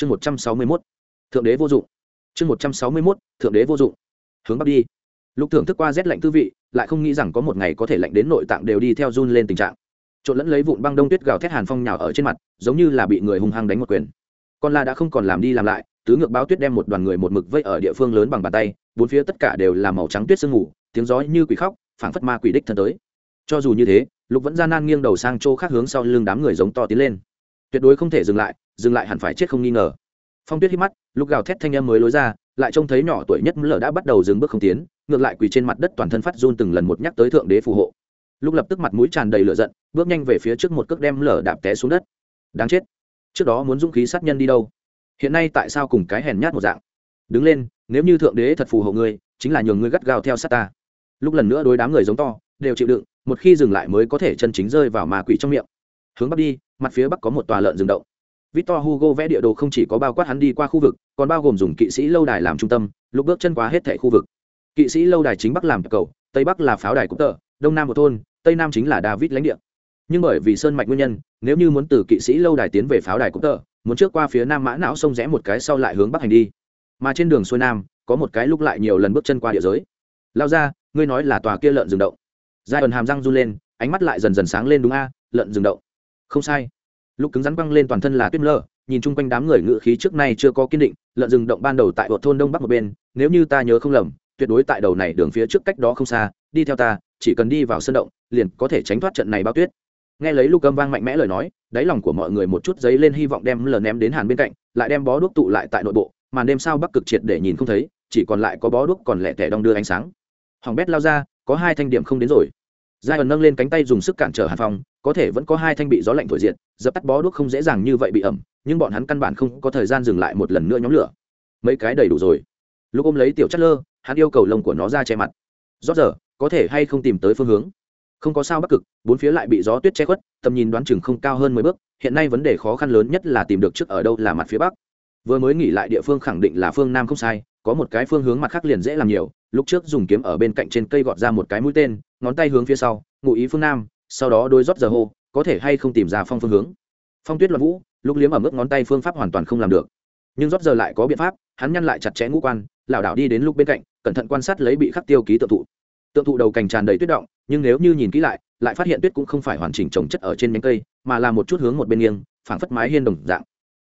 chương một trăm sáu mươi mốt. Thượng đế vô dụng. Chương một trăm sáu mươi mốt, thượng đế vô dụng. Hướng bắc đi. Lục thưởng thức qua rét lạnh tư vị, lại không nghĩ rằng có một ngày có thể lạnh đến nội tạng đều đi theo run lên tình trạng. Trộn lẫn lấy vụn băng đông tuyết gào thét hàn phong nhào ở trên mặt, giống như là bị người hung hăng đánh một quyền. Con la đã không còn làm đi làm lại, tứ ngược báo tuyết đem một đoàn người một mực vây ở địa phương lớn bằng bàn tay, bốn phía tất cả đều là màu trắng tuyết sương mù, tiếng gió như quỷ khóc, phảng phất ma quỷ đích thân tới. Cho dù như thế, lục vẫn gian nan nghiêng đầu sang chỗ khác hướng sau lưng đám người giống to tiến lên. Tuyệt đối không thể dừng lại dừng lại hẳn phải chết không nghi ngờ. Phong tuyết hít mắt, lúc gào thét thanh em mới lối ra, lại trông thấy nhỏ tuổi nhất lở đã bắt đầu dừng bước không tiến, ngược lại quỳ trên mặt đất toàn thân phát run từng lần một nhắc tới thượng đế phù hộ. Lúc lập tức mặt mũi tràn đầy lửa giận, bước nhanh về phía trước một cước đem lở đạp té xuống đất. Đáng chết, trước đó muốn dũng khí sát nhân đi đâu? Hiện nay tại sao cùng cái hèn nhát một dạng? Đứng lên, nếu như thượng đế thật phù hộ ngươi, chính là nhường ngươi gắt gao theo sát ta. Lúc lần nữa đối đám người giống to, đều chịu đựng, một khi dừng lại mới có thể chân chính rơi vào ma quỷ trong miệng. Hướng bắc đi, mặt phía bắc có một tòa lợn rừng động victor hugo vẽ địa đồ không chỉ có bao quát hắn đi qua khu vực, còn bao gồm dùng kỵ sĩ lâu đài làm trung tâm lúc bước chân qua hết thảy khu vực. Kỵ sĩ lâu đài chính bắc làm cầu, tây bắc là pháo đài cúc tờ, đông nam một thôn, tây nam chính là david lãnh địa. Nhưng bởi vì sơn mạch nguyên nhân, nếu như muốn từ kỵ sĩ lâu đài tiến về pháo đài cúc tờ, muốn trước qua phía nam mã não sông rẽ một cái sau lại hướng bắc hành đi. Mà trên đường xuôi nam, có một cái lúc lại nhiều lần bước chân qua địa giới. Lao ra, ngươi nói là tòa kia lợn rừng động. Giai ẩn hàm răng run lên, ánh mắt lại dần dần sáng lên đúng a, lợn rừng động. Không sai lúc cứng rắn băng lên toàn thân là tuyết lơ, nhìn chung quanh đám người ngự khí trước nay chưa có kiên định, lợn rừng động ban đầu tại một thôn đông bắc một bên, nếu như ta nhớ không lầm, tuyệt đối tại đầu này đường phía trước cách đó không xa, đi theo ta, chỉ cần đi vào sân động, liền có thể tránh thoát trận này bao tuyết. Nghe lấy lục âm vang mạnh mẽ lời nói, đáy lòng của mọi người một chút giấy lên hy vọng đem lờ ném đến hàn bên cạnh, lại đem bó đuốc tụ lại tại nội bộ, màn đêm sao bắc cực triệt để nhìn không thấy, chỉ còn lại có bó đuốc còn lẻ tẻ đong đưa ánh sáng. Hoàng bét lao ra, có hai thanh điểm không đến rồi giai ẩn nâng lên cánh tay dùng sức cản trở hàn phong, có thể vẫn có hai thanh bị gió lạnh thổi diện dập tắt bó đuốc không dễ dàng như vậy bị ẩm, nhưng bọn hắn căn bản không có thời gian dừng lại một lần nữa nhóm lửa. Mấy cái đầy đủ rồi. Lúc ôm lấy tiểu chất lơ, hắn yêu cầu lông của nó ra che mặt. Rót giờ, có thể hay không tìm tới phương hướng? Không có sao bắc cực, bốn phía lại bị gió tuyết che khuất, tầm nhìn đoán chừng không cao hơn mười bước, hiện nay vấn đề khó khăn lớn nhất là tìm được trước ở đâu là mặt phía bắc. Vừa mới nghỉ lại địa phương khẳng định là phương nam không sai, có một cái phương hướng mặt khác liền dễ làm nhiều, lúc trước dùng kiếm ở bên cạnh trên cây gọt ra một cái mũi tên ngón tay hướng phía sau, ngụ ý phương nam, sau đó đôi rót giờ hô, có thể hay không tìm ra phong phương hướng. Phong tuyết loạn vũ, lúc liếm ở mức ngón tay phương pháp hoàn toàn không làm được. Nhưng rót giờ lại có biện pháp, hắn nhăn lại chặt chẽ ngũ quan, lảo đảo đi đến lúc bên cạnh, cẩn thận quan sát lấy bị khắc tiêu ký tượng thụ. Tượng thụ đầu cành tràn đầy tuyết động, nhưng nếu như nhìn kỹ lại lại phát hiện tuyết cũng không phải hoàn chỉnh trồng chất ở trên nhánh cây, mà là một chút hướng một bên nghiêng, phảng phất mái hiên đồng dạng.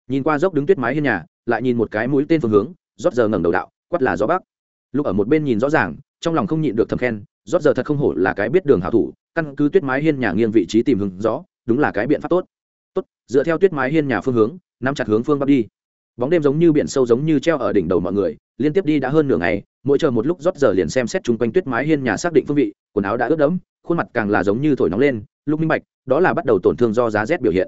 Nhìn qua dốc đứng tuyết mái hiên nhà, lại nhìn một cái mũi tên phương hướng, rót giờ ngẩng đầu đạo, quát là gió bắc. Lúc ở một bên nhìn rõ ràng, trong lòng không nhịn được thầm khen rót giờ thật không hổ là cái biết đường hảo thủ, căn cứ tuyết mái hiên nhà nghiêng vị trí tìm hướng rõ, đúng là cái biện pháp tốt. Tốt, dựa theo tuyết mái hiên nhà phương hướng, nắm chặt hướng phương bắc đi. Bóng đêm giống như biển sâu giống như treo ở đỉnh đầu mọi người, liên tiếp đi đã hơn nửa ngày, mỗi chờ một lúc rót giờ liền xem xét chung quanh tuyết mái hiên nhà xác định phương vị, quần áo đã ướt đẫm, khuôn mặt càng là giống như thổi nóng lên, lúc minh bạch, đó là bắt đầu tổn thương do giá rét biểu hiện.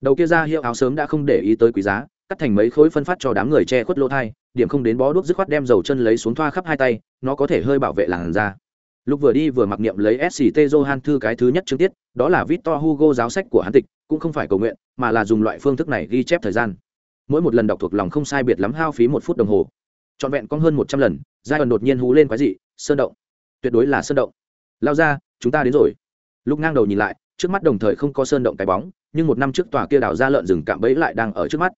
Đầu kia ra hiệu áo sớm đã không để ý tới quý giá, cắt thành mấy khối phân phát cho đám người che khuất lỗ thai, điểm không đến bó đuốc dứt khoát đem dầu chân lấy xuống thoa khắp hai tay, nó có thể hơi bảo vệ làn da lúc vừa đi vừa mặc niệm lấy sct johan thư cái thứ nhất chương tiết, đó là victor hugo giáo sách của hắn tịch, cũng không phải cầu nguyện, mà là dùng loại phương thức này ghi chép thời gian. Mỗi một lần đọc thuộc lòng không sai biệt lắm hao phí một phút đồng hồ. Trọn vẹn con hơn một trăm lần, giai đột nhiên hú lên quái dị, sơn động. Tuyệt đối là sơn động. Lao ra, chúng ta đến rồi. Lúc ngang đầu nhìn lại, trước mắt đồng thời không có sơn động cái bóng, nhưng một năm trước tòa kia đào ra lợn rừng cạm bẫy lại đang ở trước mắt.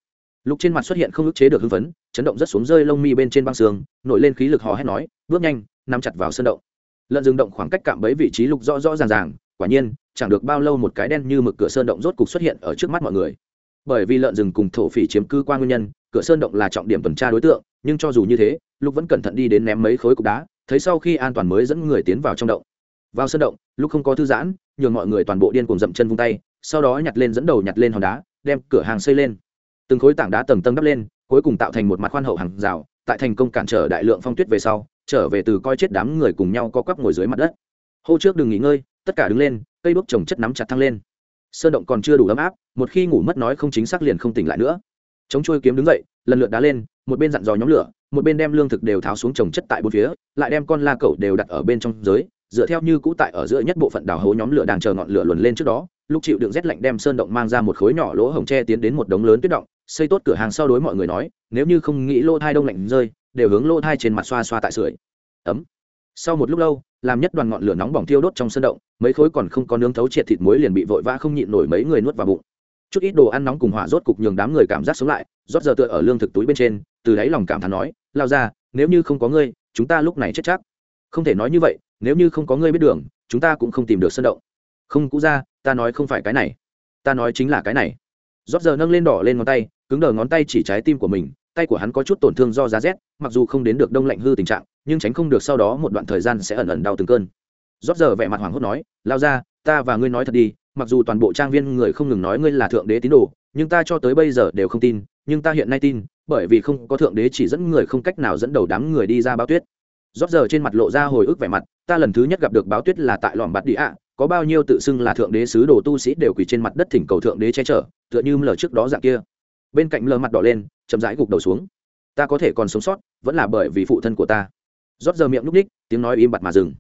Lúc trên mặt xuất hiện không ức chế được hưng phấn, chấn động rất xuống rơi lông mi bên trên băng sương, nổi lên khí lực hò hét nói, bước nhanh, nắm chặt vào sơn động lợn rừng động khoảng cách cạm bẫy vị trí lục rõ rõ ràng ràng, quả nhiên, chẳng được bao lâu một cái đen như mực cửa sơn động rốt cục xuất hiện ở trước mắt mọi người. Bởi vì lợn rừng cùng thổ phỉ chiếm cư qua nguyên nhân, cửa sơn động là trọng điểm tuần tra đối tượng, nhưng cho dù như thế, lục vẫn cẩn thận đi đến ném mấy khối cục đá, thấy sau khi an toàn mới dẫn người tiến vào trong động. Vào sơn động lúc không có thư giãn, nhường mọi người toàn bộ điên cùng dậm chân vung tay, sau đó nhặt lên dẫn đầu nhặt lên hòn đá, đem cửa hàng xây lên. Từng khối tảng đá tầng tầng đắp lên, cuối cùng tạo thành một mặt khoan hậu hàng rào, tại thành công cản trở đại lượng phong tuyết về sau trở về từ coi chết đám người cùng nhau co quắp ngồi dưới mặt đất. Hô trước đừng nghỉ ngơi, tất cả đứng lên, cây đuốc trồng chất nắm chặt thăng lên. Sơn động còn chưa đủ ấm áp, một khi ngủ mất nói không chính xác liền không tỉnh lại nữa. Chống trôi kiếm đứng dậy, lần lượt đá lên, một bên dặn dò nhóm lửa, một bên đem lương thực đều tháo xuống trồng chất tại bốn phía, lại đem con la cẩu đều đặt ở bên trong dưới dựa theo như cũ tại ở giữa nhất bộ phận đào hố nhóm lửa đang chờ ngọn lửa luồn lên trước đó, lúc chịu đựng rét lạnh đem sơn động mang ra một khối nhỏ lỗ hồng tre tiến đến một đống lớn tuyết động, xây tốt cửa hàng sau đối mọi người nói, nếu như không nghĩ lô thai đông lạnh rơi đều hướng lỗ thai trên mặt xoa xoa tại sưởi. Ấm. Sau một lúc lâu, làm nhất đoàn ngọn lửa nóng bỏng thiêu đốt trong sân động, mấy khối còn không có nướng thấu triệt thịt muối liền bị vội vã không nhịn nổi mấy người nuốt vào bụng. Chút ít đồ ăn nóng cùng hỏa rốt cục nhường đám người cảm giác sống lại, rót giờ tựa ở lương thực túi bên trên, từ đáy lòng cảm thán nói, lao ra nếu như không có ngươi, chúng ta lúc này chết chắc. Không thể nói như vậy, nếu như không có ngươi biết đường, chúng ta cũng không tìm được sân động. Không, cũ ra ta nói không phải cái này. Ta nói chính là cái này. Rót giờ nâng lên đỏ lên ngón tay, cứng đờ ngón tay chỉ trái tim của mình tay của hắn có chút tổn thương do giá rét, mặc dù không đến được đông lạnh hư tình trạng, nhưng tránh không được sau đó một đoạn thời gian sẽ ẩn ẩn đau từng cơn. Rót giờ vẻ mặt hoảng hốt nói, lao ra, ta và ngươi nói thật đi, mặc dù toàn bộ trang viên người không ngừng nói ngươi là thượng đế tín đồ, nhưng ta cho tới bây giờ đều không tin, nhưng ta hiện nay tin, bởi vì không có thượng đế chỉ dẫn người không cách nào dẫn đầu đám người đi ra báo tuyết. Rót giờ trên mặt lộ ra hồi ức vẻ mặt, ta lần thứ nhất gặp được báo tuyết là tại lòm bạt địa ạ, có bao nhiêu tự xưng là thượng đế sứ đồ tu sĩ đều quỳ trên mặt đất thỉnh cầu thượng đế che chở, tựa như lờ trước đó dạng kia bên cạnh lơ mặt đỏ lên, chậm rãi gục đầu xuống. Ta có thể còn sống sót, vẫn là bởi vì phụ thân của ta. Rót giờ miệng núp ních, tiếng nói im bặt mà dừng.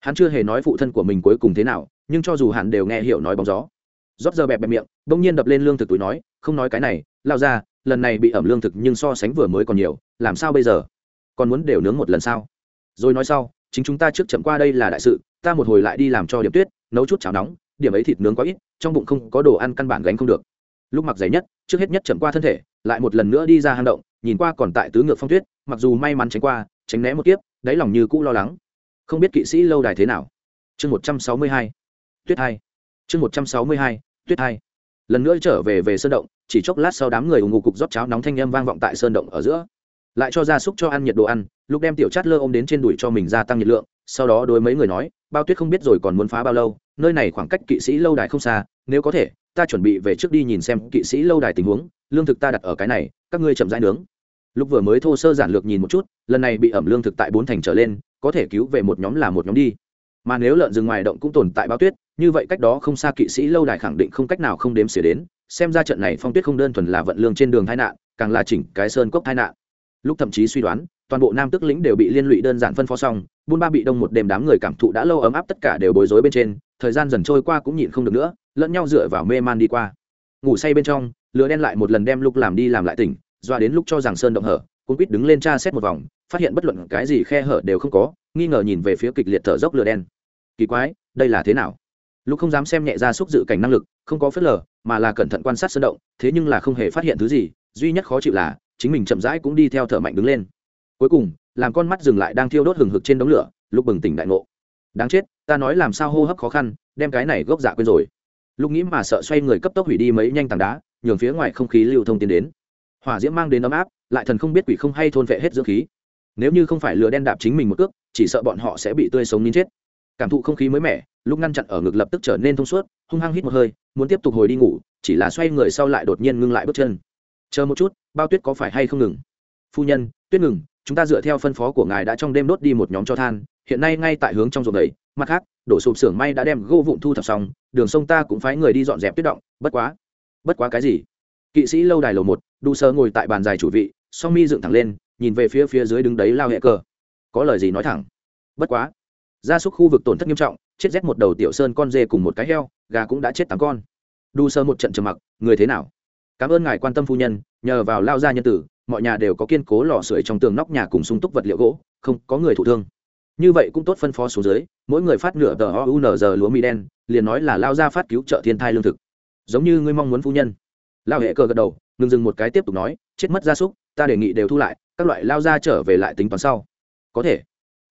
Hắn chưa hề nói phụ thân của mình cuối cùng thế nào, nhưng cho dù hắn đều nghe hiểu nói bóng gió. Rót giờ bẹp bẹp miệng, bỗng nhiên đập lên lương thực túi nói, không nói cái này, lao ra, lần này bị ẩm lương thực nhưng so sánh vừa mới còn nhiều, làm sao bây giờ? Còn muốn đều nướng một lần sao? Rồi nói sau, chính chúng ta trước chậm qua đây là đại sự, ta một hồi lại đi làm cho điểm tuyết, nấu chút cháo nóng, điểm ấy thịt nướng quá ít, trong bụng không có đồ ăn căn bản gánh không được lúc mặc giày nhất, trước hết nhất chậm qua thân thể, lại một lần nữa đi ra hang động, nhìn qua còn tại tứ ngược phong tuyết, mặc dù may mắn tránh qua, tránh né một kiếp, đáy lòng như cũ lo lắng. Không biết kỵ sĩ lâu đài thế nào. Chương một trăm sáu mươi hai, tuyết hai. Chương một trăm sáu mươi hai, tuyết hai. Lần nữa trở về về sơn động, chỉ chốc lát sau đám người ủng ngục cục rót cháo nóng thanh â m vang vọng tại sơn động ở giữa. Lại cho gia súc cho ăn nhiệt đồ ăn, lúc đem tiểu chát lơ ôm đến trên đùi cho mình gia tăng nhiệt lượng, sau đó đối mấy người nói, bao tuyết không biết rồi còn muốn phá bao lâu, nơi này khoảng cách kỵ sĩ lâu đài không xa, nếu có thể ta chuẩn bị về trước đi nhìn xem kỵ sĩ lâu đài tình huống, lương thực ta đặt ở cái này, các ngươi chậm rãi nướng. Lúc vừa mới thô sơ giản lược nhìn một chút, lần này bị ẩm lương thực tại bốn thành trở lên, có thể cứu về một nhóm là một nhóm đi. Mà nếu lợn rừng ngoài động cũng tồn tại bao tuyết, như vậy cách đó không xa kỵ sĩ lâu đài khẳng định không cách nào không đếm xỉa đến, xem ra trận này phong tuyết không đơn thuần là vận lương trên đường tai nạn, càng là chỉnh cái sơn cốc tai nạn. Lúc thậm chí suy đoán toàn bộ nam tức lĩnh đều bị liên lụy đơn giản phân phó xong, buôn ba bị đông một đêm đám người cảm thụ đã lâu ấm áp tất cả đều bối rối bên trên, thời gian dần trôi qua cũng nhịn không được nữa, lẫn nhau dựa vào mê man đi qua. Ngủ say bên trong, lửa đen lại một lần đem lúc làm đi làm lại tỉnh, doa đến lúc cho rằng sơn động hở cũng quýt đứng lên tra xét một vòng, phát hiện bất luận cái gì khe hở đều không có, nghi ngờ nhìn về phía kịch liệt thở dốc lửa đen. Kỳ quái, đây là thế nào? Lúc không dám xem nhẹ ra xúc dự cảnh năng lực, không có phớt lờ, mà là cẩn thận quan sát sơn động, thế nhưng là không hề phát hiện thứ gì, duy nhất khó chịu là, chính mình chậm rãi cũng đi theo thở mạnh đứng lên cuối cùng, làm con mắt dừng lại đang thiêu đốt hừng hực trên đống lửa lúc bừng tỉnh đại ngộ. Đáng chết, ta nói làm sao hô hấp khó khăn, đem cái này gốc dạ quên rồi. Lúc nghĩ mà sợ xoay người cấp tốc hủy đi mấy nhanh tảng đá, nhường phía ngoài không khí lưu thông tiến đến. Hỏa diễm mang đến ấm áp, lại thần không biết quỷ không hay thôn vệ hết dưỡng khí. Nếu như không phải lừa đen đạp chính mình một cước, chỉ sợ bọn họ sẽ bị tươi sống nín chết. Cảm thụ không khí mới mẻ lúc ngăn chặn ở ngực lập tức trở nên thông suốt, hung hăng hít một hơi, muốn tiếp tục hồi đi ngủ, chỉ là xoay người sau lại đột nhiên ngưng lại bước chân. Chờ một chút, bao tuyết có phải hay không ngừng? Phu nhân, tuyết ngừng chúng ta dựa theo phân phó của ngài đã trong đêm đốt đi một nhóm cho than, hiện nay ngay tại hướng trong ruộng đầy mặt khác, đổ sụp xưởng may đã đem gỗ vụn thu thập xong, đường sông ta cũng phái người đi dọn dẹp tuyết động, bất quá bất quá cái gì? Kỵ sĩ lâu đài lầu một, đu sơ ngồi tại bàn dài chủ vị, song mi dựng thẳng lên, nhìn về phía phía dưới đứng đấy lao hệ cờ. Có lời gì nói thẳng? Bất quá, gia súc khu vực tổn thất nghiêm trọng, chết rét một đầu tiểu sơn con dê cùng một cái heo, gà cũng đã chết tám con. Đu sơ một trận trầm mặc, người thế nào? Cảm ơn ngài quan tâm phu nhân, nhờ vào lao gia nhân tử mọi nhà đều có kiên cố lò sưởi trong tường nóc nhà cùng sung túc vật liệu gỗ, không có người thụ thương. Như vậy cũng tốt phân phó xuống dưới, mỗi người phát nửa tờ ounz lúa mì đen, liền nói là lao ra phát cứu trợ thiên thai lương thực. Giống như ngươi mong muốn phu nhân. Lao hệ cờ gật đầu ngừng dừng một cái tiếp tục nói, chết mất gia súc, ta đề nghị đều thu lại, các loại lao ra trở về lại tính toán sau. Có thể.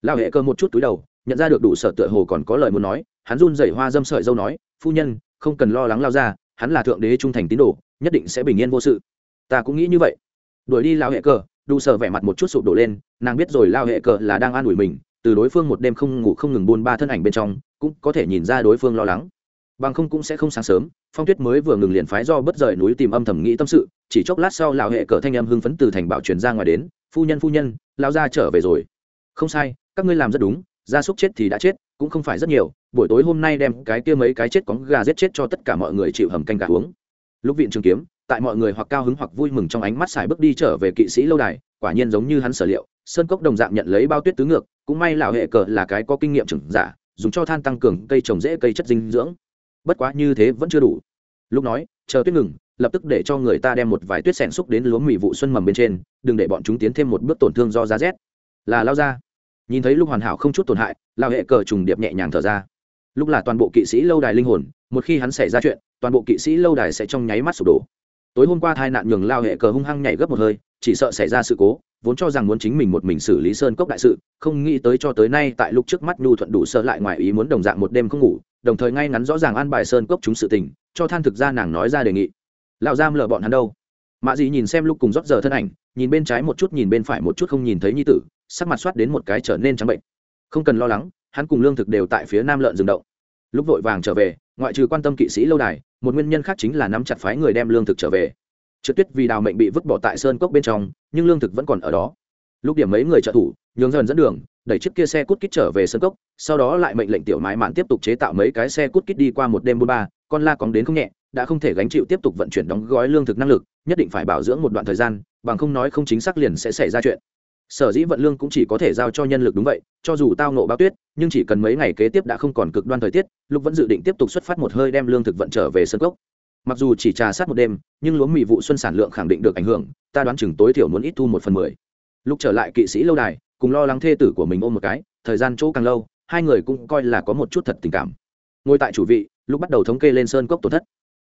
Lao hệ cơ một chút túi đầu, nhận ra được đủ sở tựa hồ còn có lời muốn nói, hắn run dậy hoa dâm sợi dâu nói, phu nhân, không cần lo lắng lao ra, hắn là thượng đế trung thành tín đồ, nhất định sẽ bình yên vô sự. Ta cũng nghĩ như vậy đuổi đi lao hệ cờ đủ sở vẻ mặt một chút sụp đổ lên, nàng biết rồi lao hệ cờ là đang an ủi mình, từ đối phương một đêm không ngủ không ngừng buôn ba thân ảnh bên trong, cũng có thể nhìn ra đối phương lo lắng. Bằng không cũng sẽ không sáng sớm, phong tuyết mới vừa ngừng liền phái do bất rời núi tìm âm thầm nghĩ tâm sự, chỉ chốc lát sau lão hệ cờ thanh âm hưng phấn từ thành bảo truyền ra ngoài đến, phu nhân phu nhân lao ra trở về rồi. Không sai, các ngươi làm rất đúng, gia súc chết thì đã chết, cũng không phải rất nhiều, buổi tối hôm nay đem cái kia mấy cái chết có gà giết chết cho tất cả mọi người chịu hầm canh gà uống. Lúc viện trường kiếm tại mọi người hoặc cao hứng hoặc vui mừng trong ánh mắt xài bước đi trở về kỵ sĩ lâu đài, quả nhiên giống như hắn sở liệu, sơn cốc đồng dạng nhận lấy bao tuyết tứ ngược, cũng may lão hệ cờ là cái có kinh nghiệm trưởng giả, dùng cho than tăng cường cây trồng dễ cây chất dinh dưỡng. Bất quá như thế vẫn chưa đủ. Lúc nói, chờ tuyết ngừng, lập tức để cho người ta đem một vài tuyết sẻn xúc đến lúa mì vụ xuân mầm bên trên, đừng để bọn chúng tiến thêm một bước tổn thương do giá rét. Là lao ra. Nhìn thấy lúc hoàn hảo không chút tổn hại lao hệ cờ trùng điệp nhẹ nhàng thở ra. Lúc là toàn bộ kỵ sĩ lâu đài linh hồn, một khi hắn xảy ra chuyện, toàn bộ kỵ sĩ lâu đài sẽ trong nháy mắt sụp đổ tối hôm qua tai nạn nhường lao hệ cờ hung hăng nhảy gấp một hơi, chỉ sợ xảy ra sự cố, vốn cho rằng muốn chính mình một mình xử lý sơn cốc đại sự, không nghĩ tới cho tới nay tại lúc trước mắt nhu thuận đủ sợ lại ngoài ý muốn đồng dạng một đêm không ngủ, đồng thời ngay ngắn rõ ràng an bài sơn cốc chúng sự tình, cho than thực ra nàng nói ra đề nghị. Lão giam lờ bọn hắn đâu? Mạ dị nhìn xem lúc cùng rót giờ thân ảnh, nhìn bên trái một chút, nhìn bên phải một chút không nhìn thấy nhi tử, sắc mặt soát đến một cái trở nên trắng bệnh. Không cần lo lắng, hắn cùng lương thực đều tại phía nam lợn rừng động. Lúc vội vàng trở về ngoại trừ quan tâm kỵ sĩ lâu đài, một nguyên nhân khác chính là nắm chặt phái người đem lương thực trở về. Trượt tuyết vì đào mệnh bị vứt bỏ tại sơn cốc bên trong, nhưng lương thực vẫn còn ở đó. Lúc điểm mấy người trợ thủ, nhường dần dẫn đường, đẩy chiếc kia xe cút kít trở về sơn cốc, sau đó lại mệnh lệnh tiểu mái mãn tiếp tục chế tạo mấy cái xe cút kít đi qua một đêm bôn ba, con la cóng đến không nhẹ, đã không thể gánh chịu tiếp tục vận chuyển đóng gói lương thực năng lực, nhất định phải bảo dưỡng một đoạn thời gian, bằng không nói không chính xác liền sẽ xảy ra chuyện sở dĩ vận lương cũng chỉ có thể giao cho nhân lực đúng vậy, cho dù tao nộ bao tuyết, nhưng chỉ cần mấy ngày kế tiếp đã không còn cực đoan thời tiết lúc vẫn dự định tiếp tục xuất phát một hơi đem lương thực vận trở về sân cốc. Mặc dù chỉ trà sát một đêm, nhưng lúa mì vụ xuân sản lượng khẳng định được ảnh hưởng, ta đoán chừng tối thiểu muốn ít thu một phần mười. Lúc trở lại kỵ sĩ lâu đài, cùng lo lắng thê tử của mình ôm một cái, thời gian chỗ càng lâu, hai người cũng coi là có một chút thật tình cảm. Ngồi tại chủ vị lúc bắt đầu thống kê lên sơn cốc tổn thất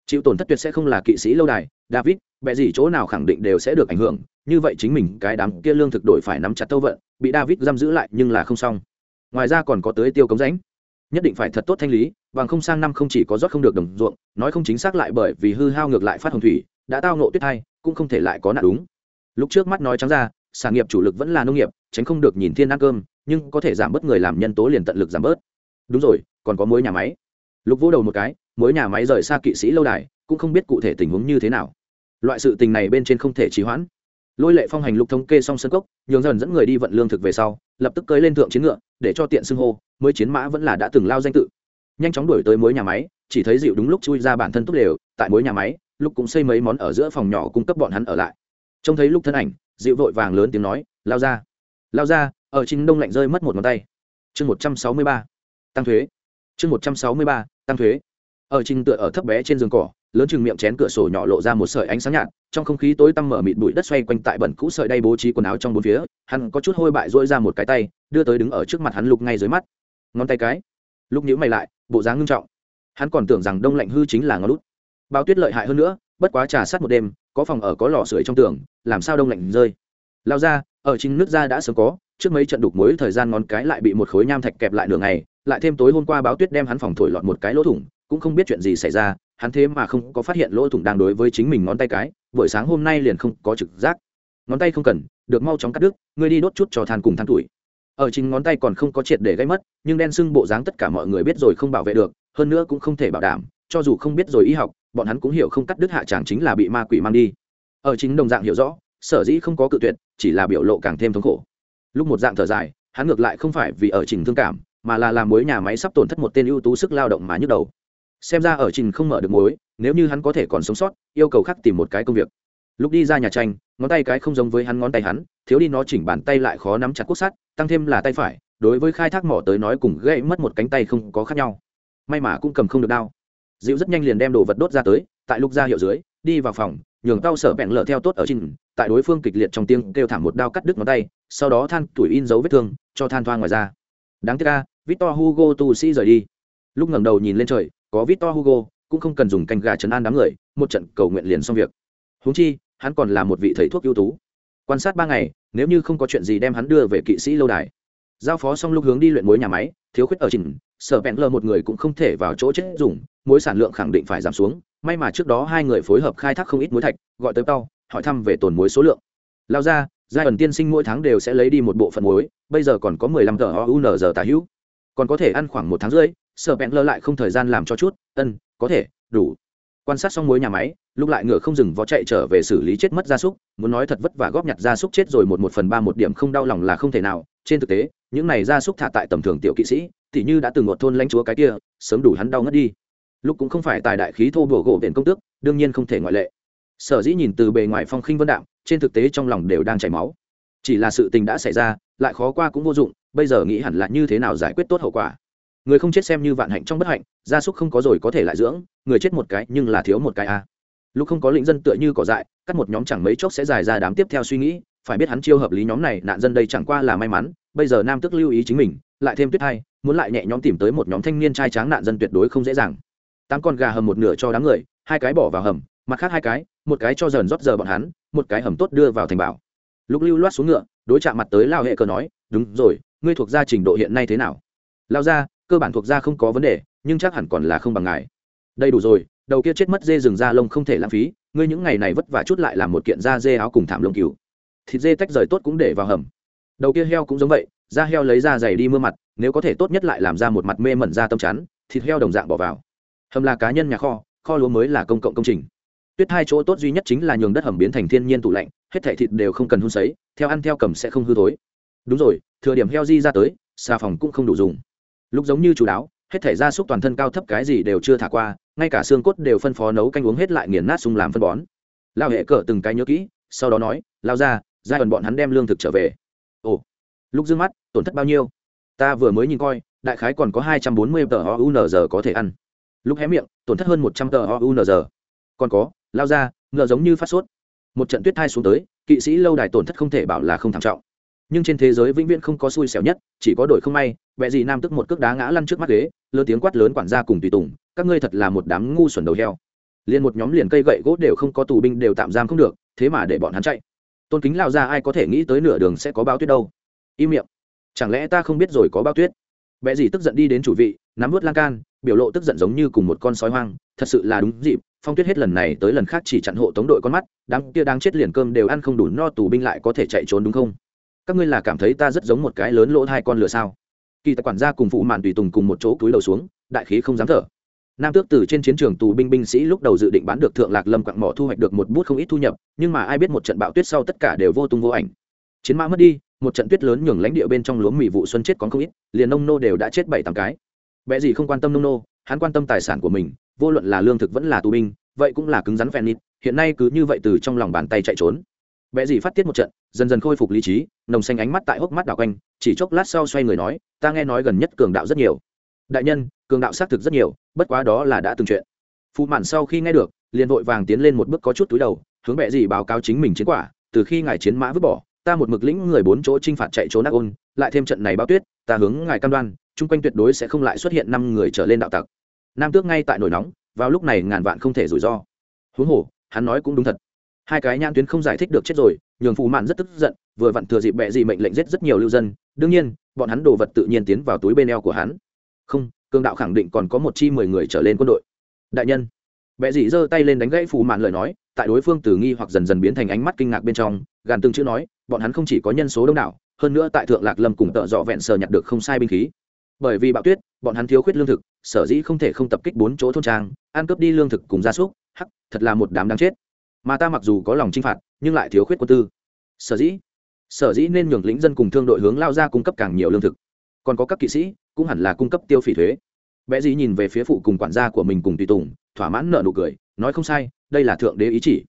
chịu tổn thất tuyệt sẽ không là kỵ sĩ lâu đài, david, bệ gì chỗ nào khẳng định đều sẽ được ảnh hưởng, như vậy chính mình cái đám kia lương thực đổi phải nắm chặt tâu vận, bị david giam giữ lại nhưng là không xong. Ngoài ra còn có tới tiêu cống rãnh. Nhất định phải thật tốt thanh lý, bằng không sang năm không chỉ có rót không được đồng ruộng, nói không chính xác lại bởi vì hư hao ngược lại phát hồng thủy, đã tao nộ tuyết hay cũng không thể lại có nạn đúng. Lúc trước mắt nói trắng ra sản nghiệp chủ lực vẫn là nông nghiệp, tránh không được nhìn thiên ăn cơm, nhưng có thể giảm bớt người làm nhân tố liền tận lực giảm bớt. Đúng rồi, còn có mối nhà máy. Lục vỗ đầu một cái mối nhà máy rời xa kỵ sĩ lâu đài, cũng không biết cụ thể tình huống như thế nào. Loại sự tình này bên trên không thể trì hoãn. Lôi lệ phong hành lục thống kê xong sân cốc, nhường dần dẫn người đi vận lương thực về sau, lập tức cưới lên thượng chiến ngựa, để cho tiện xưng hô, mới chiến mã vẫn là đã từng lao danh tự. Nhanh chóng đuổi tới mối nhà máy, chỉ thấy dịu đúng lúc chui ra bản thân túc đều, tại mối nhà máy, lúc cũng xây mấy món ở giữa phòng nhỏ cung cấp bọn hắn ở lại. Trông thấy lúc thân ảnh, dịu vội vàng lớn tiếng nói, lao ra lao ra, ở chính đông lạnh rơi mất một ngón tay. Chương một trăm sáu mươi ba, tăng thuế. Chương một trăm sáu mươi ba, tăng thuế ở trình tựa ở thấp bé trên giường cỏ, lớn chừng miệng chén cửa sổ nhỏ lộ ra một sợi ánh sáng nhạt, trong không khí tối tăm mở mịt bụi đất xoay quanh tại bẩn cũ sợi đay bố trí quần áo trong bốn phía, hắn có chút hôi bại dỗi ra một cái tay, đưa tới đứng ở trước mặt hắn lục ngay dưới mắt. Ngón tay cái. Lúc nhíu mày lại, bộ dáng ngưng trọng. Hắn còn tưởng rằng đông lạnh hư chính là ngón lút. Bao tuyết lợi hại hơn nữa, bất quá trà sát một đêm, có phòng ở có lò sưởi trong tường, làm sao đông lạnh rơi. Lao ra, ở chính nước ra đã sớm có, trước mấy trận đục mối thời gian ngón cái lại bị một khối nham thạch kẹp lại nửa ngày, lại thêm tối hôm qua báo tuyết đem hắn phòng thổi lọt một cái lỗ thủng cũng không biết chuyện gì xảy ra, hắn thế mà không có phát hiện lỗ thủng đang đối với chính mình ngón tay cái, buổi sáng hôm nay liền không có trực giác. Ngón tay không cần, được mau chóng cắt đứt, ngươi đi đốt chút cho than cùng than tuổi. Ở chính ngón tay còn không có triệt để gây mất, nhưng đen sưng bộ dáng tất cả mọi người biết rồi không bảo vệ được, hơn nữa cũng không thể bảo đảm, cho dù không biết rồi y học, bọn hắn cũng hiểu không cắt đứt hạ chẳng chính là bị ma quỷ mang đi. Ở chính đồng dạng hiểu rõ, sở dĩ không có cự tuyệt, chỉ là biểu lộ càng thêm thống khổ. Lúc một dạng thở dài, hắn ngược lại không phải vì ở trình thương cảm, mà là làm mối nhà máy sắp tổn thất một tên ưu tú sức lao động mà nhức đầu xem ra ở trình không mở được mối, nếu như hắn có thể còn sống sót, yêu cầu khắc tìm một cái công việc. Lúc đi ra nhà tranh, ngón tay cái không giống với hắn ngón tay hắn, thiếu đi nó chỉnh bàn tay lại khó nắm chặt cốt sắt, tăng thêm là tay phải, đối với khai thác mỏ tới nói cùng gãy mất một cánh tay không có khác nhau. May mà cũng cầm không được đau dịu rất nhanh liền đem đồ vật đốt ra tới, tại lúc ra hiệu dưới, đi vào phòng, nhường tao sở bẹn lở theo tốt ở trình, tại đối phương kịch liệt trong tiếng kêu thảm một đao cắt đứt ngón tay, sau đó than tuổi in dấu vết thương, cho than thoa ngoài ra. Đáng tiếc ca victor hugo tu sĩ rời đi. Lúc ngẩng đầu nhìn lên trời có victor hugo, cũng không cần dùng canh gà trấn an đám người, một trận cầu nguyện liền xong việc. Huống chi, hắn còn là một vị thầy thuốc ưu tú. Quan sát ba ngày, nếu như không có chuyện gì đem hắn đưa về kỵ sĩ lâu đài. Giao phó xong lúc hướng đi luyện muối nhà máy, thiếu khuyết ở trình sở bẹn lờ một người cũng không thể vào chỗ chết dùng, Muối sản lượng khẳng định phải giảm xuống, may mà trước đó hai người phối hợp khai thác không ít muối thạch, gọi tới tao, hỏi thăm về tồn muối số lượng. Lao ra giai ẩn tiên sinh mỗi tháng đều sẽ lấy đi một bộ phận muối, bây giờ còn có mười lăm tờ oun giờ tả hữu còn có thể ăn khoảng một tháng rưỡi sở bẹn lơ lại không thời gian làm cho chút. Ân, có thể, đủ. Quan sát xong mối nhà máy, lúc lại ngựa không dừng vó chạy trở về xử lý chết mất gia súc. Muốn nói thật vất vả góp nhặt gia súc chết rồi một một phần ba một điểm không đau lòng là không thể nào. Trên thực tế, những này gia súc thả tại tầm thường tiểu kỵ sĩ thì như đã từng một thôn lãnh chúa cái kia, sớm đủ hắn đau ngất đi. Lúc cũng không phải tài đại khí thô bùa gỗ biển công tước, đương nhiên không thể ngoại lệ. Sở dĩ nhìn từ bề ngoài phong khinh vân đạm, trên thực tế trong lòng đều đang chảy máu. Chỉ là sự tình đã xảy ra, lại khó qua cũng vô dụng bây giờ nghĩ hẳn là như thế nào giải quyết tốt hậu quả. Người không chết xem như vạn hạnh trong bất hạnh, gia súc không có rồi có thể lại dưỡng, người chết một cái nhưng là thiếu một cái a à. lúc không có lĩnh dân tựa như cỏ dại, cắt một nhóm chẳng mấy chốc sẽ dài ra đám tiếp theo suy nghĩ, phải biết hắn chiêu hợp lý nhóm này, nạn dân đây chẳng qua là may mắn, bây giờ nam tức lưu ý chính mình, lại thêm tuyết hai, muốn lại nhẹ nhõm tìm tới một nhóm thanh niên trai tráng nạn dân tuyệt đối không dễ dàng. Tám con gà hầm một nửa cho đám người, hai cái bỏ vào hầm, mặt khác hai cái, một cái cho dần rót giờ bọn hắn, một cái hầm tốt đưa vào thành bảo. Lúc lưu loát xuống ngựa, đối chạm mặt tới lao hệ cờ nói, đúng rồi ngươi thuộc gia trình độ hiện nay thế nào? Lao ra cơ bản thuộc gia không có vấn đề, nhưng chắc hẳn còn là không bằng ngài. Đây đủ rồi, đầu kia chết mất dê rừng da lông không thể lãng phí, ngươi những ngày này vất vả chút lại làm một kiện da dê áo cùng thảm lông cứu thịt dê tách rời tốt cũng để vào hầm. Đầu kia heo cũng giống vậy, da heo lấy da dày đi mưa mặt, nếu có thể tốt nhất lại làm ra một mặt mê mẩn da tâm chắn, thịt heo đồng dạng bỏ vào. Hầm là cá nhân nhà kho kho lúa mới là công cộng công trình. Tuyết hai chỗ tốt duy nhất chính là nhường đất hầm biến thành thiên nhiên tủ lạnh, hết thảy thịt đều không cần hun sấy, theo ăn theo cầm sẽ không hư thối đúng rồi, thừa điểm heo di ra tới, xà phòng cũng không đủ dùng. Lúc giống như chủ đáo, hết thể gia súc toàn thân cao thấp cái gì đều chưa thả qua, ngay cả xương cốt đều phân phó nấu canh uống hết lại nghiền nát sung làm phân bón. Lao hệ cờ từng cái nhớ kỹ, sau đó nói lao ra giai đoạn bọn hắn đem lương thực trở về. Ồ. Lúc d mắt, tổn thất bao nhiêu? Ta vừa mới nhìn coi, đại khái còn có hai trăm bốn mươi tờ ounz có thể ăn. Lúc hé miệng, tổn thất hơn một trăm tờ ounz còn có lao ra ngựa giống như phát sốt. Một trận tuyết thai xuống tới, kỵ sĩ lâu đài tổn thất không thể bảo là không thảm trọng nhưng trên thế giới vĩnh viễn không có xui xẻo nhất, chỉ có đổi không may vẽ gì nam tức một cước đá ngã lăn trước mắt ghế, lớn tiếng quát lớn quản gia cùng tùy tùng, các ngươi thật là một đám ngu xuẩn đầu heo. Liền một nhóm liền cây gậy gỗ đều không có tù binh đều tạm giam không được, thế mà để bọn hắn chạy. Tôn kính lao ra ai có thể nghĩ tới nửa đường sẽ có bao tuyết đâu? Im miệng. Chẳng lẽ ta không biết rồi có bao tuyết? Vẽ gì tức giận đi đến chủ vị, nắm vớt lan can, biểu lộ tức giận giống như cùng một con sói hoang, thật sự là đúng dịp, phong tuyết hết lần này tới lần khác chỉ chặn hộ tống đội con mắt, đám kia đang chết liền cơm đều ăn không đủ no tù binh lại có thể chạy trốn đúng không? Các ngươi là cảm thấy ta rất giống một cái lớn lỗ hai con lửa sao? Kỳ tài quản gia cùng phụ màn tùy tùng cùng một chỗ cúi đầu xuống, đại khí không dám thở. Nam tước từ trên chiến trường tù binh binh sĩ lúc đầu dự định bán được thượng lạc lâm quặng mỏ thu hoạch được một bút không ít thu nhập, nhưng mà ai biết một trận bão tuyết sau tất cả đều vô tung vô ảnh. Chiến mã mất đi, một trận tuyết lớn nhường lãnh địa bên trong lúa mì vụ xuân chết còn không ít, liền nông nô đều đã chết bảy tám cái. Bé gì không quan tâm nông nô, hắn quan tâm tài sản của mình, vô luận là lương thực vẫn là tù binh, vậy cũng là cứng rắn phèn nít hiện nay cứ như vậy từ trong lòng bàn tay chạy trốn. Bé gì phát tiết một trận dần dần khôi phục lý trí, nồng xanh ánh mắt tại hốc mắt đảo quanh, chỉ chốc lát sau xoay người nói, ta nghe nói gần nhất cường đạo rất nhiều. Đại nhân, cường đạo xác thực rất nhiều, bất quá đó là đã từng chuyện. Phụ mạn sau khi nghe được, liền vội vàng tiến lên một bước có chút túi đầu, hướng bệ gì báo cáo chính mình chiến quả, từ khi ngài chiến mã vứt bỏ, ta một mực lĩnh người bốn chỗ t r i n h phạt chạy trốn ác ôn, lại thêm trận này bao tuyết, ta hướng ngài cam đoan, chung quanh tuyệt đối sẽ không lại xuất hiện năm người trở lên đạo tặc. Nam tước ngay tại nổi nóng, vào lúc này ngàn vạn không thể rủi ro. Huống hồ, hắn nói cũng đúng thật hai cái nhãn tuyến không giải thích được chết rồi, nhường phù mạn rất tức giận, vừa vặn thừa dịp bẹ gì mệnh lệnh giết rất nhiều lưu dân, đương nhiên, bọn hắn đồ vật tự nhiên tiến vào túi bên eo của hắn. Không cương đạo khẳng định còn có một chi mười người trở lên quân đội. Đại nhân bẹ dị giơ tay lên đánh gãy phù mạn lời nói, tại đối phương từ nghi hoặc dần dần biến thành ánh mắt kinh ngạc bên trong, gàn từng chữ nói, bọn hắn không chỉ có nhân số đông đảo, hơn nữa tại thượng lạc lâm cùng tợ dọ vẹn sờ nhặt được không sai binh khí. Bởi vì bạo tuyết, bọn hắn thiếu khuyết lương thực, sở dĩ không thể không tập kích bốn chỗ thôn trang, ăn cướp đi lương thực cùng gia súc, hắc, thật là một đám đáng chết mà ta mặc dù có lòng chinh phạt, nhưng lại thiếu khuyết quân tư. Sở dĩ sở dĩ nên nhường lĩnh dân cùng thương đội hướng lao ra cung cấp càng nhiều lương thực. Còn có các kỵ sĩ, cũng hẳn là cung cấp tiêu phỉ thuế. Vẽ dĩ nhìn về phía phụ cùng quản gia của mình cùng tùy tùng, thỏa mãn nợ nụ cười, nói không sai, đây là thượng đế ý chỉ.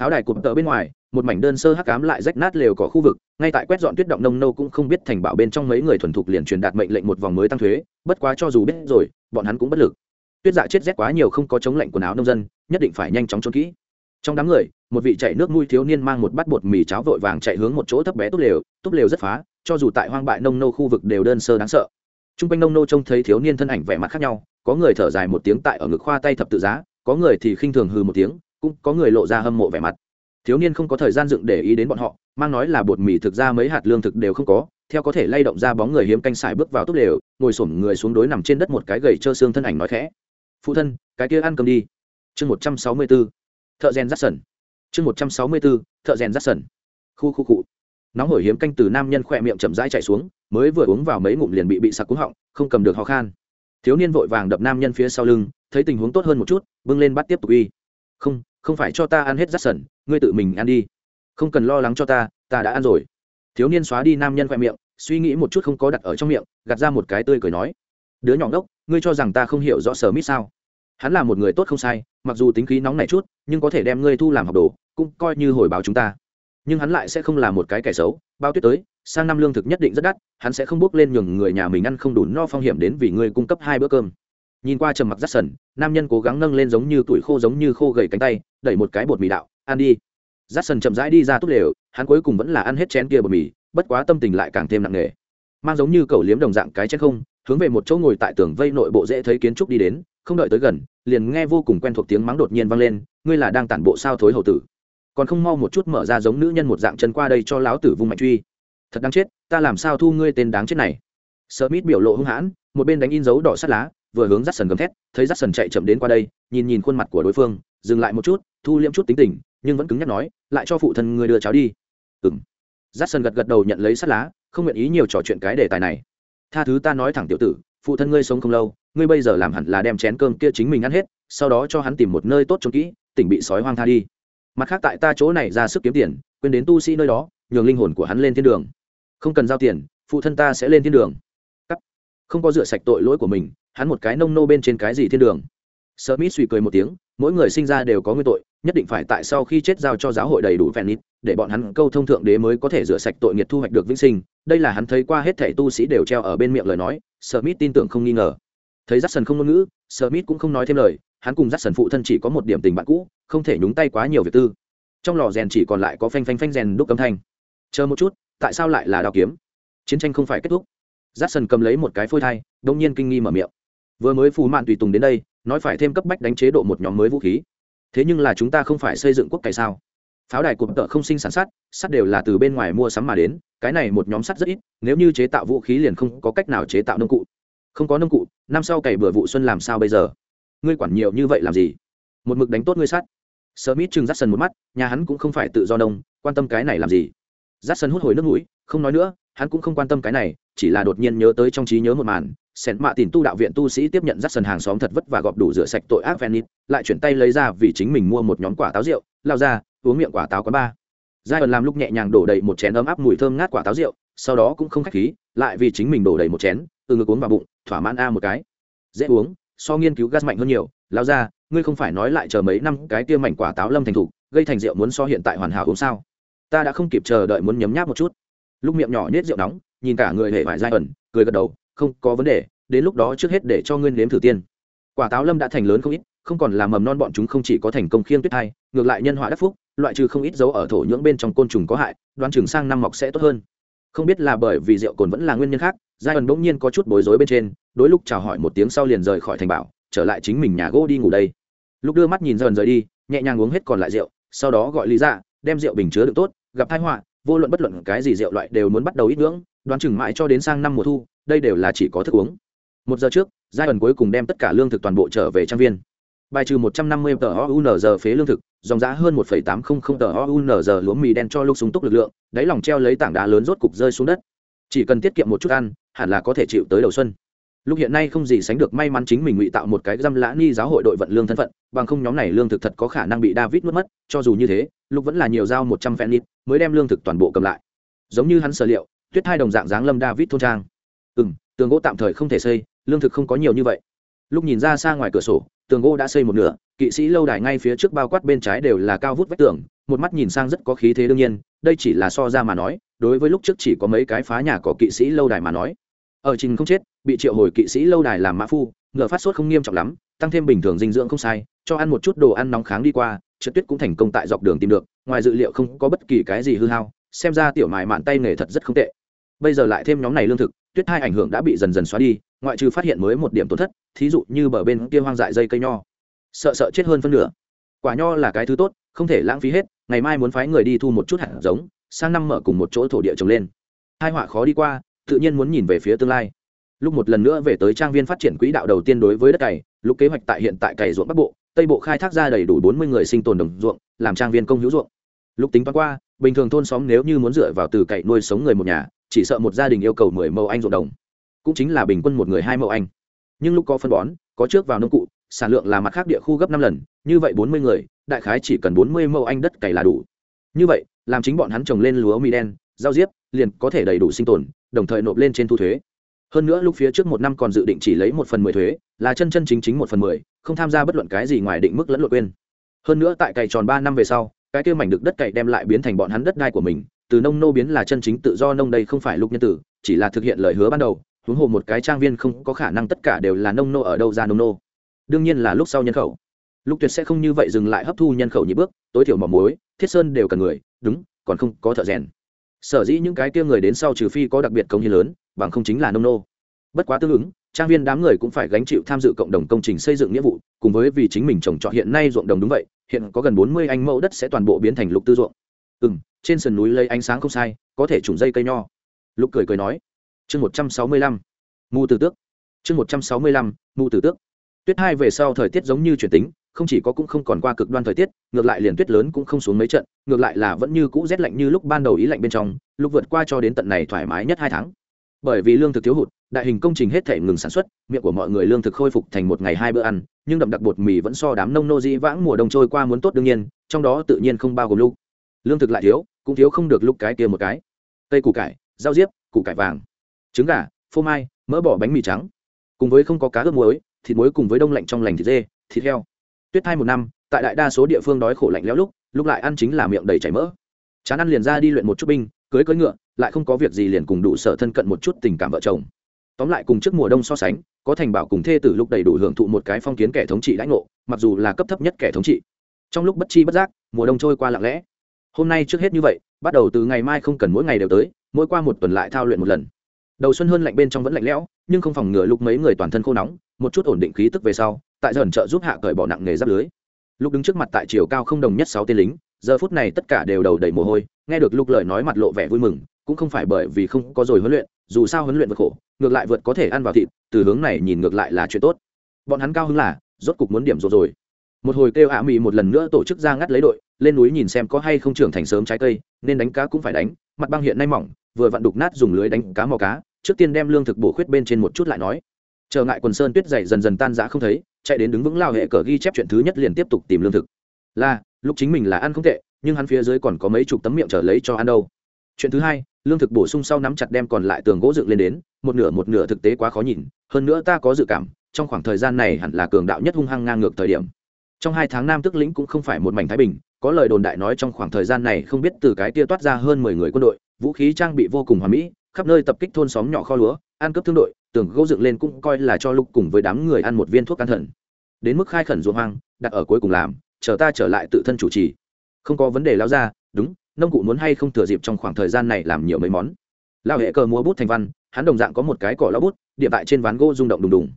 Pháo đài cụm tợ bên ngoài, một mảnh đơn sơ hắc cám lại rách nát lều có khu vực, ngay tại quét dọn tuyết động nông nâu cũng không biết thành bảo bên trong mấy người thuần thục liền truyền đạt mệnh lệnh một vòng mới tăng thuế, bất quá cho dù biết rồi, bọn hắn cũng bất lực. Tuyết dạ chết rét quá nhiều không có chống lạnh quần áo nông dân, nhất định phải nhanh chóng trốn kỹ trong đám người, một vị chạy nước mũi thiếu niên mang một bát bột mì cháo vội vàng chạy hướng một chỗ thấp bé tốt lều tốt lều rất phá, cho dù tại hoang bại nông nô khu vực đều đơn sơ đáng sợ. T r u n g quanh nông nô trông thấy thiếu niên thân ảnh vẻ mặt khác nhau, có người thở dài một tiếng tại ở ngực khoa tay thập tự giá, có người thì khinh thường hừ một tiếng, cũng có người lộ ra hâm mộ vẻ mặt. Thiếu niên không có thời gian dựng để ý đến bọn họ, mang nói là bột mì thực ra mấy hạt lương thực đều không có, theo có thể lay động ra bóng người hiếm canh xài bước vào tốt lều, ngồi sổm người xuống đối nằm trên đất một cái gầy trơ xương thân ảnh nói khẽ. Phụ thân, cái kia ăn cơm đi. Chương một trăm sáu mươi bốn thợ rèn rắt sần. Chương một trăm sáu mươi bốn thợ rèn rắt sần. Khu khu cụ. Nóng hổi hiếm canh từ nam nhân khỏe miệng chậm rãi chạy xuống, mới vừa uống vào mấy ngụm liền bị bị sặc cúng họng, không cầm được ho khan. Thiếu niên vội vàng đập nam nhân phía sau lưng, thấy tình huống tốt hơn một chút, bưng lên bắt tiếp tục uy. Không không phải cho ta ăn hết rắt sần, ngươi tự mình ăn đi. Không cần lo lắng cho ta ta đã ăn rồi. Thiếu niên xóa đi nam nhân khoe miệng, suy nghĩ một chút không có đặt ở trong miệng, gạt ra một cái tươi cười nói, đứa nhỏ ngốc, ngươi cho rằng ta không hiểu rõ sở mít sao? Hắn là một người tốt không sai mặc dù tính khí nóng này chút, nhưng có thể đem ngươi thu làm học đồ, cũng coi như hồi báo chúng ta. Nhưng hắn lại sẽ không là một cái kẻ xấu, bao tuyết tới, sang năm lương thực nhất định rất đắt, hắn sẽ không bước lên nhường người nhà mình ăn không đủ no phong hiểm đến vì ngươi cung cấp hai bữa cơm. Nhìn qua trầm mặc rắt sần, nam nhân cố gắng nâng lên giống như tuổi khô giống như khô gầy cánh tay, đẩy một cái bột mì đạo, ăn đi. Rắt sần chậm rãi đi ra tốt đều hắn cuối cùng vẫn là ăn hết chén kia bột mì, bất quá tâm tình lại càng thêm nặng nề. Mang giống như cầu liếm đồng dạng cái chén không, hướng về một chỗ ngồi tại tường vây nội bộ dễ thấy kiến trúc đi đến không đợi tới gần, liền nghe vô cùng quen thuộc tiếng mắng đột nhiên vang lên, ngươi là đang tản bộ sao thối hầu tử? Còn không mau một chút mở ra giống nữ nhân một dạng chân qua đây cho lão tử vung mạnh truy. Thật đáng chết, ta làm sao thu ngươi tên đáng chết này? Smith biểu lộ hung hãn, một bên đánh in dấu đỏ sắt lá, vừa hướng rắt sần gầm thét, thấy rắt sần chạy chậm đến qua đây, nhìn nhìn khuôn mặt của đối phương, dừng lại một chút, thu liễm chút tính tình, nhưng vẫn cứng nhắc nói, lại cho phụ thân ngươi đưa cháu đi. Ừng rắt sần gật gật đầu nhận lấy sắt lá, không nguyện ý nhiều trò chuyện cái đề tài này. Tha thứ ta nói thẳng tiểu tử, phụ thân ngươi sống không lâu ngươi bây giờ làm hẳn là đem chén cơm kia chính mình ăn hết sau đó cho hắn tìm một nơi tốt trốn kỹ tỉnh bị sói hoang tha đi. Mặt khác tại ta chỗ này ra sức kiếm tiền quên đến tu sĩ nơi đó nhường linh hồn của hắn lên thiên đường. Không cần giao tiền phụ thân ta sẽ lên thiên đường. Cắt. Không có rửa sạch tội lỗi của mình hắn một cái nông nô bên trên cái gì thiên đường. Smith suy cười một tiếng, mỗi người sinh ra đều có nguyên tội, nhất định phải tại sau khi chết giao cho giáo hội đầy đủ phèn nít, để bọn hắn câu thông thượng đế mới có thể rửa sạch tội nghiệt thu hoạch được vĩnh sinh. Đây là hắn thấy qua hết thảy tu sĩ đều treo ở bên miệng lời nói, Smith tin tưởng không nghi ngờ. Thấy Jackson không ngôn ngữ, Smith cũng không nói thêm lời, hắn cùng Jackson phụ thân chỉ có một điểm tình bạn cũ, không thể nhúng tay quá nhiều việc tư. Trong lò rèn chỉ còn lại có phanh phanh phanh rèn đúc âm thanh. Chờ một chút, tại sao lại là đao kiếm? Chiến tranh không phải kết thúc. Jackson cầm lấy một cái phôi thai, đột nhiên kinh nghi mở miệng vừa mới phù mạn tùy tùng đến đây nói phải thêm cấp bách đánh chế độ một nhóm mới vũ khí thế nhưng là chúng ta không phải xây dựng quốc cải sao pháo đài cụm tợ không sinh sản sắt sắt đều là từ bên ngoài mua sắm mà đến cái này một nhóm sắt rất ít nếu như chế tạo vũ khí liền không có cách nào chế tạo nông cụ không có nông cụ năm sau cày bừa vụ xuân làm sao bây giờ? Ngươi quản nhiều như vậy làm gì? Một mực đánh tốt ngươi sắt. Smith chừng rát sần một mắt, nhà hắn cũng không phải tự do nông, quan tâm cái này làm gì. rát sần hút hồi nước mũi, không nói nữa, hắn cũng không quan tâm cái này, chỉ là đột nhiên nhớ tới trong trí nhớ một màn, sẹn mạ tìm tu đạo viện tu sĩ tiếp nhận rát sần hàng xóm thật vất và gọp đủ rửa sạch tội ác venit lại chuyển tay lấy ra vì chính mình mua một nhóm quả táo rượu lao ra uống miệng quả táo quán ba giai ẩn làm lúc nhẹ nhàng đổ đầy một chén ấm áp mùi thơm ngát quả táo rượu sau đó cũng không khách khí lại vì chính mình đổ đầy một chén từ ngực uống vào bụng, thỏa mãn a một cái. Dễ uống, so nghiên cứu gas mạnh hơn nhiều. Lao ra ngươi không phải nói lại chờ mấy năm cái tiêm mảnh quả táo lâm thành thủ, gây thành rượu muốn so hiện tại hoàn hảo uống sao? Ta đã không kịp chờ đợi muốn nhấm nháp một chút. Lúc miệng nhỏ nhét rượu nóng, nhìn cả người hệ vải dai ẩn, cười gật đầu, không có vấn đề, đến lúc đó trước hết để cho ngươi nếm thử tiên. Quả táo lâm đã thành lớn không ít, không còn là mầm non bọn chúng không chỉ có thành công khiêng tuyết thai, ngược lại nhân họa đắc phúc, loại trừ không ít dấu ở thổ nhưỡng bên trong côn trùng có hại, đoán chừng sang năm mọc sẽ tốt hơn. Không biết là bởi vì rượu cồn vẫn là nguyên nhân khác giai ẩn bỗng nhiên có chút bối rối bên trên, đối lúc chào hỏi một tiếng sau liền rời khỏi thành bảo, trở lại chính mình nhà gỗ đi ngủ đây. Lúc đưa mắt nhìn dần rời đi, nhẹ nhàng uống hết còn lại rượu, sau đó gọi lý ra đem rượu bình chứa được tốt, gặp thái họa, vô luận bất luận cái gì rượu loại đều muốn bắt đầu ít ngưỡng, đoán chừng mãi cho đến sang năm mùa thu, đây đều là chỉ có thức uống. Một giờ trước giai ẩn cuối cùng đem tất cả lương thực toàn bộ trở về trang viên. Bài trừ một trăm năm mươi tờ ounz phế lương thực, dòng giá hơn một tám trăm linh tờ ounz lúa mì đen cho lúc súng túc lực lượng, đáy lòng treo lấy tảng đá lớn rốt cục rơi xuống đất chỉ cần tiết kiệm một chút ăn, hẳn là có thể chịu tới đầu xuân. Lúc hiện nay không gì sánh được may mắn chính mình ngụy tạo một cái răm lã ni giáo hội đội vận lương thân phận, bằng không nhóm này lương thực thật có khả năng bị david mất mất, cho dù như thế, lúc vẫn là nhiều dao một trăm phen nít mới đem lương thực toàn bộ cầm lại. Giống như hắn sở liệu, tuyết hai đồng dạng dáng lâm david thôn trang. Ừ m tường gỗ tạm thời không thể xây, lương thực không có nhiều như vậy. Lúc nhìn ra xa ngoài cửa sổ, tường gỗ đã xây một nửa, kỵ sĩ lâu đài ngay phía trước bao quát bên trái đều là cao vút vách tường, một mắt nhìn sang rất có khí thế đương nhiên, đây chỉ là so ra mà nói đối với lúc trước chỉ có mấy cái phá nhà có kỵ sĩ lâu đài mà nói. Ở trình không chết, bị triệu hồi kỵ sĩ lâu đài làm mã phu ngờ phát sốt không nghiêm trọng lắm, tăng thêm bình thường dinh dưỡng không sai, cho ăn một chút đồ ăn nóng kháng đi qua, trượt tuyết cũng thành công tại dọc đường tìm được, ngoài dự liệu không có bất kỳ cái gì hư hao, xem ra tiểu mại mạn tay nghề thật rất không tệ. Bây giờ lại thêm nhóm này lương thực, tuyết hai ảnh hưởng đã bị dần dần xóa đi, ngoại trừ phát hiện mới một điểm tổn thất, thí dụ như bờ bên kia hoang dại dây cây nho. Sợ sợ chết hơn phân nửa. Quả nho là cái thứ tốt, không thể lãng phí hết, ngày mai muốn phái người đi thu một chút hạt giống sang năm mở cùng một chỗ thổ địa trồng lên. Hai họa khó đi qua, tự nhiên muốn nhìn về phía tương lai. Lúc một lần nữa về tới trang viên phát triển quỹ đạo đầu tiên đối với đất cày lúc kế hoạch tại hiện tại cày ruộng bắc bộ, tây bộ khai thác ra đầy đủ bốn mươi người sinh tồn đồng ruộng, làm trang viên công hữu ruộng. Lúc tính toán qua, bình thường thôn xóm nếu như muốn dựa vào từ cày nuôi sống người một nhà, chỉ sợ một gia đình yêu cầu mười mẫu anh ruộng đồng. Cũng chính là bình quân một người hai mẫu anh. Nhưng lúc có phân bón, có trước vào nông cụ, sản lượng là mặt khác địa khu gấp năm lần, như vậy bốn mươi người, đại khái chỉ cần bốn mươi mẫu anh đất cày là đủ như vậy, làm chính bọn hắn trồng lên lúa mì đen giao diếp, liền có thể đầy đủ sinh tồn, đồng thời nộp lên trên thu thuế. Hơn nữa lúc phía trước một năm còn dự định chỉ lấy một phần mười thuế, là chân chân chính chính một phần mười, không tham gia bất luận cái gì ngoài định mức lẫn lộn quên. Hơn nữa tại cày tròn ba năm về sau, cái kia mảnh được đất cày đem lại biến thành bọn hắn đất đai của mình, từ nông nô biến là chân chính tự do nông đây không phải lục nhân tử, chỉ là thực hiện lời hứa ban đầu, huống hồ một cái trang viên không có khả năng tất cả đều là nông nô ở đâu ra nông nô. Đương nhiên là lúc sau nhân khẩu lục tuyệt sẽ không như vậy dừng lại hấp thu nhân khẩu nhị bước, tối thiểu mỏ muối, thiết sơn đều cần người, đúng, còn không có thợ rèn. Sở dĩ những cái kia người đến sau trừ phi có đặc biệt công hiến lớn, bằng không chính là nông nô. Bất quá tương ứng, trang viên đám người cũng phải gánh chịu tham dự cộng đồng công trình xây dựng nghĩa vụ, cùng với vì chính mình trồng trọt hiện nay ruộng đồng đúng vậy, hiện có gần bốn mươi anh mẫu đất sẽ toàn bộ biến thành lục tư ruộng. Ừ m trên sườn núi lấy ánh sáng không sai, có thể trùng dây cây nho. Lục cười cười nói. Chương một trăm sáu mươi lăm. Mù tử tước. Chương một trăm sáu mươi lăm, mù tử tước. Tuyết hai về sau thời tiết giống như chuyển tính không chỉ có cũng không còn qua cực đoan thời tiết, ngược lại liền tuyết lớn cũng không xuống mấy trận, ngược lại là vẫn như cũ rét lạnh như lúc ban đầu ý lạnh bên trong, lúc vượt qua cho đến tận này thoải mái nhất hai tháng. Bởi vì lương thực thiếu hụt, đại hình công trình hết thể ngừng sản xuất, miệng của mọi người lương thực khôi phục thành một ngày hai bữa ăn, nhưng đậm đặc bột mì vẫn so đám nông nô dĩ vãng mùa đông trôi qua muốn tốt đương nhiên, trong đó tự nhiên không bao gồm lúc lương thực lại thiếu, cũng thiếu không được lúc cái kia một cái. Cây củ cải, rau diếp, củ cải vàng, trứng gà, phô mai, mỡ bỏ bánh mì trắng. Cùng với không có cá ướp muối, thịt muối cùng với đông lạnh trong lành thịt dê, thịt heo tuyết thai một năm, tại đại đa số địa phương đói khổ lạnh lẽo lúc lúc lại ăn chính là miệng đầy chảy mỡ. Chán ăn liền ra đi luyện một chút binh, cưới cưới ngựa, lại không có việc gì liền cùng đủ sở thân cận một chút tình cảm vợ chồng. Tóm lại cùng trước mùa đông so sánh, có thành bảo cùng thê tử lúc đầy đủ hưởng thụ một cái phong kiến kẻ thống trị lãnh ngộ, mặc dù là cấp thấp nhất kẻ thống trị. Trong lúc bất chi bất giác, mùa đông trôi qua lặng lẽ. Hôm nay trước hết như vậy, bắt đầu từ ngày mai không cần mỗi ngày đều tới, mỗi qua một tuần lại thao luyện một lần. Đầu xuân hơn lạnh bên trong vẫn lạnh lẽo, nhưng không phòng ngừa lúc mấy người toàn thân khô nóng, một chút ổn định khí tức về sau tại dần trợ giúp hạ cởi bỏ nặng nghề giáp lưới. Lúc đứng trước mặt tại chiều cao không đồng nhất sáu tên lính, giờ phút này tất cả đều đầu đầy mồ hôi, nghe được lúc lời nói mặt lộ vẻ vui mừng, cũng không phải bởi vì không có rồi huấn luyện, dù sao huấn luyện vượt khổ, ngược lại vượt có thể ăn vào thịt, từ hướng này nhìn ngược lại là chuyện tốt. Bọn hắn cao hứng là, rốt cục muốn điểm rồi rồi. Một hồi kêu ạ mị một lần nữa tổ chức ra ngắt lấy đội, lên núi nhìn xem có hay không trưởng thành sớm trái cây, nên đánh cá cũng phải đánh, mặt băng hiện nay mỏng, vừa vặn đục nát dùng lưới đánh cá mò cá, trước tiên đem lương thực bổ khuyết bên trên một chút lại nói. Chờ ngại quần sơn tuyết dày dần dần tan rã không thấy chạy đến đứng vững lao hệ cờ ghi chép chuyện thứ nhất liền tiếp tục tìm lương thực. Là, lúc chính mình là ăn không tệ, nhưng hắn phía dưới còn có mấy chục tấm miệng trở lấy cho ăn đâu. Chuyện thứ hai, lương thực bổ sung sau nắm chặt đem còn lại tường gỗ dựng lên đến, một nửa một nửa thực tế quá khó nhìn, hơn nữa ta có dự cảm, trong khoảng thời gian này hẳn là cường đạo nhất hung hăng ngang ngược thời điểm. Trong hai tháng nam tức lĩnh cũng không phải một mảnh thái bình, có lời đồn đại nói trong khoảng thời gian này không biết từ cái tia toát ra hơn mười người quân đội, vũ khí trang bị vô cùng hoàn mỹ, khắp nơi tập kích thôn xóm nhỏ kho lúa, ăn cướp thương đội tường gỗ dựng lên cũng coi là cho lục cùng với đám người ăn một viên thuốc can thần. Đến mức khai khẩn ruộng hoang, đặt ở cuối cùng làm, chờ ta trở lại tự thân chủ trì. Không có vấn đề lao ra đúng, nông cụ muốn hay không thừa dịp trong khoảng thời gian này làm nhiều mấy món. Lao hệ cờ mua bút thành văn, hắn đồng dạng có một cái cỏ lao bút địa tại trên ván gỗ rung động đùng đùng.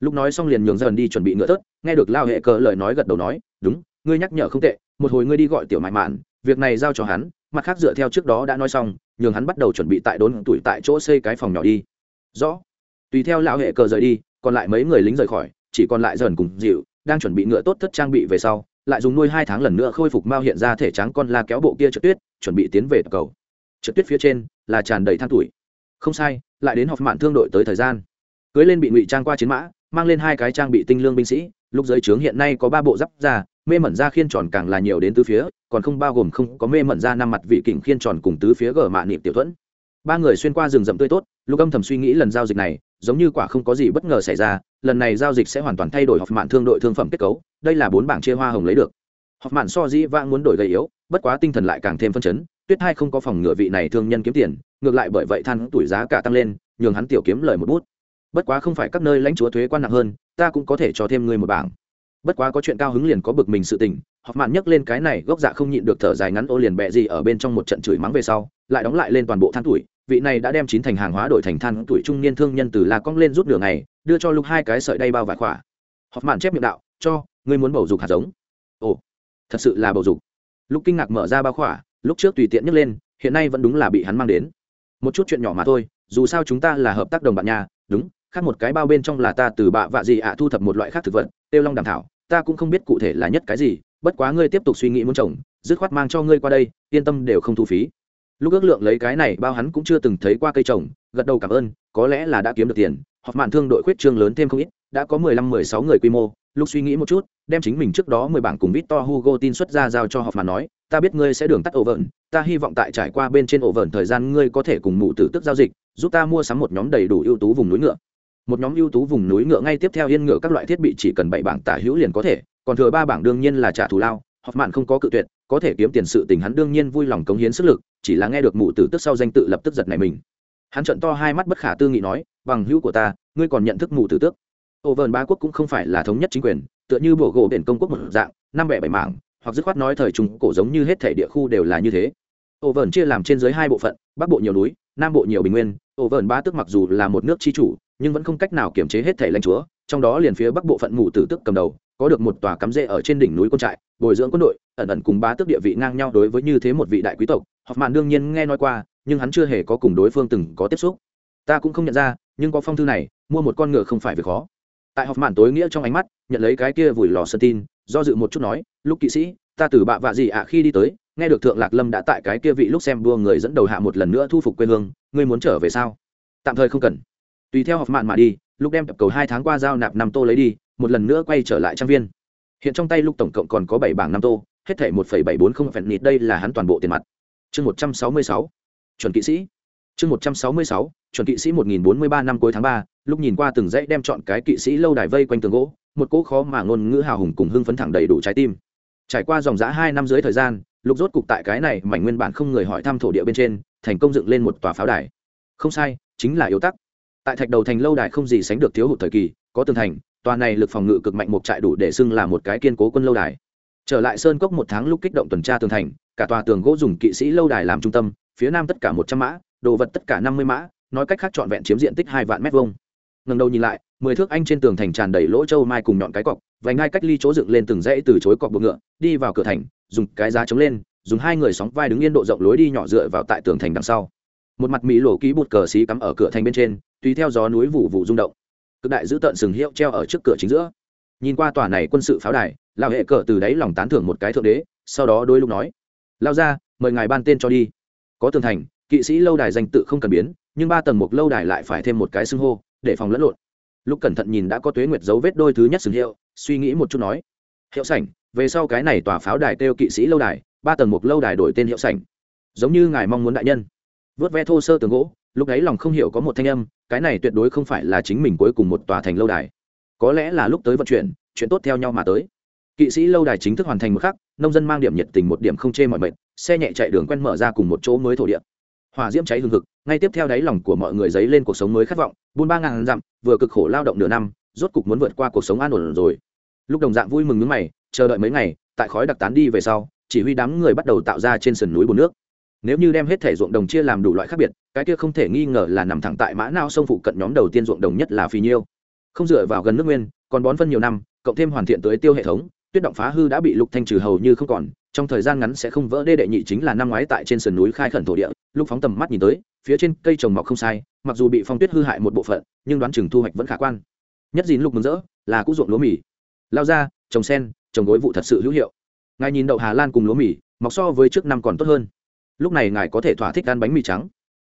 Lúc nói xong liền nhường dần đi chuẩn bị ngựa tớt nghe được lao hệ cờ lời nói gật đầu nói, đúng, ngươi nhắc nhở không tệ, một hồi ngươi đi gọi tiểu mại mạn, việc này giao cho hắn, mặt khác dựa theo trước đó đã nói xong, nhường hắn bắt đầu chuẩn bị tại đốn tuổi tại chỗ xây cái phòng nhỏ đi. Rõ tùy theo lão hệ cờ rời đi, còn lại mấy người lính rời khỏi, chỉ còn lại dần cùng dịu, đang chuẩn bị ngựa tốt thất trang bị về sau, lại dùng nuôi hai tháng lần nữa khôi phục mao hiện ra thể trắng con la kéo bộ kia trượt tuyết, chuẩn bị tiến về cầu. Trượt tuyết phía trên là tràn đầy than tuổi. Không sai, lại đến họp mạn thương đội tới thời gian. Cưới lên bị ngụy trang qua chiến mã, mang lên hai cái trang bị tinh lương binh sĩ, lúc giới trướng hiện nay có ba bộ giáp ra mê mẩn ra khiên tròn càng là nhiều đến tứ phía, còn không bao gồm không có mê mẩn ra năm mặt vị kình khiên tròn cùng tứ phía gờ mạ niệm tiểu thuẫn. Ba người xuyên qua rừng rậm tươi tốt lúc âm thầm suy nghĩ lần giao dịch này giống như quả không có gì bất ngờ xảy ra, lần này giao dịch sẽ hoàn toàn thay đổi họp mạn thương đội thương phẩm kết cấu, đây là bốn bảng chia hoa hồng lấy được. Họp mạn so dĩ vãng muốn đổi gầy yếu, bất quá tinh thần lại càng thêm phân chấn, tuyết hai không có phòng ngựa vị này thương nhân kiếm tiền, ngược lại bởi vậy than tuổi giá cả tăng lên, nhường hắn tiểu kiếm lời một bút. Bất quá không phải các nơi lãnh chúa thuế quan nặng hơn, ta cũng có thể cho thêm người một bảng. Bất quá có chuyện cao hứng liền có bực mình sự tình họp mạn nhấc lên cái này gốc dạ không nhịn được thở dài ngắn ô liền bẹ gì ở bên trong một trận chửi mắng về sau, lại đóng lại lên toàn bộ than tuổi vị này đã đem chín thành hàng hóa đổi thành than tuổi trung niên thương nhân từ là cong lên rút đường này đưa cho lục hai cái sợi đay bao vải khỏa. Họp mạn chép miệng đạo, cho, ngươi muốn bầu dục hạt giống? Ồ, thật sự là bầu dục. Lúc kinh ngạc mở ra bao khỏa, lúc trước tùy tiện nhấc lên, hiện nay vẫn đúng là bị hắn mang đến. Một chút chuyện nhỏ mà thôi, dù sao chúng ta là hợp tác đồng bạn nhà đúng, khác một cái bao bên trong là ta từ bạ vạ gì ạ, thu thập một loại khác thực vật, tiêu long đàm thảo, ta cũng không biết cụ thể là nhất cái gì, bất quá ngươi tiếp tục suy nghĩ muốn trồng, dứt khoát mang cho ngươi qua đây, yên tâm đều không thu phí lúc ước lượng lấy cái này, bao hắn cũng chưa từng thấy qua cây trồng, gật đầu cảm ơn, có lẽ là đã kiếm được tiền. Họp mạn thương đội khuyết trương lớn thêm không ít, đã có mười lăm, mười sáu người quy mô. Lúc suy nghĩ một chút, đem chính mình trước đó mười bảng cùng victor hugo tin xuất ra giao cho họp mạn nói, ta biết ngươi sẽ đường tắt ổ vợn, ta hy vọng tại trải qua bên trên ổ vợn thời gian ngươi có thể cùng mụ tử tức giao dịch, giúp ta mua sắm một nhóm đầy đủ ưu tú vùng núi ngựa. Một nhóm ưu tú vùng núi ngựa ngay tiếp theo yên ngựa các loại thiết bị chỉ cần bảy bảng tả hữu liền có thể, còn thừa ba bảng đương nhiên là trả thù lao, họp mạn không có cự tuyệt có thể kiếm tiền sự tình hắn đương nhiên vui lòng cống hiến sức lực, chỉ là nghe được mụ tử tức sau danh tự lập tức giật này mình. Hắn trận to hai mắt bất khả tư nghị nói, bằng hữu của ta, ngươi còn nhận thức mụ tử tước. Ô vờn ba quốc cũng không phải là thống nhất chính quyền, tựa như bộ gỗ biển công quốc một dạng, năm bẻ bảy mảng, hoặc dứt khoát nói thời trung cổ giống như hết thể địa khu đều là như thế. Ô vờn chia làm trên dưới hai bộ phận, bắc bộ nhiều núi, nam bộ nhiều bình nguyên. Ô vờn ba tước mặc dù là một nước chi chủ, nhưng vẫn không cách nào kiểm chế hết thể lãnh chúa, trong đó liền phía bắc bộ phận mù tử tức cầm đầu có được một tòa cắm rễ ở trên đỉnh núi quân trại, bồi dưỡng quân đội, ẩn ẩn cùng bá tước địa vị ngang nhau đối với như thế một vị đại quý tộc hoặc mạn đương nhiên nghe nói qua, nhưng hắn chưa hề có cùng đối phương từng có tiếp xúc. Ta cũng không nhận ra, nhưng có phong thư này, mua một con ngựa không phải việc khó. Tại học mạn tối nghĩa trong ánh mắt, nhận lấy cái kia vùi lò sơn tin, do dự một chút nói, lúc kỵ sĩ, ta từ bạ vạ gì ạ, khi đi tới, nghe được thượng lạc lâm đã tại cái kia vị lúc xem đua người dẫn đầu hạ một lần nữa thu phục quê hương, ngươi muốn trở về sao? Tạm thời không cần. Tùy theo học mạn mà đi lúc đem cầu hai tháng qua giao nạp năm tô lấy đi, một lần nữa quay trở lại trang viên. Hiện trong tay lúc tổng cộng còn có bảy bảng năm tô, hết thể một phẩy bảy bốn không phèn nịt, đây là hắn toàn bộ tiền mặt. Chương một trăm sáu mươi sáu, chuẩn kỵ sĩ. Chương một trăm sáu mươi sáu, chuẩn kỵ sĩ một nghìn bốn mươi ba năm cuối tháng ba, lúc nhìn qua từng dãy đem chọn cái kỵ sĩ lâu đài vây quanh tường gỗ, một cỗ khó mà ngôn ngữ hào hùng cùng hưng phấn thẳng đầy đủ trái tim. Trải qua dòng giã hai năm dưới thời gian lục rốt cục tại cái này mảnh nguyên bản không người hỏi thăm thổ địa bên trên, thành công dựng lên một tòa pháo đài. Không sai, chính là yếu tắc tại thạch đầu thành lâu đài không gì sánh được thiếu hụt thời kỳ, có tường thành, tòa này lực phòng ngự cực mạnh một trại đủ để xưng là một cái kiên cố quân lâu đài. Trở lại sơn cốc một tháng lúc kích động tuần tra tường thành, cả tòa tường gỗ dùng kỵ sĩ lâu đài làm trung tâm, phía nam tất cả một trăm mã, đồ vật tất cả năm mươi mã, nói cách khác trọn vẹn chiếm diện tích hai vạn mét vuông. Ngần đầu nhìn lại, mười thước anh trên tường thành tràn đầy lỗ châu mai cùng nhọn cái cọc, vành ngai cách ly chỗ dựng lên từng dãy từ chối cọc buộc ngựa, đi vào cửa thành, dùng cái giá chống lên, dùng hai người sóng vai đứng yên độ rộng lối đi nhỏ dựa vào tại tường thành đằng sau. Một mặt mỹ lộ ký bột cờ xí cắm ở cửa thành bên trên tùy theo gió núi vụ vụ rung động. Cực đại giữ tận sừng hiệu treo ở trước cửa chính giữa. Nhìn qua tòa này quân sự pháo đài lao hệ cờ từ đáy lòng tán thưởng một cái thượng đế, sau đó đôi lúc nói lao ra mời ngài ban tên cho đi. Có tường thành, kỵ sĩ lâu đài danh tự không cần biến, nhưng ba tầng một lâu đài lại phải thêm một cái xưng hô, để phòng lẫn lộn. Lúc cẩn thận nhìn đã có tuế nguyệt dấu vết đôi thứ nhất sừng hiệu, suy nghĩ một chút nói, hiệu sảnh, về sau cái này tòa pháo đài kêu kỵ sĩ lâu đài, ba tầng một lâu đài đổi tên hiệu sảnh. Giống như ngài mong muốn đại nhân. Vớt ve thô sơ tường gỗ lúc ấy lòng không hiểu có một thanh âm, cái này tuyệt đối không phải là chính mình cuối cùng một tòa thành lâu đài. Có lẽ là lúc tới vận chuyển, chuyện tốt theo nhau mà tới. Kỵ sĩ lâu đài chính thức hoàn thành một khắc, nông dân mang điểm nhiệt tình một điểm không chê mọi mệt, xe nhẹ chạy đường quen mở ra cùng một chỗ mới thổ địa. Hỏa diễm cháy hừng hực, ngay tiếp theo đáy lòng của mọi người dấy lên cuộc sống mới khát vọng, buôn ba ngàn dặm, vừa cực khổ lao động nửa năm, rốt cục muốn vượt qua cuộc sống an ổn rồi. Lúc đồng dạng vui mừng nước mày, chờ đợi mấy ngày, tại khói đặc tán đi về sau, chỉ huy đám người bắt đầu tạo ra trên sườn núi bùn nước nếu như đem hết thể ruộng đồng chia làm đủ loại khác biệt, cái kia không thể nghi ngờ là nằm thẳng tại mã nao sông phụ cận nhóm đầu tiên ruộng đồng nhất là phì nhiêu. Không dựa vào gần nước nguyên, còn bón phân nhiều năm, cộng thêm hoàn thiện tới tiêu hệ thống, tuyết động phá hư đã bị lục thanh trừ hầu như không còn, trong thời gian ngắn sẽ không vỡ đê đệ nhị chính là năm ngoái tại trên sườn núi khai khẩn thổ địa lúc phóng tầm mắt nhìn tới, phía trên cây trồng mọc không sai, mặc dù bị phong tuyết hư hại một bộ phận, nhưng đoán chừng thu hoạch vẫn khả quan. Nhất dín lục mừng rỡ, là cũ ruộng lúa mì. Lao ra, trồng sen, trồng gối vụ thật sự hữu hiệu. Ngài nhìn đậu hà lan cùng lúa mì, mọc so với trước năm còn tốt hơn lúc này ngài có thể thỏa thích ăn bánh mì trắng.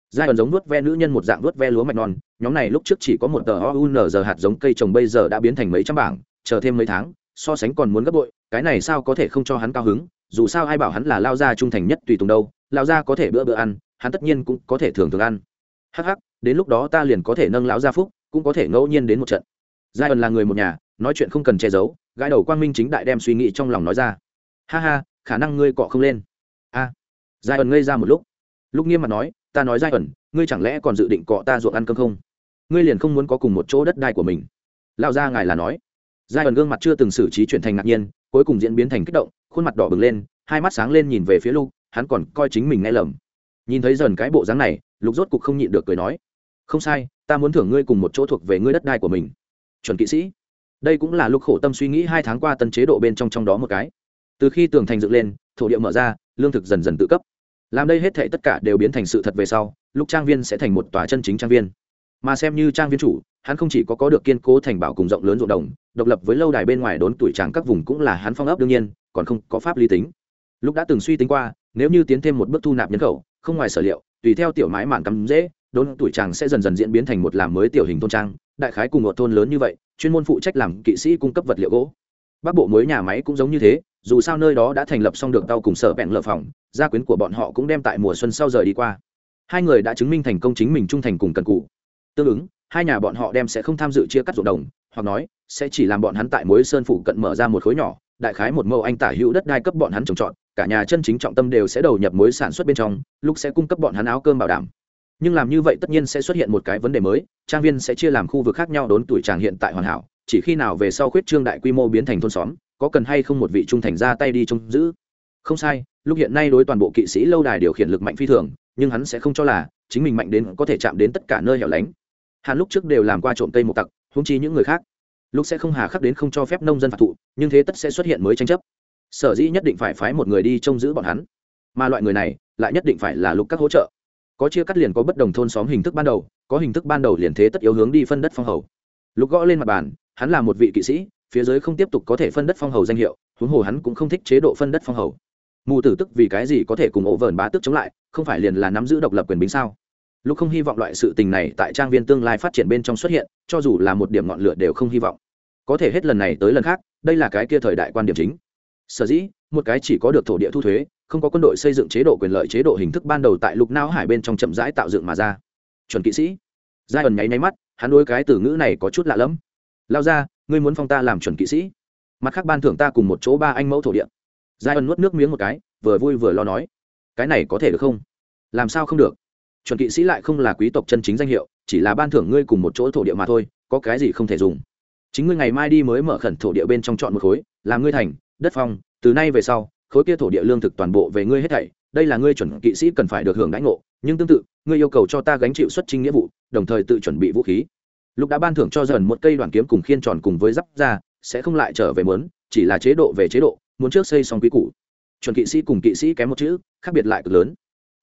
Giai đoạn giống nuốt ve nữ nhân một dạng nuốt ve lúa mạch non. Nhóm này lúc trước chỉ có một tờ oun giờ hạt giống cây trồng bây giờ đã biến thành mấy trăm bảng, chờ thêm mấy tháng, so sánh còn muốn gấp bội. Cái này sao có thể không cho hắn cao hứng? Dù sao ai bảo hắn là lao gia trung thành nhất tùy tùng đâu. Lao gia có thể bữa bữa ăn, hắn tất nhiên cũng có thể thường thường ăn. Hắc hắc, đến lúc đó ta liền có thể nâng lão gia phúc, cũng có thể ngẫu nhiên đến một trận. Giai ẩn là người một nhà, nói chuyện không cần che giấu, gãi đầu quang minh chính đại đem suy nghĩ trong lòng nói ra. Ha ha, khả năng ngươi cọ không lên giai ẩn ngây ra một lúc. Lúc nghiêm mặt nói, ta nói giai ẩn, ngươi chẳng lẽ còn dự định cọ ta ruộng ăn cơm không? Ngươi liền không muốn có cùng một chỗ đất đai của mình. Lao ra ngài là nói. Giai ẩn gương mặt chưa từng xử trí chuyển thành ngạc nhiên, cuối cùng diễn biến thành kích động, khuôn mặt đỏ bừng lên, hai mắt sáng lên nhìn về phía lục, hắn còn coi chính mình nghe lầm. Nhìn thấy dần cái bộ dáng này, lục rốt cục không nhịn được cười nói, không sai, ta muốn thưởng ngươi cùng một chỗ thuộc về ngươi đất đai của mình. Chuẩn kỵ sĩ. Đây cũng là lúc khổ tâm suy nghĩ hai tháng qua tân chế độ bên trong trong đó một cái. Từ khi tường thành dựng lên, thổ địa mở ra lương thực dần dần tự cấp. Làm đây hết thệ tất cả đều biến thành sự thật về sau, lúc trang viên sẽ thành một tòa chân chính trang viên. Mà xem như trang viên chủ, hắn không chỉ có có được kiên cố thành bảo cùng rộng lớn ruộng đồng, độc lập với lâu đài bên ngoài đốn tuổi tràng các vùng cũng là hắn phong ấp đương nhiên, còn không có pháp lý tính. Lúc đã từng suy tính qua, nếu như tiến thêm một bước thu nạp nhân khẩu, không ngoài sở liệu, tùy theo tiểu mái mạn cắm dễ, đốn tuổi tràng sẽ dần dần diễn biến thành một làm mới tiểu hình thôn trang, đại khái cùng một thôn lớn như vậy, chuyên môn phụ trách làm kỵ sĩ cung cấp vật liệu gỗ bắc bộ mới nhà máy cũng giống như thế, dù sao nơi đó đã thành lập xong được tàu cùng sở bẹn lợ phòng, gia quyến của bọn họ cũng đem tại mùa xuân sau rời đi qua. Hai người đã chứng minh thành công chính mình trung thành cùng cần cụ tương ứng, hai nhà bọn họ đem sẽ không tham dự chia cắt ruộng đồng, hoặc nói, sẽ chỉ làm bọn hắn tại mối sơn phủ cận mở ra một khối nhỏ, đại khái một mẫu anh tả hữu đất đai cấp bọn hắn trồng trọt, cả nhà chân chính trọng tâm đều sẽ đầu nhập mối sản xuất bên trong, lúc sẽ cung cấp bọn hắn áo cơm bảo đảm. Nhưng làm như vậy tất nhiên sẽ xuất hiện một cái vấn đề mới, trang viên sẽ chia làm khu vực khác nhau đốn tuổi tràng hiện tại hoàn hảo chỉ khi nào về sau khuyết trương đại quy mô biến thành thôn xóm, có cần hay không một vị trung thành ra tay đi trông giữ? Không sai, lúc hiện nay đối toàn bộ kỵ sĩ lâu đài điều khiển lực mạnh phi thường, nhưng hắn sẽ không cho là chính mình mạnh đến có thể chạm đến tất cả nơi hẻo lánh. Hắn lúc trước đều làm qua trộm cây một tặc húng chi những người khác. Lúc sẽ không hà khắc đến không cho phép nông dân phạt thụ, nhưng thế tất sẽ xuất hiện mới tranh chấp. Sở dĩ nhất định phải phái một người đi trông giữ bọn hắn. Mà loại người này, lại nhất định phải là lục các hỗ trợ. Có chia cắt liền có bất đồng thôn xóm hình thức ban đầu, có hình thức ban đầu liền thế tất yếu hướng đi phân đất phong hầu. Lục gõ lên mặt bàn hắn là một vị kỵ sĩ, phía dưới không tiếp tục có thể phân đất phong hầu danh hiệu, huống hồ hắn cũng không thích chế độ phân đất phong hầu. Mù tử tức vì cái gì có thể cùng ổ vờn bá tức chống lại, không phải liền là nắm giữ độc lập quyền bính sao? Lúc không hy vọng loại sự tình này tại trang viên tương lai phát triển bên trong xuất hiện, cho dù là một điểm ngọn lửa đều không hy vọng. Có thể hết lần này tới lần khác, đây là cái kia thời đại quan điểm chính. Sở dĩ, một cái chỉ có được thổ địa thu thuế, không có quân đội xây dựng chế độ quyền lợi chế độ hình thức ban đầu tại lục não hải bên trong chậm rãi tạo dựng mà ra. Chuẩn kỵ sĩ. Giai ẩn nháy nháy mắt, hắn đối cái từ ngữ này có chút lạ lẫm lao ra, ngươi muốn phong ta làm chuẩn kỵ sĩ. Mặt khác ban thưởng ta cùng một chỗ ba anh mẫu thổ địa. Giai ân nuốt nước miếng một cái, vừa vui vừa lo nói. Cái này có thể được không? Làm sao không được? Chuẩn kỵ sĩ lại không là quý tộc chân chính danh hiệu, chỉ là ban thưởng ngươi cùng một chỗ thổ địa mà thôi, có cái gì không thể dùng. Chính ngươi ngày mai đi mới mở khẩn thổ địa bên trong chọn một khối, làm ngươi thành, đất phong, từ nay về sau, khối kia thổ địa lương thực toàn bộ về ngươi hết thảy, đây là ngươi chuẩn kỵ sĩ cần phải được hưởng đãi ngộ, nhưng tương tự, ngươi yêu cầu cho ta gánh chịu xuất trình nghĩa vụ, đồng thời tự chuẩn bị vũ khí lúc đã ban thưởng cho dần một cây đoàn kiếm cùng khiên tròn cùng với giáp ra, sẽ không lại trở về mớn chỉ là chế độ về chế độ, muốn trước xây xong quý cũ chuẩn kỵ sĩ cùng kỵ sĩ kém một chữ, khác biệt lại cực lớn.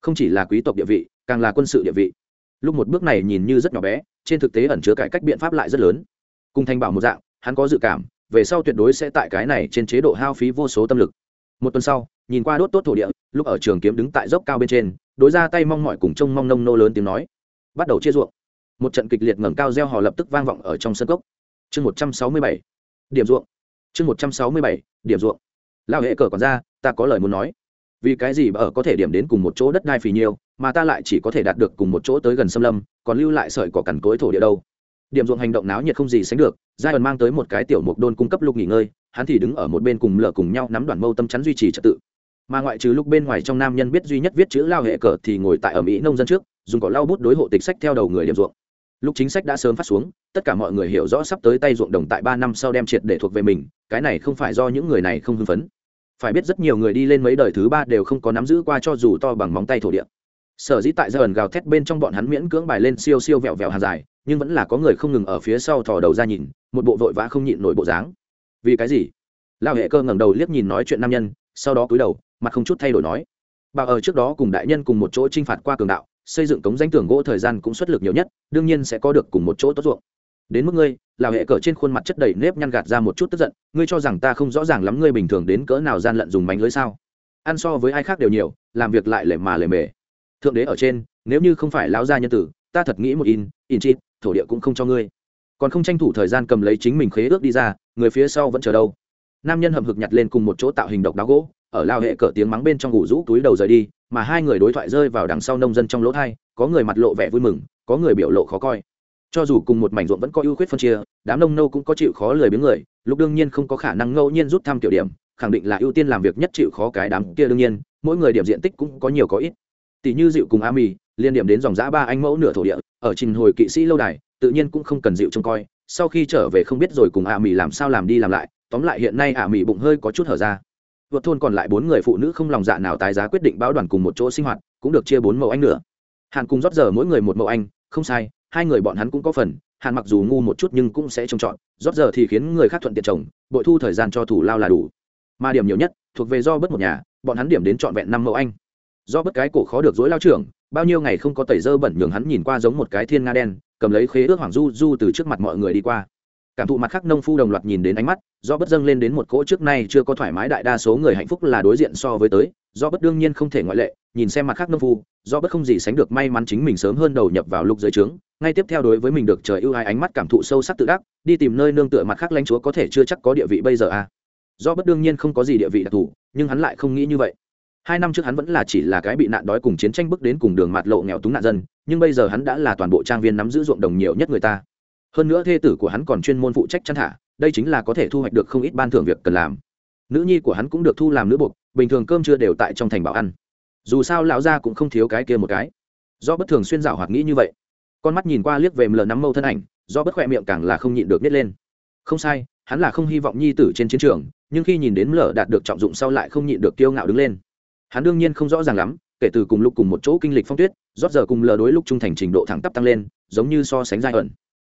Không chỉ là quý tộc địa vị, càng là quân sự địa vị. Lúc một bước này nhìn như rất nhỏ bé, trên thực tế ẩn chứa cải cách biện pháp lại rất lớn. Cùng thanh bảo một dạng, hắn có dự cảm, về sau tuyệt đối sẽ tại cái này trên chế độ hao phí vô số tâm lực. Một tuần sau, nhìn qua đốt tốt thổ địa, lúc ở trường kiếm đứng tại dốc cao bên trên, đối ra tay mong mọi cùng trông mong nông nô lớn tiếng nói. Bắt đầu chia ruộng một trận kịch liệt ngẩng cao gieo hò lập tức vang vọng ở trong sân cốc. Chương một trăm sáu mươi bảy, điểm ruộng. Chương một trăm sáu mươi bảy, điểm ruộng. Lao hệ cờ còn ra, ta có lời muốn nói. Vì cái gì bà ở có thể điểm đến cùng một chỗ đất đai phì nhiêu, mà ta lại chỉ có thể đạt được cùng một chỗ tới gần xâm lâm, còn lưu lại sợi cỏ cằn cối thổ địa đâu? Điểm ruộng hành động náo nhiệt không gì sánh được giai ẩn mang tới một cái tiểu mục đôn cung cấp lúc nghỉ ngơi, hắn thì đứng ở một bên cùng lở cùng nhau nắm đoàn mâu tâm chắn duy trì trật tự. Mà ngoại trừ lúc bên ngoài trong nam nhân biết duy nhất viết chữ lao hệ cờ thì ngồi tại ở mỹ nông dân trước, dùng cỏ lau bút đối hộ tịch sách theo đầu người điểm ruộng lúc chính sách đã sớm phát xuống, tất cả mọi người hiểu rõ sắp tới tay ruộng đồng tại ba năm sau đem triệt để thuộc về mình, cái này không phải do những người này không hưng phấn. Phải biết rất nhiều người đi lên mấy đời thứ ba đều không có nắm giữ qua cho dù to bằng móng tay thổ địa. Sở dĩ tại giờ ẩn gào thét bên trong bọn hắn miễn cưỡng bài lên siêu siêu vẹo vẹo hàng dài, nhưng vẫn là có người không ngừng ở phía sau thò đầu ra nhìn, một bộ vội vã không nhịn nổi bộ dáng. Vì cái gì? Lao hệ cơ ngẩng đầu liếc nhìn nói chuyện nam nhân, sau đó cúi đầu, mặt không chút thay đổi nói. Bà ở trước đó cùng đại nhân cùng một chỗ t r i n h phạt qua cường đạo xây dựng cống danh tường gỗ thời gian cũng xuất lực nhiều nhất, đương nhiên sẽ có được cùng một chỗ tốt ruộng. Đến mức ngươi là hệ cờ trên khuôn mặt chất đầy nếp nhăn gạt ra một chút tức giận, ngươi cho rằng ta không rõ ràng lắm ngươi bình thường đến cỡ nào gian lận dùng mánh lưới sao? Ăn so với ai khác đều nhiều, làm việc lại lề mà lề mề. Thượng đế ở trên, nếu như không phải lão gia nhân tử, ta thật nghĩ một in in chít thổ địa cũng không cho ngươi. Còn không tranh thủ thời gian cầm lấy chính mình khế ước đi ra, người phía sau vẫn chờ đâu. Nam nhân hầm hực nhặt lên cùng một chỗ tạo hình độc đáo gỗ ở lao hệ cỡ tiếng mắng bên trong ngủ rũ túi đầu rời đi, mà hai người đối thoại rơi vào đằng sau nông dân trong lỗ thai, có người mặt lộ vẻ vui mừng, có người biểu lộ khó coi. Cho dù cùng một mảnh ruộng vẫn có ưu khuyết phân chia, đám nông nâu cũng có chịu khó lười biếng người, lúc đương nhiên không có khả năng ngẫu nhiên rút thăm kiểu điểm, khẳng định là ưu tiên làm việc nhất chịu khó cái đám kia đương nhiên, mỗi người điểm diện tích cũng có nhiều có ít. Tỷ như dịu cùng a mì liên điểm đến dòng giã ba anh mẫu nửa thổ địa, ở trình hồi kỵ sĩ lâu đài, tự nhiên cũng không cần dịu trông coi, sau khi trở về không biết rồi cùng a mì làm sao làm đi làm lại, tóm lại hiện nay a mì bụng hơi có chút hở ra vượt thôn còn lại bốn người phụ nữ không lòng dạ nào tái giá quyết định báo đoàn cùng một chỗ sinh hoạt, cũng được chia bốn mẫu anh nữa hàn cùng rót giờ mỗi người một mẫu anh, không sai, hai người bọn hắn cũng có phần, hàn mặc dù ngu một chút nhưng cũng sẽ trông chọn rót giờ thì khiến người khác thuận tiện chồng bội thu thời gian cho thủ lao là đủ. Mà điểm nhiều nhất, thuộc về do bất một nhà, bọn hắn điểm đến trọn vẹn năm mẫu anh. Do bất cái cổ khó được dối lao trưởng, bao nhiêu ngày không có tẩy dơ bẩn nhường hắn nhìn qua giống một cái thiên nga đen, cầm lấy khế ước hoàng du du từ trước mặt mọi người đi qua cảm thụ mặt khác nông phu đồng loạt nhìn đến ánh mắt, do bất dâng lên đến một cỗ trước nay chưa có thoải mái đại đa số người hạnh phúc là đối diện so với tới, do bất đương nhiên không thể ngoại lệ, nhìn xem mặt khác nông phu, do bất không gì sánh được may mắn chính mình sớm hơn đầu nhập vào lục dưới trướng, ngay tiếp theo đối với mình được trời ưu ái ánh mắt cảm thụ sâu sắc tự đắc, đi tìm nơi nương tựa mặt khác lãnh chúa có thể chưa chắc có địa vị bây giờ à. Do bất đương nhiên không có gì địa vị đặc thù, nhưng hắn lại không nghĩ như vậy. Hai năm trước hắn vẫn là chỉ là cái bị nạn đói cùng chiến tranh bước đến cùng đường mạt lộ nghèo túng nạn dân, nhưng bây giờ hắn đã là toàn bộ trang viên nắm giữ ruộng đồng nhiều nhất người ta hơn nữa thê tử của hắn còn chuyên môn phụ trách chăn thả, đây chính là có thể thu hoạch được không ít ban thưởng việc cần làm. Nữ nhi của hắn cũng được thu làm nữ buộc, bình thường cơm chưa đều tại trong thành bảo ăn. Dù sao lão gia cũng không thiếu cái kia một cái. Do bất thường xuyên dạo hoặc nghĩ như vậy, con mắt nhìn qua liếc về mờ nắm mâu thân ảnh, do bất khỏe miệng càng là không nhịn được nít lên. Không sai, hắn là không hy vọng nhi tử trên chiến trường, nhưng khi nhìn đến lở đạt được trọng dụng sau lại không nhịn được kiêu ngạo đứng lên. Hắn đương nhiên không rõ ràng lắm, kể từ cùng lúc cùng một chỗ kinh lịch phong tuyết rót giờ cùng lờ đối lúc trung thành trình độ thẳng tắp tăng lên, giống như so sánh giai ẩn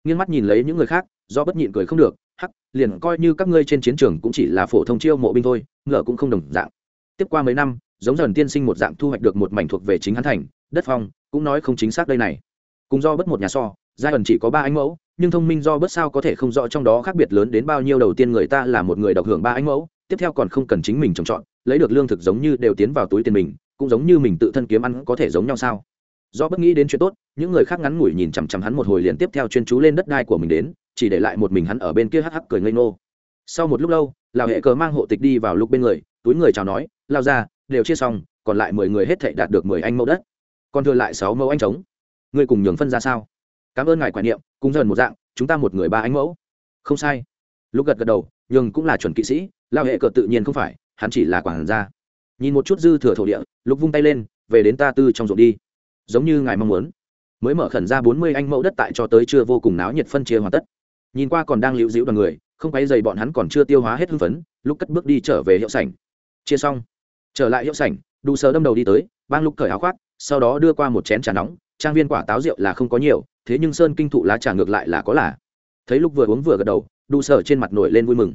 nghiêng mắt nhìn lấy những người khác, do bất nhịn cười không được, hắc, liền coi như các ngươi trên chiến trường cũng chỉ là phổ thông chiêu mộ binh thôi ngờ cũng không đồng dạng. Tiếp qua mấy năm, giống dần tiên sinh một dạng thu hoạch được một mảnh thuộc về chính hắn thành, đất phong, cũng nói không chính xác đây này. Cùng do bất một nhà so, giai ẩn chỉ có ba anh mẫu, nhưng thông minh do bất sao có thể không rõ trong đó khác biệt lớn đến bao nhiêu. Đầu tiên người ta là một người độc hưởng ba anh mẫu, tiếp theo còn không cần chính mình trồng trọt, lấy được lương thực giống như đều tiến vào túi tiền mình, cũng giống như mình tự thân kiếm ăn có thể giống nhau sao? Do bất nghĩ đến chuyện tốt, những người khác ngắn ngủi nhìn chằm chằm hắn một hồi liền tiếp theo chuyên chú lên đất đai của mình đến, chỉ để lại một mình hắn ở bên kia hắc hắc cười ngây ngô. sau một lúc lâu, lào hệ cờ mang hộ tịch đi vào lúc bên người, túi người chào nói, lao ra, đều chia xong, còn lại mười người hết thảy đạt được mười anh mẫu đất. Còn thừa lại sáu mẫu anh trống. Ngươi cùng nhường phân ra sao? Cảm ơn ngài quản niệm cùng dần một dạng, chúng ta một người ba anh mẫu. Không sai. Lúc gật gật đầu, nhường cũng là chuẩn kỵ sĩ lao hệ cờ tự nhiên không phải, hắn chỉ là quản gia. Nhìn một chút dư thừa thổ địa lúc vung tay lên, về đến ta tư trong ruộng đi giống như ngài mong muốn. Mới mở khẩn ra bốn mươi anh mẫu đất tại cho tới chưa vô cùng náo nhiệt phân chia hoàn tất. Nhìn qua còn đang liễu dĩu đoàn người, không quay dày bọn hắn còn chưa tiêu hóa hết hưng phấn lúc cất bước đi trở về hiệu sảnh. Chia xong. Trở lại hiệu sảnh đủ sờ đâm đầu đi tới, bang lúc cởi áo khoác, sau đó đưa qua một chén trà nóng, trang viên quả táo rượu là không có nhiều, thế nhưng sơn kinh thụ lá trà ngược lại là có là. Thấy lúc vừa uống vừa gật đầu đủ sờ trên mặt nổi lên vui mừng.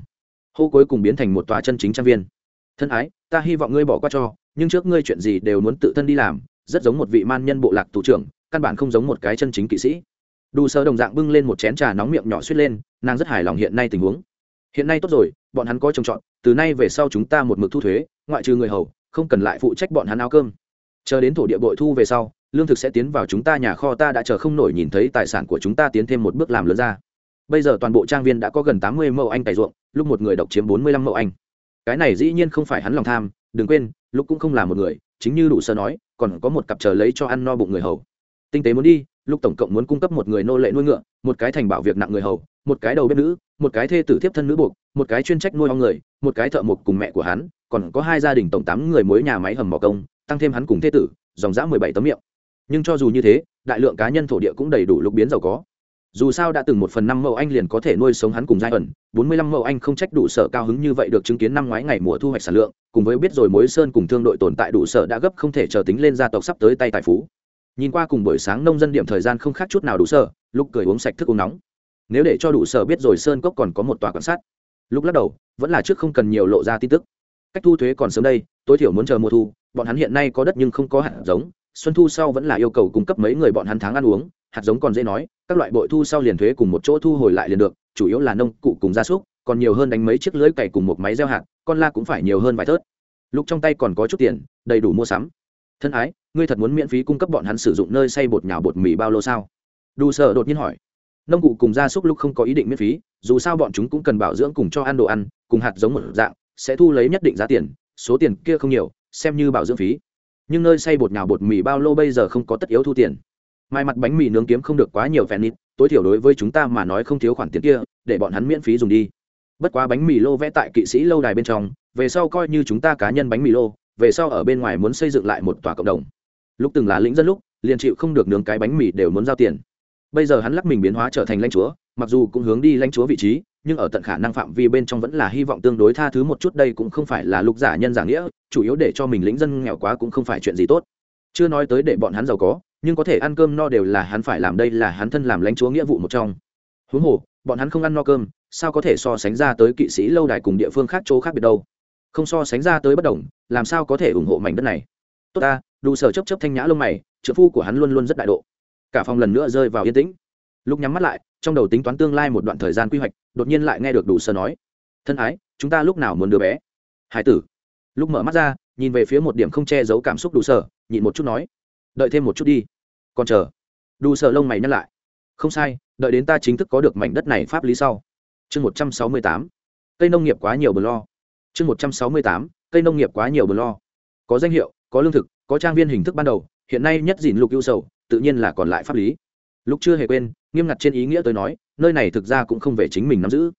Hô cuối cùng biến thành một tòa chân chính trang viên. Thân ái, ta hy vọng ngươi bỏ qua cho, nhưng trước ngươi chuyện gì đều muốn tự thân đi làm rất giống một vị man nhân bộ lạc thủ trưởng, căn bản không giống một cái chân chính kỵ sĩ. Đủ sơ đồng dạng bưng lên một chén trà nóng miệng nhỏ suýt lên, nàng rất hài lòng hiện nay tình huống. Hiện nay tốt rồi, bọn hắn có trồng trọt, từ nay về sau chúng ta một mực thu thuế, ngoại trừ người hầu, không cần lại phụ trách bọn hắn áo cơm. Chờ đến thổ địa bội thu về sau, lương thực sẽ tiến vào chúng ta nhà kho, ta đã chờ không nổi nhìn thấy tài sản của chúng ta tiến thêm một bước làm lớn ra. Bây giờ toàn bộ trang viên đã có gần tám mươi mẫu anh tài ruộng, lúc một người độc chiếm bốn mươi lăm mẫu anh. Cái này dĩ nhiên không phải hắn lòng tham, đừng quên, lúc cũng không là một người, chính như đủ sơ nói còn có một cặp chờ lấy cho ăn no bụng người hầu. Tinh tế muốn đi lúc tổng cộng muốn cung cấp một người nô lệ nuôi ngựa, một cái thành bảo việc nặng người hầu, một cái đầu bếp nữ, một cái thê tử tiếp thân nữ buộc, một cái chuyên trách nuôi ho người, một cái thợ mộc cùng mẹ của hắn, còn có hai gia đình tổng tám người mối nhà máy hầm mỏ công, tăng thêm hắn cùng thê tử, dòng dã mười bảy tấm miệng. Nhưng cho dù như thế, đại lượng cá nhân thổ địa cũng đầy đủ lục biến giàu có dù sao đã từng một phần năm mẫu anh liền có thể nuôi sống hắn cùng giai ẩn bốn mươi lăm mẫu anh không trách đủ sở cao hứng như vậy được chứng kiến năm ngoái ngày mùa thu hoạch sản lượng, cùng với biết rồi mối sơn cùng thương đội tồn tại đủ sở đã gấp không thể chờ tính lên gia tộc sắp tới tay tài phú. Nhìn qua cùng buổi sáng nông dân điểm thời gian không khác chút nào đủ sở, lúc cười uống sạch thức uống nóng. Nếu để cho đủ sở biết rồi sơn cốc còn có một tòa quan sát. Lúc lắc đầu, vẫn là trước không cần nhiều lộ ra tin tức. Cách thu thuế còn sớm đây, tối thiểu muốn chờ mùa thu, bọn hắn hiện nay có đất nhưng không có hạt giống, xuân thu sau vẫn là yêu cầu cung cấp mấy người bọn hắn tháng ăn uống hạt giống còn dễ nói, các loại bội thu sau liền thuế cùng một chỗ thu hồi lại liền được, chủ yếu là nông cụ cùng gia súc, còn nhiều hơn đánh mấy chiếc lưới cày cùng một máy gieo hạt, con la cũng phải nhiều hơn vài thớt lúc trong tay còn có chút tiền, đầy đủ mua sắm. Thân ái, ngươi thật muốn miễn phí cung cấp bọn hắn sử dụng nơi xây bột nhào bột mì bao lô sao? Đủ sợ đột nhiên hỏi. Nông cụ cùng gia súc lúc không có ý định miễn phí, dù sao bọn chúng cũng cần bảo dưỡng cùng cho ăn đồ ăn, cùng hạt giống một dạng, sẽ thu lấy nhất định giá tiền, số tiền kia không nhiều, xem như bảo dưỡng phí. Nhưng nơi xây bột nhào bột mì bao lô bây giờ không có tất yếu thu tiền mai mặt bánh mì nướng kiếm không được quá nhiều phèn nít tối thiểu đối với chúng ta mà nói không thiếu khoản tiền kia, để bọn hắn miễn phí dùng đi. Bất quá bánh mì lô vẽ tại kỵ sĩ lâu đài bên trong, về sau coi như chúng ta cá nhân bánh mì lô, về sau ở bên ngoài muốn xây dựng lại một tòa cộng đồng. Lúc từng là lĩnh dân lúc, liền chịu không được nướng cái bánh mì đều muốn giao tiền. Bây giờ hắn lắc mình biến hóa trở thành lãnh chúa, mặc dù cũng hướng đi lãnh chúa vị trí, nhưng ở tận khả năng phạm vi bên trong vẫn là hy vọng tương đối tha thứ một chút, đây cũng không phải là lục giả nhân giả nghĩa, chủ yếu để cho mình lĩnh dân nghèo quá cũng không phải chuyện gì tốt. Chưa nói tới để bọn hắn giàu có nhưng có thể ăn cơm no đều là hắn phải làm, đây là hắn thân làm lãnh chúa nghĩa vụ một trong. Huống hồ, bọn hắn không ăn no cơm, sao có thể so sánh ra tới kỵ sĩ lâu đài cùng địa phương khác chỗ khác biệt đâu? Không so sánh ra tới bất đồng, làm sao có thể ủng hộ mảnh đất này? Tốt ta đủ sở chấp chấp thanh nhã lông mày, trợ phu của hắn luôn luôn rất đại độ. Cả phòng lần nữa rơi vào yên tĩnh. Lúc nhắm mắt lại, trong đầu tính toán tương lai một đoạn thời gian quy hoạch, đột nhiên lại nghe được đủ sở nói, thân ái, chúng ta lúc nào muốn đứa bé? Hải tử. Lúc mở mắt ra, nhìn về phía một điểm không che giấu cảm xúc đủ sở nhịn một chút nói đợi thêm một chút đi. Còn chờ. Đủ sợ lông mày nhắc lại. Không sai, đợi đến ta chính thức có được mảnh đất này pháp lý sau. Chương một trăm sáu mươi tám. Cây nông nghiệp quá nhiều bờ lo. Chương một trăm sáu mươi tám. Cây nông nghiệp quá nhiều bờ lo. Có danh hiệu, có lương thực, có trang viên hình thức ban đầu, hiện nay nhất dìn lục ưu sầu, tự nhiên là còn lại pháp lý. Lúc chưa hề quên, nghiêm ngặt trên ý nghĩa tôi nói, nơi này thực ra cũng không về chính mình nắm giữ.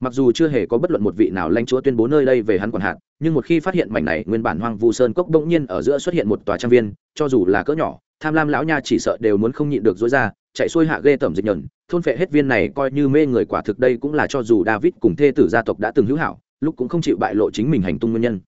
Mặc dù chưa hề có bất luận một vị nào lãnh chúa tuyên bố nơi đây về hắn quản hạt nhưng một khi phát hiện mảnh này nguyên bản hoang vu sơn cốc bỗng nhiên ở giữa xuất hiện một tòa trang viên, cho dù là cỡ nhỏ, tham lam lão nha chỉ sợ đều muốn không nhịn được dối ra, chạy xuôi hạ ghê tẩm dịch nhẫn, thôn phệ hết viên này coi như mê người quả thực đây cũng là cho dù david cùng thê tử gia tộc đã từng hữu hảo, lúc cũng không chịu bại lộ chính mình hành tung nguyên nhân.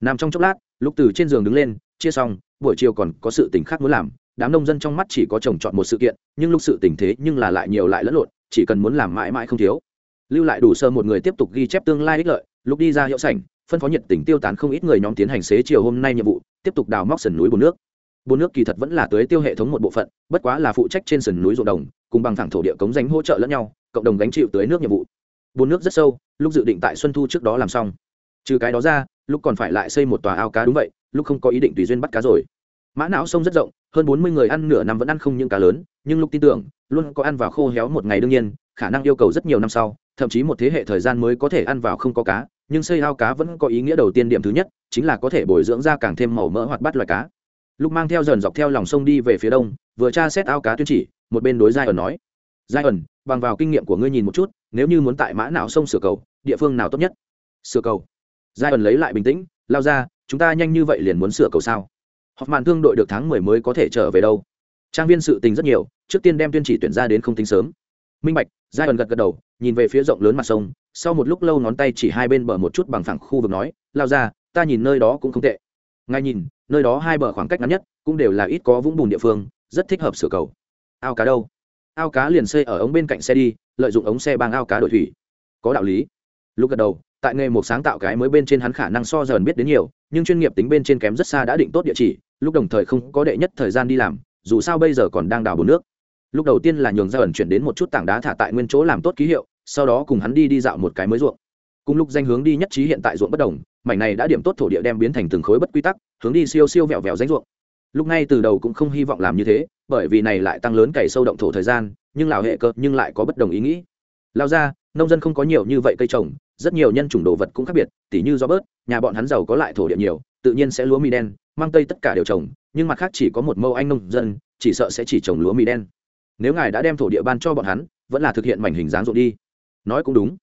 Nằm trong chốc lát, lúc từ trên giường đứng lên, chia xong, buổi chiều còn có sự tình khác muốn làm, đám nông dân trong mắt chỉ có trồng chọn một sự kiện, nhưng lúc sự tình thế nhưng là lại nhiều lại lẫn lộn, chỉ cần muốn làm mãi mãi không thiếu. Lưu lại đủ sơ một người tiếp tục ghi chép tương lai ích lợi, lúc đi ra hiệu sảnh phân phó nhiệt tình tiêu tán không ít người nhóm tiến hành xế chiều hôm nay nhiệm vụ, tiếp tục đào móc sườn núi bùn nước. Bùn nước kỳ thật vẫn là tưới tiêu hệ thống một bộ phận, bất quá là phụ trách trên sườn núi ruộng đồng, cùng bằng thẳng thổ địa cống danh hỗ trợ lẫn nhau, cộng đồng gánh chịu tưới nước nhiệm vụ. Bùn nước rất sâu, lúc dự định tại xuân thu trước đó làm xong. Trừ cái đó ra, lúc còn phải lại xây một tòa ao cá đúng vậy, lúc không có ý định tùy duyên bắt cá rồi. Mã não sông rất rộng, hơn bốn mươi người ăn nửa năm vẫn ăn không những cá lớn, nhưng lúc tin tưởng, luôn có ăn vào khô héo một ngày đương nhiên, khả năng yêu cầu rất nhiều năm sau, thậm chí một thế hệ thời gian mới có thể ăn vào không có cá nhưng xây ao cá vẫn có ý nghĩa đầu tiên điểm thứ nhất, chính là có thể bồi dưỡng ra càng thêm màu mỡ hoặc bắt loài cá. Lúc mang theo dần dọc theo lòng sông đi về phía đông, vừa tra xét ao cá tuyên chỉ, một bên đối giai ẩn nói giai ẩn bằng vào kinh nghiệm của ngươi nhìn một chút, nếu như muốn tại mã nào sông sửa cầu, địa phương nào tốt nhất? Sửa cầu? Giai ẩn lấy lại bình tĩnh, lao ra, chúng ta nhanh như vậy liền muốn sửa cầu sao? Họp màn thương đội được tháng mười mới có thể trở về đâu? Trang viên sự tình rất nhiều, trước tiên đem tuyên chỉ tuyển ra đến không tính sớm minh bạch giai ẩn gật gật đầu, nhìn về phía rộng lớn mặt sông, sau một lúc lâu ngón tay chỉ hai bên bờ một chút bằng phẳng khu vực nói, lao ra, ta nhìn nơi đó cũng không tệ. Ngay nhìn, nơi đó hai bờ khoảng cách ngắn nhất, cũng đều là ít có vũng bùn địa phương, rất thích hợp sửa cầu. Ao cá đâu? Ao cá liền xây ở ống bên cạnh xe đi, lợi dụng ống xe bằng ao cá đội thủy. Có đạo lý. Lúc gật đầu, tại nghề một sáng tạo cái mới bên trên hắn khả năng so dần biết đến nhiều, nhưng chuyên nghiệp tính bên trên kém rất xa đã định tốt địa chỉ, lúc đồng thời không có đệ nhất thời gian đi làm, dù sao bây giờ còn đang đào bồn nước lúc đầu tiên là nhường ra ẩn chuyển đến một chút tảng đá thả tại nguyên chỗ làm tốt ký hiệu, sau đó cùng hắn đi đi dạo một cái mới ruộng. Cùng lúc danh hướng đi nhất trí hiện tại ruộng bất đồng, mảnh này đã điểm tốt thổ địa đem biến thành từng khối bất quy tắc, hướng đi siêu siêu vẹo vẹo danh ruộng. Lúc ngay từ đầu cũng không hy vọng làm như thế, bởi vì này lại tăng lớn cày sâu động thổ thời gian, nhưng lào hệ cơ nhưng lại có bất đồng ý nghĩ. Lao ra, nông dân không có nhiều như vậy cây trồng, rất nhiều nhân chủng đồ vật cũng khác biệt, tỉ như do bớt, nhà bọn hắn giàu có lại thổ địa nhiều, tự nhiên sẽ lúa mì đen, mang tây tất cả đều trồng, nhưng mặt khác chỉ có một mâu anh nông dân, chỉ sợ sẽ chỉ trồng lúa mì đen nếu ngài đã đem thổ địa ban cho bọn hắn, vẫn là thực hiện mảnh hình dáng ruộng đi. Nói cũng đúng.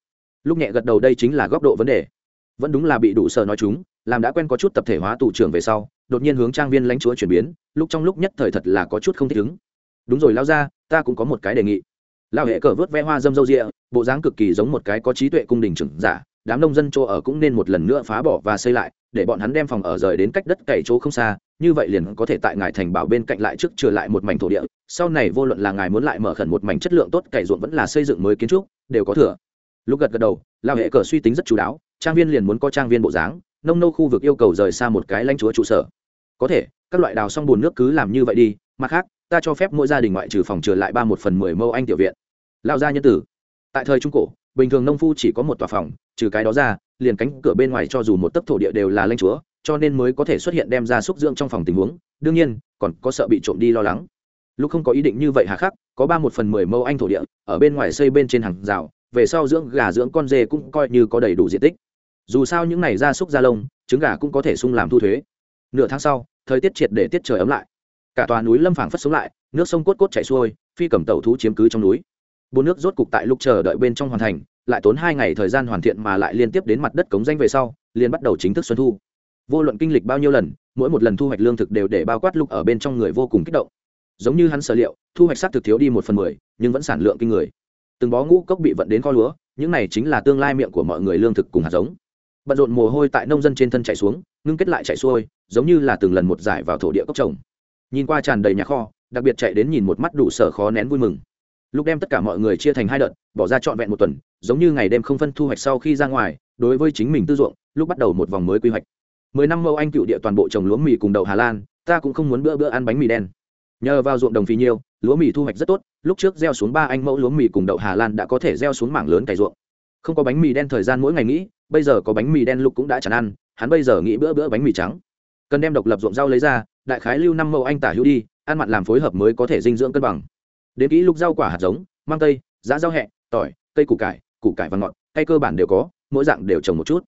Lúc nhẹ gật đầu đây chính là góc độ vấn đề. Vẫn đúng là bị đủ sợ nói chúng, làm đã quen có chút tập thể hóa tù trưởng về sau, đột nhiên hướng trang viên lãnh chúa chuyển biến, lúc trong lúc nhất thời thật là có chút không thích ứng. Đúng rồi lao ra ta cũng có một cái đề nghị. Lao hệ cờ vớt ve hoa dâm dâu rịa bộ dáng cực kỳ giống một cái có trí tuệ cung đình trưởng giả, đám nông dân chỗ ở cũng nên một lần nữa phá bỏ và xây lại, để bọn hắn đem phòng ở rời đến cách đất cày chỗ không xa, như vậy liền có thể tại ngài thành bảo bên cạnh lại trước trở lại một mảnh thổ địa sau này vô luận là ngài muốn lại mở khẩn một mảnh chất lượng tốt cày ruộng vẫn là xây dựng mới kiến trúc, đều có thừa. Lúc gật gật đầu lao hệ cờ suy tính rất chú đáo, trang viên liền muốn có trang viên bộ dáng, nông nô khu vực yêu cầu rời xa một cái lãnh chúa trụ sở. Có thể, các loại đào xong bùn nước cứ làm như vậy đi, mặt khác, ta cho phép mỗi gia đình ngoại trừ phòng trừ lại ba một phần mười mâu anh tiểu viện. Lao gia nhân tử. Tại thời trung cổ, bình thường nông phu chỉ có một tòa phòng, trừ cái đó ra, liền cánh cửa bên ngoài cho dù một tấc thổ địa đều là lãnh chúa, cho nên mới có thể xuất hiện đem ra xúc dưỡng trong phòng tình huống. Đương nhiên, còn có sợ bị trộm đi lo lắng lúc không có ý định như vậy hà khắc, có ba một phần mười mâu anh thổ địa, ở bên ngoài xây bên trên hàng rào, về sau dưỡng gà dưỡng con dê cũng coi như có đầy đủ diện tích. Dù sao những này gia súc gia lông, trứng gà cũng có thể sung làm thu thuế. Nửa tháng sau, thời tiết triệt để tiết trời ấm lại. Cả tòa núi lâm phảng phất sống lại, nước sông cốt cốt chảy xuôi, phi cầm tàu thú chiếm cứ trong núi. Bốn nước rốt cục tại lúc chờ đợi bên trong hoàn thành, lại tốn hai ngày thời gian hoàn thiện mà lại liên tiếp đến mặt đất cống danh về sau, liền bắt đầu chính thức xuân thu. Vô luận kinh lịch bao nhiêu lần, mỗi một lần thu hoạch lương thực đều để bao quát lúc ở bên trong người vô cùng kích động giống như hắn sở liệu, thu hoạch s thực thiếu đi một phần mười, nhưng vẫn sản lượng kinh người. Từng bó ngũ cốc bị vận đến kho lúa, những này chính là tương lai miệng của mọi người lương thực cùng hạt giống. Bận rộn mồ hôi tại nông dân trên thân chạy xuống, ngưng kết lại chạy xuôi, giống như là từng lần một giải vào thổ địa cốc trồng. Nhìn qua tràn đầy nhà kho, đặc biệt chạy đến nhìn một mắt đủ sở khó nén vui mừng. Lúc đem tất cả mọi người chia thành hai đợt, bỏ ra trọn vẹn một tuần, giống như ngày đêm không phân thu hoạch sau khi ra ngoài, đối với chính mình tư ruộng, lúc bắt đầu một vòng mới quy hoạch. Mười năm mẫu anh cựu địa toàn bộ trồng lúa mì cùng đậu hà lan, ta cũng không muốn bữa bữa ăn bánh mì đen nhờ vào ruộng đồng phì nhiêu, lúa mì thu hoạch rất tốt, lúc trước gieo xuống ba anh mẫu lúa mì cùng đậu hà lan đã có thể gieo xuống mảng lớn cày ruộng. Không có bánh mì đen thời gian mỗi ngày nghĩ, bây giờ có bánh mì đen lục cũng đã chẳng ăn, hắn bây giờ nghĩ bữa bữa bánh mì trắng. Cần đem độc lập ruộng rau lấy ra, đại khái lưu năm mẫu anh tả hữu đi, ăn mặn làm phối hợp mới có thể dinh dưỡng cân bằng. Đến kỹ lúc rau quả hạt giống, mang tây giá rau hẹ, tỏi, cây củ cải củ cải và ngọt, cây cơ bản đều có, mỗi dạng đều trồng một chút.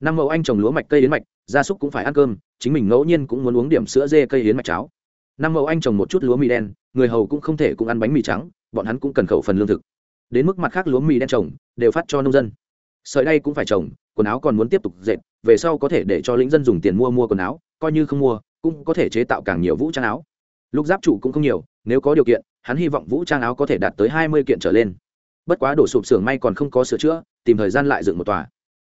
Năm mẫu anh trồng lúa mạch, cây yến mạch, gia súc cũng phải ăn cơm, chính mình ngẫu nhiên cũng muốn uống điểm sữa dê cây yến mạch cháo năm mẫu anh trồng một chút lúa mì đen, người hầu cũng không thể cũng ăn bánh mì trắng, bọn hắn cũng cần khẩu phần lương thực. Đến mức mặt khác lúa mì đen trồng, đều phát cho nông dân. Sợi đây cũng phải trồng, quần áo còn muốn tiếp tục dệt, về sau có thể để cho lĩnh dân dùng tiền mua mua quần áo, coi như không mua, cũng có thể chế tạo càng nhiều vũ trang áo. Lúc giáp trụ cũng không nhiều, nếu có điều kiện, hắn hy vọng vũ trang áo có thể đạt tới hai mươi kiện trở lên. Bất quá đổ sụp xưởng may còn không có sửa chữa, tìm thời gian lại dựng một tòa.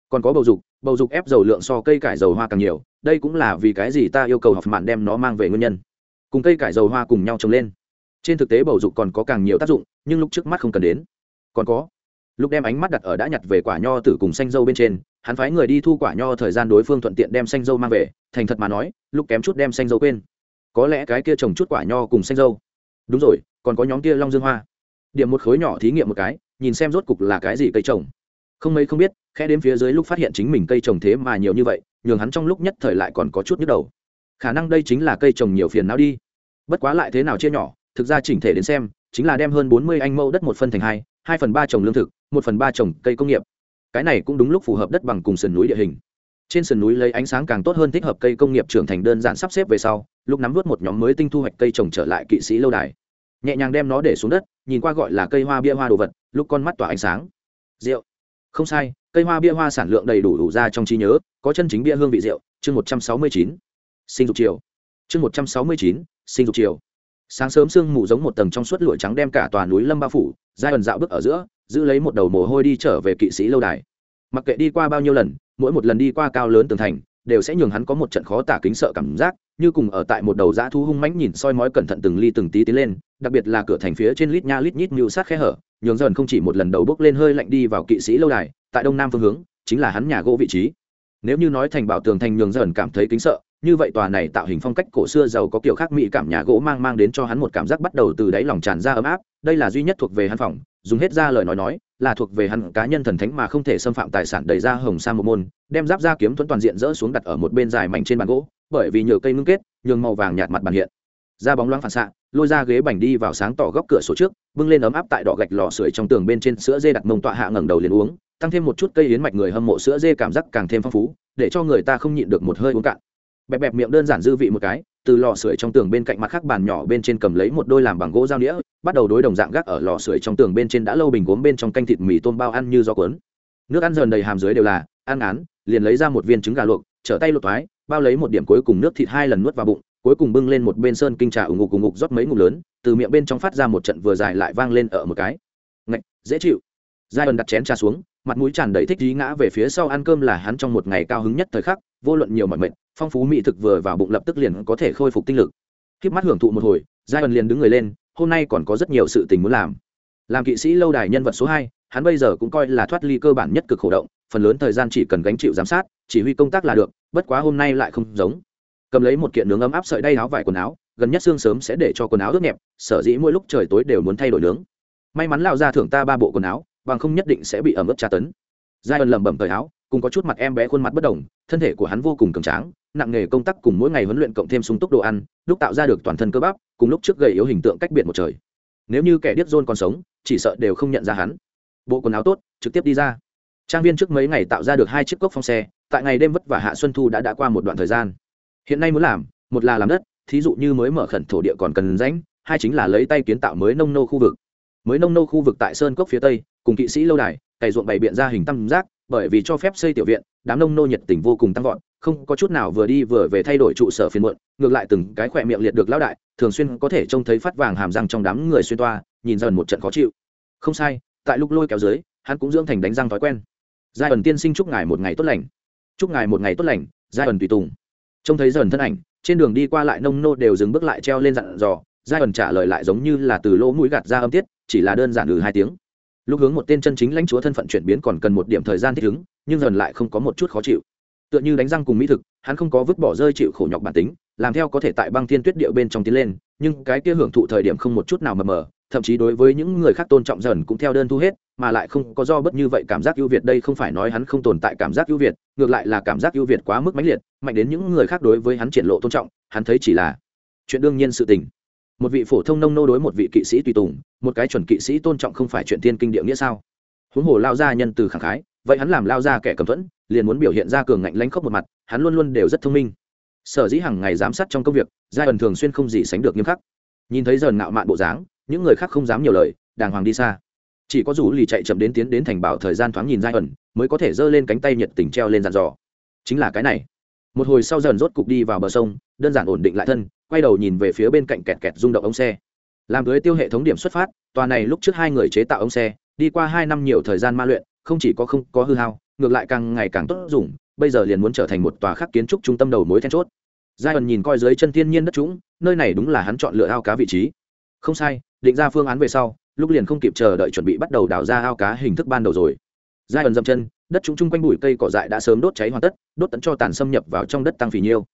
Còn có bầu dục bầu dục ép dầu lượng so cây cải dầu hoa càng nhiều, đây cũng là vì cái gì ta yêu cầu học mạn đem nó mang về nguyên nhân cùng cây cải dầu hoa cùng nhau trồng lên. Trên thực tế bầu dục còn có càng nhiều tác dụng, nhưng lúc trước mắt không cần đến. Còn có, lúc đem ánh mắt đặt ở đã nhặt về quả nho tử cùng xanh dâu bên trên, hắn phái người đi thu quả nho thời gian đối phương thuận tiện đem xanh dâu mang về, thành thật mà nói, lúc kém chút đem xanh dâu quên. Có lẽ cái kia trồng chút quả nho cùng xanh dâu. Đúng rồi, còn có nhóm kia long dương hoa. Điểm một khối nhỏ thí nghiệm một cái, nhìn xem rốt cục là cái gì cây trồng. Không mấy không biết khe đến phía dưới lúc phát hiện chính mình cây trồng thế mà nhiều như vậy, nhường hắn trong lúc nhất thời lại còn có chút nhức đầu. Khả năng đây chính là cây trồng nhiều phiền não đi bất quá lại thế nào chia nhỏ, thực ra chỉnh thể đến xem, chính là đem hơn bốn mươi anh mẫu đất một phân thành hai hai phần ba trồng lương thực, một phần ba trồng cây công nghiệp. Cái này cũng đúng lúc phù hợp đất bằng cùng sườn núi địa hình. Trên sườn núi lấy ánh sáng càng tốt hơn thích hợp cây công nghiệp trưởng thành đơn giản sắp xếp về sau, lúc nắm vớt một nhóm mới tinh thu hoạch cây trồng trở lại kỵ sĩ lâu đài. Nhẹ nhàng đem nó để xuống đất, nhìn qua gọi là cây hoa bia hoa đồ vật, lúc con mắt tỏa ánh sáng. Rượu. Không sai, cây hoa bia hoa sản lượng đầy đủ đủ ra trong trí nhớ, có chân chính bia hương vị rượu, chương một trăm sáu mươi chín. Sinh dục chiều. Chương một trăm sáu mươi chín sinh dục chiều. Sáng sớm sương mù giống một tầng trong suốt lụa trắng đem cả tòa núi lâm bao phủ, giai ẩn dạo bước ở giữa, giữ lấy một đầu mồ hôi đi trở về kỵ sĩ lâu đài. Mặc kệ đi qua bao nhiêu lần, mỗi một lần đi qua cao lớn tường thành, đều sẽ nhường hắn có một trận khó tả kính sợ cảm giác, như cùng ở tại một đầu dã thu hung mãnh nhìn soi mói cẩn thận từng ly từng tí tiến lên, đặc biệt là cửa thành phía trên lít nha lít nhít mưu sát khe hở, nhường dần không chỉ một lần đầu bước lên hơi lạnh đi vào kỵ sĩ lâu đài, tại đông nam phương hướng, chính là hắn nhà gỗ vị trí. Nếu như nói thành bảo tường thành nhường dần cảm thấy kính sợ như vậy tòa này tạo hình phong cách cổ xưa giàu có kiểu khác mỹ cảm nhà gỗ mang mang đến cho hắn một cảm giác bắt đầu từ đáy lòng tràn ra ấm áp. Đây là duy nhất thuộc về hắn phòng, dùng hết ra lời nói nói, là thuộc về hắn cá nhân thần thánh mà không thể xâm phạm tài sản đầy ra hồng sa một môn, đem giáp ra kiếm thuẫn toàn diện dỡ xuống đặt ở một bên dài mảnh trên bàn gỗ, bởi vì nhờ cây ngưng kết, nhường màu vàng nhạt mặt bàn hiện. Ra bóng loáng phản xạ, lôi ra ghế bành đi vào sáng tỏ góc cửa sổ trước, bưng lên ấm áp tại đỏ gạch lò sưởi trong tường bên trên sữa dê đặt mông tọa hạ ngẩng đầu liền uống, tăng thêm một chút cây yến mạch người hâm mộ sữa dê cảm giác càng thêm phong phú, để cho người ta không nhịn được một hơi uống cạn bẹp bẹp miệng đơn giản dư vị một cái, từ lò sưởi trong tường bên cạnh mặt khác bàn nhỏ bên trên cầm lấy một đôi làm bằng gỗ dao đĩa bắt đầu đối đồng dạng gác ở lò sưởi trong tường bên trên đã lâu bình gốm bên trong canh thịt mì tôm bao ăn như gió cuốn. Nước ăn dần đầy hàm dưới đều là, ăn án, liền lấy ra một viên trứng gà luộc, trở tay lột thoái, bao lấy một điểm cuối cùng nước thịt hai lần nuốt vào bụng, cuối cùng bưng lên một bên sơn kinh trà ủng ngục ủng ngục rót mấy ngục lớn, từ miệng bên trong phát ra một trận vừa dài lại vang lên ở một cái. Ngạch, dễ chịu. Giai ẩn đặt chén trà xuống, mặt mũi tràn đầy thích dí ngã về phía sau ăn cơm là hắn trong một ngày cao hứng nhất thời khắc, vô luận nhiều mọi mệnh phong phú mỹ thực vừa vào bụng lập tức liền có thể khôi phục tinh lực. Khiếp mắt hưởng thụ một hồi giai ẩn liền đứng người lên, hôm nay còn có rất nhiều sự tình muốn làm. Làm kỵ sĩ lâu đài nhân vật số hai, hắn bây giờ cũng coi là thoát ly cơ bản nhất cực khổ động, phần lớn thời gian chỉ cần gánh chịu giám sát, chỉ huy công tác là được, bất quá hôm nay lại không giống. Cầm lấy một kiện nướng ấm áp sợi đay áo vải quần áo, gần nhất xương sớm sẽ để cho quần áo ướt nhẹp, sở dĩ mỗi lúc trời tối đều muốn thay đổi nướng. May mắn lao ra thưởng ta ba bộ quần áo, bằng không nhất định sẽ bị ẩm ướt tra tấn. Giai ẩn lẩm bẩm thời áo, cùng có chút mặt em bé khuôn mặt bất đồng thân thể của hắn vô cùng cường tráng, nặng nghề công tác cùng mỗi ngày huấn luyện cộng thêm sung túc đồ ăn, lúc tạo ra được toàn thân cơ bắp, cùng lúc trước gầy yếu hình tượng cách biệt một trời. Nếu như kẻ điếc rôn còn sống, chỉ sợ đều không nhận ra hắn. Bộ quần áo tốt, trực tiếp đi ra. Trang viên trước mấy ngày tạo ra được hai chiếc cốc phong xe, tại ngày đêm vất vả hạ xuân thu đã đã qua một đoạn thời gian. Hiện nay muốn làm, một là làm đất, thí dụ như mới mở khẩn thổ địa còn cần rãnh, hai chính là lấy tay kiến tạo mới nông nô khu vực. Mới nông nô khu vực tại sơn cốc phía tây, cùng kỵ sĩ lâu đài, cày ruộng bày biện ra hình tam giác bởi vì cho phép xây tiểu viện, đám nông nô nhiệt tình vô cùng tăng vọt, không có chút nào vừa đi vừa về thay đổi trụ sở phiên muộn, ngược lại từng cái khỏe miệng liệt được lão đại, thường xuyên có thể trông thấy phát vàng hàm răng trong đám người xuyên toa, nhìn dần một trận khó chịu. Không sai, tại lúc lôi kéo dưới, hắn cũng dưỡng thành đánh răng thói quen. Giai ẩn tiên sinh chúc ngài một ngày tốt lành. Chúc ngài một ngày tốt lành, giai ẩn tùy tùng. Trông thấy dần thân ảnh, trên đường đi qua lại nông nô đều dừng bước lại treo lên dặn dò, giai ẩn trả lời lại giống như là từ lỗ mũi gạt ra âm tiết, chỉ là đơn giản ừ hai tiếng lúc hướng một tên chân chính lãnh chúa thân phận chuyển biến còn cần một điểm thời gian thích ứng, nhưng dần lại không có một chút khó chịu. Tựa như đánh răng cùng mỹ thực, hắn không có vứt bỏ rơi chịu khổ nhọc bản tính, làm theo có thể tại băng thiên tuyết điệu bên trong tiến lên, nhưng cái kia hưởng thụ thời điểm không một chút nào mờ mờ, thậm chí đối với những người khác tôn trọng dần cũng theo đơn thu hết, mà lại không có do bất như vậy cảm giác ưu việt. Đây không phải nói hắn không tồn tại cảm giác ưu việt, ngược lại là cảm giác ưu việt quá mức mãnh liệt, mạnh đến những người khác đối với hắn triển lộ tôn trọng, hắn thấy chỉ là chuyện đương nhiên sự tình một vị phổ thông nông nô đối một vị kỵ sĩ tùy tùng, một cái chuẩn kỵ sĩ tôn trọng không phải chuyện thiên kinh địa nghĩa sao? Huống hồ lao ra nhân từ khẳng khái, vậy hắn làm lao ra kẻ cầm thuẫn, liền muốn biểu hiện ra cường ngạnh lánh khóc một mặt, hắn luôn luôn đều rất thông minh. Sở dĩ hàng ngày giám sát trong công việc, giai ẩn thường xuyên không gì sánh được nghiêm khắc. Nhìn thấy dần ngạo mạn bộ dáng, những người khác không dám nhiều lời, đàng hoàng đi xa. Chỉ có rủ lì chạy chậm đến tiến đến thành bảo thời gian thoáng nhìn giai ẩn, mới có thể giơ lên cánh tay nhiệt tình treo lên dàn dò. Chính là cái này. Một hồi sau dần rốt cục đi vào bờ sông đơn giản ổn định lại thân, quay đầu nhìn về phía bên cạnh kẹt kẹt rung động ống xe. Làm dưới tiêu hệ thống điểm xuất phát, tòa này lúc trước hai người chế tạo ống xe, đi qua hai năm nhiều thời gian ma luyện, không chỉ có không có hư hao, ngược lại càng ngày càng tốt dùng, bây giờ liền muốn trở thành một tòa khắc kiến trúc trung tâm đầu mối then chốt. Giai ẩn nhìn coi dưới chân thiên nhiên đất trũng, nơi này đúng là hắn chọn lựa ao cá vị trí. Không sai, định ra phương án về sau, lúc liền không kịp chờ đợi chuẩn bị bắt đầu đào ra ao cá hình thức ban đầu rồi. Giai ẩn dậm chân, đất trũng chung quanh bụi cây cỏ dại đã sớm đốt cháy hoàn tất, đốt tận cho tàn xâm nhập vào trong đất tăng phì nhiêu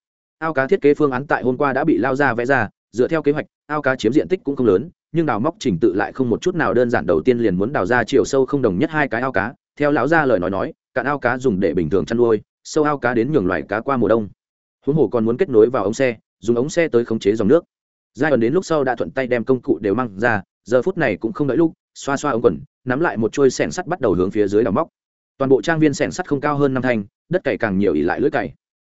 ao cá thiết kế phương án tại hôm qua đã bị lao ra vẽ ra, dựa theo kế hoạch, ao cá chiếm diện tích cũng không lớn, nhưng đào móc trình tự lại không một chút nào đơn giản. Đầu tiên liền muốn đào ra chiều sâu không đồng nhất hai cái ao cá. Theo lão gia lời nói nói, cạn ao cá dùng để bình thường chăn nuôi, sâu ao cá đến nhường loài cá qua mùa đông. Huống hồ còn muốn kết nối vào ống xe, dùng ống xe tới khống chế dòng nước. Giai đoạn đến lúc sau đã thuận tay đem công cụ đều mang ra, giờ phút này cũng không đợi lúc, xoa xoa ống quần, nắm lại một trôi sẻng sắt bắt đầu hướng phía dưới đào móc. Toàn bộ trang viên sẻng sắt không cao hơn năm thanh, đất cày càng nhiều ỉ lại lưỡi cày.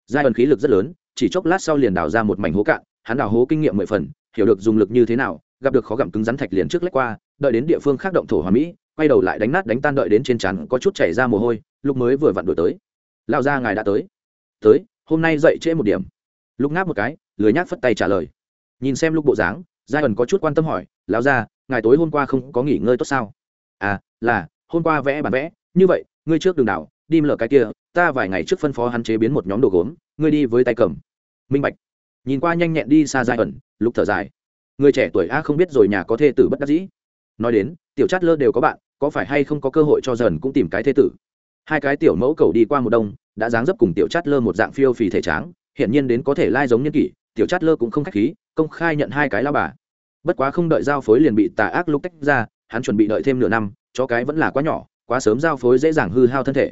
Giai đoạn khí lực rất lớn chỉ chốc lát sau liền đào ra một mảnh hố cạn, hắn đào hố kinh nghiệm mười phần, hiểu được dùng lực như thế nào, gặp được khó gặm cứng rắn thạch liền trước lách qua, đợi đến địa phương khác động thổ hòa mỹ, quay đầu lại đánh nát đánh tan đợi đến trên trán có chút chảy ra mồ hôi, lúc mới vừa vặn đổi tới. Lao ra ngài đã tới. Tới, hôm nay dậy trễ một điểm. Lúc ngáp một cái, lười nhác phất tay trả lời. Nhìn xem lúc bộ dáng, giai ẩn có chút quan tâm hỏi lao ra ngài tối hôm qua không có nghỉ ngơi tốt sao? À là, hôm qua vẽ bản vẽ, như vậy, ngươi trước đường đảo đi mở cái kia, ta vài ngày trước phân phó hắn chế biến một nhóm đồ gốm ngươi đi với tay cầm. Minh bạch. Nhìn qua nhanh nhẹn đi xa giai ẩn lúc thở dài. Người trẻ tuổi a không biết rồi nhà có thê tử bất đắc dĩ. Nói đến, tiểu chát lơ đều có bạn, có phải hay không có cơ hội cho dần cũng tìm cái thê tử? Hai cái tiểu mẫu cầu đi qua một đông, đã dáng dấp cùng tiểu chát lơ một dạng phiêu phì thể tráng hiện nhiên đến có thể lai giống nhân kỷ, tiểu chát lơ cũng không khách khí, công khai nhận hai cái lao bà. Bất quá không đợi giao phối liền bị tà ác lúc tách ra, hắn chuẩn bị đợi thêm nửa năm, cho cái vẫn là quá nhỏ, quá sớm giao phối dễ dàng hư hao thân thể.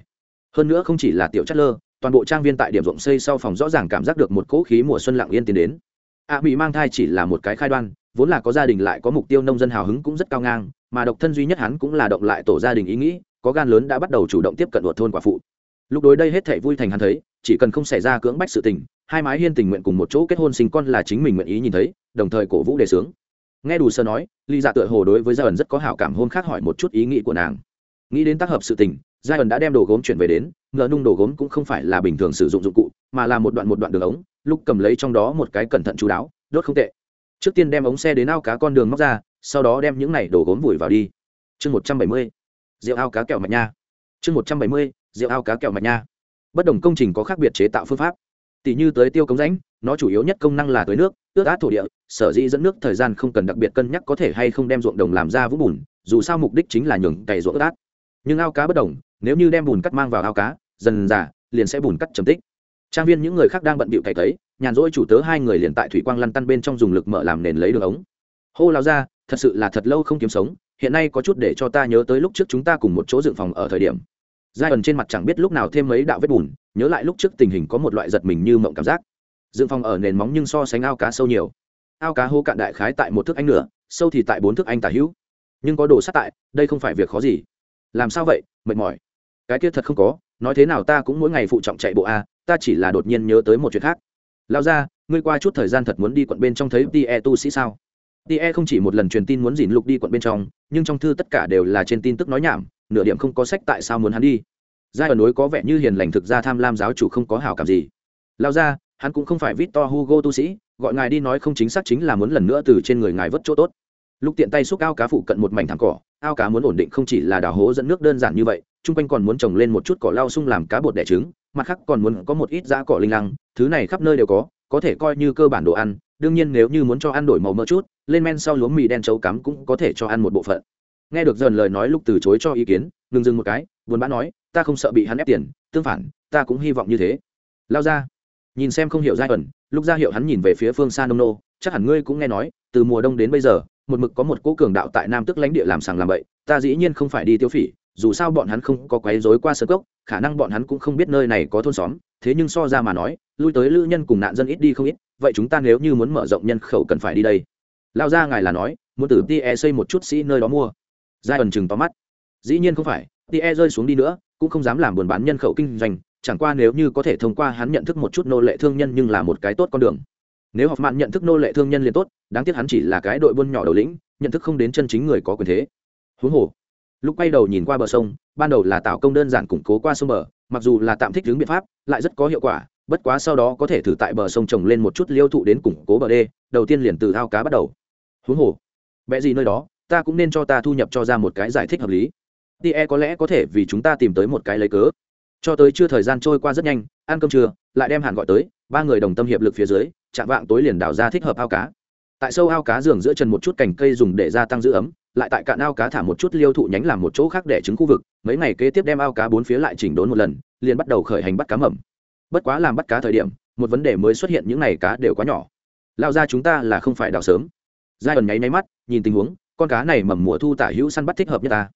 Hơn nữa không chỉ là tiểu chát lơ toàn bộ trang viên tại điểm rộng xây sau phòng rõ ràng cảm giác được một cỗ khí mùa xuân lặng yên tiến đến. A à, bị mang thai chỉ là một cái khai đoan vốn là có gia đình lại có mục tiêu nông dân hào hứng cũng rất cao ngang mà độc thân duy nhất hắn cũng là động lại tổ gia đình ý nghĩ có gan lớn đã bắt đầu chủ động tiếp cận luật thôn quả phụ. Lúc đối đây hết thể vui thành hắn thấy chỉ cần không xảy ra cưỡng bách sự tình hai mái hiên tình nguyện cùng một chỗ kết hôn sinh con là chính mình nguyện ý nhìn thấy đồng thời cổ vũ đề sướng. Nghe đủ sơ nói ly dạ tựa hồ đối với gia ẩn rất có hảo cảm hôn khác hỏi một chút ý nghĩ của nàng. Nghĩ đến tác hợp sự tình giai ẩn đã đem đồ gốm chuyển về đến, ngờ nung đồ gốm cũng không phải là bình thường sử dụng dụng cụ, mà là một đoạn một đoạn đường ống, lúc cầm lấy trong đó một cái cẩn thận chú đáo, đốt không tệ. Trước tiên đem ống xe đến ao cá con đường móc ra, sau đó đem những này đồ gốm vùi vào đi. Chương một trăm bảy mươi, rượu ao cá kẹo mạch nha. Chương một trăm bảy mươi, rượu ao cá kẹo mạch nha. Bất đồng công trình có khác biệt chế tạo phương pháp. Tỷ như tới tiêu cống rãnh, nó chủ yếu nhất công năng là tới nước, ướt át thổ địa, sở dĩ dẫn nước thời gian không cần đặc biệt cân nhắc có thể hay không đem ruộng đồng làm ra vũng bùn, dù sao mục đích chính là nhường cày ruộng ướt át nhưng ao cá bất đồng nếu như đem bùn cắt mang vào ao cá dần dà liền sẽ bùn cắt trầm tích. Trang viên những người khác đang bận bịu cày thấy, nhàn rỗi chủ tớ hai người liền tại thủy quang lăn tăn bên trong dùng lực mở làm nền lấy đường ống. Hô lao ra thật sự là thật lâu không kiếm sống hiện nay có chút để cho ta nhớ tới lúc trước chúng ta cùng một chỗ dựng phòng ở thời điểm. Giai ẩn trên mặt chẳng biết lúc nào thêm mấy đạo vết bùn nhớ lại lúc trước tình hình có một loại giật mình như mộng cảm giác. Dựng phòng ở nền móng nhưng so sánh ao cá sâu nhiều. Ao cá hô cạn đại khái tại một thước anh nửa sâu thì tại bốn thước anh tả hữu. Nhưng có đồ sắt tại đây không phải việc khó gì làm sao vậy? Mệt mỏi. Cái kia thật không có, nói thế nào ta cũng mỗi ngày phụ trọng chạy bộ a ta chỉ là đột nhiên nhớ tới một chuyện khác. Lao ra ngươi qua chút thời gian thật muốn đi quận bên trong thấy tie tu sĩ sao? Tie không chỉ một lần truyền tin muốn dìn lục đi quận bên trong, nhưng trong thư tất cả đều là trên tin tức nói nhảm, nửa điểm không có sách tại sao muốn hắn đi. Giai ở núi có vẻ như hiền lành thực ra tham lam giáo chủ không có hảo cảm gì. Lao ra hắn cũng không phải victor hugo tu sĩ, gọi ngài đi nói không chính xác chính là muốn lần nữa từ trên người ngài vớt chỗ tốt. Lúc tiện tay xúc ao cá phụ cận một mảnh thẳng cỏ ao cá muốn ổn định không chỉ là đào hố dẫn nước đơn giản như vậy, chung quanh còn muốn trồng lên một chút cỏ lau sung làm cá bột đẻ trứng, mặt khác còn muốn có một ít da cỏ linh lăng, thứ này khắp nơi đều có có thể coi như cơ bản đồ ăn, đương nhiên nếu như muốn cho ăn đổi màu mỡ chút, lên men sau lúa mì đen chấu cắm cũng có thể cho ăn một bộ phận. Nghe được dần lời nói lúc từ chối cho ý kiến, ngừng dừng một cái, buồn bã nói, ta không sợ bị hắn ép tiền, tương phản, ta cũng hy vọng như thế. Lao ra. Nhìn xem không hiểu giai ẩn lúc ra hiệu hắn nhìn về phía phương xa nông nô, chắc hẳn ngươi cũng nghe nói, từ mùa đông đến bây giờ một mực có một cỗ cường đạo tại nam tức lãnh địa làm sàng làm bậy, ta dĩ nhiên không phải đi tiêu phỉ, dù sao bọn hắn không có quấy rối qua sơ cốc, khả năng bọn hắn cũng không biết nơi này có thôn xóm, thế nhưng so ra mà nói, lui tới lữ nhân cùng nạn dân ít đi không ít, vậy chúng ta nếu như muốn mở rộng nhân khẩu cần phải đi đây. Lao ra ngài là nói, muốn từ tie xây một chút sĩ nơi đó mua. Giai ẩn chừng tóm mắt. Dĩ nhiên không phải tie rơi xuống đi nữa, cũng không dám làm buôn bán nhân khẩu kinh doanh, chẳng qua nếu như có thể thông qua hắn nhận thức một chút nô lệ thương nhân nhưng là một cái tốt con đường nếu học mạn nhận thức nô lệ thương nhân liền tốt, đáng tiếc hắn chỉ là cái đội buôn nhỏ đầu lĩnh, nhận thức không đến chân chính người có quyền thế. Huống hồ lúc quay đầu nhìn qua bờ sông, ban đầu là tạo công đơn giản củng cố qua sông bờ, mặc dù là tạm thích ứng biện pháp, lại rất có hiệu quả, bất quá sau đó có thể thử tại bờ sông trồng lên một chút liêu thụ đến củng cố bờ đê, đầu tiên liền từ thao cá bắt đầu. Huống hồ vẽ gì nơi đó, ta cũng nên cho ta thu nhập cho ra một cái giải thích hợp lý. Tie có lẽ có thể vì chúng ta tìm tới một cái lấy cớ. Cho tới chưa thời gian trôi qua rất nhanh, ăn cơm trưa lại đem hàn gọi tới, ba người đồng tâm hiệp lực phía dưới, chạm vạng tối liền đào ra thích hợp ao cá. Tại sâu ao cá giường giữa chân một chút cành cây dùng để gia tăng giữ ấm, lại tại cạn ao cá thả một chút liêu thụ nhánh làm một chỗ khác để trứng khu vực, mấy ngày kế tiếp đem ao cá bốn phía lại chỉnh đốn một lần, liền bắt đầu khởi hành bắt cá mầm. Bất quá làm bắt cá thời điểm, một vấn đề mới xuất hiện những ngày cá đều quá nhỏ. Lao ra chúng ta là không phải đào sớm. Giai ẩn nháy nháy mắt, nhìn tình huống, con cá này mầm mùa thu tả hữu săn bắt thích hợp nhất ta.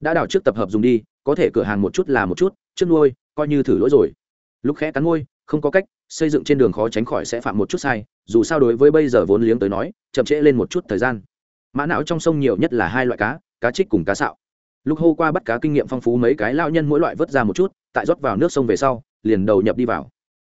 Đã đào trước tập hợp dùng đi, có thể cửa hàng một chút là một chút, trước nuôi, coi như thử lỗi rồi. Lúc khẽ cắn môi không có cách, xây dựng trên đường khó tránh khỏi sẽ phạm một chút sai, dù sao đối với bây giờ vốn liếng tới nói, chậm trễ lên một chút thời gian. Mã não trong sông nhiều nhất là hai loại cá cá trích cùng cá sạo. Lúc hô qua bắt cá kinh nghiệm phong phú mấy cái lao nhân mỗi loại vớt ra một chút, tại rót vào nước sông về sau, liền đầu nhập đi vào.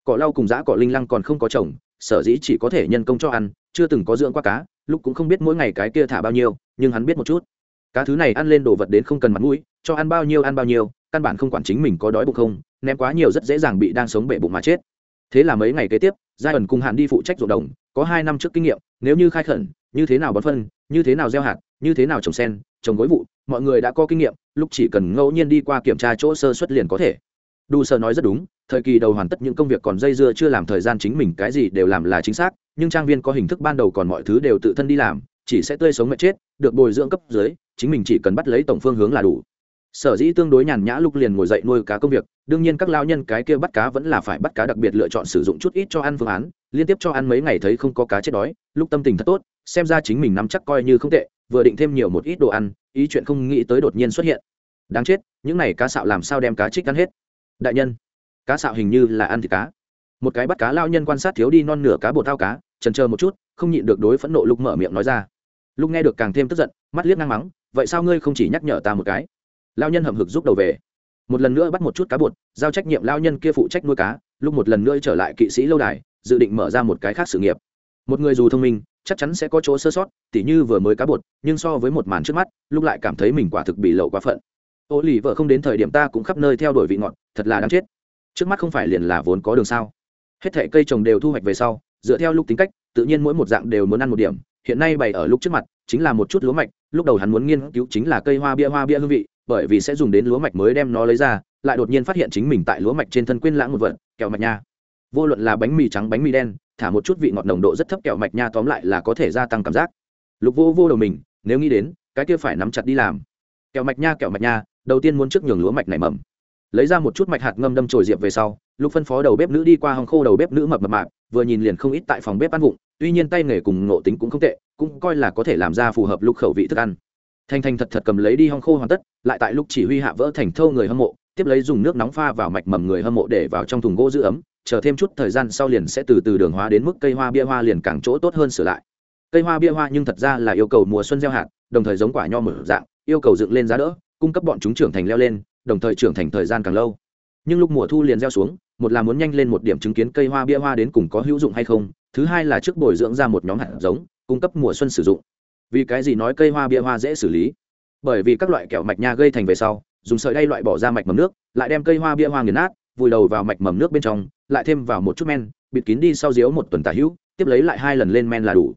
Cỏ lau cùng giã cỏ linh lăng còn không có trồng, sở dĩ chỉ có thể nhân công cho ăn, chưa từng có dưỡng qua cá, lúc cũng không biết mỗi ngày cái kia thả bao nhiêu, nhưng hắn biết một chút. Cá thứ này ăn lên đồ vật đến không cần mặt mũi, cho ăn bao nhiêu ăn bao nhiêu căn bản không quản chính mình có đói bụng không, ném quá nhiều rất dễ dàng bị đang sống bể bụng mà chết. Thế là mấy ngày kế tiếp, giai ẩn cùng hạn đi phụ trách ruộng đồng, có hai năm trước kinh nghiệm, nếu như khai khẩn, như thế nào bón phân, như thế nào gieo hạt, như thế nào trồng sen, trồng gối vụ, mọi người đã có kinh nghiệm, lúc chỉ cần ngẫu nhiên đi qua kiểm tra chỗ sơ xuất liền có thể. Đu sơ nói rất đúng, thời kỳ đầu hoàn tất những công việc còn dây dưa chưa làm thời gian chính mình cái gì đều làm là chính xác, nhưng trang viên có hình thức ban đầu còn mọi thứ đều tự thân đi làm, chỉ sẽ tươi sống mệt chết, được bồi dưỡng cấp dưới, chính mình chỉ cần bắt lấy tổng phương hướng là đủ sở dĩ tương đối nhàn nhã lúc liền ngồi dậy nuôi cá công việc, đương nhiên các lao nhân cái kia bắt cá vẫn là phải bắt cá đặc biệt lựa chọn sử dụng chút ít cho ăn phương án, liên tiếp cho ăn mấy ngày thấy không có cá chết đói lúc tâm tình thật tốt, xem ra chính mình nắm chắc coi như không tệ, vừa định thêm nhiều một ít đồ ăn, ý chuyện không nghĩ tới đột nhiên xuất hiện. Đáng chết, những này cá sạo làm sao đem cá trích ăn hết? Đại nhân, cá sạo hình như là ăn thịt cá. Một cái bắt cá lao nhân quan sát thiếu đi non nửa cá bột thao cá trần chờ một chút, không nhịn được đối phẫn nộ lúc mở miệng nói ra. Lúc nghe được càng thêm tức giận, mắt liếc ngang mắng, vậy sao ngươi không chỉ nhắc nhở ta một cái? Lao nhân hậm hực rút đầu về. Một lần nữa bắt một chút cá bột, giao trách nhiệm lao nhân kia phụ trách nuôi cá, lúc một lần nữa trở lại kỵ sĩ lâu đài, dự định mở ra một cái khác sự nghiệp. Một người dù thông minh, chắc chắn sẽ có chỗ sơ sót, tỉ như vừa mới cá bột, nhưng so với một màn trước mắt, lúc lại cảm thấy mình quả thực bị lậu quá phận. Ô lì vợ không đến thời điểm ta cũng khắp nơi theo đuổi vị ngọt, thật là đáng chết. Trước mắt không phải liền là vốn có đường sao? Hết thệ cây trồng đều thu hoạch về sau, dựa theo lúc tính cách, tự nhiên mỗi một dạng đều muốn ăn một điểm. Hiện nay bày ở lúc trước mặt, chính là một chút lúa mạch, lúc đầu hắn muốn nghiên cứu chính là cây hoa bia hoa bia hương vị bởi vì sẽ dùng đến lúa mạch mới đem nó lấy ra, lại đột nhiên phát hiện chính mình tại lúa mạch trên thân quên lãng một vật, kẹo mạch nha. Vô luận là bánh mì trắng, bánh mì đen, thả một chút vị ngọt nồng độ rất thấp kẹo mạch nha tóm lại là có thể gia tăng cảm giác. Lục vô vô đầu mình, nếu nghĩ đến, cái kia phải nắm chặt đi làm. Kẹo mạch nha, kẹo mạch nha, đầu tiên muốn trước nhường lúa mạch này mầm. Lấy ra một chút mạch hạt ngâm đâm trồi diệp về sau, lục phân phó đầu bếp nữ đi qua hòng khô đầu bếp nữ mập mập mạp, vừa nhìn liền không ít tại phòng bếp ăn vụng, tuy nhiên tay nghề cùng ngộ tính cũng không tệ, cũng coi là có thể làm ra phù hợp lục khẩu vị thức ăn thanh thanh thật thật cầm lấy đi hong khô hoàn tất, lại tại lúc chỉ huy hạ vỡ thành thâu người hâm mộ, tiếp lấy dùng nước nóng pha vào mạch mầm người hâm mộ để vào trong thùng gỗ giữ ấm, chờ thêm chút thời gian sau liền sẽ từ từ đường hóa đến mức cây hoa bia hoa liền càng chỗ tốt hơn sửa lại. Cây hoa bia hoa nhưng thật ra là yêu cầu mùa xuân gieo hạt, đồng thời giống quả nho mở dạng, yêu cầu dựng lên giá đỡ, cung cấp bọn chúng trưởng thành leo lên, đồng thời trưởng thành thời gian càng lâu. Nhưng lúc mùa thu liền gieo xuống, một là muốn nhanh lên một điểm chứng kiến cây hoa bia hoa đến cùng có hữu dụng hay không, thứ hai là trước bồi dưỡng ra một nhóm hạt giống, cung cấp mùa xuân sử dụng vì cái gì nói cây hoa bia hoa dễ xử lý? Bởi vì các loại kẹo mạch nha gây thành về sau, dùng sợi đay loại bỏ ra mạch mầm nước, lại đem cây hoa bia hoa nghiền nát, vùi đầu vào mạch mầm nước bên trong, lại thêm vào một chút men, bịt kín đi sau diếu một tuần tả hữu, tiếp lấy lại hai lần lên men là đủ.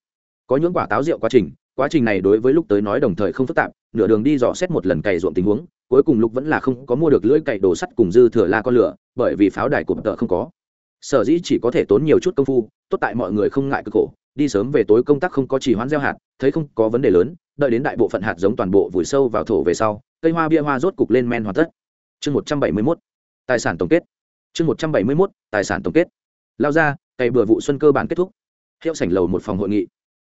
Có những quả táo rượu quá trình quá trình này đối với lúc tới nói đồng thời không phức tạp, nửa đường đi dò xét một lần cày ruộng tình huống, cuối cùng lúc vẫn là không có mua được lưỡi cày đồ sắt cùng dư thừa la con lửa, bởi vì pháo đài của tợ không có. Sở dĩ chỉ có thể tốn nhiều chút công phu, tốt tại mọi người không ngại cực khổ đi sớm về tối công tác không có chỉ hoán gieo hạt, thấy không có vấn đề lớn, đợi đến đại bộ phận hạt giống toàn bộ vùi sâu vào thổ về sau, cây hoa bia hoa rốt cục lên men hoàn tất. Chương một trăm bảy mươi mốt, tài sản tổng kết. Chương một trăm bảy mươi mốt, tài sản tổng kết. Lao ra cây bừa vụ xuân cơ bản kết thúc. Hiệu sảnh lầu một phòng hội nghị.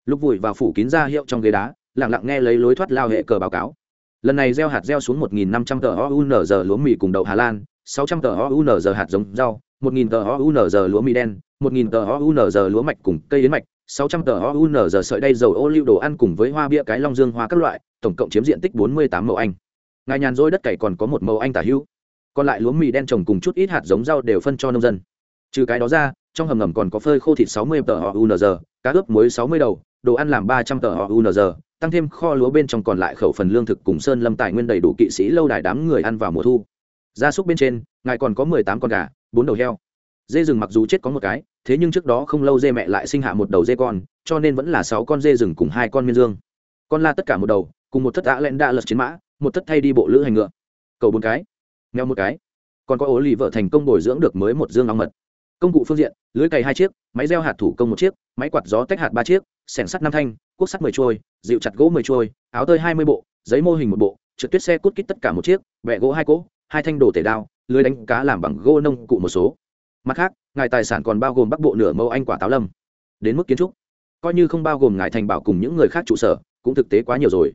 Lúc vùi vào phủ kín ra hiệu trong ghế đá, lặng lặng nghe lấy lối thoát lao hệ cờ báo cáo. Lần này gieo hạt gieo xuống một nghìn năm trăm tờ ounz lúa mì cùng đậu hà lan, sáu trăm tờ ounz hạt giống rau, một nghìn tờ ounz lúa mì đen, một nghìn tờ ounz lúa mạch cùng cây yến mạch sáu trăm tờ giờ sợi đây dầu ô liu đồ ăn cùng với hoa bia cái long dương hoa các loại, tổng cộng chiếm diện tích bốn mươi tám mẫu anh. Ngài nhàn rỗi đất cày còn có một mẫu anh tả hữu. Còn lại lúa mì đen trồng cùng chút ít hạt giống rau đều phân cho nông dân. Trừ cái đó ra, trong hầm ngầm còn có phơi khô thịt sáu mươi tờ giờ cá ướp muối sáu mươi đầu, đồ ăn làm ba trăm tờ giờ tăng thêm kho lúa bên trong còn lại khẩu phần lương thực cùng sơn lâm tài nguyên đầy đủ kỵ sĩ lâu đài đám người ăn vào mùa thu. Gia súc bên trên, ngài còn có mười tám con gà, bốn đầu heo dê rừng mặc dù chết có một cái, thế nhưng trước đó không lâu dê mẹ lại sinh hạ một đầu dê con, cho nên vẫn là sáu con dê rừng cùng hai con miên dương. Con la tất cả một đầu, cùng một thất đã lẽn đa lật chiến mã, một thất thay đi bộ lữ hành ngựa. Cầu bốn cái nghèo một cái. Còn có ố lì vợ thành công bồi dưỡng được mới một dương ong mật. Công cụ phương diện, lưới cày hai chiếc, máy gieo hạt thủ công một chiếc, máy quạt gió tách hạt ba chiếc, sẻng sắt năm thanh, cuốc sắt mười trôi dịu chặt gỗ mười trôi, áo tơi hai mươi bộ, giấy mô hình một bộ, trượt tuyết xe cút kít tất cả một chiếc vẹ gỗ hai cỗ, hai thanh đồ tể đao, lưới đánh cá làm bằng gỗ nông cụ một số mặt khác, ngài tài sản còn bao gồm bắc bộ nửa mẫu anh quả táo lâm. Đến mức kiến trúc. Coi như không bao gồm ngài thành bảo cùng những người khác trụ sở, cũng thực tế quá nhiều rồi.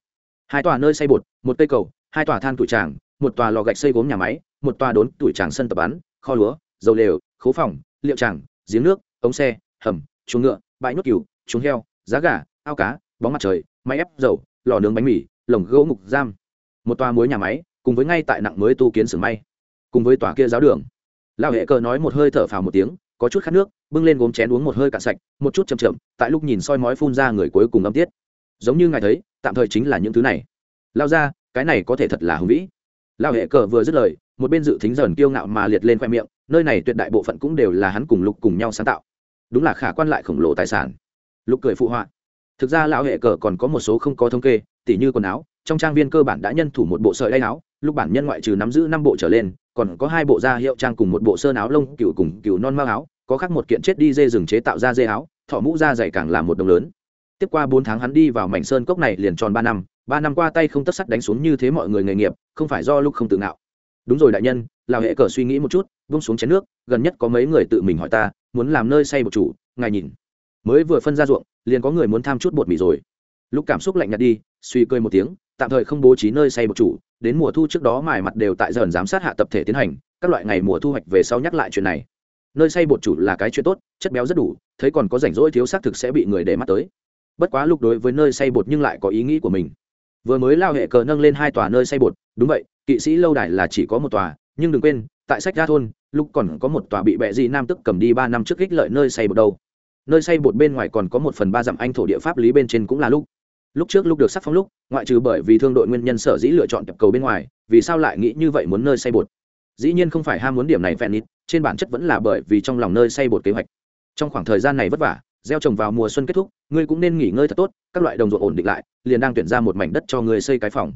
Hai tòa nơi xây bột, một cây cầu, hai tòa than tuổi tràng, một tòa lò gạch xây gốm nhà máy, một tòa đốn tuổi tràng sân tập bắn kho lúa, dầu lều, khố phòng, liệu tràng, giếng nước, ống xe, hầm, chuồng ngựa, bãi nhốt cừu, chuồng heo, giá gà, ao cá, bóng mặt trời, máy ép dầu, lò nướng bánh mì, lồng gỗ mục giam. Một tòa muối nhà máy, cùng với ngay tại nặng mới tu kiến xưởng may, cùng với tòa kia giáo đường lão hệ cờ nói một hơi thở phào một tiếng, có chút khát nước, bưng lên gốm chén uống một hơi cạn sạch, một chút chầm chậm, tại lúc nhìn soi mói phun ra người cuối cùng âm tiết. Giống như ngài thấy, tạm thời chính là những thứ này. Lao ra cái này có thể thật là hùng vĩ. Lao hệ cờ vừa dứt lời, một bên dự thính dởn kiêu ngạo mà liệt lên khoe miệng, nơi này tuyệt đại bộ phận cũng đều là hắn cùng lục cùng nhau sáng tạo. Đúng là khả quan lại khổng lồ tài sản. Lục cười phụ họa. Thực ra lão hệ cờ còn có một số không có thống kê, tỉ như quần áo trong trang viên cơ bản đã nhân thủ một bộ sợi đay áo, lúc bản nhân ngoại trừ nắm giữ năm bộ trở lên, còn có hai bộ da hiệu trang cùng một bộ sơn áo lông, cựu cùng cựu non mao áo, có khác một kiện chết đi dê rừng chế tạo ra dê áo, thọ mũ da dày càng là một đồng lớn. Tiếp qua bốn tháng hắn đi vào mảnh sơn cốc này liền tròn ba năm ba năm qua tay không tất sắt đánh xuống như thế mọi người nghề nghiệp, không phải do lúc không tự ngạo. Đúng rồi đại nhân lào hệ cờ suy nghĩ một chút vung xuống chén nước, gần nhất có mấy người tự mình hỏi ta, muốn làm nơi xây bột chủ, ngài nhìn. Mới vừa phân ra ruộng, liền có người muốn tham chút bột mì rồi. Lúc cảm xúc lạnh nhạt đi, suy cười một tiếng tạm thời không bố trí nơi xây bột chủ, đến mùa thu trước đó mài mặt đều tại dần giám sát hạ tập thể tiến hành, các loại ngày mùa thu hoạch về sau nhắc lại chuyện này. Nơi xây bột chủ là cái chuyện tốt, chất béo rất đủ, thấy còn có rảnh rỗi thiếu xác thực sẽ bị người để mắt tới. Bất quá lúc đối với nơi xây bột nhưng lại có ý nghĩ của mình. Vừa mới lao hệ cờ nâng lên hai tòa nơi xây bột đúng vậy, kỵ sĩ lâu đài là chỉ có một tòa, nhưng đừng quên, tại sách ra thôn, lúc còn có một tòa bị bẹ di nam tức cầm đi ba năm trước ích lợi nơi xây bột đâu. Nơi xây bột bên ngoài còn có một phần ba dặm anh thổ địa pháp lý bên trên cũng là lúc lúc trước lúc được sắc phong lúc, ngoại trừ bởi vì thương đội nguyên nhân sở dĩ lựa chọn kẹp cầu bên ngoài, vì sao lại nghĩ như vậy muốn nơi xây bột? Dĩ nhiên không phải ham muốn điểm này vẹn nít, trên bản chất vẫn là bởi vì trong lòng nơi xây bột kế hoạch. Trong khoảng thời gian này vất vả, gieo trồng vào mùa xuân kết thúc, ngươi cũng nên nghỉ ngơi thật tốt, các loại đồng ruộng ổn định lại, liền đang tuyển ra một mảnh đất cho người xây cái phòng.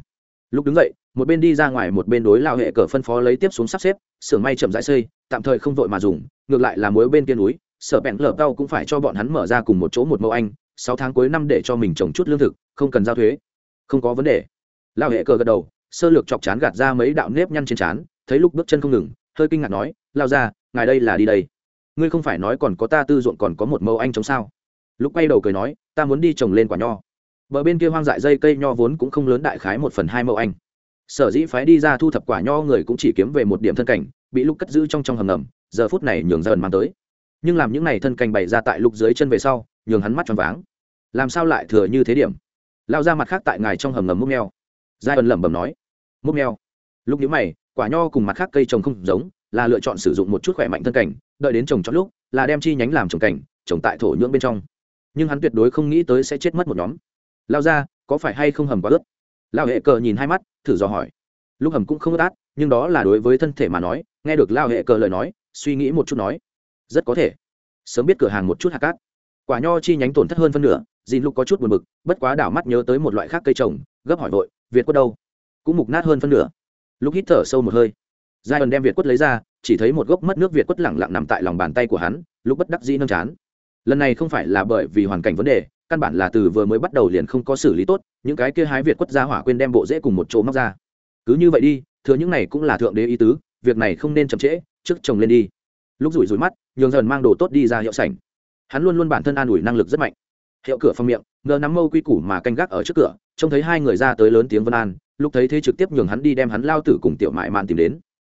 Lúc đứng dậy, một bên đi ra ngoài một bên đối lao hệ cờ phân phó lấy tiếp xuống sắp xếp, xưởng may chậm rãi xây, tạm thời không vội mà dùng, ngược lại là mối bên kia núi, sở bẹn lở tao cũng phải cho bọn hắn mở ra cùng một chỗ một mẫu anh sáu tháng cuối năm để cho mình trồng chút lương thực không cần giao thuế. Không có vấn đề. Lao hệ cờ gật đầu sơ lược chọc chán gạt ra mấy đạo nếp nhăn trên chán, thấy lúc bước chân không ngừng hơi kinh ngạc nói lao ra ngài đây là đi đây. Ngươi không phải nói còn có ta tư ruộng còn có một mẫu anh chống sao? Lúc quay đầu cười nói ta muốn đi trồng lên quả nho. Bờ bên kia hoang dại dây cây nho vốn cũng không lớn đại khái một phần hai mẫu anh. Sở dĩ phái đi ra thu thập quả nho người cũng chỉ kiếm về một điểm thân cảnh bị lúc cất giữ trong trong hầm ngầm giờ phút này nhường dần mang tới. Nhưng làm những n à y thân cảnh bày ra tại lục dưới chân về sau nhường hắn mắt tròn váng. Làm sao lại thừa như thế điểm? Lao ra mặt khác tại ngài trong hầm ngầm múc neo giai ẩn lẩm bẩm nói. Múc neo lúc nhữ mày, quả nho cùng mặt khác cây trồng không giống, là lựa chọn sử dụng một chút khỏe mạnh thân cảnh, đợi đến trồng cho lúc, là đem chi nhánh làm trồng cảnh, trồng tại thổ nhưỡng bên trong. Nhưng hắn tuyệt đối không nghĩ tới sẽ chết mất một nhóm. Lao ra, có phải hay không hầm quá ướt? Lao hệ cờ nhìn hai mắt, thử dò hỏi. Lúc hầm cũng không ướt át, nhưng đó là đối với thân thể mà nói, nghe được lao hệ cờ lời nói, suy nghĩ một chút nói. Rất có thể. Sớm biết cửa hàng một chút hạt cát quả nho chi nhánh tổn thất hơn phân nửa, dìn lục có chút buồn bực, bất quá đảo mắt nhớ tới một loại khác cây trồng, gấp hỏi vội, việt quất đâu? Cũng mục nát hơn phân nửa. Lúc hít thở sâu một hơi. Giai ẩn đem việt quất lấy ra, chỉ thấy một gốc mất nước việt quất lẳng lặng nằm tại lòng bàn tay của hắn, lúc bất đắc dĩ nâng chán. Lần này không phải là bởi vì hoàn cảnh vấn đề, căn bản là từ vừa mới bắt đầu liền không có xử lý tốt, những cái kia hái việt quất ra hỏa quên đem bộ dễ cùng một chỗ móc ra. Cứ như vậy đi, thừa những này cũng là thượng đế ý tứ, việc này không nên chậm trễ, trước chồng lên đi. Lúc rủi rủi mắt, nhường dần mang đồ tốt đi ra hiệu sảnh hắn luôn luôn bản thân an ủi năng lực rất mạnh. Hiệu cửa phong miệng, ngờ nắm mâu quy củ mà canh gác ở trước cửa, trông thấy hai người ra tới lớn tiếng vân an, lúc thấy thế trực tiếp nhường hắn đi đem hắn lao tử cùng tiểu mại mạn tìm đến.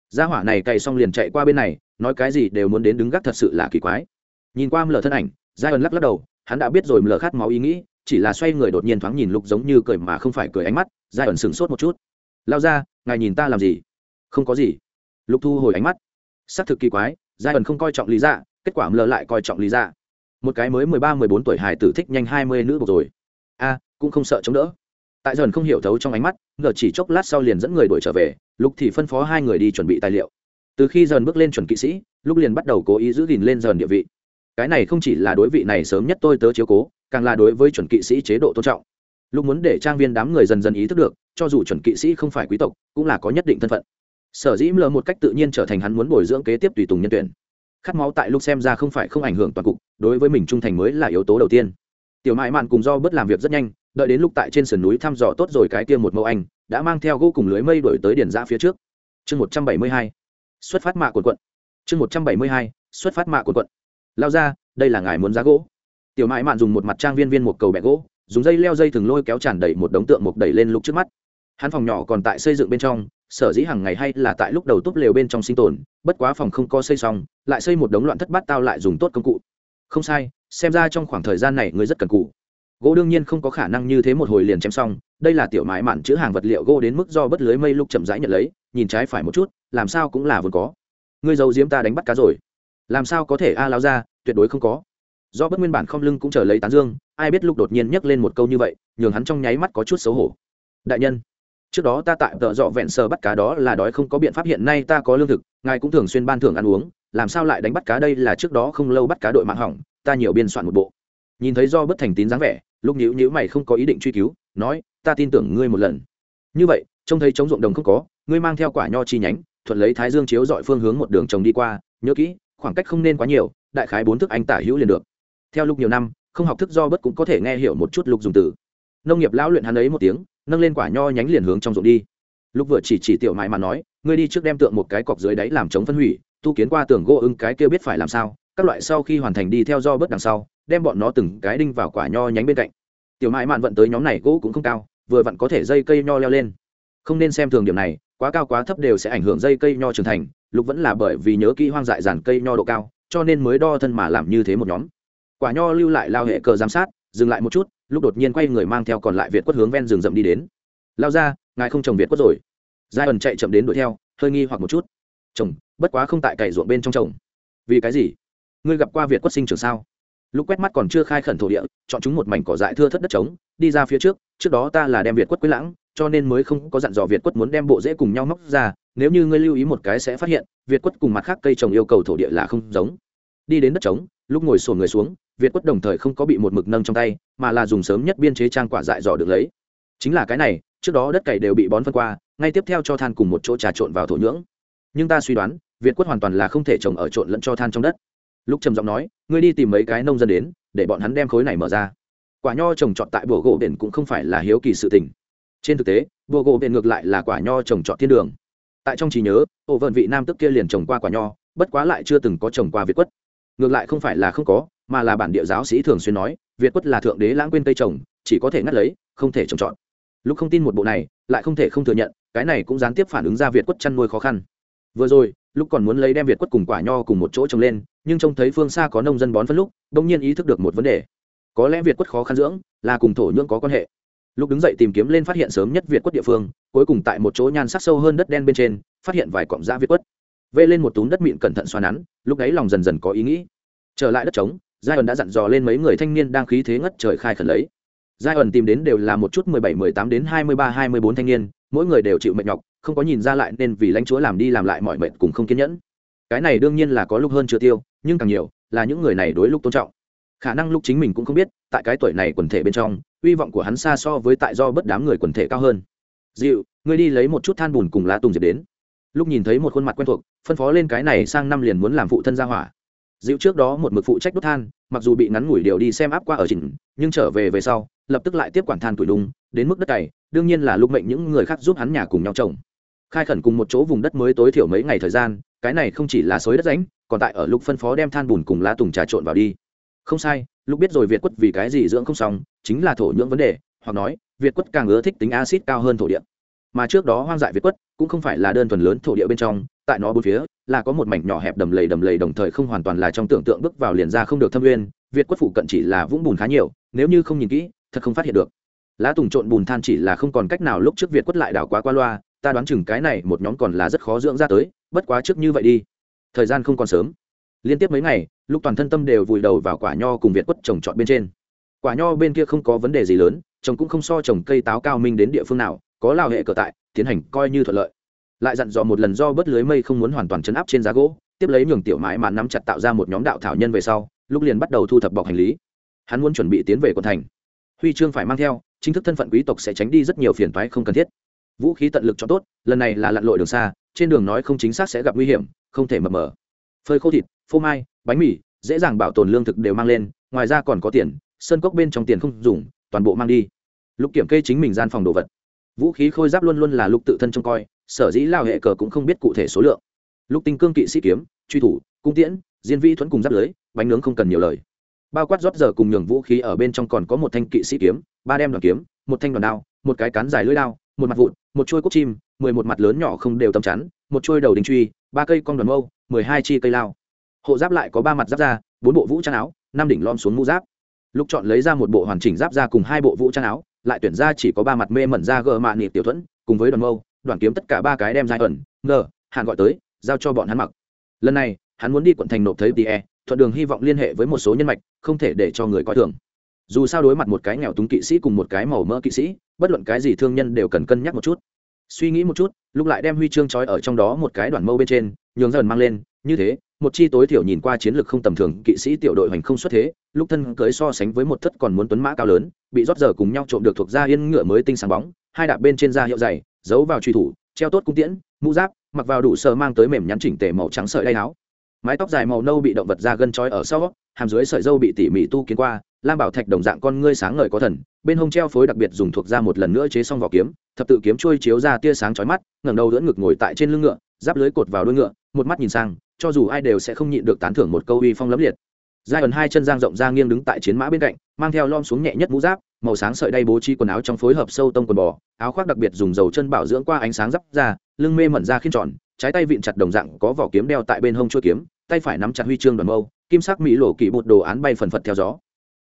Gia hỏa này cày xong liền chạy qua bên này, nói cái gì đều muốn đến đứng gác thật sự là kỳ quái. Nhìn qua mờ thân ảnh gia ẩn lắc lắc đầu, hắn đã biết rồi mờ khát máu ý nghĩ, chỉ là xoay người đột nhiên thoáng nhìn lục giống như cười mà không phải cười ánh mắt gia ẩn sửng sốt một chút. Lao ra ngài nhìn ta làm gì? Không có gì. Lục thu hồi ánh mắt. Xác thực kỳ quái. Gia ẩn không coi trọng lý dạ kết quả mờ lại coi trọng lý dạ một cái mới mười ba, mười bốn tuổi hài tử thích nhanh hai mươi nữ bột rồi. A, cũng không sợ chống đỡ. Tại dần không hiểu thấu trong ánh mắt, ngờ chỉ chốc lát sau liền dẫn người đuổi trở về, lục thì phân phó hai người đi chuẩn bị tài liệu. Từ khi dần bước lên chuẩn kỵ sĩ lúc liền bắt đầu cố ý giữ gìn lên dần địa vị. Cái này không chỉ là đối vị này sớm nhất tôi tớ chiếu cố, càng là đối với chuẩn kỵ sĩ chế độ tôn trọng. Lúc muốn để trang viên đám người dần dần ý thức được, cho dù chuẩn kỵ sĩ không phải quý tộc, cũng là có nhất định thân phận. Sở dĩ mờ một cách tự nhiên trở thành hắn muốn bồi dưỡng kế tiếp tùy tùng nhân tuyển. Khát máu tại lúc xem ra không phải không ảnh hưởng toàn cục đối với mình trung thành mới là yếu tố đầu tiên. Tiểu mại mạn cùng do bớt làm việc rất nhanh, đợi đến lúc tại trên sườn núi thăm dò tốt rồi cái kia một mẫu anh, đã mang theo gỗ cùng lưới mây đổi tới điển ra phía trước. Chương một trăm bảy mươi hai, xuất phát mạ quần quận. Chương một trăm bảy mươi hai, xuất phát mạ quần quận. Lao ra, đây là ngài muốn giá gỗ. Tiểu mại mạn dùng một mặt trang viên viên một cầu bẹ gỗ, dùng dây leo dây thừng lôi kéo tràn đầy một đống tượng mục đẩy lên lúc trước mắt. Hắn phòng nhỏ còn tại xây dựng bên trong, sở dĩ hàng ngày hay là tại lúc đầu túp lều bên trong sinh tồn, bất quá phòng không có xây xong, lại xây một đống loạn thất bát tao lại dùng tốt công cụ không sai, xem ra trong khoảng thời gian này ngươi rất cần cụ gỗ đương nhiên không có khả năng như thế một hồi liền chém xong, đây là tiểu mãi mạn chữ hàng vật liệu gỗ đến mức do bất lưới mây lúc chậm rãi nhận lấy, nhìn trái phải một chút, làm sao cũng là vốn có. Ngươi giấu diếm ta đánh bắt cá rồi. Làm sao có thể a lao ra tuyệt đối không có. Do bất nguyên bản không lưng cũng chờ lấy tán dương, ai biết lúc đột nhiên nhắc lên một câu như vậy, nhường hắn trong nháy mắt có chút xấu hổ. Đại nhân, trước đó ta tại tợ dọ vẹn sờ bắt cá đó là đói không có biện pháp, hiện nay ta có lương thực, ngài cũng thường xuyên ban thưởng ăn uống làm sao lại đánh bắt cá đây là trước đó không lâu bắt cá đội mạng hỏng, ta nhiều biên soạn một bộ. Nhìn thấy do bất thành tín dáng vẻ lúc nhữ nhữ mày không có ý định truy cứu, nói, ta tin tưởng ngươi một lần. Như vậy, trông thấy trống ruộng đồng không có, ngươi mang theo quả nho chi nhánh, thuận lấy thái dương chiếu dọi phương hướng một đường trồng đi qua, nhớ kỹ, khoảng cách không nên quá nhiều, đại khái bốn thức anh tả hữu liền được. Theo lúc nhiều năm, không học thức do bất cũng có thể nghe hiểu một chút lục dùng từ. Nông nghiệp lão luyện hắn ấy một tiếng, nâng lên quả nho nhánh liền hướng trong ruộng đi. Lúc vừa chỉ chỉ tiểu mãi mà nói, ngươi đi trước đem tượng một cái cọc dưới đáy làm chống phân hủy tu kiến qua tường gỗ ưng cái kia biết phải làm sao, các loại sau khi hoàn thành đi theo do bớt đằng sau, đem bọn nó từng cái đinh vào quả nho nhánh bên cạnh. Tiểu mãi mạn vận tới nhóm này gỗ cũng không cao, vừa vặn có thể dây cây nho leo lên. Không nên xem thường điểm này, quá cao quá thấp đều sẽ ảnh hưởng dây cây nho trưởng thành, lục vẫn là bởi vì nhớ kỹ hoang dại dàn cây nho độ cao, cho nên mới đo thân mà làm như thế một nhóm. Quả nho lưu lại lao hệ cờ giám sát, dừng lại một chút, lúc đột nhiên quay người mang theo còn lại việt quất hướng ven rừng rậm đi đến. Lao ra, ngài không trồng việt quất rồi. Giai ẩn chạy chậm đến đuổi theo, hơi nghi hoặc một chút. Trồng bất quá không tại cày ruộng bên trong trồng. Vì cái gì? Ngươi gặp qua việt quất sinh trường sao? Lúc quét mắt còn chưa khai khẩn thổ địa, chọn chúng một mảnh cỏ dại thưa thất đất trống, đi ra phía trước trước đó ta là đem việt quất quế lãng, cho nên mới không có dặn dò việt quất muốn đem bộ rễ cùng nhau móc ra, nếu như ngươi lưu ý một cái sẽ phát hiện, việt quất cùng mặt khác cây trồng yêu cầu thổ địa là không giống. Đi đến đất trống, lúc ngồi sổ người xuống, việt quất đồng thời không có bị một mực nâng trong tay, mà là dùng sớm nhất biên chế trang quả dại dò được lấy. Chính là cái này, trước đó đất cày đều bị bón phân qua, ngay tiếp theo cho than cùng một chỗ trà trộn vào thổ nhưỡng. Nhưng ta suy đoán việt quất hoàn toàn là không thể trồng ở trộn lẫn cho than trong đất. Lúc trầm giọng nói, ngươi đi tìm mấy cái nông dân đến, để bọn hắn đem khối này mở ra. Quả nho trồng trọt tại bùa gỗ biển cũng không phải là hiếu kỳ sự tình. Trên thực tế, bùa gỗ biển ngược lại là quả nho trồng trọt thiên đường. Tại trong trí nhớ ổ vận vị nam tức kia liền trồng qua quả nho, bất quá lại chưa từng có trồng qua việt quất ngược lại không phải là không có, mà là bản địa giáo sĩ thường xuyên nói, việt quất là thượng đế lãng quên cây trồng, chỉ có thể ngắt lấy, không thể trồng trọt. Lúc không tin một bộ này, lại không thể không thừa nhận, cái này cũng gián tiếp phản ứng ra việt quất chăn nuôi khó khăn. Vừa rồi lúc còn muốn lấy đem việt quất cùng quả nho cùng một chỗ trồng lên, nhưng trông thấy phương xa có nông dân bón phân lúc đông nhiên ý thức được một vấn đề. Có lẽ việt quất khó khăn dưỡng, là cùng thổ nhưỡng có quan hệ. Lúc đứng dậy tìm kiếm lên phát hiện sớm nhất việt quất địa phương, cuối cùng tại một chỗ nhan sắc sâu hơn đất đen bên trên, phát hiện vài cọng da việt quất. Vê lên một túm đất mịn cẩn thận xoa nắn, lúc ấy lòng dần dần có ý nghĩ. Trở lại đất trống giai ẩn đã dặn dò lên mấy người thanh niên đang khí thế ngất trời khai khẩn lấy. Giai ẩn tìm đến đều là một chút mười bảy, mười tám đến hai mươi ba, hai mươi bốn thanh niên, mỗi người đều chịu mệt nhọc không có nhìn ra lại nên vì lãnh chúa làm đi làm lại mọi mệt cùng không kiên nhẫn. Cái này đương nhiên là có lúc hơn chưa tiêu, nhưng càng nhiều là những người này đối lúc tôn trọng. Khả năng lúc chính mình cũng không biết, tại cái tuổi này quần thể bên trong, hy vọng của hắn xa so với tại do bất đám người quần thể cao hơn. Dịu, ngươi đi lấy một chút than bùn cùng lá tùng diệp đến. Lúc nhìn thấy một khuôn mặt quen thuộc, phân phó lên cái này sang năm liền muốn làm phụ thân gia hỏa. Dịu trước đó một mực phụ trách đốt than, mặc dù bị ngắn ngủi điều đi xem áp qua ở trình nhưng trở về về sau, lập tức lại tiếp quản than tuổi đùng, đến mức đất cày, đương nhiên là lúc mệnh những người khác giúp hắn nhà cùng nhau trồng khai khẩn cùng một chỗ vùng đất mới tối thiểu mấy ngày thời gian cái này không chỉ là xối đất ránh, còn tại ở lúc phân phó đem than bùn cùng lá tùng trà trộn vào đi. Không sai lúc biết rồi việt quất vì cái gì dưỡng không xong chính là thổ nhưỡng vấn đề hoặc nói việt quất càng ưa thích tính acid cao hơn thổ địa. Mà trước đó hoang dại việt quất cũng không phải là đơn thuần lớn thổ địa bên trong tại nó bốn phía là có một mảnh nhỏ hẹp đầm lầy đầm lầy đồng thời không hoàn toàn là trong tưởng tượng bước vào liền ra không được thâm nguyên việt quất phụ cận chỉ là vũng bùn khá nhiều nếu như không nhìn kỹ thật không phát hiện được. Lá tùng trộn bùn than chỉ là không còn cách nào lúc trước việt quất lại đảo quá qua loa ta đoán chừng cái này một nhóm còn là rất khó dưỡng ra tới, bất quá trước như vậy đi. Thời gian không còn sớm. Liên tiếp mấy ngày, lúc toàn thân tâm đều vùi đầu vào quả nho cùng việt quất trồng trọt bên trên. Quả nho bên kia không có vấn đề gì lớn, trồng cũng không so trồng cây táo cao minh đến địa phương nào, có lao hệ cờ tại, tiến hành coi như thuận lợi. Lại dặn dò một lần do bớt lưới mây không muốn hoàn toàn chấn áp trên giá gỗ, tiếp lấy nhường tiểu mãi mà nắm chặt tạo ra một nhóm đạo thảo nhân về sau, lúc liền bắt đầu thu thập bọc hành lý. Hắn muốn chuẩn bị tiến về quận thành. Huy chương phải mang theo, chính thức thân phận quý tộc sẽ tránh đi rất nhiều phiền toái không cần thiết vũ khí tận lực cho tốt, lần này là lặn lội đường xa, trên đường nói không chính xác sẽ gặp nguy hiểm, không thể mập mờ. Phơi khô thịt, phô mai, bánh mì, dễ dàng bảo tồn lương thực đều mang lên, ngoài ra còn có tiền, sơn cốc bên trong tiền không dùng, toàn bộ mang đi. Lục kiểm kê chính mình gian phòng đồ vật. Vũ khí khôi giáp luôn luôn là lục tự thân trông coi, sở dĩ lao hệ cờ cũng không biết cụ thể số lượng. Lục tinh cương kỵ sĩ kiếm, truy thủ, cung tiễn, diên vi thuẫn cùng giáp lưới, bánh nướng không cần nhiều lời. Bao quát rót giờ cùng nhường vũ khí ở bên trong còn có một thanh kỵ sĩ kiếm, ba đem đoàn kiếm, một thanh đoàn đao, một cái cán dài lưỡi đao một mặt vụn, một chuôi cúc chim, mười một mặt lớn nhỏ không đều tầm chắn, một chuôi đầu đình truy, ba cây con đoàn mâu, mười hai chi cây lao. Hộ giáp lại có ba mặt giáp da, bốn bộ vũ trang áo, năm đỉnh lom xuống mũ giáp. Lúc chọn lấy ra một bộ hoàn chỉnh giáp ra cùng hai bộ vũ trang áo, lại tuyển ra chỉ có ba mặt mê mẩn ra gờ mạ nịp tiểu thuẫn, cùng với đoàn mâu đoàn kiếm tất cả ba cái đem dài ẩn, ngờ, hạn gọi tới, giao cho bọn hắn mặc. Lần này, hắn muốn đi quận thành nộp thấy tie thuận đường hy vọng liên hệ với một số nhân mạch, không thể để cho người coi thường. Dù sao đối mặt một cái nghèo túng kỵ sĩ cùng một cái màu mỡ kỵ sĩ bất luận cái gì thương nhân đều cần cân nhắc một chút. Suy nghĩ một chút, lúc lại đem huy chương trói ở trong đó một cái đoàn mâu bên trên, nhường dần mang lên, như thế, một chi tối thiểu nhìn qua chiến lược không tầm thường kỵ sĩ tiểu đội hành không xuất thế, lúc thân cưới so sánh với một thất còn muốn tuấn mã cao lớn, bị rót giờ cùng nhau trộm được thuộc da yên ngựa mới tinh sáng bóng, hai đạp bên trên da hiệu dày, giấu vào truy thủ, treo tốt cung tiễn, mũ giáp, mặc vào đủ sờ mang tới mềm nhắn chỉnh tề màu trắng sợi đay áo. Mái tóc dài màu nâu bị động vật da gân trói ở sau, hàm dưới sợi dâu bị tỉ mỉ tu kiến qua, lam bảo thạch đồng dạng con ngươi sáng ngời có thần bên hông treo phối đặc biệt dùng thuộc ra một lần nữa chế xong vỏ kiếm, thập tự kiếm trôi chiếu ra tia sáng chói mắt, ngẩng đầu đỡ ngực ngồi tại trên lưng ngựa, giáp lưới cột vào đuôi ngựa, một mắt nhìn sang, cho dù ai đều sẽ không nhịn được tán thưởng một câu uy phong lẫm liệt. Giai ẩn hai chân giang rộng ra nghiêng đứng tại chiến mã bên cạnh, mang theo lom xuống nhẹ nhất mũ giáp, màu sáng sợi đay bố trí quần áo trong phối hợp sâu tông quần bò, áo khoác đặc biệt dùng dầu chân bảo dưỡng qua ánh sáng giáp ra, lưng mê mẩn ra khiên tròn, trái tay vịn chặt đồng dạng có vỏ kiếm đeo tại bên hông chuôi kiếm, tay phải nắm chặt huy chương đoàn mâu, kim sắc mỹ lỗ kỳ bột đồ án bay phần phật theo gió.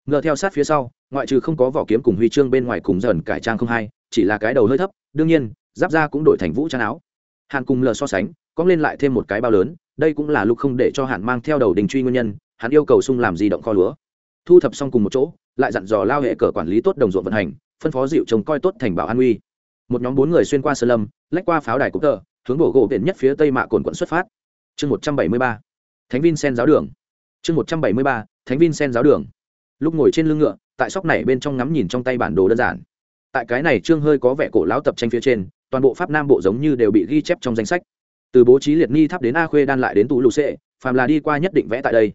Ngờ theo sát phía sau ngoại trừ không có vỏ kiếm cùng huy chương bên ngoài cùng dần cải trang không hay chỉ là cái đầu hơi thấp, đương nhiên, giáp ra cũng đổi thành vũ trang áo. Hàn cùng lờ so sánh, có lên lại thêm một cái bao lớn, đây cũng là lúc không để cho hàn mang theo đầu đình truy nguyên nhân, hắn yêu cầu sung làm di động kho lúa. Thu thập xong cùng một chỗ, lại dặn dò lao hệ cờ quản lý tốt đồng ruộng vận hành, phân phó dịu trồng coi tốt thành bảo an uy. Một nhóm bốn người xuyên qua sơ lâm, lách qua pháo đài cúc tờ, hướng bổ gỗ biển nhất phía tây mạ cồn quận xuất phát. Chương một trăm bảy mươi ba, thánh vin sen giáo đường. Chương một trăm bảy mươi ba, thánh vin sen giáo đường. Lúc ngồi trên lưng ngựa tại sóc này bên trong ngắm nhìn trong tay bản đồ đơn giản. Tại cái này trương hơi có vẻ cổ lão tập tranh phía trên, toàn bộ pháp nam bộ giống như đều bị ghi chép trong danh sách. Từ bố trí liệt ni tháp đến a khuê đan lại đến tù lù xệ phàm là đi qua nhất định vẽ tại đây.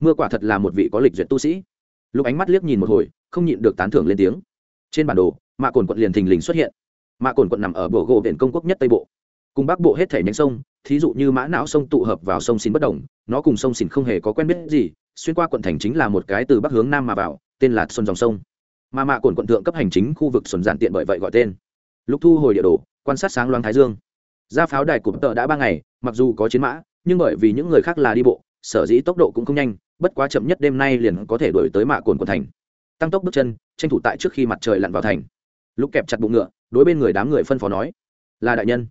Mưa quả thật là một vị có lịch duyệt tu sĩ. Lúc ánh mắt liếc nhìn một hồi, không nhịn được tán thưởng lên tiếng. Trên bản đồ, mạ cồn quận liền thình lình xuất hiện. Mạ cồn quận nằm ở bộ gỗ viện công quốc nhất tây bộ. Cùng bắc bộ hết thể nhánh sông thí dụ như mã não sông tụ hợp vào sông xin bất đồng, nó cùng sông xin không hề có quen biết gì, xuyên qua quận thành chính là một cái từ bắc hướng nam mà vào, tên là xuân dòng sông. Mà mạ cồn quận thượng cấp hành chính khu vực xuân giản tiện bởi vậy gọi tên. Lúc thu hồi địa đồ, quan sát sáng loáng thái dương. Ra pháo đài cụm tợ đã ba ngày, mặc dù có chiến mã, nhưng bởi vì những người khác là đi bộ, sở dĩ tốc độ cũng không nhanh, bất quá chậm nhất đêm nay liền có thể đổi tới mạ cồn quận thành. Tăng tốc bước chân, tranh thủ tại trước khi mặt trời lặn vào thành. Lúc kẹp chặt bụng ngựa, đối bên người đám người phân phó nói, là đại nhân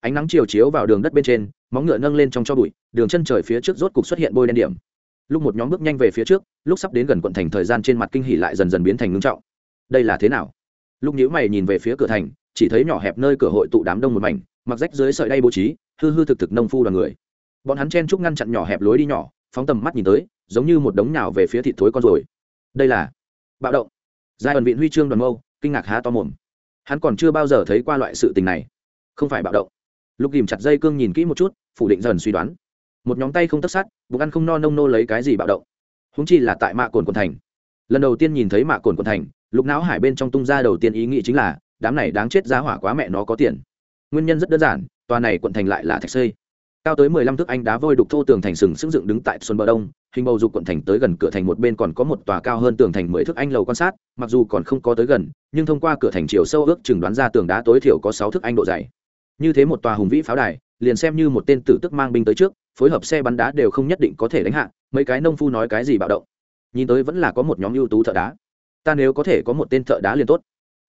ánh nắng chiều chiếu vào đường đất bên trên, móng ngựa nâng lên trong cho bụi, đường chân trời phía trước rốt cục xuất hiện bôi đen điểm. Lúc một nhóm bước nhanh về phía trước, lúc sắp đến gần quận thành thời gian trên mặt kinh hỉ lại dần dần biến thành ngưng trọng. Đây là thế nào? Lúc nhíu mày nhìn về phía cửa thành, chỉ thấy nhỏ hẹp nơi cửa hội tụ đám đông một mảnh, mặc rách dưới sợi đay bố trí, hư hư thực thực nông phu đoàn người. Bọn hắn chen chúc ngăn chặn nhỏ hẹp lối đi nhỏ, phóng tầm mắt nhìn tới, giống như một đống nào về phía thịt thối con rồi đây là bạo động. Giai ẩn viện huy chương đoàn mâu, kinh ngạc há to mồm. Hắn còn chưa bao giờ thấy qua loại sự tình này. Không phải bạo động lục ghìm chặt dây cương nhìn kỹ một chút, phủ định dần suy đoán. Một nhóm tay không tất sát, bụng ăn không no nông nô lấy cái gì bạo động. Húng chi là tại mạ cồn quần thành. Lần đầu tiên nhìn thấy mạ cồn quần thành, lục não hải bên trong tung ra đầu tiên ý nghĩ chính là, đám này đáng chết giá hỏa quá mẹ nó có tiền. Nguyên nhân rất đơn giản, tòa này quận thành lại là thạch xây. Cao tới mười lăm thước anh đá vôi đục thô tường thành sừng sững dựng đứng tại xuân bờ đông, hình bầu dục quận thành tới gần cửa thành một bên còn có một tòa cao hơn tường thành mười thước anh lầu quan sát, mặc dù còn không có tới gần, nhưng thông qua cửa thành chiều sâu ước chừng đoán ra tường đá tối thiểu có sáu thước anh độ dày như thế một tòa hùng vĩ pháo đài, liền xem như một tên tử tức mang binh tới trước, phối hợp xe bắn đá đều không nhất định có thể đánh hạ, mấy cái nông phu nói cái gì bạo động. Nhìn tới vẫn là có một nhóm ưu tú thợ đá. Ta nếu có thể có một tên thợ đá liền tốt.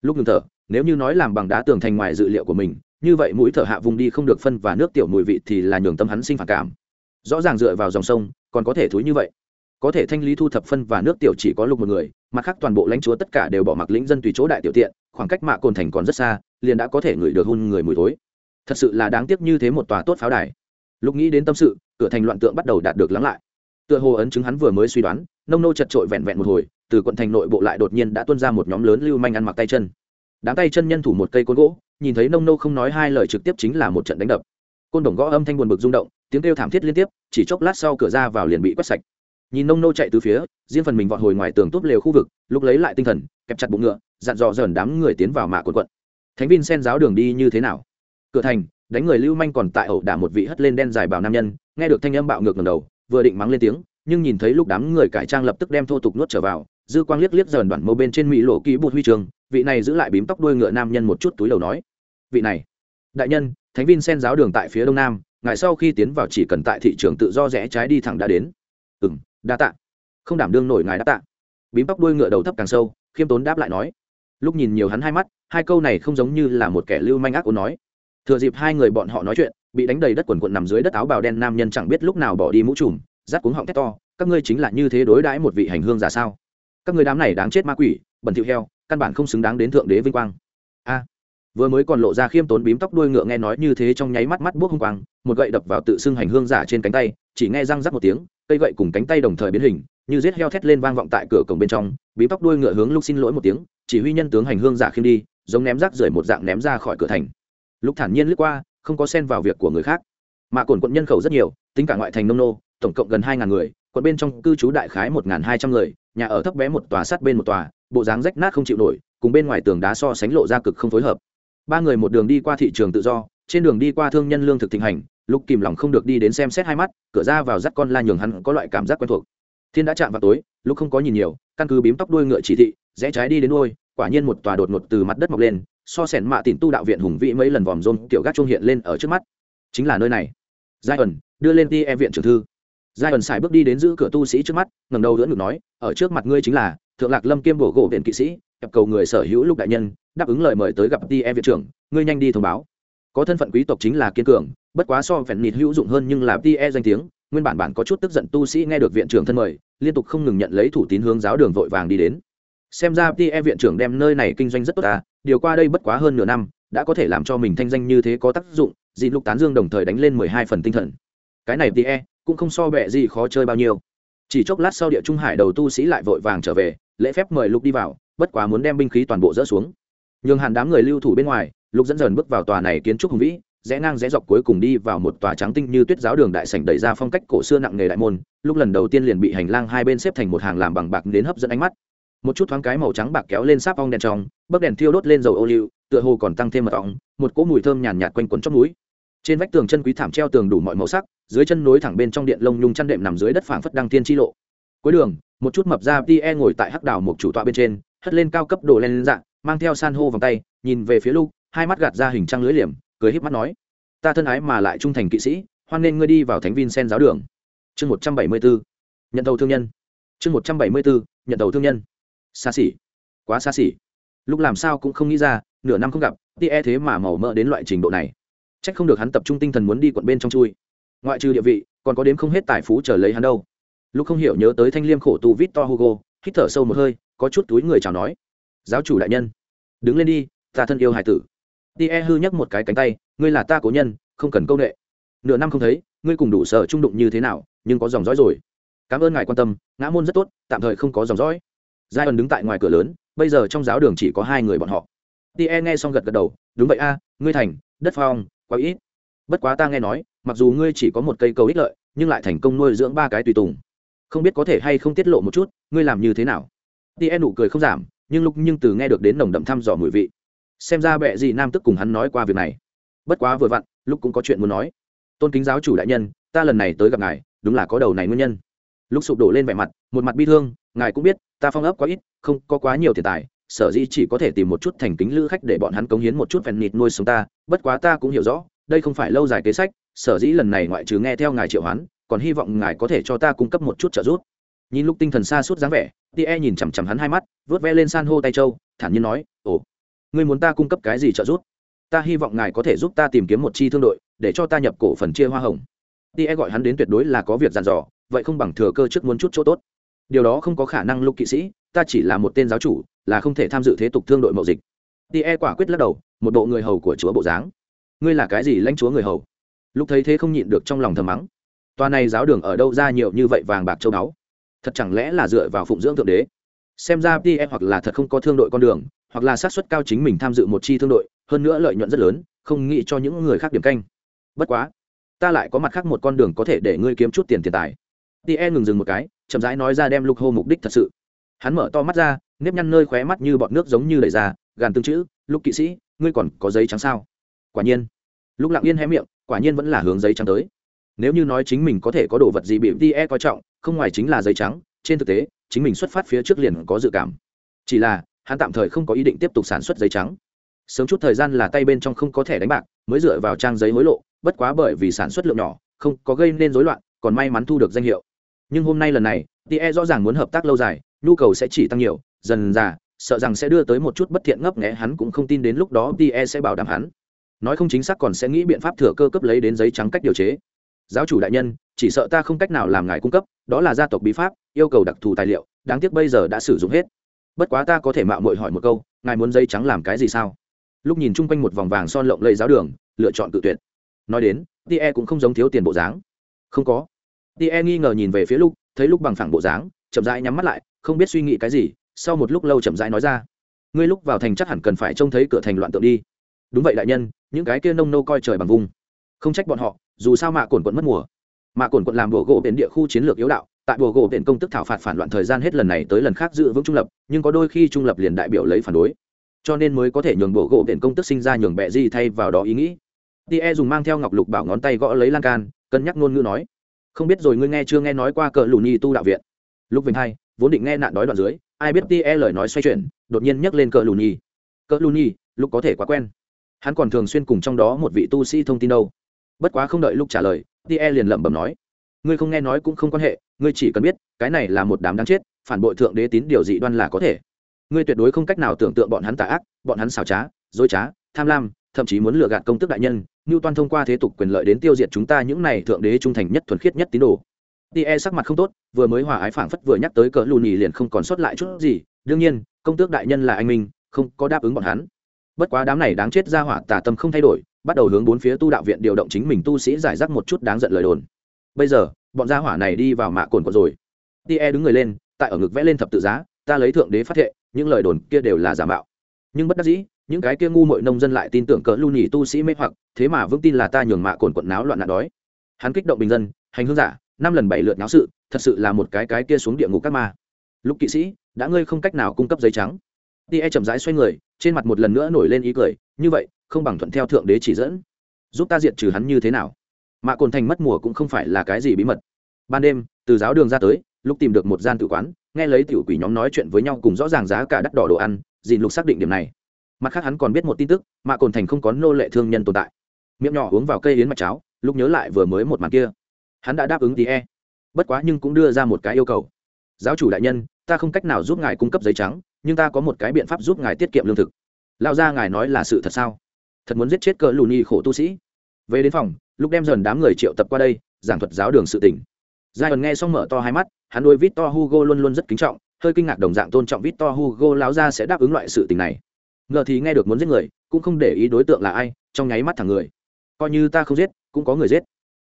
Lúc ngừng thở, nếu như nói làm bằng đá tường thành ngoài dự liệu của mình, như vậy mũi thở hạ vùng đi không được phân và nước tiểu mùi vị thì là nhường tâm hắn sinh phản cảm. Rõ ràng dựa vào dòng sông, còn có thể thúi như vậy. Có thể thanh lý thu thập phân và nước tiểu chỉ có lục một người, mặt khác toàn bộ lãnh chúa tất cả đều bỏ mặc lĩnh dân tùy chỗ đại tiểu tiện, khoảng cách mạ cồn thành còn rất xa, liền đã có thể ngửi được hôn người mùi thối thật sự là đáng tiếc như thế một tòa tốt pháo đài. Lúc nghĩ đến tâm sự, cửa thành loạn tượng bắt đầu đạt được lắng lại. Tựa hồ ấn chứng hắn vừa mới suy đoán, nông nô chật trội vẹn vẹn một hồi, từ quận thành nội bộ lại đột nhiên đã tuôn ra một nhóm lớn lưu manh ăn mặc tay chân. Đám tay chân nhân thủ một cây côn gỗ, nhìn thấy nông nô không nói hai lời trực tiếp chính là một trận đánh đập. Côn đồng gõ âm thanh buồn bực rung động, tiếng kêu thảm thiết liên tiếp, chỉ chốc lát sau cửa ra vào liền bị quét sạch. Nhìn nông nô chạy từ phía, riêng phần mình vọt hồi ngoài tường túp lều khu vực, lúc lấy lại tinh thần, kẹp chặt bụng ngựa, dặn dò dần đám người tiến vào mạ quần quận. Thánh vin sen giáo đường đi như thế nào? Cửa thành, đánh người lưu manh còn tại ẩu đả một vị hất lên đen dài bảo nam nhân, nghe được thanh âm bạo ngược lần đầu, vừa định mắng lên tiếng, nhưng nhìn thấy lúc đám người cải trang lập tức đem thô tục nuốt trở vào, dư quang liếc liếc dần đoạn mâu bên trên mỹ lộ ký bụt huy trường, vị này giữ lại bím tóc đuôi ngựa nam nhân một chút túi đầu nói, vị này, đại nhân, thánh vin sen giáo đường tại phía đông nam, ngài sau khi tiến vào chỉ cần tại thị trường tự do rẽ trái đi thẳng đã đến. Ừ m đa tạ. Không đảm đương nổi ngài đa tạ. Bím tóc đuôi ngựa đầu thấp càng sâu, khiêm tốn đáp lại nói. Lúc nhìn nhiều hắn hai mắt, hai câu này không giống như là một kẻ lưu manh ác ố nói thừa dịp hai người bọn họ nói chuyện, bị đánh đầy đất quần quận nằm dưới đất áo bào đen nam nhân chẳng biết lúc nào bỏ đi mũ trùm, rát cuống họng thét to, các ngươi chính là như thế đối đãi một vị hành hương giả sao? Các người đám này đáng chết ma quỷ, bẩn thịu heo, căn bản không xứng đáng đến thượng đế vinh quang. A, vừa mới còn lộ ra khiêm tốn bím tóc đuôi ngựa nghe nói như thế trong nháy mắt mắt buốc hung quang, một gậy đập vào tự xưng hành hương giả trên cánh tay, chỉ nghe răng rắc một tiếng, cây gậy cùng cánh tay đồng thời biến hình, như giết heo thét lên vang vọng tại cửa cổng bên trong, bím tóc đuôi ngựa hướng lúc xin lỗi một tiếng, chỉ huy nhân tướng hành hương giả khiêm đi, giống ném rác rưởi một dạng ném ra khỏi cửa thành lúc thản nhiên lướt qua, không có xen vào việc của người khác. Mà cồn quận nhân khẩu rất nhiều, tính cả ngoại thành nông nô, tổng cộng gần hai ngàn người, quận bên trong cư trú đại khái một ngàn hai trăm người, nhà ở thấp bé một tòa, sát bên một tòa, bộ dáng rách nát không chịu nổi, cùng bên ngoài tường đá so sánh lộ ra cực không phối hợp. Ba người một đường đi qua thị trường tự do, trên đường đi qua thương nhân lương thực thịnh hành lúc kìm lòng không được đi đến xem xét hai mắt, cửa ra vào dắt con la nhường hắn có loại cảm giác quen thuộc. Thiên đã chạm vào tối lúc không có nhìn nhiều, căn cứ bím tóc đuôi ngựa chỉ thị, rẽ trái đi đến đôi quả nhiên một tòa đột ngột từ mặt đất mọc lên, so sẻn mạ tìm tu đạo viện hùng vĩ mấy lần vòm rôn tiểu gác trung hiện lên ở trước mắt. Chính là nơi này. Giai ẩn đưa lên ti e viện trưởng thư. Giai ẩn xài bước đi đến giữ cửa tu sĩ trước mắt ngầm đầu đỡ ngực nói, ở trước mặt ngươi chính là thượng lạc lâm kiêm bổ gỗ viện kỵ sĩ, gặp cầu người sở hữu lúc đại nhân, đáp ứng lời mời tới gặp ti e viện trưởng, ngươi nhanh đi thông báo. Có thân phận quý tộc chính là kiên cường, bất quá so vẹn nịt hữu dụng hơn nhưng là ti e danh tiếng, nguyên bản bản có chút tức giận tu sĩ nghe được viện trưởng thân mời, liên tục không ngừng nhận lấy thủ tín hướng giáo đường vội vàng đi đến xem ra ti e viện trưởng đem nơi này kinh doanh rất tốt à điều qua đây bất quá hơn nửa năm, đã có thể làm cho mình thanh danh như thế có tác dụng, dị lục tán dương đồng thời đánh lên mười hai phần tinh thần. Cái này ti e cũng không so bẹ gì khó chơi bao nhiêu. Chỉ chốc lát sau địa trung hải đầu tu sĩ lại vội vàng trở về, lễ phép mời lục đi vào, bất quá muốn đem binh khí toàn bộ dỡ xuống. Nhường hàn đám người lưu thủ bên ngoài, lục dẫn dần bước vào tòa này kiến trúc hùng vĩ, rẽ ngang rẽ dọc cuối cùng đi vào một tòa trắng tinh như tuyết giáo đường đại sảnh đẩy ra phong cách cổ xưa nặng nghề đại môn, lúc lần đầu tiên liền bị hành lang hai bên xếp thành một hàng làm bằng bạc đến hấp dẫn ánh mắt một chút thoáng cái màu trắng bạc kéo lên sáp ong đèn trong, bấc đèn thiêu đốt lên dầu ô liu, tựa hồ còn tăng thêm mật ong, một cỗ mùi thơm nhàn nhạt quanh quẩn trong núi. Trên vách tường chân quý thảm treo tường đủ mọi màu sắc, dưới chân nối thẳng bên trong điện lông nhung chăn đệm nằm dưới đất phảng phất đăng thiên chi lộ. Cuối đường, một chút mập ra tie ngồi tại hắc đảo một chủ tọa bên trên, hất lên cao cấp đồ lên dạng mang theo san hô vòng tay, nhìn về phía lu hai mắt gạt ra hình trăng lưới liềm, cười híp mắt nói, ta thân ái mà lại trung thành kỵ sĩ, hoan nên ngươi đi vào thánh viên sen giáo đường. Chương một trăm bảy mươi bốn nhận đầu thương nhân. Chương một trăm bảy mươi bốn nhận đầu thương nhân xa xỉ. Quá xa xỉ. Lúc làm sao cũng không nghĩ ra, nửa năm không gặp tie thế mà màu mỡ đến loại trình độ này. C h ắ c không được hắn tập trung tinh thần muốn đi quận bên trong chui. Ngoại trừ địa vị, còn có đếm không hết tài phú chờ lấy hắn đâu. Lúc không hiểu nhớ tới thanh liêm khổ tu vít to hugo, hít thở sâu một hơi, có chút túi người chào nói. Giáo chủ đại nhân. Đứng lên đi, ta thân yêu hải tử. Tie hư nhấc một cái cánh tay, ngươi là ta cố nhân, không cần c â u n ệ nửa năm không thấy, ngươi cùng đủ sở trung đụng như thế nào, nhưng có dòng dõi rồi. Cảm ơn ngài quan tâm, ngã môn rất tốt, tạm thời không có dòng dõi giai ẩn đứng tại ngoài cửa lớn, bây giờ trong giáo đường chỉ có hai người bọn họ. Tie nghe xong gật gật đầu, đúng vậy a, ngươi thành, đất phong, quá ít. Bất quá ta nghe nói, mặc dù ngươi chỉ có một cây cầu ích lợi, nhưng lại thành công nuôi dưỡng ba cái tùy tùng. Không biết có thể hay không tiết lộ một chút, ngươi làm như thế nào? Tie nụ cười không giảm, nhưng lúc nhưng từ nghe được đến nồng đậm thăm dò mùi vị. Xem ra bệ gì nam tức cùng hắn nói qua việc này. Bất quá vừa vặn, lúc cũng có chuyện muốn nói. Tôn kính giáo chủ đại nhân, ta lần này tới gặp ngài, đúng là có đầu này nguyên nhân. Lúc sụp đổ lên vẻ mặt, một mặt bi thương ngài cũng biết, ta phong ấp quá ít, không có quá nhiều tiền tài, sở dĩ chỉ có thể tìm một chút thành kính lữ khách để bọn hắn cống hiến một chút phèn nịt nuôi sống ta, bất quá ta cũng hiểu rõ, đây không phải lâu dài kế sách, sở dĩ lần này ngoại trừ nghe theo ngài triệu hoán, còn hy vọng ngài có thể cho ta cung cấp một chút trợ giúp. Nhìn lúc tinh thần xa suốt dáng vẻ tie nhìn chằm chằm hắn hai mắt vớt ve lên san hô tay châu, thản nhiên nói, ồ, ngươi muốn ta cung cấp cái gì trợ giúp? Ta hy vọng ngài có thể giúp ta tìm kiếm một chi thương đội, để cho ta nhập cổ phần chia hoa hồng. Tie gọi hắn đến tuyệt đối là có việc dàn dò, vậy không bằng thừa cơ trước muốn chút chỗ tốt điều đó không có khả năng lục kỵ sĩ, ta chỉ là một tên giáo chủ, là không thể tham dự thế tục thương đội mậu dịch. Tie quả quyết lắc đầu, một bộ người hầu của chúa bộ dáng. Ngươi là cái gì lãnh chúa người hầu? Lúc thấy thế không nhịn được trong lòng thầm mắng. Toa này giáo đường ở đâu ra nhiều như vậy vàng bạc châu báu? Thật chẳng lẽ là dựa vào phụng dưỡng thượng đế? Xem ra tie hoặc là thật không có thương đội con đường, hoặc là xác suất cao chính mình tham dự một chi thương đội, hơn nữa lợi nhuận rất lớn, không nghĩ cho những người khác điểm canh. Bất quá, ta lại có mặt khác một con đường có thể để ngươi kiếm chút tiền tiền tài tie ngừng dừng một cái, chậm rãi nói ra đem lục hô mục đích thật sự. Hắn mở to mắt ra, nếp nhăn nơi khóe mắt như bọt nước giống như đầy ra, gàn tương chữ lúc kỵ sĩ, ngươi còn có giấy trắng sao? Quả nhiên. Lúc lặng yên hé miệng, quả nhiên vẫn là hướng giấy trắng tới. Nếu như nói chính mình có thể có đồ vật gì bị tie coi trọng, không ngoài chính là giấy trắng, trên thực tế, chính mình xuất phát phía trước liền có dự cảm. Chỉ là, hắn tạm thời không có ý định tiếp tục sản xuất giấy trắng. Sớm chút thời gian là tay bên trong không có thẻ đánh bạc, mới dựa vào trang giấy hối lộ, bất quá bởi vì sản xuất lượng nhỏ, không có gây nên rối loạn, còn may mắn thu được danh hiệu nhưng hôm nay lần này tie rõ ràng muốn hợp tác lâu dài, nhu cầu sẽ chỉ tăng nhiều, dần dà, sợ rằng sẽ đưa tới một chút bất thiện ngấp nghẽ hắn cũng không tin đến lúc đó tie sẽ bảo đảm hắn. Nói không chính xác còn sẽ nghĩ biện pháp thừa cơ cấp lấy đến giấy trắng cách điều chế. Giáo chủ đại nhân, chỉ sợ ta không cách nào làm ngài cung cấp, đó là gia tộc bí pháp, yêu cầu đặc thù tài liệu, đáng tiếc bây giờ đã sử dụng hết. Bất quá ta có thể mạo mội hỏi một câu, ngài muốn giấy trắng làm cái gì sao? Lúc nhìn chung quanh một vòng vàng son lộng lẫy giáo đường, lựa chọn tự tuyệt. Nói đến tie cũng không giống thiếu tiền bộ dáng. Không có tie nghi ngờ nhìn về phía lúc thấy lúc bằng phẳng bộ dáng, chậm rãi nhắm mắt lại, không biết suy nghĩ cái gì, sau một lúc lâu chậm rãi nói ra. Ngươi lúc vào thành chắc hẳn cần phải trông thấy cửa thành loạn tượng đi. Đúng vậy đại nhân, những cái kia nông nô coi trời bằng vùng không trách bọn họ, dù sao mạ cổn quận mất mùa. Mạ cổn quận làm bùa gỗ biển địa khu chiến lược yếu đạo, tại bùa gỗ biển công tức thảo phạt phản loạn thời gian hết lần này tới lần khác giữ vững trung lập, nhưng có đôi khi trung lập liền đại biểu lấy phản đối. Cho nên mới có thể nhường bùa gỗ biển công tức sinh ra nhường bẹ di thay vào đó ý nghĩ. Tie dùng mang theo ngọc lục bảo ngón tay gõ lấy lan can, cân nhắc ngôn ngữ nói không biết rồi ngươi nghe chưa nghe nói qua cờ lù nhi tu đạo viện. Lúc vinh hai, vốn định nghe nạn đói đoạn dưới, ai biết tie lời nói xoay chuyển, đột nhiên nhắc lên cờ lù nhi cờ lù nhi lúc có thể quá quen. Hắn còn thường xuyên cùng trong đó một vị tu sĩ thông tin đâu. Bất quá không đợi lúc trả lời tie liền lẩm bẩm nói, ngươi không nghe nói cũng không quan hệ, ngươi chỉ cần biết, cái này là một đám đáng chết, phản bội thượng đế tín điều dị đoan là có thể. Ngươi tuyệt đối không cách nào tưởng tượng bọn hắn tà ác, bọn hắn xảo trá, dối trá, tham lam, thậm chí muốn lừa gạt công tức đại nhân Ngưu toan thông qua thế tục quyền lợi đến tiêu diệt chúng ta những này thượng đế trung thành nhất thuần khiết nhất tín đồ. Tie sắc mặt không tốt, vừa mới hòa ái phảng phất vừa nhắc tới cỡ lùn nhì liền không còn sót lại chút gì. Đương nhiên, công tước đại nhân là anh minh, không có đáp ứng bọn hắn. Bất quá đám này đáng chết ra hỏa tà tâm không thay đổi, bắt đầu hướng bốn phía tu đạo viện điều động chính mình tu sĩ giải rác một chút đáng giận lời đồn. Bây giờ, bọn gia hỏa này đi vào mạ cồn cồn rồi. Tie đứng người lên, tại ở ngực vẽ lên thập tự giá, ta lấy thượng đế phát thệ, những lời đồn kia đều là giả mạo. Nhưng bất đắc dĩ những cái kia ngu mội nông dân lại tin tưởng cỡ lưu nhì tu sĩ mê hoặc, thế mà vững tin là ta nhường mạ cồn quận náo loạn nạn đói. Hắn kích động bình dân, hành hương giả, năm lần bảy lượt náo sự, thật sự là một cái cái kia xuống địa ngục các ma. Lúc kỵ sĩ, đã ngươi không cách nào cung cấp giấy trắng. Tie chậm rãi xoay người, trên mặt một lần nữa nổi lên ý cười, như vậy, không bằng thuận theo thượng đế chỉ dẫn. Giúp ta diệt trừ hắn như thế nào? Mạ cồn thành mất mùa cũng không phải là cái gì bí mật. Ban đêm, từ giáo đường ra tới lúc tìm được một gian tử quán, nghe lấy tiểu quỷ nhóm nói chuyện với nhau cùng rõ ràng giá cả đắt đỏ đồ ăn dìn lục xác định điểm này mặt khác hắn còn biết một tin tức, mạ cồn thành không có nô lệ thương nhân tồn tại. Miệng nhỏ uống vào cây yến mạch cháo, lúc nhớ lại vừa mới một màn kia. Hắn đã đáp ứng tí e. Bất quá nhưng cũng đưa ra một cái yêu cầu. Giáo chủ đại nhân, ta không cách nào giúp ngài cung cấp giấy trắng, nhưng ta có một cái biện pháp giúp ngài tiết kiệm lương thực. Lao ra ngài nói là sự thật sao? Thật muốn giết chết cỡ lù nhi khổ tu sĩ. Về đến phòng, lúc đem dần đám người triệu tập qua đây, giảng thuật giáo đường sự tỉnh giai ẩn nghe xong mở to hai mắt, hắn đôi vít to hugo luôn luôn rất kính trọng, hơi kinh ngạc đồng dạng tôn trọng vít to hugo láo ra sẽ đáp ứng loại sự tình này ngờ thì nghe được muốn giết người, cũng không để ý đối tượng là ai, trong nháy mắt thẳng người. Coi như ta không giết, cũng có người giết.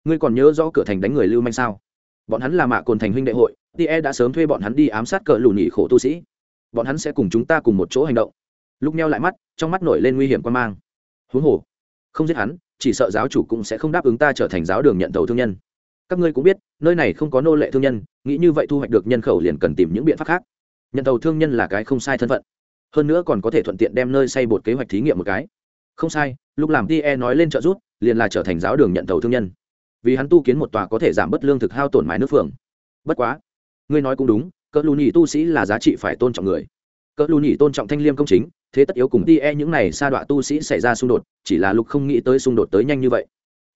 Ngươi còn nhớ rõ cửa thành đánh người lưu manh sao? Bọn hắn là mạ cồn thành huynh đệ hội tie đã sớm thuê bọn hắn đi ám sát cờ lù nhị khổ tu sĩ. Bọn hắn sẽ cùng chúng ta cùng một chỗ hành động. Lúc neo lại mắt, trong mắt nổi lên nguy hiểm quan mang. Huống hồ, không giết hắn, chỉ sợ giáo chủ cũng sẽ không đáp ứng ta trở thành giáo đường nhận tàu thương nhân. Các ngươi cũng biết, nơi này không có nô lệ thương nhân, nghĩ như vậy thu hoạch được nhân khẩu liền cần tìm những biện pháp khác. Nhận tàu thương nhân là cái không sai thân phận hơn nữa còn có thể thuận tiện đem nơi xây bột kế hoạch thí nghiệm một cái. Không sai, lúc làm tie nói lên trợ rút liền là trở thành giáo đường nhận tàu thương nhân. Vì hắn tu kiến một tòa có thể giảm bớt lương thực hao tổn mái nước phường. Bất quá, ngươi nói cũng đúng, cỡ lù nhị tu sĩ là giá trị phải tôn trọng người. Cỡ lù nhị tôn trọng thanh liêm công chính, thế tất yếu cùng tie những này sa đọa tu sĩ xảy ra xung đột, chỉ là lục không nghĩ tới xung đột tới nhanh như vậy.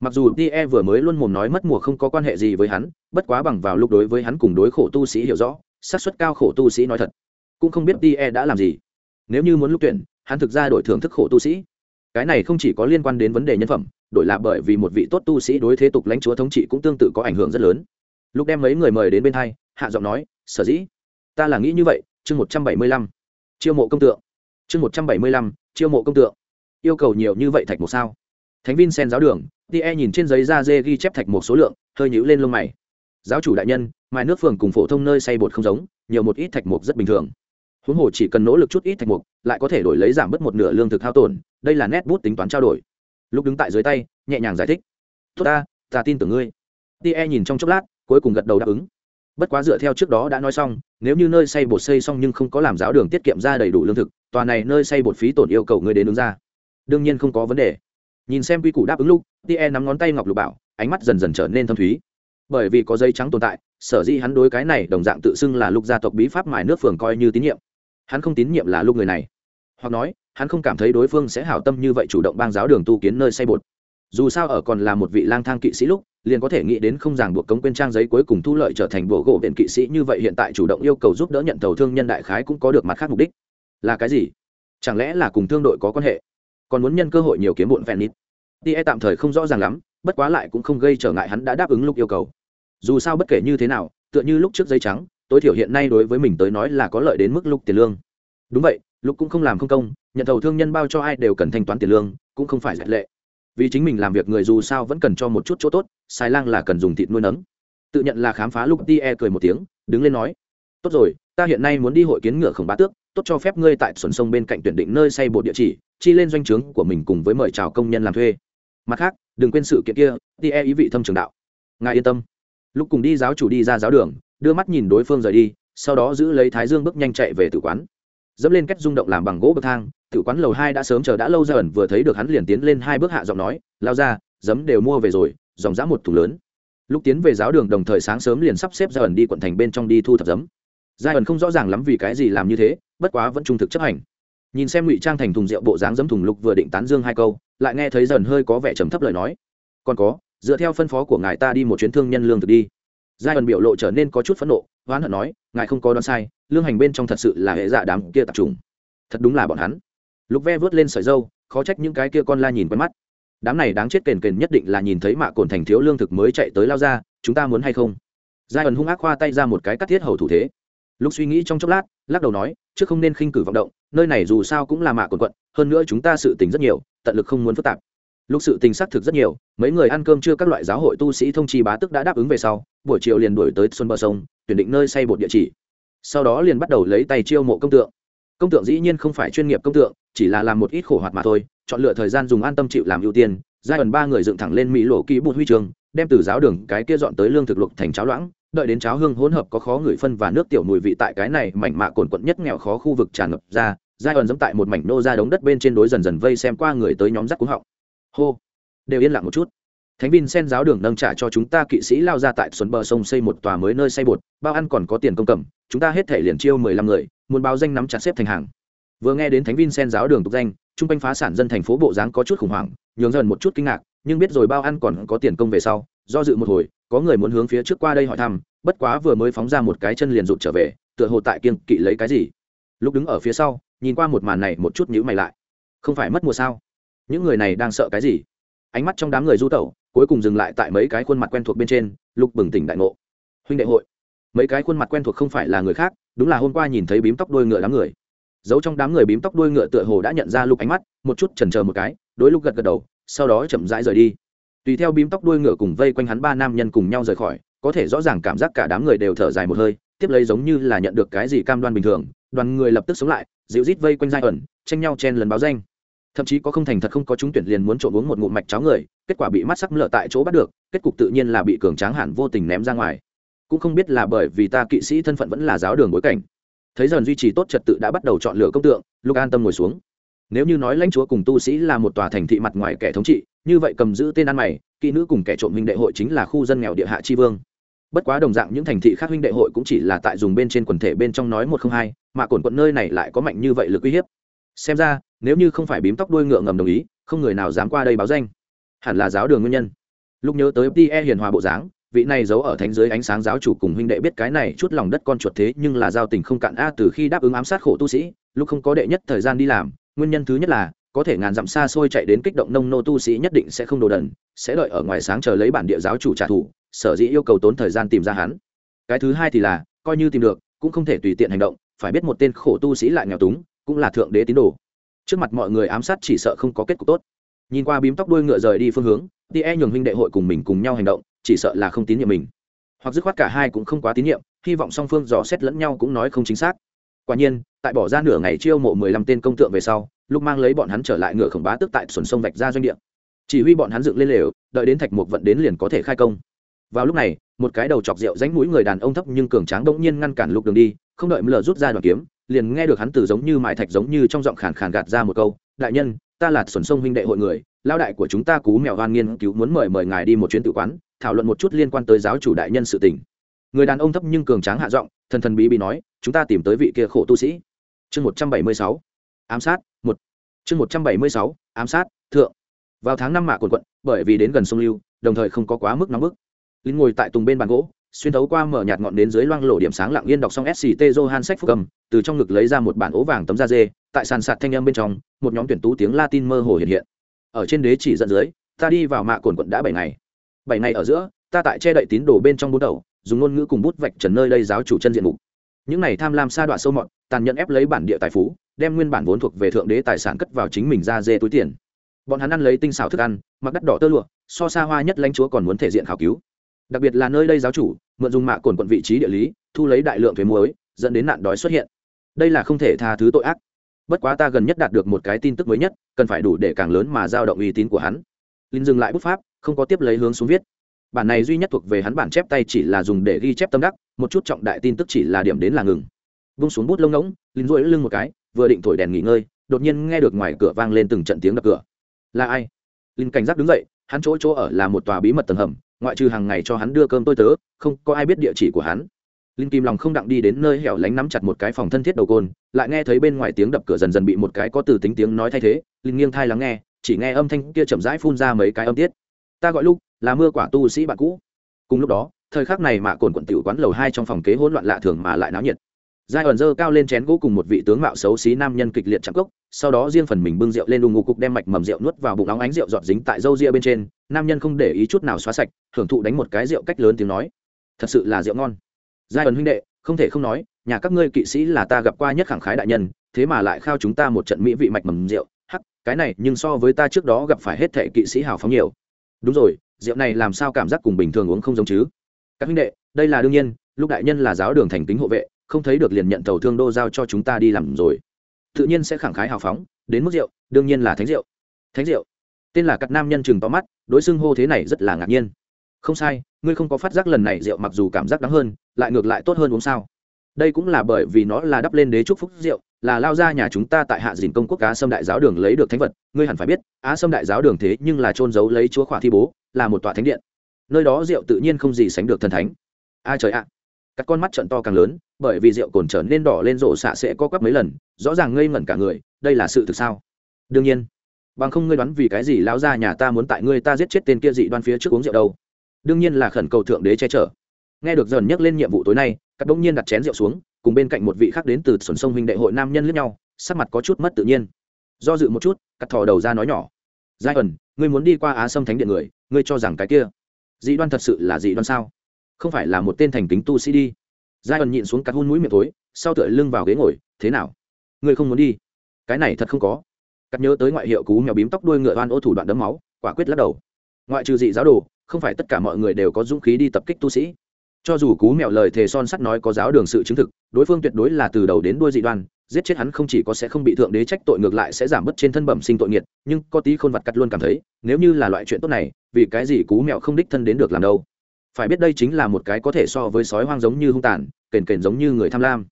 Mặc dù tie vừa mới luôn mồm nói mất mùa không có quan hệ gì với hắn, bất quá bằng vào lúc đối với hắn cùng đối khổ tu sĩ hiểu rõ, xác suất cao khổ tu sĩ nói thật. Cũng không biết tie đã làm gì nếu như muốn lúc tuyển, hắn thực ra đổi thưởng thức khổ tu sĩ. Cái này không chỉ có liên quan đến vấn đề nhân phẩm, đổi là bởi vì một vị tốt tu sĩ đối thế tục lãnh chúa thống trị cũng tương tự có ảnh hưởng rất lớn. Lúc đem mấy người mời đến bên thay hạ giọng nói, sở dĩ? Ta là nghĩ như vậy, chương một trăm bảy mươi lăm, chiêu mộ công tượng. Chương một trăm bảy mươi lăm, chiêu mộ công tượng. Yêu cầu nhiều như vậy thạch một sao? Thánh vin sen giáo đường tie nhìn trên giấy da dê ghi chép thạch một số lượng, hơi nhũ lên lông mày. Giáo chủ đại nhân, mài nước phường cùng phổ thông nơi xây bột không giống, nhiều một ít thạch mục rất bình thường huống hồ chỉ cần nỗ lực chút ít thạch mục, lại có thể đổi lấy giảm bớt một nửa lương thực hao tổn, đây là nét bút tính toán trao đổi. Lúc đứng tại dưới tay, nhẹ nhàng giải thích. Tốt ta ta tin tưởng ngươi. Tie nhìn trong chốc lát, cuối cùng gật đầu đáp ứng. Bất quá dựa theo trước đó đã nói xong, nếu như nơi xây bột xây xong nhưng không có làm giáo đường tiết kiệm ra đầy đủ lương thực, tòa này nơi xây bột phí tổn yêu cầu ngươi đến ứng ra. Đương nhiên không có vấn đề. Nhìn xem quy củ đáp ứng lúc tie nắm ngón tay ngọc lục bảo, ánh mắt dần dần trở nên thâm thúy. Bởi vì có dây trắng tồn tại, sở dĩ hắn đối cái này đồng dạng tự xưng là lục gia tộc bí pháp mài nước phường coi như tín nhiệm hắn không tín nhiệm là lúc người này. Hoặc nói, hắn không cảm thấy đối phương sẽ hảo tâm như vậy chủ động bang giáo đường tu kiến nơi xây bột. Dù sao ở còn là một vị lang thang kỵ sĩ lúc, liền có thể nghĩ đến không ràng buộc cống quên trang giấy cuối cùng thu lợi trở thành bộ gỗ viện kỵ sĩ như vậy hiện tại chủ động yêu cầu giúp đỡ nhận tàu thương nhân đại khái cũng có được mặt khác mục đích. Là cái gì? Chẳng lẽ là cùng thương đội có quan hệ? Còn muốn nhân cơ hội nhiều kiếm bộn vẹn nít. Tie tạm thời không rõ ràng lắm, bất quá lại cũng không gây trở ngại hắn đã đáp ứng lúc yêu cầu. Dù sao bất kể như thế nào, tựa như lúc trước giấy trắng tối thiểu hiện nay đối với mình tới nói là có lợi đến mức lúc tiền lương. Đúng vậy lúc cũng không làm không công, nhận thầu thương nhân bao cho ai đều cần thanh toán tiền lương, cũng không phải giải lệ. Vì chính mình làm việc người dù sao vẫn cần cho một chút chỗ tốt sai lang là cần dùng thịt nuôi nấng. Tự nhận là khám phá lúc tie cười một tiếng, đứng lên nói, tốt rồi, ta hiện nay muốn đi hội kiến ngựa khổng bá tước, tốt cho phép ngươi tại xuẩn sông bên cạnh tuyển định nơi xây bộ địa chỉ, chi lên doanh trướng của mình cùng với mời chào công nhân làm thuê. Mặt khác, đừng quên sự kiện kia tie ý vị thâm trường đạo. Ngài yên tâm. Lúc cùng đi giáo chủ đi ra giáo đường đưa mắt nhìn đối phương rời đi, sau đó giữ lấy thái dương bước nhanh chạy về tử quán. Dẫm lên cách rung động làm bằng gỗ bậc thang, tử quán lầu hai đã sớm chờ đã lâu ra ẩn vừa thấy được hắn liền tiến lên hai bước hạ giọng nói, lao ra dấm đều mua về rồi, dòng dã một thùng lớn. Lúc tiến về giáo đường đồng thời sáng sớm liền sắp xếp ra ẩn đi quận thành bên trong đi thu thập dấm gia ẩn không rõ ràng lắm vì cái gì làm như thế, bất quá vẫn trung thực chấp hành. Nhìn xem ngụy trang thành thùng rượu bộ dáng dấm thùng lục vừa định tán dương hai câu, lại nghe thấy dần hơi có vẻ trầm thấp lời nói. Còn có, dựa theo phân phó của ngài ta đi một chuyến thương nhân lương thực đi giai ẩn biểu lộ trở nên có chút phẫn nộ, oán hận nói, ngài không có đoán sai, lương hành bên trong thật sự là hệ dạ đám kia tập trung thật đúng là bọn hắn. Lục ve vớt lên sợi dâu, khó trách những cái kia con la nhìn quen mắt. Đám này đáng chết kền kền nhất định là nhìn thấy mạ cồn thành thiếu lương thực mới chạy tới lao ra, chúng ta muốn hay không? Giai ẩn hung ác khoa tay ra một cái cắt thiết hầu thủ thế. Lúc suy nghĩ trong chốc lát, lắc đầu nói, trước không nên khinh cử vọng động, nơi này dù sao cũng là mạ cồn quận, hơn nữa chúng ta sự tình rất nhiều, tận lực không muốn phức tạp lúc sự tình xác thực rất nhiều, mấy người ăn cơm chưa các loại giáo hội tu sĩ thông chi bá tức đã đáp ứng về sau, buổi chiều liền đuổi tới xuân bờ sông, tuyển định nơi xây bột địa chỉ. Sau đó liền bắt đầu lấy tay chiêu mộ công tượng. Công tượng dĩ nhiên không phải chuyên nghiệp công tượng, chỉ là làm một ít khổ hoạt mà thôi, chọn lựa thời gian dùng an tâm chịu làm ưu tiên, giai đoạn ba người dựng thẳng lên mỹ lộ kỹ bụt huy trường, đem từ giáo đường cái kia dọn tới lương thực luộc thành cháo loãng, đợi đến cháo hương hỗn hợp có khó người phân và nước tiểu mùi vị tại cái này mảnh mạ cồn quận nhất nghèo khó khu vực tràn ngập ra, giai đoạn dẫm tại một mảnh nô ra đống đất bên trên đối dần dần vây xem qua người tới nhóm rắc cúng họng hô. Đều yên lặng một chút. Thánh vin sen giáo đường nâng trả cho chúng ta kỵ sĩ lao ra tại xuân bờ sông xây một tòa mới nơi xây bột, bao ăn còn có tiền công cầm, chúng ta hết thể liền chiêu mười lăm người, muốn báo danh nắm chặt xếp thành hàng. Vừa nghe đến thánh vin sen giáo đường tục danh chung quanh phá sản dân thành phố bộ dáng có chút khủng hoảng, nhường dần một chút kinh ngạc, nhưng biết rồi bao ăn còn có tiền công về sau, do dự một hồi, có người muốn hướng phía trước qua đây hỏi thăm, bất quá vừa mới phóng ra một cái chân liền rụt trở về, tựa hồ tại kiên kỵ lấy cái gì. Lúc đứng ở phía sau, nhìn qua một màn này một chút nhữ mày lại. Không phải mất mùa sao? Những người này đang sợ cái gì? Ánh mắt trong đám người du tẩu, cuối cùng dừng lại tại mấy cái khuôn mặt quen thuộc bên trên, lục bừng tỉnh đại ngộ. Huynh đệ hội. Mấy cái khuôn mặt quen thuộc không phải là người khác, đúng là hôm qua nhìn thấy bím tóc đuôi ngựa đám người. Giấu trong đám người bím tóc đuôi ngựa tựa hồ đã nhận ra lục ánh mắt, một chút chần chờ một cái, đối lúc gật gật đầu, sau đó chậm rãi rời đi. Tùy theo bím tóc đuôi ngựa cùng vây quanh hắn ba nam nhân cùng nhau rời khỏi, có thể rõ ràng cảm giác cả đám người đều thở dài một hơi, tiếp lấy giống như là nhận được cái gì cam đoan bình thường, đoàn người lập tức sống lại, dịu rít vây quanh giai ẩn, tranh nhau chen lần báo danh thậm chí có không thành thật không có chúng tuyển liền muốn trộn uống một ngụm mạch cháo người, kết quả bị mắt sắc lở tại chỗ bắt được, kết cục tự nhiên là bị cường tráng hẳn vô tình ném ra ngoài. Cũng không biết là bởi vì ta kỵ sĩ thân phận vẫn là giáo đường bối cảnh. Thấy dần duy trì tốt trật tự đã bắt đầu chọn lựa công tượng lúc an tâm ngồi xuống. Nếu như nói lãnh chúa cùng tu sĩ là một tòa thành thị mặt ngoài kẻ thống trị, như vậy cầm giữ tên ăn mày, kỹ nữ cùng kẻ trộm huynh đệ hội chính là khu dân nghèo địa hạ tri vương. Bất quá đồng dạng những thành thị khác huynh đệ hội cũng chỉ là tại dùng bên trên quần thể bên trong nói một không hai, mà cồn quận nơi này lại có mạnh như vậy lực uy hiếp. Xem ra nếu như không phải bím tóc đuôi ngựa ngầm đồng ý, không người nào dám qua đây báo danh. Hẳn là giáo đường nguyên nhân. Lúc nhớ tới tie hiền hòa bộ dáng, vị này giấu ở thánh giới ánh sáng giáo chủ cùng huynh đệ biết cái này chút lòng đất con chuột thế nhưng là giao tình không cạn a từ khi đáp ứng ám sát khổ tu sĩ, lúc không có đệ nhất thời gian đi làm, nguyên nhân thứ nhất là, có thể ngàn dặm xa xôi chạy đến kích động nông nô tu sĩ nhất định sẽ không đồ đần, sẽ đợi ở ngoài sáng chờ lấy bản địa giáo chủ trả thù, sở dĩ yêu cầu tốn thời gian tìm ra hắn. Cái thứ hai thì là, coi như tìm được, cũng không thể tùy tiện hành động, phải biết một tên khổ tu sĩ lại nghèo túng, cũng là thượng đế tín đồ trước mặt mọi người ám sát chỉ sợ không có kết cục tốt. Nhìn qua bím tóc đuôi ngựa rời đi phương hướng đi e nhường huynh đệ hội cùng mình cùng nhau hành động, chỉ sợ là không tín nhiệm mình. Hoặc dứt khoát cả hai cũng không quá tín nhiệm, hy vọng song phương dò xét lẫn nhau cũng nói không chính xác. Quả nhiên, tại bỏ ra nửa ngày chiêu mộ mười lăm tên công tượng về sau, lúc mang lấy bọn hắn trở lại ngựa khổng bá tức tại xuẩn sông vạch ra doanh địa. Chỉ huy bọn hắn dựng lên lều, đợi đến thạch mục vận đến liền có thể khai công. Vào lúc này, một cái đầu chọc rượu ránh mũi người đàn ông thấp nhưng cường tráng bỗng nhiên ngăn cản lục đường đi, không đợi mờ rút ra đoàn kiếm liền nghe được hắn từ giống như mại thạch giống như trong giọng khàn khàn gạt ra một câu, đại nhân, ta là xuẩn sông huynh đệ hội người lao đại của chúng ta cú mèo hoan nghiên cứu muốn mời mời ngài đi một chuyến tự quán, thảo luận một chút liên quan tới giáo chủ đại nhân sự tình. Người đàn ông thấp nhưng cường tráng hạ giọng, thần thần bí bí nói, chúng ta tìm tới vị kia khổ tu sĩ. Chương một trăm bảy mươi sáu, ám sát, một. Chương một trăm bảy mươi sáu, ám sát, thượng. Vào tháng năm mạ quần quận, bởi vì đến gần sông lưu, đồng thời không có quá mức nóng bức. Linh ngồi tại tùng bên bàn gỗ xuyên thấu qua mở nhạt ngọn đến dưới loang lổ điểm sáng lặng yên đọc xong sct johan sách phúc cầm từ trong ngực lấy ra một bản ố vàng tấm da dê, tại sàn sạt thanh âm bên trong, một nhóm tuyển tú tiếng latin mơ hồ hiện hiện. Ở trên đế chỉ dẫn dưới, ta đi vào mạ cồn quận đã bảy ngày. Bảy ngày ở giữa, ta tại che đậy tín đồ bên trong bút đầu, dùng ngôn ngữ cùng bút vạch trần nơi đây giáo chủ chân diện mục. Những này tham lam sa đoạn sâu mọt, tàn nhẫn ép lấy bản địa tài phú, đem nguyên bản vốn thuộc về thượng đế tài sản cất vào chính mình ra dê túi tiền. Bọn hắn ăn lấy tinh xảo thức ăn, mặc đắt đỏ tơ lụa, so xa hoa nhất lãnh chúa còn muốn thể diện khảo cứu. Đặc biệt là nơi đây giáo chủ mượn dùng mạ cồn quận vị trí địa lý, thu lấy đại lượng thuế muối, dẫn đến nạn đói xuất hiện. Đây là không thể tha thứ tội ác. Bất quá ta gần nhất đạt được một cái tin tức mới nhất, cần phải đủ để càng lớn mà giao động uy tín của hắn. Linh dừng lại bút pháp, không có tiếp lấy hướng xuống viết. Bản này duy nhất thuộc về hắn bản chép tay chỉ là dùng để ghi chép tâm đắc, một chút trọng đại tin tức chỉ là điểm đến là ngừng. Vung xuống bút lông ngỗng linh rỗi lưng một cái, vừa định thổi đèn nghỉ ngơi, đột nhiên nghe được ngoài cửa vang lên từng trận tiếng đập cửa. Là ai? Linh cảnh giác đứng dậy, hắn chỗ chỗ ở là một tòa bí mật tầng hầm ngoại trừ hàng ngày cho hắn đưa cơm tôi tớ, không có ai biết địa chỉ của hắn. Linh kim lòng không đặng đi đến nơi hẻo lánh nắm chặt một cái phòng thân thiết đầu côn, lại nghe thấy bên ngoài tiếng đập cửa dần dần bị một cái có từ tính tiếng nói thay thế, linh nghiêng thai lắng nghe, chỉ nghe âm thanh kia chậm rãi phun ra mấy cái âm tiết. Ta gọi lúc là mưa quả tu sĩ bạn cũ. Cùng lúc đó, thời khắc này mạ cồn quận tiểu quán lầu hai trong phòng kế hỗn loạn lạ thường mà lại náo nhiệt giai ẩn dơ cao lên chén gỗ cùng một vị tướng mạo xấu xí nam nhân kịch liệt chạm cốc, sau đó riêng phần mình bưng rượu lên đùng ngục cục đem mạch mầm rượu nuốt vào bụng nóng ánh rượu giọt dính tại râu ria bên trên, nam nhân không để ý chút nào xóa sạch hưởng thụ đánh một cái rượu cách lớn tiếng nói. Thật sự là rượu ngon. Giai ẩn huynh đệ, không thể không nói, nhà các ngươi kỵ sĩ là ta gặp qua nhất khẳng khái đại nhân, thế mà lại khao chúng ta một trận mỹ vị mạch mầm rượu. Hắc, cái này, nhưng so với ta trước đó gặp phải hết thệ kỵ sĩ hào phóng nhiều. Đúng rồi, rượu này làm sao cảm giác cùng bình thường uống không giống chứ? Các huynh đệ, đây là đương nhiên, lúc đại nhân là giáo đường thành kính hộ vệ không thấy được liền nhận tàu thương đô giao cho chúng ta đi làm rồi. Tự nhiên sẽ khẳng khái hào phóng, đến mức rượu, đương nhiên là thánh rượu. Thánh rượu. Tên là cắt nam nhân chừng tóm mắt, đối xưng hô thế này rất là ngạc nhiên. Không sai, ngươi không có phát giác lần này rượu mặc dù cảm giác đắng hơn, lại ngược lại tốt hơn uống sao? Đây cũng là bởi vì nó là đắp lên đế trúc phúc rượu, là lao ra nhà chúng ta tại hạ dìn công quốc cá sâm đại giáo đường lấy được thánh vật, ngươi hẳn phải biết, á sâm đại giáo đường thế nhưng là trôn giấu lấy chúa khỏa thi bố, là một tòa thánh điện. Nơi đó rượu tự nhiên không gì sánh được thần thánh. A trời ạ các con mắt trận to càng lớn, bởi vì rượu cồn trở nên đỏ lên rổ xạ sẽ co quắp mấy lần, rõ ràng ngây ngẩn cả người, đây là sự thực sao? Đương nhiên. Bằng không ngươi đoán vì cái gì lão ra nhà ta muốn tại ngươi ta giết chết tên kia dị đoan phía trước uống rượu đâu? Đương nhiên là khẩn cầu thượng đế che chở. Nghe được dần nhắc lên nhiệm vụ tối nay các bỗng nhiên đặt chén rượu xuống, cùng bên cạnh một vị khác đến từ xuân sông huynh đệ hội nam nhân lướt nhau, sắc mặt có chút mất tự nhiên. Do dự một chút, cắt thò đầu ra nói nhỏ. Giai ẩn, ngươi muốn đi qua á sâm thánh điện người, ngươi cho rằng cái kia dị đoan thật sự là dị đoan sao? Không phải là một tên thành kính tu sĩ đi. Giai ẩn nhịn xuống cắt hôn mũi miệng tối sau tựa lưng vào ghế ngồi, thế nào? Ngươi không muốn đi? Cái này thật không có. Cắt nhớ tới ngoại hiệu cú mèo bím tóc đuôi ngựa oan ô thủ đoạn đấm máu, quả quyết lắc đầu. Ngoại trừ dị giáo đồ, không phải tất cả mọi người đều có dũng khí đi tập kích tu sĩ. Cho dù cú mèo lời thề son sắt nói có giáo đường sự chứng thực, đối phương tuyệt đối là từ đầu đến đuôi dị đoan, giết chết hắn không chỉ có sẽ không bị thượng đế trách tội ngược lại sẽ giảm bớt trên thân bẩm sinh tội nghiệt, nhưng có tí khôn vặt cắt luôn cảm thấy, nếu như là loại chuyện tốt này, vì cái gì cú mèo không đích thân đến được làm đâu? Phải biết đây chính là một cái có thể so với sói hoang giống như hung tàn, kền kền giống như người tham lam.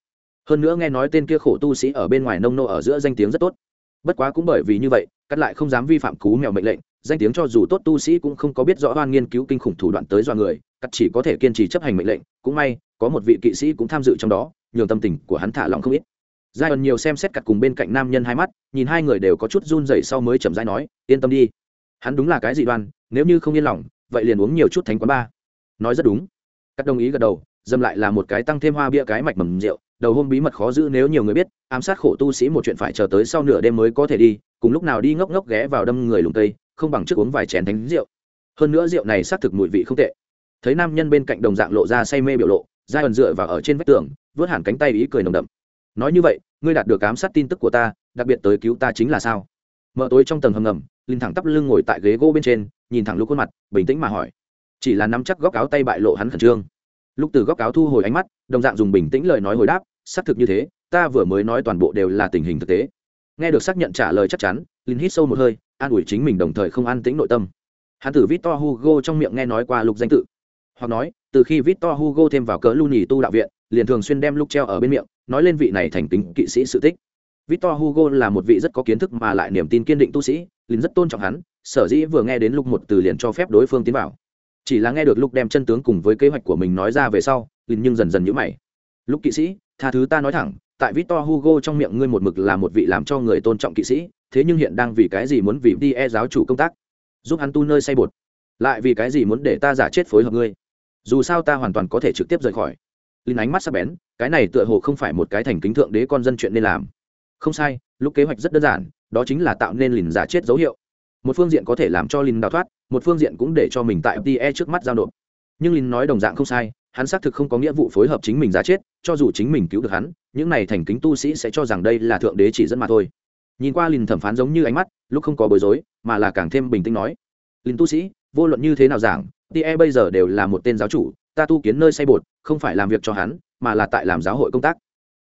Hơn nữa nghe nói tên kia khổ tu sĩ ở bên ngoài nông nô ở giữa danh tiếng rất tốt. Bất quá cũng bởi vì như vậy, cắt lại không dám vi phạm cú mèo mệnh lệnh, danh tiếng cho dù tốt tu sĩ cũng không có biết rõ hoan nghiên cứu kinh khủng thủ đoạn tới dọa người, cắt chỉ có thể kiên trì chấp hành mệnh lệnh, cũng may, có một vị kỵ sĩ cũng tham dự trong đó, nhường tâm tình của hắn thả lòng không ít. Giai ẩn nhiều xem xét cặt cùng bên cạnh nam nhân hai mắt, nhìn hai người đều có chút run rẩy sau mới chậm rãi nói, yên tâm đi. Hắn đúng là cái dị đoan, nếu như không yên lòng, vậy liền uống nhiều chút thánh quán ba nói rất đúng. Cắt đồng ý gật đầu, dâm lại là một cái tăng thêm hoa bia cái mạch mầm rượu, đầu hôm bí mật khó giữ nếu nhiều người biết, ám sát khổ tu sĩ một chuyện phải chờ tới sau nửa đêm mới có thể đi, cùng lúc nào đi ngốc ngốc ghé vào đâm người lùng tây không bằng trước uống vài chén thánh rượu. Hơn nữa rượu này xác thực mùi vị không tệ. Thấy nam nhân bên cạnh đồng dạng lộ ra say mê biểu lộ, giai ẩn dựa vào ở trên vách tường, vớt hẳn cánh tay ý cười nồng đậm. Nói như vậy, ngươi đạt được ám sát tin tức của ta, đặc biệt tới cứu ta chính là sao? Mở tối trong tầng hầm ngầm, linh thẳng tắp lưng ngồi tại ghế gỗ bên trên, nhìn thẳng lúc khuôn mặt, bình tĩnh mà hỏi chỉ là nắm chắc góc áo tay bại lộ hắn khẩn trương. Lúc từ góc áo thu hồi ánh mắt, đồng dạng dùng bình tĩnh lời nói hồi đáp, xác thực như thế, ta vừa mới nói toàn bộ đều là tình hình thực tế. Nghe được xác nhận trả lời chắc chắn linh hít sâu một hơi, an ủi chính mình đồng thời không an tĩnh nội tâm. Hắn tử victor hugo trong miệng nghe nói qua lục danh tự. Hoặc nói, từ khi victor hugo thêm vào cỡ lu nhì tu đạo viện, liền thường xuyên đem lục treo ở bên miệng, nói lên vị này thành tính kỵ sĩ sự tích. Victor hugo là một vị rất có kiến thức mà lại niềm tin kiên định tu sĩ linh rất tôn trọng hắn, sở dĩ vừa nghe đến lục một từ liền cho phép đối phương tiến vào chỉ là nghe được lúc đem chân tướng cùng với kế hoạch của mình nói ra về sau lìn nhưng dần dần nhữ mày. Lúc kỵ sĩ, tha thứ ta nói thẳng, tại victor hugo trong miệng ngươi một mực là một vị làm cho người tôn trọng kỵ sĩ, thế nhưng hiện đang vì cái gì muốn vì đi e giáo chủ công tác? Giúp hắn tu nơi say bột. Lại vì cái gì muốn để ta giả chết phối hợp ngươi? Dù sao ta hoàn toàn có thể trực tiếp rời khỏi. Linh ánh mắt sắc bén, cái này tựa hồ không phải một cái thành kính thượng đế con dân chuyện nên làm. Không sai, lúc kế hoạch rất đơn giản, đó chính là tạo nên lìn giả chết dấu hiệu. Một phương diện có thể làm cho lìn đào thoát một phương diện cũng để cho mình tại fte trước mắt giao nộp. Nhưng Lin nói đồng dạng không sai, hắn xác thực không có nghĩa vụ phối hợp chính mình ra chết, cho dù chính mình cứu được hắn, những này thành kính tu sĩ sẽ cho rằng đây là thượng đế chỉ dẫn mà thôi. Nhìn qua Lin thẩm phán giống như ánh mắt, lúc không có bối rối, mà là càng thêm bình tĩnh nói. Lin tu sĩ, vô luận như thế nào giảng tie bây giờ đều là một tên giáo chủ, ta tu kiến nơi say bột, không phải làm việc cho hắn, mà là tại làm giáo hội công tác.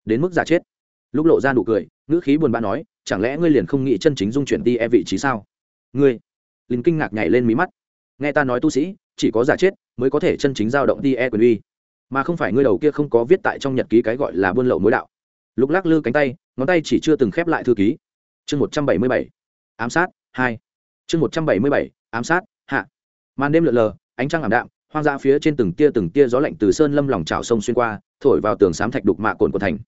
Đến mức giả chết. Lúc lộ ra nụ cười, ngữ khí buồn bã nói, chẳng lẽ ngươi liền không nghĩ chân chính dung chuyển tie vị trí sao? Ngươi linh kinh ngạc nhảy lên mí mắt. Nghe ta nói tu sĩ, chỉ có giả chết mới có thể chân chính giao động tie quyền uy. Mà không phải ngươi đầu kia không có viết tại trong nhật ký cái gọi là buôn lậu mối đạo. Lúc lắc lư cánh tay, ngón tay chỉ chưa từng khép lại thư ký. Chương một trăm bảy mươi bảy, ám sát, hai. Chương một trăm bảy mươi bảy, ám sát, hạ. Màn đêm lượn lờ, ánh trăng ảm đạm, hoang dã phía trên từng tia từng tia gió lạnh từ sơn lâm lòng trào sông xuyên qua, thổi vào tường xám thạch đục mạ cồn của thành.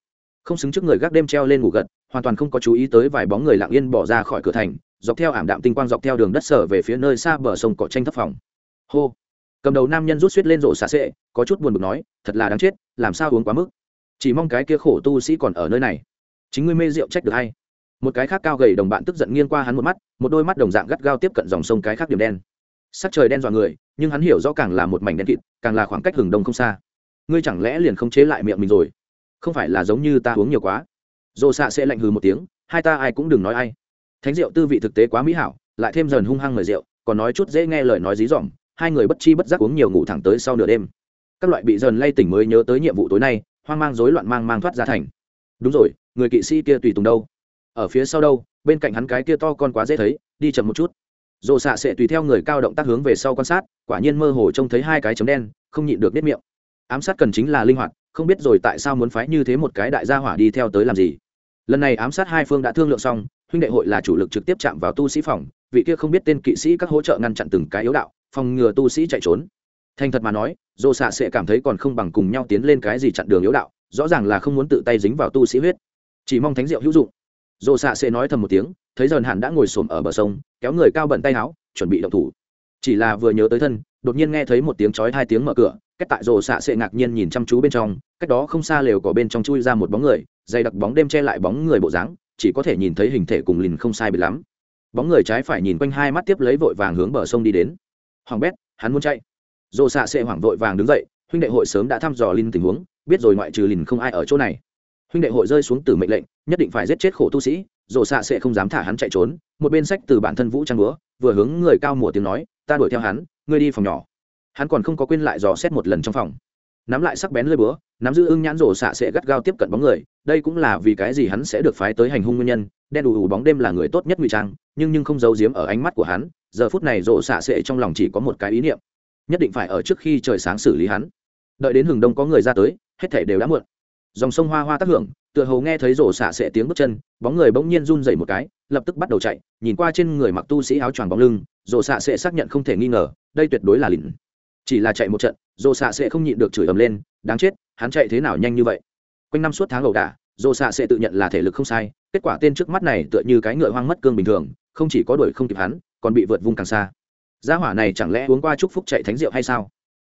Không xứng trước người gác đêm treo lên ngủ gật, hoàn toàn không có chú ý tới vài bóng người lặng yên bỏ ra khỏi cửa thành dọc theo ảm đạm tinh quang dọc theo đường đất sở về phía nơi xa bờ sông cỏ tranh thấp phòng. Hô. Cầm đầu nam nhân rút suýt lên rộ xả xệ, có chút buồn bực nói, thật là đáng chết, làm sao uống quá mức? Chỉ mong cái kia khổ tu sĩ còn ở nơi này. Chính ngươi mê rượu trách được hay? Một cái khác cao gầy đồng bạn tức giận nghiêng qua hắn một mắt, một đôi mắt đồng dạng gắt gao tiếp cận dòng sông cái khác điểm đen. Sắc trời đen dọa người, nhưng hắn hiểu rõ càng là một mảnh đen kịt, càng là khoảng cách hừng đông không xa. Ngươi chẳng lẽ liền không chế lại miệng mình rồi? Không phải là giống như ta uống nhiều quá. Dồ xạ sẽ lạnh hừ một tiếng, hai ta ai cũng đừng nói ai thánh rượu tư vị thực tế quá mỹ hảo, lại thêm dần hung hăng mời rượu, còn nói chút dễ nghe lời nói dí dỏm, hai người bất chi bất giác uống nhiều ngủ thẳng tới sau nửa đêm. Các loại bị dần lay tỉnh mới nhớ tới nhiệm vụ tối nay, hoang mang rối loạn mang mang thoát ra thành. Đúng rồi, người kỵ sĩ kia tùy tùng đâu? Ở phía sau đâu? Bên cạnh hắn cái kia to con quá dễ thấy, đi chậm một chút. Dồ xạ sẽ tùy theo người cao động tác hướng về sau quan sát, quả nhiên mơ hồ trông thấy hai cái chấm đen, không nhịn được nếp miệng. Ám sát cần chính là linh hoạt, không biết rồi tại sao muốn phái như thế một cái đại gia hỏa đi theo tới làm gì. Lần này ám sát hai phương đã thương lượng xong huynh đệ hội là chủ lực trực tiếp chạm vào tu sĩ phòng, vị kia không biết tên kỵ sĩ các hỗ trợ ngăn chặn từng cái yếu đạo, phòng ngừa tu sĩ chạy trốn. Thành thật mà nói dồ xạ sẽ cảm thấy còn không bằng cùng nhau tiến lên cái gì chặn đường yếu đạo, rõ ràng là không muốn tự tay dính vào tu sĩ huyết. Chỉ mong thánh diệu hữu dụng. Dồ xạ sẽ nói thầm một tiếng, thấy dần hẳn đã ngồi xổm ở bờ sông, kéo người cao bận tay áo, chuẩn bị động thủ. Chỉ là vừa nhớ tới thân, đột nhiên nghe thấy một tiếng chói hai tiếng mở cửa, cách tại rồ xạ sẽ ngạc nhiên nhìn chăm chú bên trong, cách đó không xa lều có bên trong chui ra một bóng người, dày đặc bóng đêm che lại bóng người bộ dáng chỉ có thể nhìn thấy hình thể cùng lìn không sai bị lắm. Bóng người trái phải nhìn quanh hai mắt tiếp lấy vội vàng hướng bờ sông đi đến. Hoàng bét, hắn muốn chạy. Rồ xạ xệ hoảng vội vàng đứng dậy, huynh đệ hội sớm đã thăm dò linh tình huống, biết rồi ngoại trừ lìn không ai ở chỗ này. Huynh đệ hội rơi xuống từ mệnh lệnh, nhất định phải giết chết khổ tu sĩ, rồ xạ xệ không dám thả hắn chạy trốn, một bên sách từ bản thân vũ trang búa, vừa hướng người cao mùa tiếng nói, ta đuổi theo hắn, ngươi đi phòng nhỏ. Hắn còn không có quên lại dò xét một lần trong phòng nắm lại sắc bén lơi búa, nắm giữ ưng nhãn rổ xạ sẽ gắt gao tiếp cận bóng người, đây cũng là vì cái gì hắn sẽ được phái tới hành hung nguyên nhân, đen đủ đủ bóng đêm là người tốt nhất ngụy trang, nhưng nhưng không giấu giếm ở ánh mắt của hắn, giờ phút này rổ xạ sẽ trong lòng chỉ có một cái ý niệm, nhất định phải ở trước khi trời sáng xử lý hắn. Đợi đến hừng đông có người ra tới, hết thể đều đã muộn. Dòng sông hoa hoa tác hưởng, tựa hồ nghe thấy rổ xạ sẽ tiếng bước chân, bóng người bỗng nhiên run dậy một cái, lập tức bắt đầu chạy, nhìn qua trên người mặc tu sĩ áo choàng bóng lưng, rổ xạ sẽ xác nhận không thể nghi ngờ, đây tuyệt đối là lìn chỉ là chạy một trận, Dô xạ sẽ không nhịn được chửi ầm lên, đáng chết, hắn chạy thế nào nhanh như vậy? Quanh năm suốt tháng ẩu đả, Dô xạ sẽ tự nhận là thể lực không sai, kết quả tên trước mắt này tựa như cái ngựa hoang mất cương bình thường, không chỉ có đuổi không kịp hắn, còn bị vượt vung càng xa. Gia hỏa này chẳng lẽ uống qua chúc phúc chạy thánh rượu hay sao?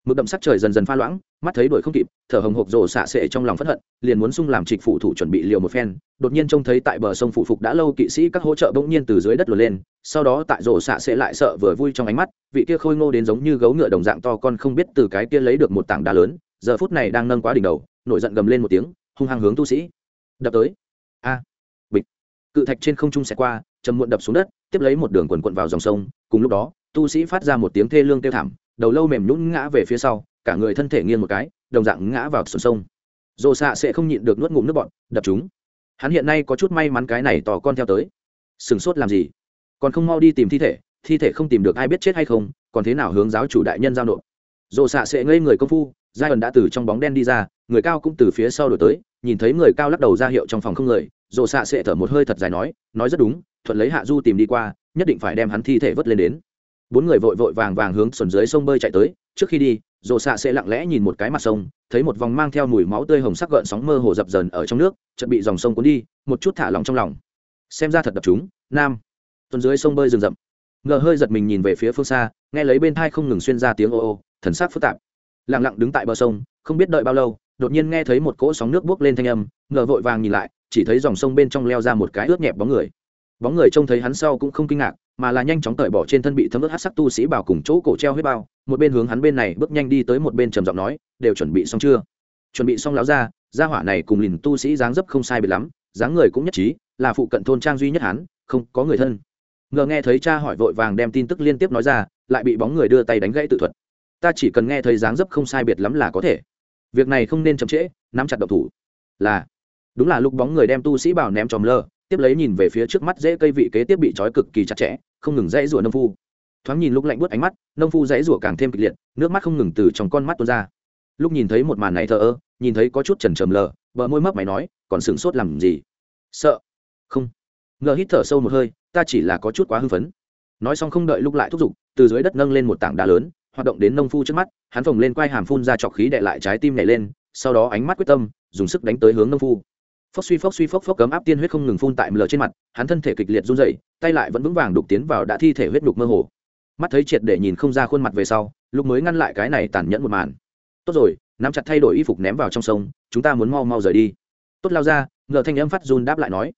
Mực đậm sắc trời dần dần pha loãng, mắt thấy đuổi không kịp, thở hồng hộc rồ xạ xệ trong lòng phẫn hận, liền muốn sung làm trịch phụ thủ chuẩn bị liều một phen, đột nhiên trông thấy tại bờ sông phụ phục đã lâu kỵ sĩ các hỗ trợ bỗng nhiên từ dưới đất lùa lên, sau đó tại rồ xạ xệ lại sợ vừa vui trong ánh mắt, vị kia khôi ngô đến giống như gấu ngựa đồng dạng to con không biết từ cái kia lấy được một tảng đá lớn, giờ phút này đang nâng quá đỉnh đầu, nổi giận gầm lên một tiếng, hung hăng hướng tu sĩ. Đập tới. A. Bịch. Cự thạch trên không trung xẹt qua chầm muộn đập xuống đất, tiếp lấy một đường quần quận vào dòng sông, cùng lúc đó, tu sĩ phát ra một tiếng thê lương kêu thảm đầu lâu mềm nhũn ngã về phía sau, cả người thân thể nghiêng một cái, đồng dạng ngã vào sườn sông. Dồ xạ sẽ không nhịn được nuốt ngụm nước bọn đập chúng. Hắn hiện nay có chút may mắn cái này tò con theo tới. Sừng sốt làm gì? Còn không mau đi tìm thi thể thi thể không tìm được ai biết chết hay không, còn thế nào hướng giáo chủ đại nhân giao nộp? Dồ xạ sẽ ngây người công phu giai ẩn đã từ trong bóng đen đi ra, người cao cũng từ phía sau đổi tới, nhìn thấy người cao lắc đầu ra hiệu trong phòng không người dồ xạ sẽ thở một hơi thật dài nói nói rất đúng, thuận lấy hạ du tìm đi qua, nhất định phải đem hắn thi thể vớt lên đến bốn người vội vội vàng vàng hướng xuẩn dưới sông bơi chạy tới, trước khi đi rộ xạ sẽ lặng lẽ nhìn một cái mặt sông, thấy một vòng mang theo mùi máu tươi hồng sắc gợn sóng mơ hồ dập dần ở trong nước, chợt bị dòng sông cuốn đi, một chút thả lòng trong lòng. Xem ra thật đập chúng, nam. Tuần dưới sông bơi rừng rậm. Ngờ hơi giật mình nhìn về phía phương xa, nghe lấy bên thai không ngừng xuyên ra tiếng ô ô, thần sắc phức tạp. Lặng lặng đứng tại bờ sông, không biết đợi bao lâu, đột nhiên nghe thấy một cỗ sóng nước buốc lên thanh âm, ngờ vội vàng nhìn lại, chỉ thấy dòng sông bên trong leo ra một cái ướt nhẹp bóng người. Bóng người trông thấy hắn sau cũng không kinh ngạc mà là nhanh chóng cởi bỏ trên thân bị thấm ướt hát sắc tu sĩ bảo cùng chỗ cổ treo huyết bao, một bên hướng hắn bên này bước nhanh đi tới một bên trầm giọng nói, đều chuẩn bị xong chưa? Chuẩn bị xong láo ra gia hỏa này cùng lìn tu sĩ dáng dấp không sai biệt lắm, dáng người cũng nhất trí, là phụ cận thôn trang duy nhất hắn, không có người thân. Ngờ nghe thấy cha hỏi vội vàng đem tin tức liên tiếp nói ra, lại bị bóng người đưa tay đánh gãy tự thuật. Ta chỉ cần nghe thấy dáng dấp không sai biệt lắm là có thể. Việc này không nên chậm trễ, nắm chặt độc thủ. Là. Đúng là lúc bóng người đem tu sĩ bảo ném tròm lơ, tiếp lấy nhìn về phía trước mắt dễ cây vị kế tiếp bị trói cực kỳ chặt chẽ không ngừng dãy rủa nông phu. Thoáng nhìn lúc lạnh buốt ánh mắt, nông phu dãy rủa càng thêm kịch liệt, nước mắt không ngừng từ trong con mắt tuôn ra. Lúc nhìn thấy một màn này thờ ơ, nhìn thấy có chút trần trầm lờ, bờ môi mấp mày nói, còn sửng sốt làm gì? Sợ. Không. Ngờ hít thở sâu một hơi, ta chỉ là có chút quá hưng phấn. Nói xong không đợi lúc lại thúc giục, từ dưới đất nâng lên một tảng đá lớn, hoạt động đến nông phu trước mắt, hắn phồng lên quai hàm phun ra trọc khí đệ lại trái tim nhảy lên, sau đó ánh mắt quyết tâm, dùng sức đánh tới hướng nông phu phốc suy phốc suy phốc phốc cấm áp tiên huyết không ngừng phun tại mờ trên mặt, hắn thân thể kịch liệt run dậy tay lại vẫn vững vàng đục tiến vào đã thi thể huyết đục mơ hồ. Mắt thấy triệt để nhìn không ra khuôn mặt về sau lúc mới ngăn lại cái này tàn nhẫn một màn. Tốt rồi, nắm chặt thay đổi y phục ném vào trong sông, chúng ta muốn mau mau rời đi. Tốt lao ra, ngờ thanh âm phát run đáp lại nói.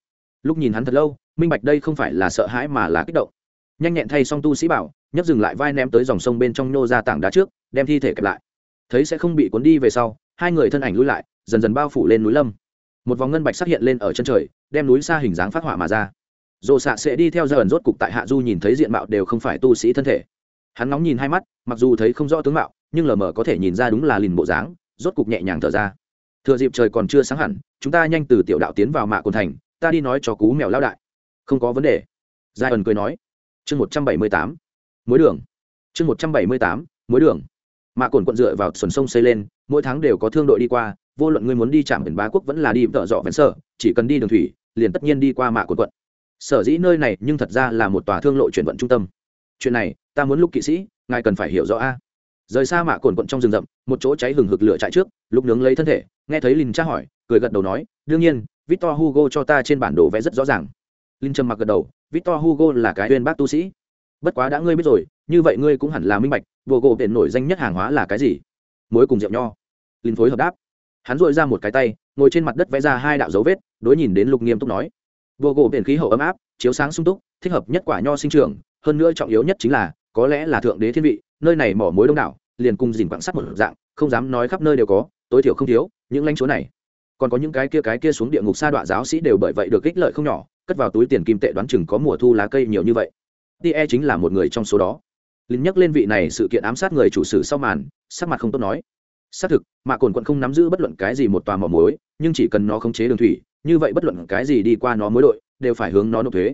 Lúc nhìn hắn thật lâu, minh bạch đây không phải là sợ hãi mà là kích động. Nhanh nhẹn thay xong tu sĩ bảo nhấp dừng lại vai ném tới dòng sông bên trong nhô ra tảng đá trước, đem thi thể kẹp lại. Thấy sẽ không bị cuốn đi về sau, hai người thân ảnh lui lại, dần dần bao phủ lên núi lâm một vòng ngân bạch xuất hiện lên ở chân trời, đem núi xa hình dáng phát họa mà ra. Dồ xạ sẽ đi theo dần rốt cục tại hạ du nhìn thấy diện mạo đều không phải tu sĩ thân thể. Hắn nóng nhìn hai mắt, mặc dù thấy không rõ tướng mạo, nhưng lờ mờ có thể nhìn ra đúng là lìn bộ dáng, rốt cục nhẹ nhàng thở ra. Thừa dịp trời còn chưa sáng hẳn, chúng ta nhanh từ tiểu đạo tiến vào mạ cồn thành, ta đi nói cho cú mèo lao đại. Không có vấn đề. Giai ẩn cười nói. Chương một trăm bảy mươi tám. Mối đường. Chương một trăm bảy mươi tám. Mối đường. Mạ cồn quận dựa vào xuẩn sông xây lên, mỗi tháng đều có thương đội đi qua vô luận ngươi muốn đi trạm biển bá quốc vẫn là đi tợ dọ vẹn sở, chỉ cần đi đường thủy, liền tất nhiên đi qua mạ cồn quận. Sở dĩ nơi này nhưng thật ra là một tòa thương lộ chuyển vận trung tâm. Chuyện này, ta muốn lúc kỵ sĩ, ngài cần phải hiểu rõ a. Rời xa mạ cồn quận trong rừng rậm, một chỗ cháy hừng hực lửa chạy trước, lúc nướng lấy thân thể, nghe thấy linh tra hỏi, cười gật đầu nói, đương nhiên, victor hugo cho ta trên bản đồ vẽ rất rõ ràng. Linh trầm mặc gật đầu, victor hugo là cái uyên bác tu sĩ. Bất quá đã ngươi biết rồi, như vậy ngươi cũng hẳn là minh bạch, vô gỗ đền nổi danh nhất hàng hóa là cái gì? Muối cùng rượu nho. Linh phối hợp đáp hắn dội ra một cái tay, ngồi trên mặt đất vẽ ra hai đạo dấu vết, đối nhìn đến lục nghiêm túc nói, vô gỗ biển khí hậu ấm áp, chiếu sáng sung túc, thích hợp nhất quả nho sinh trưởng, hơn nữa trọng yếu nhất chính là, có lẽ là thượng đế thiên vị, nơi này mỏ mối đông đảo, liền cùng dìn quạng sắt một dạng, không dám nói khắp nơi đều có, tối thiểu không thiếu, những lãnh chúa này. Còn có những cái kia cái kia xuống địa ngục sa đọa giáo sĩ đều bởi vậy được ích lợi không nhỏ, cất vào túi tiền kim tệ đoán chừng có mùa thu lá cây nhiều như vậy. Tie chính là một người trong số đó. Lính nhắc lên vị này sự kiện ám sát người chủ sử sau màn, sắc mặt không tốt nói xác thực mạ cồn quận không nắm giữ bất luận cái gì một tòa mỏ muối, nhưng chỉ cần nó khống chế đường thủy, như vậy bất luận cái gì đi qua nó mối đội, đều phải hướng nó nộp thuế.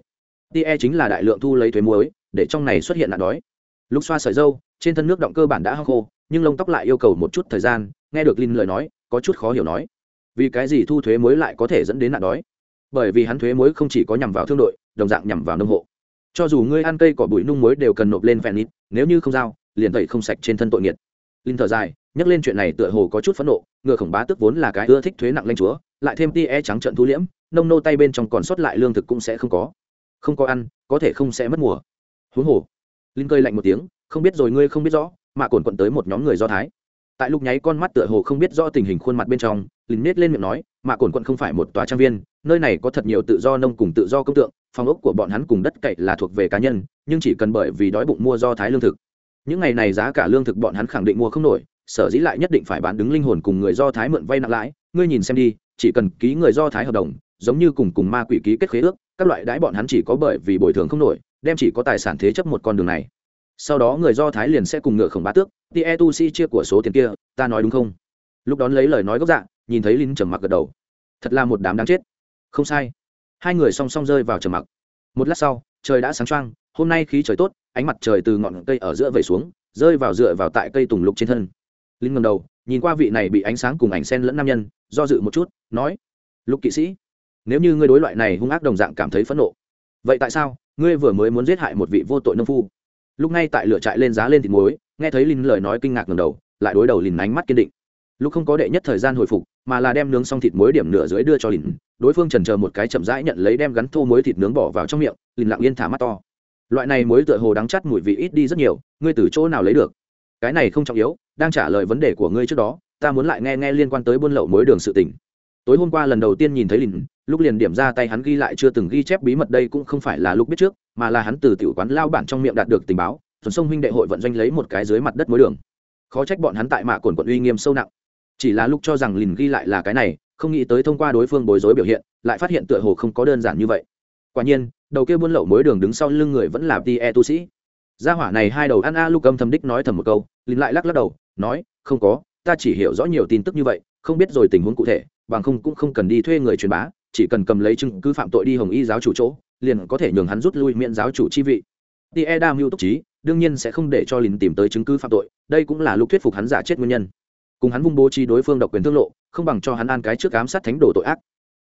Tie chính là đại lượng thu lấy thuế muối, để trong này xuất hiện nạn đói. Lúc xoa sợi dâu, trên thân nước động cơ bản đã hao khô, nhưng lông tóc lại yêu cầu một chút thời gian, nghe được linh lời nói, có chút khó hiểu nói. Vì cái gì thu thuế muối lại có thể dẫn đến nạn đói? Bởi vì hắn thuế muối không chỉ có nhằm vào thương đội, đồng dạng nhằm vào nông hộ. Cho dù ngươi ăn cây cỏ bụi nung muối đều cần nộp lên phèn ít, nếu như không giao, liền tẩy không sạch trên thân tội nghiệt. Linh thở dài nhắc lên chuyện này tựa hồ có chút phẫn nộ, ngựa khổng bá tức vốn là cái ưa thích thuế nặng lanh chúa, lại thêm ti e trắng trận thu liễm, nông nô tay bên trong còn sót lại lương thực cũng sẽ không có. Không có ăn, có thể không sẽ mất mùa. Huống hồ, linh cơi lạnh một tiếng, không biết rồi ngươi không biết rõ, mà cồn quận tới một nhóm người do thái. Tại lúc nháy con mắt tựa hồ không biết rõ tình hình khuôn mặt bên trong, linh nết lên miệng nói, mà cồn quận không phải một tòa trang viên, nơi này có thật nhiều tự do nông cùng tự do công tượng, phòng ốc của bọn hắn cùng đất cậy là thuộc về cá nhân, nhưng chỉ cần bởi vì đói bụng mua do thái lương thực. Những ngày này giá cả lương thực bọn hắn khẳng định mua không nổi sở dĩ lại nhất định phải bán đứng linh hồn cùng người do thái mượn vay nặng lãi. Ngươi nhìn xem đi, chỉ cần ký người do thái hợp đồng, giống như cùng cùng ma quỷ ký kết khế ước, các loại đãi bọn hắn chỉ có bởi vì bồi thường không nổi, đem chỉ có tài sản thế chấp một con đường này. Sau đó người do thái liền sẽ cùng ngựa khổng bá tước, ti e tu si chia của số tiền kia, ta nói đúng không? Lúc đón lấy lời nói gốc dạ nhìn thấy linh trầm mặc gật đầu. Thật là một đám đáng chết. Không sai. Hai người song song rơi vào trầm mặc. Một lát sau, trời đã sáng trăng hôm nay khí trời tốt, ánh mặt trời từ ngọn cây ở giữa vẩy xuống, rơi vào dựa vào tại cây tùng lục trên thân linh ngầm đầu, nhìn qua vị này bị ánh sáng cùng ảnh sen lẫn nam nhân, do dự một chút, nói, lục kỵ sĩ, nếu như ngươi đối loại này hung ác đồng dạng cảm thấy phẫn nộ, vậy tại sao ngươi vừa mới muốn giết hại một vị vô tội nông phu? Lúc ngay tại lửa trại lên giá lên thịt muối, nghe thấy linh lời nói kinh ngạc ngầm đầu, lại đối đầu lìn ánh mắt kiên định. Lúc không có đệ nhất thời gian hồi phục, mà là đem nướng xong thịt muối điểm nửa dưới đưa cho lìn đối phương trần chờ một cái chậm rãi nhận lấy đem gắn thô muối thịt nướng bỏ vào trong miệng lìn lặng yên thả mắt to. Loại này muối tựa hồ đắng chắt mùi vị ít đi rất nhiều, ngươi từ chỗ nào lấy được? Cái này không trọng yếu đang trả lời vấn đề của ngươi trước đó, ta muốn lại nghe nghe liên quan tới buôn lậu mối đường sự tình. Tối hôm qua lần đầu tiên nhìn thấy lìn, lúc liền điểm ra tay hắn ghi lại chưa từng ghi chép bí mật đây cũng không phải là lúc biết trước, mà là hắn từ tiểu quán lao bản trong miệng đạt được tình báo, tuần sông huynh đệ hội vận doanh lấy một cái dưới mặt đất mối đường. Khó trách bọn hắn tại mạ cồn quận uy nghiêm sâu nặng. Chỉ là lúc cho rằng lìn ghi lại là cái này, không nghĩ tới thông qua đối phương bối rối biểu hiện, lại phát hiện tựa hồ không có đơn giản như vậy. Quả nhiên, đầu kia buôn lậu mối đường đứng sau lưng người vẫn là tie tu sĩ gia hỏa này hai đầu ăn a, lục âm thầm đích nói thầm một câu lìn lại lắc lắc đầu, nói, không có, ta chỉ hiểu rõ nhiều tin tức như vậy, không biết rồi tình huống cụ thể, bằng không cũng không cần đi thuê người truyền bá, chỉ cần cầm lấy chứng cứ phạm tội đi hồng y giáo chủ chỗ, liền có thể nhường hắn rút lui miễn giáo chủ chi vị. Tie đa mưu túc trí, đương nhiên sẽ không để cho lìn tìm tới chứng cứ phạm tội, đây cũng là lúc thuyết phục hắn giả chết nguyên nhân. Cùng hắn vung bố trí đối phương độc quyền thương lộ, không bằng cho hắn ăn cái trước ám sát thánh đồ tội ác.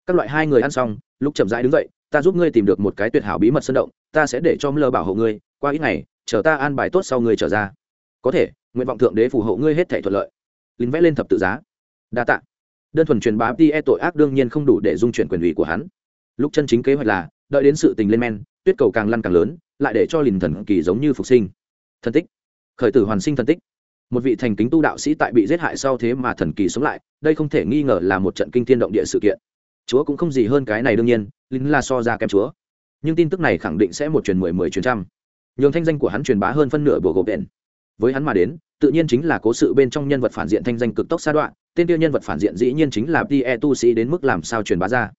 Các loại hai người ăn xong lúc chậm rãi đứng dậy, ta giúp ngươi tìm được một cái tuyệt hảo bí mật sân động, ta sẽ để cho mlơ bảo hộ ngươi, qua ít ngày chờ ta an bài tốt sau ngươi trở ra. Có thể, nguyện vọng thượng đế phù hộ ngươi hết thể thuận lợi. Lính vẽ lên thập tự giá. Đa tạ. Đơn thuần truyền bá tie tội ác đương nhiên không đủ để dung chuyển quyền ủy của hắn. Lúc chân chính kế hoạch là, đợi đến sự tình lên men, tuyết cầu càng lăn càng lớn, lại để cho lìn thần kỳ giống như phục sinh. Thần tích. Khởi tử hoàn sinh thần tích. Một vị thành kính tu đạo sĩ tại bị giết hại sau thế mà thần kỳ sống lại, đây không thể nghi ngờ là một trận kinh thiên động địa sự kiện. Chúa cũng không gì hơn cái này đương nhiên lính là so ra kém chúa. Nhưng tin tức này khẳng định sẽ một truyền mười mười truyền trăm nhường thanh danh của hắn truyền bá hơn phân nửa bùa gộp đèn với hắn mà đến, tự nhiên chính là cố sự bên trong nhân vật phản diện thanh danh cực tốc xa đoạn, tên tiêu nhân vật phản diện dĩ nhiên chính là tie tu sĩ đến mức làm sao truyền bá ra.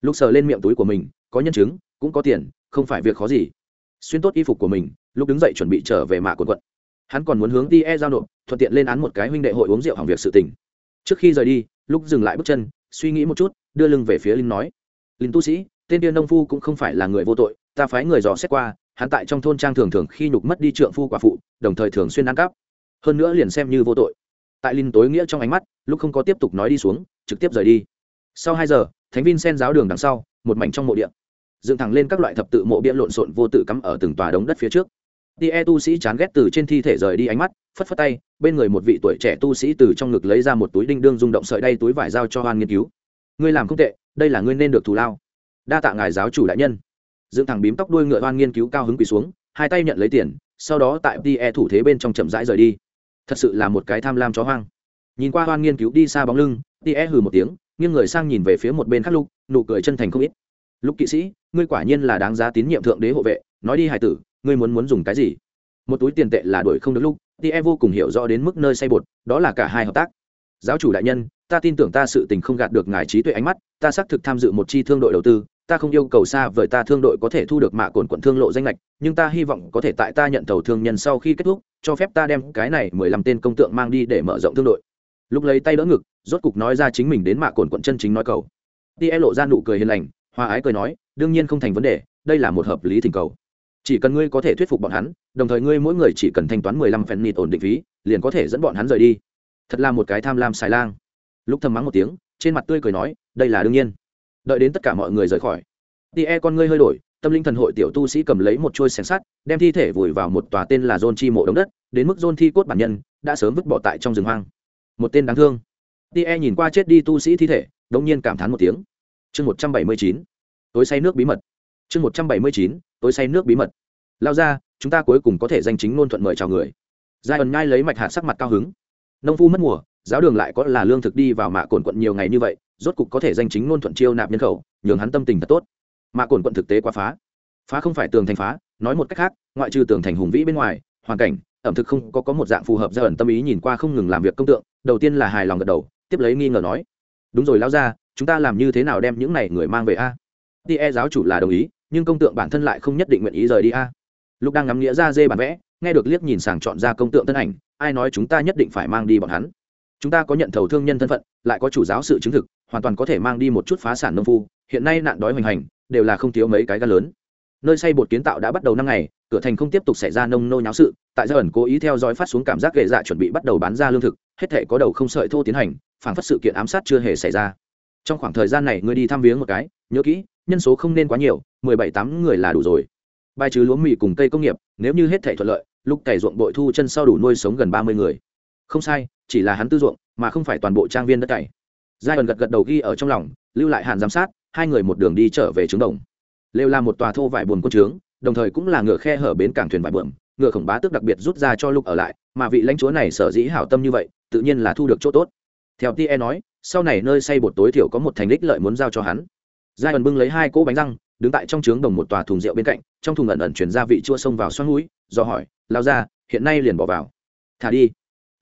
Lúc sờ lên miệng túi của mình, có nhân chứng, cũng có tiền, không phải việc khó gì. Xuyên tốt y phục của mình, lúc đứng dậy chuẩn bị trở về mạ quần quận. Hắn còn muốn hướng tie giao nộp, thuận tiện lên án một cái huynh đệ hội uống rượu hỏng việc sự tình. Trước khi rời đi lúc dừng lại bước chân, suy nghĩ một chút, đưa lưng về phía linh nói. Linh tu sĩ, tên tiên nông phu cũng không phải là người vô tội, ta phái người dò xét qua hắn tại trong thôn trang thường thường khi nhục mất đi trượng phu quả phụ, đồng thời thường xuyên ăn cắp. Hơn nữa liền xem như vô tội. Tại linh tối nghĩa trong ánh mắt, lúc không có tiếp tục nói đi xuống, trực tiếp rời đi. Sau hai giờ, thánh vin sen giáo đường đằng sau, một mảnh trong mộ điện dựng thẳng lên các loại thập tự mộ bia lộn xộn vô tự cắm ở từng tòa đống đất phía trước. Tie tu sĩ chán ghét từ trên thi thể rời đi ánh mắt, phất phất tay, bên người một vị tuổi trẻ tu sĩ từ trong ngực lấy ra một túi đinh đương rung động sợi đay túi vải giao cho hoan nghiên cứu. Ngươi làm không tệ, đây là ngươi nên được thù lao. Đa tạ ngài giáo chủ đại nhân dựng thẳng bím tóc đuôi ngựa hoan nghiên cứu cao hứng quỳ xuống, hai tay nhận lấy tiền, sau đó tại tie thủ thế bên trong chậm rãi rời đi. Thật sự là một cái tham lam chó hoang. Nhìn qua hoan nghiên cứu đi xa bóng lưng tie hừ một tiếng, nghiêng người sang nhìn về phía một bên khác lục, nụ cười chân thành không ít. Lúc kỵ sĩ, ngươi quả nhiên là đáng giá tín nhiệm thượng đế hộ vệ, nói đi hải tử, ngươi muốn muốn dùng cái gì? Một túi tiền tệ là đuổi không được lúc tie vô cùng hiểu rõ đến mức nơi say bột, đó là cả hai hợp tác. Giáo chủ đại nhân ta tin tưởng ta sự tình không gạt được ngài trí tuệ ánh mắt, ta xác thực tham dự một chi thương đội đầu tư, ta không yêu cầu xa vời ta thương đội có thể thu được mạ cồn quận thương lộ danh lệch, nhưng ta hy vọng có thể tại ta nhận thầu thương nhân sau khi kết thúc, cho phép ta đem cái này mười lăm tên công tượng mang đi để mở rộng thương đội. Lúc lấy tay đỡ ngực, rốt cục nói ra chính mình đến mạ cồn quận chân chính nói cầu. Tie lộ ra nụ cười hiền lành, hòa ái cười nói, đương nhiên không thành vấn đề, đây là một hợp lý thỉnh cầu. Chỉ cần ngươi có thể thuyết phục bọn hắn, đồng thời ngươi mỗi người chỉ cần thanh toán mười lăm phen nịt ổn định phí, liền có thể dẫn bọn hắn rời đi. Thật là một cái tham lam xài lang lúc thầm mắng một tiếng, trên mặt tươi cười nói, đây là đương nhiên. Đợi đến tất cả mọi người rời khỏi. Tie con ngươi hơi đổi, tâm linh thần hội tiểu tu sĩ cầm lấy một chuôi xẻng sắt, đem thi thể vùi vào một tòa tên là dôn chi mộ đống đất, đến mức dôn thi cốt bản nhân đã sớm vứt bỏ tại trong rừng hoang. Một tên đáng thương. Tie nhìn qua chết đi tu sĩ thi thể, đống nhiên cảm thán một tiếng. Chương một trăm bảy mươi chín, tối say nước bí mật. Chương một trăm bảy mươi chín, tối say nước bí mật. Lao ra, chúng ta cuối cùng có thể danh chính ngôn thuận mời chào người. Giai ẩn nhai lấy mạch hạt sắc mặt cao hứng. Nông phu mất mùa giáo đường lại có là lương thực đi vào mạ cồn quận nhiều ngày như vậy, rốt cục có thể danh chính ngôn thuận chiêu nạp nhân khẩu, nhường hắn tâm tình thật tốt. Mạ cồn quận thực tế quá phá. Phá không phải tường thành phá, nói một cách khác, ngoại trừ tường thành hùng vĩ bên ngoài, hoàn cảnh, ẩm thực không có có một dạng phù hợp ra ẩn tâm ý nhìn qua không ngừng làm việc công tượng, đầu tiên là hài lòng gật đầu, tiếp lấy nghi ngờ nói, đúng rồi lao ra chúng ta làm như thế nào đem những này người mang về a? Ti e giáo chủ là đồng ý, nhưng công tượng bản thân lại không nhất định nguyện ý rời đi a. Lúc đang ngắm nghĩa ra dê bản vẽ, nghe được liếc nhìn sàng chọn ra công tượng tân ảnh, ai nói chúng ta nhất định phải mang đi bọn hắn? Chúng ta có nhận thầu thương nhân thân phận, lại có chủ giáo sự chứng thực, hoàn toàn có thể mang đi một chút phá sản nông phu, hiện nay nạn đói hoành hành, đều là không thiếu mấy cái ga lớn. Nơi xây bột kiến tạo đã bắt đầu năm ngày, cửa thành không tiếp tục xảy ra nông nô nháo sự, tại gia ẩn cố ý theo dõi phát xuống cảm giác ghệ dạ chuẩn bị bắt đầu bán ra lương thực, hết thể có đầu không sợi thô tiến hành phản phát sự kiện ám sát chưa hề xảy ra. Trong khoảng thời gian này ngươi đi thăm viếng một cái, nhớ kỹ, nhân số không nên quá nhiều, mười bảy tám người là đủ rồi. Bài trừ lúa mì cùng cây công nghiệp, nếu như hết thể thuận lợi, lúc cày ruộng bội thu chân sau đủ nuôi sống gần ba mươi người. Không sai chỉ là hắn tư ruộng, mà không phải toàn bộ trang viên đất cày. Giai ẩn gật gật đầu ghi ở trong lòng, lưu lại hạn giám sát, hai người một đường đi trở về trướng đồng. Lều là một tòa thô vải buồn quân trướng, đồng thời cũng là ngựa khe hở bến cảng thuyền vải bượm ngựa khổng bá tước đặc biệt rút ra cho lúc ở lại, mà vị lãnh chúa này sở dĩ hảo tâm như vậy, tự nhiên là thu được chỗ tốt. Theo tie nói, sau này nơi xây bột tối thiểu có một thành đích lợi muốn giao cho hắn. Giai ẩn bưng lấy hai cỗ bánh răng, đứng tại trong trướng đồng một tòa thùng rượu bên cạnh, trong thùng ẩn ẩn chuyển ra vị chua sông vào xoắn núi, do hỏi lao ra hiện nay liền bỏ vào. Thả đi.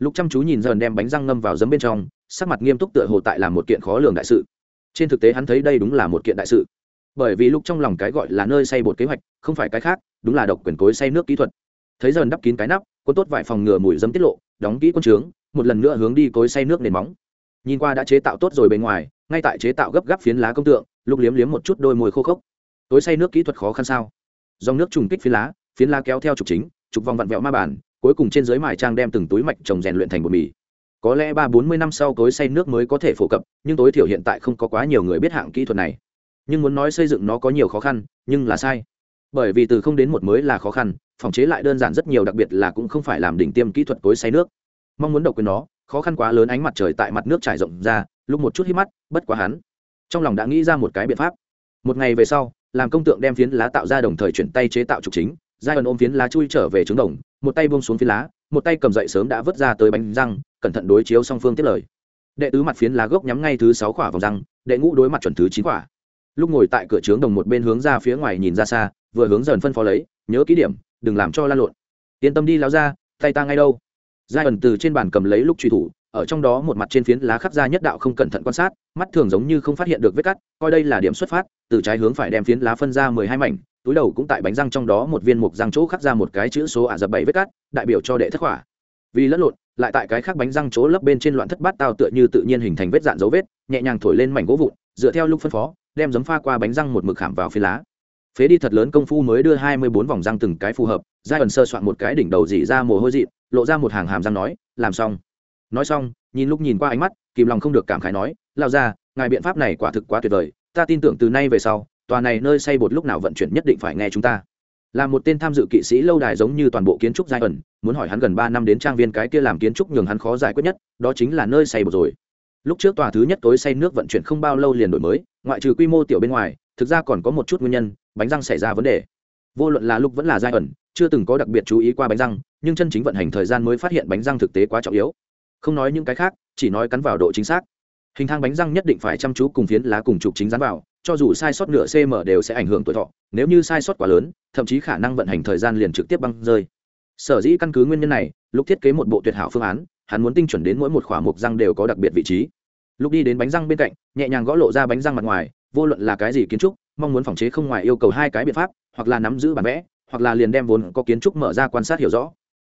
Lục chăm chú nhìn dần đem bánh răng ngâm vào giấm bên trong, sắc mặt nghiêm túc tựa hồ tại là một kiện khó lường đại sự. Trên thực tế hắn thấy đây đúng là một kiện đại sự. Bởi vì lúc trong lòng cái gọi là nơi xây bột kế hoạch, không phải cái khác, đúng là độc quyền cối xây nước kỹ thuật. Thấy dần đắp kín cái nắp, quân tốt vài phòng ngừa mùi giấm tiết lộ, đóng kỹ quân trướng, một lần nữa hướng đi cối xây nước nền móng. Nhìn qua đã chế tạo tốt rồi bên ngoài, ngay tại chế tạo gấp gáp phiến lá công tượng lúc liếm liếm một chút đôi môi khô khốc. Cối xây nước kỹ thuật khó khăn sao? Dòng nước trùng kích phiến lá phiến lá kéo theo trục chính, trục vòng vặn vẹo ma bản cuối cùng trên dưới mài trang đem từng túi mạch trồng rèn luyện thành bột mì. Có lẽ ba bốn mươi năm sau cối xây nước mới có thể phổ cập, nhưng tối thiểu hiện tại không có quá nhiều người biết hạng kỹ thuật này. Nhưng muốn nói xây dựng nó có nhiều khó khăn, nhưng là sai. Bởi vì từ không đến một mới là khó khăn, phòng chế lại đơn giản rất nhiều, đặc biệt là cũng không phải làm đỉnh tiêm kỹ thuật cối xây nước. Mong muốn độc quyền nó, khó khăn quá lớn, ánh mặt trời tại mặt nước trải rộng ra, lúc một chút hít mắt, bất quá hắn. Trong lòng đã nghĩ ra một cái biện pháp. Một ngày về sau, làm công tượng đem phiến lá tạo ra đồng thời chuyển tay chế tạo trục chính giai ẩn ôm phiến lá chui trở về trứng đồng, một tay buông xuống phiến lá, một tay cầm dậy sớm đã vớt ra tới bánh răng, cẩn thận đối chiếu song phương tiếp lời. Đệ tứ mặt phiến lá gốc nhắm ngay thứ sáu khỏa vòng răng, đệ ngũ đối mặt chuẩn thứ chín khỏa. Lúc ngồi tại cửa trướng đồng một bên hướng ra phía ngoài nhìn ra xa, vừa hướng dần phân phó lấy, nhớ kỹ điểm, đừng làm cho lan lộn. Yên tâm đi lao ra tay ta ngay đâu. Giai ẩn từ trên bàn cầm lấy lúc truy thủ ở trong đó một mặt trên phiến lá khắc ra nhất đạo không cẩn thận quan sát, mắt thường giống như không phát hiện được vết cắt, coi đây là điểm xuất phát, từ trái hướng phải đem phiến lá phân ra mười hai mảnh, túi đầu cũng tại bánh răng trong đó một viên mục răng chỗ khắc ra một cái chữ số ả dập bảy vết cắt, đại biểu cho đệ thất hỏa vì lẫn lộn, lại tại cái khác bánh răng chỗ lấp bên trên loạn thất bát tao tựa như tự nhiên hình thành vết dạn dấu vết, nhẹ nhàng thổi lên mảnh gỗ vụn, dựa theo lúc phân phó, đem giấm pha qua bánh răng một mực khảm vào phiến lá. Phế đi thật lớn công phu mới đưa hai mươi bốn vòng răng từng cái phù hợp giai ẩn sơ soạn một cái đỉnh đầu dỉ ra mồ hôi dị lộ ra một hàng hàm răng nói, làm xong nói xong, nhìn lúc nhìn qua ánh mắt, kìm lòng không được cảm khái nói lao ra ngài biện pháp này quả thực quá tuyệt vời, ta tin tưởng từ nay về sau, tòa này nơi xây bột lúc nào vận chuyển nhất định phải nghe chúng ta. Là một tên tham dự kỵ sĩ lâu đài giống như toàn bộ kiến trúc giai ẩn, muốn hỏi hắn gần ba năm đến trang viên cái kia làm kiến trúc nhường hắn khó giải quyết nhất, đó chính là nơi xây bột rồi. Lúc trước tòa thứ nhất tối xây nước vận chuyển không bao lâu liền đổi mới, ngoại trừ quy mô tiểu bên ngoài, thực ra còn có một chút nguyên nhân, bánh răng xảy ra vấn đề. Vô luận là lúc vẫn là giai ẩn, chưa từng có đặc biệt chú ý qua bánh răng, nhưng chân chính vận hành thời gian mới phát hiện bánh răng thực tế quá trọng yếu không nói những cái khác, chỉ nói cắn vào độ chính xác. Hình thang bánh răng nhất định phải chăm chú cùng phiến lá cùng trục chính dán vào, cho dù sai sót nửa cm đều sẽ ảnh hưởng tuổi thọ, nếu như sai sót quá lớn, thậm chí khả năng vận hành thời gian liền trực tiếp băng rơi. Sở dĩ căn cứ nguyên nhân này lúc thiết kế một bộ tuyệt hảo phương án, hắn muốn tinh chuẩn đến mỗi một khỏa mục răng đều có đặc biệt vị trí. Lúc đi đến bánh răng bên cạnh, nhẹ nhàng gõ lộ ra bánh răng mặt ngoài, vô luận là cái gì kiến trúc, mong muốn phòng chế không ngoài yêu cầu hai cái biện pháp, hoặc là nắm giữ bản vẽ, hoặc là liền đem vốn có kiến trúc mở ra quan sát hiểu rõ.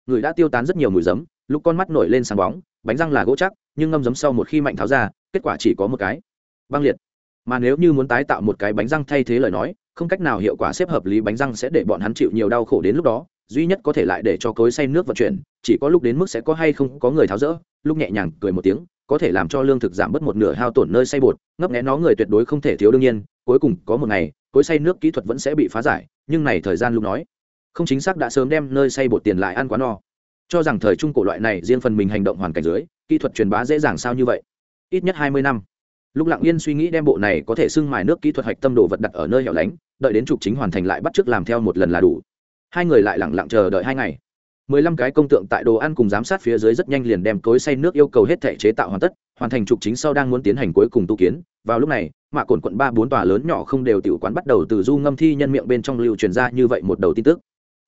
Người đã tiêu tán rất nhiều mùi giấm lúc con mắt nổi lên sáng bóng, bánh răng là gỗ chắc, nhưng ngâm giấm sau một khi mạnh tháo ra, kết quả chỉ có một cái. Băng liệt. Mà nếu như muốn tái tạo một cái bánh răng thay thế lời nói, không cách nào hiệu quả xếp hợp lý bánh răng sẽ để bọn hắn chịu nhiều đau khổ đến lúc đó, duy nhất có thể lại để cho cối say nước vận chuyển, chỉ có lúc đến mức sẽ có hay không có người tháo rỡ, lúc nhẹ nhàng cười một tiếng, có thể làm cho lương thực giảm bớt một nửa hao tổn nơi say bột, ngấp nghé nó người tuyệt đối không thể thiếu đương nhiên, cuối cùng có một ngày, cối say nước kỹ thuật vẫn sẽ bị phá giải, nhưng này thời gian lúc nói, không chính xác đã sớm đem nơi say bột tiền lại ăn quá no cho rằng thời trung cổ loại này riêng phần mình hành động hoàn cảnh dưới, kỹ thuật truyền bá dễ dàng sao như vậy? Ít nhất hai mươi năm. Lúc lặng yên suy nghĩ đem bộ này có thể xưng mài nước kỹ thuật hạch tâm đồ vật đặt ở nơi hẻo lánh, đợi đến trục chính hoàn thành lại bắt t làm theo một lần là đủ. Hai người lại lẳng lặng chờ đợi hai ngày. Mười lăm cái công tượng tại đồ ăn cùng giám sát phía dưới rất nhanh liền đem cối xay nước yêu cầu hết thể chế tạo hoàn tất, hoàn thành trục chính sau đang muốn tiến hành cuối cùng tu kiến. Vào lúc này, mạ cồn quận ba bốn tòa lớn nhỏ không đều tiểu quán bắt đầu từ du ngâm thi nhân miệng bên trong lưu truyền ra như vậy một đầu tin tức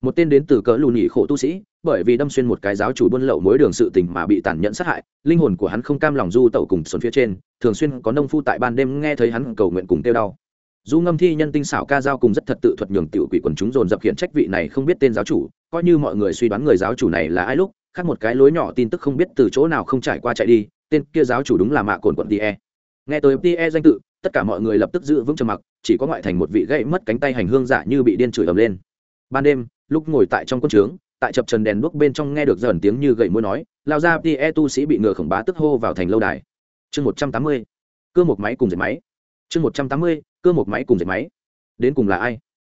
một tên đến từ cỡ lù nhị khổ tu sĩ, bởi vì đâm xuyên một cái giáo chủ buôn lậu mối đường sự tình mà bị tàn nhẫn sát hại, linh hồn của hắn không cam lòng du tẩu cùng xuân phía trên, thường xuyên có nông phu tại ban đêm nghe thấy hắn cầu nguyện cùng tiêu đau. Du ngâm thi nhân tinh xảo ca giao cùng rất thật tự thuật nhường tiểu quỷ quần chúng dồn dập hiện trách vị này không biết tên giáo chủ, coi như mọi người suy đoán người giáo chủ này là ai lúc, khác một cái lối nhỏ tin tức không biết từ chỗ nào không trải qua chạy đi, tên kia giáo chủ đúng là mạ cồn quận tie nghe tới tie danh tự, tất cả mọi người lập tức giữ vững trầm mặc, chỉ có ngoại thành một vị gãy mất cánh tay hành hương giả như bị điên chửi ầm lên. Ban đêm lúc ngồi tại trong quân trướng, tại chập trần đèn đuốc bên trong nghe được dần tiếng như gậy mũi nói, lao ra tie tu sĩ bị ngựa khổng bá tức hô vào thành lâu đài. Chương một trăm tám mươi, cơ một máy cùng dệt máy. Chương một trăm tám mươi, cơ một máy cùng dệt máy. Đến cùng là ai?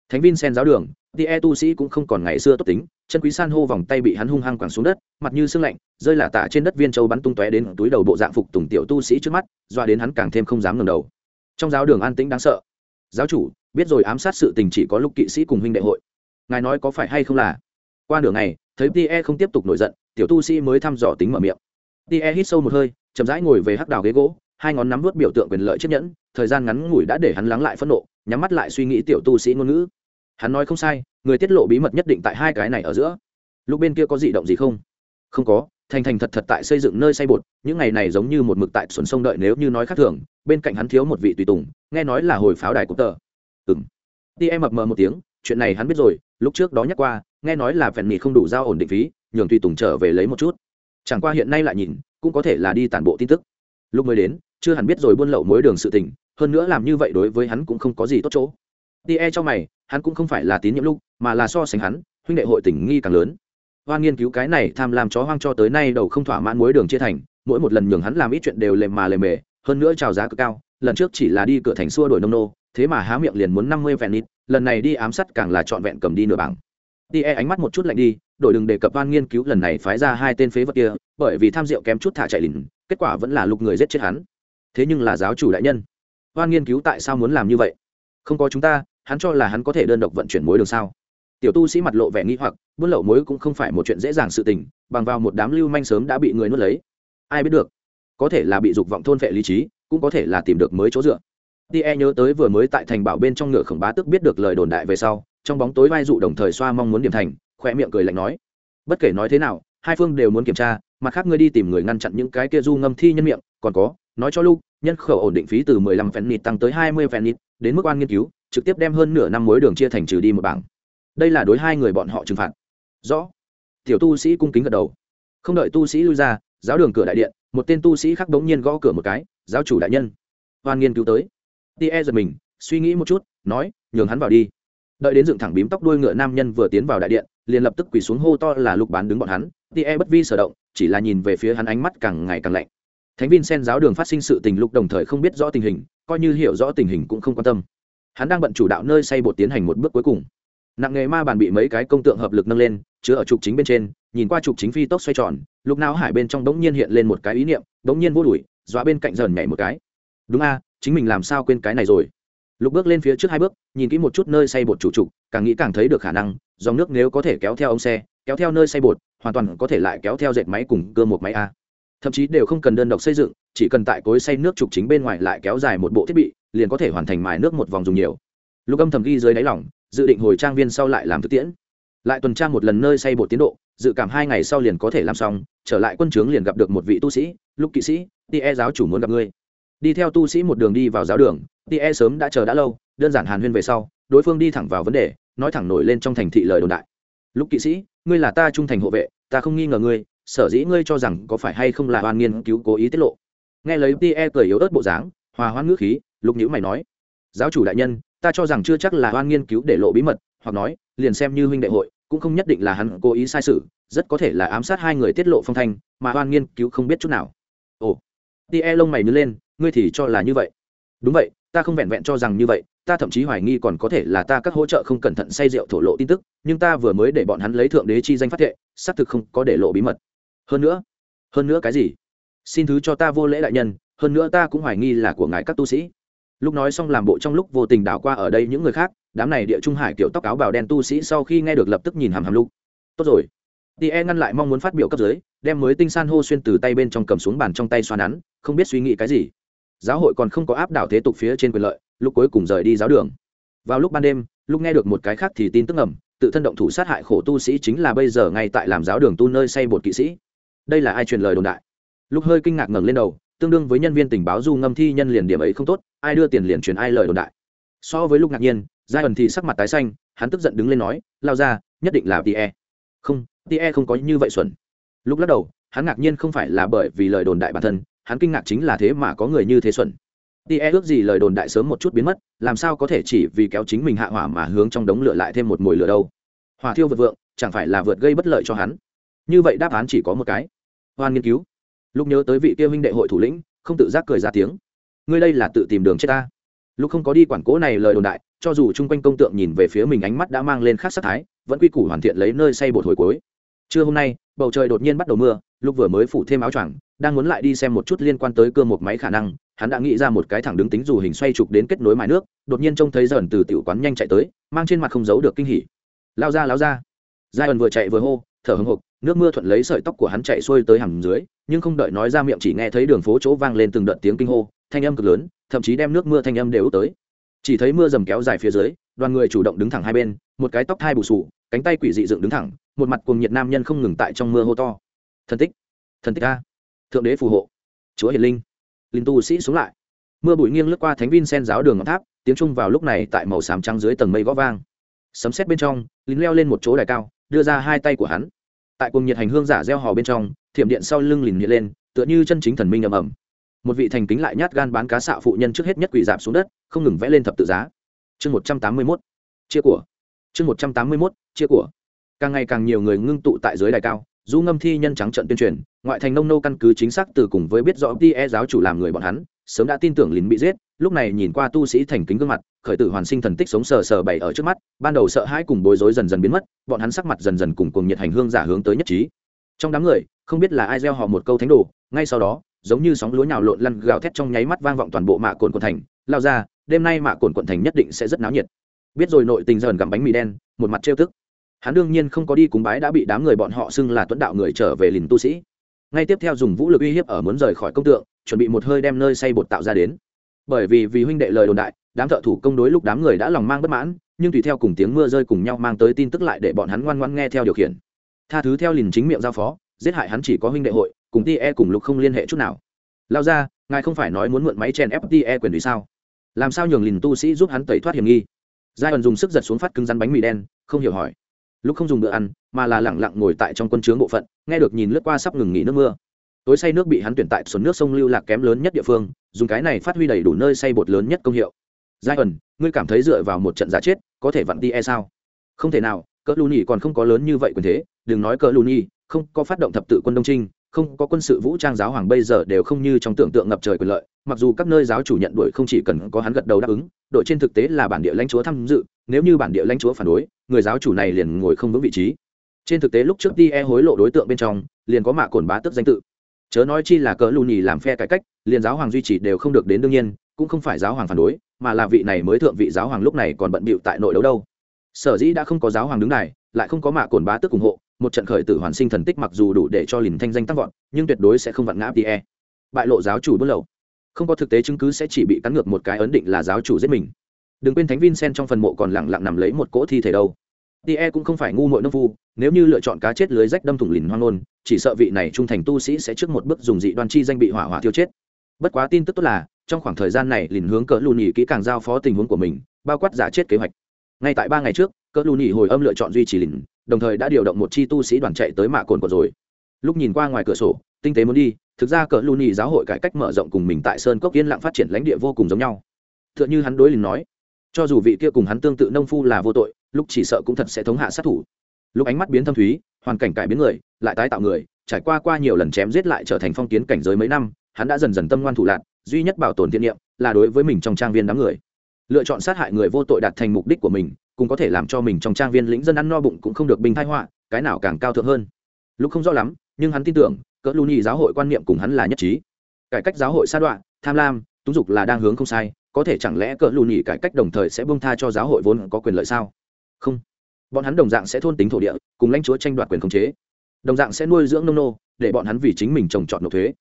Thánh vin sen giáo đường tie tu sĩ cũng không còn ngày xưa tốt tính, chân quý san hô vòng tay bị hắn hung hăng quẳng xuống đất, mặt như sương lạnh, rơi lả tả trên đất viên châu bắn tung tóe đến túi đầu bộ dạng phục tùng tiểu tu sĩ trước mắt doa đến hắn càng thêm không dám ngẩng đầu. Trong giáo đường an tĩnh đáng sợ. Giáo chủ, biết rồi ám sát sự tình chỉ có lúc kỵ sĩ cùng huynh đệ hội ngài nói có phải hay không là? Qua đường này thấy tie không tiếp tục nổi giận, tiểu tu sĩ mới thăm dò tính mở miệng. Tie hít sâu một hơi, chậm rãi ngồi về hắc đào ghế gỗ, hai ngón nắm vớt biểu tượng quyền lợi chiếc nhẫn, thời gian ngắn ngủi đã để hắn lắng lại phẫn nộ, nhắm mắt lại suy nghĩ tiểu tu sĩ ngôn ngữ. Hắn nói không sai, người tiết lộ bí mật nhất định tại hai cái này ở giữa. Lúc bên kia có dị động gì không? Không có, thành thành thật thật tại xây dựng nơi say bột, những ngày này giống như một mực tại xuân sông đợi nếu như nói khác thường, bên cạnh hắn thiếu một vị tùy tùng, nghe nói là hồi pháo đài của tờ. Ừng đi em mập mờ một tiếng chuyện này hắn biết rồi, lúc trước đó nhắc qua, nghe nói là phèn mì không đủ giao ổn định phí, nhường tùy tùng trở về lấy một chút. Chẳng qua hiện nay lại nhìn, cũng có thể là đi tản bộ tin tức. Lúc mới đến, chưa hẳn biết rồi buôn lậu mối đường sự tình, hơn nữa làm như vậy đối với hắn cũng không có gì tốt chỗ. Đi e cho mày, hắn cũng không phải là tín nhiệm lúc, mà là so sánh hắn, huynh đệ hội tình nghi càng lớn. Hoan nghiên cứu cái này tham làm chó hoang cho tới nay đầu không thỏa mãn mối đường chia thành, mỗi một lần nhường hắn làm ít chuyện đều lề mà lề mề, hơn nữa trào giá cực cao, lần trước chỉ là đi cửa thành xua đổi nông nô, thế mà há miệng liền muốn năm mươi vẹn nít lần này đi ám sát càng là trọn vẹn cầm đi nửa bảng. Đi e ánh mắt một chút lạnh đi, đổi đừng đề cập van nghiên cứu lần này phái ra hai tên phế vật kia, bởi vì tham rượu kém chút thả chạy lìn, kết quả vẫn là lục người giết chết hắn. Thế nhưng là giáo chủ đại nhân. Van nghiên cứu tại sao muốn làm như vậy? Không có chúng ta, hắn cho là hắn có thể đơn độc vận chuyển mối đường sao? Tiểu tu sĩ mặt lộ vẻ nghi hoặc, buôn lậu mối cũng không phải một chuyện dễ dàng sự tình, bằng vào một đám lưu manh sớm đã bị người nuốt lấy. Ai biết được, có thể là bị dục vọng thôn vệ lý trí, cũng có thể là tìm được mới chỗ dựa tie nhớ tới vừa mới tại thành bảo bên trong ngựa khổng bá tức biết được lời đồn đại về sau, trong bóng tối vai dụ đồng thời xoa mong muốn điểm thành khoe miệng cười lạnh nói, bất kể nói thế nào, hai phương đều muốn kiểm tra, mặt khác ngươi đi tìm người ngăn chặn những cái kia du ngâm thi nhân miệng, còn có, nói cho lu nhân khẩu ổn định phí từ mười lăm phen nịt tăng tới hai mươi phen nịt, đến mức quan nghiên cứu, trực tiếp đem hơn nửa năm mối đường chia thành trừ đi một bảng. Đây là đối hai người bọn họ trừng phạt. Rõ. Tiểu tu sĩ cung kính gật đầu. Không đợi tu sĩ lui ra, giáo đường cửa đại điện, một tên tu sĩ khác bỗng nhiên gõ cửa một cái, giáo chủ đại nhân. Hoan nghiên cứu tới tie giật mình, suy nghĩ một chút, nói, nhường hắn vào đi. Đợi đến dựng thẳng bím tóc đuôi ngựa nam nhân vừa tiến vào đại điện, liền lập tức quỳ xuống hô to là lục bán đứng bọn hắn. Tie bất vi sở động, chỉ là nhìn về phía hắn ánh mắt càng ngày càng lạnh. Thánh vin sen giáo đường phát sinh sự tình lục đồng thời không biết rõ tình hình, coi như hiểu rõ tình hình cũng không quan tâm. Hắn đang bận chủ đạo nơi xây bột tiến hành một bước cuối cùng. Nặng nghề ma bàn bị mấy cái công tượng hợp lực nâng lên, chứa ở trục chính bên trên, nhìn qua trục chính phi tốc xoay tròn lúc nào hải bên trong đống nhiên hiện lên một cái ý niệm, đống nhiên vô đuổi, dọa bên cạnh dần nhảy một cái. Đúng a chính mình làm sao quên cái này rồi. Lục bước lên phía trước hai bước, nhìn kỹ một chút nơi xây bột chủ trục, càng nghĩ càng thấy được khả năng, dòng nước nếu có thể kéo theo ống xe, kéo theo nơi xây bột, hoàn toàn có thể lại kéo theo dệt máy cùng cơ một máy a. Thậm chí đều không cần đơn độc xây dựng, chỉ cần tại cối xây nước trục chính bên ngoài lại kéo dài một bộ thiết bị, liền có thể hoàn thành mài nước một vòng dùng nhiều. Lục âm thầm ghi dưới đáy lỏng dự định hồi trang viên sau lại làm thực tiễn. Lại tuần tra một lần nơi xây bột tiến độ, dự cảm hai ngày sau liền có thể làm xong, trở lại quân trướng liền gặp được một vị tu sĩ lúc kỵ sĩ tie giáo chủ muốn gặp ngươi đi theo tu sĩ một đường đi vào giáo đường tie sớm đã chờ đã lâu, đơn giản hàn huyên về sau, đối phương đi thẳng vào vấn đề, nói thẳng nổi lên trong thành thị lời đồn đại. Lúc kỵ sĩ, ngươi là ta trung thành hộ vệ, ta không nghi ngờ ngươi, sở dĩ ngươi cho rằng có phải hay không là Hoan nghiên cứu cố ý tiết lộ. Nghe lấy tie cười yếu ớt bộ dáng, hòa hoan ngữ khí, lục nhữ mày nói, giáo chủ đại nhân, ta cho rằng chưa chắc là hoan nghiên cứu để lộ bí mật, hoặc nói, liền xem như huynh đệ hội, cũng không nhất định là hắn cố ý sai sự, rất có thể là ám sát hai người tiết lộ phong thanh, mà hoan nghiên cứu không biết chút nào. Ồ. Tie lông mày nhớ lên ngươi thì cho là như vậy. Đúng vậy, ta không vẹn vẹn cho rằng như vậy, ta thậm chí hoài nghi còn có thể là ta các hỗ trợ không cẩn thận say rượu thổ lộ tin tức, nhưng ta vừa mới để bọn hắn lấy thượng đế chi danh phát thệ, xác thực không có để lộ bí mật. Hơn nữa hơn nữa cái gì? Xin thứ cho ta vô lễ đại nhân, hơn nữa ta cũng hoài nghi là của ngài các tu sĩ. Lúc nói xong làm bộ trong lúc vô tình đảo qua ở đây những người khác, đám này địa trung hải kiểu tóc áo bào đen tu sĩ sau khi nghe được lập tức nhìn hàm hàm lục. Tốt rồi. Tie ngăn lại mong muốn phát biểu cấp dưới, đem mới tinh san hô xuyên từ tay bên trong cầm xuống bàn trong tay xoa nắn, không biết suy nghĩ cái gì giáo hội còn không có áp đảo thế tục phía trên quyền lợi, lúc cuối cùng rời đi giáo đường. Vào lúc ban đêm, lúc nghe được một cái khác thì tin tức ngầm, tự thân động thủ sát hại khổ tu sĩ chính là bây giờ ngay tại làm giáo đường tu nơi xây bột kỵ sĩ. Đây là ai truyền lời đồn đại? Lúc hơi kinh ngạc ngẩng lên đầu, tương đương với nhân viên tình báo du ngâm thi nhân liền điểm ấy không tốt, ai đưa tiền liền truyền ai lời đồn đại. So với lúc ngạc nhiên giai ẩn thì sắc mặt tái xanh, hắn tức giận đứng lên nói, lao ra, nhất định là tie không tie không có như vậy xuẩn. Lúc lắc đầu, hắn ngạc nhiên không phải là bởi vì lời đồn đại bản thân hắn kinh ngạc chính là thế mà có người như thế xuẩn. Tie ước gì lời đồn đại sớm một chút biến mất, làm sao có thể chỉ vì kéo chính mình hạ hỏa mà hướng trong đống lửa lại thêm một mồi lửa đâu? Hỏa thiêu vượt vượng, chẳng phải là vượt gây bất lợi cho hắn? Như vậy đáp án chỉ có một cái. Hoan nghiên cứu. Lúc nhớ tới vị kia huynh đệ hội thủ lĩnh, không tự giác cười ra tiếng. Ngươi đây là tự tìm đường chết ta. Lúc không có đi quản cố này lời đồn đại, cho dù chung quanh công tượng nhìn về phía mình ánh mắt đã mang lên khác sắc thái, vẫn quy củ hoàn thiện lấy nơi xây bột hồi cuối. Trưa hôm nay, bầu trời đột nhiên bắt đầu mưa, lúc vừa mới phủ thêm áo choàng đang muốn lại đi xem một chút liên quan tới cơ một máy khả năng, hắn đã nghĩ ra một cái thẳng đứng tính dù hình xoay trục đến kết nối mái nước, đột nhiên trông thấy dần từ tiểu quán nhanh chạy tới, mang trên mặt không giấu được kinh hỉ. Lao ra lao ra. Giai ẩn vừa chạy vừa hô, thở hồng hộc, nước mưa thuận lấy sợi tóc của hắn chạy xuôi tới hầm dưới, nhưng không đợi nói ra miệng chỉ nghe thấy đường phố chỗ vang lên từng đợt tiếng kinh hô, thanh âm cực lớn, thậm chí đem nước mưa thanh âm đều tới. Chỉ thấy mưa dầm kéo dài phía dưới, đoàn người chủ động đứng thẳng hai bên, một cái tóc thai bù sù, cánh tay quỷ dị dựng đứng thẳng, một mặt cùng nhiệt nam nhân không ngừng tại trong mưa hô to. Thần tích thần tích a thượng đế phù hộ. Chúa hiền linh. Linh tu sĩ xuống lại. Mưa bụi nghiêng lướt qua thánh vin sen giáo đường ngọc tháp, tiếng trung vào lúc này tại màu xám trắng dưới tầng mây gõ vang. Sấm xét bên trong lính leo lên một chỗ đài cao, đưa ra hai tay của hắn. Tại cùng nhiệt hành hương giả gieo hò bên trong, thiểm điện sau lưng lìn nhiệt lên, tựa như chân chính thần minh ầm ầm. Một vị thành kính lại nhát gan bán cá xạo phụ nhân trước hết nhất quỷ dạp xuống đất, không ngừng vẽ lên thập tự giá. Chương một trăm tám mươi mốt. Chia của. Chương một trăm tám mươi mốt. Chia của. Càng ngày càng nhiều người ngưng tụ tại dưới đài cao, du ngâm thi nhân trắng trận tuyên truyền ngoại thành nông nô căn cứ chính xác từ cùng với biết rõ tie giáo chủ làm người bọn hắn, sớm đã tin tưởng lín bị giết, lúc này nhìn qua tu sĩ thành kính gương mặt, khởi tử hoàn sinh thần tích sống sờ sờ bày ở trước mắt, ban đầu sợ hãi cùng bối rối dần dần biến mất, bọn hắn sắc mặt dần dần cùng cùng nhiệt hành hương giả hướng tới nhất trí. Trong đám người, không biết là ai gieo họ một câu thánh đồ, ngay sau đó, giống như sóng lúa nhào lộn lăn gào thét trong nháy mắt vang vọng toàn bộ mạ cồn quận thành, lao ra, đêm nay mạ cồn quận thành nhất định sẽ rất náo nhiệt. Biết rồi nội tình dần gặm bánh mì đen, một mặt trêu tức. Hắn đương nhiên không có đi cúng bái đã bị đám người bọn họ xưng là tuấn đạo người trở về lìn tu sĩ ngay tiếp theo dùng vũ lực uy hiếp ở muốn rời khỏi công tượng, chuẩn bị một hơi đem nơi xây bột tạo ra đến. Bởi vì vì huynh đệ lời đồn đại, đám thợ thủ công đối lúc đám người đã lòng mang bất mãn, nhưng tùy theo cùng tiếng mưa rơi cùng nhau mang tới tin tức lại để bọn hắn ngoan ngoan nghe theo điều khiển. Tha thứ theo lìn chính miệng giao phó, giết hại hắn chỉ có huynh đệ hội, cùng ti e cùng lục không liên hệ chút nào. Lao ra, ngài không phải nói muốn mượn máy chèn fte quyền vì sao? Làm sao nhường lìn tu sĩ giúp hắn tẩy thoát hiểm nghi? Giai ẩn dùng sức giật xuống phát cứng rắn bánh mì đen, không hiểu hỏi lúc không dùng bữa ăn, mà là lẳng lặng ngồi tại trong quân trướng bộ phận, nghe được nhìn lướt qua sắp ngừng nghỉ nước mưa. Tối say nước bị hắn tuyển tại xuân nước sông lưu lạc kém lớn nhất địa phương, dùng cái này phát huy đầy đủ nơi say bột lớn nhất công hiệu. Giai ẩn, ngươi cảm thấy dựa vào một trận giả chết, có thể vặn đi e sao? Không thể nào, cỡ lù nhì còn không có lớn như vậy quyền thế, đừng nói cỡ lù nhì không có phát động thập tự quân đông trinh không có quân sự vũ trang giáo hoàng bây giờ đều không như trong tưởng tượng ngập trời quyền lợi, mặc dù các nơi giáo chủ nhận đuổi không chỉ cần có hắn gật đầu đáp ứng, đội trên thực tế là bản địa lãnh chúa tham dự, nếu như bản địa lãnh chúa phản đối, người giáo chủ này liền ngồi không vững vị trí. Trên thực tế lúc trước đi e hối lộ đối tượng bên trong, liền có mạ cồn bá tức danh tự. Chớ nói chi là cỡ lù nhì làm phe cải cách, liền giáo hoàng duy trì đều không được đến đương nhiên, cũng không phải giáo hoàng phản đối, mà là vị này mới thượng vị giáo hoàng lúc này còn bận bịu tại nội đấu đâu. Sở dĩ đã không có giáo hoàng đứng này lại không có mạ cồn bá tức ủng hộ một trận khởi tử hoàn sinh thần tích mặc dù đủ để cho lìn thanh danh tăng vọt, nhưng tuyệt đối sẽ không vặn ngã tie bại lộ giáo chủ bước lậu. Không có thực tế chứng cứ sẽ chỉ bị cắn ngược một cái ấn định là giáo chủ giết mình. Đừng quên thánh vincent trong phần mộ còn lẳng lặng nằm lấy một cỗ thi thể đâu. Tie cũng không phải ngu mội nông phu, nếu như lựa chọn cá chết lưới rách đâm thủng lìn hoang nôn, chỉ sợ vị này trung thành tu sĩ sẽ trước một bước dùng dị đoan chi danh bị hỏa hỏa tiêu chết. Bất quá tin tức tốt là, trong khoảng thời gian này lìn hướng cỡ lù nhì kỹ càng giao phó tình huống của mình, bao quát giả chết kế hoạch. Ngay tại ba ngày trước, cỡ lù nhì hồi âm lựa chọn duy trì lìn đồng thời đã điều động một chi tu sĩ đoàn chạy tới mạ cồn cồn rồi. Lúc nhìn qua ngoài cửa sổ, tinh tế muốn đi, thực ra cỡ Luni giáo hội cải cách mở rộng cùng mình tại sơn cốc yên lặng phát triển lãnh địa vô cùng giống nhau. T h ư ợ n h ư hắn đối lình nói, cho dù vị kia cùng hắn tương tự nông phu là vô tội, lúc chỉ sợ cũng thật sẽ thống hạ sát thủ. Lúc ánh mắt biến thâm thúy, hoàn cảnh cải biến người, lại tái tạo người, trải qua qua nhiều lần chém giết lại trở thành phong kiến cảnh giới mấy năm, hắn đã dần dần tâm ngoan thủ lạc duy nhất bảo tồn thiện niệm là đối với mình trong trang viên đám người. Lựa chọn sát hại người vô tội đạt thành mục đích của mình cũng có thể làm cho mình trong trang viên lĩnh dân ăn no bụng cũng không được bình thái họa, cái nào càng cao thượng hơn. Lúc không rõ lắm, nhưng hắn tin tưởng, cỡ lưu nhị giáo hội quan niệm cùng hắn là nhất trí. Cải cách giáo hội sa đoạn tham lam, túng dục là đang hướng không sai, có thể chẳng lẽ cỡ lưu nhị cải cách đồng thời sẽ bông tha cho giáo hội vốn có quyền lợi sao? Không. Bọn hắn đồng dạng sẽ thôn tính thổ địa, cùng lãnh chúa tranh đoạt quyền khống chế. Đồng dạng sẽ nuôi dưỡng nông nô, để bọn hắn vì chính mình trồng trọt nộp thuế.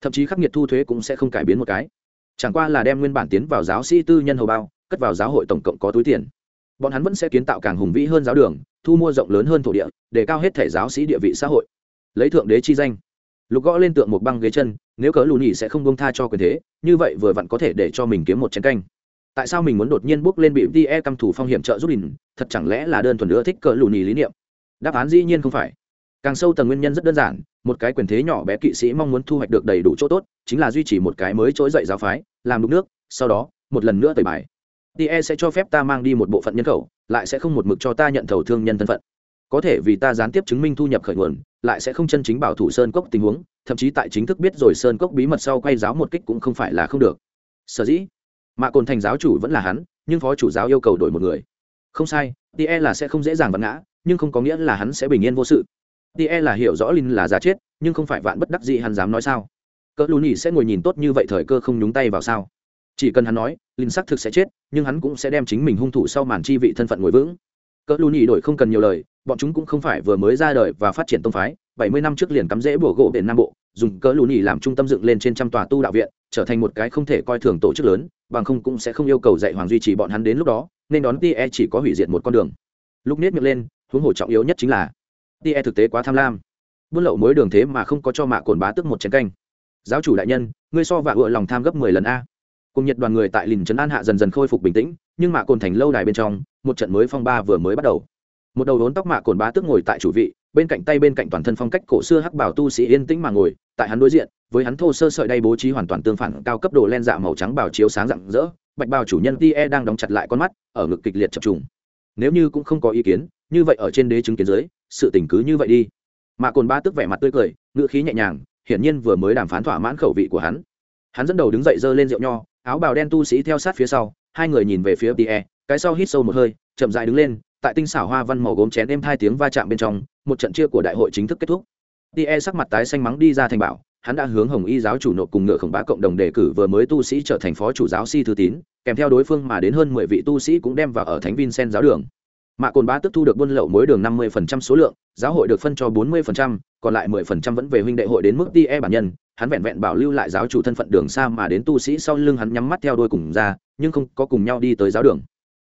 Thậm chí khắc nghiệt thu thuế cũng sẽ không cải biến một cái. Chẳng qua là đem nguyên bản tiến vào giáo sĩ tư nhân hầu bao, cất vào giáo hội tổng cộng có túi tiền bọn hắn vẫn sẽ kiến tạo càng hùng vĩ hơn giáo đường, thu mua rộng lớn hơn thổ địa, để cao hết thể giáo sĩ địa vị xã hội. Lấy thượng đế chi danh. Lục gõ lên tượng một băng ghế chân, nếu cớ lù nhì sẽ không bông tha cho quyền thế, như vậy vừa vặn có thể để cho mình kiếm một chén canh. Tại sao mình muốn đột nhiên bước lên bị tie căm thủ phong hiểm trợ giúp đình thật chẳng lẽ là đơn thuần nữa thích cỡ lù nhì lý niệm? Đáp án dĩ nhiên không phải. Càng sâu tầng nguyên nhân rất đơn giản, một cái quyền thế nhỏ bé kỵ sĩ mong muốn thu hoạch được đầy đủ chỗ tốt, chính là duy trì một cái mới trỗi dậy giáo phái, làm đúng nước, sau đó, một lần nữa tẩy bài tie sẽ cho phép ta mang đi một bộ phận nhân khẩu, lại sẽ không một mực cho ta nhận thầu thương nhân thân phận. Có thể vì ta gián tiếp chứng minh thu nhập khởi nguồn, lại sẽ không chân chính bảo thủ sơn cốc tình huống, thậm chí tại chính thức biết rồi sơn cốc bí mật sau quay giáo một kích cũng không phải là không được. Sở dĩ mạ cồn thành giáo chủ vẫn là hắn, nhưng phó chủ giáo yêu cầu đổi một người. Không sai tie là sẽ không dễ dàng vặn ngã, nhưng không có nghĩa là hắn sẽ bình yên vô sự. Tie là hiểu rõ linh là giả chết, nhưng không phải vạn bất đắc gì hắn dám nói sao. Cỡ lù nhì sẽ ngồi nhìn tốt như vậy thời cơ không nhúng tay vào sao? Chỉ cần hắn nói linh xác thực sẽ chết, nhưng hắn cũng sẽ đem chính mình hung thủ sau màn chi vị thân phận ngồi vững. Cỡ lù nhì đổi không cần nhiều lời, bọn chúng cũng không phải vừa mới ra đời và phát triển tông phái, bảy mươi năm trước liền cắm rễ bùa gỗ biển nam bộ, dùng cỡ lù nhì làm trung tâm dựng lên trên trăm tòa tu đạo viện, trở thành một cái không thể coi thường tổ chức lớn, bằng không cũng sẽ không yêu cầu dạy hoàng duy trì bọn hắn đến lúc đó, nên đón tie chỉ có hủy diệt một con đường. Lúc nết miệng lên, huống hồ trọng yếu nhất chính là tie thực tế quá tham lam. Buôn lậu mối đường thế mà không có cho mạ cồn bá tức một chén canh. Giáo chủ đại nhân, ngươi so vạ ựa lòng tham gấp mười lần a cùng nhiệt đoàn người tại lìn trấn an hạ dần dần khôi phục bình tĩnh, nhưng mạ cồn thành lâu đài bên trong, một trận mới phong ba vừa mới bắt đầu. Một đầu đốn tóc mạ cồn bá tức ngồi tại chủ vị, bên cạnh tay bên cạnh toàn thân phong cách cổ xưa hắc bảo tu sĩ yên tĩnh mà ngồi, tại hắn đối diện, với hắn thô sơ sợi đay bố trí hoàn toàn tương phản cao cấp đồ len dạ màu trắng bảo chiếu sáng rạng rỡ, bạch bào chủ nhân tie đang đóng chặt lại con mắt, ở ngực kịch liệt chập trùng. Nếu như cũng không có ý kiến, như vậy ở trên đế chứng kiến dưới, sự tình cứ như vậy đi. Mạ cồn ba tức vẻ mặt tươi cười, ngữ khí nhẹ nhàng, hiển nhiên vừa mới đàm phán thỏa mãn khẩu vị của hắn. Hắn dẫn đầu đứng dậy giơ lên rượu nho áo bào đen tu sĩ theo sát phía sau, hai người nhìn về phía tie cái sau hít sâu một hơi, chậm dại đứng lên, tại tinh xảo hoa văn màu gốm chén êm hai tiếng va chạm bên trong, một trận chia của đại hội chính thức kết thúc. Tie sắc mặt tái xanh mắng đi ra thành bảo, hắn đã hướng hồng y giáo chủ nộp cùng ngựa khổng bá cộng đồng đề cử vừa mới tu sĩ trở thành phó chủ giáo si thư tín, kèm theo đối phương mà đến hơn mười vị tu sĩ cũng đem vào ở thánh vincent giáo đường mạ cồn bá tức thu được buôn lậu mối đường năm mươi phần trăm số lượng, giáo hội được phân cho bốn mươi phần trăm, còn lại mười phần trăm vẫn về huynh đệ hội đến mức tie bản nhân. Hắn vẹn vẹn bảo lưu lại giáo chủ thân phận đường xa mà đến tu sĩ sau lưng hắn nhắm mắt theo đôi cùng ra, nhưng không có cùng nhau đi tới giáo đường.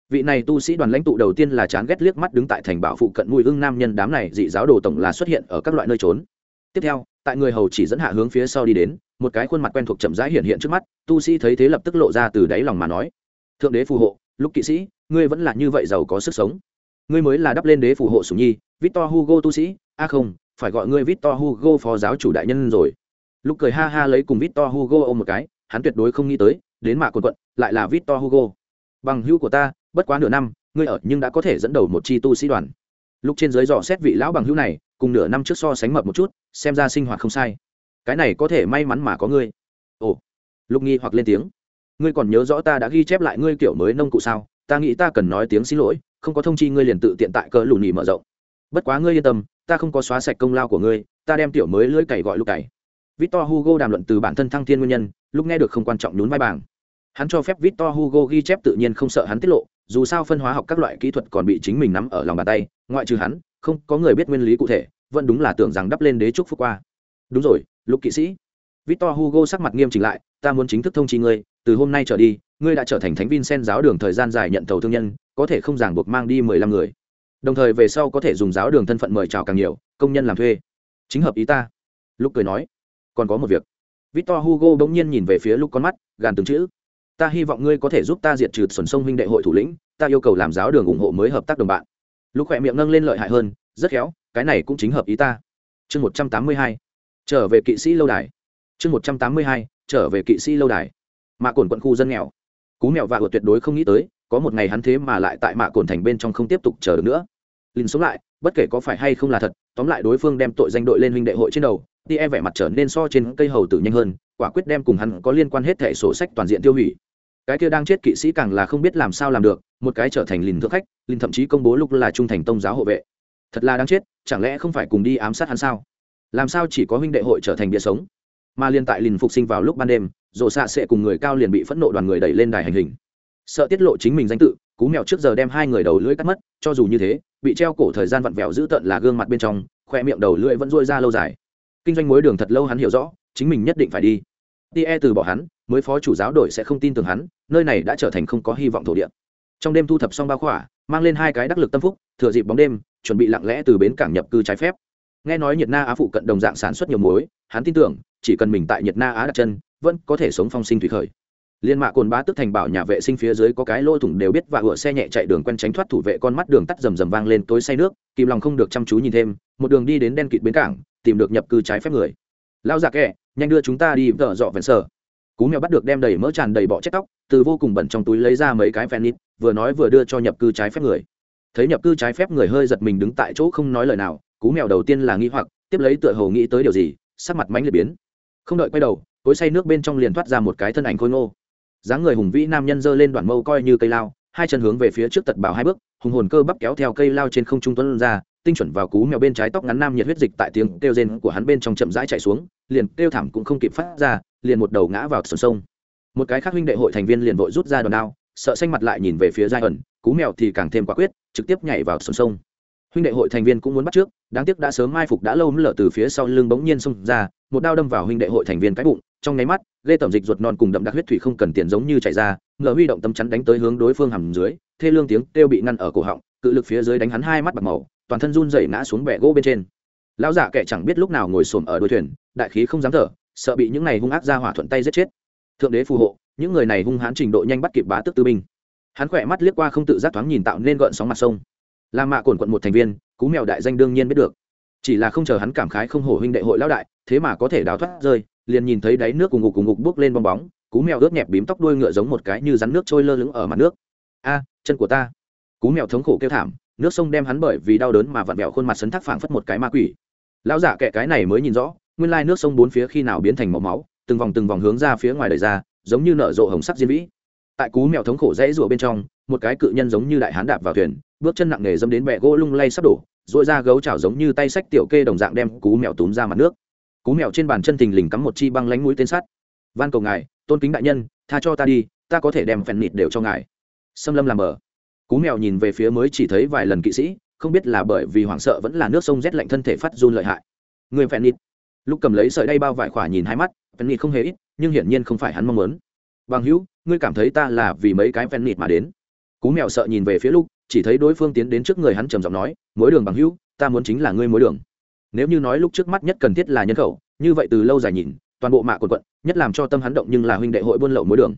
Vị này tu sĩ đoàn lãnh tụ đầu tiên là chán ghét liếc mắt đứng tại thành bảo phụ cận mùi hưng nam nhân đám này, dị giáo đồ tổng là xuất hiện ở các loại nơi trốn. Tiếp theo, tại người hầu chỉ dẫn hạ hướng phía sau đi đến, một cái khuôn mặt quen thuộc chậm rãi hiện hiện trước mắt, tu sĩ thấy thế lập tức lộ ra từ đáy lòng mà nói, thượng đế phù hộ lúc kỵ sĩ, ngươi vẫn là như vậy giàu có sức sống ngươi mới là đắp lên đế phù hộ sủng nhi, victor hugo tu sĩ. A không, phải gọi ngươi victor hugo phó giáo chủ đại nhân rồi. Lúc cười ha ha lấy cùng victor hugo ôm một cái, hắn tuyệt đối không nghĩ tới, đến mạ quần quận, lại là victor hugo. Bằng hữu của ta, bất quá nửa năm, ngươi ở nhưng đã có thể dẫn đầu một chi tu sĩ đoàn. Lúc trên dưới dò xét vị lão bằng hữu này, cùng nửa năm trước so sánh mập một chút, xem ra sinh hoạt không sai. Cái này có thể may mắn mà có ngươi. Ồ. Lúc nghi hoặc lên tiếng. Ngươi còn nhớ rõ ta đã ghi chép lại ngươi kiểu mới nông cụ sao? Ta nghĩ ta cần nói tiếng xin lỗi không có thông chi ngươi liền tự tiện tại cỡ lù nhì mở rộng. Bất quá ngươi yên tâm, ta không có xóa sạch công lao của ngươi, ta đem tiểu mới lưỡi cày gọi lúc cày. Victor hugo đàm luận từ bản thân thăng thiên nguyên nhân, lúc nghe được không quan trọng nhún vai bảng. Hắn cho phép victor hugo ghi chép tự nhiên không sợ hắn tiết lộ, dù sao phân hóa học các loại kỹ thuật còn bị chính mình nắm ở lòng bàn tay, ngoại trừ hắn, không có người biết nguyên lý cụ thể, vẫn đúng là tưởng rằng đắp lên đế trúc phúc qua. Đúng rồi lúc kỵ sĩ. Victor hugo sắc mặt nghiêm chỉnh lại, ta muốn chính thức thông chi ngươi, từ hôm nay trở đi, ngươi đã trở thành thánh vincent giáo đường thời gian dài nhận tàu thương nhân có thể không ràng buộc mang đi mười lăm người. Đồng thời về sau có thể dùng giáo đường thân phận mời chào càng nhiều, công nhân làm thuê. Chính hợp ý ta. Lúc cười nói, còn có một việc. Victor hugo bỗng nhiên nhìn về phía lúc con mắt, gàn từng chữ. Ta hy vọng ngươi có thể giúp ta diệt trừ xuẩn sông huynh đệ hội thủ lĩnh, ta yêu cầu làm giáo đường ủng hộ mới hợp tác đồng bạn. Lúc khỏe miệng nâng lên lợi hại hơn, rất khéo, cái này cũng chính hợp ý ta. Chương một trăm tám mươi hai, trở về kỵ sĩ lâu đài. Chương một trăm tám mươi hai, trở về kỵ sĩ lâu đài. Mà cồn quận khu dân nghèo. Cú mèo và vượt tuyệt đối không nghĩ tới có một ngày hắn thế mà lại tại mạ cồn thành bên trong không tiếp tục chờ được nữa. Lìn sống lại, bất kể có phải hay không là thật, tóm lại đối phương đem tội danh đội lên huynh đệ hội trên đầu đi e vẻ mặt trở nên so trên cây hầu tử nhanh hơn, quả quyết đem cùng hắn có liên quan hết thẻ sổ sách toàn diện tiêu hủy. Cái kia đang chết kỵ sĩ càng là không biết làm sao làm được, một cái trở thành lìn thượng khách, lìn thậm chí công bố lúc là trung thành tông giáo hộ vệ. Thật là đang chết, chẳng lẽ không phải cùng đi ám sát hắn sao? Làm sao chỉ có huynh đệ hội trở thành địa sống? Mà liên tại lìn phục sinh vào lúc ban đêm rộ xạ sẽ cùng người cao liền bị phẫn nộ đoàn người đẩy lên đài hành hình sợ tiết lộ chính mình danh tự, cú mèo trước giờ đem hai người đầu lưỡi cắt mất, cho dù như thế, bị treo cổ thời gian vặn vẹo giữ tận là gương mặt bên trong, khoe miệng đầu lưỡi vẫn rôi ra lâu dài. Kinh doanh mối đường thật lâu hắn hiểu rõ, chính mình nhất định phải đi. Tie từ bỏ hắn, mới phó chủ giáo đổi sẽ không tin tưởng hắn, nơi này đã trở thành không có hy vọng thổ địa. Trong đêm thu thập xong ba khỏa, mang lên hai cái đắc lực tâm phúc, thừa dịp bóng đêm, chuẩn bị lặng lẽ từ bến cảng nhập cư trái phép. Nghe nói nhiệt na á phụ cận đồng dạng sản xuất nhiều muối, hắn tin tưởng, chỉ cần mình tại nhiệt na á đặt chân, vẫn có thể sống phong sinh thủy khởi liên mạ cồn bá tức thành bảo nhà vệ sinh phía dưới có cái lỗ thủng đều biết và ựa xe nhẹ chạy đường quen tránh thoát thủ vệ con mắt đường tắt rầm rầm vang lên tối say nước, kìm lòng không được chăm chú nhìn thêm, một đường đi đến đen kịt bến cảng, tìm được nhập cư trái phép người. Lao giặc kẹ nhanh đưa chúng ta đi vợ dọ vẹn sở. Cú mèo bắt được đem đầy mỡ tràn đầy bọ chết tóc, từ vô cùng bẩn trong túi lấy ra mấy cái phen nít, vừa nói vừa đưa cho nhập cư trái phép người. Thấy nhập cư trái phép người hơi giật mình đứng tại chỗ không nói lời nào, cú mèo đầu tiên là nghi hoặc, tiếp lấy tựa hồ nghĩ tới điều gì, sắc mặt mánh liệt biến. Không đợi quay đầu, cối say nước bên trong liền thoát ra một cái thân ảnh khôi ngô dáng người hùng vĩ nam nhân giơ lên đoạn mâu coi như cây lao, hai chân hướng về phía trước tật bảo hai bước, hùng hồn cơ bắp kéo theo cây lao trên không trung tuấn ra, tinh chuẩn vào cú mèo bên trái tóc ngắn nam nhiệt huyết dịch tại tiếng kêu rên của hắn bên trong chậm rãi chạy xuống, liền kêu thảm cũng không kịp phát ra, liền một đầu ngã vào sườn sông. Một cái khác huynh đệ hội thành viên liền vội rút ra đòn đao, sợ xanh mặt lại nhìn về phía giai ẩn, cú mèo thì càng thêm quả quyết, trực tiếp nhảy vào sườn sông. Huynh đệ hội thành viên cũng muốn bắt trước, đáng tiếc đã sớm mai phục đã lâu lở từ phía sau lưng bỗng nhiên xông ra, một đao đâm vào huynh đệ hội thành viên cái bụng, trong nháy mắt ghê tẩm dịch ruột non cùng đậm đặc huyết thủy không cần tiền giống như chảy ra ngờ huy động tấm chắn đánh tới hướng đối phương hầm dưới, thê lương tiếng kêu bị ngăn ở cổ họng, cự lực phía dưới đánh hắn hai mắt bạc màu, toàn thân run rẩy ngã xuống bẹ gỗ bên trên. Lão giả kệ chẳng biết lúc nào ngồi xổm ở đuôi thuyền, đại khí không dám thở, sợ bị những này hung ác ra hỏa thuận tay giết chết. Thượng đế phù hộ, những người này hung hãn trình độ nhanh bắt kịp bá tức tư binh. Hắn khỏe mắt liếc qua không tự giác thoáng nhìn tạo nên gợn sóng mặt sông. La mạ cồn quận một thành viên, cú mèo đại danh đương nhiên biết được. Chỉ là không chờ hắn cảm khái không hổ huynh đệ hội lão đại, thế mà có thể đào thoát rơi liền nhìn thấy đáy nước cùng ngục cùng ngục bước lên bong bóng, cú mèo ướt nhẹp bím tóc đuôi ngựa giống một cái như rắn nước trôi lơ lửng ở mặt nước. A, chân của ta. Cú mèo thống khổ kêu thảm, nước sông đem hắn bởi vì đau đớn mà vặn vẹo khuôn mặt sấn thác phảng phất một cái ma quỷ. Lão giả kệ cái này mới nhìn rõ, nguyên lai nước sông bốn phía khi nào biến thành màu máu, từng vòng từng vòng hướng ra phía ngoài đời ra, giống như nở rộ hồng sắc diên vĩ. Tại cú mèo thống khổ dễ rủa bên trong, một cái cự nhân giống như đại hán đạp vào thuyền, bước chân nặng nề dâm đến bẹ gỗ lung lay sắp đổ dội ra gấu chảo giống như tay sách tiểu kê đồng dạng đem cú mèo túm ra mặt nước cú mèo trên bàn chân thình lình cắm một chi băng lánh mũi tên sắt. Van cầu ngài, tôn kính đại nhân, tha cho ta đi, ta có thể đem phèn nịt đều cho ngài. Xâm lâm làm bờ. Cú mèo nhìn về phía mới chỉ thấy vài lần kỵ sĩ, không biết là bởi vì hoảng sợ vẫn là nước sông rét lạnh thân thể phát run lợi hại. Người phèn nịt. Lúc cầm lấy sợi đay bao vải khỏa nhìn hai mắt, phèn nịt không hề ít, nhưng hiển nhiên không phải hắn mong muốn. Bằng hữu, ngươi cảm thấy ta là vì mấy cái phèn nịt mà đến? Cú mèo sợ nhìn về phía lúc, chỉ thấy đối phương tiến đến trước người hắn trầm giọng nói, mối đường bằng hữu, ta muốn chính là ngươi mối đường nếu như nói lúc trước mắt nhất cần thiết là nhân khẩu, như vậy từ lâu dài nhìn, toàn bộ mạ quần quận, nhất làm cho tâm hắn động nhưng là huynh đệ hội buôn lậu mối đường.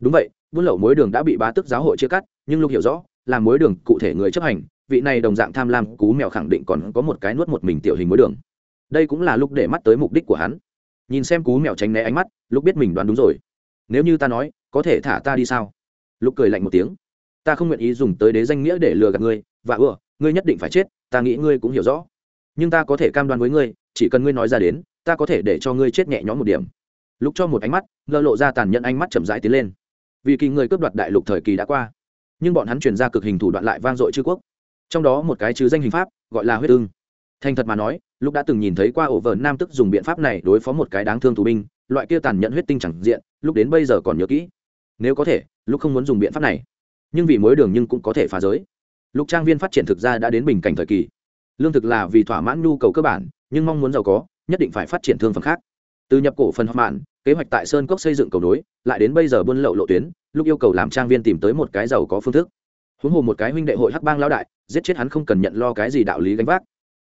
Đúng vậy, buôn lậu mối đường đã bị bá tức giáo hội chia cắt, nhưng lúc hiểu rõ là mối đường cụ thể người chấp hành, vị này đồng dạng tham lam cú mèo khẳng định còn có một cái nuốt một mình tiểu hình mối đường. Đây cũng là lúc để mắt tới mục đích của hắn. Nhìn xem cú mèo tránh né ánh mắt, lúc biết mình đoán đúng rồi. Nếu như ta nói, có thể thả ta đi sao? Lúc cười lạnh một tiếng. Ta không nguyện ý dùng tới đế danh nghĩa để lừa gạt ngươi, và ừa ngươi nhất định phải chết, ta nghĩ ngươi cũng hiểu rõ nhưng ta có thể cam đoan với ngươi, chỉ cần ngươi nói ra đến, ta có thể để cho ngươi chết nhẹ nhõm một điểm. Lúc cho một ánh mắt ngơ lộ ra tàn nhẫn ánh mắt chậm rãi tiến lên. Vì kỳ người cướp đoạt đại lục thời kỳ đã qua, nhưng bọn hắn chuyển ra cực hình thủ đoạn lại vang dội chư quốc. Trong đó một cái chứ danh hình pháp, gọi là huyết ưng. Thành thật mà nói lúc đã từng nhìn thấy qua ổ vợn nam tức dùng biện pháp này đối phó một cái đáng thương tù binh, loại kia tàn nhẫn huyết tinh chẳng diện lúc đến bây giờ còn nhớ kỹ. Nếu có thể lúc không muốn dùng biện pháp này. Nhưng vì mối đường nhưng cũng có thể phá giới. Lục trang viên phát triển thực ra đã đến bình cảnh thời kỳ lương thực là vì thỏa mãn nhu cầu cơ bản, nhưng mong muốn giàu có, nhất định phải phát triển thương phẩm khác. Từ nhập cổ phần hợp mạn, kế hoạch tại sơn cốc xây dựng cầu nối, lại đến bây giờ buôn lậu lộ tuyến, lúc yêu cầu làm trang viên tìm tới một cái giàu có phương thức. Huống hồ một cái huynh đệ hội hắc bang lão đại, giết chết hắn không cần nhận lo cái gì đạo lý gánh vác.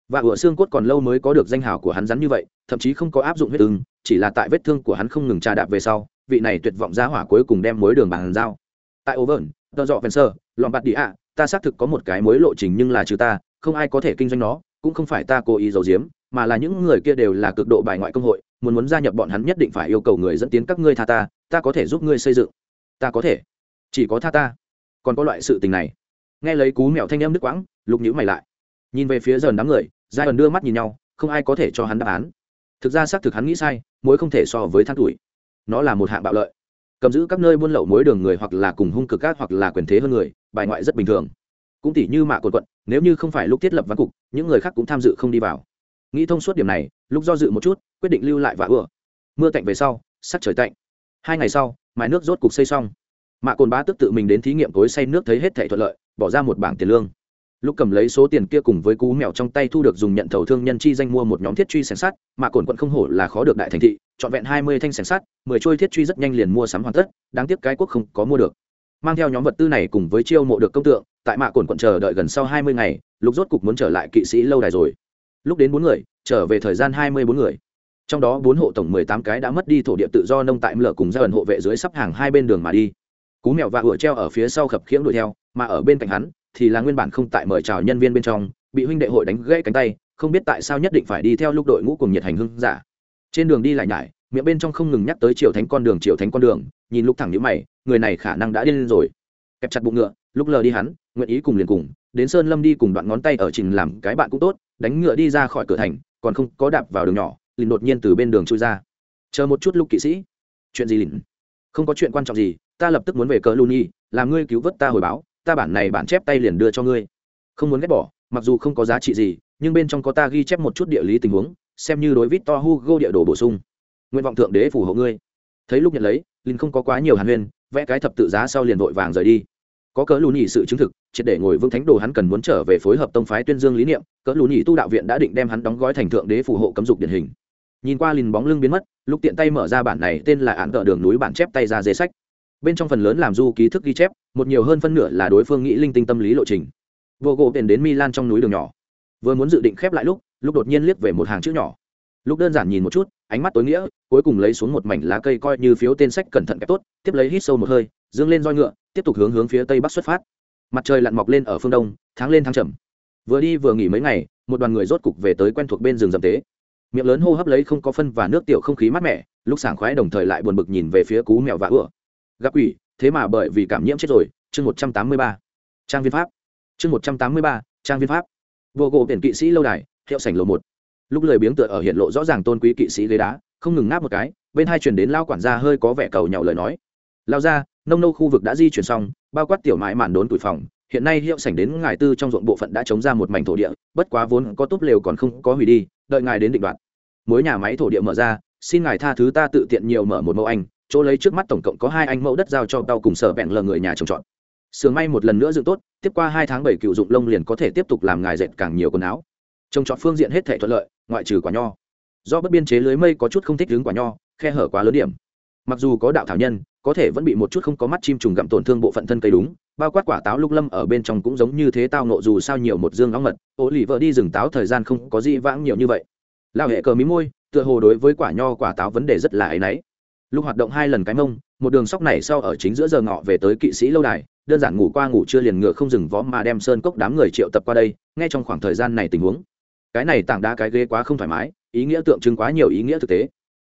Và ủa xương cốt còn lâu mới có được danh hào của hắn rắn như vậy, thậm chí không có áp dụng huyết ưng chỉ là tại vết thương của hắn không ngừng trà đạp về sau, vị này tuyệt vọng ra hỏa cuối cùng đem mối đường bàn giao tại overn tờ dọ ven sơ lọn bạt đi ta xác thực có một cái mối lộ trình nhưng là trừ ta, không ai có thể kinh doanh nó, cũng không phải ta cố ý giấu giếm, mà là những người kia đều là cực độ bài ngoại công hội, muốn muốn gia nhập bọn hắn nhất định phải yêu cầu người dẫn tiến các ngươi tha ta ta có thể giúp ngươi xây dựng. Ta có thể. Chỉ có tha ta. Còn có loại sự tình này. Nghe lấy cú mèo thanh âm nước quãng, lục nhữ mày lại. Nhìn về phía dần đám người giai ẩn đưa mắt nhìn nhau, không ai có thể cho hắn đáp án. Thực ra xác thực hắn nghĩ sai, mối không thể so với than tuổi. Nó là một hạng bạo lợi cầm giữ các nơi buôn lậu mối đường người hoặc là cùng hung cực các hoặc là quyền thế hơn người, bài ngoại rất bình thường. Cũng tỷ như mạ cột quận, nếu như không phải lúc thiết lập văn cục, những người khác cũng tham dự không đi vào. Nghĩ thông suốt điểm này, lúc do dự một chút, quyết định lưu lại và ưa. Mưa tạnh về sau, sắc trời tạnh. Hai ngày sau, mái nước rốt cục xây xong. Mạ cồn bá tức tự mình đến thí nghiệm cối xay nước thấy hết thảy thuận lợi, bỏ ra một bảng tiền lương lúc cầm lấy số tiền kia cùng với cú mèo trong tay thu được dùng nhận thầu thương nhân chi danh mua một nhóm thiết truy sản sắt, mà cồn quận không hổ là khó được đại thành thị, trọn vẹn hai mươi thanh sản sắt, mười trôi thiết truy rất nhanh liền mua sắm hoàn tất, đáng tiếc cái quốc không có mua được. Mang theo nhóm vật tư này cùng với chiêu mộ được công tượng, tại mạ cồn quận chờ đợi gần sau hai mươi ngày lúc rốt cục muốn trở lại kỵ sĩ lâu đài rồi. Lúc đến bốn người, trở về thời gian hai mươi bốn người. Trong đó bốn hộ tổng mười tám cái đã mất đi thổ địa tự do nông tại mở cùng ra ẩn hộ vệ dưới sắp hàng hai bên đường mà đi. Cú mèo và ủa treo ở phía sau khập khiễng đuổi theo, mà ở bên cạnh hắn thì là nguyên bản không tại mời chào nhân viên bên trong, bị huynh đệ hội đánh gãy cánh tay, không biết tại sao nhất định phải đi theo lúc đội ngũ cùng nhiệt hành hưng giả. Trên đường đi lại nhải, miệng bên trong không ngừng nhắc tới triều thánh con đường, triều thánh con đường, nhìn lúc thẳng nhíu mày, người này khả năng đã điên rồi. Kẹp chặt bụng ngựa, lúc lờ đi hắn, nguyện ý cùng liền cùng, đến sơn lâm đi cùng đoạn ngón tay ở trình làm cái bạn cũng tốt, đánh ngựa đi ra khỏi cửa thành, còn không có đạp vào đường nhỏ, liền đột nhiên từ bên đường trôi ra. Chờ một chút lúc kỵ sĩ. Chuyện gì lìn không có chuyện quan trọng gì, ta lập tức muốn về cờ luni làm ngươi cứu vớt ta hồi báo ta bản này bản chép tay liền đưa cho ngươi. Không muốn ghét bỏ, mặc dù không có giá trị gì, nhưng bên trong có ta ghi chép một chút địa lý tình huống, xem như đối vít to hugo địa đồ bổ sung. Nguyện vọng thượng đế phù hộ ngươi. Thấy lúc nhận lấy linh không có quá nhiều hàn huyên, vẽ cái thập tự giá sau liền vội vàng rời đi. Có cỡ lù nhị sự chứng thực, triệt để ngồi vương thánh đồ hắn cần muốn trở về phối hợp tông phái tuyên dương lý niệm, cỡ lù nhị tu đạo viện đã định đem hắn đóng gói thành thượng đế phù hộ cấm dục điển hình. Nhìn qua lìn bóng lưng biến mất, lúc tiện tay mở ra bản này tên là án tợ đường núi bản chép tay ra dế sách bên trong phần lớn làm du ký thức ghi chép, một nhiều hơn phân nửa là đối phương nghĩ linh tinh tâm lý lộ trình. Vô gỗ tiền đến milan trong núi đường nhỏ. Vừa muốn dự định khép lại lúc lúc đột nhiên liếc về một hàng chữ nhỏ. Lúc đơn giản nhìn một chút, ánh mắt tối nghĩa, cuối cùng lấy xuống một mảnh lá cây coi như phiếu tên sách cẩn thận kép tốt, tiếp lấy hít sâu một hơi, dương lên roi ngựa, tiếp tục hướng hướng phía tây bắc xuất phát. Mặt trời lặn mọc lên ở phương đông, tháng lên tháng chậm. Vừa đi vừa nghỉ mấy ngày, một đoàn người rốt cục về tới quen thuộc bên rừng rậm tế. Miệng lớn hô hấp lấy không có phân và nước tiểu không khí mát mẻ, lúc sảng khoái đồng thời lại buồn bực nhìn về phía cú mèo và ửa gặp quỷ, thế mà bởi vì cảm nhiễm chết rồi, chương một trăm tám mươi ba. Trang viên pháp. Chương một trăm tám mươi ba, trang viên pháp. Vô gỗ biển kỵ sĩ lâu đài, hiệu sảnh lầu một. Lúc lời biếng tựa ở hiện lộ rõ ràng tôn quý kỵ sĩ ghế đá, không ngừng ngáp một cái, bên hai chuyển đến lao quản gia hơi có vẻ cầu nhậu lời nói. Lao ra, nông nâu khu vực đã di chuyển xong, bao quát tiểu mãi màn đốn tuổi phòng, hiện nay hiệu sảnh đến ngài tư trong ruộng bộ phận đã chống ra một mảnh thổ địa, bất quá vốn có túp lều còn không có hủy đi, đợi ngài đến định đoạn. Mỗi nhà máy thổ địa mở ra, xin ngài tha thứ ta tự tiện nhiều mở một mẫu anh chỗ lấy trước mắt tổng cộng có hai anh mẫu đất giao cho tao cùng sở bẹn lờ người nhà trồng trọt. Sườn may một lần nữa dựng tốt, tiếp qua hai tháng bảy cựu dụng lông liền có thể tiếp tục làm ngài dệt càng nhiều quần áo. Trồng trọt phương diện hết thể thuận lợi, ngoại trừ quả nho. Do bất biên chế lưới mây có chút không thích đứng quả nho, khe hở quá lớn điểm. Mặc dù có đạo thảo nhân, có thể vẫn bị một chút không có mắt chim trùng gặm tổn thương bộ phận thân cây đúng, bao quát quả táo lúc lâm ở bên trong cũng giống như thế tao nộ dù sao nhiều một dương óng mật, ô lì vợ đi rừng táo thời gian không có gì vãng nhiều như vậy. Lao hệ cờ mí môi, tựa hồ đối với quả nho quả táo vấn đề rất là áy náy lúc hoạt động hai lần cái mông, một đường sóc này sau ở chính giữa giờ ngọ về tới kỵ sĩ lâu đài, đơn giản ngủ qua ngủ chưa liền ngựa không dừng vó mà đem sơn cốc đám người triệu tập qua đây ngay trong khoảng thời gian này tình huống. Cái này tảng đá cái ghế quá không thoải mái, ý nghĩa tượng trưng quá nhiều ý nghĩa thực tế.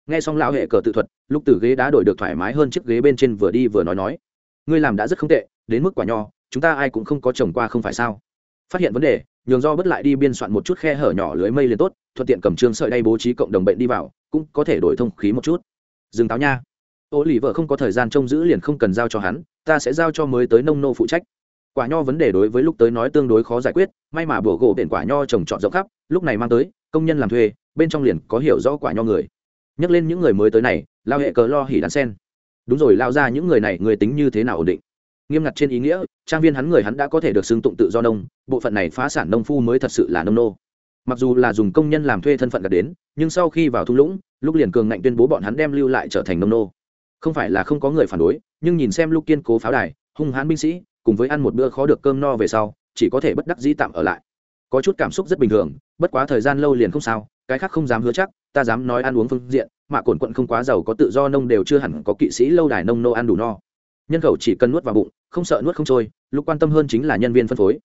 Nghe xong lão hệ cờ tự thuật, lúc từ ghế đã đổi được thoải mái hơn chiếc ghế bên trên vừa đi vừa nói nói. Ngươi làm đã rất không tệ, đến mức quả nho, chúng ta ai cũng không có trồng qua không phải sao? Phát hiện vấn đề, nhường do bất lại đi biên soạn một chút khe hở nhỏ lưới mây liền tốt, thuận tiện cầm trương sợi đay bố trí cộng đồng bệnh đi vào, cũng có thể đổi thông khí một chút dừng táo nha. Ô lì vợ không có thời gian trông giữ liền không cần giao cho hắn, ta sẽ giao cho mới tới nông nô phụ trách. Quả nho vấn đề đối với lúc tới nói tương đối khó giải quyết, may mà bùa gỗ biển quả nho trồng trọt rộng khắp, lúc này mang tới, công nhân làm thuê, bên trong liền có hiểu rõ quả nho người. Nhắc lên những người mới tới này, lao hệ cờ lo hỉ đàn sen. Đúng rồi, lao ra những người này, người tính như thế nào ổn định? Nghiêm ngặt trên ý nghĩa, trang viên hắn người hắn đã có thể được xưng tụng tự do nông, bộ phận này phá sản nông phu mới thật sự là nông nô. Mặc dù là dùng công nhân làm thuê thân phận gạt đến, nhưng sau khi vào thung lũng lúc liền cường ngạnh tuyên bố bọn hắn đem lưu lại trở thành nông nô. Không phải là không có người phản đối, nhưng nhìn xem lúc kiên cố pháo đài, hung hãn binh sĩ, cùng với ăn một bữa khó được cơm no về sau, chỉ có thể bất đắc dĩ tạm ở lại. Có chút cảm xúc rất bình thường, bất quá thời gian lâu liền không sao, cái khác không dám hứa chắc, ta dám nói ăn uống phương diện, mà cổn quận không quá giàu có tự do nông đều chưa hẳn có kỵ sĩ lâu đài nông nô ăn đủ no. Nhân khẩu chỉ cần nuốt vào bụng, không sợ nuốt không trôi lúc quan tâm hơn chính là nhân viên phân phối.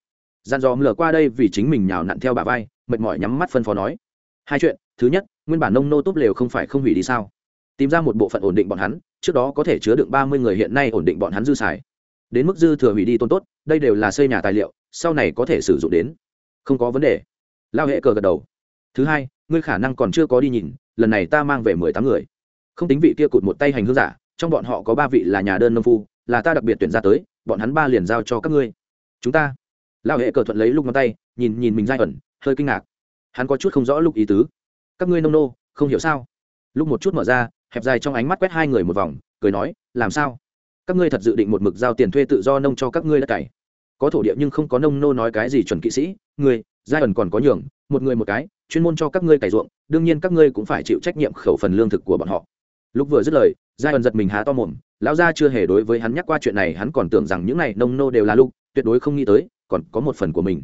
Gian dòm lờ qua đây vì chính mình nhào nặn theo bà vai, mệt mỏi nhắm mắt phân phó nói. Hai chuyện, thứ nhất nguyên bản nông nô tốt lều không phải không hủy đi sao? Tìm ra một bộ phận ổn định bọn hắn, trước đó có thể chứa đựng ba mươi người hiện nay ổn định bọn hắn dư xài. Đến mức dư thừa hủy đi tôn tốt, đây đều là xây nhà tài liệu, sau này có thể sử dụng đến. Không có vấn đề. Lao hệ cờ gật đầu. Thứ hai, ngươi khả năng còn chưa có đi nhìn, lần này ta mang về mười tám người. Không tính vị kia cụt một tay hành hương giả, trong bọn họ có ba vị là nhà đơn nông phu, là ta đặc biệt tuyển ra tới, bọn hắn ba liền giao cho các ngươi. Chúng ta. Lao hệ cờ thuận lấy lúc ngón tay, nhìn nhìn mình dai ẩn, hơi kinh ngạc. Hắn có chút không rõ lúc ý tứ các ngươi nông nô không hiểu sao? Lúc một chút mở ra hẹp dài trong ánh mắt quét hai người một vòng cười nói làm sao? Các ngươi thật dự định một mực giao tiền thuê tự do nông cho các ngươi đất cày? Có thổ địa nhưng không có nông nô nói cái gì chuẩn kỵ sĩ. Người, giai ẩn còn có nhường một người một cái chuyên môn cho các ngươi cày ruộng đương nhiên các ngươi cũng phải chịu trách nhiệm khẩu phần lương thực của bọn họ. Lúc vừa dứt lời giai ẩn giật mình há to mồm lão gia chưa hề đối với hắn nhắc qua chuyện này hắn còn tưởng rằng những này nông nô đều là lúc tuyệt đối không nghĩ tới còn có một phần của mình.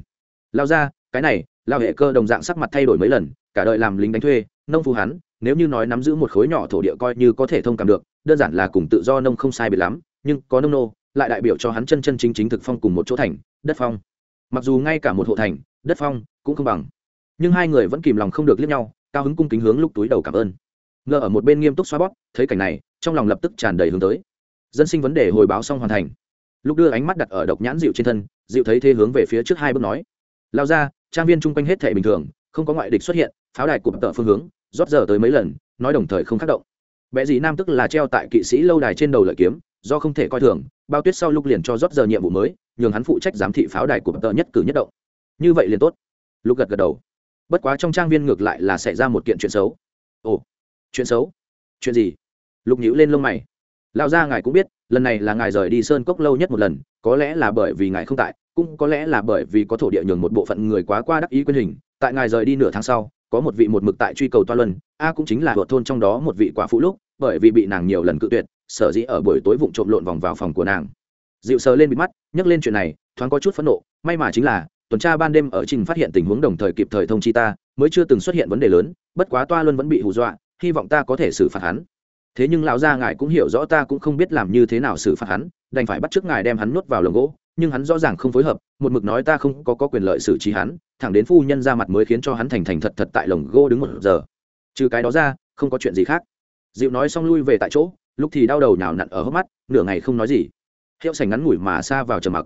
Lao ra cái này lao hệ cơ đồng dạng sắc mặt thay đổi mấy lần cả đời làm lính đánh thuê, nông phu hắn, nếu như nói nắm giữ một khối nhỏ thổ địa coi như có thể thông cảm được, đơn giản là cùng tự do nông không sai biệt lắm, nhưng có nông nô, lại đại biểu cho hắn chân chân chính chính thực phong cùng một chỗ thành, đất phong. Mặc dù ngay cả một hộ thành, đất phong cũng không bằng. Nhưng hai người vẫn kìm lòng không được liếc nhau, cao hứng cung kính hướng lúc túi đầu cảm ơn. Ngờ ở một bên nghiêm túc xoa bóp, thấy cảnh này, trong lòng lập tức tràn đầy hướng tới. Dân sinh vấn đề hồi báo xong hoàn thành. Lúc đưa ánh mắt đặt ở độc nhãn dịu trên thân dịu thấy thế hướng về phía trước hai bước nói. Lao ra trang viên chung quanh hết thể bình thường không có ngoại địch xuất hiện, pháo đài cụm tợ phương hướng, rót giờ tới mấy lần, nói đồng thời không tác động. Bé dì nam tức là treo tại kỵ sĩ lâu đài trên đầu lợi kiếm, do không thể coi thường, bao tuyết sau lúc liền cho rót giờ nhiệm vụ mới, nhường hắn phụ trách giám thị pháo đài cụm tợ nhất cử nhất động. Như vậy liền tốt. Lúc gật gật đầu. Bất quá trong trang viên ngược lại là xảy ra một kiện chuyện xấu. Ồ, chuyện xấu? Chuyện gì? Lục nhữ lên lông mày. Lão gia ngài cũng biết, lần này là ngài rời đi sơn cốc lâu nhất một lần, có lẽ là bởi vì ngài không tại, cũng có lẽ là bởi vì có thổ địa nhường một bộ phận người quá qua đắc ý quyền hình tại ngài rời đi nửa tháng sau có một vị một mực tại truy cầu toa luân a cũng chính là vượt thôn trong đó một vị quả phụ lúc bởi vì bị nàng nhiều lần cự tuyệt sở dĩ ở buổi tối vụng trộm lộn vòng vào phòng của nàng. Dịu sờ lên bị mắt nhắc lên chuyện này thoáng có chút phẫn nộ may mà chính là tuần tra ban đêm ở trình phát hiện tình huống đồng thời kịp thời thông chi ta mới chưa từng xuất hiện vấn đề lớn bất quá toa luân vẫn bị hù dọa hy vọng ta có thể xử phạt hắn. Thế nhưng lão gia ngài cũng hiểu rõ ta cũng không biết làm như thế nào xử phạt hắn đành phải bắt trước ngài đem hắn nuốt vào lồng gỗ nhưng hắn rõ ràng không phối hợp một mực nói ta không có, có quyền lợi xử trí hắn thẳng đến phu nhân ra mặt mới khiến cho hắn thành thành thật thật tại lồng gỗ đứng một giờ. Trừ cái đó ra, không có chuyện gì khác. Dịu nói xong lui về tại chỗ, lúc thì đau đầu nhào nặn ở hốc mắt, nửa ngày không nói gì. Hiệu sành ngắn ngủi mà xa vào trầm mặc.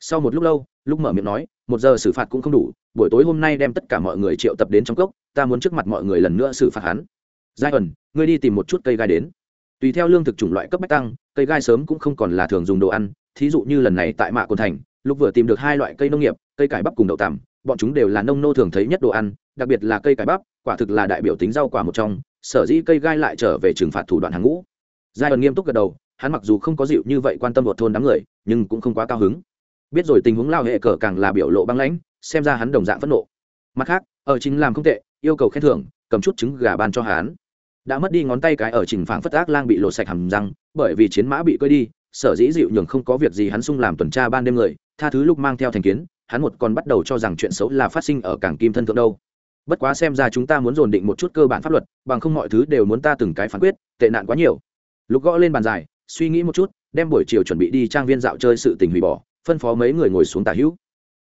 Sau một lúc lâu, lúc mở miệng nói, một giờ xử phạt cũng không đủ, buổi tối hôm nay đem tất cả mọi người triệu tập đến trong cốc, ta muốn trước mặt mọi người lần nữa xử phạt hắn. Giai ẩn, ngươi đi tìm một chút cây gai đến. Tùy theo lương thực chủng loại cấp bách tăng, cây gai sớm cũng không còn là thường dùng đồ ăn, thí dụ như lần này tại mạ cồn thành, lúc vừa tìm được hai loại cây nông nghiệp, cây cải bắp cùng đậu tằm bọn chúng đều là nông nô thường thấy nhất đồ ăn, đặc biệt là cây cải bắp, quả thực là đại biểu tính rau quả một trong, sở dĩ cây gai lại trở về trừng phạt thủ đoạn hàng ngũ. Giai ẩn nghiêm túc gật đầu, hắn mặc dù không có dịu như vậy quan tâm một thôn đám người, nhưng cũng không quá cao hứng. Biết rồi tình huống lao hệ cờ càng là biểu lộ băng lãnh, xem ra hắn đồng dạng phẫn nộ. Mặt khác, ở chính làm không tệ, yêu cầu khen thưởng, cầm chút trứng gà ban cho hắn. Đã mất đi ngón tay cái ở trình phảng phất ác lang bị lộ sạch hầm răng, bởi vì chiến mã bị cơi đi, sở dĩ dịu nhường không có việc gì hắn sung làm tuần tra ban đêm người, tha thứ lúc mang theo thành kiến hắn một còn bắt đầu cho rằng chuyện xấu là phát sinh ở cảng kim thân thượng đâu. Bất quá xem ra chúng ta muốn dồn định một chút cơ bản pháp luật, bằng không mọi thứ đều muốn ta từng cái phán quyết, tệ nạn quá nhiều. Lục gõ lên bàn dài, suy nghĩ một chút, đem buổi chiều chuẩn bị đi trang viên dạo chơi sự tình hủy bỏ, phân phó mấy người ngồi xuống tả hữu.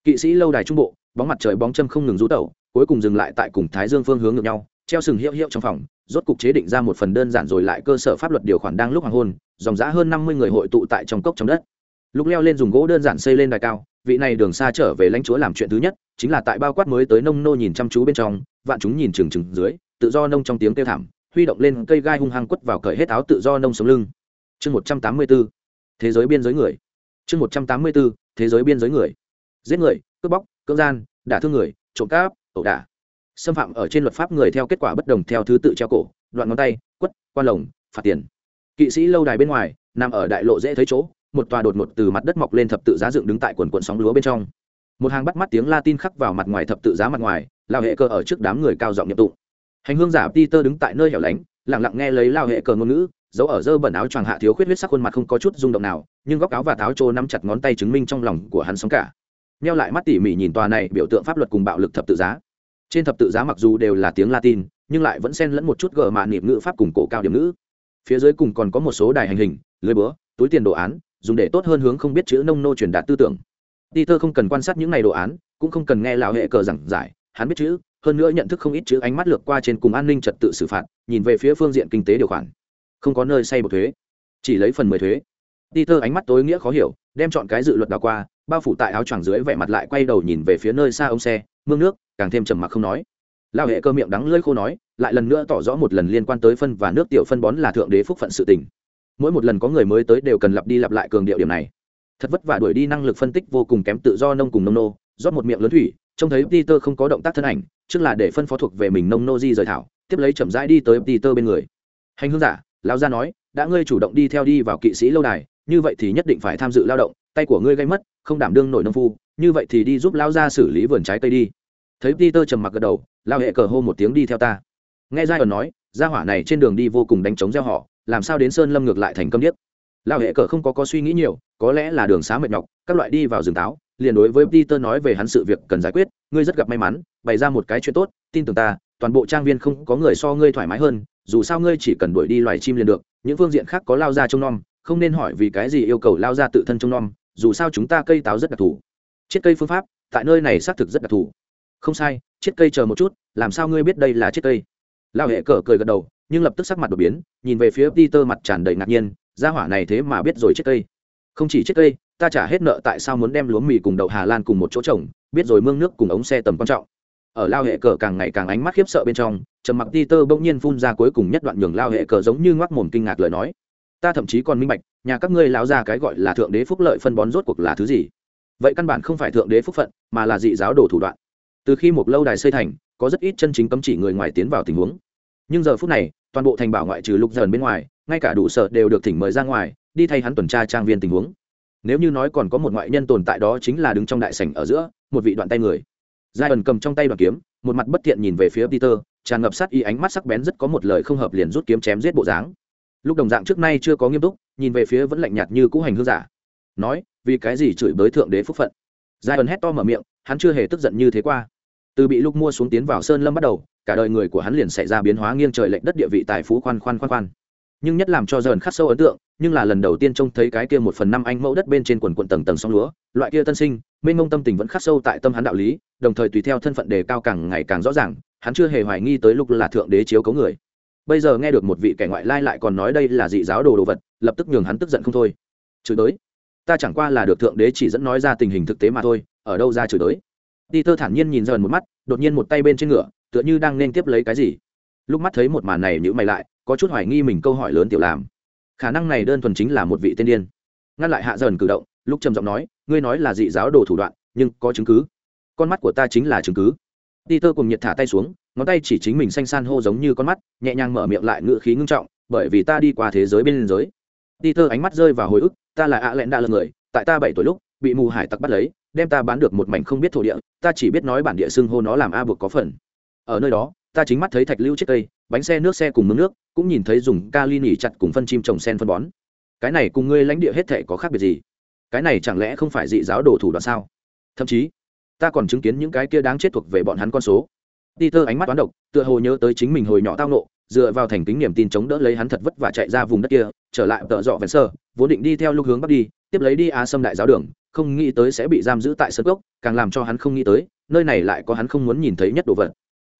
Kỵ sĩ lâu đài trung bộ, bóng mặt trời bóng châm không ngừng rú tẩu, cuối cùng dừng lại tại cùng thái dương phương hướng ngược nhau, treo sừng hiệu hiệu trong phòng, rốt cục chế định ra một phần đơn giản rồi lại cơ sở pháp luật điều khoản đang lúc hoàng hôn, dòng giã hơn năm mươi người hội tụ tại trong cốc trong đất. Lúc leo lên dùng gỗ đơn giản xây lên đài cao vị này đường xa trở về lãnh chúa làm chuyện thứ nhất, chính là tại bao quát mới tới nông nô nhìn chăm chú bên trong, vạn chúng nhìn trừng trừng dưới, tự do nông trong tiếng kêu thảm, huy động lên cây gai hung hăng quất vào cởi hết áo tự do nông sống lưng. Chương một trăm tám mươi b ố thế giới biên giới người. Chương một trăm tám mươi b ố thế giới biên giới người. Giết người, cướp bóc, cưỡng gian, đả thương người, trộm cắp, ẩu đả. Xâm phạm ở trên luật pháp người theo kết quả bất đồng theo thứ tự treo cổ, đoạn ngón tay, quất, quan lồng, phạt tiền. Kỵ sĩ lâu đài bên ngoài, nằm ở đại lộ dễ thấy chỗ một tòa đột ngột từ mặt đất mọc lên thập tự giá dựng đứng tại quần quần sóng lúa bên trong. Một hàng bắt mắt tiếng latin khắc vào mặt ngoài thập tự giá mặt ngoài, lao hệ cơ ở trước đám người cao giọng nhập tụng. Hành hương giả peter đứng tại nơi hẻo lánh, lặng lặng nghe lấy lao hệ cờ ngôn ngữ, giấu ở dơ bẩn áo choàng hạ thiếu khuyết huyết sắc khuôn mặt không có chút rung động nào, nhưng góc áo và tháo trô nắm chặt ngón tay chứng minh trong lòng của hắn sống cả. Neo lại mắt tỉ mỉ nhìn tòa này biểu tượng pháp luật cùng bạo lực thập tự giá. Trên thập tự giá mặc dù đều là tiếng latin, nhưng lại vẫn xen lẫn một chút gờ mạ niệm ngữ pháp cùng cổ cao điểm ngữ. Phía dưới cùng còn có một số đài hành hình, lưới búa, túi tiền đồ án dùng để tốt hơn hướng không biết chữ nông nô truyền đạt tư tưởng. Peter không cần quan sát những này đồ án, cũng không cần nghe lão hệ cờ giảng giải, hắn biết chữ, hơn nữa nhận thức không ít chữ ánh mắt lược qua trên cùng an ninh trật tự xử phạt, nhìn về phía phương diện kinh tế điều khoản. Không có nơi say bột thuế, chỉ lấy phần mười thuế. Peter ánh mắt tối nghĩa khó hiểu, đem chọn cái dự luật đào qua, bao phủ tại áo choàng dưới vẻ mặt lại quay đầu nhìn về phía nơi xa ông xe, mương nước, càng thêm trầm mặc không nói. Lao hệ cơ miệng đắng lưỡi khô nói, lại lần nữa tỏ rõ một lần liên quan tới phân và nước tiểu phân bón là thượng đế phúc phận sự tình mỗi một lần có người mới tới đều cần lặp đi lặp lại cường điệu điểm này. Thật vất vả đuổi đi năng lực phân tích vô cùng kém tự do nông cùng nông nô, rót một miệng lớn thủy, trông thấy peter không có động tác thân ảnh, trước là để phân phó thuộc về mình nông nô di rời thảo, tiếp lấy chậm rãi đi tới peter bên người. Hành hương giả, lão gia nói, đã ngươi chủ động đi theo đi vào kỵ sĩ lâu đài, như vậy thì nhất định phải tham dự lao động, tay của ngươi gây mất, không đảm đương nổi nông phu, như vậy thì đi giúp lao gia xử lý vườn trái cây đi. Thấy peter trầm mặc gật đầu lao hệ cờ hô một tiếng đi theo ta. Nghe giai ẩn nói, gia hỏa này trên đường đi vô cùng đánh trống gieo họ làm sao đến sơn lâm ngược lại thành câm điếc? Lao hệ cờ không có có suy nghĩ nhiều, có lẽ là đường xá mệt nhọc, các loại đi vào rừng táo, liền đối với peter nói về hắn sự việc cần giải quyết, ngươi rất gặp may mắn, bày ra một cái chuyện tốt, tin tưởng ta, toàn bộ trang viên không có người so ngươi thoải mái hơn, dù sao ngươi chỉ cần đuổi đi loài chim liền được, những phương diện khác có lao ra trông nom, không nên hỏi vì cái gì yêu cầu lao ra tự thân trông nom, dù sao chúng ta cây táo rất đặc thù. Chiết cây phương pháp, tại nơi này xác thực rất đặc thù. Không sai chiết cây chờ một chút, làm sao ngươi biết đây là chiết cây? Lao hệ cờ cười gật đầu nhưng lập tức sắc mặt đột biến, nhìn về phía peter mặt tràn đầy ngạc nhiên, gia hỏa này thế mà biết rồi chết cây. Không chỉ chết cây, ta trả hết nợ tại sao muốn đem lúa mì cùng đậu hà lan cùng một chỗ trồng, biết rồi mương nước cùng ống xe tầm quan trọng. Ở lao hệ cờ càng ngày càng ánh mắt khiếp sợ bên trong, trầm mặc peter bỗng nhiên phun ra cuối cùng nhất đoạn nhường lao hệ cờ giống như ngoác mồm kinh ngạc lời nói. Ta thậm chí còn minh bạch, nhà các ngươi láo ra cái gọi là thượng đế phúc lợi phân bón rốt cuộc là thứ gì? Vậy căn bản không phải thượng đế phúc phận, mà là dị giáo đồ thủ đoạn. Từ khi một lâu đài xây thành, có rất ít chân chính cấm chỉ người ngoài tiến vào tình huống nhưng giờ phút này, toàn bộ thành bảo ngoại trừ lục dần bên ngoài, ngay cả đủ sợ đều được thỉnh mời ra ngoài, đi thay hắn tuần tra trang viên tình huống. Nếu như nói còn có một ngoại nhân tồn tại đó chính là đứng trong đại sảnh ở giữa, một vị đoạn tay người. Giai ẩn cầm trong tay đoạn kiếm, một mặt bất thiện nhìn về phía peter, tràn ngập sát y ánh mắt sắc bén rất có một lời không hợp liền rút kiếm chém giết bộ dáng. Lúc đồng dạng trước nay chưa có nghiêm túc, nhìn về phía vẫn lạnh nhạt như cũ hành hương giả. Nói, vì cái gì chửi bới thượng đế phúc phận? Giai ẩn hét to mở miệng, hắn chưa hề tức giận như thế qua. Từ bị lúc mua xuống tiến vào sơn lâm bắt đầu cả đời người của hắn liền xảy ra biến hóa nghiêng trời lệch đất địa vị tài phú khoan khoan khoan khoan. Nhưng nhất làm cho dần khắc sâu ấn tượng, nhưng là lần đầu tiên trông thấy cái kia một phần năm anh mẫu đất bên trên quần quận tầng tầng sông lúa, loại kia tân sinh, mênh mông tâm tình vẫn khắc sâu tại tâm hắn đạo lý, đồng thời tùy theo thân phận đề cao càng ngày càng rõ ràng, hắn chưa hề hoài nghi tới lúc là thượng đế chiếu cấu người. Bây giờ nghe được một vị kẻ ngoại lai lại còn nói đây là dị giáo đồ đồ vật, lập tức nhường hắn tức giận không thôi. Chửi tới ta chẳng qua là được thượng đế chỉ dẫn nói ra tình hình thực tế mà thôi, ở đâu ra chửi tới đi tơ thản nhiên nhìn dần một mắt, đột nhiên một tay bên trên ngựa tựa như đang nên tiếp lấy cái gì. Lúc mắt thấy một màn này nhữ mày lại, có chút hoài nghi mình câu hỏi lớn tiểu làm. Khả năng này đơn thuần chính là một vị tên điên. Ngăn lại hạ dần cử động, lúc trầm giọng nói, ngươi nói là dị giáo đồ thủ đoạn, nhưng có chứng cứ. Con mắt của ta chính là chứng cứ. Ti tơ cùng nhiệt thả tay xuống, ngón tay chỉ chính mình xanh san hô giống như con mắt, nhẹ nhàng mở miệng lại ngự khí ngưng trọng, bởi vì ta đi qua thế giới bên liên giới ti tơ ánh mắt rơi vào hồi ức, ta là ạ lẹn đa là người, tại ta bảy tuổi lúc, bị mù hải tặc bắt lấy, đem ta bán được một mảnh không biết thổ địa, ta chỉ biết nói bản địa xưng hô nó làm a buộc có phần ở nơi đó ta chính mắt thấy thạch lưu chiếc cây bánh xe nước xe cùng mương nước cũng nhìn thấy dùng kali nỉ chặt cùng phân chim trồng sen phân bón. Cái này cùng ngươi lãnh địa hết thể có khác biệt gì? Cái này chẳng lẽ không phải dị giáo đồ thủ đoạn sao? Thậm chí ta còn chứng kiến những cái kia đáng chết thuộc về bọn hắn con số. Peter ánh mắt toán độc, tựa hồ nhớ tới chính mình hồi nhỏ tao nộ, dựa vào thành kính niềm tin chống đỡ lấy hắn thật vất và chạy ra vùng đất kia, trở lại tợ dọ vẹn sơ, vốn định đi theo lúc hướng bắc đi, tiếp lấy đi Á Sâm đại giáo đường, không nghĩ tới sẽ bị giam giữ tại sân gốc, càng làm cho hắn không nghĩ tới, nơi này lại có hắn không muốn nhìn thấy nhất đồ vật.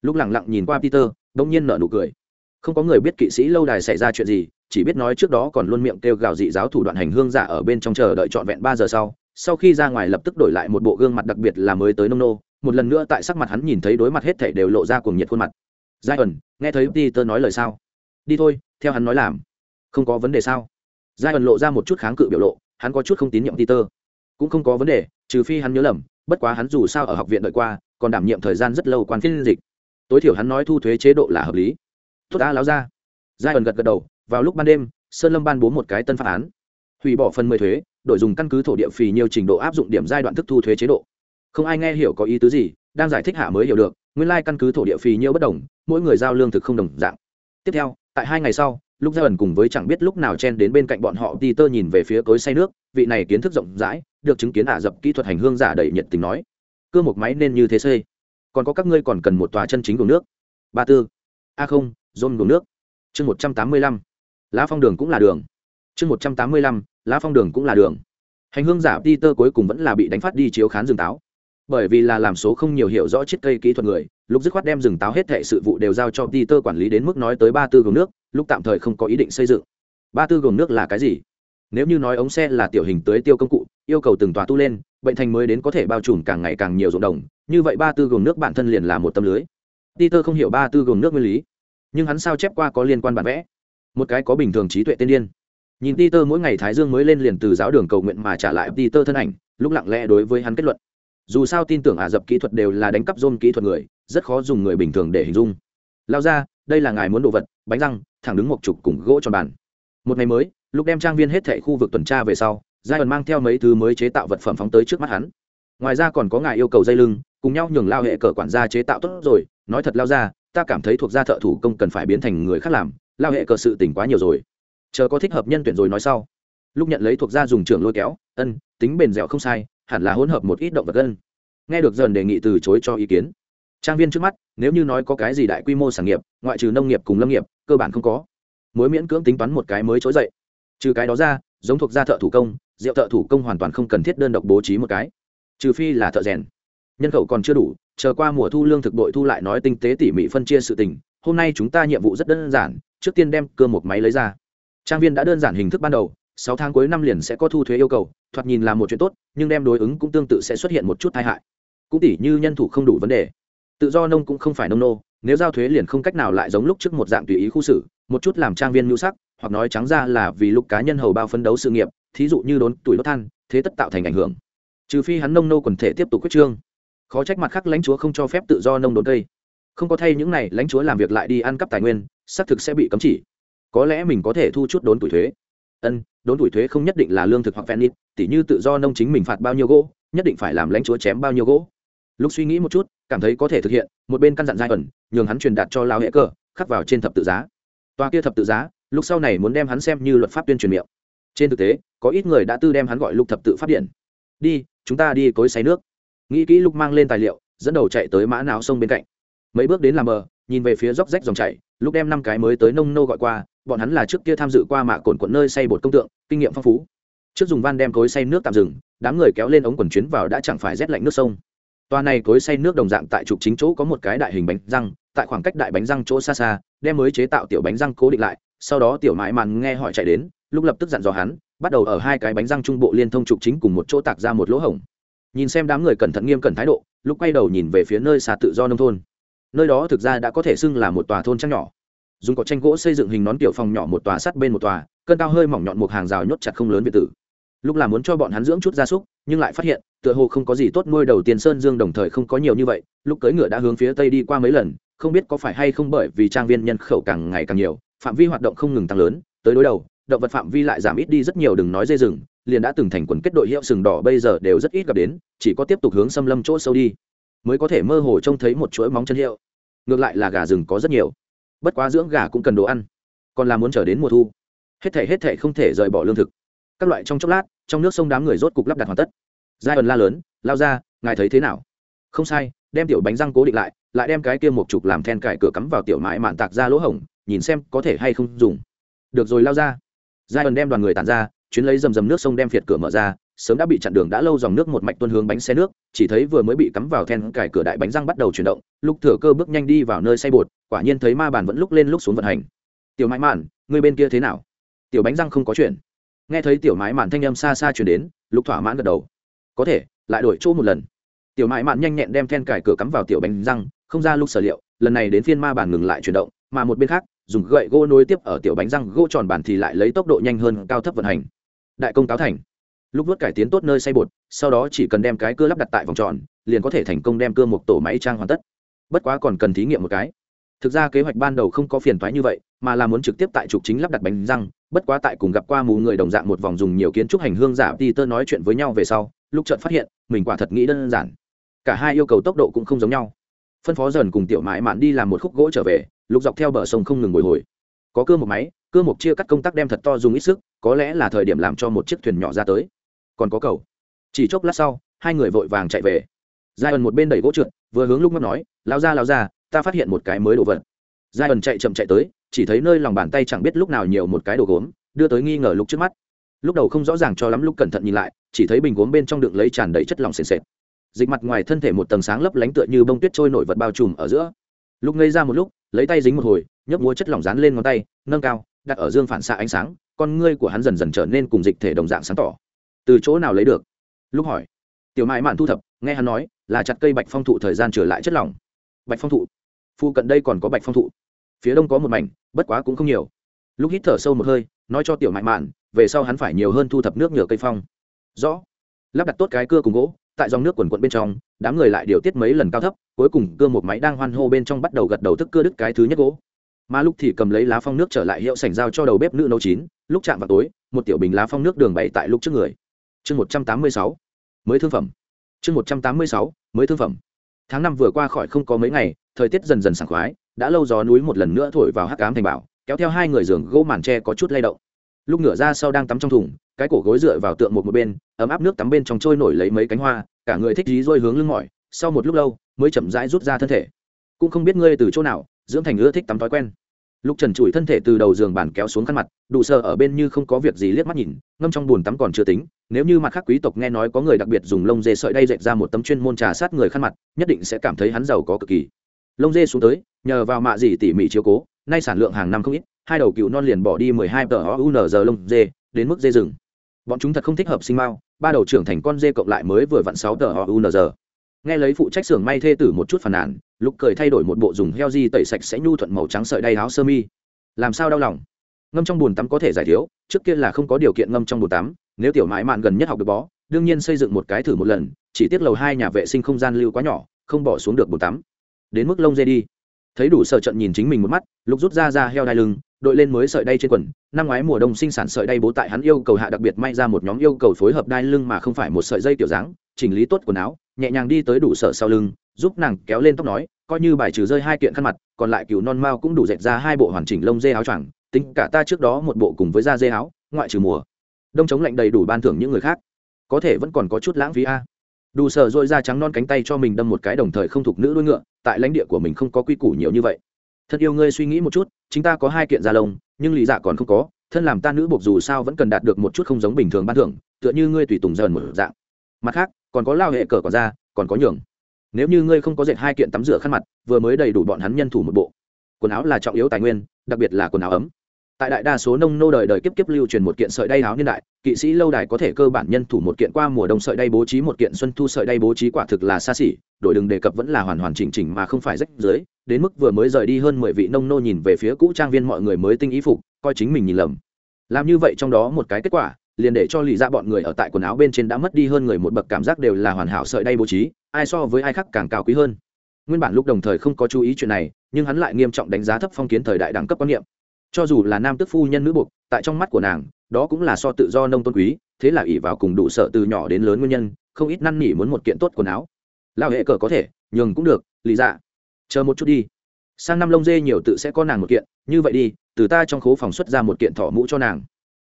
Lúc lặng lặng nhìn qua Peter, đông nhiên nở nụ cười. Không có người biết kỵ sĩ lâu đài xảy ra chuyện gì, chỉ biết nói trước đó còn luôn miệng kêu gào dị giáo thủ đoạn hành hương giả ở bên trong chờ đợi trọn vẹn ba giờ sau, sau khi ra ngoài lập tức đổi lại một bộ gương mặt đặc biệt là mới tới nông nô, một lần nữa tại sắc mặt hắn nhìn thấy đối mặt hết thảy đều lộ ra cuồng nhiệt khuôn mặt. Giai ẩn nghe thấy peter nói lời sao? Đi thôi theo hắn nói làm. Không có vấn đề sao? Giai ẩn lộ ra một chút kháng cự biểu lộ hắn có chút không tín nhiệm peter. Cũng không có vấn đề trừ phi hắn nhớ lầm bất quá hắn dù sao ở học viện đợi qua còn đảm nhiệm thời gian rất lâu quan phiên dịch tối thiểu hắn nói thu thuế chế độ là hợp lý. Tốt đã láo ra. Giai ẩn gật gật đầu, vào lúc ban đêm, sơn lâm ban bố một cái tân phá án. Hủy bỏ phần mười thuế, đổi dùng căn cứ thổ địa phì nhiều trình độ áp dụng điểm giai đoạn thức thu thuế chế độ. Không ai nghe hiểu có ý tứ gì, đang giải thích hạ mới hiểu được, nguyên lai căn cứ thổ địa phì nhiều bất đồng, mỗi người giao lương thực không đồng dạng. Tiếp theo, tại hai ngày sau, lúc ra ẩn cùng với chẳng biết lúc nào chen đến bên cạnh bọn họ đi tơ nhìn về phía cối say nước, vị này kiến thức rộng rãi, được chứng kiến ả dập kỹ thuật hành hương giả đầy nhiệt tình nói cưa một máy nên như thế xây còn có các ngươi còn cần một tòa chân chính của nước. Ba tư. A không dôn của nước. Chương một trăm tám mươi lăm. Lá phong đường cũng là đường. Chương một trăm tám mươi lăm, lá phong đường cũng là đường. Hành hương giả peter cuối cùng vẫn là bị đánh phát đi chiếu khán rừng táo. Bởi vì là làm số không nhiều hiểu rõ chiếc cây kỹ thuật người lúc dứt khoát đem rừng táo hết thệ sự vụ đều giao cho peter quản lý đến mức nói tới ba tư gồm nước, lúc tạm thời không có ý định xây dựng. Ba tư gồm nước là cái gì? Nếu như nói ống xe là tiểu hình tưới tiêu công cụ, yêu cầu từng tòa tu lên, bệnh thành mới đến có thể bao trùm càng ngày càng nhiều ruộng đồng như vậy ba tư gồm nước bản thân liền là một tâm lưới. Peter không hiểu ba tư gồm nước nguyên lý, nhưng hắn sao chép qua có liên quan bản vẽ? Một cái có bình thường trí tuệ tiên điên. Nhìn peter mỗi ngày thái dương mới lên liền từ giáo đường cầu nguyện mà trả lại peter thân ảnh, lúc lặng lẽ đối với hắn kết luận. Dù sao tin tưởng ả rập kỹ thuật đều là đánh cắp dôn kỹ thuật người, rất khó dùng người bình thường để hình dung. Lao ra, đây là ngài muốn đồ vật, bánh răng, thẳng đứng một chục cùng gỗ tròn bàn. Một ngày mới, lúc đem trang viên hết thệ khu vực tuần tra về sau giai ẩn mang theo mấy thứ mới chế tạo vật phẩm phóng tới trước mắt hắn. Ngoài ra còn có ngài yêu cầu dây lưng cùng nhau nhường lao hệ cờ quản gia chế tạo tốt rồi, nói thật lao ra, ta cảm thấy thuộc gia thợ thủ công cần phải biến thành người khác làm, lao hệ cờ sự tỉnh quá nhiều rồi. Chờ có thích hợp nhân tuyển rồi nói sau. Lúc nhận lấy thuộc gia dùng trường lôi kéo, ân, tính bền dẻo không sai, hẳn là hỗn hợp một ít động vật gân. Nghe được dần đề nghị từ chối cho ý kiến. Trang viên trước mắt, nếu như nói có cái gì đại quy mô sản nghiệp, ngoại trừ nông nghiệp cùng lâm nghiệp, cơ bản không có. Mối miễn cưỡng tính toán một cái mới trỗi dậy. Trừ cái đó ra, giống thuộc gia thợ thủ công, rượu thợ thủ công hoàn toàn không cần thiết đơn độc bố trí một cái. Trừ phi là thợ rèn nhân khẩu còn chưa đủ, chờ qua mùa thu lương thực đội thu lại nói tinh tế tỉ mỉ phân chia sự tình, hôm nay chúng ta nhiệm vụ rất đơn giản, trước tiên đem cơ một máy lấy ra. Trang viên đã đơn giản hình thức ban đầu, sáu tháng cuối năm liền sẽ có thu thuế yêu cầu, thoạt nhìn là một chuyện tốt, nhưng đem đối ứng cũng tương tự sẽ xuất hiện một chút tai hại. Cũng tỉ như nhân thủ không đủ vấn đề. Tự do nông cũng không phải nông nô, nếu giao thuế liền không cách nào lại giống lúc trước một dạng tùy ý khu xử, một chút làm trang viên mưu sắc, hoặc nói trắng ra là vì lúc cá nhân hầu bao phấn đấu sự nghiệp, thí dụ như đốn tuổi đốt than, thế tất tạo thành ảnh hưởng. Trừ phi hắn nông nô quần thể tiếp tục quyết trương khó trách mặt khác lãnh chúa không cho phép tự do nông đốn cây. Không có thay những này, lãnh chúa làm việc lại đi ăn cắp tài nguyên, xác thực sẽ bị cấm chỉ. Có lẽ mình có thể thu chút đốn tuổi thuế. Ân, đốn tuổi thuế không nhất định là lương thực hoặc ven nít tỉ như tự do nông chính mình phạt bao nhiêu gỗ, nhất định phải làm lãnh chúa chém bao nhiêu gỗ. Lúc suy nghĩ một chút, cảm thấy có thể thực hiện, một bên căn dặn giai ẩn, nhường hắn truyền đạt cho lao hệ cơ khắc vào trên thập tự giá. Toa kia thập tự giá, lúc sau này muốn đem hắn xem như luật pháp tuyên truyền miệng. Trên thực tế, có ít người đã tư đem hắn gọi lục thập tự phát điện. Đi, chúng ta đi cối xay nước nghĩ kỹ lúc mang lên tài liệu, dẫn đầu chạy tới mã não sông bên cạnh. Mấy bước đến làm mờ nhìn về phía dốc rách dòng chảy lúc đem năm cái mới tới nông nô gọi qua, bọn hắn là trước kia tham dự qua mạ cồn quận nơi xây bột công tượng, kinh nghiệm phong phú. Trước dùng van đem cối xay nước tạm dừng, đám người kéo lên ống quần chuyến vào đã chẳng phải rét lạnh nước sông. Toa này cối xay nước đồng dạng tại trục chính chỗ có một cái đại hình bánh răng, tại khoảng cách đại bánh răng chỗ xa xa, đem mới chế tạo tiểu bánh răng cố định lại, sau đó tiểu mãi màn nghe hỏi chạy đến lúc lập tức dặn dò hắn, bắt đầu ở hai cái bánh răng trung bộ liên thông trục chính cùng một chỗ tạc ra một lỗ hổng nhìn xem đám người cẩn thận nghiêm cẩn thái độ, lúc quay đầu nhìn về phía nơi xa tự do nông thôn. Nơi đó thực ra đã có thể xưng là một tòa thôn trăng nhỏ. Dùng có tranh gỗ xây dựng hình nón tiểu phòng nhỏ một tòa, sắt bên một tòa, cơn cao hơi mỏng nhọn một hàng rào nhốt chặt không lớn biệt tử. Lúc là muốn cho bọn hắn dưỡng chút gia súc, nhưng lại phát hiện, tựa hồ không có gì tốt nuôi đầu tiên sơn dương đồng thời không có nhiều như vậy, lúc cưỡi ngựa đã hướng phía tây đi qua mấy lần, không biết có phải hay không bởi vì trang viên nhân khẩu càng ngày càng nhiều, phạm vi hoạt động không ngừng tăng lớn, tới đối đầu, động vật phạm vi lại giảm ít đi rất nhiều, đừng nói dây rừng liền đã từng thành quần kết đội hiệu sừng đỏ bây giờ đều rất ít gặp đến, chỉ có tiếp tục hướng xâm lâm chỗ sâu đi, mới có thể mơ hồ trông thấy một chuỗi móng chân hiệu. Ngược lại là gà rừng có rất nhiều, bất quá dưỡng gà cũng cần đồ ăn, còn là muốn chờ đến mùa thu. Hết thể hết thể không thể rời bỏ lương thực. Các loại trong chốc lát, trong nước sông đám người rốt cục lắp đặt hoàn tất. Giai ẩn la lớn, lao ra, ngài thấy thế nào? Không sai, đem tiểu bánh răng cố định lại lại đem cái kia một chục làm then cải cửa cắm vào tiểu mãi mạn tạc ra lỗ hổng, nhìn xem có thể hay không dùng. Được rồi, lao ra. Giai ẩn đem đoàn người tàn ra chuyến lấy rầm rầm nước sông đem phiệt cửa mở ra, sớm đã bị chặn đường đã lâu dòng nước một mạch tuân hướng bánh xe nước, chỉ thấy vừa mới bị cắm vào then cải cửa đại bánh răng bắt đầu chuyển động lúc thừa cơ bước nhanh đi vào nơi xay bột, quả nhiên thấy ma bàn vẫn lúc lên lúc xuống vận hành. Tiểu mãi mạn, người bên kia thế nào? Tiểu bánh răng không có chuyện. Nghe thấy tiểu mãi mạn thanh âm xa xa chuyển đến lúc thỏa mãn gật đầu. Có thể, lại đổi chỗ một lần. Tiểu mãi mạn nhanh nhẹn đem then cải cửa cắm vào tiểu bánh răng, không ra lúc sở liệu, lần này đến phiên ma bàn ngừng lại chuyển động, mà một bên khác, dùng gậy gỗ nối tiếp ở tiểu bánh răng gỗ tròn bàn thì lại lấy tốc độ nhanh hơn cao thấp vận hành đại công táo thành. Lúc vớt cải tiến tốt nơi xay bột, sau đó chỉ cần đem cái cưa lắp đặt tại vòng tròn, liền có thể thành công đem cưa một tổ máy trang hoàn tất. Bất quá còn cần thí nghiệm một cái. Thực ra kế hoạch ban đầu không có phiền thoái như vậy, mà là muốn trực tiếp tại trục chính lắp đặt bánh răng, bất quá tại cùng gặp qua mù người đồng dạng một vòng dùng nhiều kiến trúc hành hương giả peter nói chuyện với nhau về sau, lúc chợt phát hiện, mình quả thật nghĩ đơn giản. Cả hai yêu cầu tốc độ cũng không giống nhau. Phân phó dần cùng tiểu mãi mạn đi làm một khúc gỗ trở về, lục dọc theo bờ sông không ngừng ngồi hồi. Có cưa một máy cưa một chia cắt công tác đem thật to dùng ít sức, có lẽ là thời điểm làm cho một chiếc thuyền nhỏ ra tới. Còn có cầu. Chỉ chốc lát sau, hai người vội vàng chạy về. Giai ẩn một bên đẩy gỗ trượt, vừa hướng lúc mắt nói lao ra lao ra ta phát hiện một cái mới đồ vật. Giai ẩn chạy chậm chạy tới, chỉ thấy nơi lòng bàn tay chẳng biết lúc nào nhiều một cái đồ gốm, đưa tới nghi ngờ lúc trước mắt. Lúc đầu không rõ ràng cho lắm, lúc cẩn thận nhìn lại, chỉ thấy bình gốm bên trong đựng lấy tràn đầy chất lỏng sền sệt. Dịch mặt ngoài thân thể một tầng sáng lấp lánh tựa như bông tuyết trôi nổi vật bao trùm ở giữa. Lúc ngây ra một lúc, lấy tay dính một hồi, nhấp múa chất lỏng dán lên ngón tay, nâng cao đặt ở dương phản xạ ánh sáng, con ngươi của hắn dần dần trở nên cùng dịch thể đồng dạng sáng tỏ. Từ chỗ nào lấy được? Lúc hỏi. Tiểu mại mạn thu thập, nghe hắn nói, là chặt cây bạch phong thụ thời gian trở lại chất lỏng. Bạch phong thụ? Phụ cận đây còn có bạch phong thụ. Phía đông có một mảnh, bất quá cũng không nhiều. Lúc hít thở sâu một hơi, nói cho tiểu mại mạn, về sau hắn phải nhiều hơn thu thập nước nhựa cây phong. Rõ. Lắp đặt tốt cái cưa cùng gỗ, tại dòng nước quần quận bên trong, đám người lại điều tiết mấy lần cao thấp, cuối cùng cưa một máy đang hoan hô bên trong bắt đầu gật đầu thức cưa đứt cái thứ nhất gỗ mà lúc thì cầm lấy lá phong nước trở lại hiệu sảnh giao cho đầu bếp nữ nấu chín, lúc chạm vào tối, một tiểu bình lá phong nước đường bày tại lúc trước người. Chương một trăm tám mươi sáu, mới thương phẩm. Chương một trăm tám mươi sáu, mới thương phẩm. Tháng năm vừa qua khỏi không có mấy ngày, thời tiết dần dần sảng khoái, đã lâu gió núi một lần nữa thổi vào hắc cám thành bảo kéo theo hai người giường gỗ màn tre có chút lay động. Lúc ngửa ra sau đang tắm trong thùng, cái cổ gối dựa vào tượng một một bên, ấm áp nước tắm bên trong trôi nổi lấy mấy cánh hoa, cả người thích dí rôi hướng lưng mỏi, sau một lúc lâu, mới chậm rãi rút ra thân thể. Cũng không biết ngươi từ chỗ nào dưỡng thành ưa thích tắm thói quen. Lúc trần trụi thân thể từ đầu giường bàn kéo xuống khăn mặt, đủ sờ ở bên như không có việc gì liếc mắt nhìn, ngâm trong bùn tắm còn chưa tính, nếu như mặt khác quý tộc nghe nói có người đặc biệt dùng lông dê sợi đay dệt ra một tấm chuyên môn trà sát người khăn mặt, nhất định sẽ cảm thấy hắn giàu có cực kỳ. Lông dê xuống tới, nhờ vào mạ gì tỉ mỉ chiếu cố, nay sản lượng hàng năm không ít, hai đầu cừu non liền bỏ đi mười hai tờ unz lông dê, đến mức dê rừng. Bọn chúng thật không thích hợp sinh mao ba đầu trưởng thành con dê cộng lại mới vừa vặn sáu tờ unz nghe lấy phụ trách xưởng may thê tử một chút phàn nàn lúc cười thay đổi một bộ dùng heo di tẩy sạch sẽ nhu thuận màu trắng sợi đay áo sơ mi. Làm sao đau lòng? Ngâm trong bồn tắm có thể giải thiếu, trước kia là không có điều kiện ngâm trong bồn tắm, nếu tiểu mãi mạn gần nhất học được bó, đương nhiên xây dựng một cái thử một lần, chỉ tiếc lầu hai nhà vệ sinh không gian lưu quá nhỏ, không bỏ xuống được bồn tắm. Đến mức lông dê đi. Thấy đủ sợ trận nhìn chính mình một mắt, lục rút ra ra heo đai lưng, đội lên mới sợi đay trên quần. Năm ngoái mùa đông sinh sản sợi đay bố tại hắn yêu cầu hạ đặc biệt may ra một nhóm yêu cầu phối hợp đai lưng mà không phải một sợi dây kiểu dáng, chỉnh lý tốt quần áo nhẹ nhàng đi tới đủ sở sau lưng, giúp nàng kéo lên tóc nói, coi như bài trừ rơi hai kiện khăn mặt, còn lại cừu non mao cũng đủ dệt ra hai bộ hoàn chỉnh lông dê áo choàng, tính cả ta trước đó một bộ cùng với da dê áo, ngoại trừ mùa. Đông chống lạnh đầy đủ ban thưởng những người khác. Có thể vẫn còn có chút lãng phí a. Đủ sở dội ra trắng non cánh tay cho mình đâm một cái đồng thời không thuộc nữ đuôi ngựa, tại lãnh địa của mình không có quy củ nhiều như vậy. Thật yêu ngươi suy nghĩ một chút chúng ta có hai kiện da lông, nhưng lý dạ còn không có, thân làm ta nữ buộc dù sao vẫn cần đạt được một chút không giống bình thường ban thưởng, tựa như ngươi tùy tùng dần một dạng. Mặt khác còn có lao hệ cờ còn ra, còn có nhường. Nếu như ngươi không có dệt hai kiện tắm rửa khăn mặt, vừa mới đầy đủ bọn hắn nhân thủ một bộ. Quần áo là trọng yếu tài nguyên, đặc biệt là quần áo ấm. Tại đại đa số nông nô đời đời kiếp kiếp lưu truyền một kiện sợi đay áo niên đại, kỵ sĩ lâu đài có thể cơ bản nhân thủ một kiện qua mùa đông sợi đay bố trí một kiện xuân thu sợi đay bố trí quả thực là xa xỉ, đổi đừng đề cập vẫn là hoàn hoàn chỉnh chỉnh mà không phải rách dưới, đến mức vừa mới rời đi hơn mười vị nông nô nhìn về phía cũ trang viên mọi người mới tinh ý phục, coi chính mình nhìn lầm. Làm như vậy trong đó một cái kết quả liền để cho lì ra bọn người ở tại quần áo bên trên đã mất đi hơn người một bậc cảm giác đều là hoàn hảo sợi đay bố trí, ai so với ai khác càng cao quý hơn. Nguyên bản lúc đồng thời không có chú ý chuyện này, nhưng hắn lại nghiêm trọng đánh giá thấp phong kiến thời đại đẳng cấp quan niệm. Cho dù là nam tức phu nhân nữ buộc, tại trong mắt của nàng, đó cũng là so tự do nông tôn quý, thế là ỷ vào cùng đủ sợ từ nhỏ đến lớn nguyên nhân, không ít năn nỉ muốn một kiện tốt quần áo. Lao hệ cờ có thể, nhường cũng được lý dạ chờ một chút đi. Sang năm lông dê nhiều tự sẽ có nàng một kiện, như vậy đi, từ ta trong khố phòng xuất ra một kiện thỏ mũ cho nàng.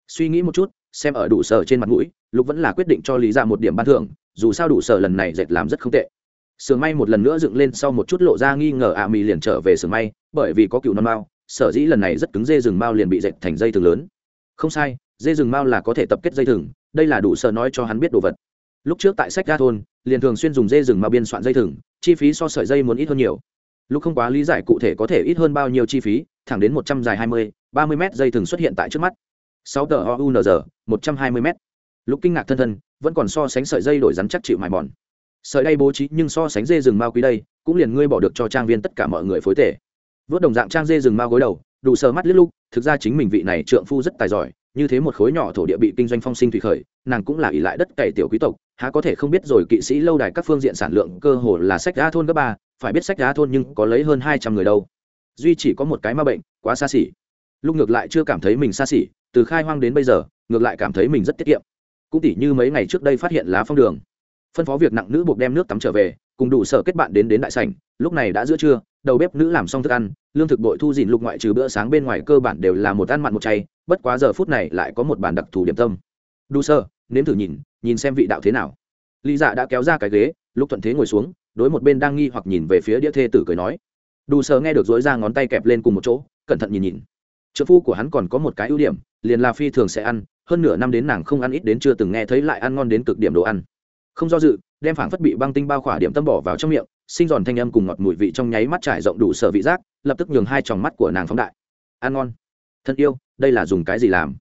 Suy nghĩ một chút xem ở đủ sở trên mặt mũi, lục vẫn là quyết định cho lý ra một điểm ban thưởng, dù sao đủ sở lần này dệt làm rất không tệ. Sườn may một lần nữa dựng lên sau một chút lộ ra nghi ngờ ạ à mì liền trở về sườn may, bởi vì có cựu non mao, sở dĩ lần này rất cứng dê rừng mao liền bị dệt thành dây thừng lớn. Không sai, dê rừng mao là có thể tập kết dây thừng, đây là đủ sở nói cho hắn biết đồ vật. Lúc trước tại sách ga thôn, liền thường xuyên dùng dê rừng mao biên soạn dây thừng, chi phí so sợi dây muốn ít hơn nhiều. Lúc không quá lý giải cụ thể có thể ít hơn bao nhiêu chi phí, thẳng đến một trăm dài hai mươi, ba mươi mét dây thừng xuất hiện tại trước mắt sáu tờ ounz một trăm hai mươi m lúc kinh ngạc thân thân, vẫn còn so sánh sợi dây đổi rắn chắc chịu mài mòn. Sợi đay bố trí nhưng so sánh dê rừng mao quý đây, cũng liền ngươi bỏ được cho trang viên tất cả mọi người phối tể. Vớt đồng dạng trang dê rừng mao gối đầu, đủ sờ mắt liếc lúc thực ra chính mình vị này trượng phu rất tài giỏi, như thế một khối nhỏ thổ địa bị kinh doanh phong sinh thủy khởi, nàng cũng là ỷ lại đất cày tiểu quý tộc, há có thể không biết rồi kỵ sĩ lâu đài các phương diện sản lượng cơ hồ là sách đá thôn cấp ba, phải biết sách đá thôn nhưng có lấy hơn hai trăm người đâu. Duy chỉ có một cái ma bệnh, quá xa xỉ. Lúc ngược lại chưa cảm thấy mình xa xỉ từ khai hoang đến bây giờ, ngược lại cảm thấy mình rất tiết kiệm. Cũng tỉ như mấy ngày trước đây phát hiện lá phong đường. Phân phó việc nặng nữ buộc đem nước tắm trở về, cùng đủ sở kết bạn đến đến đại sảnh, lúc này đã giữa trưa, đầu bếp nữ làm xong thức ăn, lương thực bội thu dìn lục ngoại trừ bữa sáng bên ngoài cơ bản đều là một ăn mặn một chay, bất quá giờ phút này lại có một bản đặc thù điểm tâm. Đủ sơ, nếm thử nhìn nhìn xem vị đạo thế nào. Lý dạ đã kéo ra cái ghế lúc thuận thế ngồi xuống, đối một bên đang nghi hoặc nhìn về phía đĩa thê tử cười nói. Đủ sơ nghe được dối ra ngón tay kẹp lên cùng một chỗ, cẩn thận nhìn nhìn trợ phu của hắn còn có một cái ưu điểm, liền là phi thường sẽ ăn, hơn nửa năm đến nàng không ăn ít đến chưa từng nghe thấy lại ăn ngon đến cực điểm đồ ăn. Không do dự, đem phảng phất bị băng tinh bao khỏa điểm tâm bỏ vào trong miệng, sinh giòn thanh âm cùng ngọt mùi vị trong nháy mắt trải rộng đủ sở vị giác, lập tức nhường hai tròng mắt của nàng phóng đại. Ăn ngon. Thân yêu, đây là dùng cái gì làm?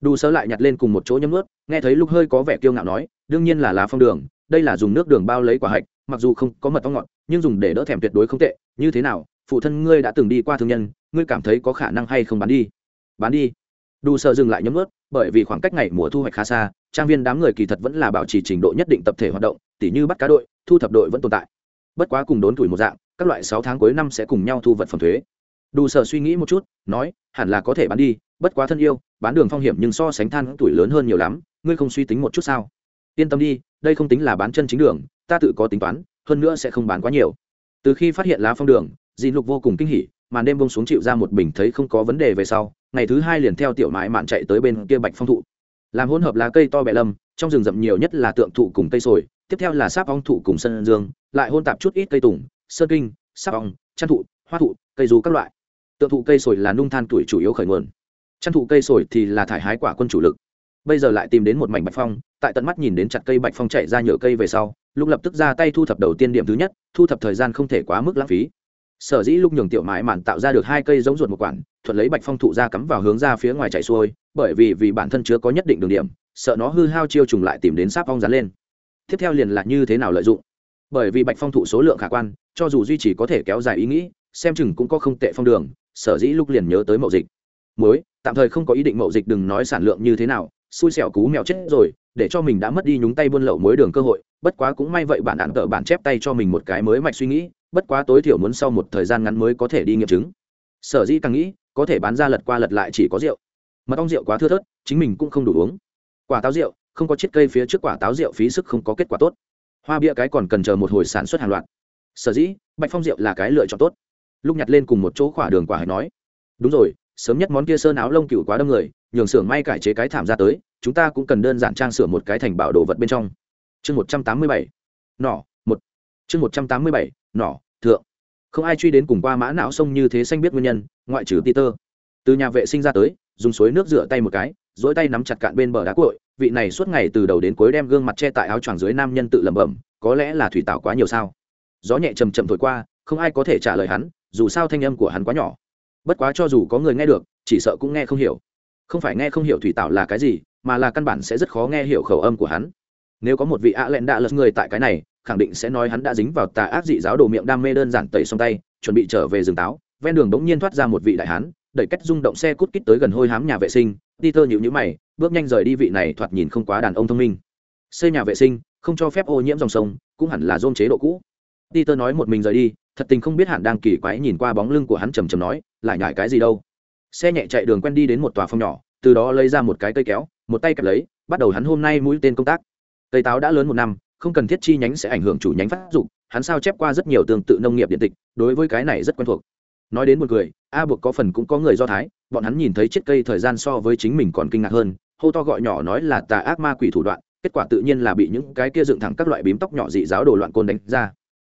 Đủ sơ lại nhặt lên cùng một chỗ nhấm ướt nghe thấy lúc hơi có vẻ kiêu ngạo nói, đương nhiên là lá phong đường, đây là dùng nước đường bao lấy quả hạch, mặc dù không có mật ong ngọt, nhưng dùng để đỡ thèm tuyệt đối không tệ, như thế nào phụ thân ngươi đã từng đi qua thương nhân, ngươi cảm thấy có khả năng hay không bán đi? Bán đi. Đủ sợ dừng lại nhấm ướt bởi vì khoảng cách ngày mùa thu hoạch khá xa, trang viên đám người kỳ thật vẫn là bảo trì trình độ nhất định tập thể hoạt động, tỉ như bắt cá đội, thu thập đội vẫn tồn tại. Bất quá cùng đốn tuổi một dạng, các loại sáu tháng cuối năm sẽ cùng nhau thu vật phẩm thuế. Đủ sợ suy nghĩ một chút, nói, hẳn là có thể bán đi, bất quá thân yêu, bán đường phong hiểm nhưng so sánh than tuổi lớn hơn nhiều lắm, ngươi không suy tính một chút sao? Yên tâm đi, đây không tính là bán chân chính đường, ta tự có tính toán, hơn nữa sẽ không bán quá nhiều. Từ khi phát hiện lá phong đường dì lục vô cùng kinh hỉ, màn đêm bông xuống chịu ra một bình thấy không có vấn đề về sau, ngày thứ hai liền theo tiểu mãi mạn chạy tới bên kia bạch phong thụ. Làm hỗn hợp lá cây to bẹ lâm trong rừng rậm nhiều nhất là tượng thụ cùng cây sồi, tiếp theo là sáp ong thụ cùng sân dương, lại hôn tạp chút ít cây tùng, sơn kinh, sáp ong, chăn thụ, hoa thụ, cây dù các loại. Tượng thụ cây sồi là nung than tuổi chủ yếu khởi nguồn. Chăn thụ cây sồi thì là thải hái quả quân chủ lực. Bây giờ lại tìm đến một mảnh bạch phong, tại tận mắt nhìn đến chặt cây bạch phong chạy ra nhựa cây về sau, lúc lập tức ra tay thu thập đầu tiên điểm thứ nhất, thu thập thời gian không thể quá mức lãng phí sở dĩ lúc nhường tiểu mãi mạn tạo ra được hai cây giống ruột một quản, thuận lấy bạch phong thụ ra cắm vào hướng ra phía ngoài chạy xuôi, bởi vì vì bản thân chứa có nhất định đường điểm, sợ nó hư hao chiêu trùng lại tìm đến sáp ong dán lên. Tiếp theo liền là như thế nào lợi dụng? Bởi vì bạch phong thụ số lượng khả quan, cho dù duy trì có thể kéo dài ý nghĩ, xem chừng cũng có không tệ phong đường, sở dĩ lúc liền nhớ tới mậu dịch. Muối, tạm thời không có ý định mậu dịch đừng nói sản lượng như thế nào, xui xẻo cú mèo chết rồi, để cho mình đã mất đi nhúng tay buôn lậu muối đường cơ hội, bất quá cũng may vậy bạn đạn tợ bản chép tay cho mình một cái mới mạch suy nghĩ bất quá tối thiểu muốn sau một thời gian ngắn mới có thể đi nghiệm chứng. Sở dĩ càng nghĩ, có thể bán ra lật qua lật lại chỉ có rượu. Mà ong rượu quá thưa thớt, chính mình cũng không đủ uống. Quả táo rượu, không có chiếc cây phía trước quả táo rượu phí sức không có kết quả tốt. Hoa bia cái còn cần chờ một hồi sản xuất hàng loạt. Sở dĩ, bạch phong rượu là cái lựa chọn tốt. Lúc nhặt lên cùng một chỗ khỏa đường quả hải nói, đúng rồi, sớm nhất món kia sơn áo lông cựu quá đông người, nhường xưởng may cải chế cái thảm ra tới, chúng ta cũng cần đơn giản trang sửa một cái thành bảo đồ vật bên trong. Chương một trăm tám mươi bảy. Nỏ, một. Chương một trăm tám mươi bảy nỏ, thượng. Không ai truy đến cùng qua mã não sông như thế xanh biết nguyên nhân, ngoại trừ peter. Từ nhà vệ sinh ra tới, dùng suối nước rửa tay một cái, dỗi tay nắm chặt cạn bên bờ đá cội vị này suốt ngày từ đầu đến cuối đem gương mặt che tại áo choàng dưới nam nhân tự lẩm bẩm, có lẽ là thủy tảo quá nhiều sao? Gió nhẹ chầm chậm thổi qua, không ai có thể trả lời hắn, dù sao thanh âm của hắn quá nhỏ. Bất quá cho dù có người nghe được, chỉ sợ cũng nghe không hiểu. Không phải nghe không hiểu thủy tảo là cái gì, mà là căn bản sẽ rất khó nghe hiểu khẩu âm của hắn. Nếu có một vị ạ lẹn đạ lật người tại cái này khẳng định sẽ nói hắn đã dính vào tà ác dị giáo đồ miệng đam mê đơn giản tẩy xong tay, chuẩn bị trở về rừng táo, ven đường bỗng nhiên thoát ra một vị đại hán, đẩy cách rung động xe cút kít tới gần hôi hám nhà vệ sinh, peter nhịu nhữ mày, bước nhanh rời đi vị này thoạt nhìn không quá đàn ông thông minh. Xây nhà vệ sinh, không cho phép ô nhiễm dòng sông, cũng hẳn là dôm chế độ cũ. Peter nói một mình rời đi, thật tình không biết hẳn đang kỳ quái nhìn qua bóng lưng của hắn trầm trầm nói, lại nhải cái gì đâu? Xe nhẹ chạy đường quen đi đến một tòa phòng nhỏ, từ đó lấy ra một cái cây kéo, một tay kẹp lấy, bắt đầu hắn hôm nay mũi tên công tác. Cây táo đã lớn một năm không cần thiết chi nhánh sẽ ảnh hưởng chủ nhánh phát dụng hắn sao chép qua rất nhiều tương tự nông nghiệp điện tịch, đối với cái này rất quen thuộc. Nói đến một người a buộc có phần cũng có người do thái, bọn hắn nhìn thấy chiếc cây thời gian so với chính mình còn kinh ngạc hơn, hô to gọi nhỏ nói là tà ác ma quỷ thủ đoạn, kết quả tự nhiên là bị những cái kia dựng thẳng các loại bím tóc nhỏ dị giáo đồ loạn côn đánh ra.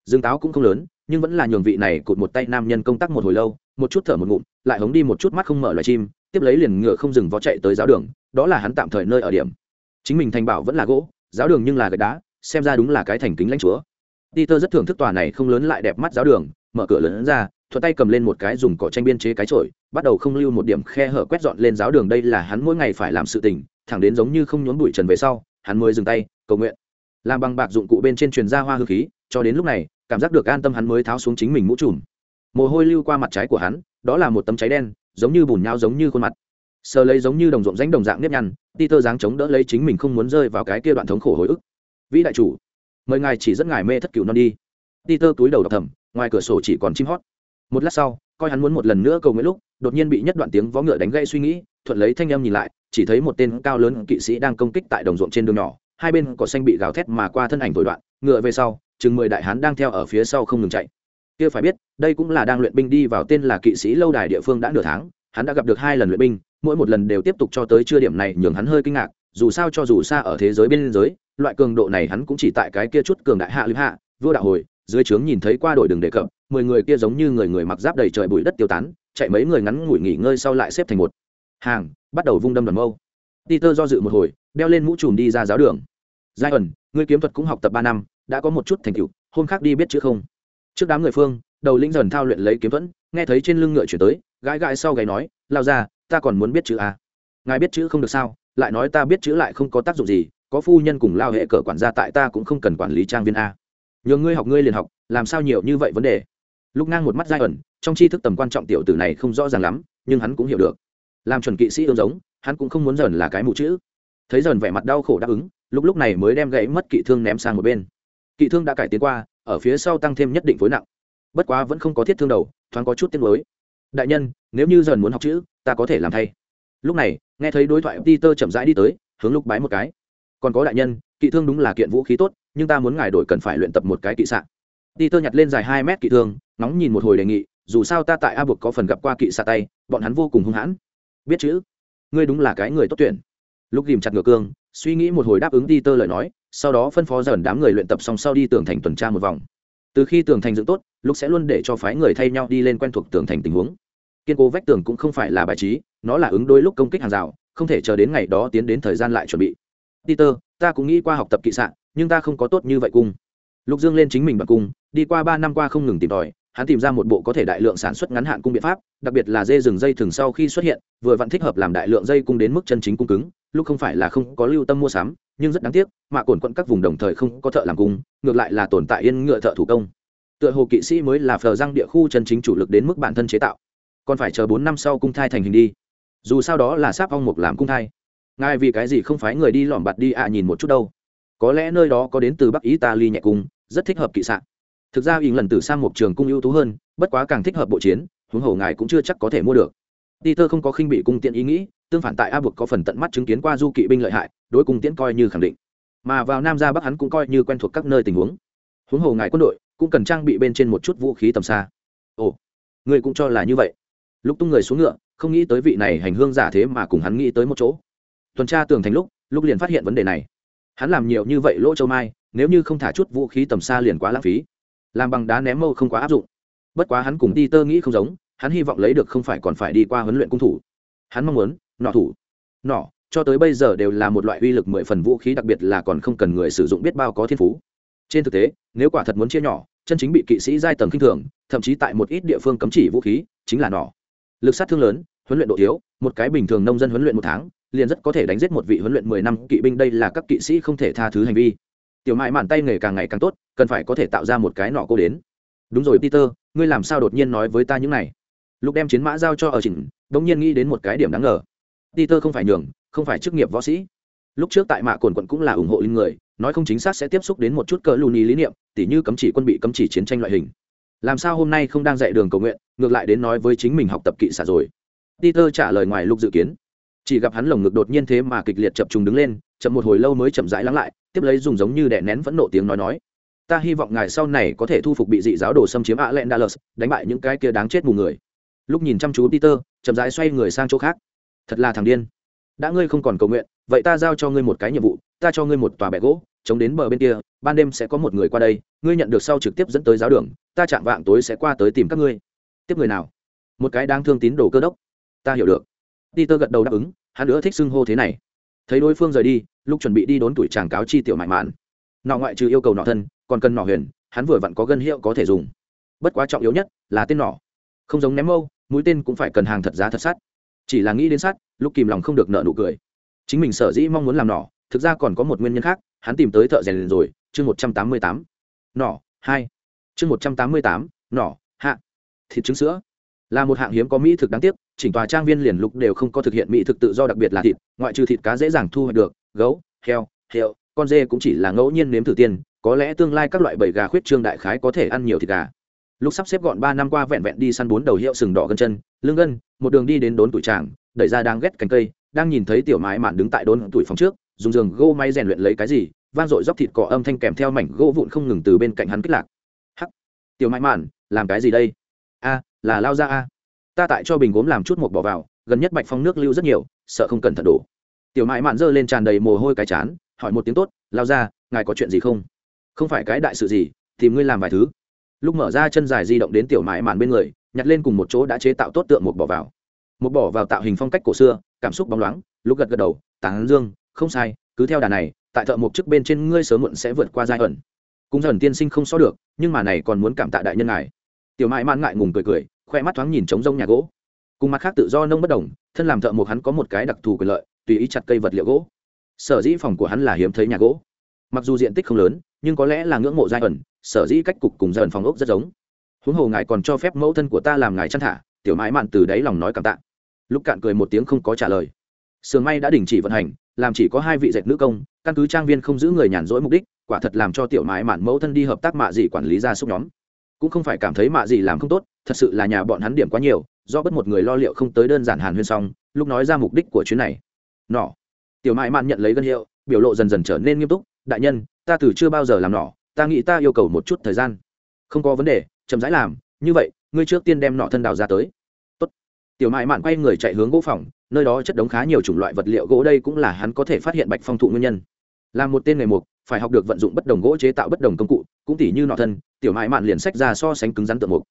Dương táo cũng không lớn, nhưng vẫn là nhường vị này cụt một tay nam nhân công tác một hồi lâu, một chút thở một ngụm, lại hống đi một chút mắt không mở loài chim, tiếp lấy liền ngựa không dừng vó chạy tới giáo đường, đó là hắn tạm thời nơi ở điểm. Chính mình thành bảo vẫn là gỗ, giáo đường nhưng là gạch đá xem ra đúng là cái thành kính lãnh chúa. Peter rất thưởng thức tòa này không lớn lại đẹp mắt giáo đường, mở cửa lớn ra, thuận tay cầm lên một cái dùng cỏ tranh biên chế cái chổi, bắt đầu không lưu một điểm khe hở quét dọn lên giáo đường đây là hắn mỗi ngày phải làm sự tình, thẳng đến giống như không nhốn bụi trần về sau, hắn mới dừng tay, cầu nguyện. Làm bằng bạc dụng cụ bên trên truyền ra hoa hư khí, cho đến lúc này, cảm giác được an tâm hắn mới tháo xuống chính mình mũ trùm. Mồ hôi lưu qua mặt trái của hắn, đó là một tấm cháy đen, giống như bùn nhau giống như khuôn mặt. Sờ lấy giống như đồng ruộng ránh đồng dạng nếp nhăn, peter dáng chống đỡ lấy chính mình không muốn rơi vào cái kia đoạn thống khổ hồi ức vĩ đại chủ, mời ngài chỉ dẫn ngài mê thất cửu non đi. Peter túi đầu đọc thầm, ngoài cửa sổ chỉ còn chim hót. Một lát sau, coi hắn muốn một lần nữa cầu nguyện lúc, đột nhiên bị nhất đoạn tiếng vó ngựa đánh gãy suy nghĩ, thuận lấy thanh âm nhìn lại, chỉ thấy một tên cao lớn kỵ sĩ đang công kích tại đồng ruộng trên đường nhỏ, hai bên cỏ xanh bị gào thét mà qua thân ảnh thổi đoạn, ngựa về sau, chừng mười đại hán đang theo ở phía sau không ngừng chạy. Kia phải biết, đây cũng là đang luyện binh đi vào tên là kỵ sĩ lâu đài địa phương đã nửa tháng, hắn đã gặp được hai lần luyện binh, mỗi một lần đều tiếp tục cho tới chưa điểm này nhường hắn hơi kinh ngạc dù sao cho dù xa ở thế giới bên giới loại cường độ này hắn cũng chỉ tại cái kia chút cường đại hạ lưu hạ, vua đạo hồi, dưới trướng nhìn thấy qua đội đường đề cập, mười người kia giống như người người mặc giáp đầy trời bụi đất tiêu tán, chạy mấy người ngắn ngủi nghỉ ngơi sau lại xếp thành một hàng, bắt đầu vung đâm đoàn mâu. Peter do dự một hồi, đeo lên mũ trùm đi ra giáo đường. Giai ẩn ngươi kiếm thuật cũng học tập ba năm, đã có một chút thành tựu, hôm khác đi biết chữ không? Trước đám người phương, đầu lĩnh dần thao luyện lấy kiếm thuẫn, nghe thấy trên lưng ngựa chuyển tới, gãi gãi sau gáy nói, lao ra ta còn muốn biết chữ à. ngài biết chữ không được sao? Lại nói ta biết chữ lại không có tác dụng gì, có phu nhân cùng lao hệ cờ quản gia tại ta cũng không cần quản lý trang viên a. Nhường ngươi học, ngươi liền học, làm sao nhiều như vậy vấn đề? Lúc ngang một mắt giai ẩn, trong tri thức tầm quan trọng tiểu tử này không rõ ràng lắm, nhưng hắn cũng hiểu được. Làm chuẩn kỵ sĩ ương giống, hắn cũng không muốn dần là cái mụ chữ. Thấy dần vẻ mặt đau khổ đáp ứng, lúc lúc này mới đem gãy mất kỵ thương ném sang một bên. Kỵ thương đã cải tiến qua, ở phía sau tăng thêm nhất định phối nặng. Bất quá vẫn không có thiết thương đầu, thoáng có chút tiếng lối đại nhân, nếu như dần muốn học chữ, ta có thể làm thay lúc này, nghe thấy đối thoại peter chậm rãi đi tới, hướng lúc bái một cái. Còn có đại nhân, kỵ thương đúng là kiện vũ khí tốt, nhưng ta muốn ngài đổi cần phải luyện tập một cái kỵ sạn peter nhặt lên dài hai mét kỵ thương nóng nhìn một hồi đề nghị, dù sao ta tại a buộc có phần gặp qua kỵ xạ tay, bọn hắn vô cùng hung hãn. Biết chữ. Ngươi đúng là cái người tốt tuyển. Lúc ghìm chặt ngựa cương, suy nghĩ một hồi đáp ứng peter lời nói, sau đó phân phó dần đám người luyện tập xong sau đi tường thành tuần tra một vòng. Từ khi tường thành dựng tốt lúc sẽ luôn để cho phái người thay nhau đi lên quen thuộc tường thành tình huống. Kiên cố vách tường cũng không phải là bài trí nó là ứng đối lúc công kích hàng rào, không thể chờ đến ngày đó tiến đến thời gian lại chuẩn bị. Peter, ta cũng nghĩ qua học tập kỵ sạn nhưng ta không có tốt như vậy cung lục dương lên chính mình bằng cung đi qua ba năm qua không ngừng tìm tòi, hắn tìm ra một bộ có thể đại lượng sản xuất ngắn hạn cung biện pháp, đặc biệt là dê rừng dây thừng sau khi xuất hiện, vừa vặn thích hợp làm đại lượng dây cung đến mức chân chính cung cứng, lúc không phải là không có lưu tâm mua sắm, nhưng rất đáng tiếc mạ cồn quận các vùng đồng thời không có thợ làm cung, ngược lại là tồn tại yên ngựa thợ thủ công. Tựa hồ kỵ sĩ mới là phờ răng địa khu chân chính chủ lực đến mức bản thân chế tạo. Còn phải chờ bốn năm sau cung thai thành hình đi dù sao đó là sáp ong mục làm cung thai. Ngài vì cái gì không phái người đi lỏm bạt đi ạ nhìn một chút đâu? Có lẽ nơi đó có đến từ bắc Ý, ta ly nhẹ cung rất thích hợp kỵ sạn. Thực ra ỉng lần từ sang một trường cung ưu tú hơn bất quá càng thích hợp bộ chiến huống hồ ngài cũng chưa chắc có thể mua được. Peter không có khinh bị cung tiện ý nghĩ tương phản tại a buộc có phần tận mắt chứng kiến qua du kỵ binh lợi hại đối cung tiễn coi như khẳng định. Mà vào nam ra bắc hắn cũng coi như quen thuộc các nơi tình huống. Huống hồ ngài quân đội cũng cần trang bị bên trên một chút vũ khí tầm xa. Ồ người cũng cho là như vậy. Lúc tung người xuống ngựa không nghĩ tới vị này hành hương giả thế mà cùng hắn nghĩ tới một chỗ. Tuần tra tường thành lúc lúc liền phát hiện vấn đề này. Hắn làm nhiều như vậy lỗ châu mai, nếu như không thả chút vũ khí tầm xa liền quá lãng phí. Làm bằng đá ném mâu không quá áp dụng. Bất quá hắn cùng đi tơ nghĩ không giống, hắn hy vọng lấy được không phải còn phải đi qua huấn luyện cung thủ. Hắn mong muốn, nọ thủ. Nọ, cho tới bây giờ đều là một loại uy lực mười phần vũ khí, đặc biệt là còn không cần người sử dụng biết bao có thiên phú. Trên thực tế, nếu quả thật muốn chia nhỏ, chân chính bị kỵ sĩ giai tầng khinh thường, thậm chí tại một ít địa phương cấm chỉ vũ khí, chính là nỏ lực sát thương lớn huấn luyện độ thiếu, một cái bình thường nông dân huấn luyện một tháng, liền rất có thể đánh giết một vị huấn luyện mười năm kỵ binh đây là các kỵ sĩ không thể tha thứ hành vi. Tiểu mại mạn tay nghề càng ngày càng tốt, cần phải có thể tạo ra một cái nọ cô đến. Đúng rồi, peter, ngươi làm sao đột nhiên nói với ta những này? Lúc đem chiến mã giao cho ở chỉnh đ nhiên nghĩ đến một cái điểm đáng ngờ. Peter không phải nhường, không phải chức nghiệp võ sĩ. Lúc trước tại mạ cồn quận cũng là ủng hộ linh người, nói không chính xác sẽ tiếp xúc đến một chút cỡ lù nhì lý niệm, tỉ như cấm chỉ quân bị cấm chỉ chiến tranh loại hình. Làm sao hôm nay không đang dạy đường cầu nguyện, ngược lại đến nói với chính mình học tập kỵ xả rồi peter trả lời ngoài lục dự kiến. Chỉ gặp hắn lồng ngực đột nhiên thế mà kịch liệt chập trùng đứng lên chậm một hồi lâu mới chậm rãi lắng lại tiếp lấy dùng giống như đè nén vẫn nộ tiếng nói nói. Ta hy vọng ngài sau này có thể thu phục bị dị giáo đồ xâm chiếm Alendalus, dallas đánh bại những cái kia đáng chết mù người. Lúc nhìn chăm chú peter chậm rãi xoay người sang chỗ khác. Thật là thằng điên. Đã ngươi không còn cầu nguyện vậy ta giao cho ngươi một cái nhiệm vụ ta cho ngươi một tòa bệ gỗ chống đến bờ bên kia ban đêm sẽ có một người qua đây ngươi nhận được sau trực tiếp dẫn tới giáo đường ta chạm vạng tối sẽ qua tới tìm các ngươi. Tiếp người nào? Một cái đáng thương tín đồ cơ đốc ta hiểu được. Peter gật đầu đáp ứng hắn nữa thích xưng hô thế này. Thấy đối phương rời đi lúc chuẩn bị đi đốn tuổi chàng cáo chi tiểu mại mạn. Nọ ngoại trừ yêu cầu nọ thân còn cần nọ huyền hắn vừa vặn có gân hiệu có thể dùng. Bất quá trọng yếu nhất là tên nọ. Không giống ném mâu mũi tên cũng phải cần hàng thật giá thật sắt chỉ là nghĩ đến sắt lúc kìm lòng không được nợ nụ cười. Chính mình sở dĩ mong muốn làm nọ, thực ra còn có một nguyên nhân khác hắn tìm tới thợ rèn liền rồi chương một trăm tám mươi tám. Nọ, hai. Chương một trăm tám mươi tám nọ, hạ. Thịt trứng sữa. Là một hạng hiếm có mỹ thực đáng tiếc chỉnh tòa trang viên liền lục đều không có thực hiện mỹ thực tự do đặc biệt là thịt, ngoại trừ thịt cá dễ dàng thu hoạch được, gấu, heo heo con dê cũng chỉ là ngẫu nhiên nếm thử tiên, có lẽ tương lai các loại bầy gà khuyết trương đại khái có thể ăn nhiều thịt gà. Lúc sắp xếp gọn ba năm qua vẹn vẹn đi săn bốn đầu hiệu sừng đỏ gân chân, lưng gân, một đường đi đến đốn tuổi tràng, đẩy ra đang ghét cánh cây, đang nhìn thấy tiểu mái mạn đứng tại đốn tuổi phòng trước, dùng giường gô may rèn luyện lấy cái gì, vang dội dóc thịt cỏ âm thanh kèm theo mảnh gỗ vụn không ngừng từ bên cạnh hắn kích lạc. Hắc, tiểu mái mạn, làm cái gì đây? A, là lao ra a ta tại cho bình gốm làm chút một bỏ vào, gần nhất bạch phong nước lưu rất nhiều, sợ không cẩn thận đổ. Tiểu mãi mạn giơ lên tràn đầy mồ hôi cái chán, hỏi một tiếng tốt, lao ra, ngài có chuyện gì không? Không phải cái đại sự gì, tìm ngươi làm vài thứ. Lúc mở ra chân dài di động đến tiểu mãi mạn bên người, nhặt lên cùng một chỗ đã chế tạo tốt tượng một bỏ vào. Một bỏ vào tạo hình phong cách cổ xưa, cảm xúc bóng loáng, lúc gật gật đầu, tán dương, không sai, cứ theo đà này, tại thợ mộc chức bên trên ngươi sớm muộn sẽ vượt qua giai ẩn. Cũng dần tiên sinh không so được, nhưng mà này còn muốn cảm tạ đại nhân ngài. Tiểu mãi mạn ngại ngùng cười cười khoe mắt thoáng nhìn trống rông nhà gỗ. Cùng mặt khác tự do nông bất đồng, thân làm thợ mộc hắn có một cái đặc thù quyền lợi, tùy ý chặt cây vật liệu gỗ. Sở dĩ phòng của hắn là hiếm thấy nhà gỗ. Mặc dù diện tích không lớn, nhưng có lẽ là ngưỡng mộ giai ẩn, sở dĩ cách cục cùng giai ẩn phòng ốc rất giống. Huống hồ ngài còn cho phép mẫu thân của ta làm ngài chăn thả, tiểu mãi mạn từ đáy lòng nói cảm tạ. Lúc cạn cười một tiếng không có trả lời. Sườn may đã đình chỉ vận hành, làm chỉ có hai vị dệt nữ công, căn cứ trang viên không giữ người nhàn rỗi mục đích, quả thật làm cho tiểu mãi mạn mẫu thân đi hợp tác mạ dị quản lý gia súc nhóm cũng không phải cảm thấy mạ gì làm không tốt, thật sự là nhà bọn hắn điểm quá nhiều, do bất một người lo liệu không tới đơn giản hàn huyên xong, lúc nói ra mục đích của chuyến này. Nỏ tiểu mãi mạn nhận lấy gân hiệu, biểu lộ dần dần trở nên nghiêm túc, đại nhân, ta từ chưa bao giờ làm nỏ ta nghĩ ta yêu cầu một chút thời gian. Không có vấn đề, chậm rãi làm, như vậy, ngươi trước tiên đem nọ thân đào ra tới. Tốt. tiểu mại mạn quay người chạy hướng gỗ phòng, nơi đó chất đống khá nhiều chủng loại vật liệu gỗ đây cũng là hắn có thể phát hiện bạch phong thụ nguyên nhân làm một tên nghề mục phải học được vận dụng bất đồng gỗ chế tạo bất đồng công cụ, cũng tỉ như nọ thân, tiểu mãi mạn liền sách ra so sánh cứng rắn tượng mục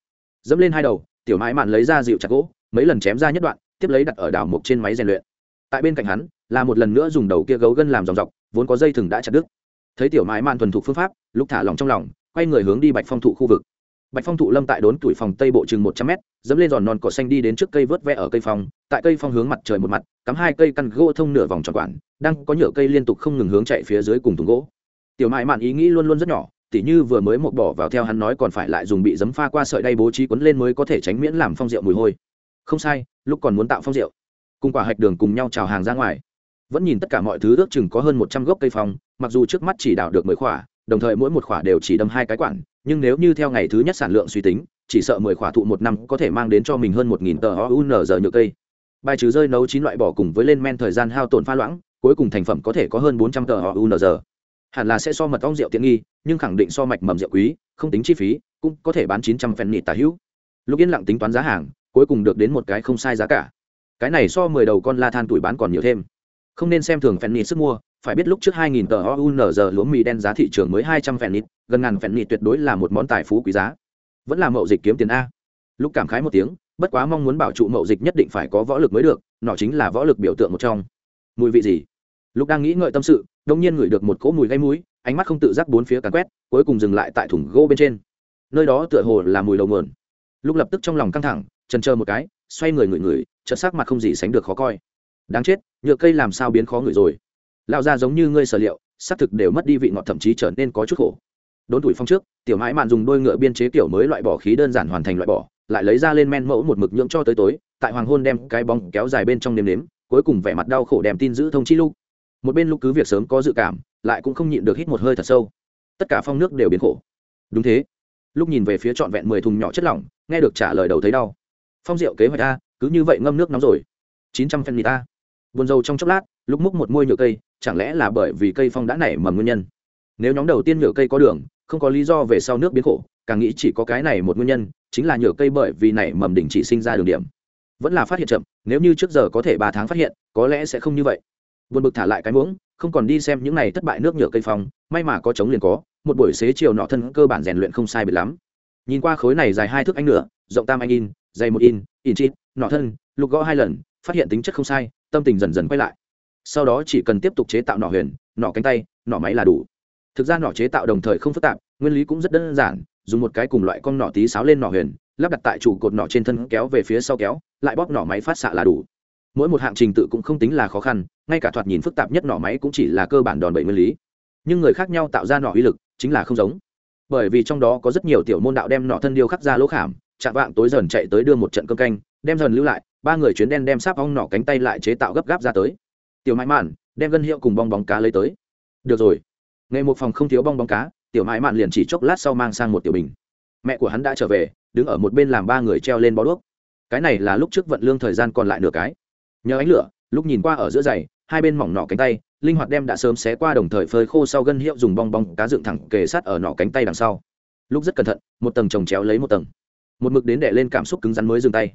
dẫm lên hai đầu, tiểu mãi mạn lấy ra dịu chặt gỗ, mấy lần chém ra nhất đoạn, tiếp lấy đặt ở đảo mục trên máy rèn luyện. Tại bên cạnh hắn, là một lần nữa dùng đầu kia gấu gân làm dòng dọc, vốn có dây thừng đã chặt đứt. Thấy tiểu mãi mạn thuần thục phương pháp lúc thả lòng trong lòng, quay người hướng đi bạch phong thụ khu vực bạch phong thụ lâm tại đốn tuổi phòng tây bộ chừng một trăm mét, dẫm lên giòn non cỏ xanh đi đến trước cây vớt vẽ ở cây phong, tại cây phong hướng mặt trời một mặt, cắm hai cây căn gỗ thông nửa vòng tròn quản đang có nhựa cây liên tục không ngừng hướng chạy phía dưới cùng thùng gỗ. Tiểu mại mạn ý nghĩ luôn luôn rất nhỏ, tỉ như vừa mới một bỏ vào theo hắn nói còn phải lại dùng bị dấm pha qua sợi đay bố trí quấn lên mới có thể tránh miễn làm phong rượu mùi hôi. Không sai, lúc còn muốn tạo phong rượu. Cùng quả hạch đường cùng nhau trào hàng ra ngoài. Vẫn nhìn tất cả mọi thứ ước chừng có hơn một trăm gốc cây phong, mặc dù trước mắt chỉ đào được mười khỏa đồng thời mỗi một khỏa đều chỉ đâm hai cái quản, nhưng nếu như theo ngày thứ nhất sản lượng suy tính, chỉ sợ mười khỏa thụ một năm có thể mang đến cho mình hơn một nghìn tờ ounz nhựa cây. Bài trừ rơi nấu chín loại bỏ cùng với lên men thời gian hao tổn pha loãng, cuối cùng thành phẩm có thể có hơn bốn trăm tờ ounz hẳn là sẽ so mật ong rượu tiện nghi, nhưng khẳng định so mạch mầm rượu quý, không tính chi phí, cũng có thể bán chín trăm phen nịt tả hữu. Lúc yên lặng tính toán giá hàng, cuối cùng được đến một cái không sai giá cả. Cái này so mười đầu con la than tuổi bán còn nhiều thêm. Không nên xem thường phen nịt sức mua phải biết lúc trước 2000 tờ OUNZ lúa mì đen giá thị trường mới 200 phèn nít, gần ngàn phèn nít tuyệt đối là một món tài phú quý giá. Vẫn là mậu dịch kiếm tiền a. Lúc cảm khái một tiếng, bất quá mong muốn bảo trụ mậu dịch nhất định phải có võ lực mới được, nó chính là võ lực biểu tượng một trong. Mùi vị gì? Lúc đang nghĩ ngợi tâm sự, đột nhiên ngửi được một cỗ mùi gây mũi, ánh mắt không tự giác bốn phía càn quét, cuối cùng dừng lại tại thùng gỗ bên trên. Nơi đó tựa hồ là mùi đầu nguồn. Lúc lập tức trong lòng căng thẳng, chần chờ một cái, xoay người ngửi ngửi, chợt sắc mặt không gì sánh được khó coi. Đáng chết, nhựa cây làm sao biến khó ngửi rồi? Lao ra giống như ngươi sở liệu, xác thực đều mất đi vị ngọt thậm chí trở nên có chút khổ. Đốn tuổi phong trước, tiểu mãi mạn dùng đôi ngựa biên chế kiểu mới loại bỏ khí đơn giản hoàn thành loại bỏ, lại lấy ra lên men mẫu một mực nhưỡng cho tới tối, tại hoàng hôn đem cái bóng kéo dài bên trong nêm nếm, cuối cùng vẻ mặt đau khổ đem tin giữ thông chi lúc một bên lúc cứ việc sớm có dự cảm, lại cũng không nhịn được hít một hơi thật sâu. Tất cả phong nước đều biến khổ. Đúng thế. Lúc nhìn về phía trọn vẹn mười thùng nhỏ chất lỏng, nghe được trả lời đầu thấy đau. Phong rượu kế hoạch a, cứ như vậy ngâm nước nóng rồi. Chín trăm phen mì ta buồn dầu trong chốc lát, lúc múc một môi nhựa cây, chẳng lẽ là bởi vì cây phong đã nảy mầm nguyên nhân? Nếu nhóm đầu tiên nhựa cây có đường, không có lý do về sau nước biến khổ, càng nghĩ chỉ có cái này một nguyên nhân, chính là nhựa cây bởi vì nảy mầm đỉnh chỉ sinh ra đường điểm. Vẫn là phát hiện chậm, nếu như trước giờ có thể ba tháng phát hiện, có lẽ sẽ không như vậy. Buồn bực thả lại cái muỗng, không còn đi xem những này thất bại nước nhựa cây phong, may mà có chống liền có, một buổi xế chiều nọ thân cơ bản rèn luyện không sai biệt lắm. Nhìn qua khối này dài hai thước anh nữa rộng tam anh in, dày một in in chít nọ thân, lục gõ hai lần, phát hiện tính chất không sai tâm tình dần dần quay lại. Sau đó chỉ cần tiếp tục chế tạo nỏ huyền, nỏ cánh tay, nỏ máy là đủ. Thực ra nỏ chế tạo đồng thời không phức tạp, nguyên lý cũng rất đơn giản, dùng một cái cùng loại con nỏ tí sáo lên nỏ huyền, lắp đặt tại trụ cột nỏ trên thân kéo về phía sau kéo, lại bóp nỏ máy phát xạ là đủ. Mỗi một hạng trình tự cũng không tính là khó khăn, ngay cả thoạt nhìn phức tạp nhất nỏ máy cũng chỉ là cơ bản đòn bẩy nguyên lý. Nhưng người khác nhau tạo ra nỏ uy lực, chính là không giống. Bởi vì trong đó có rất nhiều tiểu môn đạo đem nỏ thân điêu khắc ra lỗ khảm, chạm vạng tối dần chạy tới đưa một trận cơm canh, đem dần lưu lại ba người chuyến đen đem sáp ong nỏ cánh tay lại chế tạo gấp gáp ra tới. Tiểu mãi mạn, đem gân hiệu cùng bong bóng cá lấy tới. Được rồi. Ngày một phòng không thiếu bong bóng cá, tiểu mãi mạn liền chỉ chốc lát sau mang sang một tiểu bình. Mẹ của hắn đã trở về, đứng ở một bên làm ba người treo lên bó đuốc. Cái này là lúc trước vận lương thời gian còn lại nửa cái. Nhờ ánh lửa, lúc nhìn qua ở giữa giày, hai bên mỏng nỏ cánh tay, linh hoạt đem đã sớm xé qua đồng thời phơi khô sau gân hiệu dùng bong bóng cá dựng thẳng kề sát ở nỏ cánh tay đằng sau. Lúc rất cẩn thận, một tầng trồng chéo lấy một tầng. Một mực đến đè lên cảm xúc cứng rắn mới dừng tay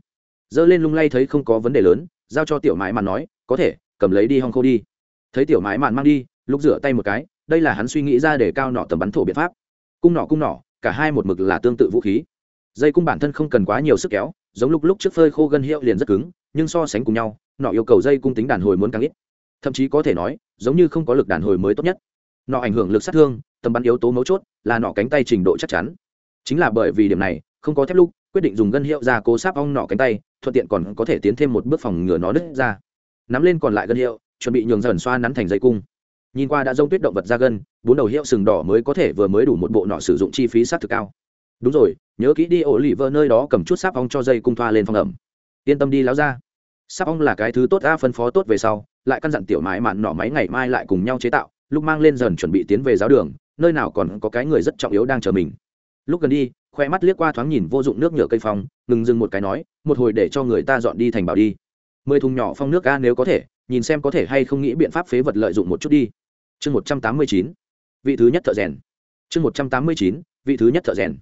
dơ lên lung lay thấy không có vấn đề lớn, giao cho tiểu mãi mạn nói, có thể, cầm lấy đi hong khô đi. Thấy tiểu mãi mạn mang đi lúc rửa tay một cái, đây là hắn suy nghĩ ra để cao nọ tầm bắn thổ biện pháp. Cung nọ cung nọ, cả hai một mực là tương tự vũ khí. Dây cung bản thân không cần quá nhiều sức kéo, giống lúc lúc trước phơi khô gân hiệu liền rất cứng, nhưng so sánh cùng nhau, nọ yêu cầu dây cung tính đàn hồi muốn càng ít. Thậm chí có thể nói, giống như không có lực đàn hồi mới tốt nhất. Nọ ảnh hưởng lực sát thương, tầm bắn yếu tố mấu chốt, là nọ cánh tay trình độ chắc chắn. Chính là bởi vì điểm này, không có thép lúc quyết định dùng gân hiệu ra cố sáp ong nọ cánh tay, thuận tiện còn có thể tiến thêm một bước phòng ngừa nó đứt ra. Nắm lên còn lại gân hiệu, chuẩn bị nhường dần xoa nắn thành dây cung. Nhìn qua đã dông tuyết động vật ra gân, bốn đầu hiệu sừng đỏ mới có thể vừa mới đủ một bộ nọ sử dụng chi phí sát thực cao. Đúng rồi, nhớ kỹ đi ổ lì vơ nơi đó cầm chút sáp ong cho dây cung thoa lên phòng ẩm. Yên tâm đi láo ra sáp ong là cái thứ tốt a phân phó tốt về sau, lại căn dặn tiểu mãi mạn nọ máy ngày mai lại cùng nhau chế tạo, lúc mang lên dần chuẩn bị tiến về giáo đường, nơi nào còn có cái người rất trọng yếu đang chờ mình. Lúc gần đi khoe mắt liếc qua thoáng nhìn vô dụng nước nhựa cây phong, ngừng dừng một cái nói, một hồi để cho người ta dọn đi thành bảo đi. Mười thùng nhỏ phong nước ga nếu có thể, nhìn xem có thể hay không nghĩ biện pháp phế vật lợi dụng một chút đi. Chương một trăm tám mươi chín, vị thứ nhất thợ rèn. Chương một trăm tám mươi chín, vị thứ nhất thợ rèn.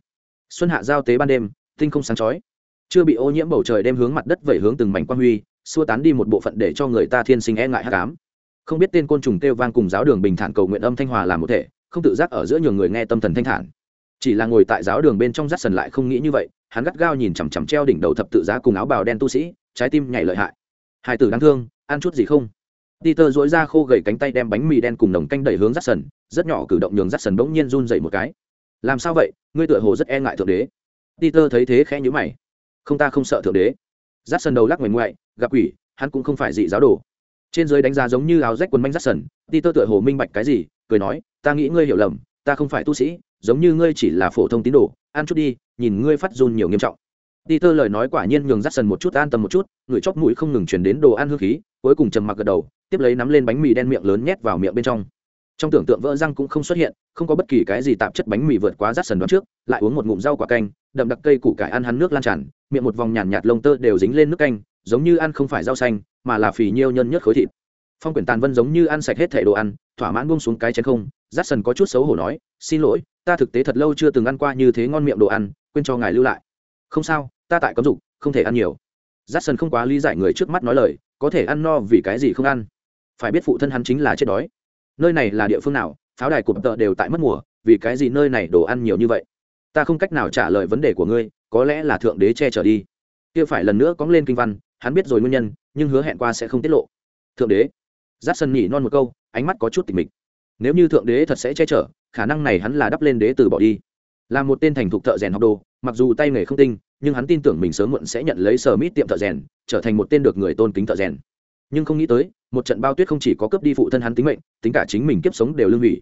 Xuân hạ giao tế ban đêm, tinh không sáng chói. Chưa bị ô nhiễm bầu trời đem hướng mặt đất vẩy hướng từng mảnh quan huy, xua tán đi một bộ phận để cho người ta thiên sinh e ngại hát cám không biết tên côn trùng kêu vang cùng giáo đường bình thản cầu nguyện âm thanh hòa làm một thể, không tự giác ở giữa nhiều người nghe tâm thần thanh thản chỉ là ngồi tại giáo đường bên trong rắt sần lại không nghĩ như vậy hắn gắt gao nhìn chằm chằm treo đỉnh đầu thập tự giá cùng áo bào đen tu sĩ trái tim nhảy lợi hại hai tử đáng thương ăn chút gì không Peter duỗi ra khô gầy cánh tay đem bánh mì đen cùng nồng canh đẩy hướng Jackson, rất nhỏ cử động nhường Jackson bỗng nhiên run dậy một cái. "Làm sao vậy? Ngươi tựa hồ rất e ngại thượng đế." peter thấy thế khẽ nhữ mày không ta không sợ thượng đế rắt sần đầu lắc ngoảnh ngoại gặp quỷ hắn cũng không phải dị giáo đồ trên dưới đánh giá giống như áo rách quần manh rắt sần peter tựa hồ minh bạch cái gì cười nói ta nghĩ ngươi hiểu lầm ta không phải tu sĩ giống như ngươi chỉ là phổ thông tín đồ ăn chút đi nhìn ngươi phát run nhiều nghiêm trọng đi tơ lời nói quả nhiên nhường Jackson một chút an tâm một chút, người chóp mũi không ngừng truyền đến đồ ăn hương khí, cuối cùng trầm mặc gật đầu, tiếp lấy nắm lên bánh mì đen miệng lớn nhét vào miệng bên trong. Trong tưởng tượng vỡ răng cũng không xuất hiện, không có bất kỳ cái gì tạp chất bánh mì vượt quá Jackson đoán trước, lại uống một ngụm rau quả canh, đậm đặc cây củ cải ăn hắn nước lan tràn, miệng một vòng nhàn nhạt lông tơ đều dính lên nước canh, giống như ăn không phải rau xanh, mà là phì nhiêu nhân nhất khối thịt. Phong quyển tàn vân giống như ăn sạch hết thể đồ ăn, thỏa mãn buông xuống cái chén không, Jackson có chút xấu hổ nói, "Xin lỗi, ta thực tế thật lâu chưa từng ăn qua như thế ngon miệng đồ ăn, quên cho ngài lưu lại." "Không sao, ta tại cấm dục không thể ăn nhiều. J sần không quá lý giải người trước mắt nói lời có thể ăn no vì cái gì không ăn? Phải biết phụ thân hắn chính là chết đói. Nơi này là địa phương nào pháo đài cụm tợ đều tại mất mùa vì cái gì nơi này đồ ăn nhiều như vậy? Ta không cách nào trả lời vấn đề của ngươi có lẽ là thượng đế che trở đi. Kia phải lần nữa cóng lên kinh văn hắn biết rồi nguyên nhân nhưng hứa hẹn qua sẽ không tiết lộ. Thượng đế. Giáp sân nhỉ non một câu ánh mắt có chút tịch mịch nếu như thượng đế thật sẽ che chở, khả năng này hắn là đắp lên đế từ bỏ đi. Là một tên thành thục thợ rèn học đồ, mặc dù tay nghề không tinh, nhưng hắn tin tưởng mình sớm muộn sẽ nhận lấy sở mít tiệm thợ rèn, trở thành một tên được người tôn kính thợ rèn. Nhưng không nghĩ tới, một trận bao tuyết không chỉ có cướp đi phụ thân hắn tính mệnh, tính cả chính mình kiếp sống đều lương hủy.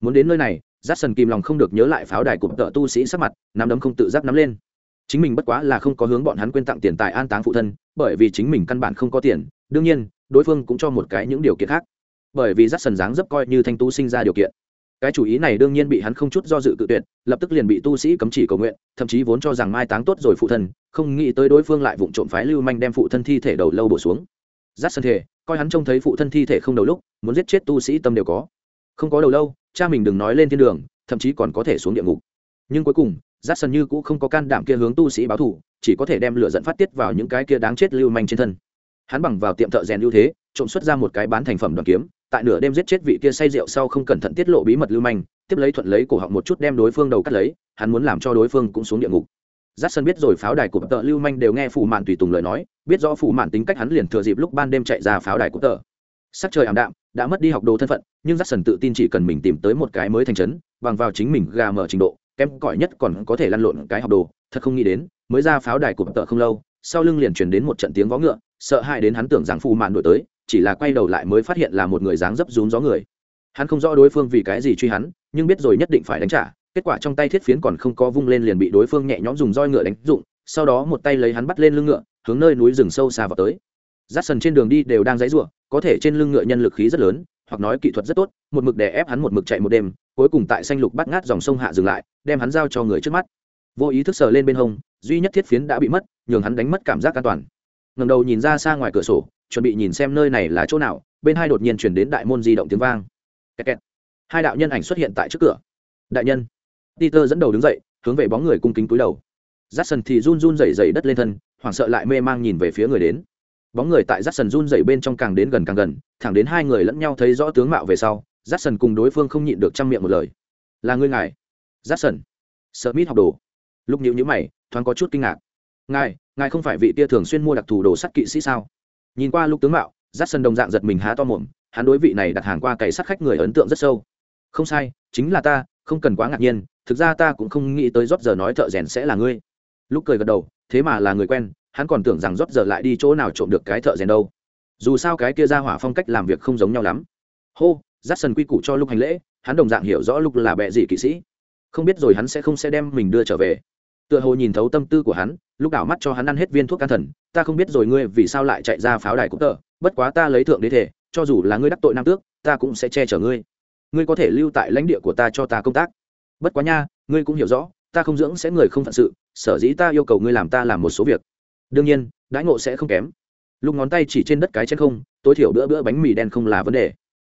Muốn đến nơi này giắt sần kìm lòng không được nhớ lại pháo đài của tợ tu sĩ sắc mặt, nắm đấm không tự giác nắm lên. Chính mình bất quá là không có hướng bọn hắn quên tặng tiền tài an táng phụ thân, bởi vì chính mình căn bản không có tiền, đương nhiên, đối phương cũng cho một cái những điều kiện khác bởi vì rát sần dáng dấp coi như thanh tu sinh ra điều kiện. Cái chủ ý này đương nhiên bị hắn không chút do dự cự tuyệt, lập tức liền bị tu sĩ cấm chỉ cầu nguyện, thậm chí vốn cho rằng mai táng tốt rồi phụ thân, không nghĩ tới đối phương lại vụng trộm phái lưu manh đem phụ thân thi thể đầu lâu bổ xuống. Rát sân thể coi hắn trông thấy phụ thân thi thể không đầu lúc, muốn giết chết tu sĩ tâm đều có. Không có đầu lâu, cha mình đừng nói lên thiên đường, thậm chí còn có thể xuống địa ngục. Nhưng cuối cùng rát sân như cũng không có can đảm kia hướng tu sĩ báo thù, chỉ có thể đem lửa dẫn phát tiết vào những cái kia đáng chết lưu manh trên thân. Hắn bằng vào tiệm thợ rèn ưu thế, trộm xuất ra một cái bán thành phẩm đoàn kiếm tại nửa đêm giết chết vị kia say rượu sau không cẩn thận tiết lộ bí mật lưu manh, tiếp lấy thuận lấy cổ họng một chút đem đối phương đầu cắt lấy, hắn muốn làm cho đối phương cũng xuống địa ngục. Giắt sân biết rồi pháo đài của tợ lưu manh đều nghe phủ mạn tùy tùng lời nói, biết rõ phủ mạn tính cách hắn liền thừa dịp lúc ban đêm chạy ra pháo đài của tợ sắc trời ảm đạm, đã mất đi học đồ thân phận, nhưng giắt sân tự tin chỉ cần mình tìm tới một cái mới thành trấn, bằng vào chính mình gà mở trình độ, kém cỏi nhất còn có thể lăn lộn cái học đồ, thật không nghĩ đến, mới ra pháo đài của tợ không lâu, sau lưng liền truyền đến một trận tiếng vó ngựa, sợ hãi đến hắn tưởng rằng phù mạn đổi tới chỉ là quay đầu lại mới phát hiện là một người dáng dấp rún gió người. Hắn không rõ đối phương vì cái gì truy hắn, nhưng biết rồi nhất định phải đánh trả, kết quả trong tay thiết phiến còn không có vung lên liền bị đối phương nhẹ nhõm dùng roi ngựa đánh dụng, sau đó một tay lấy hắn bắt lên lưng ngựa, hướng nơi núi rừng sâu xa vào tới. Rát sần trên đường đi đều đang dãy ruộng có thể trên lưng ngựa nhân lực khí rất lớn, hoặc nói kỹ thuật rất tốt, một mực đè ép hắn một mực chạy một đêm, cuối cùng tại xanh lục bắt ngát dòng sông hạ dừng lại, đem hắn giao cho người trước mắt. Vô ý thức sờ lên bên hông, duy nhất thiết phiến đã bị mất, nhường hắn đánh mất cảm giác an toàn. Ngầm đầu nhìn ra xa ngoài cửa sổ chuẩn bị nhìn xem nơi này là chỗ nào, bên hai đột nhiên chuyển đến đại môn di động tiếng vang. Kẹt kẹt. hai đạo nhân ảnh xuất hiện tại trước cửa. Đại nhân. Peter dẫn đầu đứng dậy, hướng về bóng người cung kính cúi đầu. J a thì run run rẩy rẩy đất lên thân, hoảng sợ lại mê mang nhìn về phía người đến. Bóng người tại j a run rẩy bên trong càng đến gần càng gần, thẳng đến hai người lẫn nhau thấy rõ tướng mạo về sau j a cùng đối phương không nhịn được chăm miệng một lời. Là ngươi ngài? J a sợ mít học đồ. Lúc nhịu nhữ mày, thoáng có chút kinh ngạc. Ngài ngài không phải vị tia thường xuyên mua đặc thù đồ sắt kỵ sĩ sao? Nhìn qua lúc tướng mạo giắt sân đồng dạng giật mình há to mồm, hắn đối vị này đặt hàng qua cày sát khách người ấn tượng rất sâu. Không sai, chính là ta, không cần quá ngạc nhiên, thực ra ta cũng không nghĩ tới rót giờ nói thợ rèn sẽ là ngươi. Lúc cười gật đầu, thế mà là người quen, hắn còn tưởng rằng rót giờ lại đi chỗ nào trộm được cái thợ rèn đâu. Dù sao cái kia ra hỏa phong cách làm việc không giống nhau lắm. Hô giắt sân quy củ cho lúc hành lễ, hắn đồng dạng hiểu rõ lúc là bệ gì kỵ sĩ. Không biết rồi hắn sẽ không sẽ đem mình đưa trở về. Tựa hồ nhìn thấu tâm tư của hắn lúc đảo mắt cho hắn ăn hết viên thuốc can thần ta không biết rồi ngươi vì sao lại chạy ra pháo đài cũng tờ, bất quá ta lấy thượng đế thể, cho dù là ngươi đắc tội nam tước, ta cũng sẽ che chở ngươi. Ngươi có thể lưu tại lãnh địa của ta cho ta công tác. Bất quá nha, ngươi cũng hiểu rõ, ta không dưỡng sẽ người không phận sự, sở dĩ ta yêu cầu ngươi làm ta làm một số việc. Đương nhiên, đãi ngộ sẽ không kém. Lúc ngón tay chỉ trên đất cái chân không, tối thiểu bữa bữa bánh mì đen không là vấn đề.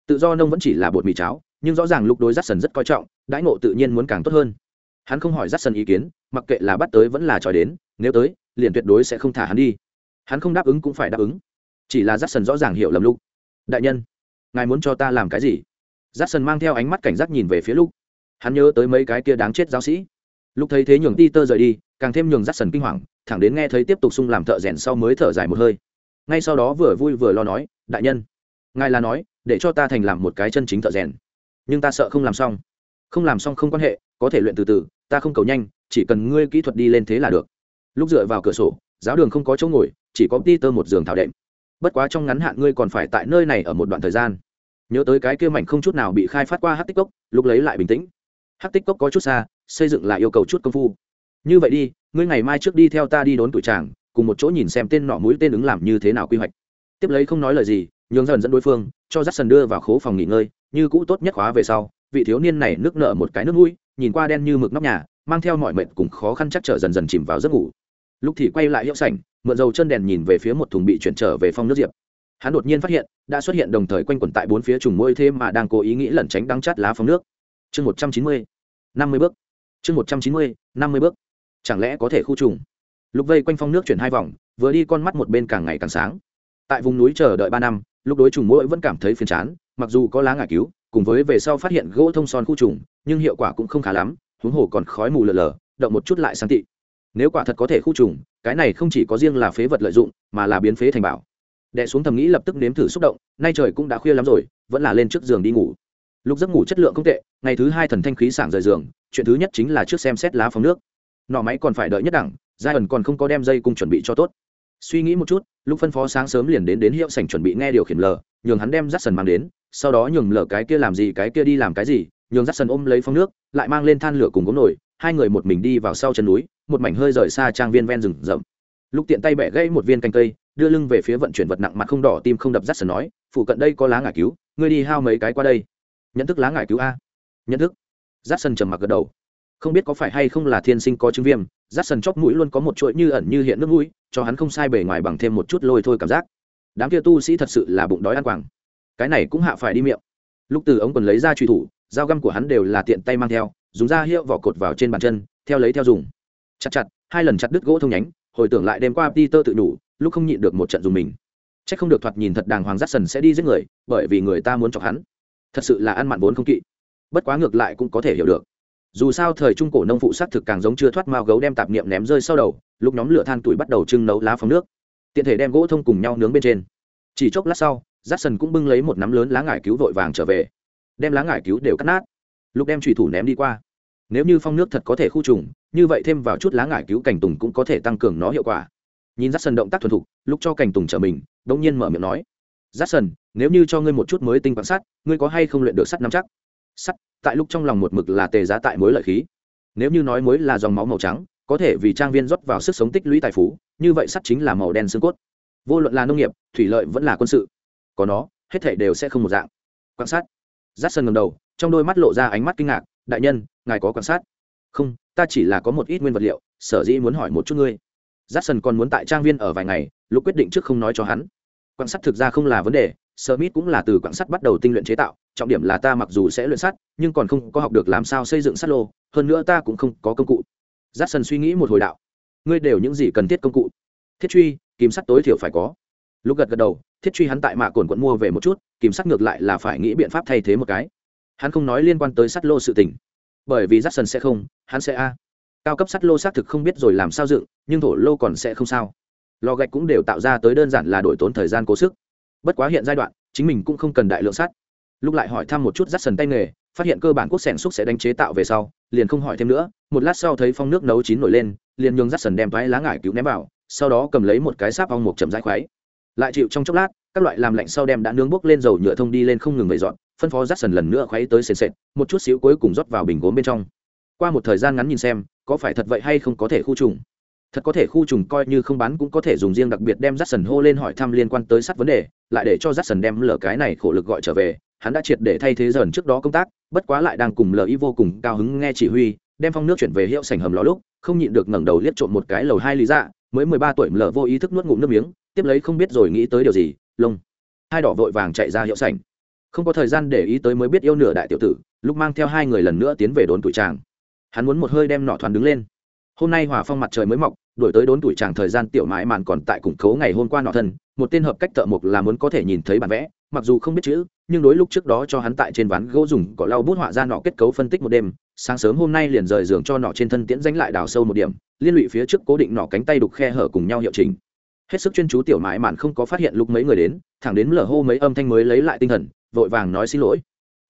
Tự do nông vẫn chỉ là bột mì cháo, nhưng rõ ràng lúc đối rắt sần rất coi trọng, đãi ngộ tự nhiên muốn càng tốt hơn. Hắn không hỏi rắt sần ý kiến, mặc kệ là bắt tới vẫn là tròi đến, nếu tới, liền tuyệt đối sẽ không thả hắn đi hắn không đáp ứng cũng phải đáp ứng. Chỉ là rắt sần rõ ràng hiểu lầm lúc. Đại nhân, ngài muốn cho ta làm cái gì? Rắt sần mang theo ánh mắt cảnh giác nhìn về phía lúc. Hắn nhớ tới mấy cái kia đáng chết giáo sĩ. Lúc thấy thế nhường ti tơ rời đi, càng thêm nhường rắt sần kinh hoàng, thẳng đến nghe thấy tiếp tục sung làm thợ rèn sau mới thở dài một hơi. Ngay sau đó vừa vui vừa lo nói, đại nhân, ngài là nói, để cho ta thành làm một cái chân chính thợ rèn. Nhưng ta sợ không làm xong. Không làm xong không quan hệ, có thể luyện từ từ, ta không cầu nhanh, chỉ cần ngươi kỹ thuật đi lên thế là được. Lúc dựa vào cửa sổ, giáo đường không có chỗ ngồi chỉ có ti tơ một giường thảo đệm. Bất quá trong ngắn hạn ngươi còn phải tại nơi này ở một đoạn thời gian. Nhớ tới cái kia mảnh không chút nào bị khai phát qua hát tích cốc, lúc lấy lại bình tĩnh. Hát tích cốc có chút xa, xây dựng lại yêu cầu chút công phu. Như vậy đi, ngươi ngày mai trước đi theo ta đi đốn tuổi tràng, cùng một chỗ nhìn xem tên nọ mũi tên ứng làm như thế nào quy hoạch. Tiếp lấy không nói lời gì, nhường dần dẫn đối phương, cho dắt sần đưa vào khố phòng nghỉ ngơi, như cũ tốt nhất khóa về sau, vị thiếu niên này nước nợ một cái nước mũi, nhìn qua đen như mực nóc nhà, mang theo mọi mệnh cùng khó khăn chắc trở dần dần chìm vào giấc ngủ lúc thì quay lại hiệu sảnh, mượn dầu chân đèn nhìn về phía một thùng bị chuyển trở về phong nước diệp. Hắn đột nhiên phát hiện, đã xuất hiện đồng thời quanh quẩn tại bốn phía trùng môi thêm mà đang cố ý nghĩ lẩn tránh đắng chát lá phong nước. Chương một trăm chín mươi, năm mươi bước. Chương một trăm chín mươi, năm mươi bước. Chẳng lẽ có thể khu trùng? Lúc vây quanh phong nước chuyển hai vòng, vừa đi con mắt một bên càng ngày càng sáng. Tại vùng núi chờ đợi ba năm, lúc đối trùng mũi vẫn cảm thấy phiền chán, mặc dù có lá ngải cứu, cùng với về sau phát hiện gỗ thông son khu trùng, nhưng hiệu quả cũng không khá lắm, huống hồ còn khói mù lờ lờ, động một chút lại sáng tị nếu quả thật có thể khu trùng, cái này không chỉ có riêng là phế vật lợi dụng, mà là biến phế thành bảo. Đệ xuống thầm nghĩ lập tức nếm thử xúc động, nay trời cũng đã khuya lắm rồi, vẫn là lên trước giường đi ngủ. Lúc giấc ngủ chất lượng không tệ, ngày thứ hai thần thanh khí sảng rời giường, chuyện thứ nhất chính là trước xem xét lá phóng nước. Nọ máy còn phải đợi nhất đẳng, giai ẩn còn không có đem dây cung chuẩn bị cho tốt. Suy nghĩ một chút lúc phân phó sáng sớm liền đến đến hiệu sảnh chuẩn bị nghe điều khiển lờ, nhường hắn đem rắt sần mang đến, sau đó nhường lờ cái kia làm gì cái kia đi làm cái gì, nhường rắt sần ôm lấy phong nước, lại mang lên than lửa cùng gốm nổi hai người một mình đi vào sau chân núi, một mảnh hơi rời xa trang viên ven rừng rậm. Lúc tiện tay bẻ gãy một viên canh cây, đưa lưng về phía vận chuyển vật nặng mặt không đỏ tim không đập rắt sần nói, phụ cận đây có lá ngải cứu, ngươi đi hao mấy cái qua đây. Nhận thức lá ngải cứu a. Nhận thức. Rắt sần trầm mặc gật đầu. Không biết có phải hay không là thiên sinh có chứng viêm rát sần chóp mũi luôn có một chuỗi như ẩn như hiện nước mũi, cho hắn không sai bề ngoài bằng thêm một chút lôi thôi cảm giác. Đám kia tu sĩ thật sự là bụng đói ăn quảng cái này cũng hạ phải đi miệng. Lúc từ ống còn lấy ra truy thủ, dao găm của hắn đều là tiện tay mang theo dùng da hiệu vỏ cột vào trên bàn chân, theo lấy theo dùng. Chặt chặt, hai lần chặt đứt gỗ thông nhánh, hồi tưởng lại đêm qua peter tự đủ lúc không nhịn được một trận dùng mình. C h ắ c không được thoạt nhìn thật đàng hoàng rát sần sẽ đi giết người, bởi vì người ta muốn chọc hắn. Thật sự là ăn mặn vốn không kỵ. Bất quá ngược lại cũng có thể hiểu được. Dù sao thời trung cổ nông phụ s thực càng giống chưa thoát mao gấu đem tạp niệm ném rơi sau đầu, lúc nhóm lửa than tuổi bắt đầu trưng nấu lá phóng nước. Tiện thể đem gỗ thông cùng nhau nướng bên trên. Chỉ chốc lát sau rát sần cũng bưng lấy một nắm lớn lá ngải cứu vội vàng trở về. Đem lá ngải cứu đều cắt nát lúc đem trùy thủ ném đi qua. Nếu như phong nước thật có thể khu trùng, như vậy thêm vào chút lá ngải cứu cảnh tùng cũng có thể tăng cường nó hiệu quả. Nhìn rát sần động tác thuần thục, lúc cho cảnh tùng trở mình đ ỗ n g nhiên mở miệng nói rát sần nếu như cho ngươi một chút mới tinh quan sát ngươi có hay không luyện được sắt nắm chắc? Sắt, tại lúc trong lòng một mực là tề giá tại mối lợi khí. Nếu như nói mối là dòng máu màu trắng, có thể vì trang viên rót vào sức sống tích lũy tài phú, như vậy sắt chính là màu đen xương cốt. Vô luận là nông nghiệp, thủy lợi vẫn là quân sự, có nó, hết thể đều sẽ không một dạng. Quan sát rát sân ngầm đầu trong đôi mắt lộ ra ánh mắt kinh ngạc đại nhân ngài có quan sát không ta chỉ là có một ít nguyên vật liệu sở dĩ muốn hỏi một chút ngươi rát sân còn muốn tại trang viên ở vài ngày lúc quyết định trước không nói cho hắn quan sát thực ra không là vấn đề Smith cũng là từ quan sát bắt đầu tinh luyện chế tạo, trọng điểm là ta mặc dù sẽ luyện sắt, nhưng còn không có học được làm sao xây dựng sắt lô, hơn nữa ta cũng không có công cụ. Jackson suy nghĩ một hồi đạo, ngươi đều những gì cần thiết công cụ? Thiết truy, kìm sắt tối thiểu phải có. Lúc gật gật đầu, thiết truy hắn tại mạ cồn quận mua về một chút, kìm sắt ngược lại là phải nghĩ biện pháp thay thế một cái. Hắn không nói liên quan tới sắt lô sự tình, bởi vì rắt sần sẽ không, hắn sẽ a. Cao cấp sắt lô xác thực không biết rồi làm sao dựng, nhưng thổ lô còn sẽ không sao. Lò gạch cũng đều tạo ra tới đơn giản là đổi tốn thời gian cố sức bất quá hiện giai đoạn chính mình cũng không cần đại lượng sắt lúc lại hỏi thăm một chút rắt sần tay nghề phát hiện cơ bản quốc sẻng xúc sẽ đánh chế tạo về sau liền không hỏi thêm nữa một lát sau thấy phong nước nấu chín nổi lên liền nhường rắt sần đem thoái lá ngải cứu ném vào sau đó cầm lấy một cái sáp ong một chậm rãi khoáy lại chịu trong chốc lát, các loại làm lạnh sau đem đã nướng bốc lên dầu nhựa thông đi lên không ngừng vẩy dọn, phân phó rắt sần lần nữa khuấy tới sền sệt, một chút xíu cuối cùng rót vào bình gốm bên trong. Qua một thời gian ngắn nhìn xem, có phải thật vậy hay không có thể khu trùng? Thật có thể khu trùng coi như không bán cũng có thể dùng riêng đặc biệt đem rắt sần hô lên hỏi thăm liên quan tới sắt vấn đề, lại để cho rắt sần đem lở cái này khổ lực gọi trở về, hắn đã triệt để thay thế dần trước đó công tác, bất quá lại đang cùng lờ y vô cùng cao hứng nghe chỉ huy, đem phong nước chuyển về hiệu sảnh hầm lò lúc, không nhịn được ngẩng đầu liếc trộm một cái lầu hai lý dạ mới mười ba tuổi lờ vô ý thức nuốt ngụm nước miếng tiếp lấy không biết rồi nghĩ tới điều gì lông hai đỏ vội vàng chạy ra hiệu sảnh, không có thời gian để ý tới mới biết yêu nửa đại tiểu tử lúc mang theo hai người lần nữa tiến về đốn tuổi tràng. Hắn muốn một hơi đem nọ thoàn đứng lên. Hôm nay hòa phong mặt trời mới mọc đổi tới đốn tuổi tràng thời gian tiểu mãi màn còn tại củng cố ngày hôm qua nọ thân một tên hợp cách thợ mộc là muốn có thể nhìn thấy bản vẽ mặc dù không biết chữ nhưng đối lúc trước đó cho hắn tại trên ván gỗ dùng cỏ lau bút họa ra nọ kết cấu phân tích một đêm sáng sớm hôm nay liền rời giường cho nọ trên thân tiễn danh lại đào sâu một điểm liên lụy phía trước cố định nọ cánh tay đục khe hở cùng nhau hiệu chỉnh hết sức chuyên chú tiểu mãi mạn không có phát hiện lúc mấy người đến, thẳng đến lở hô mấy âm thanh mới lấy lại tinh thần, vội vàng nói xin lỗi.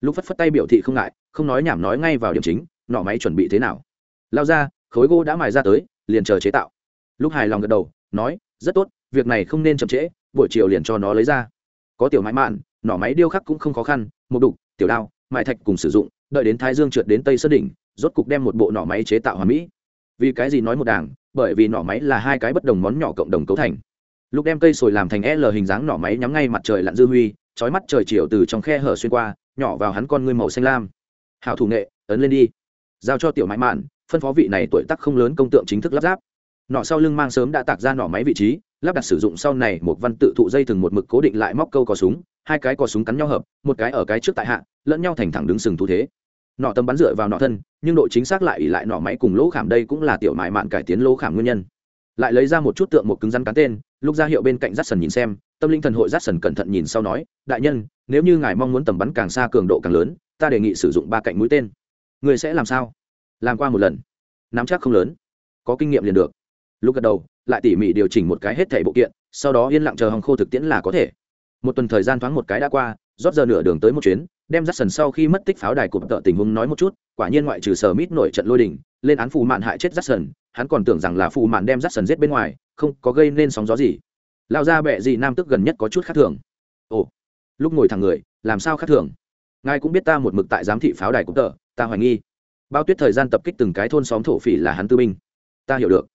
Lúc phất phất tay biểu thị không ngại, không nói nhảm nói ngay vào điểm chính, nọ máy chuẩn bị thế nào. Lao ra, khối gỗ đã mài ra tới, liền chờ chế tạo. Lúc hài lòng gật đầu, nói, rất tốt, việc này không nên chậm trễ, buổi chiều liền cho nó lấy ra. Có tiểu mãi mạn nỏ máy điêu khắc cũng không khó khăn, một đục, tiểu đao mại thạch cùng sử dụng, đợi đến thái dương trượt đến tây sơn đỉnh, rốt cục đem một bộ nỏ máy chế tạo hòa mỹ. Vì cái gì nói một đảng, bởi vì nỏ máy là hai cái bất đồng món nhỏ cộng đồng cấu thành lúc đem cây sồi làm thành l hình dáng nỏ máy nhắm ngay mặt trời lặn dư huy trói mắt trời chiều từ trong khe hở xuyên qua, nhỏ vào hắn con ngươi màu xanh lam. Hảo thủ nghệ, ấn lên đi. Giao cho tiểu mãi mạn, phân phó vị này tuổi tác không lớn công tượng chính thức lắp ráp. Nọ sau lưng mang sớm đã tạc ra nỏ máy vị trí, lắp đặt sử dụng sau này một văn tự thụ dây thừng một mực cố định lại móc câu có súng, hai cái có súng cắn nhau hợp, một cái ở cái trước tại hạ, lẫn nhau thành thẳng đứng sừng thu thế. Nọ tầm bắn dựa vào nọ thân, nhưng độ chính xác lại ỉ lại nọ máy cùng lỗ khảm đây cũng là tiểu mại mạn cải tiến lỗ khảm nguyên nhân. Lại lấy ra một chút tượng một cứng rắn cán tên lúc ra hiệu bên cạnh rát sần nhìn xem, tâm linh thần hội rát sần cẩn thận nhìn sau nói, đại nhân, nếu như ngài mong muốn tầm bắn càng xa cường độ càng lớn, ta đề nghị sử dụng ba cạnh mũi tên. Người sẽ làm sao? Làm qua một lần. Nắm chắc không lớn. Có kinh nghiệm liền được. Lúc gật đầu, lại tỉ mỉ điều chỉnh một cái hết thảy bộ kiện, sau đó yên lặng chờ hòng khô thực tiễn là có thể. Một tuần thời gian thoáng một cái đã qua, rót giờ nửa đường tới một chuyến, đem rắt sần sau khi mất tích pháo đài cụp tợ tình huống nói một chút, quả nhiên ngoại trừ sở mít nổi trận lôi đình, lên án phù mạn hại chết rắt sần hắn còn tưởng rằng là phù mạn đem rắt sần giết bên ngoài không có gây nên sóng gió gì. Lao ra bệ gì nam tức gần nhất có chút khác thường. Ồ, lúc ngồi thẳng người, làm sao khác thường? Ngài cũng biết ta một mực tại giám thị pháo đài cũng tờ, ta hoài nghi. Bao tuyết thời gian tập kích từng cái thôn xóm thổ phỉ là hắn tư binh. Ta hiểu được.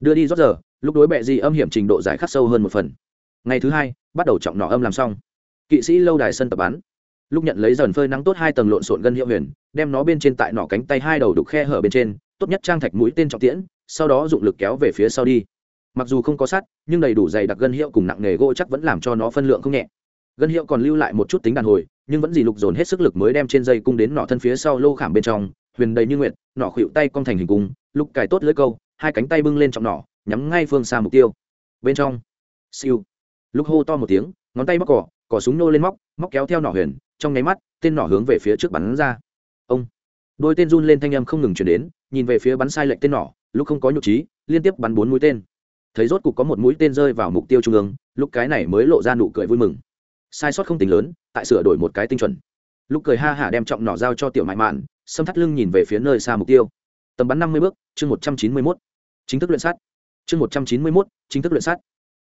Đưa đi rót giờ, lúc đối bệ gì âm hiểm trình độ giải khắc sâu hơn một phần. Ngày thứ hai, bắt đầu trọng nọ âm làm xong. Kỵ sĩ lâu đài sân tập bắn. Lúc nhận lấy dần phơi nắng tốt hai tầng lộn xộn gân hiệu huyền, đem nó bên trên tại nỏ cánh tay hai đầu đục khe hở bên trên, tốt nhất trang thạch mũi tên trọng tiễn, sau đó dụng lực kéo về phía sau đi mặc dù không có sắt nhưng đầy đủ dày đặc gân hiệu cùng nặng nghề gỗ chắc vẫn làm cho nó phân lượng không nhẹ. Gân hiệu còn lưu lại một chút tính đàn hồi nhưng vẫn dì lục dồn hết sức lực mới đem trên dây cung đến nọ thân phía sau lô khảm bên trong huyền đầy như nguyện nọ khuỵu tay cong thành hình cung lục cài tốt lưỡi câu hai cánh tay bưng lên trọng nọ, nhắm ngay phương xa mục tiêu. Bên trong siêu. Lúc hô to một tiếng ngón tay móc cỏ cỏ súng nô lên móc móc kéo theo nỏ huyền trong nháy mắt tên nỏ hướng về phía trước bắn ra. Ông. Đôi tên run lên thanh âm không ngừng chuyển đến nhìn về phía bắn sai lệnh tên nỏ lúc không có nhục trí liên tiếp bắn bốn mũi tên thấy rốt cục có một mũi tên rơi vào mục tiêu trung ương, lúc cái này mới lộ ra nụ cười vui mừng. Sai sót không tính lớn, tại sửa đổi một cái tinh chuẩn. Lúc cười ha hả đem trọng nỏ giao cho tiểu mại mạn xâm thắt lưng nhìn về phía nơi xa mục tiêu. Tầm bắn năm mươi bước, chương một trăm chín mươi mốt. Chính thức luyện sát. Chương một trăm chín mươi mốt, chính thức luyện sát.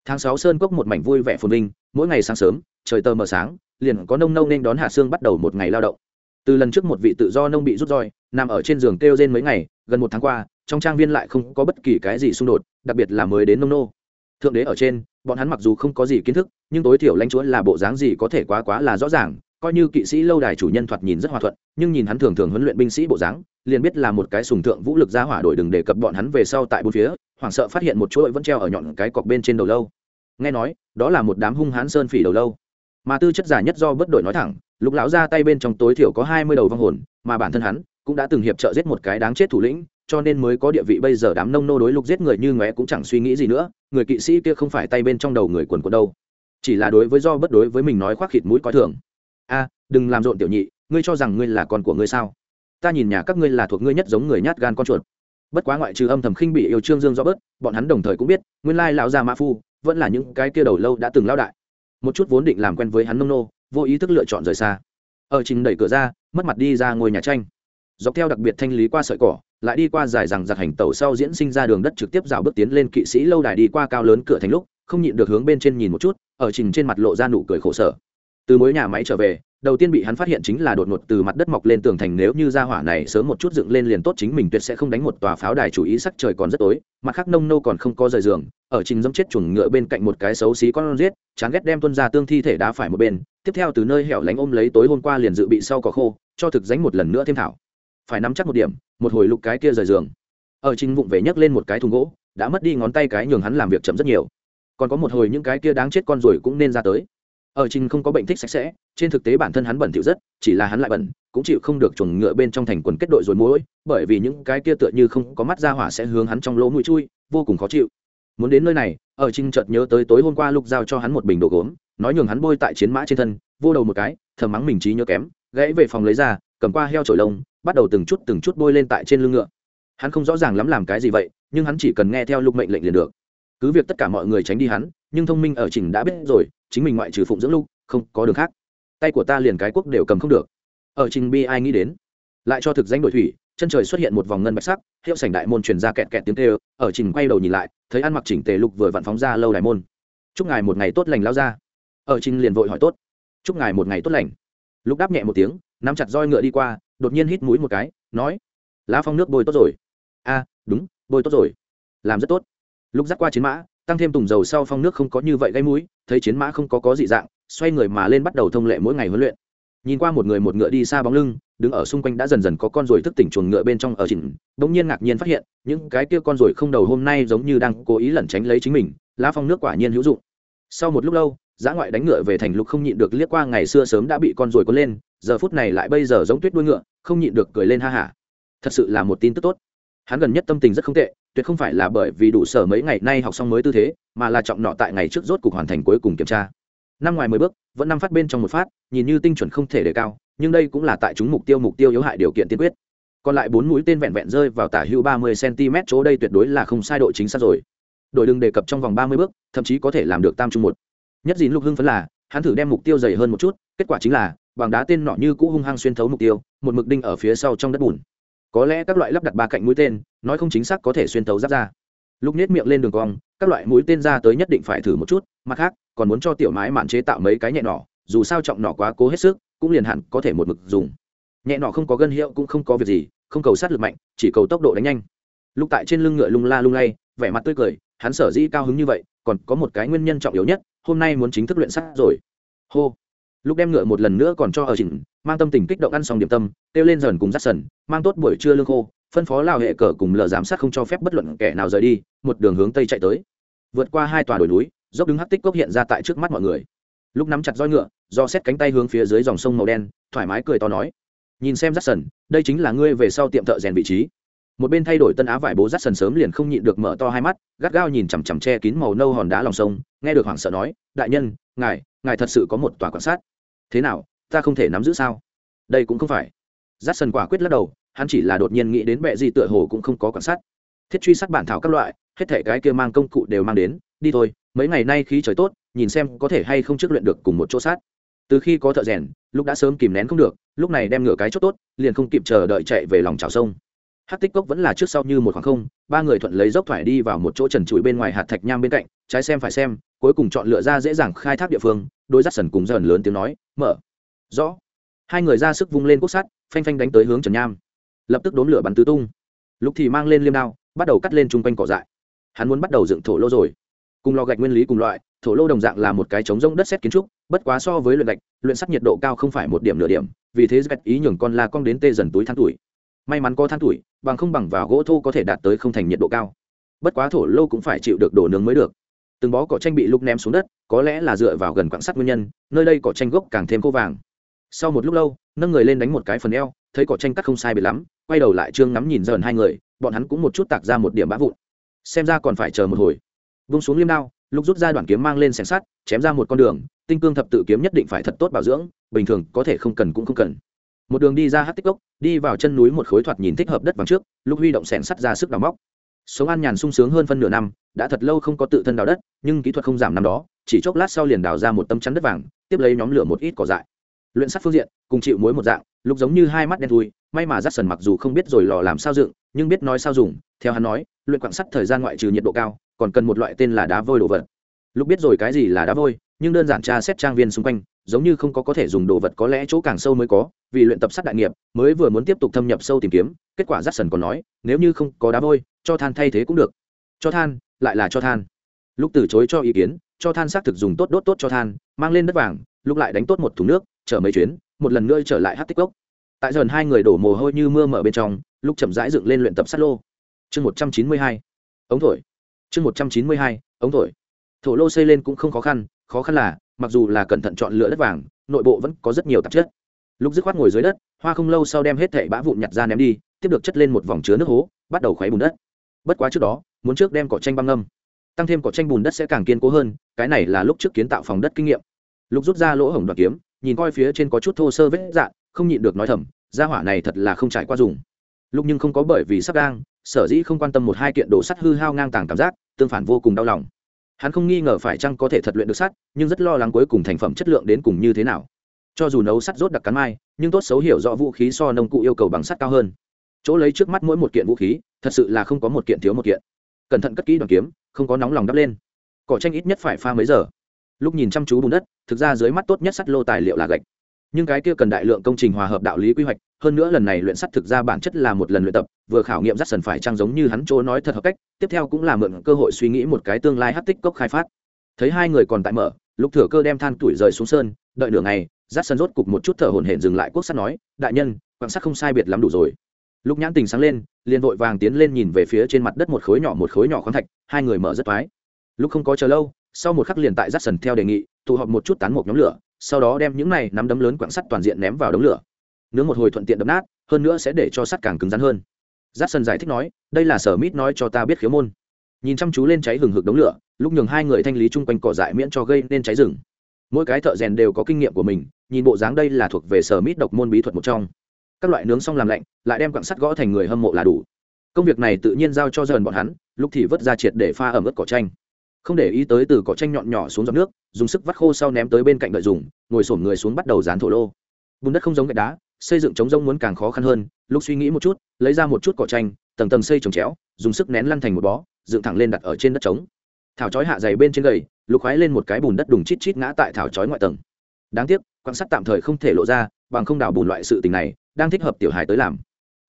Tháng sáu sơn cốc một mảnh vui vẻ phồn vinh, mỗi ngày sáng sớm, trời tờ mờ sáng, liền có nông nâu nên đón hạ sương bắt đầu một ngày lao động. Từ lần trước một vị tự do nông bị rút roi, nằm ở trên giường kêu trên mấy ngày, gần một tháng qua trong trang viên lại không có bất kỳ cái gì xung đột, đặc biệt là mới đến nông nô. Thượng đế ở trên, bọn hắn mặc dù không có gì kiến thức, nhưng tối thiểu lãnh chúa là bộ dáng gì có thể quá quá là rõ ràng, coi như kỵ sĩ lâu đài chủ nhân thoạt nhìn rất hòa thuận, nhưng nhìn hắn thường thường huấn luyện binh sĩ bộ dáng, liền biết là một cái sùng thượng vũ lực ra hỏa đổi đừng đề cập bọn hắn về sau tại bốn phía, hoảng sợ phát hiện một chuỗi vẫn treo ở nhọn cái cọc bên trên đầu lâu. Nghe nói, đó là một đám hung hãn sơn phỉ đầu lâu. Mà tư chất giả nhất do bất đội nói thẳng lúc lão ra tay bên trong tối thiểu có hai mươi đầu vong hồn, mà bản thân hắn cũng đã từng hiệp trợ giết một cái đáng chết thủ lĩnh cho nên mới có địa vị bây giờ đám nông nô đối lục giết người như ngóe cũng chẳng suy nghĩ gì nữa, người kỵ sĩ kia không phải tay bên trong đầu người quần quần đâu. Chỉ là đối với do bất đối với mình nói khoác khịt mũi coi thường. A, đừng làm rộn tiểu nhị, ngươi cho rằng ngươi là con của ngươi sao? Ta nhìn nhà các ngươi là thuộc ngươi nhất giống người nhát gan con chuột. Bất quá ngoại trừ âm thầm khinh bị yêu trương dương do bớt, bọn hắn đồng thời cũng biết, nguyên lai lão già mã phu vẫn là những cái kia đầu lâu đã từng lao đại. Một chút vốn định làm quen với hắn nông nô, vô ý thức lựa chọn rời xa. Ở trình đẩy cửa ra, mất mặt đi ra ngôi nhà tranh. Dọc theo đặc biệt thanh lý qua sợi cỏ lại đi qua dài rằng giặc hành tẩu sau diễn sinh ra đường đất trực tiếp rào bước tiến lên kỵ sĩ lâu đài đi qua cao lớn cửa thành lúc, không nhịn được hướng bên trên nhìn một chút, ở trình trên mặt lộ ra nụ cười khổ sở. Từ mối nhà máy trở về, đầu tiên bị hắn phát hiện chính là đột ngột từ mặt đất mọc lên tường thành nếu như ra hỏa này sớm một chút dựng lên liền tốt chính mình tuyệt sẽ không đánh một tòa pháo đài chủ ý sắc trời còn rất tối, mặt khác nông nô còn không có rời giường, ở trình dẫm chết chuồng ngựa bên cạnh một cái xấu xí con riết chán ghét đem tuân ra tương thi thể đá phải một bên, tiếp theo từ nơi hẻo lánh ôm lấy tối hôm qua liền dự bị sau cỏ khô, cho thực dánh một lần nữa thêm thảo. Phải nắm chắc một điểm một hồi lục cái kia rời giường. Ở trình vụng về nhấc lên một cái thùng gỗ, đã mất đi ngón tay cái nhường hắn làm việc chậm rất nhiều. Còn có một hồi những cái kia đáng chết con rồi cũng nên ra tới. Ở trình không có bệnh thích sạch sẽ, trên thực tế bản thân hắn bẩn thỉu rất, chỉ là hắn lại bẩn, cũng chịu không được chuồng ngựa bên trong thành quần kết đội rồi mối bởi vì những cái kia tựa như không có mắt ra hỏa sẽ hướng hắn trong lỗ mũi chui, vô cùng khó chịu. Muốn đến nơi này, ở trình chợt nhớ tới tối hôm qua lục giao cho hắn một bình đồ gốm, nói nhường hắn bôi tại chiến mã trên thân, vô đầu một cái, thầm mắng mình trí nhớ kém, gãy về phòng lấy ra cầm qua heo trổi lông, bắt đầu từng chút từng chút bôi lên tại trên lưng ngựa. Hắn không rõ ràng lắm làm cái gì vậy, nhưng hắn chỉ cần nghe theo lục mệnh lệnh liền được. Cứ việc tất cả mọi người tránh đi hắn, nhưng thông minh ở trình đã biết rồi, chính mình ngoại trừ phụng dưỡng lục, không có đường khác. Tay của ta liền cái quốc đều cầm không được. Ở trình bi ai nghĩ đến? Lại cho thực danh đội thủy, chân trời xuất hiện một vòng ngân bạch sắc, hiệu sảnh đại môn truyền ra kẹt kẹt tiếng tê ở trình quay đầu nhìn lại, thấy ăn mặc chỉnh tề lục vừa vặn phóng ra lâu đại môn. Chúc ngài một ngày tốt lành lao ra. Ở trình liền vội hỏi tốt. Chúc ngài một ngày tốt lành. Lúc đáp nhẹ một tiếng nắm chặt roi ngựa đi qua, đột nhiên hít mũi một cái, nói, lá phong nước bôi tốt rồi. A, đúng, bôi tốt rồi. Làm rất tốt. Lúc dắt qua chiến mã, tăng thêm tùng dầu sau phong nước không có như vậy gây mũi, thấy chiến mã không có có dị dạng, xoay người mà lên bắt đầu thông lệ mỗi ngày huấn luyện. Nhìn qua một người một ngựa đi xa bóng lưng, đứng ở xung quanh đã dần dần có con ruồi thức tỉnh chuồng ngựa bên trong ở chỉnh, bỗng nhiên ngạc nhiên phát hiện, những cái kia con ruồi không đầu hôm nay giống như đang cố ý lẩn tránh lấy chính mình, lá phong nước quả nhiên hữu dụng. Sau một lúc lâu giã ngoại đánh ngựa về thành lục không nhịn được liếc qua ngày xưa sớm đã bị con ruồi cuốn lên, giờ phút này lại bây giờ giống tuyết đuôi ngựa, không nhịn được cười lên ha hả. Thật sự là một tin tức tốt. Hắn gần nhất tâm tình rất không tệ, tuyệt không phải là bởi vì đủ sở mấy ngày nay học xong mới tư thế, mà là trọng nọ tại ngày trước rốt cục hoàn thành cuối cùng kiểm tra. Năm ngoài mười bước, vẫn năm phát bên trong một phát, nhìn như tinh chuẩn không thể đề cao, nhưng đây cũng là tại chúng mục tiêu mục tiêu yếu hại điều kiện tiên quyết. Còn lại bốn mũi tên vẹn vẹn rơi vào tả hưu ba mươi cm chỗ đây tuyệt đối là không sai độ chính xác rồi. Đội đừng đề cập trong vòng ba mươi bước, thậm chí có thể làm được tam trung một nhất dìn lục hưng phấn là, hắn thử đem mục tiêu dày hơn một chút, kết quả chính là bằng đá tên nọ như cũ hung hăng xuyên thấu mục tiêu, một mực đinh ở phía sau trong đất bùn. Có lẽ các loại lắp đặt ba cạnh mũi tên, nói không chính xác có thể xuyên thấu giáp ra lúc nết miệng lên đường cong, các loại mũi tên ra tới nhất định phải thử một chút, mặt khác, còn muốn cho tiểu mái mạn chế tạo mấy cái nhẹ nỏ, dù sao trọng nỏ quá cố hết sức, cũng liền hẳn có thể một mực dùng. Nhẹ nỏ không có gân hiệu cũng không có việc gì, không cầu sát lực mạnh, chỉ cầu tốc độ đánh nhanh. Lúc tại trên lưng ngựa lung la lung lay, vẻ mặt tươi cười, hắn sở dĩ cao hứng như vậy, còn có một cái nguyên nhân trọng yếu nhất hôm nay muốn chính thức luyện sắt rồi. Hô. Lúc đem ngựa một lần nữa còn cho ở chỉnh, mang tâm tình kích động ăn xong điểm tâm, kêu lên dần cùng dắt sần, mang tốt buổi trưa lương khô, phân phó lao hệ cờ cùng lờ giám sát không cho phép bất luận kẻ nào rời đi, một đường hướng tây chạy tới. Vượt qua hai tòa đồi núi, dốc đứng hắc tích cốc hiện ra tại trước mắt mọi người. Lúc nắm chặt roi ngựa, do xét cánh tay hướng phía dưới dòng sông màu đen, thoải mái cười to nói. Nhìn xem rắt sần, đây chính là ngươi về sau tiệm thợ rèn vị trí một bên thay đổi tân á vải bố rắt sần sớm liền không nhịn được mở to hai mắt, gắt gao nhìn chằm chằm che kín màu nâu hòn đá lòng sông, nghe được hoảng sợ nói, đại nhân, ngài ngài thật sự có một tòa quan sát. Thế nào, ta không thể nắm giữ sao? Đây cũng không phải. Rắt sần quả quyết lắc đầu, hắn chỉ là đột nhiên nghĩ đến bệ gì tựa hồ cũng không có quan sát. Thiết truy sát bản thảo các loại, hết thể cái kia mang công cụ đều mang đến, đi thôi, mấy ngày nay khí trời tốt, nhìn xem có thể hay không trước luyện được cùng một chỗ sát. Từ khi có thợ rèn, lúc đã sớm kìm nén không được, lúc này đem ngửa cái chốt tốt, liền không kịp chờ đợi chạy về lòng trào sông hát tích cốc vẫn là trước sau như một khoảng không, ba người thuận lấy dốc thoải đi vào một chỗ trần trụi bên ngoài hạt thạch nham bên cạnh, trái xem phải xem, cuối cùng chọn lựa ra dễ dàng khai thác địa phương, đôi dắt sần cùng dần lớn tiếng nói, mở. Rõ. Hai người ra sức vung lên quốc sắt, phanh phanh đánh tới hướng trần nham. Lập tức đốn lửa bắn tứ tung. Lúc thì mang lên liêm đao, bắt đầu cắt lên chung quanh cỏ dại. Hắn muốn bắt đầu dựng thổ lô rồi. Cùng lò gạch nguyên lý cùng loại, thổ lô đồng dạng là một cái trống rông đất xét kiến trúc, bất quá so với luyện gạch, luyện sắt nhiệt độ cao không phải một điểm nửa điểm, vì thế gạch ý nhường con la cong đến tê dần túi than tuổi may mắn có than tuổi, bằng không bằng vào gỗ thô có thể đạt tới không thành nhiệt độ cao. Bất quá thổ lô cũng phải chịu được đổ nướng mới được. Từng bó cỏ tranh bị lúc ném xuống đất, có lẽ là dựa vào gần quảng sắt nguyên nhân, nơi đây cỏ tranh gốc càng thêm khô vàng. Sau một lúc lâu, nâng người lên đánh một cái phần eo, thấy cỏ tranh cắt không sai biệt lắm, quay đầu lại trương ngắm nhìn dần hai người, bọn hắn cũng một chút tạc ra một điểm bã vụn. Xem ra còn phải chờ một hồi. Vung xuống liêm đao lúc rút ra đoạn kiếm mang lên xẻng sắt, chém ra một con đường, tinh cương thập tự kiếm nhất định phải thật tốt bảo dưỡng, bình thường có thể không cần cũng không cần một đường đi ra hát tích cốc, đi vào chân núi một khối thoạt nhìn thích hợp đất vàng trước, lúc huy động sẻn sắt ra sức đào móc. Sống an nhàn sung sướng hơn phân nửa năm, đã thật lâu không có tự thân đào đất, nhưng kỹ thuật không giảm năm đó, chỉ chốc lát sau liền đào ra một tấm chắn đất vàng, tiếp lấy nhóm lửa một ít cỏ dại. Luyện sắt phương diện, cùng chịu muối một dạng, lúc giống như hai mắt đen thui, may mà rắt sần mặc dù không biết rồi lò làm sao dựng, nhưng biết nói sao dùng, theo hắn nói, luyện quặng sắt thời gian ngoại trừ nhiệt độ cao, còn cần một loại tên là đá vôi đồ vật lúc biết rồi cái gì là đá vôi, nhưng đơn giản tra xét trang viên xung quanh, giống như không có có thể dùng đồ vật có lẽ chỗ càng sâu mới có, vì luyện tập sát đại nghiệp, mới vừa muốn tiếp tục thâm nhập sâu tìm kiếm, kết quả rắt sần còn nói, nếu như không có đá vôi, cho than thay thế cũng được. Cho than, lại là cho than. Lúc từ chối cho ý kiến, cho than xác thực dùng tốt đốt tốt cho than, mang lên đất vàng, lúc lại đánh tốt một thùng nước, chở mấy chuyến, một lần nữa trở lại hát tích cốc tại dần hai người đổ mồ hôi như mưa mở bên trong, lúc chậm rãi dựng lên luyện tập sát lô. Chương một trăm chín mươi hai, ống thổi. Chương một trăm chín mươi hai, ống thổi thổ lô xây lên cũng không khó khăn khó khăn là, mặc dù là cẩn thận chọn lựa đất vàng, nội bộ vẫn có rất nhiều tạp chất. Lúc dứt khoát ngồi dưới đất, hoa không lâu sau đem hết thảy bã vụn nhặt ra ném đi, tiếp được chất lên một vòng chứa nước hố, bắt đầu khuấy bùn đất. Bất quá trước đó, muốn trước đem cỏ tranh băng ngâm. Tăng thêm cỏ tranh bùn đất sẽ càng kiên cố hơn, cái này là lúc trước kiến tạo phòng đất kinh nghiệm. Lục rút ra lỗ hổng đoạt kiếm, nhìn coi phía trên có chút thô sơ vết dạn, không nhịn được nói thầm, gia hỏa này thật là không trải qua dùng. Lúc nhưng không có bởi vì sắp gang, sở dĩ không quan tâm một hai kiện đồ sắt hư hao ngang tàng cảm giác, tương phản vô cùng đau lòng hắn không nghi ngờ phải chăng có thể thật luyện được sắt, nhưng rất lo lắng cuối cùng thành phẩm chất lượng đến cùng như thế nào. Cho dù nấu sắt rốt đặc cắn mai, nhưng tốt xấu hiểu rõ vũ khí so nông cụ yêu cầu bằng sắt cao hơn. Chỗ lấy trước mắt mỗi một kiện vũ khí, thật sự là không có một kiện thiếu một kiện. Cẩn thận cất kỹ đoàn kiếm, không có nóng lòng đắp lên. Cỏ tranh ít nhất phải pha mấy giờ. Lúc nhìn chăm chú bùn đất, thực ra dưới mắt tốt nhất sắt lô tài liệu là gạch nhưng cái kia cần đại lượng công trình hòa hợp đạo lý quy hoạch, hơn nữa lần này luyện sắt thực ra bản chất là một lần luyện tập, vừa khảo nghiệm rắt sần phải trang giống như hắn chỗ nói thật hợp cách, tiếp theo cũng là mượn cơ hội suy nghĩ một cái tương lai hát tích cốc khai phát. Thấy hai người còn tại mở lúc thừa cơ đem than tuổi rời xuống sơn, đợi nửa ngày, rắt sần rốt cục một chút thở hổn hển dừng lại quốc sắt nói, đại nhân, quan sát không sai biệt lắm đủ rồi. Lúc nhãn tình sáng lên, liền vội vàng tiến lên nhìn về phía trên mặt đất một khối nhỏ một khối nhỏ khoáng thạch, hai người mở rất thoái lúc không có chờ lâu, sau một khắc liền tại rắt sần theo đề nghị, tụ họp một chút tán một nhóm lửa sau đó đem những này nắm đấm lớn quặng sắt toàn diện ném vào đống lửa. Nướng một hồi thuận tiện đập nát, hơn nữa sẽ để cho sắt càng cứng rắn hơn. Giáp sân giải thích nói, đây là sở mít nói cho ta biết khiếu môn. Nhìn chăm chú lên cháy hừng hực đống lửa, lúc nhường hai người thanh lý chung quanh cỏ dại miễn cho gây nên cháy rừng. Mỗi cái thợ rèn đều có kinh nghiệm của mình, nhìn bộ dáng đây là thuộc về sở mít độc môn bí thuật một trong. Các loại nướng xong làm lạnh, lại đem quặng sắt gõ thành người hâm mộ là đủ. Công việc này tự nhiên giao cho dần bọn hắn, lúc thì vớt ra triệt để pha ẩm ướt cỏ tranh không để ý tới từ cỏ tranh nhọn nhỏ xuống giọt nước, dùng sức vắt khô sau ném tới bên cạnh đợi dùng, ngồi sổm người xuống bắt đầu dán thổ lô. Bùn đất không giống gạch đá, xây dựng chống rông muốn càng khó khăn hơn, lúc suy nghĩ một chút, lấy ra một chút cỏ tranh tầng tầng xây trồng chéo, dùng sức nén lăn thành một bó, dựng thẳng lên đặt ở trên đất trống. Thảo chói hạ dày bên trên gầy, lục khoái lên một cái bùn đất đùng chít chít ngã tại thảo chói ngoại tầng. Đáng tiếc, quan sát tạm thời không thể lộ ra, bằng không đào bùn loại sự tình này, đang thích hợp tiểu hài tới làm.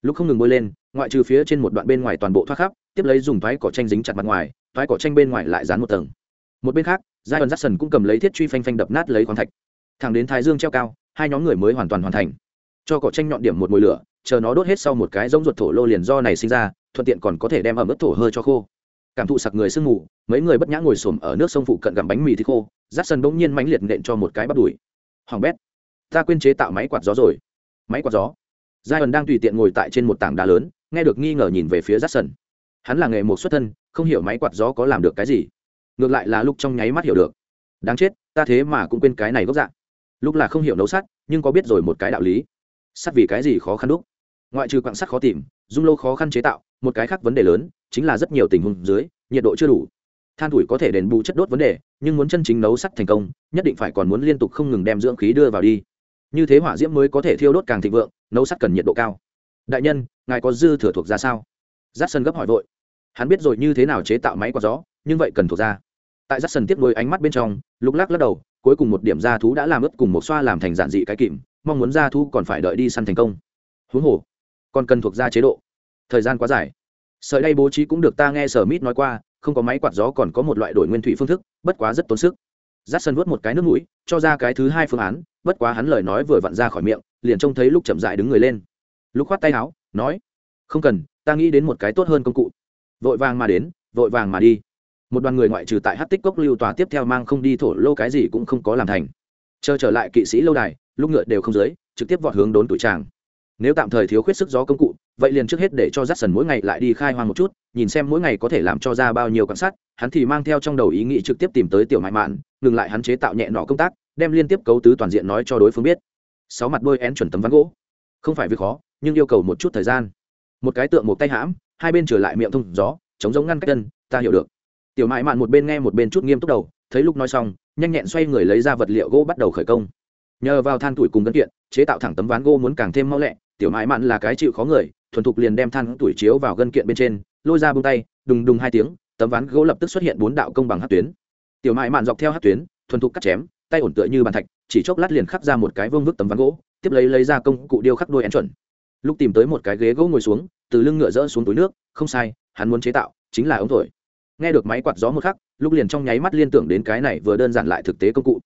Lúc không ngừng bôi lên, ngoại trừ phía trên một đoạn bên ngoài toàn bộ thoát khắp, tiếp lấy dùng thoái cỏ tranh dính chặt mặt ngoài thoái cỏ tranh bên ngoài lại dán một tầng. Một bên khác giai đoạn jackson cũng cầm lấy thiết truy phanh phanh đập nát lấy khoáng thạch. Thẳng đến thái dương treo cao, hai nhóm người mới hoàn toàn hoàn thành. Cho cỏ tranh nhọn điểm một mùi lửa, chờ nó đốt hết sau một cái giống ruột thổ lô liền do này sinh ra, thuận tiện còn có thể đem ẩm ướt thổ hơi cho khô. Cảm thụ sặc người sương mù, mấy người bất nhã ngồi xổm ở nước sông phụ cận gặm bánh mì thì khô rát sân bỗng nhiên mánh liệt nện cho một cái bắt đùi. Hoàng bét, ta quên chế tạo máy quạt gió rồi. Máy quạt gió? Giai ẩn đang tùy tiện ngồi tại trên một tảng đá lớn, nghe được nghi ngờ nhìn về phía rát sân hắn là nghề một xuất thân không hiểu máy quạt gió có làm được cái gì. Ngược lại là lúc trong nháy mắt hiểu được. Đáng chết, ta thế mà cũng quên cái này gốc dạng lúc là không hiểu nấu sắt, nhưng có biết rồi một cái đạo lý. Sắt vì cái gì khó khăn đúc? Ngoại trừ quặng sắt khó tìm, dung lô khó khăn chế tạo, một cái khác vấn đề lớn chính là rất nhiều tình huống dưới, nhiệt độ chưa đủ. Than tuổi có thể đền bù chất đốt vấn đề, nhưng muốn chân chính nấu sắt thành công, nhất định phải còn muốn liên tục không ngừng đem dưỡng khí đưa vào đi. Như thế hỏa diễm mới có thể thiêu đốt càng thịnh vượng, nấu sắt cần nhiệt độ cao. Đại nhân, ngài có dư thừa thuộc ra sao? Giáp sân gấp hỏi vội hắn biết rồi như thế nào chế tạo máy quạt gió, nhưng vậy cần thuộc ra. Tại rắt sần tiếp đôi ánh mắt bên trong, lục lắc lắc đầu, cuối cùng một điểm da thú đã làm ướt cùng một xoa làm thành giản dị cái kìm, mong muốn da thú còn phải đợi đi săn thành công. Huống hồ, còn cần thuộc ra chế độ. Thời gian quá dài. Sợi đay bố trí cũng được ta nghe sở mít nói qua, không có máy quạt gió còn có một loại đổi nguyên thủy phương thức, bất quá rất tốn sức. Rát sân vớt một cái nước mũi, cho ra cái thứ hai phương án, bất quá hắn lời nói vừa vặn ra khỏi miệng, liền trông thấy lúc chậm dại đứng người lên. Lúc khoát tay áo, nói, không cần, ta nghĩ đến một cái tốt hơn công cụ vội vàng mà đến, vội vàng mà đi. Một đoàn người ngoại trừ tại hát tích cốc lưu tòa tiếp theo mang không đi thổ lô cái gì cũng không có làm thành. Chờ trở lại kỵ sĩ lâu đài, lúc ngựa đều không dưới, trực tiếp vọt hướng đốn tuổi tràng. Nếu tạm thời thiếu khuyết sức gió công cụ, vậy liền trước hết để cho j a c k s o n mỗi ngày lại đi khai hoang một chút, nhìn xem mỗi ngày có thể làm cho ra bao nhiêu quan sát, hắn thì mang theo trong đầu ý nghĩ trực tiếp tìm tới tiểu mại mạn, ngừng lại hắn chế tạo nhẹ nọ công tác, đem liên tiếp cấu tứ toàn diện nói cho đối phương biết. Sáu mặt đôi én chuẩn tấm ván gỗ. Không phải việc khó, nhưng yêu cầu một chút thời gian. Một cái tượng một tay hãm hai bên trở lại miệng thông gió, chống giống ngăn cách chân, ta hiểu được. Tiểu mại mạn một bên nghe một bên chút nghiêm túc đầu, thấy lúc nói xong, nhanh nhẹn xoay người lấy ra vật liệu gỗ bắt đầu khởi công. Nhờ vào than tuổi cùng gân kiện, chế tạo thẳng tấm ván gỗ muốn càng thêm mau lẹ, tiểu mại mạn là cái chịu khó người, thuần thục liền đem than tuổi chiếu vào gân kiện bên trên, lôi ra bông tay, đùng đùng hai tiếng, tấm ván gỗ lập tức xuất hiện bốn đạo công bằng hát tuyến. Tiểu mại mạn dọc theo hát tuyến, thuần thục cắt chém, tay ổn tựa như bàn thạch, chỉ chốc lát liền khắc ra một cái vương vức tấm ván gỗ, tiếp lấy lấy ra công cụ điêu khắc đôi én chuẩn. Lúc tìm tới một cái ghế gỗ ngồi xuống từ lưng ngựa rỡ xuống túi nước, không sai, hắn muốn chế tạo chính là ống thổi. Nghe được máy quạt gió một khắc, lúc liền trong nháy mắt liên tưởng đến cái này vừa đơn giản lại thực tế công cụ.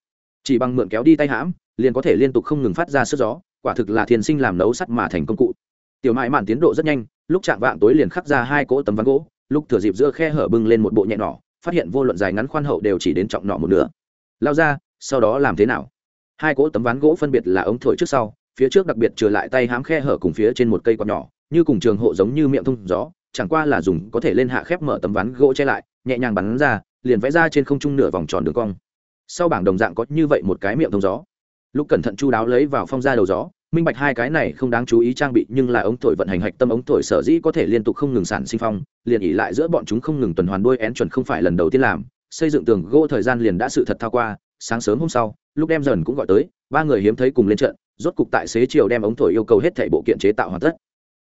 Chỉ bằng mượn kéo đi tay hãm, liền có thể liên tục không ngừng phát ra sức gió, quả thực là thiền sinh làm nấu sắt mà thành công cụ. Tiểu mại mạn tiến độ rất nhanh, lúc chạm vạng tối liền khắc ra hai cỗ tấm ván gỗ, lúc thừa dịp giữa khe hở bưng lên một bộ nhẹ nỏ, phát hiện vô luận dài ngắn khoan hậu đều chỉ đến trọng nọ một nửa. Lao ra, sau đó làm thế nào? Hai cỗ tấm ván gỗ phân biệt là ống thổi trước sau, phía trước đặc biệt trừ lại tay hám khe hở cùng phía trên một cây quạt nhỏ như cùng trường hộ giống như miệng thông gió, chẳng qua là dùng có thể lên hạ khép mở tấm ván gỗ che lại, nhẹ nhàng bắn ra, liền vẽ ra trên không trung nửa vòng tròn đường cong. Sau bảng đồng dạng có như vậy một cái miệng thông gió. Lúc cẩn thận chu đáo lấy vào phong ra đầu gió, minh bạch hai cái này không đáng chú ý trang bị nhưng là ống thổi vận hành hạch tâm ống thổi sở dĩ có thể liên tục không ngừng sản sinh phong, liền ỉ lại giữa bọn chúng không ngừng tuần hoàn đuôi én chuẩn không phải lần đầu tiên làm, xây dựng tường gỗ thời gian liền đã sự thật thao qua, sáng sớm hôm sau, lúc đem dần cũng gọi tới, ba người hiếm thấy cùng lên trận, rốt cục tại xế chiều đem ống thổi yêu cầu hết thảy bộ kiện chế tạo hoàn tất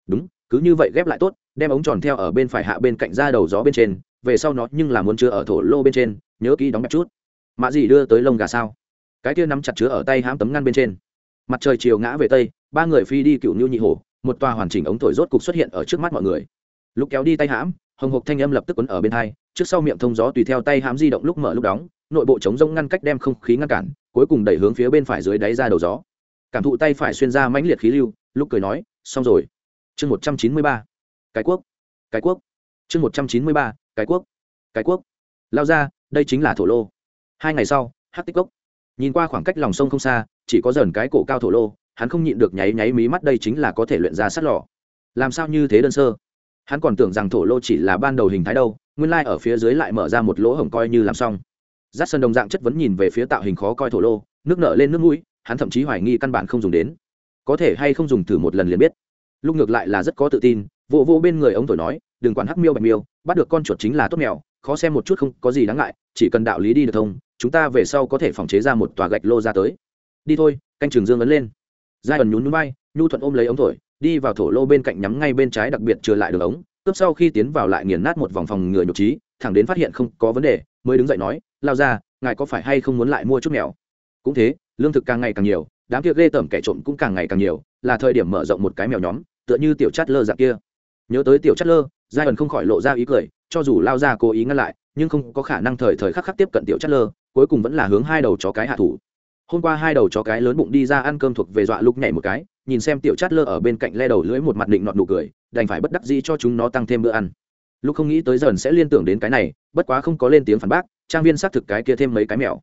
đúng, cứ như vậy ghép lại tốt, đem ống tròn theo ở bên phải hạ bên cạnh ra đầu gió bên trên, về sau nó nhưng là muốn chứa ở thổ lô bên trên, nhớ kỹ đóng bẹp chút. Mạ gì đưa tới lông gà sao? Cái kia nắm chặt chứa ở tay hãm tấm ngăn bên trên. Mặt trời chiều ngã về tây, ba người phi đi cựu nhu nhị hổ một tòa hoàn chỉnh ống thổi rốt cục xuất hiện ở trước mắt mọi người. Lúc kéo đi tay hãm, hồng hộc thanh âm lập tức quấn ở bên hai, trước sau miệng thông gió tùy theo tay hãm di động lúc mở lúc đóng, nội bộ chống rông ngăn cách đem không khí ngăn cản, cuối cùng đẩy hướng phía bên phải dưới đáy ra đầu gió. Cảm thụ tay phải xuyên ra mãnh liệt khí lưu lúc cười nói, xong rồi chương một trăm chín mươi ba, cái quốc cái quốc. Chương một trăm chín mươi ba, cái quốc cái quốc. Lao ra, đây chính là thổ lô. Hai ngày sau hát tích cốc. Nhìn qua khoảng cách lòng sông không xa, chỉ có dần cái cổ cao thổ lô, hắn không nhịn được nháy nháy mí mắt đây chính là có thể luyện ra sắt lò. Làm sao như thế đơn sơ? Hắn còn tưởng rằng thổ lô chỉ là ban đầu hình thái đâu, nguyên lai ở phía dưới lại mở ra một lỗ hổng coi như làm xong. Giắt sân đồng dạng chất vấn nhìn về phía tạo hình khó coi thổ lô, nước nở lên nước mũi, hắn thậm chí hoài nghi căn bản không dùng đến. Có thể hay không dùng thử một lần liền biết lúc ngược lại là rất có tự tin, vô vô bên người ông thổi nói, đừng quản hắc miêu, bạch miêu, bắt được con chuột chính là tốt mèo, khó xem một chút không có gì đáng ngại, chỉ cần đạo lý đi được thông, chúng ta về sau có thể phòng chế ra một tòa gạch lô ra tới. Đi thôi. Canh trường dương ấn lên. Giai ẩn nhún núi bay nhu thuận ôm lấy ống thổi đi vào thổ lô bên cạnh nhắm ngay bên trái đặc biệt trừ lại đường ống, cướp sau khi tiến vào lại nghiền nát một vòng phòng ngừa nhục trí, thẳng đến phát hiện không có vấn đề, mới đứng dậy nói, lao ra, ngài có phải hay không muốn lại mua chút mèo? Cũng thế, lương thực càng ngày càng nhiều, đám kia ghê tởm kẻ trộm cũng càng ngày càng nhiều, là thời điểm mở rộng một cái mèo nhóm tựa như tiểu chát lơ dạng kia. Nhớ tới tiểu chát lơ giai ẩn không khỏi lộ ra ý cười, cho dù lao ra cố ý ngăn lại, nhưng không có khả năng thời thời khắc khắc tiếp cận tiểu chát lơ, cuối cùng vẫn là hướng hai đầu chó cái hạ thủ. Hôm qua hai đầu chó cái lớn bụng đi ra ăn cơm thuộc về dọa lúc nhảy một cái, nhìn xem tiểu chát lơ ở bên cạnh le đầu lưỡi một mặt định nọt nụ cười, đành phải bất đắc dĩ cho chúng nó tăng thêm bữa ăn. Lúc không nghĩ tới dần sẽ liên tưởng đến cái này, bất quá không có lên tiếng phản bác, trang viên xác thực cái kia thêm mấy cái mèo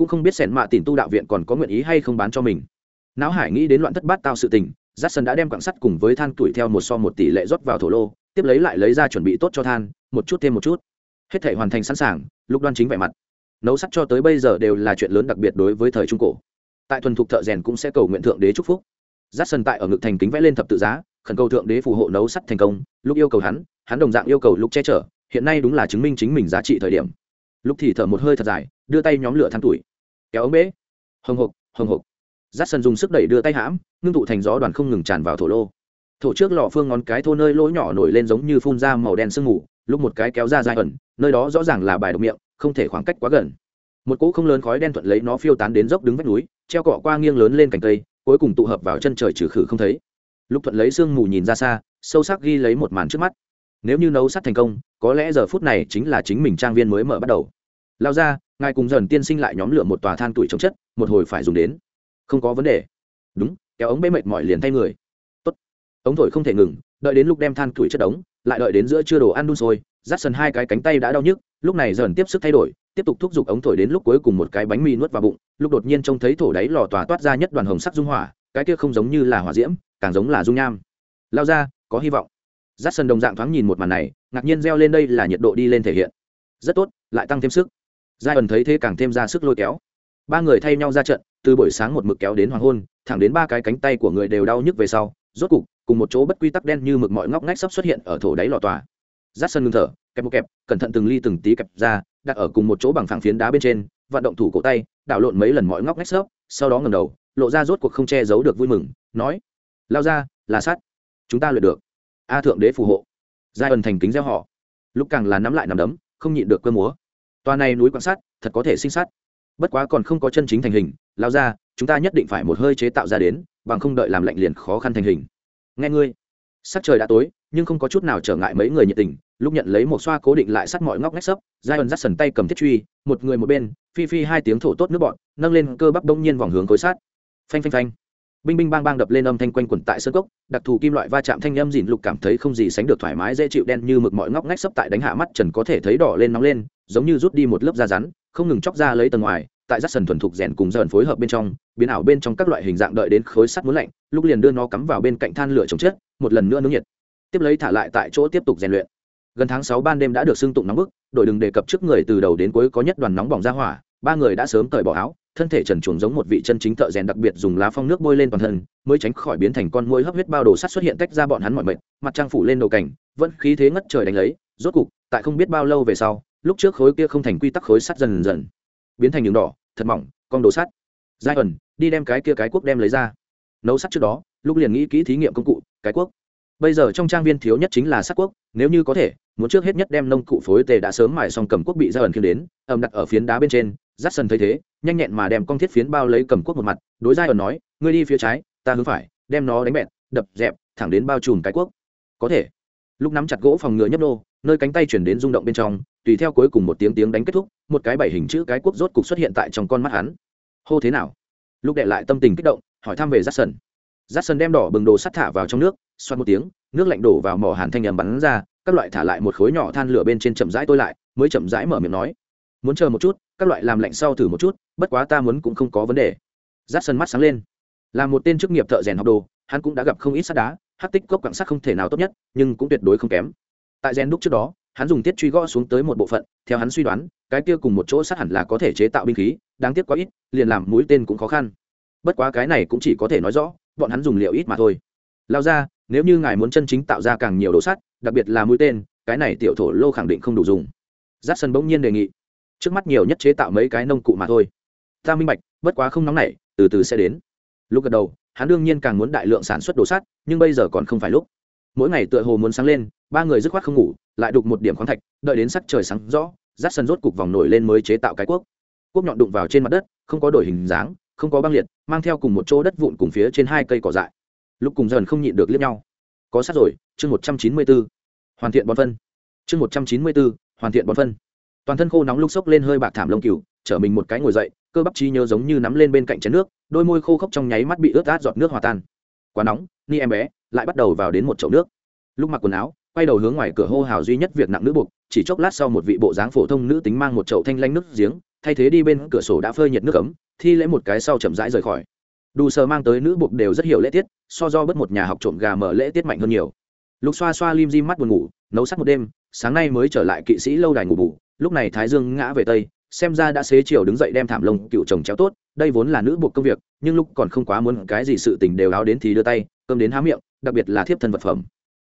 cũng không biết sẻn mạ tìm tu đạo viện còn có nguyện ý hay không bán cho mình. Não hải nghĩ đến loạn thất bát tao sự tình rát sân đã đem quặng sắt cùng với than tuổi theo một so một tỷ lệ rót vào thổ lô, tiếp lấy lại lấy ra chuẩn bị tốt cho than, một chút thêm một chút. Hết thể hoàn thành sẵn sàng, lúc đoan chính vẻ mặt. Nấu sắt cho tới bây giờ đều là chuyện lớn đặc biệt đối với thời trung cổ. Tại thuần thục thợ rèn cũng sẽ cầu nguyện thượng đế chúc phúc. Rát sân tại ở ngực thành kính vẽ lên thập tự giá, khẩn cầu thượng đế phù hộ nấu sắt thành công, lúc yêu cầu hắn hắn đồng dạng yêu cầu lúc che chở, hiện nay đúng là chứng minh chính mình giá trị thời điểm. Lúc thì thở một hơi thật dài, đưa tay nhóm lửa than tuổi. Kéo ống bế. Hồng hộc hồng hộc giắt sân dùng sức đẩy đưa tay hãm, ngưng tụ thành gió đoàn không ngừng tràn vào thổ lô. Thổ trước lò phương ngón cái thô nơi lỗ nhỏ nổi lên giống như phun ra màu đen sương mù, lúc một cái kéo ra dài ẩn, nơi đó rõ ràng là bài độc miệng, không thể khoảng cách quá gần. Một cỗ không lớn khói đen thuận lấy nó phiêu tán đến dốc đứng vách núi, treo cọ qua nghiêng lớn lên cành cây, cuối cùng tụ hợp vào chân trời trừ khử không thấy. Lúc thuận lấy sương mù nhìn ra xa, sâu sắc ghi lấy một màn trước mắt. Nếu như nấu sắt thành công, có lẽ giờ phút này chính là chính mình trang viên mới mở bắt đầu. Lao ra, ngài cùng dần tiên sinh lại nhóm lửa một tòa than tuổi chống chất, một hồi phải dùng đến không có vấn đề. Đúng, kéo ống bê mệt mỏi liền thay người. Tốt. Ống thổi không thể ngừng, đợi đến lúc đem than củi chất đống, lại đợi đến giữa chưa đồ ăn đun sôi, rát sần hai cái cánh tay đã đau nhức, lúc này dần tiếp sức thay đổi, tiếp tục thúc giục ống thổi đến lúc cuối cùng một cái bánh mì nuốt vào bụng, lúc đột nhiên trông thấy thổ đáy lò tỏa toát ra nhất đoàn hồng sắc dung hỏa, cái kia không giống như là hỏa diễm, càng giống là dung nham. Lao ra, có hy vọng. Rát sần đồng dạng thoáng nhìn một màn này, ngạc nhiên reo lên đây là nhiệt độ đi lên thể hiện. Rất tốt, lại tăng thêm sức. Giai ẩn thấy thế càng thêm ra sức lôi kéo ba người thay nhau ra trận, từ buổi sáng một mực kéo đến hoàng hôn, thẳng đến ba cái cánh tay của người đều đau nhức về sau, rốt cục, cùng một chỗ bất quy tắc đen như mực mọi ngóc ngách sắp xuất hiện ở thổ đáy lò tòa. Rát sân ngưng thở, kẹp một kẹp, cẩn thận từng ly từng tí kẹp ra, đặt ở cùng một chỗ bằng phẳng phiến đá bên trên, vận động thủ cổ tay, đảo lộn mấy lần mọi ngóc ngách sớp, sau đó ngầm đầu, lộ ra rốt cuộc không che giấu được vui mừng, nói, lao ra, là sát. Chúng ta luyện được. A thượng đế phù hộ. Giai ẩn thành kính gieo họ. Lúc càng là nắm lại nằm đấm, không nhịn được cơ múa. Toa này núi quan sát, thật có thể sinh sát bất quá còn không có chân chính thành hình lao ra chúng ta nhất định phải một hơi chế tạo ra đến, bằng không đợi làm lạnh liền khó khăn thành hình. Nghe ngươi. Sắc trời đã tối, nhưng không có chút nào trở ngại mấy người nhiệt tình, lúc nhận lấy một xoa cố định lại sắt mọi ngóc ngách sấp giai ẩn dắt sần tay cầm thiết truy, một người một bên, phi phi hai tiếng thổ tốt nước bọn, nâng lên cơ bắp đông nhiên vòng hướng cối sát phanh phanh phanh binh binh bang bang đập lên âm thanh quanh quẩn tại sân cốc, đặc thù kim loại va chạm thanh âm dìn lục cảm thấy không gì sánh được thoải mái, dễ chịu, đen như mực mọi ngóc ngách sấp tại đánh hạ mắt trần có thể thấy đỏ lên nóng lên, giống như rút đi một lớp da rắn, không ngừng chóc ra lấy tầng ngoài, tại rắt sần thuần thục rèn cùng dần phối hợp bên trong, biến ảo bên trong các loại hình dạng đợi đến khối sắt muốn lạnh, lúc liền đưa nó cắm vào bên cạnh than lửa chống chết, một lần nữa nướng nhiệt. Tiếp lấy thả lại tại chỗ tiếp tục rèn luyện. Gần tháng sáu ban đêm đã được xưng tụng nóng bức, đội đừng đề cập trước người từ đầu đến cuối có nhất đoàn nóng bỏng ra hỏa ba người đã sớm cởi bỏ áo, thân thể trần chuồng giống một vị chân chính thợ rèn đặc biệt dùng lá phong nước bôi lên toàn thân, mới tránh khỏi biến thành con muỗi hấp huyết bao đồ sắt xuất hiện tách ra bọn hắn mọi mệnh, mặt trang phủ lên đầu cảnh, vẫn khí thế ngất trời đánh lấy, rốt cục, tại không biết bao lâu về sau, lúc trước khối kia không thành quy tắc khối sắt dần dần biến thành đường đỏ, thật mỏng con đồ sắt. Giai ẩn, đi đem cái kia cái quốc đem lấy ra. Nấu sắt trước đó, lúc liền nghĩ kỹ thí nghiệm công cụ, cái quốc. Bây giờ trong trang viên thiếu nhất chính là sắc quốc, nếu như có thể, muốn trước hết nhất đem nông cụ phối tề đã sớm mài xong cầm quốc bị giai ẩn khiến đến ẩm đặt ở phiến đá bên trên dắt sần thấy thế, nhanh nhẹn mà đem con thiết phiến bao lấy cầm quốc một mặt, đối giai ẩn nói, ngươi đi phía trái, ta hướng phải, đem nó đánh bẹn đập, dẹp, thẳng đến bao trùm cái quốc. Có thể. Lúc nắm chặt gỗ phòng ngựa nhấp nô, nơi cánh tay chuyển đến rung động bên trong, tùy theo cuối cùng một tiếng tiếng đánh kết thúc, một cái bảy hình chữ cái quốc rốt cục xuất hiện tại trong con mắt hắn. Hô thế nào? Lúc đệ lại tâm tình kích động, hỏi thăm về rát sần rát sần đem đỏ bừng đồ sắt thả vào trong nước xoan một tiếng, nước lạnh đổ vào mỏ hàn thanh nhầm bắn ra, các loại thả lại một khối nhỏ than lửa bên trên chậm rãi tôi lại, mới chậm rãi mở miệng nói, muốn chờ một chút các loại làm lạnh sau thử một chút, bất quá ta muốn cũng không có vấn đề. Rát sân mắt sáng lên. Là một tên chức nghiệp thợ rèn học đồ, hắn cũng đã gặp không ít sắt đá, hát tích cốc quặng sắt không thể nào tốt nhất, nhưng cũng tuyệt đối không kém. Tại rèn đúc trước đó, hắn dùng tiết truy gõ xuống tới một bộ phận, theo hắn suy đoán, cái kia cùng một chỗ sát hẳn là có thể chế tạo binh khí, đáng tiếc quá ít, liền làm mũi tên cũng khó khăn. Bất quá cái này cũng chỉ có thể nói rõ, bọn hắn dùng liệu ít mà thôi. Lao ra, nếu như ngài muốn chân chính tạo ra càng nhiều đồ sắt, đặc biệt là mũi tên, cái này tiểu thổ lô khẳng định không đủ dùng. Giáp sân bỗng nhiên đề nghị trước mắt nhiều nhất chế tạo mấy cái nông cụ mà thôi. Ta minh bạch, bất quá không nóng nảy, từ từ sẽ đến. Lúc gật đầu, hắn đương nhiên càng muốn đại lượng sản xuất đồ sắt, nhưng bây giờ còn không phải lúc. Mỗi ngày tựa hồ muốn sáng lên, ba người dứt khoát không ngủ, lại đục một điểm khoáng thạch, đợi đến sắc trời sáng rõ, rát sân rốt cục vòng nổi lên mới chế tạo cái cuốc. Cuốc nhọn đụng vào trên mặt đất, không có đổi hình dáng, không có băng liệt, mang theo cùng một chỗ đất vụn cùng phía trên hai cây cỏ dại. Lúc cùng dần không nhịn được liếc nhau. Có sát rồi, chương một trăm chín mươi bốn hoàn thiện bón phân. Chương một trăm chín mươi bốn hoàn thiện bón phân toàn thân khô nóng lúc sốc lên hơi bạc thảm lông cừu trở mình một cái ngồi dậy, cơ bắp chi nhớ giống như nắm lên bên cạnh chén nước, đôi môi khô khốc trong nháy mắt bị ướt át giọt nước hòa tan. Quá nóng, ni em bé, lại bắt đầu vào đến một chậu nước. Lúc mặc quần áo, quay đầu hướng ngoài cửa hô hào duy nhất việc nặng nữ buộc chỉ chốc lát sau một vị bộ dáng phổ thông nữ tính mang một chậu thanh lanh nước giếng, thay thế đi bên cửa sổ đã phơi nhiệt nước ấm, thi lễ một cái sau chậm rãi rời khỏi. Đủ sờ mang tới nữ buộc đều rất hiểu lễ tiết, so do bất một nhà học trộm gà mở lễ tiết mạnh hơn nhiều. Lục xoa xoa lim di mắt buồn ngủ, nấu sắt một đêm, sáng nay mới trở lại kỵ sĩ lâu đài ngủ bù lúc này thái dương ngã về tây, xem ra đã xế chiều đứng dậy đem thảm lông cựu chồng chéo tốt, đây vốn là nữ buộc công việc, nhưng lúc còn không quá muốn cái gì sự tình đều áo đến thì đưa tay, cơm đến há miệng, đặc biệt là thiếp thân vật phẩm.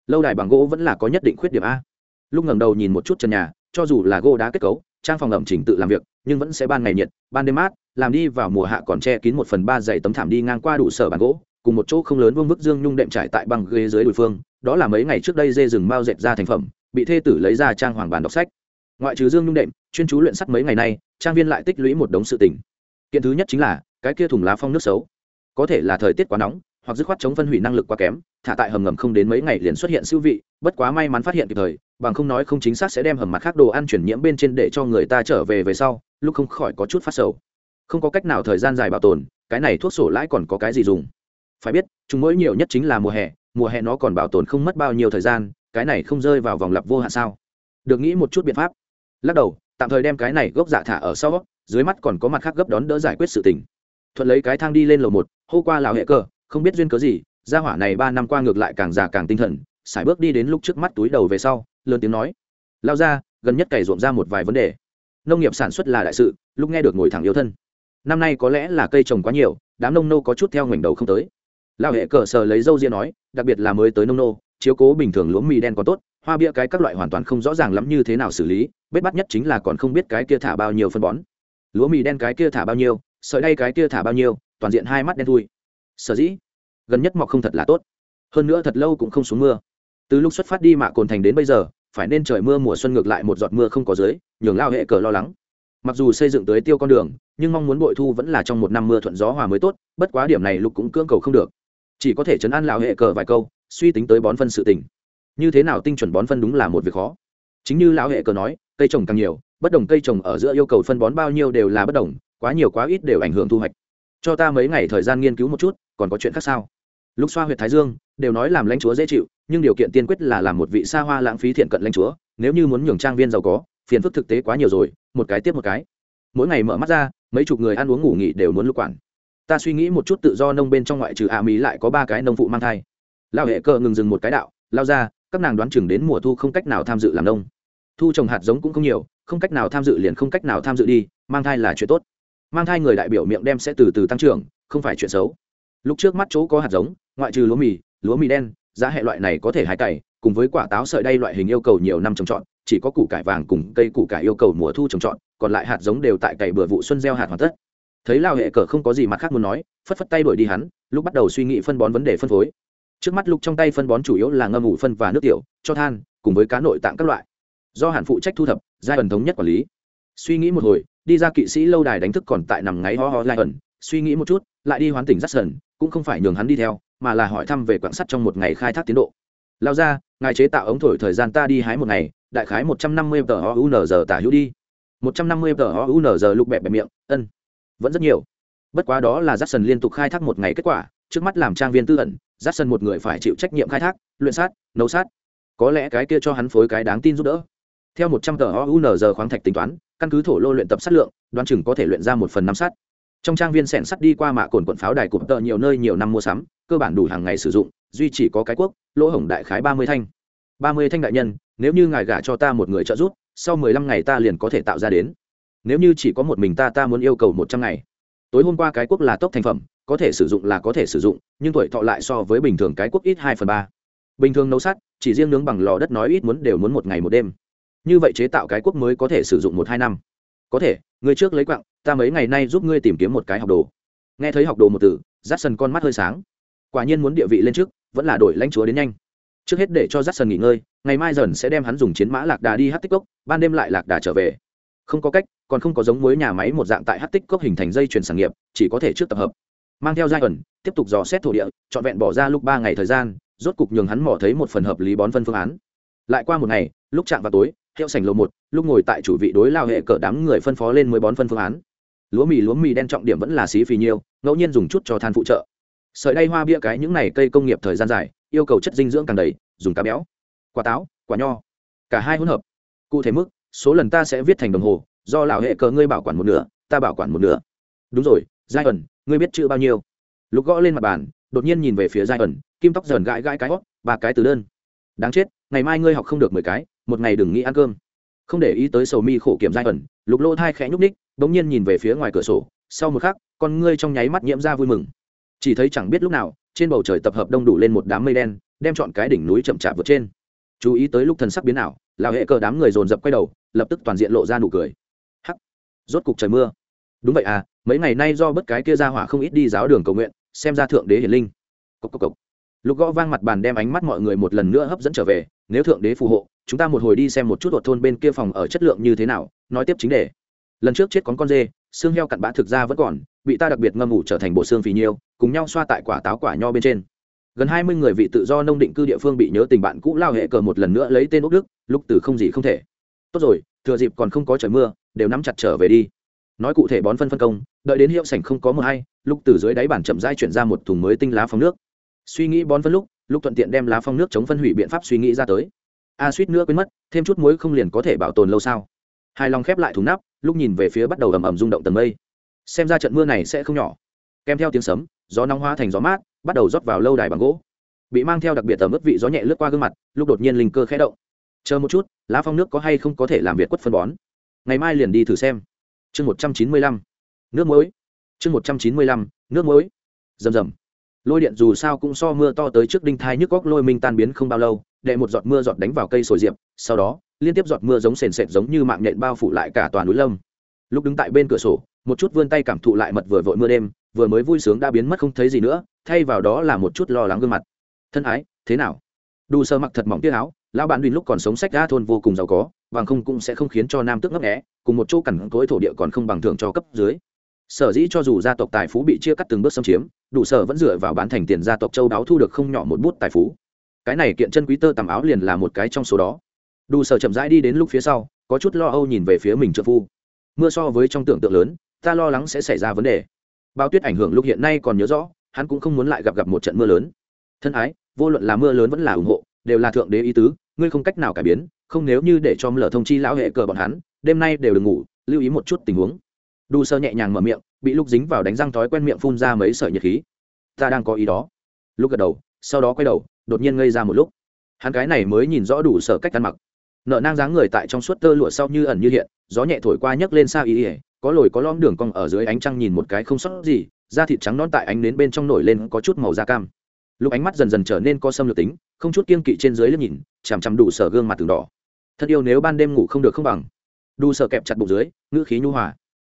Lâu đài bằng gỗ vẫn là có nhất định khuyết điểm a. Lúc ngẩng đầu nhìn một chút trần nhà, cho dù là gỗ đá kết cấu, trang phòng ẩm chỉnh tự làm việc, nhưng vẫn sẽ ban ngày nhiệt, ban đêm mát, làm đi vào mùa hạ còn che kín một phần ba dày tấm thảm đi ngang qua đủ sở bàn gỗ, cùng một chỗ không lớn vương vức dương nhung đệm trải tại bằng ghế dưới đùi phương, đó là mấy ngày trước đây dê rừng mau dệt ra thành phẩm, bị thê tử lấy ra trang hoàng bàn đọc sách ngoại trừ dương nhung đệm, chuyên chú luyện sắt mấy ngày nay, trang viên lại tích lũy một đống sự tình. Kiện thứ nhất chính là, cái kia thùng lá phong nước xấu. Có thể là thời tiết quá nóng, hoặc dứt khoát chống phân hủy năng lực quá kém, thả tại hầm ngầm không đến mấy ngày liền xuất hiện siêu vị, bất quá may mắn phát hiện kịp thời, bằng không nói không chính xác sẽ đem hầm mặt khác đồ ăn chuyển nhiễm bên trên để cho người ta trở về về sau, lúc không khỏi có chút phát sầu. Không có cách nào thời gian dài bảo tồn, cái này thuốc sổ lãi còn có cái gì dùng? Phải biết, chúng mỗi nhiều nhất chính là mùa hè mùa hè nó còn bảo tồn không mất bao nhiêu thời gian, cái này không rơi vào vòng lặp vô hạn sao? Được nghĩ một chút biện pháp lắc đầu, tạm thời đem cái này gốc dạ thả ở sau, dưới mắt còn có mặt khác gấp đón đỡ giải quyết sự tình. Thuận lấy cái thang đi lên lầu một, hô qua lào hệ cơ, không biết duyên cớ gì, gia hỏa này ba năm qua ngược lại càng già càng tinh thần, sải bước đi đến lúc trước mắt túi đầu về sau, lớn tiếng nói. Lao ra gần nhất cày ruộng ra một vài vấn đề. Nông nghiệp sản xuất là đại sự, lúc nghe được ngồi thẳng yêu thân. Năm nay có lẽ là cây trồng quá nhiều, đám nông nô có chút theo ngoảnh đầu không tới. Lao hệ cờ sờ lấy dâu ria nói, đặc biệt là mới tới nông nô, chiếu cố bình thường lúa mì đen có tốt hoa bia cái các loại hoàn toàn không rõ ràng lắm như thế nào xử lý, bết bắt nhất chính là còn không biết cái kia thả bao nhiêu phân bón. Lúa mì đen cái kia thả bao nhiêu, sợi đay cái kia thả bao nhiêu, toàn diện hai mắt đen thui. Sở dĩ, gần nhất mọc không thật là tốt. Hơn nữa thật lâu cũng không xuống mưa. Từ lúc xuất phát đi mạ cồn thành đến bây giờ, phải nên trời mưa mùa xuân ngược lại một giọt mưa không có dưới, nhường lao hệ cờ lo lắng. Mặc dù xây dựng tới tiêu con đường, nhưng mong muốn bội thu vẫn là trong một năm mưa thuận gió hòa mới tốt, bất quá điểm này lục cũng cưỡng cầu không được. Chỉ có thể chấn an lao hệ cờ vài câu, suy tính tới bón phân sự tình như thế nào tinh chuẩn bón phân đúng là một việc khó. Chính như lão hệ cờ nói, cây trồng càng nhiều, bất đồng cây trồng ở giữa yêu cầu phân bón bao nhiêu đều là bất đồng, quá nhiều quá ít đều ảnh hưởng thu hoạch. Cho ta mấy ngày thời gian nghiên cứu một chút, còn có chuyện khác sao? Lúc xoa h u y ệ t thái dương, đều nói làm lãnh chúa dễ chịu, nhưng điều kiện tiên quyết là làm một vị xa hoa lãng phí thiện cận lãnh chúa, nếu như muốn nhường trang viên giàu có, phiền phức thực tế quá nhiều rồi, một cái tiếp một cái. Mỗi ngày mở mắt ra, mấy chục người ăn uống ngủ nghỉ đều muốn lúc quản. Ta suy nghĩ một chút tự do nông bên trong ngoại trừ ạ mỹ lại có ba cái nông phụ mang thai. Lao hệ cờ ngừng dừng một cái đạo, lao ra các nàng đoán chừng đến mùa thu không cách nào tham dự làm nông. Thu trồng hạt giống cũng không nhiều, không cách nào tham dự liền không cách nào tham dự đi, mang thai là chuyện tốt. Mang thai người đại biểu miệng đem sẽ từ từ tăng trưởng, không phải chuyện xấu. Lúc trước mắt chỗ có hạt giống, ngoại trừ lúa mì lúa mì đen, giá hệ loại này có thể hái cày, cùng với quả táo sợi đây loại hình yêu cầu nhiều năm trồng trọt, chỉ có củ cải vàng cùng cây củ cải yêu cầu mùa thu trồng trọt, còn lại hạt giống đều tại cày bừa vụ xuân gieo hạt hoàn tất. Thấy lao hệ cờ không có gì mặt khác muốn nói, phất phất tay đuổi đi hắn, lúc bắt đầu suy nghĩ phân bón vấn đề phân phối trước mắt lục trong tay phân bón chủ yếu là ngâm ủ phân và nước tiểu, cho than, cùng với cá nội tạng các loại. Do hàn phụ trách thu thập, giai ẩn thống nhất quản lý. Suy nghĩ một hồi, đi ra kỵ sĩ lâu đài đánh thức còn tại nằm ngáy ho ho lai ẩn. Suy nghĩ một chút, lại đi hoán tỉnh dắt sần cũng không phải nhường hắn đi theo, mà là hỏi thăm về quạng sắt trong một ngày khai thác tiến độ. Lao ra, ngài chế tạo ống thổi thời gian ta đi hái một ngày, đại khái một trăm năm mươi tờ o u n giờ tả hữu đi. một trăm năm mươi tờ o u n giờ lục bẹp bẹp miệng, ân, vẫn rất nhiều. Bất quá đó là Jackson liên tục khai thác một ngày kết quả, trước mắt làm trang viên tư ẩn Jackson một người phải chịu trách nhiệm khai thác, luyện sát, nấu sát. Có lẽ cái kia cho hắn phối cái đáng tin giúp đỡ. Theo một trăm tờ o giờ khoáng thạch tính toán, căn cứ thổ lô luyện tập sát lượng, đoán chừng có thể luyện ra một phần năm sắt trong trang viên sẻn sắt đi qua mạ cồn quận pháo đài cụm tợ nhiều nơi nhiều năm mua sắm, cơ bản đủ hàng ngày sử dụng, duy chỉ có cái quốc, lỗ hổng đại khái ba mươi thanh. Ba mươi thanh đại nhân, nếu như ngài gả cho ta một người trợ giúp, sau mười lăm ngày ta liền có thể tạo ra đến. Nếu như chỉ có một mình ta ta muốn yêu cầu một trăm ngày. Tối hôm qua cái quốc là tốc thành phẩm có thể sử dụng là có thể sử dụng, nhưng tuổi thọ lại so với bình thường cái quốc ít hai phần ba. Bình thường nấu sắt, chỉ riêng nướng bằng lò đất nói ít muốn đều muốn một ngày một đêm. Như vậy chế tạo cái quốc mới có thể sử dụng một hai năm. Có thể, người trước lấy quặng, ta mấy ngày nay giúp ngươi tìm kiếm một cái học đồ. Nghe thấy học đồ một từ rát sần con mắt hơi sáng. Quả nhiên muốn địa vị lên trước, vẫn là đổi lãnh chúa đến nhanh. Trước hết để cho rát sần nghỉ ngơi, ngày mai dần sẽ đem hắn dùng chiến mã lạc đà đi hát tích cốc, ban đêm lại lạc đà trở về. Không có cách, còn không có giống với nhà máy một dạng tại hát tích cốc hình thành dây chuyển sản nghiệp, chỉ có thể trước tập hợp mang theo giai ẩn, tiếp tục dò xét thổ địa, trọn vẹn bỏ ra lúc ba ngày thời gian, rốt cục nhường hắn mỏ thấy một phần hợp lý bón phân phương án. Lại qua một ngày, lúc chạm vào tối, hiệu sảnh lầu một, lúc ngồi tại chủ vị đối lao hệ cỡ đám người phân phó lên mới bón phân phương án. Lúa mì lúa mì đen trọng điểm vẫn là xí phì nhiêu ngẫu nhiên dùng chút cho than phụ trợ. Sợi đay hoa bia cái những này cây công nghiệp thời gian dài, yêu cầu chất dinh dưỡng càng đầy, dùng cá béo, quả táo, quả nho, cả hai hỗn hợp. Cụ thể mức, số lần ta sẽ viết thành đồng hồ, do lão hệ cờ ngươi bảo quản một nửa, ta bảo quản một nửa. Đúng rồi giai ẩn, ngươi biết chữ bao nhiêu? Lục gõ lên mặt bàn, đột nhiên nhìn về phía giai ẩn, kim tóc dần gãi gãi cái hót, ba cái từ đơn. Đáng chết, ngày mai ngươi học không được mười cái, một ngày đừng nghĩ ăn cơm. Không để ý tới sầu mi khổ kiểm giai ẩn, lục lô thai khẽ nhúc ních bỗng nhiên nhìn về phía ngoài cửa sổ. Sau một khắc, con ngươi trong nháy mắt nhiễm ra vui mừng. Chỉ thấy chẳng biết lúc nào, trên bầu trời tập hợp đông đủ lên một đám mây đen, đem chọn cái đỉnh núi chậm chạp vượt trên. Chú ý tới lúc thần sắc biến ảo là hệ cờ đám người dồn dập quay đầu, lập tức toàn diện lộ ra nụ cười. Hắc, rốt cục trời mưa. Đúng vậy à mấy ngày nay do bất cái kia ra hỏa không ít đi giáo đường cầu nguyện, xem ra thượng đế hiển linh. Cốc cốc cốc. lục gõ vang mặt bàn đem ánh mắt mọi người một lần nữa hấp dẫn trở về, nếu thượng đế phù hộ, chúng ta một hồi đi xem một chút đột thôn bên kia phòng ở chất lượng như thế nào, nói tiếp chính đề. Lần trước chết con con dê, xương heo cặn bã thực ra vẫn còn, bị ta đặc biệt ngâm ngủ trở thành bộ xương phì nhiêu, cùng nhau xoa tại quả táo quả nho bên trên. Gần hai mươi người vị tự do nông định cư địa phương bị nhớ tình bạn cũ lao hệ cờ một lần nữa lấy tên úc đức lúc từ không gì không thể. Tốt rồi, thừa dịp còn không có trời mưa, đều nắm chặt trở về đi nói cụ thể bón phân phân công, đợi đến hiệu sảnh không có mưa hay lúc từ dưới đáy bản chậm rãi chuyển ra một thùng mới tinh lá phong nước. Suy nghĩ bón phân lúc lúc thuận tiện đem lá phong nước chống phân hủy biện pháp suy nghĩ ra tới. A suýt nữa quên mất, thêm chút muối không liền có thể bảo tồn lâu sao. Hai lòng khép lại thùng nắp, lúc nhìn về phía bắt đầu ầm ầm rung động tầng mây. Xem ra trận mưa này sẽ không nhỏ. Kèm theo tiếng sấm, gió nóng hóa thành gió mát, bắt đầu rót vào lâu đài bằng gỗ. Bị mang theo đặc biệt tầm ướp vị gió nhẹ lướt qua gương mặt, lúc đột nhiên linh cơ khẽ động. Chờ một chút, lá phong nước có hay không có thể làm việc quất phân bón. Ngày mai liền đi thử xem chương một trăm chín mươi lăm. Nước muối. Chương một trăm chín mươi lăm, nước muối. Rầm rầm. Lôi điện dù sao cũng so mưa to tới trước đinh thai nhức góc lôi minh tan biến không bao lâu, đệ một giọt mưa giọt đánh vào cây sồi diệp, sau đó, liên tiếp giọt mưa giống sền sệt giống như mạng nhện bao phủ lại cả toàn núi lâm. Lúc đứng tại bên cửa sổ, một chút vươn tay cảm thụ lại mật vừa vội mưa đêm, vừa mới vui sướng đã biến mất không thấy gì nữa, thay vào đó là một chút lo lắng gương mặt. Thân ái, thế nào? Đu sơ mặc thật mỏng tiết áo, lão bạn đùi lúc còn sống sách ga thôn vô cùng giàu có bằng không cũng sẽ không khiến cho nam tước ngấp nghé, cùng một chỗ cằn cối thổ địa còn không bằng thường cho cấp dưới. Sở dĩ cho dù gia tộc tài phú bị chia cắt từng bước xâm chiếm, đủ sở vẫn dựa vào bán thành tiền gia tộc châu đáo thu được không nhỏ một bút tài phú. Cái này kiện chân quý tơ tầm áo liền là một cái trong số đó. Đủ sở chậm rãi đi đến lúc phía sau, có chút lo âu nhìn về phía mình trợ phu. Mưa so với trong tưởng tượng lớn, ta lo lắng sẽ xảy ra vấn đề. Bao tuyết ảnh hưởng lúc hiện nay còn nhớ rõ, hắn cũng không muốn lại gặp gặp một trận mưa lớn. Thân ái, vô luận là mưa lớn vẫn là ủng hộ, đều là thượng đế ý tứ, ngươi không cách nào cải biến không nếu như để cho lở thông chi lão hệ cờ bọn hắn, đêm nay đều đừng ngủ, lưu ý một chút tình huống. Đu sơ nhẹ nhàng mở miệng, bị lúc dính vào đánh răng thói quen miệng phun ra mấy sợi nhiệt khí. Ta đang có ý đó. Lúc gật đầu, sau đó quay đầu, đột nhiên ngây ra một lúc. Hắn cái này mới nhìn rõ đủ sở cách ăn mặc. Nợ nang dáng người tại trong suốt tơ lụa sau như ẩn như hiện, gió nhẹ thổi qua nhấc lên xa ý ỉa có lồi có lõm đường cong ở dưới ánh trăng nhìn một cái không sót gì, da thịt trắng non tại ánh nến bên trong nổi lên có chút màu da cam. Lúc ánh mắt dần dần trở nên có xâm lược tính, không chút kiên kỵ trên dưới liếc nhìn, chằm chằm đủ sở gương mặt từng đỏ thật yêu nếu ban đêm ngủ không được không bằng. Đủ sợ kẹp chặt bụng dưới, ngữ khí nhu hòa.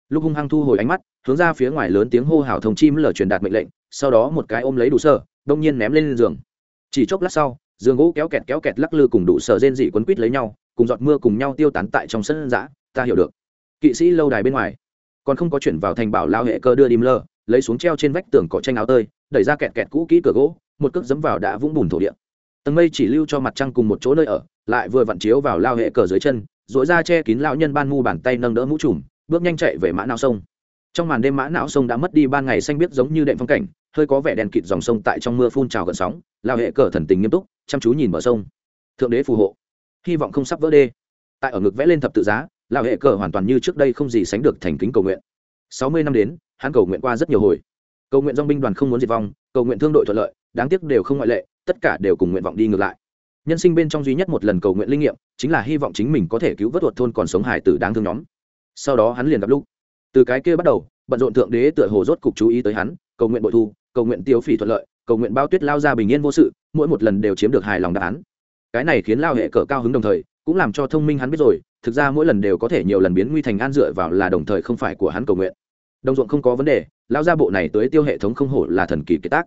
Lúc hung hăng thu hồi ánh mắt, hướng ra phía ngoài lớn tiếng hô hào thông chim lở truyền đạt mệnh lệnh, sau đó một cái ôm lấy đủ sợ đông nhiên ném lên giường. Chỉ chốc lát sau, giường gỗ kéo kẹt kéo kẹt lắc lư cùng đủ sờ rên dị quấn quít lấy nhau, cùng giọt mưa cùng nhau tiêu tán tại trong sân giã ta hiểu được. Kỵ sĩ lâu đài bên ngoài, còn không có chuyển vào thành bảo lao hệ cơ đưa đi lơ lấy xuống treo trên vách tường cỏ tranh áo tơi, đẩy ra kẹt kẹt cũ kỹ cửa gỗ, một cước dấm vào đã vũng bùn thổ địa tầng mây chỉ lưu cho mặt trăng cùng một chỗ nơi ở, lại vừa vặn chiếu vào lao hệ cờ dưới chân dội ra che kín lão nhân ban mu bàn tay nâng đỡ mũ trùm, bước nhanh chạy về mã não sông. Trong màn đêm mã não sông đã mất đi ban ngày xanh biếc giống như đệm phong cảnh, hơi có vẻ đèn kịt dòng sông tại trong mưa phun trào gần sóng, lao hệ cờ thần tình nghiêm túc, chăm chú nhìn bờ sông. Thượng đế phù hộ. Hy vọng không sắp vỡ đê. Tại ở ngực vẽ lên thập tự giá, lao hệ cờ hoàn toàn như trước đây không gì sánh được thành kính cầu nguyện. Sáu mươi năm đến, hắn cầu nguyện qua rất nhiều hồi cầu nguyện dong binh đoàn không muốn diệt vong, cầu nguyện thương đội thuận lợi, đáng tiếc đều không ngoại lệ, tất cả đều cùng nguyện vọng đi ngược lại. Nhân sinh bên trong duy nhất một lần cầu nguyện linh nghiệm, chính là hy vọng chính mình có thể cứu vớt tuột thôn còn sống hải tử đáng thương nhóm. Sau đó hắn liền gặp lúc. Từ cái kia bắt đầu, bận rộn thượng đế tựa hồ rốt cục chú ý tới hắn, cầu nguyện bội thu, cầu nguyện tiêu phỉ thuận lợi, cầu nguyện bao tuyết lao ra bình yên vô sự, mỗi một lần đều chiếm được hài lòng đáp án. Cái này khiến lao hệ cờ cao hứng đồng thời, cũng làm cho thông minh hắn biết rồi, thực ra mỗi lần đều có thể nhiều lần biến nguy thành an dựa vào là đồng thời không phải của hắn cầu nguyện đồng ruộng không có vấn đề lao ra bộ này tới tiêu hệ thống không hổ là thần kỳ kế tác.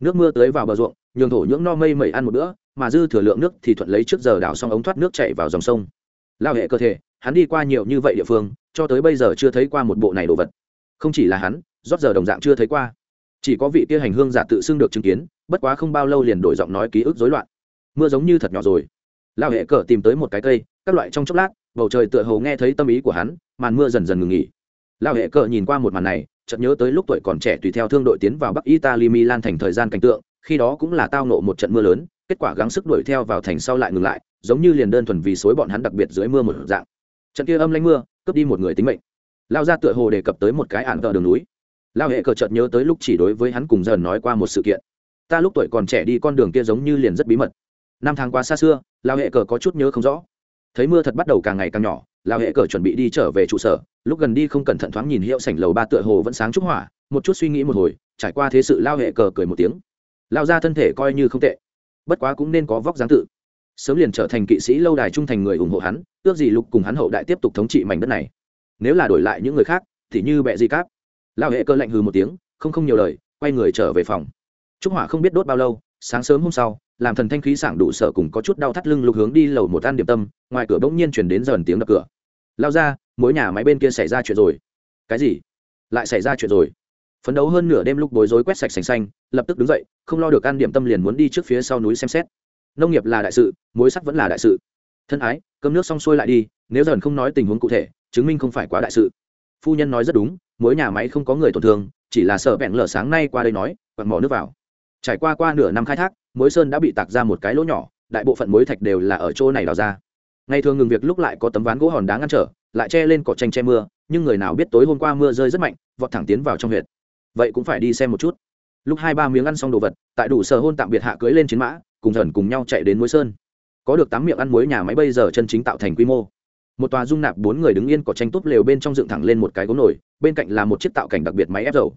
Nước mưa tới vào bờ ruộng, nhường thổ nhưỡng no mây mẩy ăn một bữa, mà dư thừa lượng nước thì thuận lấy trước giờ đảo xong ống thoát nước chạy vào dòng sông. Lao hệ cơ thể, hắn đi qua nhiều như vậy địa phương, cho tới bây giờ chưa thấy qua một bộ này đồ vật. Không chỉ là hắn, rót giờ đồng dạng chưa thấy qua. Chỉ có vị kia hành hương giả tự xưng được chứng kiến, bất quá không bao lâu liền đổi giọng nói ký ức rối loạn. Mưa giống như thật nhỏ rồi. Lao hệ cờ tìm tới một cái cây, các loại trong chốc lát, bầu trời tựa hồ nghe thấy tâm ý của hắn, màn mưa dần dần ngừng nghỉ lao hệ cờ nhìn qua một màn này, chợt nhớ tới lúc tuổi còn trẻ tùy theo thương đội tiến vào bắc italy milan thành thời gian cảnh tượng, khi đó cũng là tao nộ một trận mưa lớn, kết quả gắng sức đuổi theo vào thành sau lại ngừng lại, giống như liền đơn thuần vì suối bọn hắn đặc biệt dưới mưa một dạng. Trận kia âm lanh mưa, cướp đi một người tính mệnh. Lao ra tựa hồ đề cập tới một cái ạn tờ đường núi. Lao hệ cờ chợt nhớ tới lúc chỉ đối với hắn cùng dần nói qua một sự kiện. Ta lúc tuổi còn trẻ đi con đường kia giống như liền rất bí mật. Năm tháng quá xa xưa lao hệ cờ có chút nhớ không rõ. Thấy mưa thật bắt đầu càng ngày càng nhỏ Lão hệ cờ chuẩn bị đi trở về trụ sở, lúc gần đi không cẩn thận thoáng nhìn hiệu sảnh lầu ba tựa hồ vẫn sáng trúc hỏa, một chút suy nghĩ một hồi, trải qua thế sự lao hệ cờ cười một tiếng. Lao ra thân thể coi như không tệ, bất quá cũng nên có vóc dáng tự. Sớm liền trở thành kỵ sĩ lâu đài trung thành người ủng hộ hắn, ước gì lục cùng hắn hậu đại tiếp tục thống trị mảnh đất này. Nếu là đổi lại những người khác, thì như bẹ di cáp. Lao hệ cơ lạnh hừ một tiếng, không không nhiều lời, quay người trở về phòng. Trúc hỏa không biết đốt bao lâu, sáng sớm hôm sau làm thần thanh khí sảng đủ sở cùng có chút đau thắt lưng lục hướng đi lầu một ăn điểm tâm, ngoài cửa bỗng nhiên chuyển đến dần tiếng đập cửa. Lao ra mỗi nhà máy bên kia xảy ra chuyện rồi. Cái gì? Lại xảy ra chuyện rồi. Phấn đấu hơn nửa đêm lúc bối rối quét sạch sành xanh, lập tức đứng dậy, không lo được ăn điểm tâm liền muốn đi trước phía sau núi xem xét. Nông nghiệp là đại sự, mối sắt vẫn là đại sự. Thân ái, cơm nước xong xuôi lại đi, nếu dần không nói tình huống cụ thể, chứng minh không phải quá đại sự. Phu nhân nói rất đúng mỗi nhà máy không có người tổn thương, chỉ là sợ vẹn lở sáng nay qua đây nói, quặn mỏ nước vào. Trải qua qua nửa năm khai thác mối sơn đã bị tạc ra một cái lỗ nhỏ, đại bộ phận mối thạch đều là ở chỗ này đào ra. Ngày thường ngừng việc lúc lại có tấm ván gỗ hòn đá ngăn trở, lại che lên cỏ tranh che mưa, nhưng người nào biết tối hôm qua mưa rơi rất mạnh, vọt thẳng tiến vào trong huyện vậy cũng phải đi xem một chút. Lúc hai ba miếng ăn xong đồ vật, tại đủ sở hôn tạm biệt hạ cưới lên chiến mã, cùng dần cùng nhau chạy đến mối sơn. Có được tám miệng ăn muối nhà máy bây giờ chân chính tạo thành quy mô. Một tòa dung nạp bốn người đứng yên cỏ tranh túp lều bên trong dựng thẳng lên một cái gỗ nổi bên cạnh là một chiếc tạo cảnh đặc biệt máy ép dầu.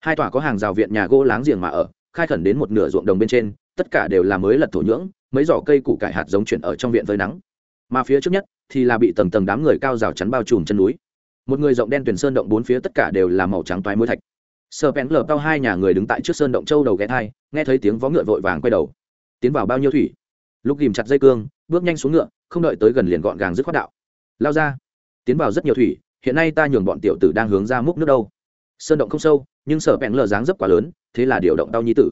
Hai tòa có hàng rào viện nhà gỗ láng giềng mà ở, khai khẩn đến một nửa ruộng đồng bên trên tất cả đều là mới lật thổ nhưỡng, mấy giỏ cây củ cải hạt giống chuyển ở trong viện với nắng. Mà phía trước nhất thì là bị tầng tầng đám người cao rào chắn bao trùm chân núi. Một người rộng đen tuyển sơn động bốn phía tất cả đều là màu trắng toái mối thạch. Sờ bèn lờ cao hai nhà người đứng tại trước sơn động châu đầu ghé thai, nghe thấy tiếng vó ngựa vội vàng quay đầu. Tiến vào bao nhiêu thủy? Lúc ghìm chặt dây cương, bước nhanh xuống ngựa, không đợi tới gần liền gọn gàng dứt khoát đạo. Lao ra. Tiến vào rất nhiều thủy, hiện nay ta nhường bọn tiểu tử đang hướng ra múc nước đâu. Sơn động không sâu, nhưng sở bẹn lờ dáng dấp quá lớn, thế là điều động đau nhi tử.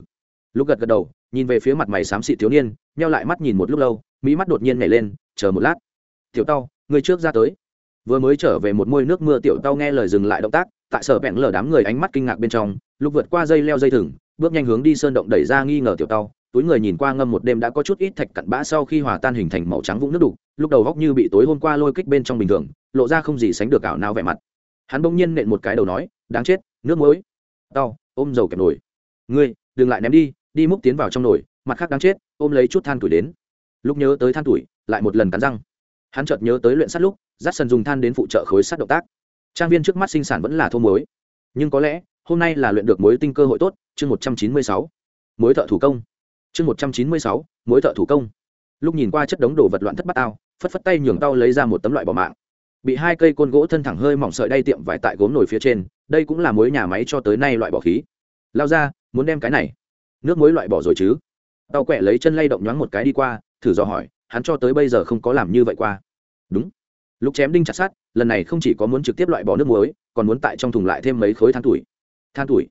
Lúc gật gật đầu nhìn về phía mặt mày xám xịt thiếu niên, nheo lại mắt nhìn một lúc lâu, mỹ mắt đột nhiên nhảy lên, chờ một lát. Tiểu tao, người trước ra tới. Vừa mới trở về một môi nước mưa, tiểu tao nghe lời dừng lại động tác, tại sở bẹn lở đám người ánh mắt kinh ngạc bên trong, lúc vượt qua dây leo dây thừng, bước nhanh hướng đi sơn động đẩy ra nghi ngờ tiểu tao, túi người nhìn qua ngâm một đêm đã có chút ít thạch cặn bã sau khi hòa tan hình thành màu trắng vũng nước đục, lúc đầu góc như bị tối hôm qua lôi kích bên trong bình thường, lộ ra không gì sánh được ảo nào vẻ mặt. Hắn bỗng nhiên nện một cái đầu nói, đáng chết, nước muối. Tao, ôm dầu kẹp nổi ngươi, đừng lại ném đi đi múc tiến vào trong nồi, mặt khác đáng chết, ôm lấy chút than tuổi đến. Lúc nhớ tới than tuổi, lại một lần cắn răng. Hắn chợt nhớ tới luyện sắt lúc dắt sần dùng than đến phụ trợ khối sắt động tác. Trang viên trước mắt sinh sản vẫn là thô muối. Nhưng có lẽ, hôm nay là luyện được muối tinh cơ hội tốt, chương một trăm chín mươi sáu. Muối thợ thủ công. Chương một trăm chín mươi sáu, muối thợ thủ công. Lúc nhìn qua chất đống đồ vật loạn thất bát ao phất phất tay nhường tao lấy ra một tấm loại bỏ mạng. Bị hai cây côn gỗ thân thẳng hơi mỏng sợi đay tiệm vải tại gốm nồi phía trên, đây cũng là mối nhà máy cho tới nay loại bỏ khí. Lao ra, muốn đem cái này nước muối loại bỏ rồi chứ? Tao quẹ lấy chân lay động nhoáng một cái đi qua, thử dò hỏi, hắn cho tới bây giờ không có làm như vậy qua. Đúng. Lúc chém đinh chặt sát lần này không chỉ có muốn trực tiếp loại bỏ nước muối, còn muốn tại trong thùng lại thêm mấy khối than tuổi. Than tuổi.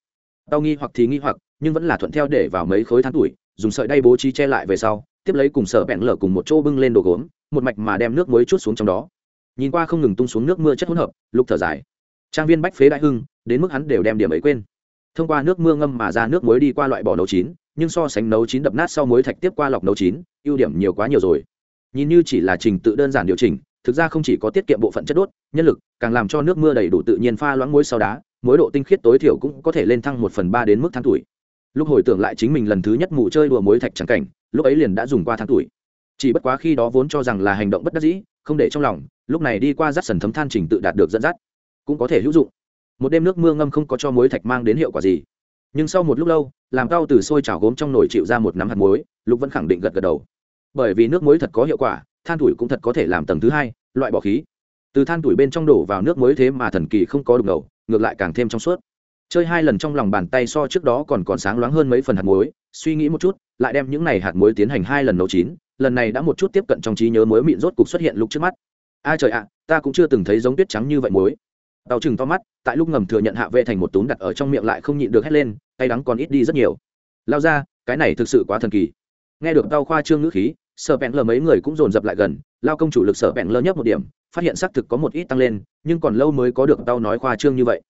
Tao nghi hoặc thì nghi hoặc, nhưng vẫn là thuận theo để vào mấy khối than tuổi, dùng sợi đay bố trí che lại về sau, tiếp lấy cùng sở bẹn lở cùng một chỗ bưng lên đồ gốm, một mạch mà đem nước muối chút xuống trong đó. Nhìn qua không ngừng tung xuống nước mưa chất hỗn hợp lúc thở dài. Trang viên bách phế đại hưng, đến mức hắn đều đem điểm ấy quên thông qua nước mưa ngâm mà ra nước muối đi qua loại bỏ nấu chín, nhưng so sánh nấu chín đập nát sau muối thạch tiếp qua lọc nấu chín, ưu điểm nhiều quá nhiều rồi. Nhìn như chỉ là trình tự đơn giản điều chỉnh, thực ra không chỉ có tiết kiệm bộ phận chất đốt, nhân lực, càng làm cho nước mưa đầy đủ tự nhiên pha loãng muối sau đá, muối độ tinh khiết tối thiểu cũng có thể lên thăng một phần ba đến mức tháng tuổi. Lúc hồi tưởng lại chính mình lần thứ nhất mù chơi đùa muối thạch trắng cảnh, lúc ấy liền đã dùng qua tháng tuổi. Chỉ bất quá khi đó vốn cho rằng là hành động bất đắc dĩ, không để trong lòng, lúc này đi qua rắt sần thấm than trình tự đạt được dẫn dắt, cũng có thể hữu dụng một đêm nước mưa ngâm không có cho muối thạch mang đến hiệu quả gì. Nhưng sau một lúc lâu, làm cao từ sôi chảo gốm trong nồi chịu ra một nắm hạt muối, lục vẫn khẳng định gật gật đầu. Bởi vì nước muối thật có hiệu quả, than tuổi cũng thật có thể làm tầng thứ hai, loại bỏ khí. Từ than tuổi bên trong đổ vào nước muối thế mà thần kỳ không có đục ngầu, ngược lại càng thêm trong suốt. Chơi hai lần trong lòng bàn tay so trước đó còn còn sáng loáng hơn mấy phần hạt muối, suy nghĩ một chút, lại đem những này hạt muối tiến hành hai lần nấu chín, lần này đã một chút tiếp cận trong trí nhớ muối mịn rốt cục xuất hiện lúc trước mắt. A trời ạ, ta cũng chưa từng thấy giống tuyết trắng như vậy muối tàu chừng to mắt, tại lúc ngầm thừa nhận hạ vệ thành một túm đặt ở trong miệng lại không nhịn được hét lên, tay đắng còn ít đi rất nhiều. Lao ra, cái này thực sự quá thần kỳ. Nghe được tàu khoa trương ngữ khí sợ bẹn lờ mấy người cũng dồn dập lại gần, lao công chủ lực sợ bẹn lơ nhấp một điểm, phát hiện xác thực có một ít tăng lên, nhưng còn lâu mới có được tàu nói khoa trương như vậy.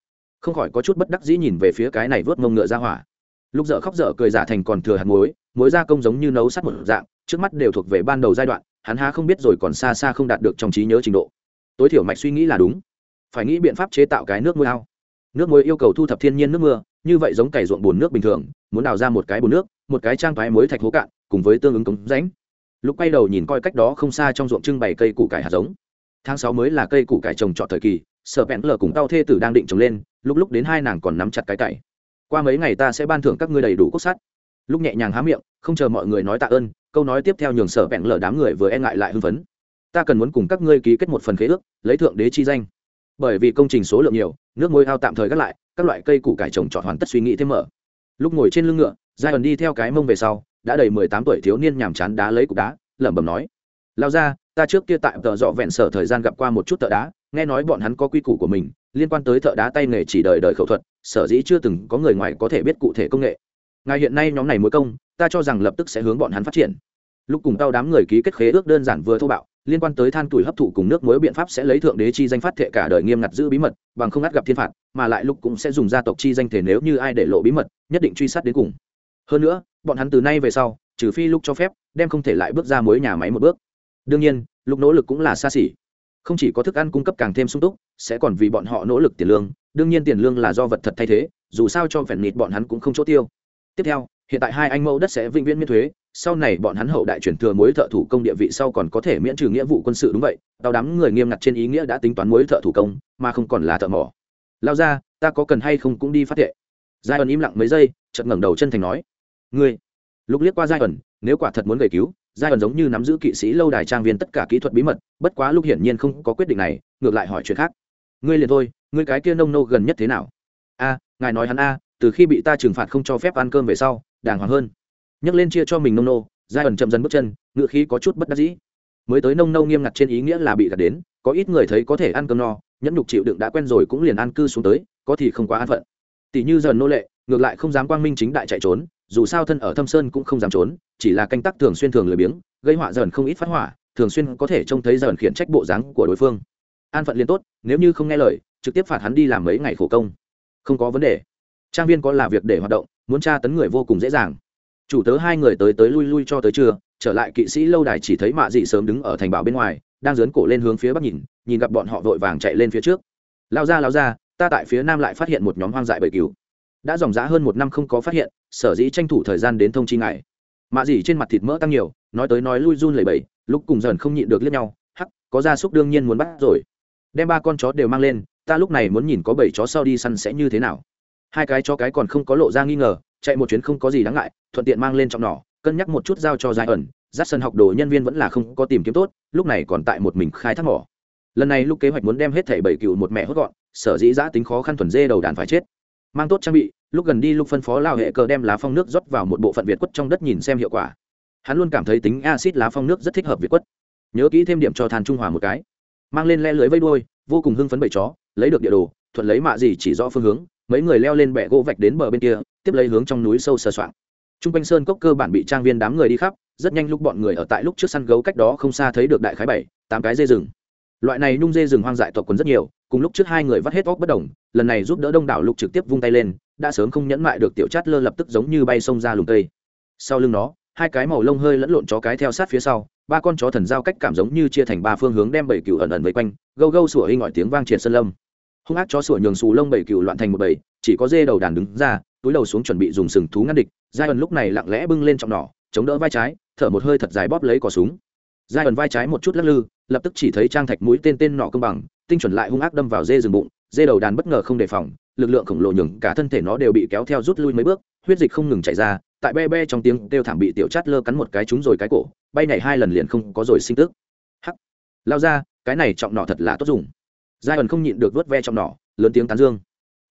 Không khỏi có chút bất đắc dĩ nhìn về phía cái này vớt mông ngựa ra hỏa. Lúc dở khóc dở cười giả thành còn thừa hạt muối muối gia công giống như nấu sắt một dạng, trước mắt đều thuộc về ban đầu giai đoạn, hắn há không biết rồi còn xa xa không đạt được trong trí nhớ trình độ. Tối thiểu mạch suy nghĩ là đúng phải nghĩ biện pháp chế tạo cái nước mưa ao. Nước muối yêu cầu thu thập thiên nhiên nước mưa, như vậy giống cày ruộng bùn nước bình thường, muốn đào ra một cái bùn nước, một cái trang thoái muối thạch hố cạn, cùng với tương ứng cống rãnh. Lúc quay đầu nhìn coi cách đó không xa trong ruộng trưng bày cây củ cải hạt giống. Tháng sáu mới là cây củ cải trồng trọt thời kỳ, sở vẹn lờ cùng tao thê tử đang định trồng lên, lúc lúc đến hai nàng còn nắm chặt cái cải. Qua mấy ngày ta sẽ ban thưởng các ngươi đầy đủ cốt sắt. Lúc nhẹ nhàng há miệng, không chờ mọi người nói tạ ơn, câu nói tiếp theo nhường sở vẹn lờ đám người vừa e ngại lại hưng phấn. Ta cần muốn cùng các ngươi ký kết một phần khế ước, lấy thượng đế chi danh bởi vì công trình số lượng nhiều, nước môi ao tạm thời gác lại, các loại cây củ cải trồng trọt hoàn tất suy nghĩ thêm mở. Lúc ngồi trên lưng ngựa giai ẩn đi theo cái mông về sau, đã đầy mười tám tuổi thiếu niên nhàm chán đá lấy cục đá, lẩm bẩm nói, lao ra ta trước kia tại tợ dọ vẹn sở thời gian gặp qua một chút thợ đá, nghe nói bọn hắn có quy củ của mình, liên quan tới thợ đá tay nghề chỉ đời đời khẩu thuật, sở dĩ chưa từng có người ngoài có thể biết cụ thể công nghệ. Ngài hiện nay nhóm này mối công, ta cho rằng lập tức sẽ hướng bọn hắn phát triển. Lúc cùng tao đám người ký kết khế ước đơn giản vừa thô bạo liên quan tới than tuổi hấp thụ cùng nước muối biện pháp sẽ lấy thượng đế chi danh phát thệ cả đời nghiêm ngặt giữ bí mật, bằng không ngắt gặp thiên phạt, mà lại lúc cũng sẽ dùng gia tộc chi danh thể nếu như ai để lộ bí mật, nhất định truy sát đến cùng. Hơn nữa, bọn hắn từ nay về sau, trừ phi lúc cho phép, đem không thể lại bước ra mối nhà máy một bước. Đương nhiên lúc nỗ lực cũng là xa xỉ. Không chỉ có thức ăn cung cấp càng thêm sung túc, sẽ còn vì bọn họ nỗ lực tiền lương, đương nhiên tiền lương là do vật thật thay thế, dù sao cho phèn nịt bọn hắn cũng không chỗ tiêu. Tiếp theo, hiện tại hai anh mẫu đất sẽ vĩnh viễn miễn thuế sau này bọn hắn hậu đại chuyển thừa mối thợ thủ công địa vị sau còn có thể miễn trừ nghĩa vụ quân sự đúng vậy, tao đám người nghiêm ngặt trên ý nghĩa đã tính toán mối thợ thủ công, mà không còn là thợ mỏ. Lao ra, ta có cần hay không cũng đi phát thệ. Giai ẩn im lặng mấy giây, chợt ngẩng đầu chân thành nói. Ngươi. Lúc liếc qua giai ẩn, nếu quả thật muốn gầy cứu, giai ẩn giống như nắm giữ kỵ sĩ lâu đài trang viên tất cả kỹ thuật bí mật, bất quá lúc hiển nhiên không có quyết định này, ngược lại hỏi chuyện khác. Ngươi liền thôi, ngươi cái kia nông nô gần nhất thế nào? A, ngài nói hắn a, từ khi bị ta trừng phạt không cho phép ăn cơm về sau, đàng hoàng hơn nhấc lên chia cho mình nông nô, giai ẩn chậm dần bước chân, ngựa khí có chút bất đắc dĩ. Mới tới nông nâu nghiêm ngặt trên ý nghĩa là bị gạt đến, có ít người thấy có thể ăn cơm no, nhẫn nhục chịu đựng đã quen rồi cũng liền ăn cư xuống tới, có thì không quá an phận. Tỷ như dần nô lệ, ngược lại không dám quang minh chính đại chạy trốn, dù sao thân ở thâm sơn cũng không dám trốn, chỉ là canh tác thường xuyên thường lười biếng, gây họa dần không ít phát hỏa thường xuyên có thể trông thấy dần khiển trách bộ dáng của đối phương. An phận liền tốt, nếu như không nghe lời, trực tiếp phạt hắn đi làm mấy ngày khổ công. Không có vấn đề. Trang viên có là việc để hoạt động, muốn tra tấn người vô cùng dễ dàng chủ tớ hai người tới tới lui lui cho tới trưa, trở lại kỵ sĩ lâu đài chỉ thấy mạ dị sớm đứng ở thành bảo bên ngoài, đang dướn cổ lên hướng phía bắc nhìn nhìn gặp bọn họ vội vàng chạy lên phía trước. Lao ra lao ra ta tại phía nam lại phát hiện một nhóm hoang dại bầy cứu đã dòng dã hơn một năm không có phát hiện, sở dĩ tranh thủ thời gian đến thông chi ngài. Mạ dị trên mặt thịt mỡ tăng nhiều, nói tới nói lui run lầy bầy lúc cùng dần không nhịn được liếc nhau, hắc, có gia súc đương nhiên muốn bắt rồi. Đem ba con chó đều mang lên, ta lúc này muốn nhìn có bảy chó sau đi săn sẽ như thế nào. Hai cái chó cái còn không có lộ ra nghi ngờ chạy một chuyến không có gì đáng ngại, thuận tiện mang lên trọng nỏ, cân nhắc một chút giao cho giải ẩn. Dắt sân học đồ nhân viên vẫn là không có tìm kiếm tốt, lúc này còn tại một mình khai thác mỏ. Lần này lúc kế hoạch muốn đem hết thảy bảy cựu một mẹ hốt gọn, sở dĩ giã tính khó khăn thuần dê đầu đàn phải chết. Mang tốt trang bị, lúc gần đi lúc phân phó lao hệ cờ đem lá phong nước rót vào một bộ phận việt quất trong đất nhìn xem hiệu quả. Hắn luôn cảm thấy tính acid lá phong nước rất thích hợp việt quất. Nhớ kỹ thêm điểm cho than trung hòa một cái. Mang lên le lưới vây đuôi, vô cùng hưng phấn bầy chó, lấy được địa đồ, thuận lấy mạ gì chỉ rõ phương hướng mấy người leo lên bẹ gỗ vạch đến bờ bên kia, tiếp lấy hướng trong núi sâu sờ soạng. T r u n g quanh sơn cốc cơ bản bị trang viên đám người đi khắp, rất nhanh lúc bọn người ở tại lúc trước săn gấu cách đó không xa thấy được đại khái bảy, tám cái dê rừng. Loại này nhung dê rừng hoang dại tộc quần rất nhiều, cùng lúc trước hai người vắt hết óc bất đồng, lần này giúp đỡ đông đảo lục trực tiếp vung tay lên, đã sớm không nhẫn mại được tiểu chát lơ lập tức giống như bay xông ra lùng cây. Sau lưng nó, hai cái màu lông hơi lẫn lộn chó cái theo sát phía sau, ba con chó thần giao cách cảm giống như chia thành ba phương hướng đem bảy cựu ẩn ẩn vây quanh, gâu gâu sủa hinh ngỏi tiếng vang triệt sân lâm hung ác chó sủa nhường xù lông bảy cựu loạn thành một bầy, chỉ có dê đầu đàn đứng ra, túi đầu xuống chuẩn bị dùng sừng thú ngăn địch. Giai ẩn lúc này lặng lẽ bưng lên trọng nỏ, chống đỡ vai trái, thở một hơi thật dài bóp lấy cò súng. Giai ẩn vai trái một chút lắc lư, lập tức chỉ thấy trang thạch mũi tên tên nọ công bằng, tinh chuẩn lại hung ác đâm vào dê rừng bụng, dê đầu đàn bất ngờ không đề phòng, lực lượng khổng lồ nhường cả thân thể nó đều bị kéo theo rút lui mấy bước, huyết dịch không ngừng chảy ra, tại be be trong tiếng kêu thảm bị tiểu chát lơ cắn một cái trúng rồi cái cổ, bay nhảy hai lần liền không có rồi sinh tức. Hắc. Lao ra, cái này trọng nỏ thật là tốt dùng giai ẩn không nhịn được vớt ve trong nỏ, lớn tiếng tán dương.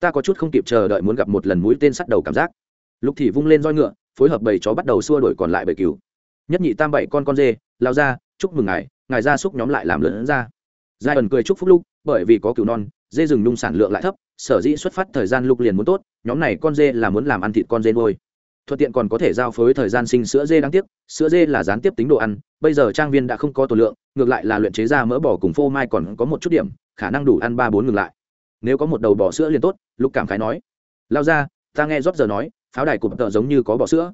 Ta có chút không kịp chờ đợi muốn gặp một lần mũi tên sắt đầu cảm giác. Lục thì vung lên roi ngựa, phối hợp bầy chó bắt đầu xua đuổi còn lại bầy cừu. Nhất nhị tam bảy con con dê, lao ra, chúc mừng ngài ngài ra xúc nhóm lại làm lớn ra. Giai ẩn cười chúc phúc lúc bởi vì có cừu non, dê rừng nung sản lượng lại thấp, sở dĩ xuất phát thời gian lục liền muốn tốt, nhóm này con dê là muốn làm ăn thịt con dê nuôi thuận tiện còn có thể giao phối thời gian sinh sữa dê đáng tiếc, sữa dê là gián tiếp tính độ ăn, bây giờ trang viên đã không có tổ lượng, ngược lại là luyện chế ra mỡ bò cùng phô mai còn có một chút điểm, khả năng đủ ăn ba bốn ngừng lại. Nếu có một đầu bò sữa liền tốt, lục cảm khái nói. Lao ra, ta nghe rót giờ nói, pháo đài cụm tợ giống như có bò sữa.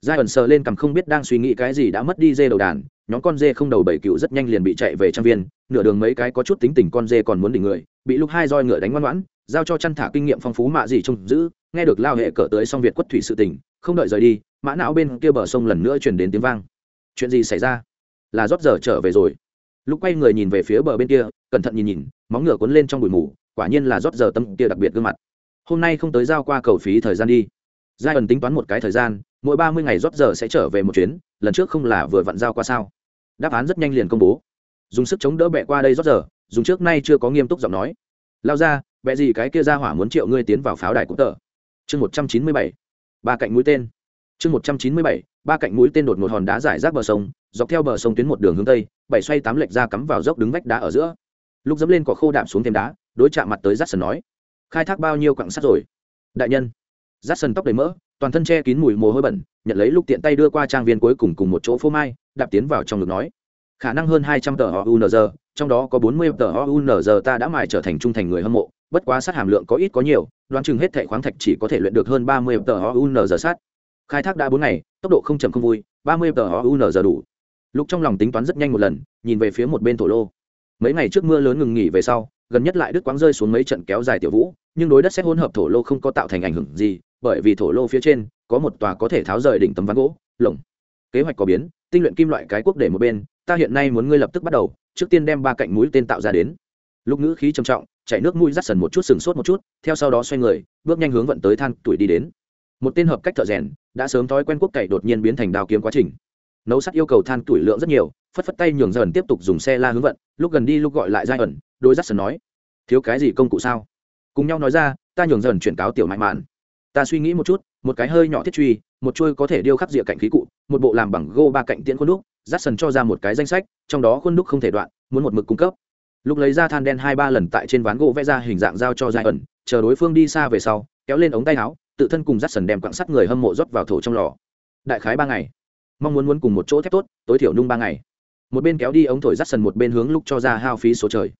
Giai ẩn sờ lên cằm không biết đang suy nghĩ cái gì đã mất đi dê đầu đàn, nhóm con dê không đầu bảy cựu rất nhanh liền bị chạy về trang viên, nửa đường mấy cái có chút tính tình con dê còn muốn đỉnh người, bị lúc hai roi ngựa đánh ngoan ngoãn giao cho chăn thả kinh nghiệm phong phú mạ gì trông giữ, nghe được lao hệ cỡ tới xong việt quất thủy sự tình, không đợi rời đi, mã não bên kia bờ sông lần nữa chuyển đến tiếng vang. Chuyện gì xảy ra? Là rót giờ trở về rồi. Lúc quay người nhìn về phía bờ bên kia, cẩn thận nhìn nhìn, móng ngựa cuốn lên trong bụi mù, quả nhiên là rót giờ tâm kia đặc biệt gương mặt. Hôm nay không tới giao qua cầu phí thời gian đi. Giai ẩn tính toán một cái thời gian, mỗi ba mươi ngày rót giờ sẽ trở về một chuyến, lần trước không là vừa vặn giao qua sao? Đáp án rất nhanh liền công bố. Dùng sức chống đỡ bẹ qua đây rót giờ, dùng trước nay chưa có nghiêm túc giọng nói. Lao ra vẽ gì cái kia ra hỏa muốn triệu ngươi tiến vào pháo đài cũng tờ? Chương một trăm chín mươi bảy, ba cạnh mũi tên. Chương một trăm chín mươi bảy, ba cạnh mũi tên đột một hòn đá giải rác bờ sông, dọc theo bờ sông tuyến một đường hướng tây, bảy xoay tám lệch ra cắm vào dốc đứng vách đá ở giữa. Lúc dẫm lên cỏ khô đạm xuống thêm đá, đối chạm mặt tới rát sần nói, khai thác bao nhiêu quặng sắt rồi? Đại nhân. Rát sần tóc đầy mỡ, toàn thân che kín mùi mồ hôi bẩn, nhận lấy lúc tiện tay đưa qua trang viên cuối cùng cùng một chỗ phô mai, đạp tiến vào trong ngực nói, khả năng hơn hai trăm tờ họ unz trong đó có bốn mươi tờ họ unz ta đã mài trở thành trung thành người hâm mộ bất quá sát hàm lượng có ít có nhiều, đoán chừng hết thẻ khoáng thạch chỉ có thể luyện được hơn ba mươi tờ hun giờ sát. Khai thác đã bốn ngày, tốc độ không chậm không vui, ba mươi tờ hun giờ đủ. Lúc trong lòng tính toán rất nhanh một lần, nhìn về phía một bên thổ lô. Mấy ngày trước mưa lớn ngừng nghỉ về sau, gần nhất lại đứt quãng rơi xuống mấy trận kéo dài tiểu vũ, nhưng đối đất xét hỗn hợp thổ lô không có tạo thành ảnh hưởng gì, bởi vì thổ lô phía trên có một tòa có thể tháo rời đỉnh tấm ván gỗ, lồng. Kế hoạch có biến, tinh luyện kim loại cái quốc để một bên, ta hiện nay muốn ngươi lập tức bắt đầu, trước tiên đem ba cạnh mũi tên tạo ra đến. Lúc ngữ khí trầm trọng chạy nước mũi rắt sần một chút sừng sốt một chút, theo sau đó xoay người, bước nhanh hướng vận tới than tuổi đi đến. Một tên hợp cách thợ rèn, đã sớm thói quen quốc cậy đột nhiên biến thành đào kiếm quá trình. Nấu sắt yêu cầu than tuổi lượng rất nhiều, phất phất tay nhường dần tiếp tục dùng xe la hướng vận, lúc gần đi lúc gọi lại giai ẩn, đôi rắt sần nói, thiếu cái gì công cụ sao? Cùng nhau nói ra, ta nhường dần chuyển cáo tiểu mại mạn. Ta suy nghĩ một chút, một cái hơi nhỏ thiết truy, một chuôi có thể điêu khắc rịa cạnh khí cụ, một bộ làm bằng gô ba cạnh tiễn khuôn đúc rát sần cho ra một cái danh sách, trong đó khuôn đúc không thể đoạn, muốn một mực cung cấp lúc lấy ra than đen hai ba lần tại trên ván gỗ vẽ ra hình dạng giao cho giai ẩn, chờ đối phương đi xa về sau, kéo lên ống tay áo, tự thân cùng rát sần đem quặng sắt người hâm mộ rót vào thổ trong lò. Đại khái ba ngày. Mong muốn muốn cùng một chỗ thép tốt, tối thiểu nung ba ngày. Một bên kéo đi ống thổi rát sần một bên hướng lúc cho ra hao phí số trời.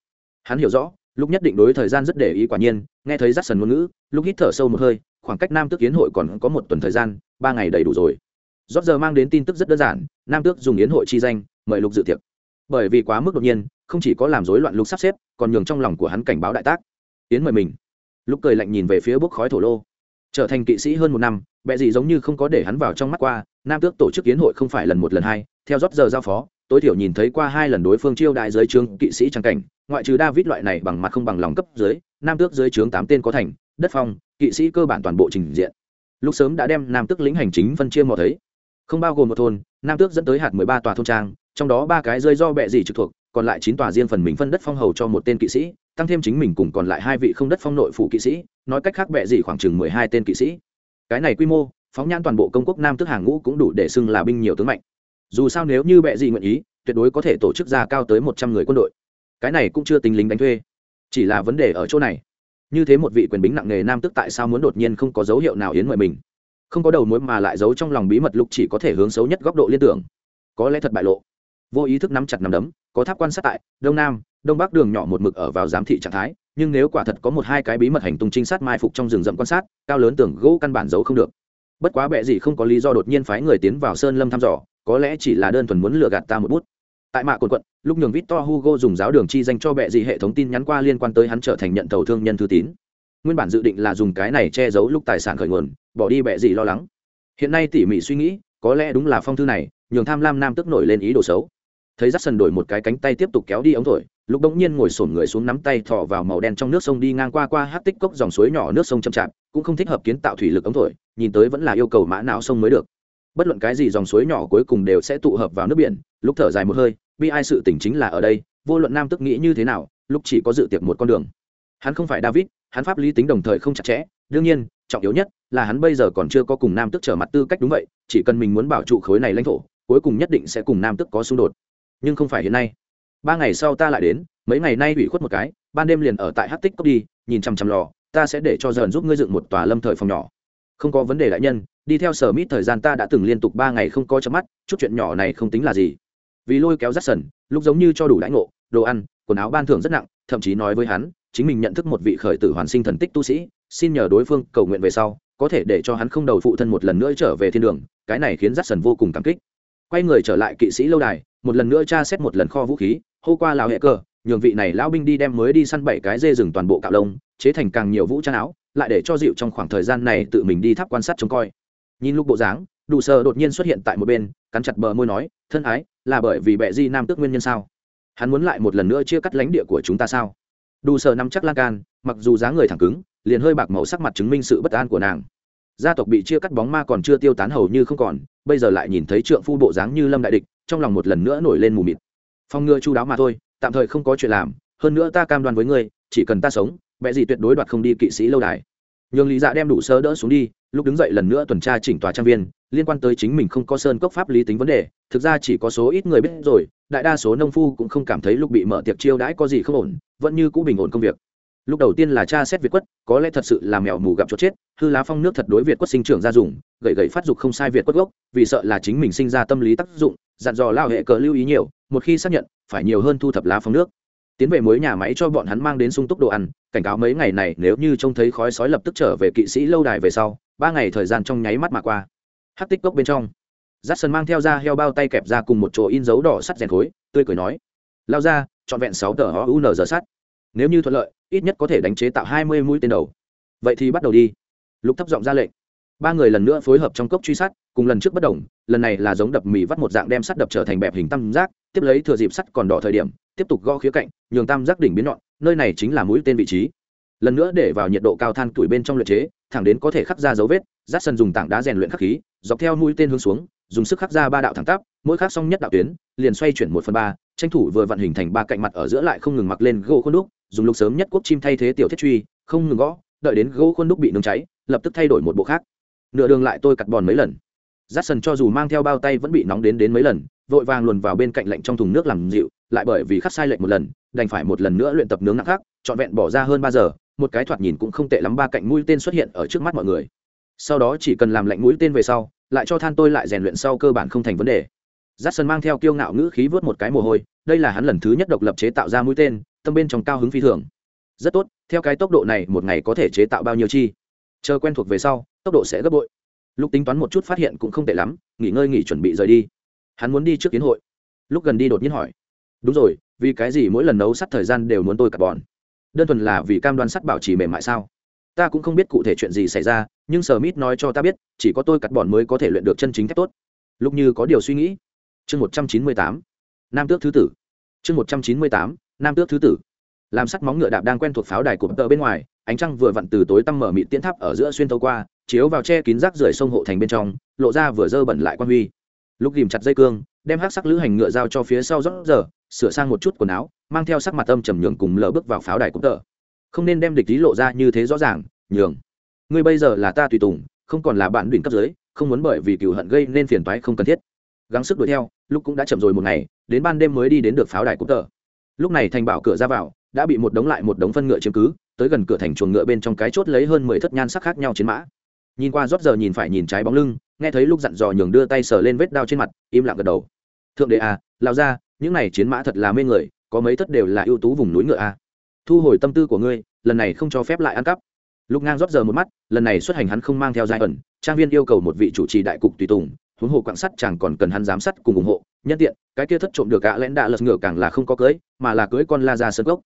Hắn hiểu rõ, lúc nhất định đối thời gian rất để ý quả nhiên, nghe thấy rát sần ngôn ngữ, lúc hít thở sâu một hơi, khoảng cách nam tước yến hội còn có một tuần thời gian, ba ngày đầy đủ rồi. Rót giờ mang đến tin tức rất đơn giản, nam tước dùng yến hội chi danh, mời lục dự tiệc bởi vì quá mức đột nhiên, không chỉ có làm rối loạn lục sắp xếp, còn nhường trong lòng của hắn cảnh báo đại tác. Yến mời mình. Lúc cười lạnh nhìn về phía bốc khói thổ lô. Trở thành kỵ sĩ hơn một năm, bệ gì giống như không có để hắn vào trong mắt qua, nam tước tổ chức yến hội không phải lần một lần hai, theo rót giờ giao phó, tối thiểu nhìn thấy qua hai lần đối phương chiêu đại dưới trướng kỵ sĩ trang cảnh, ngoại trừ david loại này bằng mặt không bằng lòng cấp dưới, nam tước dưới trướng tám tên có thành, đất phong, kỵ sĩ cơ bản toàn bộ trình diện. Lúc sớm đã đem nam tước lĩnh hành chính phân chia mò thấy. Không bao gồm một thôn, nam tước dẫn tới hạt mười ba tòa thôn trang trong đó ba cái rơi do bệ gì trực thuộc, còn lại chín tòa riêng phần mình phân đất phong hầu cho một tên kỵ sĩ, tăng thêm chính mình cùng còn lại hai vị không đất phong nội phủ kỵ sĩ, nói cách khác bệ gì khoảng chừng mười hai tên kỵ sĩ. Cái này quy mô, phóng nhãn toàn bộ công quốc nam tức hàng ngũ cũng đủ để xưng là binh nhiều tướng mạnh. Dù sao nếu như bệ gì nguyện ý, tuyệt đối có thể tổ chức ra cao tới một trăm người quân đội. Cái này cũng chưa tính lính đánh thuê, chỉ là vấn đề ở chỗ này. Như thế một vị quyền bính nặng nề nam tức tại sao muốn đột nhiên không có dấu hiệu nào yến mời mình? Không có đầu mối mà lại giấu trong lòng bí mật lúc chỉ có thể hướng xấu nhất góc độ liên tưởng. Có lẽ thật bại lộ vô ý thức nắm chặt nắm đấm, có tháp quan sát tại, đông nam, đông bắc đường nhỏ một mực ở vào giám thị trạng thái, nhưng nếu quả thật có một hai cái bí mật hành tung trinh sát mai phục trong rừng rậm quan sát, cao lớn tưởng gỗ căn bản giấu không được. Bất quá bệ gì không có lý do đột nhiên phái người tiến vào sơn lâm thăm dò, có lẽ chỉ là đơn thuần muốn lừa gạt ta một bút. Tại mạ cột quận, lúc nhường victor hugo dùng giáo đường chi danh cho bệ gì hệ thống tin nhắn qua liên quan tới hắn trở thành nhận tàu thương nhân thư tín. Nguyên bản dự định là dùng cái này che giấu lúc tài sản khởi nguồn, bỏ đi bệ gì lo lắng. Hiện nay tỉ mỉ suy nghĩ, có lẽ đúng là phong thư này, nhường tham lam nam tức nổi lên ý đồ xấu thấy rắt sần đổi một cái cánh tay tiếp tục kéo đi ống thổi, lúc bỗng nhiên ngồi sổn người xuống nắm tay thọ vào màu đen trong nước sông đi ngang qua qua hát tích cốc dòng suối nhỏ nước sông chậm chạp, cũng không thích hợp kiến tạo thủy lực ống thổi, nhìn tới vẫn là yêu cầu mã não sông mới được. Bất luận cái gì dòng suối nhỏ cuối cùng đều sẽ tụ hợp vào nước biển, lúc thở dài một hơi, bi ai sự tỉnh chính là ở đây, vô luận nam tức nghĩ như thế nào, lúc chỉ có dự tiệc một con đường. Hắn không phải david, hắn pháp lý tính đồng thời không chặt chẽ, đương nhiên, trọng yếu nhất là hắn bây giờ còn chưa có cùng nam tức trở mặt tư cách đúng vậy, chỉ cần mình muốn bảo trụ khối này lãnh thổ, cuối cùng nhất định sẽ cùng nam tức có xung đột nhưng không phải hiện nay. Ba ngày sau ta lại đến, mấy ngày nay ủy khuất một cái, ban đêm liền ở tại hát tích cốc đi, nhìn chằm chằm lò, ta sẽ để cho dần giúp ngươi dựng một tòa lâm thời phòng nhỏ. Không có vấn đề đại nhân, đi theo sở mít thời gian ta đã từng liên tục ba ngày không có chớp mắt, chút chuyện nhỏ này không tính là gì. Vì lôi kéo rắt sần, lúc giống như cho đủ lãnh ngộ, đồ ăn, quần áo ban thưởng rất nặng, thậm chí nói với hắn, chính mình nhận thức một vị khởi tử hoàn sinh thần tích tu sĩ, xin nhờ đối phương cầu nguyện về sau, có thể để cho hắn không đầu phụ thân một lần nữa trở về thiên đường, cái này khiến rắt sần vô cùng cảm kích quay người trở lại kỵ sĩ lâu đài, một lần nữa tra xét một lần kho vũ khí, hô qua lào hệ cơ nhường vị này lão binh đi đem mới đi săn bảy cái dê rừng toàn bộ cạo lông, chế thành càng nhiều vũ trang áo, lại để cho dịu trong khoảng thời gian này tự mình đi tháp quan sát trông coi. Nhìn lúc bộ dáng đủ sờ đột nhiên xuất hiện tại một bên, cắn chặt bờ môi nói, thân ái, là bởi vì bệ di nam tước nguyên nhân sao? Hắn muốn lại một lần nữa chia cắt lãnh địa của chúng ta sao? Đủ sờ nắm chắc lan can, mặc dù dáng người thẳng cứng, liền hơi bạc màu sắc mặt chứng minh sự bất an của nàng gia tộc bị chia cắt bóng ma còn chưa tiêu tán hầu như không còn, bây giờ lại nhìn thấy trượng phu bộ dáng như lâm đại địch, trong lòng một lần nữa nổi lên mù mịt. Phong ngừa chu đáo mà thôi, tạm thời không có chuyện làm, hơn nữa ta cam đoan với ngươi, chỉ cần ta sống vẽ gì tuyệt đối đoạt không đi kỵ sĩ lâu đài. Nhường lý dạ đem đủ sơ đỡ xuống đi, lúc đứng dậy lần nữa tuần tra chỉnh tòa trang viên, liên quan tới chính mình không có sơn cốc pháp lý tính vấn đề, thực ra chỉ có số ít người biết rồi, đại đa số nông phu cũng không cảm thấy lúc bị mở tiệc chiêu đãi có gì không ổn, vẫn như cũ bình ổn công việc lúc đầu tiên là cha xét việt quất, có lẽ thật sự là mèo mù gặp chỗ chết, hư lá phong nước thật đối việt quất sinh trưởng ra dùng gậy gậy phát dục không sai việt quất gốc, vì sợ là chính mình sinh ra tâm lý tác dụng, dặn dò lao hệ cờ lưu ý nhiều, một khi xác nhận, phải nhiều hơn thu thập lá phong nước. Tiến về mối nhà máy cho bọn hắn mang đến sung túc đồ ăn, cảnh cáo mấy ngày này nếu như trông thấy khói sói lập tức trở về kỵ sĩ lâu đài về sau, ba ngày thời gian trong nháy mắt mà qua. Hát tích cốc bên trong giắt sân mang theo ra heo bao tay kẹp ra cùng một chỗ in dấu đỏ sắt rèn khối, tươi cười nói, lao ra, trọn vẹn sáu tờ o u n giờ sắt nếu như thuận lợi, ít nhất có thể đánh chế tạo hai mươi mũi tên đầu. Vậy thì bắt đầu đi. Lục thấp giọng ra lệnh. Ba người lần nữa phối hợp trong cốc truy sát, cùng lần trước bất đồng, lần này là giống đập mì vắt một dạng đem sắt đập trở thành bẹp hình tam giác, tiếp lấy thừa dịp sắt còn đỏ thời điểm, tiếp tục gõ khía cạnh, nhường tam giác đỉnh biến nhọn, nơi này chính là mũi tên vị trí. Lần nữa để vào nhiệt độ cao than tuổi bên trong luyện chế, thẳng đến có thể khắc ra dấu vết, rát sân dùng tảng đá rèn luyện khắc khí, dọc theo mũi tên hướng xuống, dùng sức khắc ra ba đạo thẳng tắp, mỗi khắc xong nhất đạo tuyến, liền xoay chuyển một phần ba, tranh thủ vừa vận hình thành ba cạnh mặt ở giữa lại không ngừng mặc lên gỗ khuôn đúc dùng lục sớm nhất quốc chim thay thế tiểu thiết truy, không ngừng gõ, đợi đến gỗ khuôn đúc bị nướng cháy, lập tức thay đổi một bộ khác. Nửa đường lại tôi cặt bòn mấy lần. Rát sần cho dù mang theo bao tay vẫn bị nóng đến đến mấy lần, vội vàng luồn vào bên cạnh lạnh trong thùng nước làm dịu, lại bởi vì khắc sai lệnh một lần, đành phải một lần nữa luyện tập nướng nặng khác, trọn vẹn bỏ ra hơn ba giờ, một cái thoạt nhìn cũng không tệ lắm, ba cạnh mũi tên xuất hiện ở trước mắt mọi người. Sau đó chỉ cần làm lạnh mũi tên về sau, lại cho than tôi lại rèn luyện sau cơ bản không thành vấn đề. J a mang theo kiêu ngạo ngữ khí vớt một cái mồ hôi, đây là hắn lần thứ nhất độc lập chế tạo ra mũi tên tâm bên trong cao hứng phi thường. Rất tốt, theo cái tốc độ này, một ngày có thể chế tạo bao nhiêu chi? Chờ quen thuộc về sau, tốc độ sẽ gấp bội. Lúc tính toán một chút phát hiện cũng không tệ lắm, nghỉ ngơi nghỉ chuẩn bị rời đi. Hắn muốn đi trước kiến hội. Lúc gần đi đột nhiên hỏi. Đúng rồi, vì cái gì mỗi lần nấu sắt thời gian đều muốn tôi cặp bọn? Đơn thuần là vì cam đoan sắt bảo trì mềm mại sao? Ta cũng không biết cụ thể chuyện gì xảy ra, nhưng sở mít nói cho ta biết, chỉ có tôi cắt bọn mới có thể luyện được chân chính thép tốt. Lúc như có điều suy nghĩ. Chương một trăm chín mươi tám. Nam tước thứ tử. Chương một trăm chín mươi tám nam tước thứ tử. Làm sắt móng ngựa đạp đang quen thuộc pháo đài của tờ bên ngoài, ánh trăng vừa vặn từ tối tăm mở mịt tiễn tháp ở giữa xuyên tấu qua, chiếu vào che kín rác rưởi sông hộ thành bên trong, lộ ra vừa dơ bẩn lại quan huy. Lúc ghìm chặt dây cương, đem hát sắc lữ hành ngựa giao cho phía sau rót giờ, sửa sang một chút quần áo, mang theo sắc mặt âm trầm nhường cùng lờ bước vào pháo đài cũng tờ. Không nên đem địch lý lộ ra như thế rõ ràng, nhường. Ngươi bây giờ là ta tùy tùng, không còn là bạn đỉnh cấp dưới, không muốn bởi vì cựu hận gây nên phiền toái không cần thiết. Gắng sức đuổi theo lúc cũng đã chậm rồi một ngày, đến ban đêm mới đi đến được pháo đài cũng tờ lúc này thành bảo cửa ra vào, đã bị một đống lại một đống phân ngựa chiếm cứ, tới gần cửa thành chuồng ngựa bên trong cái chốt lấy hơn mười thất nhan sắc khác nhau chiến mã. Nhìn qua rót giờ nhìn phải nhìn trái bóng lưng, nghe thấy lúc dặn dò nhường đưa tay sờ lên vết đao trên mặt, im lặng gật đầu. Thượng đệ à lao ra những này chiến mã thật là mê người, có mấy thất đều là ưu tú vùng núi ngựa à. thu hồi tâm tư của ngươi, lần này không cho phép lại ăn cắp. Lúc ngang rót giờ một mắt, lần này xuất hành hắn không mang theo giai ẩn, trang viên yêu cầu một vị chủ trì đại cục tùy tùng huống hồ quạng sắt chẳng còn cần hắn giám sát cùng ủng hộ. Nhân tiện, cái kia thất trộm được gã lẽn đạ lật ngựa càng là không có cưới, mà là cưới con la ra sơn gốc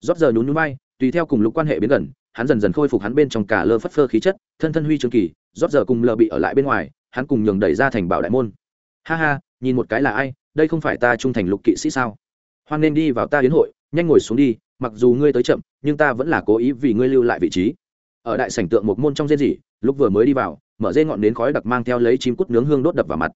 rót giờ nhún núi bay tùy theo cùng lục quan hệ biến gần, hắn dần dần khôi phục hắn bên trong cả lơ phất phơ khí chất, thân thân huy trường kỳ, rót giờ cùng lờ bị ở lại bên ngoài, hắn cùng nhường đẩy ra thành bảo đại môn. Ha ha, nhìn một cái là ai, đây không phải ta trung thành lục kỵ sĩ sao? Hoan nên đi vào ta hiến hội, nhanh ngồi xuống đi, mặc dù ngươi tới chậm, nhưng ta vẫn là cố ý vì ngươi lưu lại vị trí. Ở đại sảnh tượng một môn trong rên gì lúc vừa mới đi vào mở dây ngọn nến khói đặc mang theo lấy chim cút nướng hương đốt đập vào mặt.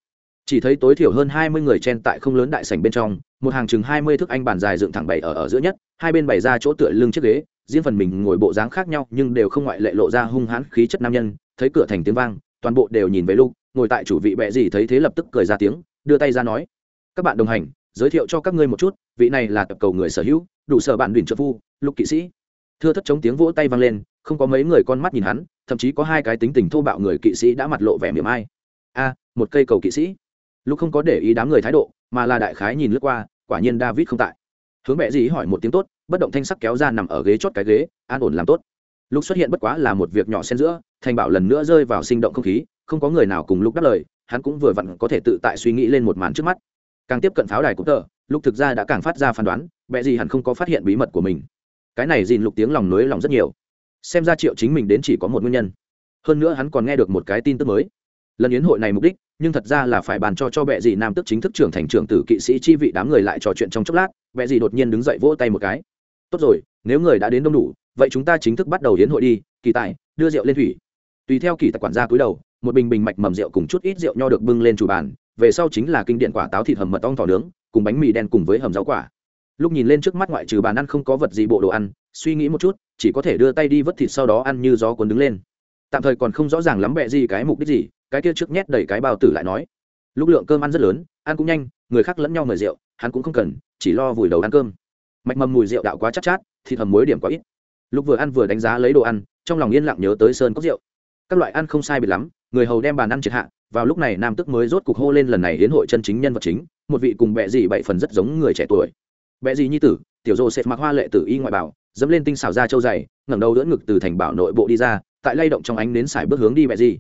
Chỉ thấy tối thiểu hơn hai mươi người chen tại không lớn đại sảnh bên trong, một hàng chừng hai mươi thước anh bàn dài dựng thẳng bày ở ở giữa nhất, hai bên bày ra chỗ tựa lưng chiếc ghế, riêng phần mình ngồi bộ dáng khác nhau nhưng đều không ngoại lệ lộ ra hung hãn khí chất nam nhân, thấy cửa thành tiếng vang, toàn bộ đều nhìn về lúc ngồi tại chủ vị bệ gì thấy thế lập tức cười ra tiếng, đưa tay ra nói, các bạn đồng hành, giới thiệu cho các ngươi một chút, vị này là tập cầu người sở hữu, đủ sở bạn đỉnh trợ phu, lục kỵ sĩ. Thưa thất chống tiếng vỗ tay vang lên không có mấy người con mắt nhìn hắn, thậm chí có hai cái tính tình thô bạo người kỵ sĩ đã mặt lộ vẻ miệng ai. A, một cây cầu kỵ sĩ. Lúc không có để ý đám người thái độ, mà là đại khái nhìn lướt qua, quả nhiên david không tại. Hướng mẹ gì hỏi một tiếng tốt, bất động thanh sắc kéo ra nằm ở ghế chót cái ghế, an ổn làm tốt. Lúc xuất hiện bất quá là một việc nhỏ xen giữa, thành bảo lần nữa rơi vào sinh động không khí, không có người nào cùng lúc đáp lời, hắn cũng vừa vặn có thể tự tại suy nghĩ lên một màn trước mắt. Càng tiếp cận pháo đài cũng tờ lúc thực ra đã càng phát ra phán đoán, mẹ gì hẳn không có phát hiện bí mật của mình. Cái này dìn lục tiếng lòng nối lòng rất nhiều xem ra triệu chính mình đến chỉ có một nguyên nhân. Hơn nữa hắn còn nghe được một cái tin tức mới. Lần yến hội này mục đích, nhưng thật ra là phải bàn cho cho bệ dị nam tức chính thức trưởng thành trưởng tử kỵ sĩ chi vị đám người lại trò chuyện trong chốc lát, bệ dị đột nhiên đứng dậy vỗ tay một cái. Tốt rồi, nếu người đã đến đông đủ, vậy chúng ta chính thức bắt đầu yến hội đi, kỳ tài, đưa rượu lên thủy. Tùy theo kỳ tài quản gia cúi đầu, một bình bình mạch mầm rượu cùng chút ít rượu nho được bưng lên chủ bàn, về sau chính là kinh điện quả táo thịt hầm mật ong thỏ nướng, cùng bánh mì đen cùng với hầm rau quả. Lúc nhìn lên trước mắt ngoại trừ bàn ăn không có vật gì bộ đồ ăn, suy nghĩ một chút chỉ có thể đưa tay đi vớt thịt sau đó ăn như gió cuốn đứng lên. Tạm thời còn không rõ ràng lắm bẹ gì cái mục đích gì cái kia trước nhét đầy cái bao tử lại nói. Lúc lượng cơm ăn rất lớn ăn cũng nhanh người khác lẫn nhau mời rượu hắn cũng không cần chỉ lo vùi đầu ăn cơm. Mạch mầm mùi rượu đạo quá chắc chát, chát thịt hầm muối điểm quá ít. Lúc vừa ăn vừa đánh giá lấy đồ ăn trong lòng yên lặng nhớ tới sơn cốc rượu. Các loại ăn không sai biệt lắm người hầu đem bàn ăn triệt hạ vào lúc này nam tức mới rốt cục hô lên lần này đến hội chân chính nhân vật chính một vị cùng bệ dị bảy phần rất giống người trẻ tuổi. Bệ dị nhi tử tiểu dô sệt mặc hoa lệ tử y ngoại bảo, dẫm lên tinh xảo ra châu dày, ngẩng đầu đỡ ngực từ thành bảo nội bộ đi ra, tại lay động trong ánh nến xài bước hướng đi mẹ gì.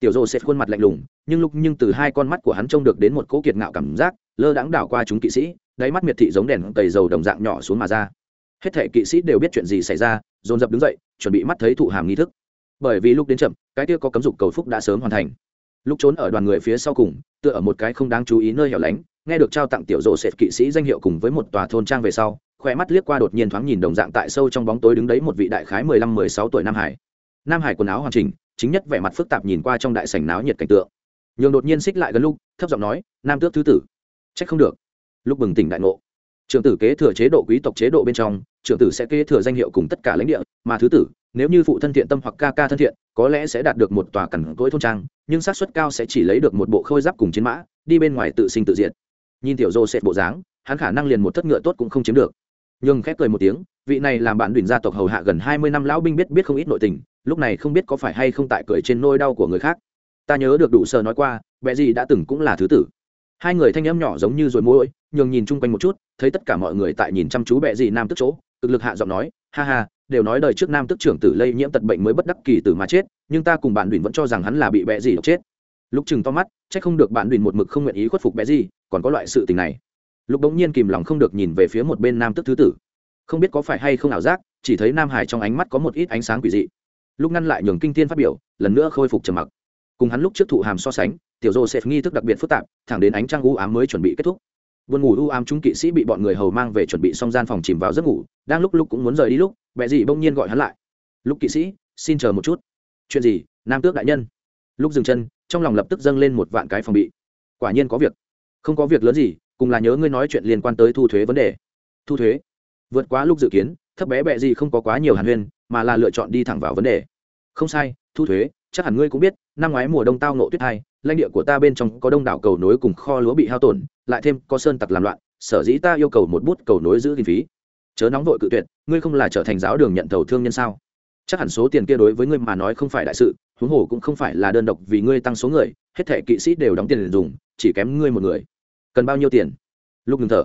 tiểu dô sệt khuôn mặt lạnh lùng, nhưng lúc nhưng từ hai con mắt của hắn trông được đến một cỗ kiệt ngạo cảm giác, lơ đãng đảo qua chúng kỵ sĩ, đáy mắt miệt thị giống đèn tẩy dầu đồng dạng nhỏ xuống mà ra. Hết thể kỵ sĩ đều biết chuyện gì xảy ra, dồn dập đứng dậy, chuẩn bị mắt thấy thụ hàm nghi thức. Bởi vì lúc đến chậm, cái kia có cấm dục cầu phúc đã sớm hoàn thành. Lúc trốn ở đoàn người phía sau cùng, tựa ở một cái không đáng chú ý nơi hẻo lánh nghe được trao tặng tiểu rộ sệt kỵ sĩ danh hiệu cùng với một tòa thôn trang về sau khoe mắt liếc qua đột nhiên thoáng nhìn đồng dạng tại sâu trong bóng tối đứng đấy một vị đại khái mười lăm, mười sáu tuổi nam hải. Nam hải quần áo hoàn chỉnh, chính nhất vẻ mặt phức tạp nhìn qua trong đại sảnh náo nhiệt cảnh tượng. Nhường đột nhiên xích lại gần lúc, thấp giọng nói, nam tước thứ tử. Trách không được. Lúc bừng tỉnh đại ngộ. Trưởng tử kế thừa chế độ quý tộc chế độ bên trong, trưởng tử sẽ kế thừa danh hiệu cùng tất cả lãnh địa, mà thứ tử, nếu như phụ thân thiện tâm hoặc ca ca thân thiện, có lẽ sẽ đạt được một tòa cằn cỗi thôn trang, nhưng xác suất cao sẽ chỉ lấy được một bộ khôi giáp cùng chiến mã, đi bên ngoài tự sinh tự diệt nhìn tiểu dô sệt bộ dáng, hắn khả năng liền một thất ngựa tốt cũng không chiếm được. Nhưng khép cười một tiếng, vị này làm bạn đùn gia tộc hầu hạ gần hai mươi năm lão binh biết biết không ít nội tình, lúc này không biết có phải hay không tại cười trên nôi đau của người khác. Ta nhớ được đủ sờ nói qua, bé gì đã từng cũng là thứ tử. Hai người thanh âm nhỏ giống như rồi môi, nhường nhìn chung quanh một chút, thấy tất cả mọi người tại nhìn chăm chú bẹ gì nam tức chỗ, cực lực hạ giọng nói, ha ha, đều nói đời trước nam tức trưởng tử lây nhiễm tật bệnh mới bất đắc kỳ tử mà chết, nhưng ta cùng bạn đùn vẫn cho rằng hắn là bị bẹ gì độc chết. Lúc chừng to mắt c h ắ c không được bạn đùn một mực không nguyện ý khuất phục bẹ gì còn có loại sự tình này. Lục bỗng nhiên kìm lòng không được nhìn về phía một bên nam tức thứ tử. Không biết có phải hay không ảo giác, chỉ thấy nam hải trong ánh mắt có một ít ánh sáng quỷ dị. Lúc ngăn lại nhường kinh tiên phát biểu, lần nữa khôi phục trầm mặc. Cùng hắn lúc trước thụ hàm so sánh, tiểu dô sẽ nghi thức đặc biệt phức tạp, thẳng đến ánh trăng u ám mới chuẩn bị kết thúc. Buồn ngủ u ám chúng kỵ sĩ bị bọn người hầu mang về chuẩn bị xong gian phòng chìm vào giấc ngủ, đang lúc lúc cũng muốn rời đi lúc, bệ gì bỗng nhiên gọi hắn lại. Lúc kỵ sĩ, xin chờ một chút. Chuyện gì, nam tước đại nhân? Lúc dừng chân, trong lòng lập tức dâng lên một vạn cái phòng bị. Quả nhiên có việc không có việc lớn gì, cùng là nhớ ngươi nói chuyện liên quan tới thu thuế vấn đề. Thu thuế? Vượt quá lúc dự kiến, thấp bé bẹ gì không có quá nhiều hàn huyên, mà là lựa chọn đi thẳng vào vấn đề. Không sai, thu thuế, chắc hẳn ngươi cũng biết, năm ngoái mùa đông tao nộ tuyết hai, lãnh địa của ta bên trong có đông đảo cầu nối cùng kho lúa bị hao tổn, lại thêm có sơn tặc làm loạn, sở dĩ ta yêu cầu một bút cầu nối giữ kinh phí. Chớ nóng vội cự tuyệt, ngươi không là trở thành giáo đường nhận thầu thương nhân sao? Chắc hẳn số tiền kia đối với ngươi mà nói không phải đại sự, huống hồ cũng không phải là đơn độc vì ngươi tăng số người, hết thể kỵ sĩ đều đóng tiền dùng, chỉ kém ngươi một người cần bao nhiêu tiền? Lúc ngừng thở,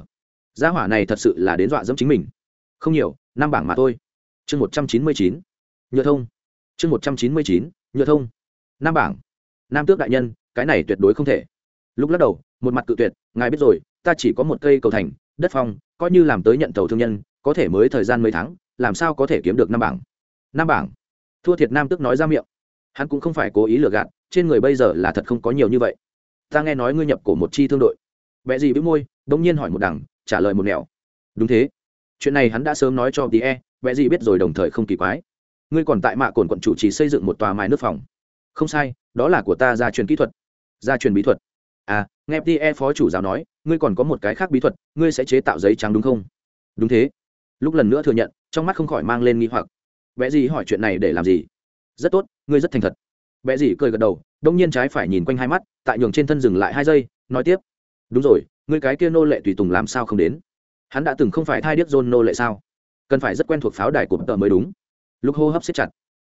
gia hỏa này thật sự là đến dọa dẫm chính mình. Không nhiều, năm bảng mà thôi. Chương một trăm chín mươi chín, nhựa thông. Chương một trăm chín mươi chín, nhựa thông. Năm bảng. Nam tước đại nhân, cái này tuyệt đối không thể. Lúc lắc đầu, một mặt cự tuyệt, ngài biết rồi, ta chỉ có một cây cầu thành, đất phong, coi như làm tới nhận tàu thương nhân, có thể mới thời gian mấy tháng, làm sao có thể kiếm được năm bảng? Năm bảng. Thua thiệt nam tước nói ra miệng. Hắn cũng không phải cố ý lừa gạt, trên người bây giờ là thật không có nhiều như vậy. Ta nghe nói ngươi nhập cổ một chi thương đội vẽ gì với môi, đông nhiên hỏi một đằng, trả lời một nẻo. Đúng thế. Chuyện này hắn đã sớm nói cho tí e vẽ gì biết rồi đồng thời không kỳ quái. Ngươi còn tại mạ cồn quận chủ trì xây dựng một tòa mái nước phòng. Không sai, đó là của ta gia truyền kỹ thuật. Gia truyền bí thuật. À nghe tí e phó chủ giáo nói, ngươi còn có một cái khác bí thuật, ngươi sẽ chế tạo giấy trắng đúng không? Đúng thế. Lúc lần nữa thừa nhận, trong mắt không khỏi mang lên nghi hoặc. Vẽ gì hỏi chuyện này để làm gì? Rất tốt, ngươi rất thành thật. Vẽ gì cười gật đầu, đông nhiên trái phải nhìn quanh hai mắt, tại nhường trên thân dừng lại hai giây, nói tiếp đúng rồi người cái kia nô lệ tùy tùng làm sao không đến? Hắn đã từng không phải thai điếc dôn nô lệ sao? Cần phải rất quen thuộc pháo đài của tờ mới đúng. Lúc hô hấp xếp chặt.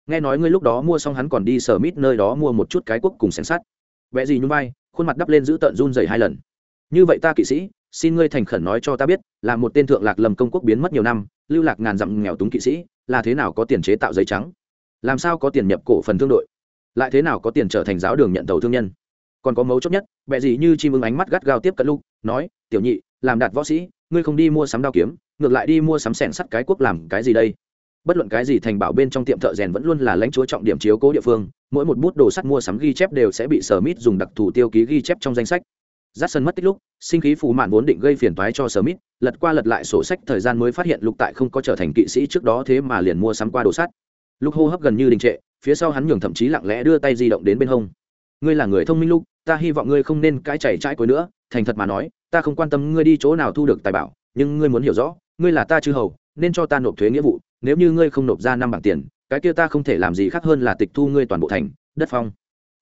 Nghe nói ngươi lúc đó mua xong hắn còn đi sở mít nơi đó mua một chút cái quốc cùng xén sắt. Vẽ gì nhung vai, khuôn mặt đắp lên giữ tợn run dày hai lần. Như vậy ta kỵ sĩ, xin ngươi thành khẩn nói cho ta biết, là một tên thượng lạc lầm công quốc biến mất nhiều năm, lưu lạc ngàn dặm nghèo túng kỵ sĩ, là thế nào có tiền chế tạo giấy trắng? Làm sao có tiền nhập cổ phần thương đội? Lại thế nào có tiền trở thành giáo đường nhận tàu thương nhân? Còn có mấu chốt nhất bệ gì như chim ưng ánh mắt gắt gao tiếp cận lúc nói tiểu nhị làm đạt võ sĩ ngươi không đi mua sắm đao kiếm ngược lại đi mua sắm sẻn sắt cái quốc làm cái gì đây bất luận cái gì thành bảo bên trong tiệm thợ rèn vẫn luôn là lãnh chúa trọng điểm chiếu cố địa phương mỗi một bút đồ sắt mua sắm ghi chép đều sẽ bị sở mít dùng đặc thù tiêu ký ghi chép trong danh sách Dát sân mất tích lúc, sinh khí phù mạn vốn định gây phiền toái cho Smith, lật qua lật lại sổ sách thời gian mới phát hiện Lục tại không có trở thành kỵ sĩ trước đó thế mà liền mua sắm qua đồ sắt. Lục hô hấp gần như đình trệ, phía sau hắn nhường thậm chí lặng lẽ đưa tay di động đến bên hông. Ngươi là người thông minh lúc ta hy vọng ngươi không nên cãi chảy trái cối nữa, thành thật mà nói, ta không quan tâm ngươi đi chỗ nào thu được tài bảo, nhưng ngươi muốn hiểu rõ, ngươi là ta chư hầu, nên cho ta nộp thuế nghĩa vụ, nếu như ngươi không nộp ra năm bảng tiền, cái kia ta không thể làm gì khác hơn là tịch thu ngươi toàn bộ thành, đất phong.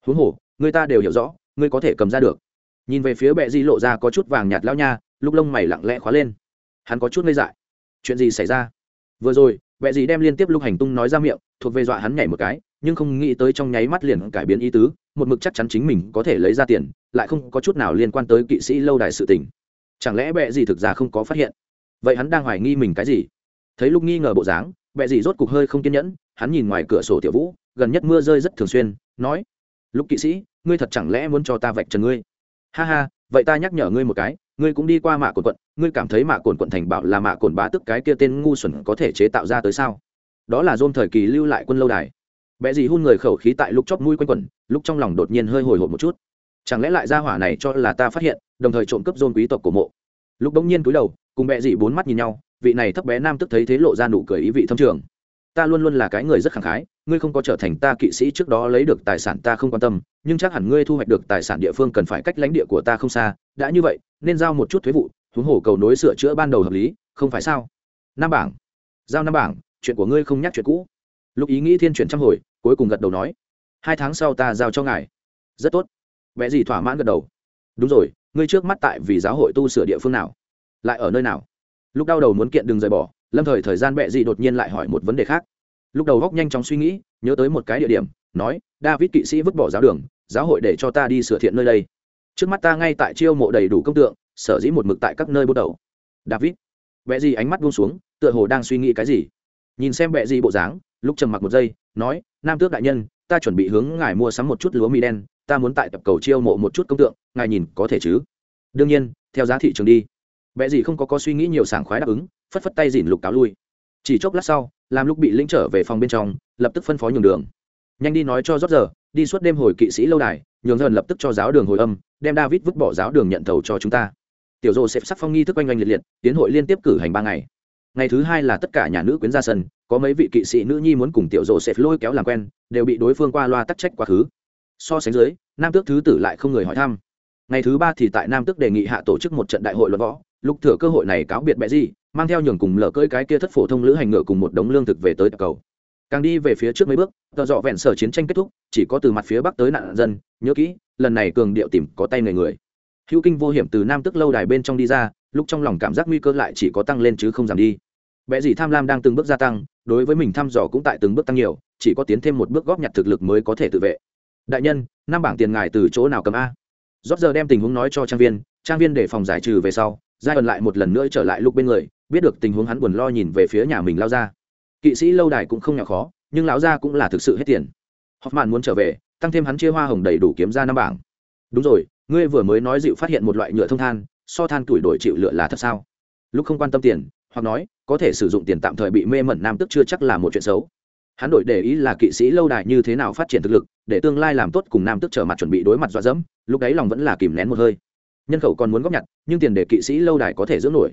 Huống hồ, ngươi ta đều hiểu rõ, ngươi có thể cầm ra được. Nhìn về phía bệ di lộ ra có chút vàng nhạt lao nha lúc lông mày lặng lẽ khóa lên. Hắn có chút ngây dại. Chuyện gì xảy ra? Vừa rồi bệ di đem liên tiếp lúc hành tung nói ra miệng thuộc về dọa hắn nhảy một cái nhưng không nghĩ tới trong nháy mắt liền cải biến ý tứ một mực chắc chắn chính mình có thể lấy ra tiền, lại không có chút nào liên quan tới kỵ sĩ lâu đài sự tình. Chẳng lẽ bệ gì thực ra không có phát hiện? Vậy hắn đang hoài nghi mình cái gì? Thấy lúc nghi ngờ bộ dáng, bệ gì rốt cục hơi không kiên nhẫn, hắn nhìn ngoài cửa sổ tiểu vũ, gần nhất mưa rơi rất thường xuyên, nói lúc kỵ sĩ, ngươi thật chẳng lẽ muốn cho ta vạch trần ngươi? Ha ha, vậy ta nhắc nhở ngươi một cái, ngươi cũng đi qua mạ cồn quận, ngươi cảm thấy mạ cồn quận thành bảo là mạ cồn bá tức cái kia tên ngu xuẩn có thể chế tạo ra tới sao? Đó là dôn thời kỳ lưu lại quân lâu đài bé gì hun người khẩu khí tại lúc chóp mũi quanh quẩn, lúc trong lòng đột nhiên hơi hồi hộp một chút. Chẳng lẽ lại ra hỏa này cho là ta phát hiện, đồng thời trộm cắp dôn quý tộc của mộ? Lúc đống nhiên cúi đầu, cùng bé dị bốn mắt nhìn nhau, vị này thấp bé nam tức thấy thế lộ ra nụ cười ý vị thâm trường. Ta luôn luôn là cái người rất khẳng khái, ngươi không có trở thành ta kỵ sĩ trước đó lấy được tài sản ta không quan tâm, nhưng chắc hẳn ngươi thu hoạch được tài sản địa phương cần phải cách lãnh địa của ta không xa, đã như vậy, nên giao một chút thuế vụ, huống hồ cầu nối sửa chữa ban đầu hợp lý, không phải sao? Năm bảng. Giao năm bảng, chuyện của ngươi không nhắc chuyện cũ lúc ý nghĩ thiên chuyển trăm hồi, cuối cùng gật đầu nói, hai tháng sau ta giao cho ngài. Rất tốt. Vẽ gì thỏa mãn gật đầu. Đúng rồi, ngươi trước mắt tại vì giáo hội tu sửa địa phương nào? Lại ở nơi nào? Lúc đau đầu muốn kiện đừng rời bỏ, lâm thời thời gian bệ gì đột nhiên lại hỏi một vấn đề khác. Lúc đầu góc nhanh chóng suy nghĩ, nhớ tới một cái địa điểm, nói, david kỵ sĩ vứt bỏ giáo đường, giáo hội để cho ta đi sửa thiện nơi đây. Trước mắt ta ngay tại chiêu mộ đầy đủ công tượng, sở dĩ một mực tại các nơi bước đầu. David. Vẽ gì ánh mắt buông xuống, tựa hồ đang suy nghĩ cái gì. Nhìn xem vẽ gì bộ dáng lúc trầm mặc một giây, nói, nam tước đại nhân, ta chuẩn bị hướng ngài mua sắm một chút lúa mì đen, ta muốn tại tập cầu chiêu mộ một chút công tượng, ngài nhìn có thể chứ? Đương nhiên, theo giá thị trường đi. Vẽ gì không có có suy nghĩ nhiều sảng khoái đáp ứng, phất phất tay dìn lục cáo lui. Chỉ chốc lát sau, làm lúc bị lĩnh trở về phòng bên trong, lập tức phân phó nhường đường. Nhanh đi nói cho rót giờ, đi suốt đêm hồi kỵ sĩ lâu đài, nhường dần lập tức cho giáo đường hồi âm, đem david vứt bỏ giáo đường nhận thầu cho chúng ta. Tiểu dô sẽ sắc phong nghi thức oanh oanh liệt liệt, tiến hội liên tiếp cử hành ba ngày ngày thứ hai là tất cả nhà nữ quyến ra sân, có mấy vị kỵ sĩ nữ nhi muốn cùng tiểu rộ sẽ lôi kéo làm quen, đều bị đối phương qua loa tắc trách quá khứ. So sánh dưới, nam tước thứ tử lại không người hỏi thăm. Ngày thứ ba thì tại nam tước đề nghị hạ tổ chức một trận đại hội luận võ lúc thừa cơ hội này cáo biệt bẹ gì mang theo nhường cùng lở cơi cái kia thất phổ thông lữ hành ngựa cùng một đống lương thực về tới cầu. Càng đi về phía trước mấy bước tờ dọ vẹn sở chiến tranh kết thúc, chỉ có từ mặt phía bắc tới nạn dân, nhớ kỹ, lần này cường điệu tìm có tay người người. Hữu kinh vô hiểm từ nam tức lâu đài bên trong đi ra, lúc trong lòng cảm giác nguy cơ lại chỉ có tăng lên chứ không giảm đi. Bệ gì tham lam đang từng bước gia tăng, đối với mình thăm dò cũng tại từng bước tăng nhiều, chỉ có tiến thêm một bước góp nhặt thực lực mới có thể tự vệ. Đại nhân, năm bảng tiền ngài từ chỗ nào cầm a? Rốt giờ đem tình huống nói cho trang viên trang viên để phòng giải trừ về sau, giai ẩn lại một lần nữa trở lại lúc bên người, biết được tình huống hắn buồn lo nhìn về phía nhà mình lao ra kỵ sĩ lâu đài cũng không nhỏ khó, nhưng lão gia cũng là thực sự hết tiền. Hoffman muốn trở về, tăng thêm hắn chia hoa hồng đầy đủ kiếm ra năm bảng. Đúng rồi, ngươi vừa mới nói dịu phát hiện một loại nhựa thông than, so than tuổi đổi chịu lựa là thật sao? Lúc không quan tâm tiền hoặc nói, có thể sử dụng tiền tạm thời bị mê mẩn nam tức chưa chắc là một chuyện xấu. Hắn đổi để ý là kỵ sĩ lâu đài như thế nào phát triển thực lực, để tương lai làm tốt cùng nam tức trở mặt chuẩn bị đối mặt dọa dẫm, lúc đấy lòng vẫn là kìm nén một hơi. Nhân khẩu còn muốn góp nhặt, nhưng tiền để kỵ sĩ lâu đài có thể giữ nổi.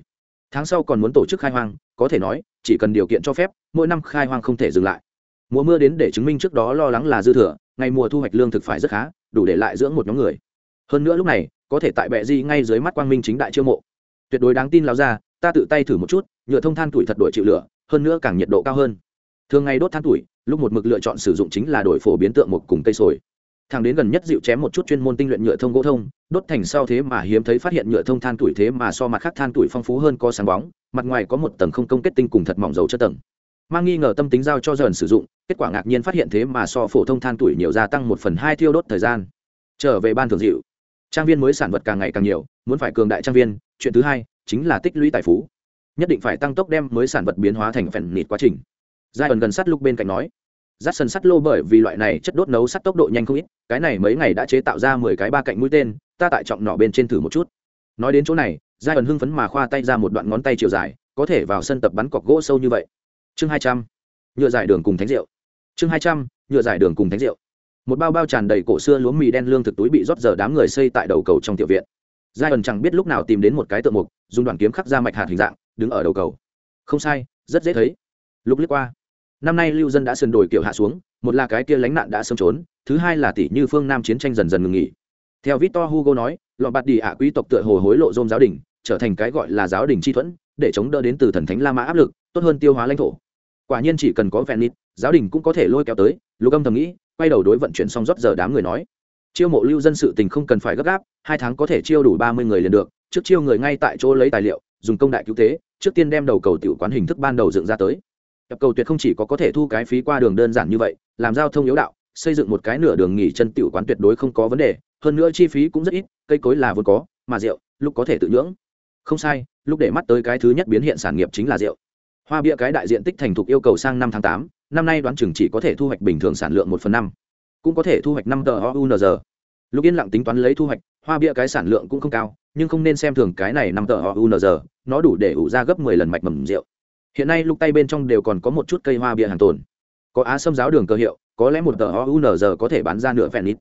Tháng sau còn muốn tổ chức khai hoang, có thể nói, chỉ cần điều kiện cho phép, mỗi năm khai hoang không thể dừng lại. Mùa mưa đến để chứng minh trước đó lo lắng là dư thừa, ngày mùa thu hoạch lương thực phải rất khá, đủ để lại dưỡng một nhóm người. Hơn nữa lúc này, có thể tại bệ di ngay dưới mắt quang minh chính đại chiêu mộ. Tuyệt đối đáng tin lao ra ta tự tay thử một chút, nhựa thông than tuổi thật đổi chịu lửa, hơn nữa càng nhiệt độ cao hơn. Thường ngày đốt than tuổi, lúc một mực lựa chọn sử dụng chính là đổi phổ biến tượng một cùng cây sồi. Thằng đến gần nhất dịu chém một chút chuyên môn tinh luyện nhựa thông gỗ thông, đốt thành sau thế mà hiếm thấy phát hiện nhựa thông than tuổi thế mà so mặt khác than tuổi phong phú hơn có sáng bóng, mặt ngoài có một tầng không công kết tinh cùng thật mỏng dầu chất tầng. Mang nghi ngờ tâm tính giao cho dần sử dụng, kết quả ngạc nhiên phát hiện thế mà so phổ thông than tuổi nhiều gia tăng một phần hai thiêu đốt thời gian. Trở về ban thường dịu. Trang viên mới sản vật càng ngày càng nhiều, muốn phải cường đại trang viên, chuyện thứ hai chính là tích lũy tài phú. Nhất định phải tăng tốc đem mới sản vật biến hóa thành phèn nịt quá trình. Giai ẩn gần sắt lúc bên cạnh nói, rát sân sắt lô bởi vì loại này chất đốt nấu sắt tốc độ nhanh không ít, cái này mấy ngày đã chế tạo ra mười cái ba cạnh mũi tên, ta tại trọng nọ bên trên thử một chút. Nói đến chỗ này, giai ẩn hưng phấn mà khoa tay ra một đoạn ngón tay chiều dài, có thể vào sân tập bắn cọc gỗ sâu như vậy. Chương hai trăm, nhựa giải đường cùng thánh rượu. Chương hai trăm, nhựa giải đường cùng thánh rượu. Một bao bao tràn đầy cổ xưa lúa mì đen lương thực túi bị rót giờ đám người xây tại đầu cầu trong tiểu viện giai ẩn chẳng biết lúc nào tìm đến một cái tượng mục, dùng đoàn kiếm khắc ra mạch hạt hình dạng, đứng ở đầu cầu. Không sai, rất dễ thấy. Lúc lướt qua. Năm nay lưu dân đã sườn đổi kiểu hạ xuống, một là cái kia lánh nạn đã sớm trốn, thứ hai là tỷ như phương nam chiến tranh dần dần ngừng nghỉ. Theo victor hugo nói lọ bạt đi ạ quý tộc tựa hồ hối lộ dôm giáo đình, trở thành cái gọi là giáo đình chi thuẫn, để chống đỡ đến từ thần thánh la mã áp lực, tốt hơn tiêu hóa lãnh thổ. Quả nhiên chỉ cần có vẹn nít giáo đình cũng có thể lôi kéo tới, lục âm thầm nghĩ, quay đầu đối vận chuyển xong rót giờ đám người nói chiêu mộ lưu dân sự tình không cần phải gấp gáp hai tháng có thể chiêu đủ ba mươi người liền được trước chiêu người ngay tại chỗ lấy tài liệu dùng công đại cứu tế trước tiên đem đầu cầu tiểu quán hình thức ban đầu dựng ra tới cặp cầu tuyệt không chỉ có có thể thu cái phí qua đường đơn giản như vậy, làm giao thông yếu đạo, xây dựng một cái nửa đường nghỉ chân tiểu quán tuyệt đối không có vấn đề, hơn nữa chi phí cũng rất ít, cây cối là vốn có, mà rượu, lúc có thể tự nhưỡng. Không sai, lúc để mắt tới cái thứ nhất biến hiện sản nghiệp chính là rượu. Hoa bia cái đại diện tích thành thục yêu cầu sang năm tháng tám, năm nay đoán chừng chỉ có thể thu hoạch bình thường sản lượng một phần năm, cũng có thể thu hoạch năm tờ OUNZ. Lục yên lặng tính toán lấy thu hoạch, hoa bia cái sản lượng cũng không cao, nhưng không nên xem thường cái này năm tờ OUNZ, nó đủ để ủ ra gấp mười lần mạch mầm rượu. Hiện nay lục tay bên trong đều còn có một chút cây hoa bia hàng tồn. Có á xâm giáo đường cơ hiệu có lẽ một tờ ounz có thể bán ra nửa phen ít.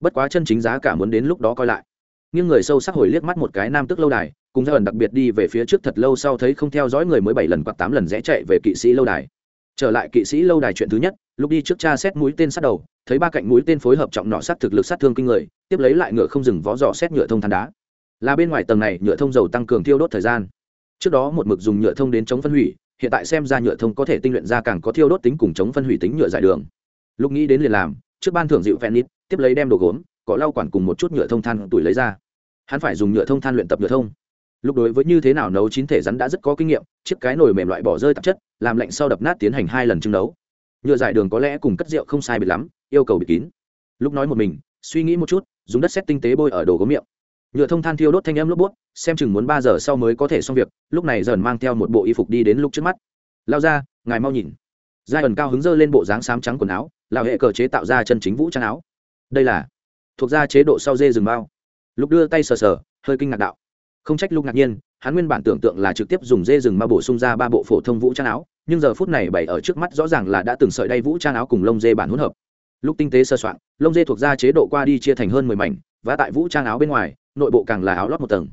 Bất quá chân chính giá cả muốn đến lúc đó coi lại. Nhưng người sâu sắc hồi liếc mắt một cái nam tức lâu đài cùng ra ẩn đặc biệt đi về phía trước thật lâu sau thấy không theo dõi người mới bảy lần hoặc tám lần rẽ chạy về kỵ sĩ lâu đài trở lại kỵ sĩ lâu đài chuyện thứ nhất, lúc đi trước cha xét mũi tên sát đầu, thấy ba cạnh mũi tên phối hợp trọng nọ sát thực lực sát thương kinh người, tiếp lấy lại ngựa không dừng vó dò xét nhựa thông than đá. Là bên ngoài tầng này, nhựa thông dầu tăng cường thiêu đốt thời gian. Trước đó một mực dùng nhựa thông đến chống phân hủy, hiện tại xem ra nhựa thông có thể tinh luyện ra càng có thiêu đốt tính cùng chống phân hủy tính nhựa giải đường. Lúc nghĩ đến liền làm, trước ban thưởng dịu phenit tiếp lấy đem đồ gốm, cỏ lau quản cùng một chút nhựa thông than tuổi lấy ra. Hắn phải dùng nhựa thông than luyện tập nhựa thông lúc đối với như thế nào nấu chín thể rắn đã rất có kinh nghiệm, chiếc cái nồi mềm loại bỏ rơi tạp chất, làm lạnh sau đập nát tiến hành hai lần trưng nấu. Nhựa giải đường có lẽ cùng cất rượu không sai biệt lắm, yêu cầu bịt kín. Lúc nói một mình, suy nghĩ một chút, dùng đất xét tinh tế bôi ở đồ gốm miệng. Nhựa thông than thiêu đốt thanh âm lốp bút xem chừng muốn ba giờ sau mới có thể xong việc, lúc này dần mang theo một bộ y phục đi đến lúc trước mắt. Lao ra, ngài mau nhìn. Giai ẩn cao hứng dơ lên bộ dáng xám trắng quần áo là hệ cờ chế tạo ra chân chính vũ trang áo. Đây là thuộc ra chế độ sau dê rừng bao. Lúc đưa tay sờ sờ, hơi kinh ngạc đạo không trách lúc ngạc nhiên, hắn nguyên bản tưởng tượng là trực tiếp dùng dê rừng ma bổ sung ra ba bộ phổ thông vũ trang áo, nhưng giờ phút này bày ở trước mắt rõ ràng là đã từng sợi đay vũ trang áo cùng lông dê bản hỗn hợp. Lúc tinh tế sơ soạn, lông dê thuộc ra chế độ qua đi chia thành hơn mười mảnh và tại vũ trang áo bên ngoài, nội bộ càng là áo lót một tầng.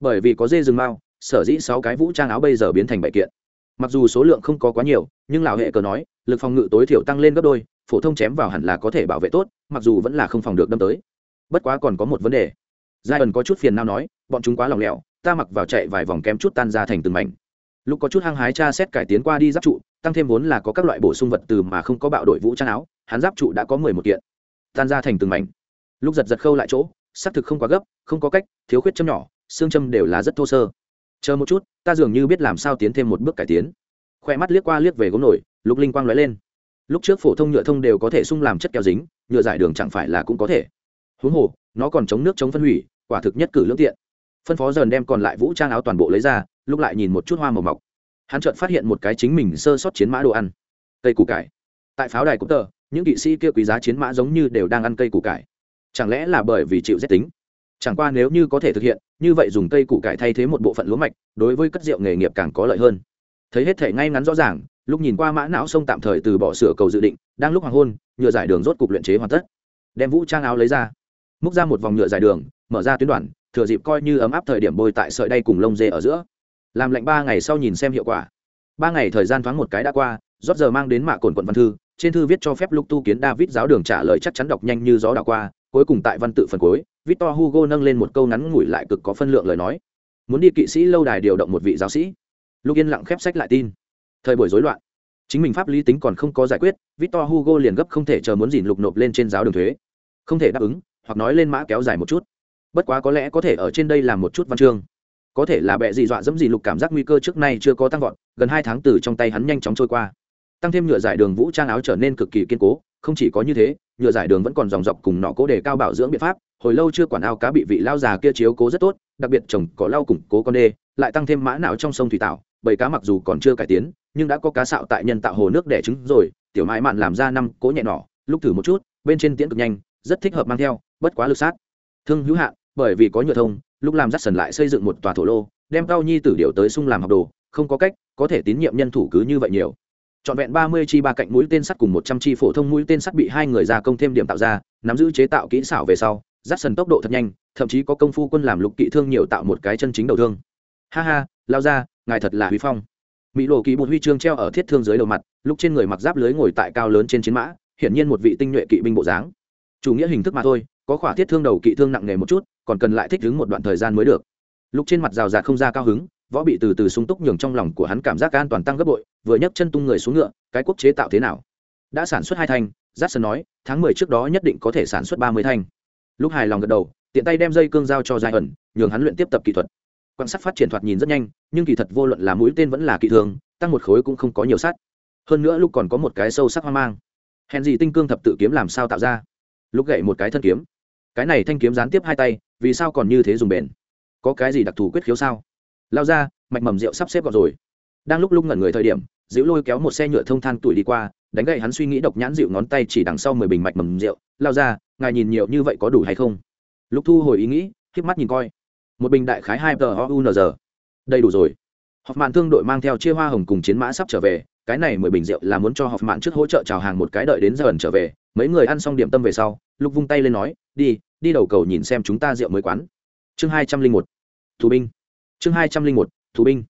Bởi vì có dê rừng mao sở dĩ sáu cái vũ trang áo bây giờ biến thành bảy kiện. Mặc dù số lượng không có quá nhiều, nhưng lão hệ cờ nói, lực phòng ngự tối thiểu tăng lên gấp đôi, phổ thông chém vào hẳn là có thể bảo vệ tốt, mặc dù vẫn là không phòng được đâm tới. Bất quá còn có một vấn đề. Giai ẩn có chút phiền nào nói bọn chúng quá lỏng lẻo, ta mặc vào chạy vài vòng kém chút tan ra thành từng mảnh. Lúc có chút hăng hái cha xét cải tiến qua đi giáp trụ, tăng thêm vốn là có các loại bổ sung vật từ mà không có bạo đội vũ trang áo, hắn giáp trụ đã có mười một kiện. Tan ra thành từng mảnh. Lúc giật giật khâu lại chỗ, xác thực không quá gấp, không có cách, thiếu khuyết châm nhỏ, xương châm đều là rất thô sơ. Chờ một chút, ta dường như biết làm sao tiến thêm một bước cải tiến. Khoe mắt liếc qua liếc về gốm nổi, lục linh quang lóe lên. Lúc trước phổ thông nhựa thông đều có thể sung làm chất keo dính, nhựa giải đường chẳng phải là cũng có thể. Huống hồ, nó còn chống nước chống phân hủy, quả thực nhất cử lương tiện phân phó dần đem còn lại vũ trang áo toàn bộ lấy ra, lúc lại nhìn một chút hoa màu mọc. Hắn chợt phát hiện một cái chính mình sơ sót chiến mã đồ ăn. Cây củ cải. Tại pháo đài cũng tờ, những kỵ sĩ kia quý giá chiến mã giống như đều đang ăn cây củ cải. Chẳng lẽ là bởi vì chịu rét tính? Chẳng qua nếu như có thể thực hiện, như vậy dùng cây củ cải thay thế một bộ phận lúa mạch, đối với cất rượu nghề nghiệp càng có lợi hơn. Thấy hết thể ngay ngắn rõ ràng, lúc nhìn qua mã não sông tạm thời từ bỏ sửa cầu dự định, đang lúc hoàng hôn, nhựa giải đường rốt cục luyện chế hoàn tất. Đem vũ trang áo lấy ra. Múc ra một vòng nhựa giải đường, mở ra tuyến đoạn thừa dịp coi như ấm áp thời điểm bôi tại sợi đay cùng lông dê ở giữa. Làm lạnh ba ngày sau nhìn xem hiệu quả. Ba ngày thời gian thoáng một cái đã qua, rót giờ mang đến mạ cồn quận văn thư, trên thư viết cho phép lúc tu kiến david giáo đường trả lời chắc chắn đọc nhanh như gió đảo qua, cuối cùng tại văn tự phần cuối, victor hugo nâng lên một câu ngắn ngủi lại cực có phân lượng lời nói. Muốn đi kỵ sĩ lâu đài điều động một vị giáo sĩ. Lúc yên lặng khép sách lại tin. Thời buổi rối loạn. Chính mình pháp lý tính còn không có giải quyết, victor hugo liền gấp không thể chờ muốn dìn lục nộp lên trên giáo đường thuế. Không thể đáp ứng, hoặc nói lên mã kéo dài một chút bất quá có lẽ có thể ở trên đây làm một chút văn chương. Có thể là bệ dị dọa dẫm dị lục cảm giác nguy cơ trước nay chưa có tăng vọt, gần hai tháng từ trong tay hắn nhanh chóng trôi qua. Tăng thêm nhựa giải đường vũ trang áo trở nên cực kỳ kiên cố, không chỉ có như thế, nhựa giải đường vẫn còn dòng dọc cùng nọ cố đề cao bảo dưỡng biện pháp, hồi lâu chưa quản ao cá bị vị lao già kia chiếu cố rất tốt, đặc biệt trồng có lau củng cố con đê, lại tăng thêm mã não trong sông thủy tạo, bầy cá mặc dù còn chưa cải tiến, nhưng đã có cá sạo tại nhân tạo hồ nước đẻ trứng rồi, tiểu mãi mạn làm ra năm cố nhẹ nỏ, lúc thử một chút, bên trên tiễn cực nhanh, rất thích hợp mang theo, bất quá lực sát. Thương hữu hạn bởi vì có nhựa thông, lúc làm dắt sần lại xây dựng một tòa thổ lô, đem cao nhi tử điệu tới sung làm học đồ, không có cách, có thể tín nhiệm nhân thủ cứ như vậy nhiều. Trọn vẹn ba mươi chi ba cạnh mũi tên sắt cùng một trăm chi phổ thông mũi tên sắt bị hai người gia công thêm điểm tạo ra, nắm giữ chế tạo kỹ xảo về sau dắt sần tốc độ thật nhanh, thậm chí có công phu quân làm lục kỵ thương nhiều tạo một cái chân chính đầu thương. Ha ha, lao ra, ngài thật là huy phong. Mỹ lộ kỳ một huy chương treo ở thiết thương dưới đầu mặt, lúc trên người mặc giáp lưới ngồi tại cao lớn trên chiến mã, hiển nhiên một vị tinh nhuệ kỵ binh bộ dáng. Chủ nghĩa hình thức mà thôi, có khỏa thiết thương đầu kỵ thương nặng nề một chút còn cần lại thích ứng một đoạn thời gian mới được. Lúc trên mặt rào rạt không ra cao hứng, võ bị từ từ sung túc nhường trong lòng của hắn cảm giác an toàn tăng gấp bội, vừa nhấc chân tung người xuống ngựa, cái quốc chế tạo thế nào? Đã sản xuất hai thanh, jackson nói, tháng mười trước đó nhất định có thể sản xuất ba mươi thanh. Lúc hài lòng gật đầu, tiện tay đem dây cương giao cho giai ẩn nhường hắn luyện tiếp tập kỹ thuật. Quan sát phát triển thoạt nhìn rất nhanh, nhưng kỳ thật vô luận là mũi tên vẫn là kỹ thường, tăng một khối cũng không có nhiều sát. Hơn nữa lúc còn có một cái sâu sắc hoang mang. Hèn gì tinh cương thập tự kiếm làm sao tạo ra? Lúc gậy một cái thân kiếm. Cái này thanh kiếm gián tiếp hai tay vì sao còn như thế dùng bền? Có cái gì đặc thù quyết khiếu sao? Lao ra, mạch mầm rượu sắp xếp gọn rồi. Đang lúc lung ngẩn người thời điểm dịu lôi kéo một xe nhựa thông than tuổi đi qua, đánh gậy hắn suy nghĩ độc nhãn dịu ngón tay chỉ đằng sau mười bình mạch mầm rượu. Lao ra, ngài nhìn nhiều như vậy có đủ hay không? Lúc thu hồi ý nghĩ k mắt nhìn coi. Một bình đại khái hai tờ ounz đầy đủ rồi. Họp mạn thương đội mang theo chia hoa hồng cùng chiến mã sắp trở về, cái này mười bình rượu là muốn cho họp mạn trước hỗ trợ chào hàng một cái đợi đến giờ ẩn trở về. Mấy người ăn xong điểm tâm về sau lúc vung tay lên nói, đi đi đầu cầu nhìn xem chúng ta rượu mới quán. Chương hai trăm linh một thủ binh. Chương hai trăm linh một thủ binh.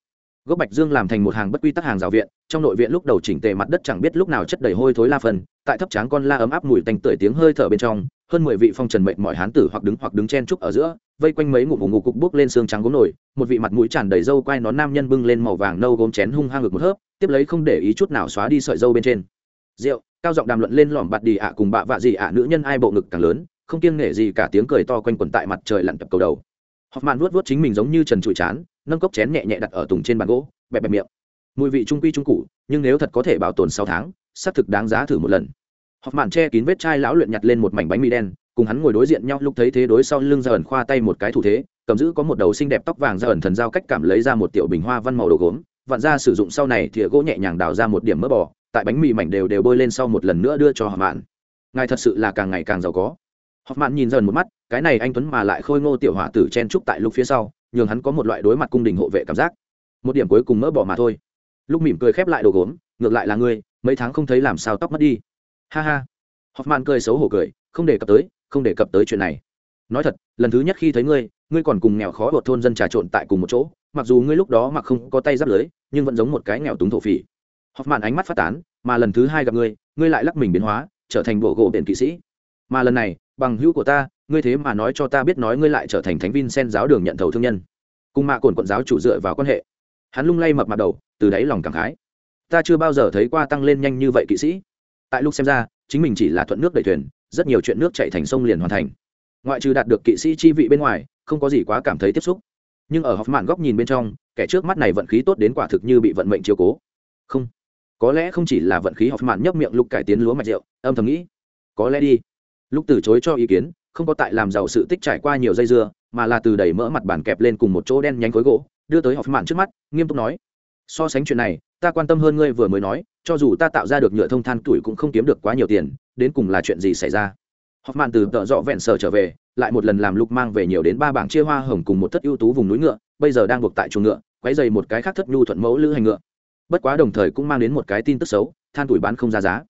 Gốc bạch dương làm thành một hàng bất quy tắc hàng rào viện, trong nội viện lúc đầu chỉnh tề mặt đất chẳng biết lúc nào chất đầy hôi thối la phần, tại thấp tráng con la ấm áp mùi tanh tưởi tiếng hơi thở bên trong, hơn mười vị phong trần mệnh mọi hán tử hoặc đứng hoặc đứng chen trúc ở giữa, vây quanh mấy ngủ ngủ ngủ cục bước lên xương trắng gốm nổi một vị mặt mũi tràn đầy râu quai nón nam nhân bưng lên màu vàng nâu gốm chén hung hăng ngực một hớp, tiếp lấy không để ý chút nào xóa đi sợi râu bên trên. Rượu, cao giọng đàm luận lên lỏm bạt đi ạ cùng bạ vạ gì ạ, nữ nhân ai bộ ngực càng lớn không kiêng nể gì cả tiếng cười to quanh quẩn tại mặt trời lặn tập cầu đầu. Họp mạn vuốt vuốt chính mình giống như trần trụi chán, nâng cốc chén nhẹ nhẹ đặt ở tùng trên bàn gỗ, bẹp bẹp miệng. Mùi vị trung quy trung cụ nhưng nếu thật có thể bảo tồn sáu tháng, xác thực đáng giá thử một lần. Họp mạn che kín vết chai lão luyện nhặt lên một mảnh bánh mì đen, cùng hắn ngồi đối diện nhau lúc thấy thế đối sau lưng ra ẩn khoa tay một cái thủ thế, cầm giữ có một đầu xinh đẹp tóc vàng ra ẩn thần giao cách cảm lấy ra một tiểu bình hoa văn màu đồ gốm, vặn ra sử dụng sau này thìa gỗ nhẹ nhàng đào ra một điểm mỡ bò, tại bánh mì mảnh đều đều bôi lên sau một lần nữa đưa cho họp mạn ngài thật sự là càng ngày càng giàu có họp mạn nhìn dần một mắt, cái này anh tuấn mà lại khôi ngô tiểu hỏa tử chen trúc tại lúc phía sau, nhường hắn có một loại đối mặt cung đình hộ vệ cảm giác. Một điểm cuối cùng mỡ bỏ mà thôi. Lúc mỉm cười khép lại đồ gốm, ngược lại là ngươi, mấy tháng không thấy làm sao tóc mất đi. Ha ha. Hoffman cười xấu hổ cười, không đề cập tới, không đề cập tới chuyện này. Nói thật, lần thứ nhất khi thấy ngươi ngươi còn cùng nghèo khó đột thôn dân trà trộn tại cùng một chỗ, mặc dù ngươi lúc đó mặc không có tay giáp lưới, nhưng vẫn giống một cái nghèo túng thổ phỉ. Hoffman ánh mắt phát tán, mà lần thứ hai gặp ngươi ngươi lại lắc mình biến hóa, trở thành bộ gỗ biển kỵ sĩ. Mà lần này bằng hữu của ta, ngươi thế mà nói cho ta biết nói ngươi lại trở thành thánh vin sen giáo đường nhận thầu thương nhân. Cùng mạ cồn quận giáo chủ dựa vào quan hệ. Hắn lung lay mập mặt đầu, từ đáy lòng cảm khái. Ta chưa bao giờ thấy qua tăng lên nhanh như vậy kỵ sĩ. Tại lúc xem ra, chính mình chỉ là thuận nước đẩy thuyền, rất nhiều chuyện nước chạy thành sông liền hoàn thành. Ngoại trừ đạt được kỵ sĩ chi vị bên ngoài, không có gì quá cảm thấy tiếp xúc. Nhưng ở họp mạn góc nhìn bên trong, kẻ trước mắt này vận khí tốt đến quả thực như bị vận mệnh chiều cố. Không. Có lẽ không chỉ là vận khí họp mạn nhấp miệng lục cải tiến lúa mạch rượu, âm thầm nghĩ. Có lẽ đi lúc từ chối cho ý kiến, không có tại làm giàu sự tích trải qua nhiều dây dưa, mà là từ đẩy mỡ mặt bàn kẹp lên cùng một chỗ đen nhánh khối gỗ, đưa tới họp mạn trước mắt, nghiêm túc nói, so sánh chuyện này, ta quan tâm hơn ngươi vừa mới nói, cho dù ta tạo ra được nhựa thông than tuổi cũng không kiếm được quá nhiều tiền, đến cùng là chuyện gì xảy ra? Họp mạn từ tợ dọ vẹn sở trở về, lại một lần làm lục mang về nhiều đến ba bảng chia hoa hồng cùng một thất ưu tú vùng núi ngựa, bây giờ đang buộc tại chuồng ngựa, quấy dày một cái khác thất nhu thuận mẫu lữ hành ngựa. Bất quá đồng thời cũng mang đến một cái tin tức xấu, than tuổi bán không ra giá.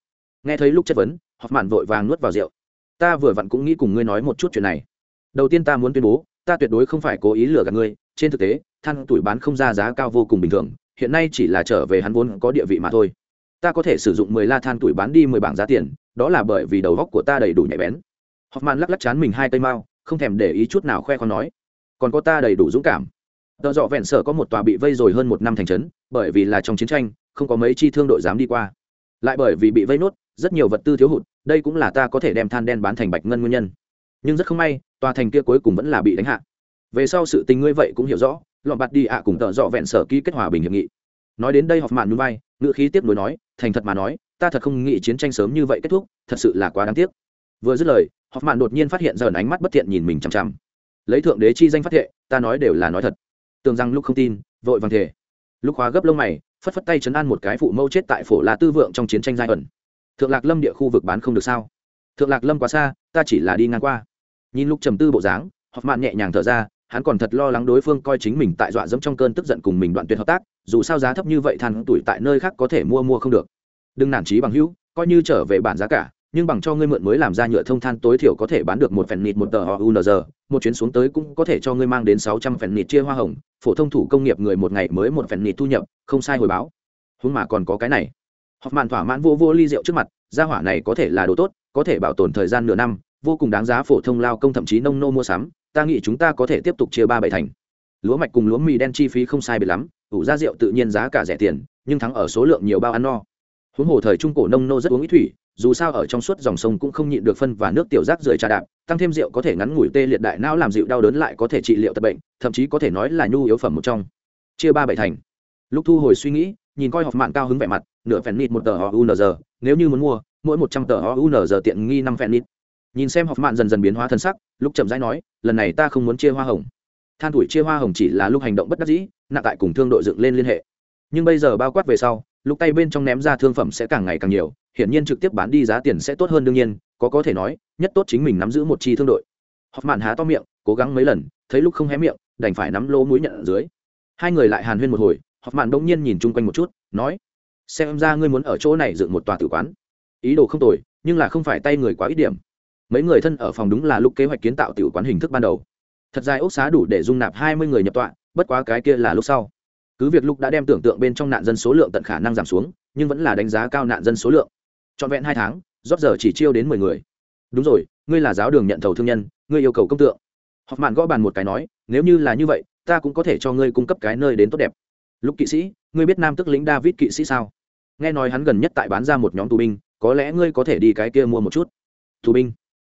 Nghe thấy lúc chất vấn, họp mạn vội vàng nuốt vào rượu ta vừa vặn cũng nghĩ cùng ngươi nói một chút chuyện này. Đầu tiên ta muốn tuyên bố, ta tuyệt đối không phải cố ý lừa gạt ngươi, trên thực tế, than tuổi bán không ra giá cao vô cùng bình thường, hiện nay chỉ là trở về hắn vốn có địa vị mà thôi. Ta có thể sử dụng mười la than tuổi bán đi mười bảng giá tiền, đó là bởi vì đầu góc của ta đầy đủ nhạy bén. Hoffman lắc lắc chán mình hai tay mao, không thèm để ý chút nào khoe con nói, còn có ta đầy đủ dũng cảm. Tợ dọ vẹn sở có một tòa bị vây rồi hơn một năm thành trấn, bởi vì là trong chiến tranh, không có mấy chi thương đội dám đi qua. Lại bởi vì bị vây nốt, rất nhiều vật tư thiếu hụt đây cũng là ta có thể đem than đen bán thành bạch ngân nguyên nhân. Nhưng rất không may, tòa thành kia cuối cùng vẫn là bị đánh hạ. Về sau sự tình ngươi vậy cũng hiểu rõ lọn bạt đi ạ cùng tợ dọ vẹn sở ký kết hòa bình hiệp nghị. Nói đến đây học mạn núi bay ngữ khí tiếp nối nói, thành thật mà nói, ta thật không nghĩ chiến tranh sớm như vậy kết thúc, thật sự là quá đáng tiếc. Vừa dứt lời học mạn đột nhiên phát hiện dần ánh mắt bất thiện nhìn mình chằm chằm. Lấy thượng đế chi danh phát thệ, ta nói đều là nói thật. Tưởng rằng lúc không tin, vội vàng thể lúc khóa gấp lông mày, phất phất tay chấn an một cái phụ mâu chết tại phổ la tư vượng trong chiến tranh giai ẩn thượng lạc lâm địa khu vực bán không được sao? Thượng lạc lâm quá xa, ta chỉ là đi ngang qua. Nhìn lúc trầm tư bộ dáng hoặc mạn nhẹ nhàng thở ra, hắn còn thật lo lắng đối phương coi chính mình tại dọa dẫm trong cơn tức giận cùng mình đoạn tuyệt hợp tác, dù sao giá thấp như vậy than tuổi tại nơi khác có thể mua mua không được. Đừng nản trí bằng hữu, coi như trở về bản giá cả, nhưng bằng cho ngươi mượn mới làm ra nhựa thông than tối thiểu có thể bán được một phần nịt một tờ họ unz một chuyến xuống tới cũng có thể cho ngươi mang đến sáu trăm phần nịt chia hoa hồng, phổ thông thủ công nghiệp người một ngày mới một phần nịt thu nhập, không sai hồi báo. Huống mà còn có cái này họp màn thỏa mãn vô vô ly rượu trước mặt, gia hỏa này có thể là đồ tốt, có thể bảo tồn thời gian nửa năm, vô cùng đáng giá phổ thông lao công thậm chí nông nô mua sắm, ta nghĩ chúng ta có thể tiếp tục chia ba bảy thành. Lúa mạch cùng lúa mì đen chi phí không sai biệt lắm, ủ ra rượu tự nhiên giá cả rẻ tiền, nhưng thắng ở số lượng nhiều bao ăn no. Huống hồ thời trung cổ nông nô rất uống ít thủy, dù sao ở trong suốt dòng sông cũng không nhịn được phân và nước tiểu rác rưởi trà đạp, tăng thêm rượu có thể ngắn ngủi tê liệt đại não làm dịu đau đớn lại có thể trị liệu tật bệnh, thậm chí có thể nói là nhu yếu phẩm một trong. Chia ba bảy thành. Lúc thu hồi suy nghĩ nhìn coi họp mạng cao hứng vẻ mặt, nửa phèn nịt một tờ họ unz nếu như muốn mua, mỗi một trăm tờ họ unz tiện nghi năm phèn nịt. Nhìn xem họp mạng dần dần biến hóa thân sắc lúc chậm rãi nói, lần này ta không muốn chia hoa hồng. Than tuổi chia hoa hồng chỉ là lúc hành động bất đắc dĩ, nặng tại cùng thương đội dựng lên liên hệ. Nhưng bây giờ bao quát về sau lúc tay bên trong ném ra thương phẩm sẽ càng ngày càng nhiều, hiển nhiên trực tiếp bán đi giá tiền sẽ tốt hơn đương nhiên, có có thể nói, nhất tốt chính mình nắm giữ một chi thương đội. Họp mạn há to miệng, cố gắng mấy lần, thấy lúc không hé miệng, đành phải nắm lỗ mũi nhận ở dưới. Hai người lại hàn huyên một hồi họp mạn bỗng nhiên nhìn chung quanh một chút, nói, xem ra ngươi muốn ở chỗ này dựng một tòa tử quán. Ý đồ không tồi, nhưng là không phải tay người quá ít điểm. Mấy người thân ở phòng đúng là lúc kế hoạch kiến tạo tiểu quán hình thức ban đầu. Thật dài ốc xá đủ để dung nạp hai mươi người nhập tọa, bất quá cái kia là lúc sau. Cứ việc lúc đã đem tưởng tượng bên trong nạn dân số lượng tận khả năng giảm xuống, nhưng vẫn là đánh giá cao nạn dân số lượng. Trọn vẹn hai tháng, rót giờ chỉ chiêu đến mười người. Đúng rồi, ngươi là giáo đường nhận thầu thương nhân, ngươi yêu cầu công tượng. Họp mạn gõ bàn một cái nói, nếu như là như vậy, ta cũng có thể cho ngươi cung cấp cái nơi đến tốt đẹp lúc kỵ sĩ, ngươi biết nam tức lĩnh david kỵ sĩ sao? Nghe nói hắn gần nhất tại bán ra một nhóm tù binh, có lẽ ngươi có thể đi cái kia mua một chút. Tù binh?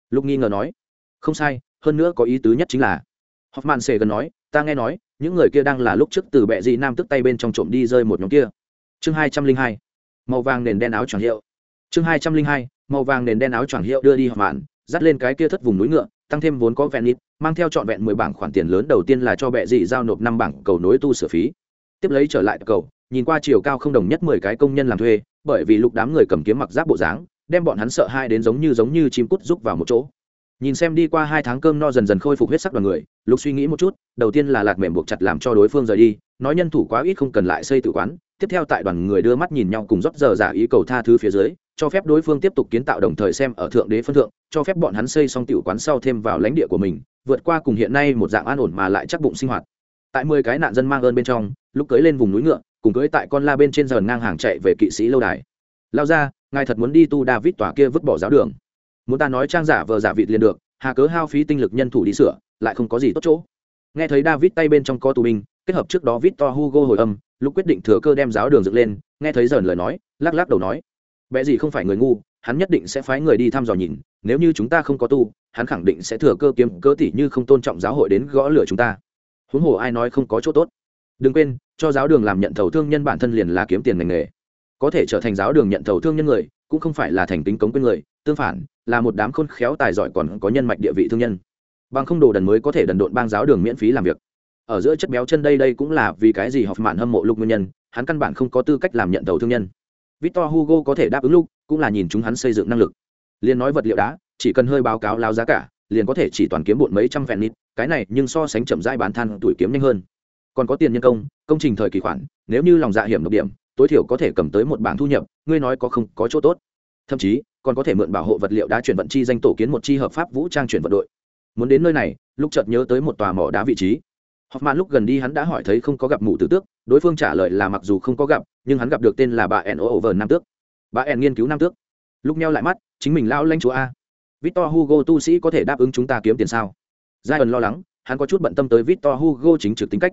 Lúc nghi ngờ nói. Không sai, hơn nữa có ý tứ nhất chính là. Hoffman sề gần nói, ta nghe nói, những người kia đang là lúc trước từ bệ dị nam tức tay bên trong trộm đi rơi một nhóm kia. Chương hai trăm linh hai, màu vàng nền đen áo choàng hiệu. Chương hai trăm linh hai, màu vàng nền đen áo choàng hiệu đưa đi họp mạn dắt lên cái kia thất vùng núi ngựa, tăng thêm vốn có vẹn nít mang theo trọn vẹn mười bảng khoản tiền lớn, đầu tiên là cho bệ dị giao nộp năm bảng cầu nối tu sửa phí tiếp lấy trở lại cầu, nhìn qua chiều cao không đồng nhất mười cái công nhân làm thuê, bởi vì lục đám người cầm kiếm mặc giáp bộ dáng, đem bọn hắn sợ hai đến giống như giống như chim cút rúc vào một chỗ. Nhìn xem đi qua hai tháng cơm no dần dần khôi phục huyết sắc đoàn người, lục suy nghĩ một chút, đầu tiên là lạc mềm buộc chặt làm cho đối phương rời đi, nói nhân thủ quá ít không cần lại xây tự quán, tiếp theo tại đoàn người đưa mắt nhìn nhau cùng rót giờ giả ý cầu tha thứ phía dưới, cho phép đối phương tiếp tục kiến tạo đồng thời xem ở thượng đế phân thượng, cho phép bọn hắn xây xong tiểu quán sau thêm vào lãnh địa của mình, vượt qua cùng hiện nay một dạng an ổn mà lại chắc bụng sinh hoạt. Tại mười cái nạn dân mang ơn bên trong lúc cưới lên vùng núi ngựa, cùng cưới tại con la bên trên dần ngang hàng chạy về kỵ sĩ lâu đài. Lao ra, ngài thật muốn đi tu david tòa kia vứt bỏ giáo đường. Muốn ta nói trang giả vờ giả vịt liền được, hà cớ hao phí tinh lực nhân thủ đi sửa, lại không có gì tốt chỗ. Nghe thấy david tay bên trong có tù binh, kết hợp trước đó victor hugo hồi âm, lúc quyết định thừa cơ đem giáo đường dựng lên, nghe thấy dần lời nói, lắc lắc đầu nói bé gì không phải người ngu, hắn nhất định sẽ phái người đi thăm dò nhìn, nếu như chúng ta không có tu, hắn khẳng định sẽ thừa cơ kiếm cơ tỷ như không tôn trọng giáo hội đến gõ lửa chúng ta. Huống hồ ai nói không có chỗ tốt đừng quên, cho giáo đường làm nhận thầu thương nhân bản thân liền là kiếm tiền ngành nghề. Có thể trở thành giáo đường nhận thầu thương nhân người, cũng không phải là thành tính cống quên người, tương phản, là một đám khôn khéo tài giỏi còn có nhân mạch địa vị thương nhân. Bằng không đồ đần mới có thể đần độn bang giáo đường miễn phí làm việc. Ở giữa chất béo chân đây đây cũng là vì cái gì học mạn hâm mộ lục nguyên nhân, hắn căn bản không có tư cách làm nhận tàu thương nhân. Victor hugo có thể đáp ứng lúc, cũng là nhìn chúng hắn xây dựng năng lực. Liền nói vật liệu đá, chỉ cần hơi báo cáo lao giá cả, liền có thể chỉ toàn kiếm bộn mấy trăm vẹn nít, cái này nhưng so sánh chậm rãi bán than tuổi kiếm nhanh hơn còn có tiền nhân công công trình thời kỳ khoản nếu như lòng dạ hiểm độc điểm tối thiểu có thể cầm tới một bảng thu nhập ngươi nói có không có chỗ tốt thậm chí còn có thể mượn bảo hộ vật liệu đá chuyển vận chi danh tổ kiến một chi hợp pháp vũ trang chuyển vận đội muốn đến nơi này lúc chợt nhớ tới một tòa mỏ đá vị trí Hoffman lúc gần đi hắn đã hỏi thấy không có gặp mụ tử tước, đối phương trả lời là mặc dù không có gặp, nhưng hắn gặp được tên là bà En Over Nam tước. Bà En nghiên cứu Nam tước. Lúc neo lại mắt, chính mình lao lanh chúa a. Victor Hugo tu sĩ có thể đáp ứng chúng ta kiếm tiền sao? Zion lo lắng, hắn có chút bận tâm tới Victor Hugo chính trực tính cách.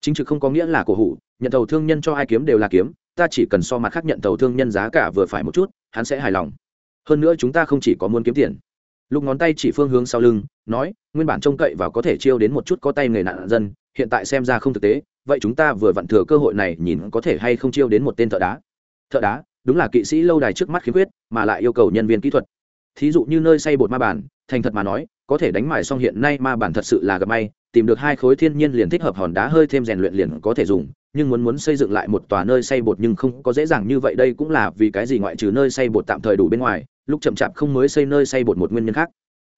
Chính trực không có nghĩa là cổ hủ, nhận thầu thương nhân cho ai kiếm đều là kiếm, ta chỉ cần so mặt khác nhận thầu thương nhân giá cả vừa phải một chút, hắn sẽ hài lòng. Hơn nữa chúng ta không chỉ có muốn kiếm tiền. Lúc ngón tay chỉ phương hướng sau lưng, nói, nguyên bản trông cậy và có thể chiêu đến một chút có tay nghề nạn dân, hiện tại xem ra không thực tế vậy chúng ta vừa vặn thừa cơ hội này nhìn có thể hay không chiêu đến một tên thợ đá thợ đá đúng là kỵ sĩ lâu đài trước mắt khiếm khuyết mà lại yêu cầu nhân viên kỹ thuật thí dụ như nơi xây bột ma bản thành thật mà nói có thể đánh mài xong hiện nay ma bản thật sự là gặp may tìm được hai khối thiên nhiên liền thích hợp hòn đá hơi thêm rèn luyện liền có thể dùng, nhưng muốn muốn xây dựng lại một tòa nơi xây bột nhưng không có dễ dàng như vậy, đây cũng là vì cái gì ngoại trừ nơi xây bột tạm thời đủ bên ngoài, lúc chậm chạp không mới xây nơi xây bột một nguyên nhân khác.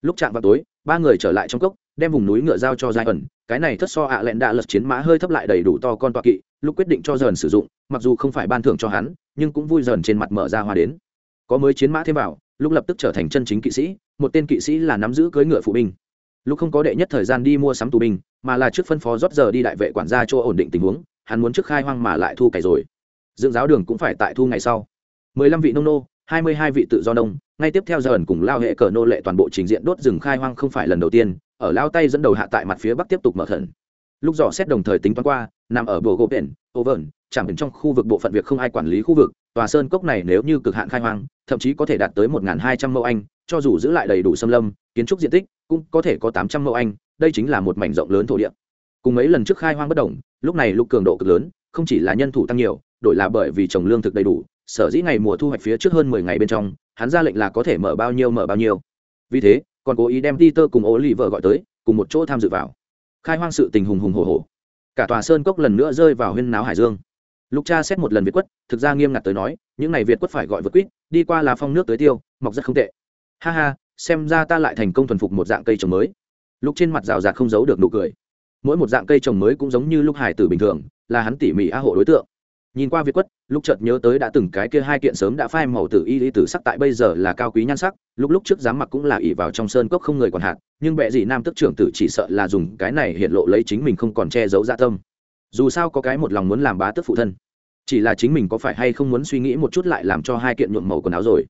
Lúc chạm vào tối, ba người trở lại trong cốc, đem vùng núi ngựa giao cho giai ẩn, cái này thất so ạ à lẹn đạ lật chiến mã hơi thấp lại đầy đủ to con tọa kỵ, lúc quyết định cho dần sử dụng, mặc dù không phải ban thưởng cho hắn, nhưng cũng vui dần trên mặt mở ra hoa đến. Có mới chiến mã thêm vào, lúc lập tức trở thành chân chính kỵ sĩ, một tên kỵ sĩ là nắm giữ cưỡi ngựa phụ binh lúc không có đệ nhất thời gian đi mua sắm tù binh, mà là trước phân phó rót giờ đi đại vệ quản gia cho ổn định tình huống, hắn muốn trước khai hoang mà lại thu cày rồi. Dựng giáo đường cũng phải tại thu ngày sau. Mười lăm vị nông nô, hai mươi hai vị tự do nông, ngay tiếp theo giờ ẩn cùng lao hệ cờ nô lệ toàn bộ trình diện đốt rừng khai hoang không phải lần đầu tiên, ở lao tay dẫn đầu hạ tại mặt phía bắc tiếp tục mở khẩn. Lúc dò xét đồng thời tính toán qua, nằm ở bộ gỗ biển overn chẳng đến trong khu vực bộ phận việc không ai quản lý khu vực, tòa sơn cốc này nếu như cực hạn khai hoang, thậm chí có thể đạt tới một hai trăm mẫu anh, cho dù giữ lại đầy đủ xâm lâm, kiến trúc diện tích cũng có thể có tám trăm mẫu anh, đây chính là một mảnh rộng lớn thổ địa. Cùng mấy lần trước khai hoang bất đồng, lúc này lúc cường độ cực lớn, không chỉ là nhân thủ tăng nhiều, đổi là bởi vì trồng lương thực đầy đủ, sở dĩ ngày mùa thu hoạch phía trước hơn mười ngày bên trong, hắn ra lệnh là có thể mở bao nhiêu mở bao nhiêu. Vì thế, còn cố ý đem Peter cùng ố lì vợ gọi tới, cùng một chỗ tham dự vào. Khai hoang sự tình hùng hùng hồ hồ cả tòa sơn cốc lần nữa rơi vào huyên náo hải dương. Lục cha xét một lần việt quất, thực ra nghiêm ngặt tới nói, những ngày việt quất phải gọi vượt quýt, đi qua là phong nước tới tiêu, mọc rất không tệ. Ha ha, xem ra ta lại thành công thuần phục một dạng cây trồng mới. Lục trên mặt rào rạc không giấu được nụ cười. Mỗi một dạng cây trồng mới cũng giống như lúc hải tử bình thường, là hắn tỉ mỉ a hộ đối tượng nhìn qua việt quất, lúc chợt nhớ tới đã từng cái kia hai kiện sớm đã phai màu tử y lý tử sắc tại bây giờ là cao quý nhan sắc, lúc lúc trước dám mặc cũng là ỉ vào trong sơn cốc không người còn hạt, nhưng bệ gì nam tức trưởng tử chỉ sợ là dùng cái này hiện lộ lấy chính mình không còn che giấu dạ tâm. Dù sao có cái một lòng muốn làm bá tức phụ thân, chỉ là chính mình có phải hay không muốn suy nghĩ một chút lại làm cho hai kiện nhuộm màu quần áo rồi.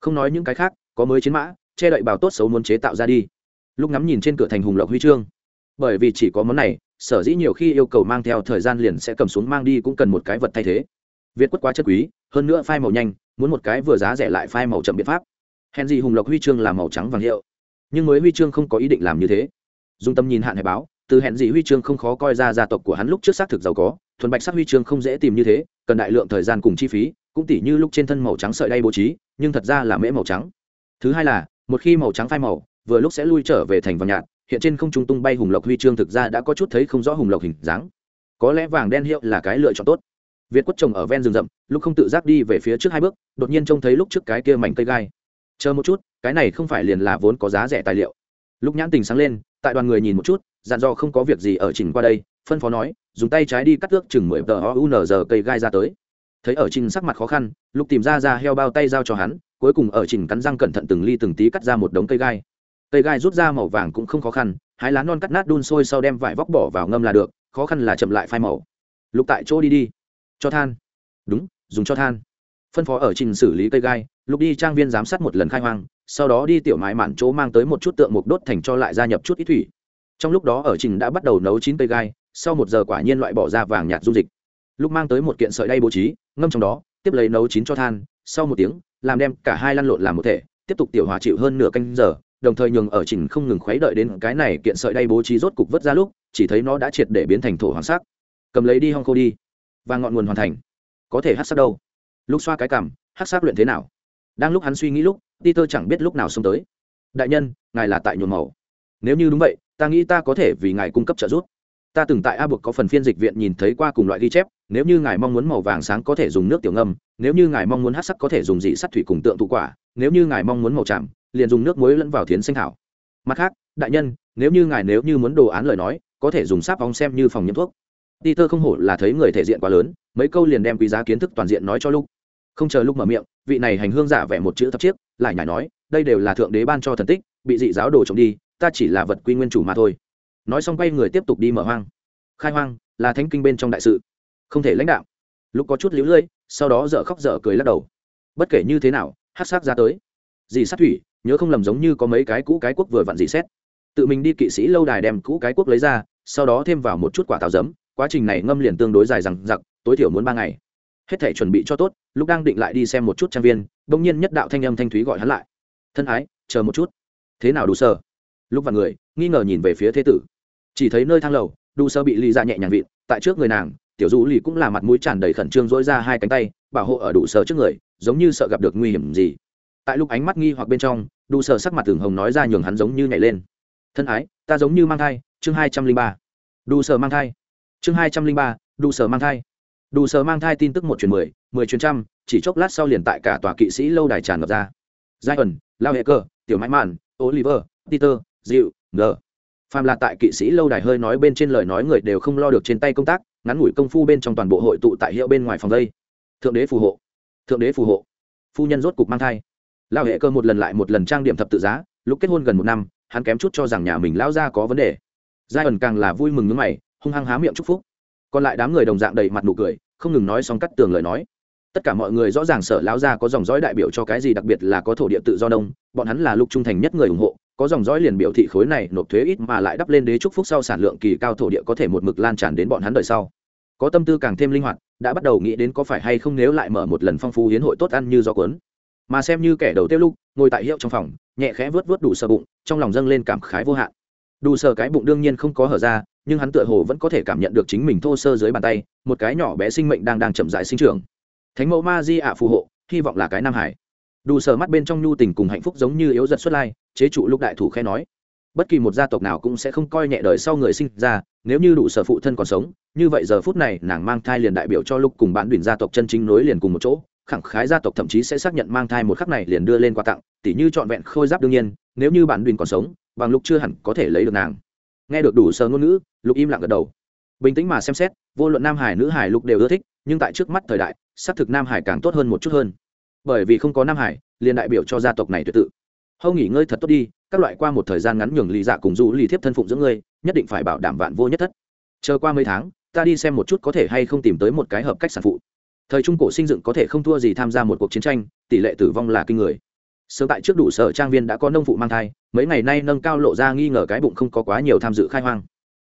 Không nói những cái khác, có mới chiến mã, che đậy bào tốt xấu muốn chế tạo ra đi. Lúc ngắm nhìn trên cửa thành hùng lộc huy chương, bởi vì chỉ có món này sở dĩ nhiều khi yêu cầu mang theo thời gian liền sẽ cầm xuống mang đi cũng cần một cái vật thay thế. Việt quất quá chất quý, hơn nữa phai màu nhanh, muốn một cái vừa giá rẻ lại phai màu chậm biện pháp. Hèn gì hùng lộc huy chương là màu trắng vàng hiệu. Nhưng mới huy chương không có ý định làm như thế. Dung tâm nhìn hạn hải báo, từ hẹn gì huy chương không khó coi ra gia tộc của hắn lúc trước xác thực giàu có, thuần bạch sắc huy chương không dễ tìm như thế, cần đại lượng thời gian cùng chi phí, cũng tỉ như lúc trên thân màu trắng sợi đay bố trí, nhưng thật ra là mễ màu trắng. Thứ hai là, một khi màu trắng phai màu, vừa lúc sẽ lui trở về thành vàng nhạt hiện trên không trung tung bay hùng lộc huy chương thực ra đã có chút thấy không rõ hùng lộc hình dáng. Có lẽ vàng đen hiệu là cái lựa chọn tốt. Việt quất trồng ở ven rừng rậm, lúc không tự giác đi về phía trước hai bước, đột nhiên trông thấy lúc trước cái kia mảnh cây gai. Chờ một chút, cái này không phải liền là vốn có giá rẻ tài liệu. Lúc nhãn tình sáng lên, tại đoàn người nhìn một chút, dặn dò không có việc gì ở trình qua đây, phân phó nói, dùng tay trái đi cắt ước chừng mười tờ unz cây gai ra tới. Thấy ở trình sắc mặt khó khăn, lúc tìm ra ra heo bao tay giao cho hắn, cuối cùng ở trình cắn răng cẩn thận từng ly từng tí cắt ra một đống cây gai cây gai rút ra màu vàng cũng không khó khăn, hái lá non cắt nát đun sôi sau đem vải vóc bỏ vào ngâm là được, khó khăn là chậm lại phai màu. Lục tại chỗ đi đi. Cho than. Đúng, dùng cho than. Phân phó ở trình xử lý cây gai, lục đi trang viên giám sát một lần khai hoang, sau đó đi tiểu mái mạn chỗ mang tới một chút tượng mục đốt thành cho lại gia nhập chút ít thủy. Trong lúc đó ở trình đã bắt đầu nấu chín cây gai, sau một giờ quả nhiên loại bỏ ra vàng nhạt dung dịch. Lúc mang tới một kiện sợi đay bố trí, ngâm trong đó, tiếp lấy nấu chín cho than, sau một tiếng, làm đem cả hai lăn lộn làm một thể, tiếp tục tiểu hòa chịu hơn nửa canh giờ đồng thời nhường ở chỉnh không ngừng khuấy đợi đến cái này kiện sợi đay bố trí rốt cục vớt ra lúc, chỉ thấy nó đã triệt để biến thành thổ hoàng sắc. Cầm lấy đi hong khô đi. Và ngọn nguồn hoàn thành. Có thể hát sắc đâu? Lúc xoa cái cằm hát sắc luyện thế nào? Đang lúc hắn suy nghĩ lúc, peter chẳng biết lúc nào xông tới. Đại nhân, ngài là tại nhuộm màu. Nếu như đúng vậy, ta nghĩ ta có thể vì ngài cung cấp trợ giúp. Ta từng tại a buộc có phần phiên dịch viện nhìn thấy qua cùng loại ghi chép, nếu như ngài mong muốn màu vàng sáng có thể dùng nước tiểu ngâm, nếu như ngài mong muốn hát sắc có thể dùng dị sắt thủy cùng tượng thụ quả, nếu như ngài mong muốn màu chạm liền dùng nước muối lẫn vào thiến xanh thảo. Mặt khác, đại nhân, nếu như ngài nếu như muốn đồ án lời nói, có thể dùng sáp bóng xem như phòng nhiễm thuốc. Peter không hổ là thấy người thể diện quá lớn, mấy câu liền đem quý giá kiến thức toàn diện nói cho lúc không chờ lúc mở miệng, vị này hành hương giả vẻ một chữ thập chiếc, lại nhải nói, đây đều là thượng đế ban cho thần tích, bị dị giáo đồ trộm đi, ta chỉ là vật quy nguyên chủ mà thôi. Nói xong quay người tiếp tục đi mở hoang. Khai hoang, là thánh kinh bên trong đại sự. Không thể lãnh đạo. Lúc có chút liễu lưỡi sau đó dở khóc dở cười lắc đầu. Bất kể như thế nào, hát xác ra tới. Dì sát thủy nhớ không lầm giống như có mấy cái cũ cái quốc vừa vặn dị xét. Tự mình đi kỵ sĩ lâu đài đem cũ cái quốc lấy ra, sau đó thêm vào một chút quả táo giấm. Quá trình này ngâm liền tương đối dài rằng giặc tối thiểu muốn ba ngày. Hết thể chuẩn bị cho tốt, lúc đang định lại đi xem một chút trang viên, bỗng nhiên nhất đạo thanh âm thanh thúy gọi hắn lại. Thân ái, chờ một chút. Thế nào đủ sơ? Lúc và người, nghi ngờ nhìn về phía thế tử. Chỉ thấy nơi thang lầu đủ sơ bị lì ra nhẹ nhàng vịn, tại trước người nàng, tiểu du lì cũng là mặt mũi tràn đầy khẩn trương dỗi ra hai cánh tay, bảo hộ ở đủ sơ trước người, giống như sợ gặp được nguy hiểm gì. Tại lúc ánh mắt nghi hoặc bên trong đủ sở sắc mặt tưởng hồng nói ra nhường hắn giống như nhảy lên. Thân ái, ta giống như mang thai, chương hai trăm linh ba. Đủ sở mang thai. Chương hai trăm linh ba đủ sở mang thai. Đủ sở mang thai tin tức một chuyển mười mười chuyển trăm, chỉ chốc lát sau liền tại cả tòa kỵ sĩ lâu đài tràn ngập ra. Giai ẩn lao hệ cơ, tiểu mãi mạn, oliver, peter dịu G. phàm là tại kỵ sĩ lâu đài hơi nói bên trên lời nói người đều không lo được trên tay công tác, ngắn ngủi công phu bên trong toàn bộ hội tụ tại hiệu bên ngoài phòng đây. Thượng đế phù hộ. Thượng đế phù hộ. Phu nhân rốt cục mang thai lao hệ cơ một lần lại một lần trang điểm thập tự giá, lúc kết hôn gần một năm, hắn kém chút cho rằng nhà mình lao ra có vấn đề. Giai ẩn càng là vui mừng nước mày, hung hăng há miệng chúc phúc. Còn lại đám người đồng dạng đầy mặt nụ cười, không ngừng nói xong cắt tường lời nói. Tất cả mọi người rõ ràng sở lão gia có dòng dõi đại biểu cho cái gì, đặc biệt là có thổ địa tự do đông bọn hắn là lục trung thành nhất người ủng hộ, có dòng dõi liền biểu thị khối này nộp thuế ít mà lại đắp lên đế trúc phúc sau sản lượng kỳ cao thổ địa có thể một mực lan tràn đến bọn hắn đời sau. Có tâm tư càng thêm linh hoạt, đã bắt đầu nghĩ đến có phải hay không nếu lại mở một lần phong phú hiến hội tốt ăn như do cuốn mà xem như kẻ đầu tiêu lúc ngồi tại hiệu trong phòng, nhẹ khẽ vớt vớt đủ sờ bụng, trong lòng dâng lên cảm khái vô hạn. Đủ sờ cái bụng đương nhiên không có hở ra, nhưng hắn tựa hồ vẫn có thể cảm nhận được chính mình thô sơ dưới bàn tay, một cái nhỏ bé sinh mệnh đang đang chậm rãi sinh trưởng. Thánh mẫu ma di ạ phù hộ, hy vọng là cái nam hải. Đủ sờ mắt bên trong nhu tình cùng hạnh phúc giống như yếu giật xuất lai, chế trụ lúc đại thủ khe nói. Bất kỳ một gia tộc nào cũng sẽ không coi nhẹ đời sau người sinh ra, nếu như đủ sở phụ thân còn sống, như vậy giờ phút này nàng mang thai liền đại biểu cho lúc cùng bạn đỉnh gia tộc chân chính nối liền cùng một chỗ khẳng khái gia tộc thậm chí sẽ xác nhận mang thai một khắc này liền đưa lên quà tặng, tỉ như trọn vẹn khôi giáp đương nhiên, nếu như bạn đùn còn sống, bằng lúc chưa hẳn có thể lấy được nàng. Nghe được đủ sờ ngôn ngữ, lục im lặng gật đầu. Bình tĩnh mà xem xét, vô luận nam hải nữ hải lục đều ưa thích, nhưng tại trước mắt thời đại, xác thực nam hải càng tốt hơn một chút hơn. Bởi vì không có nam hải, liền đại biểu cho gia tộc này tuyệt tự. Hâu nghỉ ngơi thật tốt đi, các loại qua một thời gian ngắn nhường lì dạ cùng du lì thiếp thân phụng giữa ngươi, nhất định phải bảo đảm vạn vô nhất thất. Chờ qua mấy tháng, ta đi xem một chút có thể hay không tìm tới một cái hợp cách sản phụ thời trung cổ sinh dựng có thể không thua gì tham gia một cuộc chiến tranh, tỷ lệ tử vong là kinh người. Sớm tại trước đủ sở trang viên đã có nông phụ mang thai, mấy ngày nay nâng cao lộ ra nghi ngờ cái bụng không có quá nhiều tham dự khai hoang.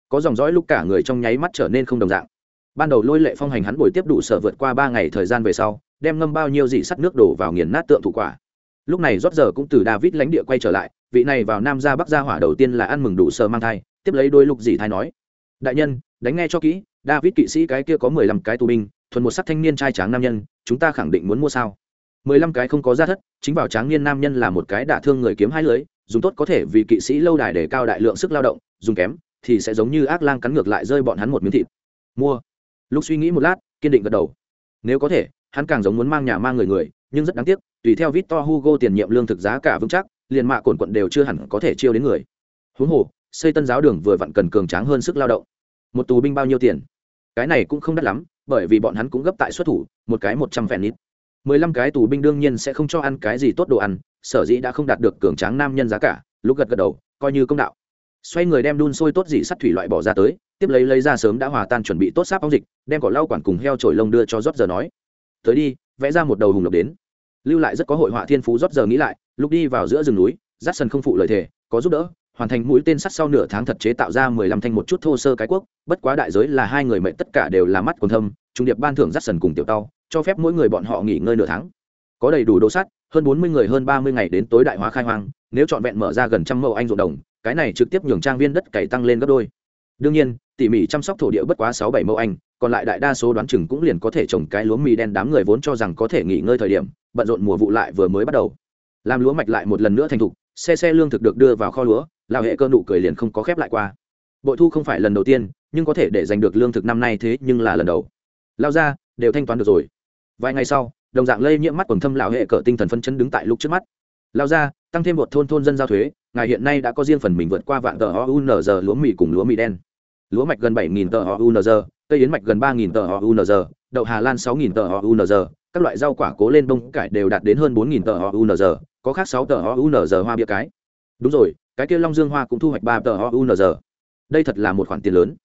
Có dòng dõi lúc cả người trong nháy mắt trở nên không đồng dạng. Ban đầu lôi lệ phong hành hắn buổi tiếp đủ sở vượt qua ba ngày thời gian về sau, đem ngâm bao nhiêu dị sắt nước đổ vào nghiền nát tượng thủ quả. Lúc này rót giờ cũng từ david lãnh địa quay trở lại, vị này vào nam ra bắc ra hỏa đầu tiên là ăn mừng đủ sở mang thai, tiếp lấy đôi lục dị thai nói, đại nhân, đánh nghe cho kỹ, david kỵ sĩ cái kia có mười lăm cái tù binh thuần một sắc thanh niên trai tráng nam nhân, chúng ta khẳng định muốn mua sao? Mười lăm cái không có giá thất, chính vào tráng niên nam nhân là một cái đả thương người kiếm hai lưới, dùng tốt có thể vì kỵ sĩ lâu đài để cao đại lượng sức lao động, dùng kém thì sẽ giống như ác lang cắn ngược lại rơi bọn hắn một miếng thịt. Mua. Lúc suy nghĩ một lát, kiên định gật đầu. Nếu có thể, hắn càng giống muốn mang nhà mang người người, nhưng rất đáng tiếc, tùy theo victor hugo tiền nhiệm lương thực giá cả vững chắc, liền mạ cồn quận đều chưa hẳn có thể chiêu đến người. Huống hồ, xây tân giáo đường vừa vặn cần cường tráng hơn sức lao động. Một tù binh bao nhiêu tiền? Cái này cũng không đắt lắm bởi vì bọn hắn cũng gấp tại xuất thủ một cái một trăm vẹn nít. Mười lăm cái tù binh đương nhiên sẽ không cho ăn cái gì tốt đồ ăn sở dĩ đã không đạt được cường tráng nam nhân giá cả lúc gật gật đầu coi như công đạo. Xoay người đem đun sôi tốt dị sắt thủy loại bỏ ra tới tiếp lấy lấy ra sớm đã hòa tan chuẩn bị tốt sáp ong dịch đem cỏ lau quản cùng heo trổi lông đưa cho rót giờ nói. Tới đi vẽ ra một đầu hùng lộc đến. Lưu lại rất có hội họa thiên phú rót giờ nghĩ lại lúc đi vào giữa rừng núi rát sơn không phụ lời thề, có giúp đỡ hoàn thành mũi tên sắt sau nửa tháng thật chế tạo ra mười lăm thanh một chút thô sơ cái quốc bất quá đại giới là hai người mệnh tất cả đều là mắt còn thâm, trung điệp ban thưởng rát sần cùng tiểu tao, cho phép mỗi người bọn họ nghỉ ngơi nửa tháng. Có đầy đủ đồ sắt, hơn bốn mươi người hơn ba mươi ngày đến tối đại hóa khai hoang, nếu trọn vẹn mở ra gần trăm mẫu anh ruộng đồng, cái này trực tiếp nhường trang viên đất cày tăng lên gấp đôi. Đương nhiên, tỉ mỉ chăm sóc thổ địa bất quá sáu bảy mẫu anh, còn lại đại đa số đoán chừng cũng liền có thể trồng cái lúa mì đen đám người vốn cho rằng có thể nghỉ ngơi thời điểm, bận rộn mùa vụ lại vừa mới bắt đầu. Làm lúa mạch lại một lần nữa thành thục xe xe lương thực được đưa vào kho lúa, lão hệ cơ nụ cười liền không có khép lại qua. Bội thu không phải lần đầu tiên, nhưng có thể để giành được lương thực năm nay thế nhưng là lần đầu. Lao ra đều thanh toán được rồi. Vài ngày sau, đồng dạng lây nhiễm mắt quần thâm lão hệ cỡ tinh thần phân chấn đứng tại lúc trước mắt. Lao ra tăng thêm một thôn thôn dân giao thuế, ngài hiện nay đã có riêng phần mình vượt qua vạn tờ ounz lúa mì cùng lúa mì đen. Lúa mạch gần bảy nghìn tờ g, cây yến mạch gần ba nghìn tờ g, đậu hà lan sáu nghìn tờ g các loại rau quả cố lên bông cải đều đạt đến hơn bốn nghìn tờ ounz có khác sáu tờ ounz hoa bia cái. Đúng rồi, cái kia long dương hoa cũng thu hoạch ba tờ ounz đây thật là một khoản tiền lớn.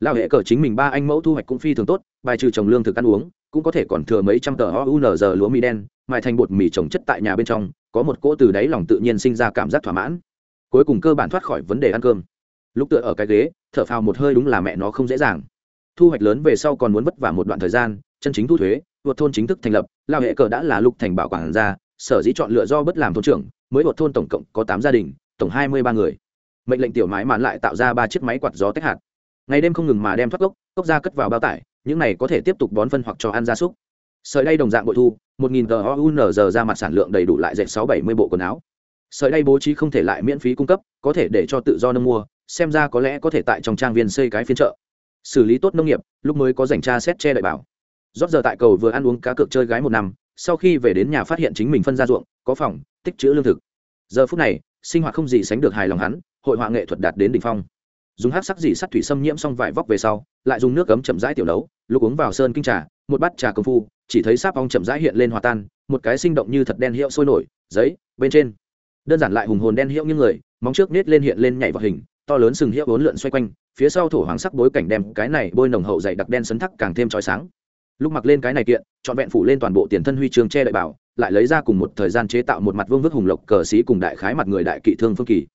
Lao hệ cờ chính mình ba anh mẫu thu hoạch cũng phi thường tốt, bài trừ trồng lương thực ăn uống, cũng có thể còn thừa mấy trăm tờ ounz lúa mì đen, mài thành bột mì trồng chất tại nhà bên trong, có một cỗ từ đáy lòng tự nhiên sinh ra cảm giác thỏa mãn. Cuối cùng cơ bản thoát khỏi vấn đề ăn cơm. Lúc tựa ở cái ghế, thở phào một hơi đúng là mẹ nó không dễ dàng. Thu hoạch lớn về sau còn muốn vất vả một đoạn thời gian chân chính thu thuế vượt thôn chính thức thành lập, lao hệ cờ đã là lục thành bảo quản gia, sở dĩ chọn lựa do bất làm thôn trưởng, mới vượt thôn tổng cộng có tám gia đình, tổng hai mươi ba người. Mệnh lệnh tiểu mái mạn lại tạo ra ba chiếc máy quạt gió tách hạt. Ngày đêm không ngừng mà đem thoát gốc, cốc ra cất vào bao tải, những này có thể tiếp tục bón phân hoặc cho ăn gia súc. Sợi đay đồng dạng bội thu, một nghìn tờ ounz ra mặt sản lượng đầy đủ lại dệt sáu bảy mươi bộ quần áo. Sợi đay bố trí không thể lại miễn phí cung cấp, có thể để cho tự do nông mua, xem ra có lẽ có thể tại trong trang viên xây cái phiên chợ. Xử lý tốt nông nghiệp, lúc mới có dành tra xét che đợi bảo rót giờ tại cầu vừa ăn uống cá cược chơi gái một năm, sau khi về đến nhà phát hiện chính mình phân ra ruộng, có phòng, tích chữ lương thực. Giờ phút này, sinh hoạt không gì sánh được hài lòng hắn, hội họa nghệ thuật đạt đến đỉnh phong. Dùng hát sắc dì sắt thủy xâm nhiễm xong vải vóc về sau, lại dùng nước cấm chậm rãi tiểu nấu lúc uống vào sơn kinh trà, một bát trà công phu, chỉ thấy sáp ong chậm rãi hiện lên hòa tan, một cái sinh động như thật đen hiệu sôi nổi, giấy, bên trên. Đơn giản lại hùng hồn đen hiệu như người, móng trước nết lên hiện lên nhảy vào hình, to lớn sừng hiệu bốn lượn xoay quanh, phía sau thổ hoàng sắc bối cảnh đem cái này bôi nồng hậu dày đặc đen sấn thắc càng thêm trói sáng lúc mặc lên cái này kiện, trọn vẹn phủ lên toàn bộ tiền thân huy chương che đại bảo, lại lấy ra cùng một thời gian chế tạo một mặt vương vức hùng lộc cờ xí cùng đại khái mặt người đại kỵ thương phương kỳ.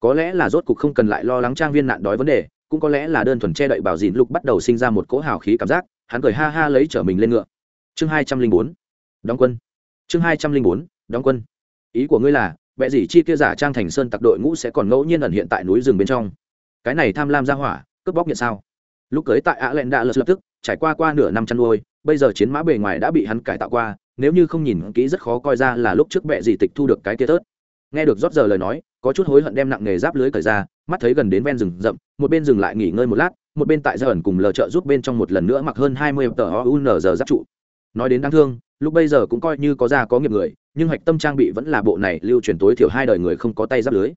Có lẽ là rốt cục không cần lại lo lắng trang viên nạn đói vấn đề, cũng có lẽ là đơn thuần che đậy bảo dìn lục bắt đầu sinh ra một cỗ hào khí cảm giác, hắn cười ha ha lấy trở mình lên ngựa. Chương hai trăm linh bốn, đóng quân. Chương hai trăm linh bốn, đóng quân. Ý của ngươi là vẽ gì chi kia giả trang thành sơn tặc đội ngũ sẽ còn ngẫu nhiên ẩn hiện tại núi rừng bên trong. Cái này tham lam ra hỏa, cướp bóc nhận sao? Lúc cưới tại ạ len đã lập tức trải qua qua nửa năm chăn nuôi, bây giờ chiến mã bề ngoài đã bị hắn cải tạo qua, nếu như không nhìn kỹ rất khó coi ra là lúc trước bệ gì tịch thu được cái kia tớt. Nghe được rót giờ lời nói, có chút hối hận đem nặng nghề giáp lưới cởi ra, mắt thấy gần đến ven rừng rậm, một bên dừng lại nghỉ ngơi một lát, một bên tại gia ẩn cùng lờ trợ giúp bên trong một lần nữa mặc hơn hai mươi tờ un giờ giáp trụ. Nói đến đáng thương, lúc bây giờ cũng coi như có già có nghiệp người, nhưng hạch tâm trang bị vẫn là bộ này lưu truyền tối thiểu hai đời người không có tay giáp lưới.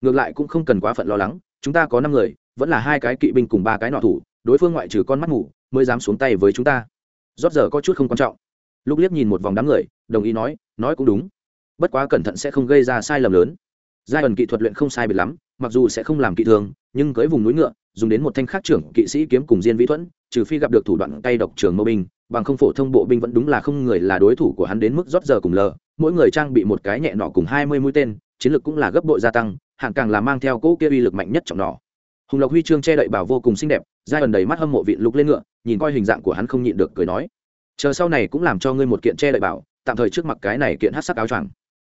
Ngược lại cũng không cần quá phận lo lắng, chúng ta có năm người, vẫn là hai cái kỵ binh cùng ba cái nọ thủ, đối phương ngoại trừ con mắt ngủ mới dám xuống tay với chúng ta. Rót giờ có chút không quan trọng. Lúc liếc nhìn một vòng đám người, đồng ý nói nói cũng đúng. Bất quá cẩn thận sẽ không gây ra sai lầm lớn. Giai ẩn kỹ thuật luyện không sai biệt lắm, mặc dù sẽ không làm kỹ thường, nhưng cưới vùng núi ngựa, dùng đến một thanh khắc trưởng kỵ sĩ kiếm cùng diên vĩ thuẫn, trừ phi gặp được thủ đoạn tay độc trường mâu binh, bằng không phổ thông bộ binh vẫn đúng là không người là đối thủ của hắn đến mức rót giờ cùng lờ. Mỗi người trang bị một cái nhẹ nọ cùng hai mươi mũi tên, chiến lược cũng là gấp bội gia tăng, hạng càng là mang theo cỗ kia uy lực mạnh nhất trọng nọ. Hùng lộc huy chương che đậy bảo vô cùng xinh đẹp, giai ẩn đầy mắt hâm mộ vịn lục lên ngựa nhìn coi hình dạng của hắn không nhịn được cười nói, chờ sau này cũng làm cho ngươi một kiện che đậy bảo, tạm thời trước mặt cái này kiện hát sắc áo choàng.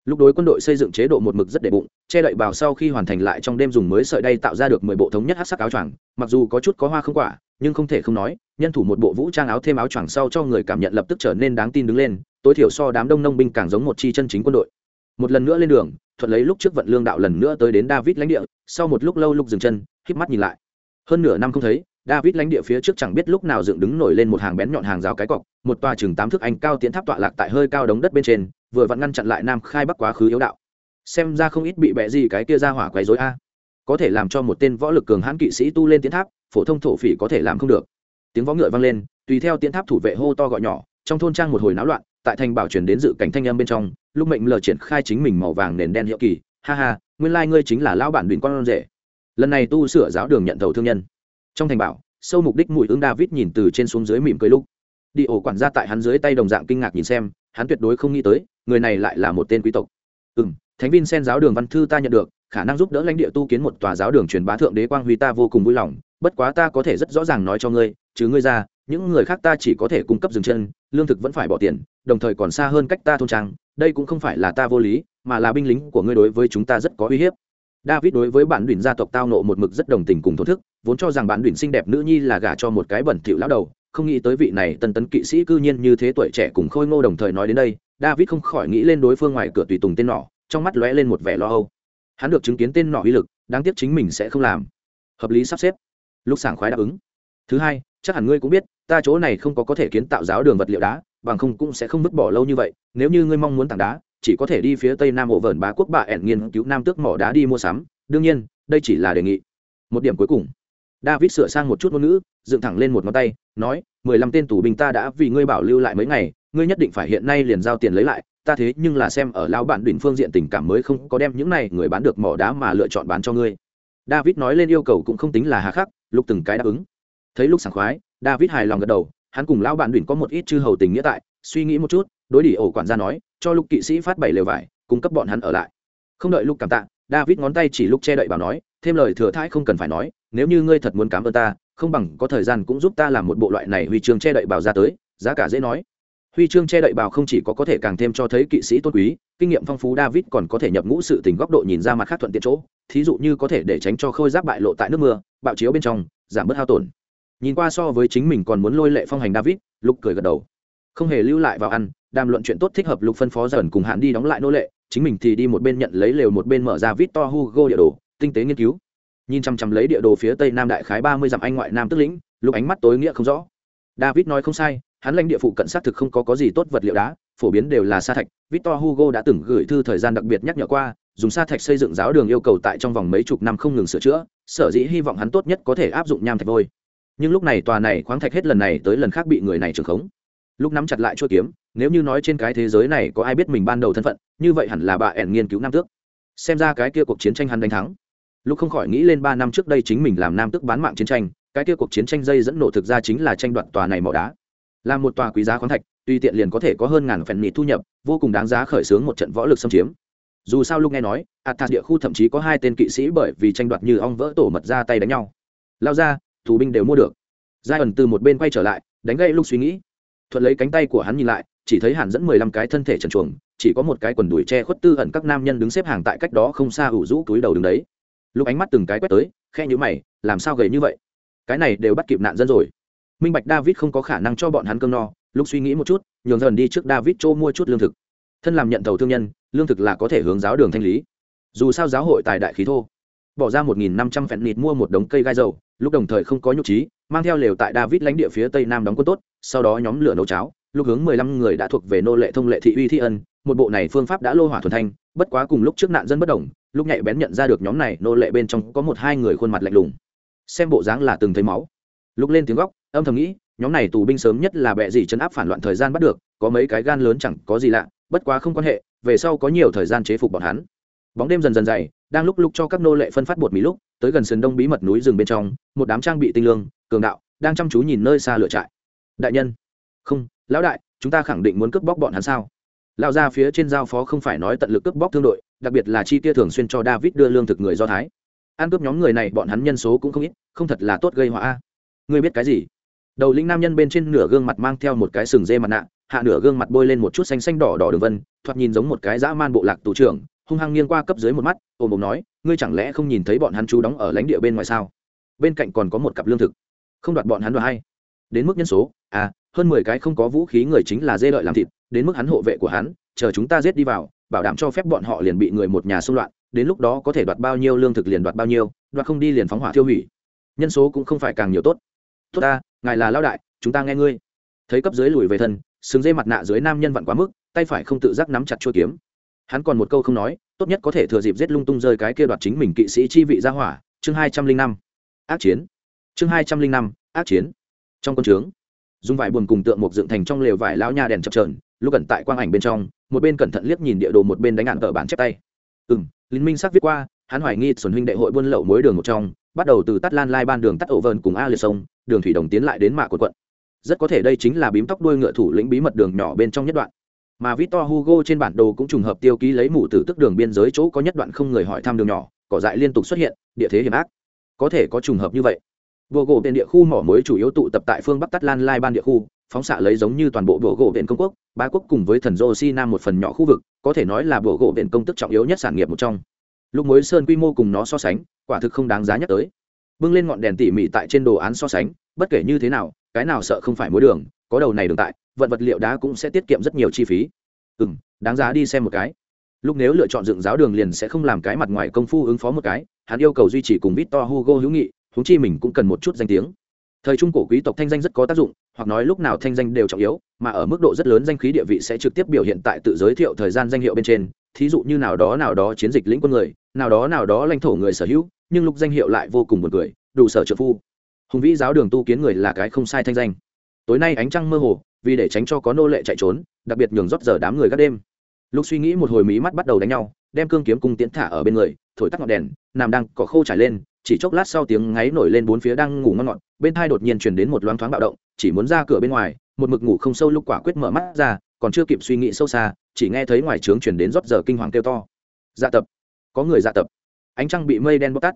Lúc đối quân đội xây dựng chế độ một mực rất đệ bụng, che đậy bảo sau khi hoàn thành lại trong đêm dùng mới sợi đay tạo ra được mười bộ thống nhất hát sắc áo choàng, mặc dù có chút có hoa không quả, nhưng không thể không nói, nhân thủ một bộ vũ trang áo thêm áo choàng sau cho người cảm nhận lập tức trở nên đáng tin đứng lên, tối thiểu so đám đông nông binh càng giống một chi chân chính quân đội. Một lần nữa lên đường, thuận lấy lúc trước vận lương đạo lần nữa tới đến david lãnh địa, sau một lúc lâu lúc dừng chân, híp mắt nhìn lại. Hơn nửa năm không thấy david lãnh địa phía trước chẳng biết lúc nào dựng đứng nổi lên một hàng bén nhọn hàng rào cái cọc, một tòa chừng tám thước anh cao tiến tháp tọa lạc tại hơi cao đống đất bên trên, vừa vặn ngăn chặn lại nam khai bắc quá khứ yếu đạo. Xem ra không ít bị bẻ gì cái kia ra hỏa quấy rối a. Có thể làm cho một tên võ lực cường hãn kỵ sĩ tu lên tiến tháp, phổ thông thổ phỉ có thể làm không được. Tiếng võ ngựa vang lên, tùy theo tiến tháp thủ vệ hô to gọi nhỏ, trong thôn trang một hồi náo loạn, tại thành bảo truyền đến dự cảnh thanh âm bên trong, lúc mệnh lờ triển khai chính mình màu vàng nền đen hiệu kỳ, ha ha, nguyên lai ngươi chính là lão bản đùn con rể. Lần này tu sửa giáo đường nhận đầu thương nhân trong thành bảo, sâu mục đích mùi ứng david nhìn từ trên xuống dưới mỉm cười lúc. Đi ổ quản gia tại hắn dưới tay đồng dạng kinh ngạc nhìn xem, hắn tuyệt đối không nghĩ tới, người này lại là một tên quý tộc. Ừ m thánh vin sen giáo đường văn thư ta nhận được, khả năng giúp đỡ lãnh địa tu kiến một tòa giáo đường truyền bá thượng đế quang huy ta vô cùng vui lòng, bất quá ta có thể rất rõ ràng nói cho ngươi chứ ngươi ra, những người khác ta chỉ có thể cung cấp dừng chân, lương thực vẫn phải bỏ tiền, đồng thời còn xa hơn cách ta thôn trang, đây cũng không phải là ta vô lý, mà là binh lính của ngươi đối với chúng ta rất có uy hiếp david đối với bản đỉnh gia tộc tao nộ một mực rất đồng tình cùng thổn thức, vốn cho rằng bản đỉnh xinh đẹp nữ nhi là gả cho một cái bẩn thỉu lão đầu, không nghĩ tới vị này tân tấn kỵ sĩ cư nhiên như thế tuổi trẻ cùng khôi ngô đồng thời nói đến đây, david không khỏi nghĩ lên đối phương ngoài cửa tùy tùng tên nọ, trong mắt lóe lên một vẻ lo âu. Hắn được chứng kiến tên nọ uy lực, đáng tiếc chính mình sẽ không làm. Hợp lý sắp xếp. Lúc sảng khoái đáp ứng. Thứ hai, chắc hẳn ngươi cũng biết, ta chỗ này không có có thể kiến tạo giáo đường vật liệu đá, bằng không cũng sẽ không vứt bỏ lâu như vậy, nếu như ngươi mong muốn tảng đá chỉ có thể đi phía tây nam ổ vờn bá quốc bà ẻn nghiên cứu nam tước mỏ đá đi mua sắm. Đương nhiên, đây chỉ là đề nghị. Một điểm cuối cùng. David sửa sang một chút ngôn ngữ, dựng thẳng lên một ngón tay, nói, mười lăm tên tù binh ta đã vì ngươi bảo lưu lại mấy ngày, ngươi nhất định phải hiện nay liền giao tiền lấy lại, ta thế nhưng là xem ở lao bản đỉnh phương diện tình cảm mới không có đem những này người bán được mỏ đá mà lựa chọn bán cho ngươi. David nói lên yêu cầu cũng không tính là hà khắc, lúc từng cái đáp ứng. Thấy lúc sảng khoái, david hài lòng gật đầu, hắn cùng lão bản đỉnh có một ít chư hầu tình nghĩa tại, suy nghĩ một chút đối đỉ ổ quản gia nói, cho lục kỵ sĩ phát bảy lều vải, cung cấp bọn hắn ở lại. Không đợi lúc cảm tạ, david ngón tay chỉ lúc che đậy bảo nói, thêm lời thừa thãi không cần phải nói, nếu như ngươi thật muốn cảm ơn ta, không bằng có thời gian cũng giúp ta làm một bộ loại này huy chương che đậy bảo ra tới, giá cả dễ nói. Huy chương che đậy bảo không chỉ có có thể càng thêm cho thấy kỵ sĩ tôn quý, kinh nghiệm phong phú david còn có thể nhập ngũ sự tình góc độ nhìn ra mặt khác thuận tiện chỗ, thí dụ như có thể để tránh cho khôi giáp bại lộ tại nước mưa, bạo chiếu bên trong, giảm bớt hao tổn. Nhìn qua so với chính mình còn muốn lôi lệ phong hành david, lục cười gật đầu. Không hề lưu lại vào ăn đàm luận chuyện tốt thích hợp lục phân phó dần cùng hạn đi đóng lại nô lệ, chính mình thì đi một bên nhận lấy lều một bên mở ra vít to hugo địa đồ, tinh tế nghiên cứu. Nhìn chăm chăm lấy địa đồ phía tây nam đại khái ba mươi dặm anh ngoại nam tức lĩnh lục ánh mắt tối nghĩa không rõ. David nói không sai, hắn lãnh địa phụ cận xác thực không có có gì tốt vật liệu đá, phổ biến đều là sa thạch. Victor hugo đã từng gửi thư thời gian đặc biệt nhắc nhở qua, dùng sa thạch xây dựng giáo đường yêu cầu tại trong vòng mấy chục năm không ngừng sửa chữa, sở dĩ hy vọng hắn tốt nhất có thể áp dụng nham thạch vôi. Nhưng lúc này tòa này khoáng thạch hết lần này tới lần khác bị người này trừng khống lúc nắm chặt lại chuỗi kiếm, nếu như nói trên cái thế giới này có ai biết mình ban đầu thân phận, như vậy hẳn là bà ẻn nghiên cứu nam tước. Xem ra cái kia cuộc chiến tranh hắn đánh thắng. Lúc không khỏi nghĩ lên ba năm trước đây chính mình làm nam tước bán mạng chiến tranh, cái kia cuộc chiến tranh dây dẫn nổ thực ra chính là tranh đoạt tòa này mỏ đá. Là một tòa quý giá khoáng thạch, tuy tiện liền có thể có hơn ngàn phần nịt thu nhập, vô cùng đáng giá khởi xướng một trận võ lực xâm chiếm. Dù sao lúc nghe nói, athas địa khu thậm chí có hai tên kỵ sĩ bởi vì tranh đoạt như ong vỡ tổ mật ra tay đánh nhau. Lao ra thủ binh đều mua được. Giai ẩn từ một bên quay trở lại, đánh gây lúc suy nghĩ thuận lấy cánh tay của hắn nhìn lại, chỉ thấy hàn dẫn mười lăm cái thân thể trần chuồng chỉ có một cái quần đùi che khuất tư ẩn các nam nhân đứng xếp hàng tại cách đó không xa ủ rũ túi đầu đứng đấy. Lúc ánh mắt từng cái quét tới khe nhữ mày, làm sao gầy như vậy? Cái này đều bắt kịp nạn dân rồi. Minh bạch david không có khả năng cho bọn hắn cơm no, lúc suy nghĩ một chút, nhường dần đi trước david chỗ mua chút lương thực. Thân làm nhận thầu thương nhân, lương thực là có thể hướng giáo đường thanh lý. Dù sao giáo hội tài đại khí thô. Bỏ ra một nghìn năm trăm phẹn nịt mua một đống cây gai dầu, lúc đồng thời không có nhục trí mang theo lều tại david lãnh địa phía tây nam đóng quân tốt, sau đó nhóm lửa nấu cháo, lúc hướng mười lăm người đã thuộc về nô lệ thông lệ thị uy thi ân, một bộ này phương pháp đã lô hỏa thuần thanh, bất quá cùng lúc trước nạn dân bất đồng, lúc nhạy bén nhận ra được nhóm này nô lệ bên trong có một hai người khuôn mặt lạnh lùng. Xem bộ dáng là từng thấy máu. Lúc lên tiếng góc, âm thầm nghĩ, nhóm này tù binh sớm nhất là bệ gì chấn áp phản loạn thời gian bắt được, có mấy cái gan lớn chẳng có gì lạ, bất quá không quan hệ, về sau có nhiều thời gian chế phục bọn hắn. Bóng đêm dần dần dày, đang lúc lúc cho các nô lệ phân phát bột mì lúc tới gần sườn đông bí mật núi rừng bên trong, một đám trang bị tinh lương, cường đạo, đang chăm chú nhìn nơi xa lựa trại. Đại nhân. Không, lão đại, chúng ta khẳng định muốn cướp bóc bọn hắn sao? Lão gia phía trên giao phó không phải nói tận lực cướp bóc thương đội, đặc biệt là chi tiêu thường xuyên cho david đưa lương thực người do thái. Ăn cướp nhóm người này bọn hắn nhân số cũng không ít, không thật là tốt gây họa a. Ngươi biết cái gì? Đầu lĩnh nam nhân bên trên nửa gương mặt mang theo một cái sừng dê mặt nạ, hạ nửa gương mặt bôi lên một chút xanh xanh đỏ đỏ đường vân, thoạt nhìn giống một cái dã man bộ lạc tù trưởng hung hăng nghiêng qua cấp dưới một mắt ôm ôm nói, ngươi chẳng lẽ không nhìn thấy bọn hắn chú đóng ở lãnh địa bên ngoài sao? Bên cạnh còn có một cặp lương thực. Không đoạt bọn hắn đoạt hay. Đến mức nhân số à hơn mười cái không có vũ khí người chính là dê lợi làm thịt, đến mức hắn hộ vệ của hắn, chờ chúng ta giết đi vào, bảo đảm cho phép bọn họ liền bị người một nhà xung loạn, đến lúc đó có thể đoạt bao nhiêu lương thực liền đoạt bao nhiêu, đoạt không đi liền phóng hỏa tiêu hủy. Nhân số cũng không phải càng nhiều tốt. Tốt ta, ngài là lao đại, chúng ta nghe ngươi. Thấy cấp dưới lùi về thân, sừng dây mặt nạ dưới nam nhân vặn quá mức, tay phải không tự giác nắm chặt chuôi kiếm hắn còn một câu không nói, tốt nhất có thể thừa dịp giết lung tung rơi cái kia đoạt chính mình kỵ sĩ chi vị ra hỏa, chương hai trăm linh năm. Ác chiến. Chương hai trăm linh năm, ác chiến. Trong quân trướng dùng vải buồn cùng tượng một dựng thành trong lều vải lão nha đèn chập trờn lúc cẩn tại quang ảnh bên trong, một bên cẩn thận liếc nhìn địa đồ một bên đánh ạn tờ bản chép tay. Ừ m lính minh sắc viết qua, hắn hoài nghi xuân huynh đệ hội buôn lậu mối đường một trong, bắt đầu từ tắt lan lai ban đường tắt ổ vờn cùng a liệt sông, đường thủy đồng tiến lại đến mạ quận quận. Rất có thể đây chính là bím tóc đuôi ngựa thủ lĩnh bí mật đường nhỏ bên trong nhất đoạn mà victor hugo trên bản đồ cũng trùng hợp tiêu ký lấy mù từ tức đường biên giới chỗ có nhất đoạn không người hỏi thăm đường nhỏ, cỏ dại liên tục xuất hiện, địa thế hiểm ác. Có thể có trùng hợp như vậy. Bộ gỗ biển địa khu mỏ muối chủ yếu tụ tập tại phương bắc tắt lan lai ban địa khu, phóng xạ lấy giống như toàn bộ bộ gỗ viện công quốc, ba quốc cùng với thần dô si nam một phần nhỏ khu vực, có thể nói là bộ gỗ viện công tức trọng yếu nhất sản nghiệp một trong. Lúc mối sơn quy mô cùng nó so sánh, quả thực không đáng giá nhắc tới. Bưng lên ngọn đèn tỉ mỉ tại trên đồ án so sánh, bất kể như thế nào, cái nào sợ không phải mối đường, có đầu này đường tại vận vật liệu đá cũng sẽ tiết kiệm rất nhiều chi phí. Ừ m đáng giá đi xem một cái. Lúc nếu lựa chọn dựng giáo đường liền sẽ không làm cái mặt ngoài công phu ứng phó một cái, hắn yêu cầu duy trì cùng victor hugo hữu nghị húng chi mình cũng cần một chút danh tiếng. Thời trung cổ quý tộc thanh danh rất có tác dụng, hoặc nói lúc nào thanh danh đều trọng yếu, mà ở mức độ rất lớn danh khí địa vị sẽ trực tiếp biểu hiện tại tự giới thiệu thời gian danh hiệu bên trên. Thí dụ như nào đó nào đó chiến dịch lĩnh quân người, nào đó nào đó lãnh thổ người sở hữu, nhưng lúc danh hiệu lại vô cùng buồn cười, đủ sở trợ phu. Hùng vĩ giáo đường tu kiến người là cái không sai thanh danh. Tối nay ánh trăng mơ hồ vì để tránh cho có nô lệ chạy trốn, đặc biệt nhường rót giờ đám người các đêm. Lúc suy nghĩ một hồi mí mắt bắt đầu đánh nhau, đem cương kiếm cung tiến thả ở bên người, thổi tắt ngọn đèn, nằm đang cỏ khô trải lên, chỉ chốc lát sau tiếng ngáy nổi lên bốn phía đang ngủ ngon ngọt, bên thai đột nhiên chuyển đến một loáng thoáng bạo động, chỉ muốn ra cửa bên ngoài, một mực ngủ không sâu lúc quả quyết mở mắt ra, còn chưa kịp suy nghĩ sâu xa, chỉ nghe thấy ngoài trướng chuyển đến rót giờ kinh hoàng kêu to. Dạ tập. Có người dạ tập. Ánh trăng bị mây đen bóc tắt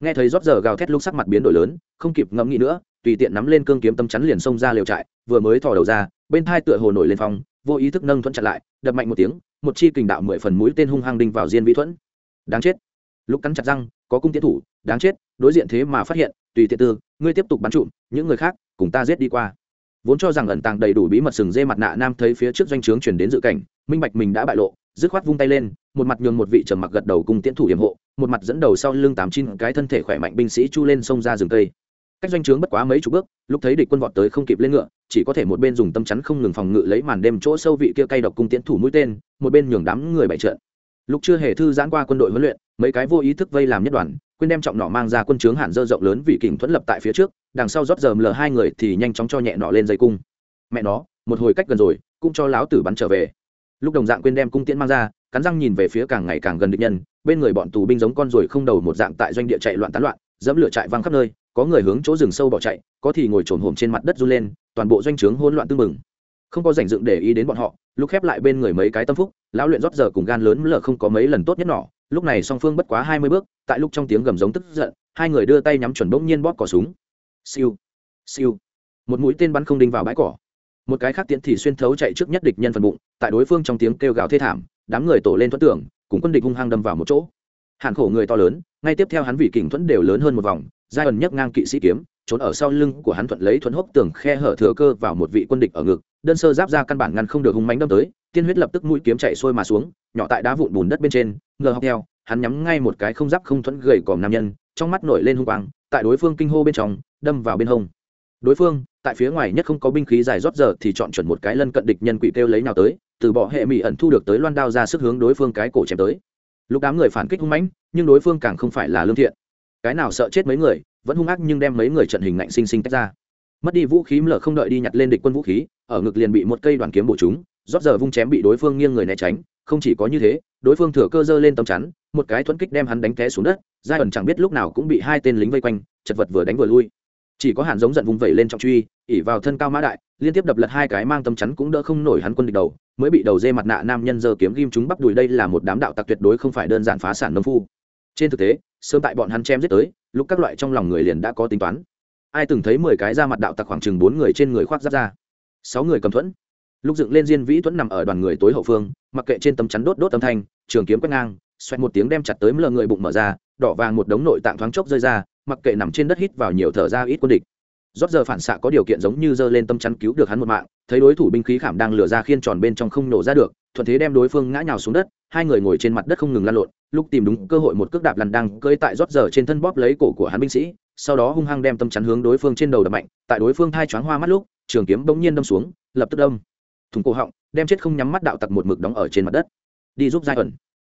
nghe thấy rót giờ gào thét lúc sắc mặt biến đổi lớn, không kịp ngẫm nghĩ nữa, tùy tiện nắm lên cương kiếm tâm chắn liền xông ra liều trại vừa mới thò đầu ra, bên thai tựa hồ nổi lên phong, vô ý thức nâng thuẫn chặn lại, đập mạnh một tiếng, một chi kình đạo mười phần mũi tên hung hăng đinh vào diên vĩ thuẫn. Đáng chết. Lúc cắn chặt răng, có cung tiến thủ, đáng chết, đối diện thế mà phát hiện, tùy tiện tư, ngươi tiếp tục bắn trụm, những người khác, cùng ta giết đi qua. Vốn cho rằng ẩn tàng đầy đủ bí mật sừng dê mặt nạ nam thấy phía trước doanh trướng chuyển đến dự cảnh, minh bạch mình đã bại lộ, dứt khoát vung tay lên, một mặt nhường một vị trầm mặc gật đầu cùng tiến thủ hiểm hộ, một mặt dẫn đầu sau lưng tám chín cái thân thể khỏe mạnh binh sĩ chu lên sông ra rừng cây. Cách doanh trướng bất quá mấy chục bước, lúc thấy địch quân vọt tới không kịp lên ngựa chỉ có thể một bên dùng tâm chắn không ngừng phòng ngự lấy màn đêm chỗ sâu vị kia cay độc cung tiến thủ mũi tên, một bên nhường đám người bại trận. Lúc chưa hề thư giãn qua quân đội huấn luyện, mấy cái vô ý thức vây làm nhất đoàn, quên đem trọng nọ mang ra quân trướng hạn dơ rộng lớn vì kình thuẫn lập tại phía trước, đằng sau rót dờm lờ hai người thì nhanh chóng cho nhẹ nọ lên dây cung. Mẹ nó, một hồi cách gần rồi, cũng cho láo tử bắn trở về. Lúc đồng dạng quên đem cung tiễn mang ra, cắn răng nhìn về phía càng ngày càng gần địch nhân, bên người bọn tù binh giống con ruồi không đầu một dạng tại doanh địa chạy loạn tán loạn, dẫm lửa chạy văng khắp nơi, có người hướng chỗ rừng sâu bỏ chạy, có thì ngồi trồn hổm trên mặt đất run lên toàn bộ doanh trướng hỗn loạn tương mừng không có rảnh dựng để ý đến bọn họ lúc khép lại bên người mấy cái tâm phúc, lão luyện rót giờ cùng gan lớn lở không có mấy lần tốt nhất nọ. Lúc này song phương bất quá hai mươi bước, tại lúc trong tiếng gầm giống tức giận, hai người đưa tay nhắm chuẩn bỗng nhiên bóp cỏ súng. Siêu siêu. Một mũi tên bắn không đinh vào bãi cỏ. Một cái khác tiễn thì xuyên thấu chạy trước nhất địch nhân phần bụng, tại đối phương trong tiếng kêu gào thê thảm, đám người tổ lên thuẫn tưởng, cùng quân địch hung hăng đâm vào một chỗ. Hạn khổ người to lớn, ngay tiếp theo hắn vị kình thuẫn đều lớn hơn một vòng, giai ẩn nhấc ngang kỵ sĩ kiếm trốn ở sau lưng của hắn thuận lấy thuận hốc tường khe hở thừa cơ vào một vị quân địch ở ngực, đơn sơ giáp ra căn bản ngăn không được hung mánh đâm tới, tiên huyết lập tức mũi kiếm chạy xuôi mà xuống, nhỏ tại đá vụn bùn đất bên trên, ngờ học theo, hắn nhắm ngay một cái không giáp không thuẫn gầy còm nam nhân, trong mắt nổi lên hung quang, tại đối phương kinh hô bên trong, đâm vào bên hông. Đối phương, tại phía ngoài nhất không có binh khí dài rót giờ thì chọn chuẩn một cái lân cận địch nhân quỷ kêu lấy nào tới, từ bỏ hệ mỹ ẩn thu được tới loan đao ra sức hướng đối phương cái cổ chém tới. Lúc đám người phản kích hung mãnh, nhưng đối phương càng không phải là lương thiện. Cái nào sợ chết mấy người vẫn hung ác nhưng đem mấy người trận hình ngạnh sinh sinh tách ra. Mất đi vũ khí lở không đợi đi nhặt lên địch quân vũ khí, ở ngực liền bị một cây đoàn kiếm bổ chúng rót giờ vung chém bị đối phương nghiêng người né tránh, không chỉ có như thế, đối phương thừa cơ dơ lên tấm chắn, một cái thuẫn kích đem hắn đánh té xuống đất, giai ẩn chẳng biết lúc nào cũng bị hai tên lính vây quanh, chật vật vừa đánh vừa lui. Chỉ có hàn giống giận vung vẩy lên trọng truy, ỉ vào thân cao mã đại, liên tiếp đập lật hai cái mang tấm chắn cũng đỡ không nổi hắn quân địch đầu, mới bị đầu dê mặt nạ nam nhân giơ kiếm ghim chúng bắp đùi đây là một đám đạo tặc tuyệt đối không phải đơn giản phá sản nông phu. Trên thực tế, sớm tại bọn hắn chém giết tới lúc các loại trong lòng người liền đã có tính toán. Ai từng thấy mười cái ra mặt đạo tặc khoảng chừng bốn người trên người khoác giáp ra sáu người cầm thuẫn. Lúc dựng lên diên vĩ thuẫn nằm ở đoàn người tối hậu phương, mặc kệ trên tấm chắn đốt đốt âm thanh, trường kiếm quét ngang, xoẹt một tiếng đem chặt tới mờ người bụng mở ra, đỏ vàng một đống nội tạng thoáng chốc rơi ra, mặc kệ nằm trên đất hít vào nhiều thở ra ít quân địch. Rót giờ phản xạ có điều kiện giống như giơ lên tâm chắn cứu được hắn một mạng, thấy đối thủ binh khí khảm đang lửa ra khiên tròn bên trong không nổ ra được, thuận thế đem đối phương ngã nhào xuống đất, hai người ngồi trên mặt đất không ngừng lăn lộn lúc tìm đúng cơ hội một cước đạp lăn đang cơi tại rót giờ trên thân bóp lấy cổ của hắn binh sĩ, sau đó hung hăng đem tâm chắn hướng đối phương trên đầu đập mạnh, tại đối phương thai choáng hoa mắt lúc, trường kiếm bỗng nhiên đâm xuống, lập tức đâm. Thùng cổ họng, đem chết không nhắm mắt đạo tặc một mực đóng ở trên mặt đất. Đi giúp giai ẩn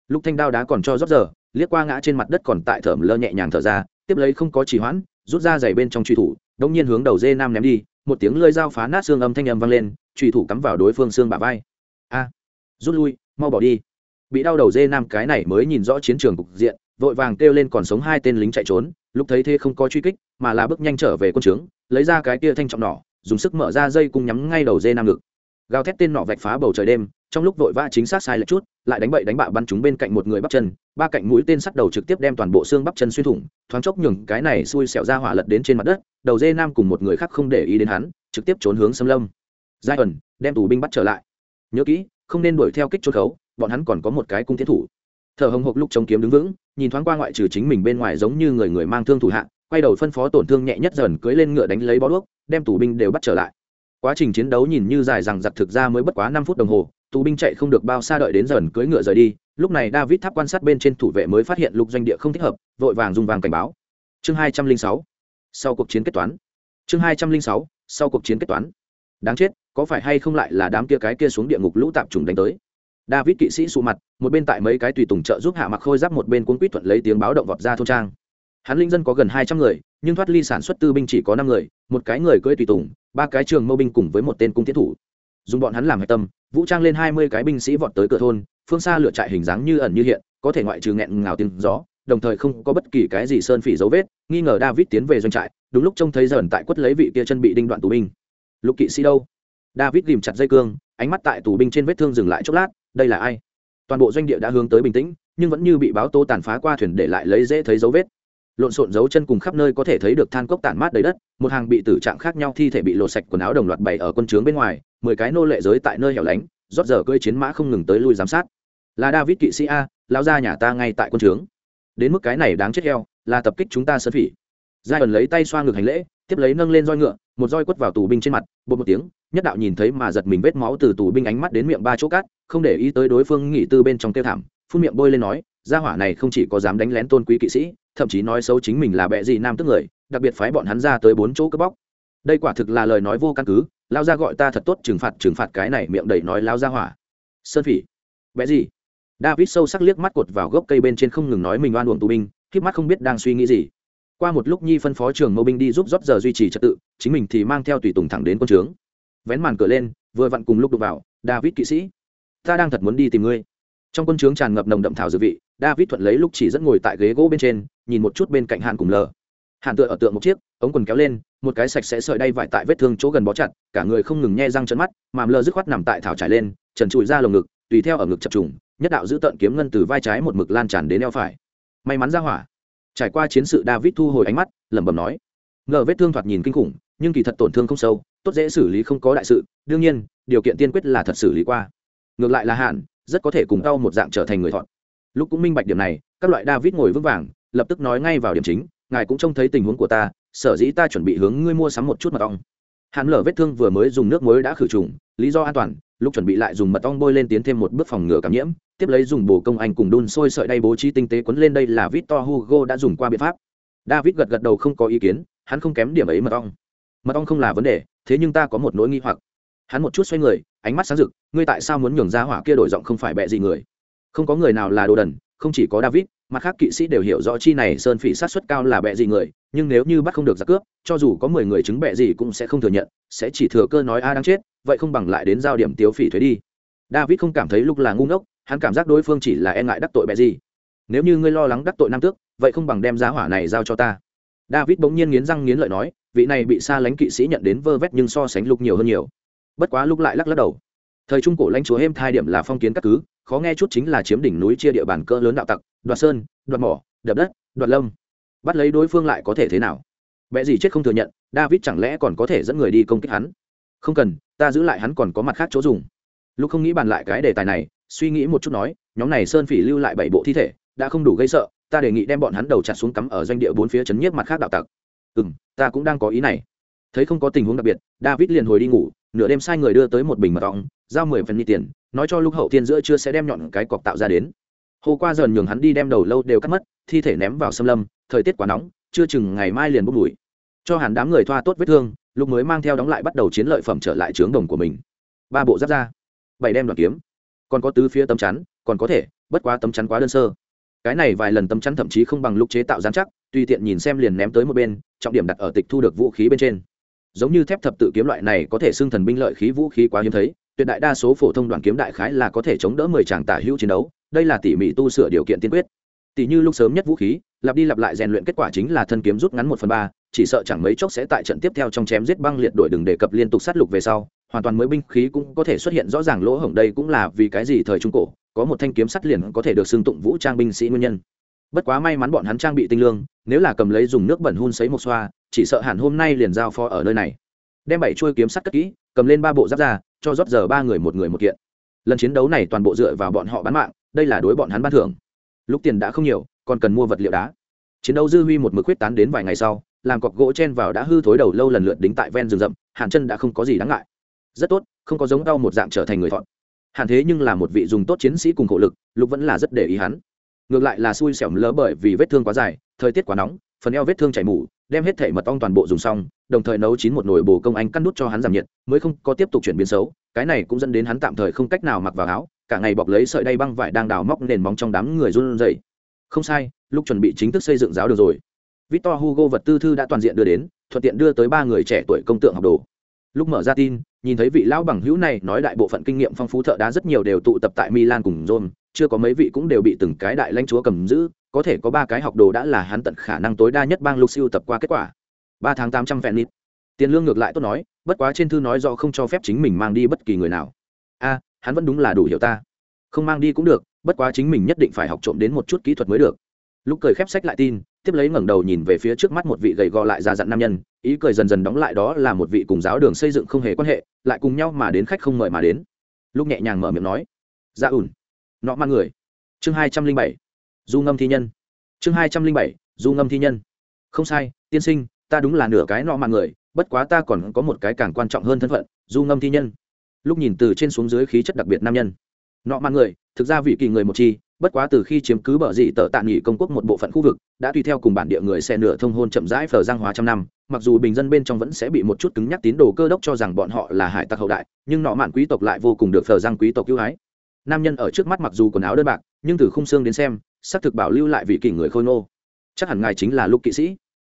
lúc thanh đao đá còn cho rót giờ, liếc qua ngã trên mặt đất còn tại thởm lơ nhẹ nhàng thở ra, tiếp lấy không có trì hoãn, rút ra giày bên trong truy thủ đông nhiên hướng đầu dê nam ném đi, một tiếng lơi dao phá nát xương âm thanh âm vang lên, truy thủ cắm vào đối phương xương bả vai. A, rút lui, mau bỏ đi bị đau đầu dê nam cái này mới nhìn rõ chiến trường cục diện, vội vàng kêu lên còn sống hai tên lính chạy trốn, lúc thấy thế không có truy kích, mà là bước nhanh trở về quân trướng, lấy ra cái kia thanh trọng nỏ, dùng sức mở ra dây cung nhắm ngay đầu dê nam ngực. Gào thét tên nọ vạch phá bầu trời đêm, trong lúc vội vã chính xác sai lệch chút, lại đánh bậy đánh bạ bắn chúng bên cạnh một người bắp chân, ba cạnh mũi tên sắt đầu trực tiếp đem toàn bộ xương bắp chân xuyên thủng, thoáng chốc nhường cái này xui xẹo ra hỏa lật đến trên mặt đất, đầu dê nam cùng một người khác không để ý đến hắn, trực tiếp trốn hướng xâm lâm. Giai ẩn, đem tù binh bắt trở lại. Nhớ kỹ, không nên đuổi theo kích trốn khấu bọn hắn còn có một cái cung tiến thủ. Thở hồng hộc lúc chống kiếm đứng vững, nhìn thoáng qua ngoại trừ chính mình bên ngoài giống như người người mang thương thủ hạ, quay đầu phân phó tổn thương nhẹ nhất dần cưới lên ngựa đánh lấy bó đuốc, đem tù binh đều bắt trở lại. Quá trình chiến đấu nhìn như dài rằng giặc thực ra mới bất quá năm phút đồng hồ, tù binh chạy không được bao xa đợi đến dần cưới ngựa rời đi, lúc này david tháp quan sát bên trên thủ vệ mới phát hiện lục doanh địa không thích hợp, vội vàng dùng vàng cảnh báo. Chương hai trăm linh sáu, sau cuộc chiến kết toán. Chương hai trăm linh sáu, sau cuộc chiến kết toán. Đáng chết, có phải hay không lại là đám kia cái kia xuống địa ngục lũ tạp trùng đánh tới? David kỵ sĩ sụ mặt, một bên tại mấy cái tùy tùng trợ giúp hạ mặc khôi giáp một bên cuốn quýt thuận lấy tiếng báo động vọt ra thôn trang. Hắn linh dân có gần hai trăm người, nhưng thoát ly sản xuất tư binh chỉ có năm người, một cái người cưỡi tùy tùng, ba cái trường mâu binh cùng với một tên cung tiến thủ. Dùng bọn hắn làm hạch tâm, vũ trang lên hai mươi cái binh sĩ vọt tới cửa thôn, phương xa lựa trại hình dáng như ẩn như hiện, có thể ngoại trừ nghẹn ngào tiếng gió, đồng thời không có bất kỳ cái gì sơn phỉ dấu vết, nghi ngờ david tiến về doanh trại, đúng lúc trông thấy dần tại quất lấy vị kia chân bị đinh đoạn tù binh. Lục kỵ sĩ đâu? David ghìm chặt dây cương, ánh mắt tại tù binh trên vết thương dừng lại chốc lát đây là ai? Toàn bộ doanh địa đã hướng tới bình tĩnh, nhưng vẫn như bị báo tô tàn phá qua thuyền để lại lấy dễ thấy dấu vết. Lộn xộn dấu chân cùng khắp nơi có thể thấy được than cốc tản mát đầy đất, một hàng bị tử trạng khác nhau thi thể bị lột sạch quần áo đồng loạt bày ở quân trướng bên ngoài, mười cái nô lệ giới tại nơi hẻo lánh, rót giờ cưỡi chiến mã không ngừng tới lui giám sát. Là david kỵ sĩ a lao ra nhà ta ngay tại quân trướng. Đến mức cái này đáng chết heo, là tập kích chúng ta sơn phỉ. Giai ẩn lấy tay xoa ngược hành lễ, tiếp lấy nâng lên roi ngựa, một roi quất vào tù binh trên mặt bột một tiếng, nhất đạo nhìn thấy mà giật mình vết máu từ tù binh ánh mắt đến miệng ba chỗ cát không để ý tới đối phương nghỉ tư bên trong tiêu thảm, phun miệng bôi lên nói, gia hỏa này không chỉ có dám đánh lén tôn quý kỵ sĩ, thậm chí nói xấu chính mình là bệ gì nam tức người, đặc biệt phái bọn hắn ra tới bốn chỗ cướp bóc. Đây quả thực là lời nói vô căn cứ lao ra gọi ta thật tốt trừng phạt trừng phạt cái này miệng đầy nói lao ra hỏa. Sơn phỉ, bệ gì david sâu sắc liếc mắt cột vào gốc cây bên trên không ngừng nói mình oan uổng tù binh, khiếp mắt không biết đang suy nghĩ gì. Qua một lúc nhi phân phó trường mâu binh đi giúp rót giờ duy trì trật tự, chính mình thì mang theo tùy tùng thẳng đến quân trướng. Vén màn cửa lên, vừa vặn cùng lúc đụng vào, david kỵ sĩ ta đang thật muốn đi tìm ngươi. Trong quân trướng tràn ngập nồng đậm thảo dược vị, david thuận lấy lúc chỉ dẫn ngồi tại ghế gỗ bên trên, nhìn một chút bên cạnh hạn cùng lờ. Hạn tựa ở tượng một chiếc, ống quần kéo lên, một cái sạch sẽ sợi đay vải tại vết thương chỗ gần bó chặt, cả người không ngừng nhe răng chân mắt màm lờ dứt khoát nằm tại thảo trải lên, trần trụi ra lồng ngực, tùy theo ở ngực chập trùng, nhất đạo giữ tận kiếm ngân từ vai trái một mực lan tràn đến eo phải. May mắn ra hỏa. Trải qua chiến sự, david thu hồi ánh mắt, lẩm bẩm nói. Ngờ vết thương thoạt nhìn kinh khủng, nhưng kỳ thật tổn thương không sâu, tốt dễ xử lý không có đại sự, đương nhiên, điều kiện tiên quyết là thật xử lý qua ngược lại là hạn, rất có thể cùng đau một dạng trở thành người thọn lúc cũng minh bạch điểm này, các loại david ngồi vững vàng, lập tức nói ngay vào điểm chính, ngài cũng trông thấy tình huống của ta, sở dĩ ta chuẩn bị hướng ngươi mua sắm một chút mật ong. Hắn lở vết thương vừa mới dùng nước muối đã khử trùng, lý do an toàn, lúc chuẩn bị lại dùng mật ong bôi lên tiến thêm một bước phòng ngừa cảm nhiễm, tiếp lấy dùng bồ công anh cùng đun sôi sợi đay bố trí tinh tế quấn lên đây là victor hugo đã dùng qua biện pháp. David gật gật đầu không có ý kiến, hắn không kém điểm ấy mật ong. Mật ong không là vấn đề, thế nhưng ta có một nỗi nghi hoặc. Hắn một chút xoay người ánh mắt sáng rực, ngươi tại sao muốn nhường ra hỏa kia đổi giọng không phải bẹ gì người? Không có người nào là đồ đần, không chỉ có david, mặt khác kỵ sĩ đều hiểu rõ chi này sơn phỉ sát xuất cao là bẹ gì người, nhưng nếu như bắt không được giặc cướp, cho dù có mười người chứng bẹ gì cũng sẽ không thừa nhận, sẽ chỉ thừa cơ nói a đang chết, vậy không bằng lại đến giao điểm tiếu phỉ thuế đi. David không cảm thấy lúc là ngu ngốc, hắn cảm giác đối phương chỉ là e ngại đắc tội bẹ gì. Nếu như ngươi lo lắng đắc tội nam tước, vậy không bằng đem giá hỏa này giao cho ta. David bỗng nhiên nghiến răng nghiến lợi nói, vị này bị xa lánh kỵ sĩ nhận đến vơ vét nhưng so sánh lục nhiều hơn nhiều bất quá lúc lại lắc lắc đầu. Thời trung cổ lãnh chúa êm thai điểm là phong kiến các cứ, khó nghe chút chính là chiếm đỉnh núi chia địa bàn cỡ lớn đạo tặc, đoạt sơn, đoạt mỏ, đập đất, đoạt lâm. Bắt lấy đối phương lại có thể thế nào? Vẽ gì chết không thừa nhận, david chẳng lẽ còn có thể dẫn người đi công kích hắn? Không cần, ta giữ lại hắn còn có mặt khác chỗ dùng. Lúc không nghĩ bàn lại cái đề tài này, suy nghĩ một chút nói, nhóm này sơn phỉ lưu lại bảy bộ thi thể, đã không đủ gây sợ, ta đề nghị đem bọn hắn đầu chặt xuống cắm ở doanh địa bốn phía chấn nhiếp mặt khác đạo tặc. Ừ m ta cũng đang có ý này. Thấy không có tình huống đặc biệt, david liền hồi đi ngủ nửa đêm sai người đưa tới một bình mật ong, giao mười phần ni tiền, nói cho lúc hậu tiên giữa chưa sẽ đem nhọn cái cọc tạo ra đến. Hồ qua dần nhường hắn đi đem đầu lâu đều cắt mất, thi thể ném vào xâm lâm, thời tiết quá nóng, chưa chừng ngày mai liền bốc mùi. Cho hẳn đám người thoa tốt vết thương lúc mới mang theo đóng lại bắt đầu chiến lợi phẩm trở lại trướng đồng của mình. Ba bộ giáp ra bảy đem đoàn kiếm. Còn có tứ phía tấm chắn, còn có thể, bất quá tấm chắn quá đơn sơ. Cái này vài lần tấm chắn thậm chí không bằng lúc chế tạo gián chắc, tùy tiện nhìn xem liền ném tới một bên, trọng điểm đặt ở tịch thu được vũ khí bên trên giống như thép thập tự kiếm loại này có thể xưng thần binh lợi khí vũ khí quá hiếm thấy, tuyệt đại đa số phổ thông đoàn kiếm đại khái là có thể chống đỡ mười tràng tả hữu chiến đấu, đây là tỉ mỉ tu sửa điều kiện tiên quyết. Tỷ như lúc sớm nhất vũ khí, lặp đi lặp lại rèn luyện kết quả chính là thân kiếm rút ngắn một phần ba, chỉ sợ chẳng mấy chốc sẽ tại trận tiếp theo trong chém giết băng liệt đổi đừng đề cập liên tục sát lục về sau, hoàn toàn mới binh khí cũng có thể xuất hiện rõ ràng lỗ hổng, đây cũng là vì cái gì thời trung cổ, có một thanh kiếm sắt liền có thể được xưng tụng vũ trang binh sĩ nguyên nhân. Bất quá may mắn bọn hắn trang bị tinh lương, nếu là cầm lấy dùng nước bẩn hun sấy một xoa chỉ sợ hẳn hôm nay liền giao phó ở nơi này. Đem bảy chuôi kiếm sắt cất kỹ, cầm lên ba bộ giáp ra, cho rót giờ ba người một người một kiện. Lần chiến đấu này toàn bộ dựa vào bọn họ bán mạng, đây là đối bọn hắn ban thưởng. Lúc tiền đã không nhiều, còn cần mua vật liệu đá. Chiến đấu dư huy một mực quyết tán đến vài ngày sau, làm cọc gỗ chen vào đã hư thối đầu lâu lần lượt đính tại ven rừng rậm, hàn chân đã không có gì đáng ngại. Rất tốt, không có giống đau một dạng trở thành người thọn. Hàn thế nhưng là một vị dùng tốt chiến sĩ cùng khổ lực, lục vẫn là rất để ý hắn. Ngược lại là xui xẻo lỡ bởi vì vết thương quá dài, thời tiết quá nóng, phần eo vết thương chảy mủ đem hết thể mật ong toàn bộ dùng xong, đồng thời nấu chín một nồi bồ công anh cắt nút cho hắn giảm nhiệt, mới không có tiếp tục chuyển biến xấu. Cái này cũng dẫn đến hắn tạm thời không cách nào mặc vào áo, cả ngày bọc lấy sợi đay băng vải đang đào móc nền móng trong đám người run rẩy. Không sai, lúc chuẩn bị chính thức xây dựng giáo được rồi. Victor hugo vật tư thư đã toàn diện đưa đến, thuận tiện đưa tới ba người trẻ tuổi công tượng học đồ. Lúc mở ra tin, nhìn thấy vị lão bằng hữu này nói đại bộ phận kinh nghiệm phong phú thợ đá rất nhiều đều tụ tập tại milan cùng rome, chưa có mấy vị cũng đều bị từng cái đại lãnh chúa cầm giữ có thể có ba cái học đồ đã là hắn tận khả năng tối đa nhất bang lục siêu tập qua kết quả. Ba tháng tám trăm vẹn nít. Tiền lương ngược lại tốt nói, bất quá trên thư nói do không cho phép chính mình mang đi bất kỳ người nào. A, hắn vẫn đúng là đủ hiểu ta. Không mang đi cũng được, bất quá chính mình nhất định phải học trộm đến một chút kỹ thuật mới được. Lúc cười khép sách lại tin, tiếp lấy ngẩng đầu nhìn về phía trước mắt một vị gầy gò lại già dặn nam nhân, ý cười dần dần đóng lại đó là một vị cùng giáo đường xây dựng không hề quan hệ, lại cùng nhau mà đến khách không mời mà đến. Lúc nhẹ nhàng mở miệng nói ra ủn, nọ mang người. Chương hai trăm linh bảy du ngâm thi nhân. Chương hai trăm linh bảy, du ngâm thi nhân. Không sai, tiên sinh, ta đúng là nửa cái nọ mạng người, bất quá ta còn có một cái càng quan trọng hơn thân phận, du ngâm thi nhân. Lúc nhìn từ trên xuống dưới khí chất đặc biệt nam nhân. Nọ mạng người, thực ra vị kỳ người một chi, bất quá từ khi chiếm cứ bờ dị tờ tạ nghỉ công quốc một bộ phận khu vực, đã tùy theo cùng bản địa người xe nửa thông hôn chậm rãi phờ giang hóa trăm năm, mặc dù bình dân bên trong vẫn sẽ bị một chút cứng nhắc tín đồ cơ đốc cho rằng bọn họ là hải tặc hậu đại, nhưng nọ mạn quý tộc lại vô cùng được phờ giang quý tộc ưu ái. Nam nhân ở trước mắt mặc dù quần áo đơn bạc, nhưng từ khung xương đến xem xác thực bảo lưu lại vị kỷ người khôi nô chắc hẳn ngài chính là lúc kỵ sĩ.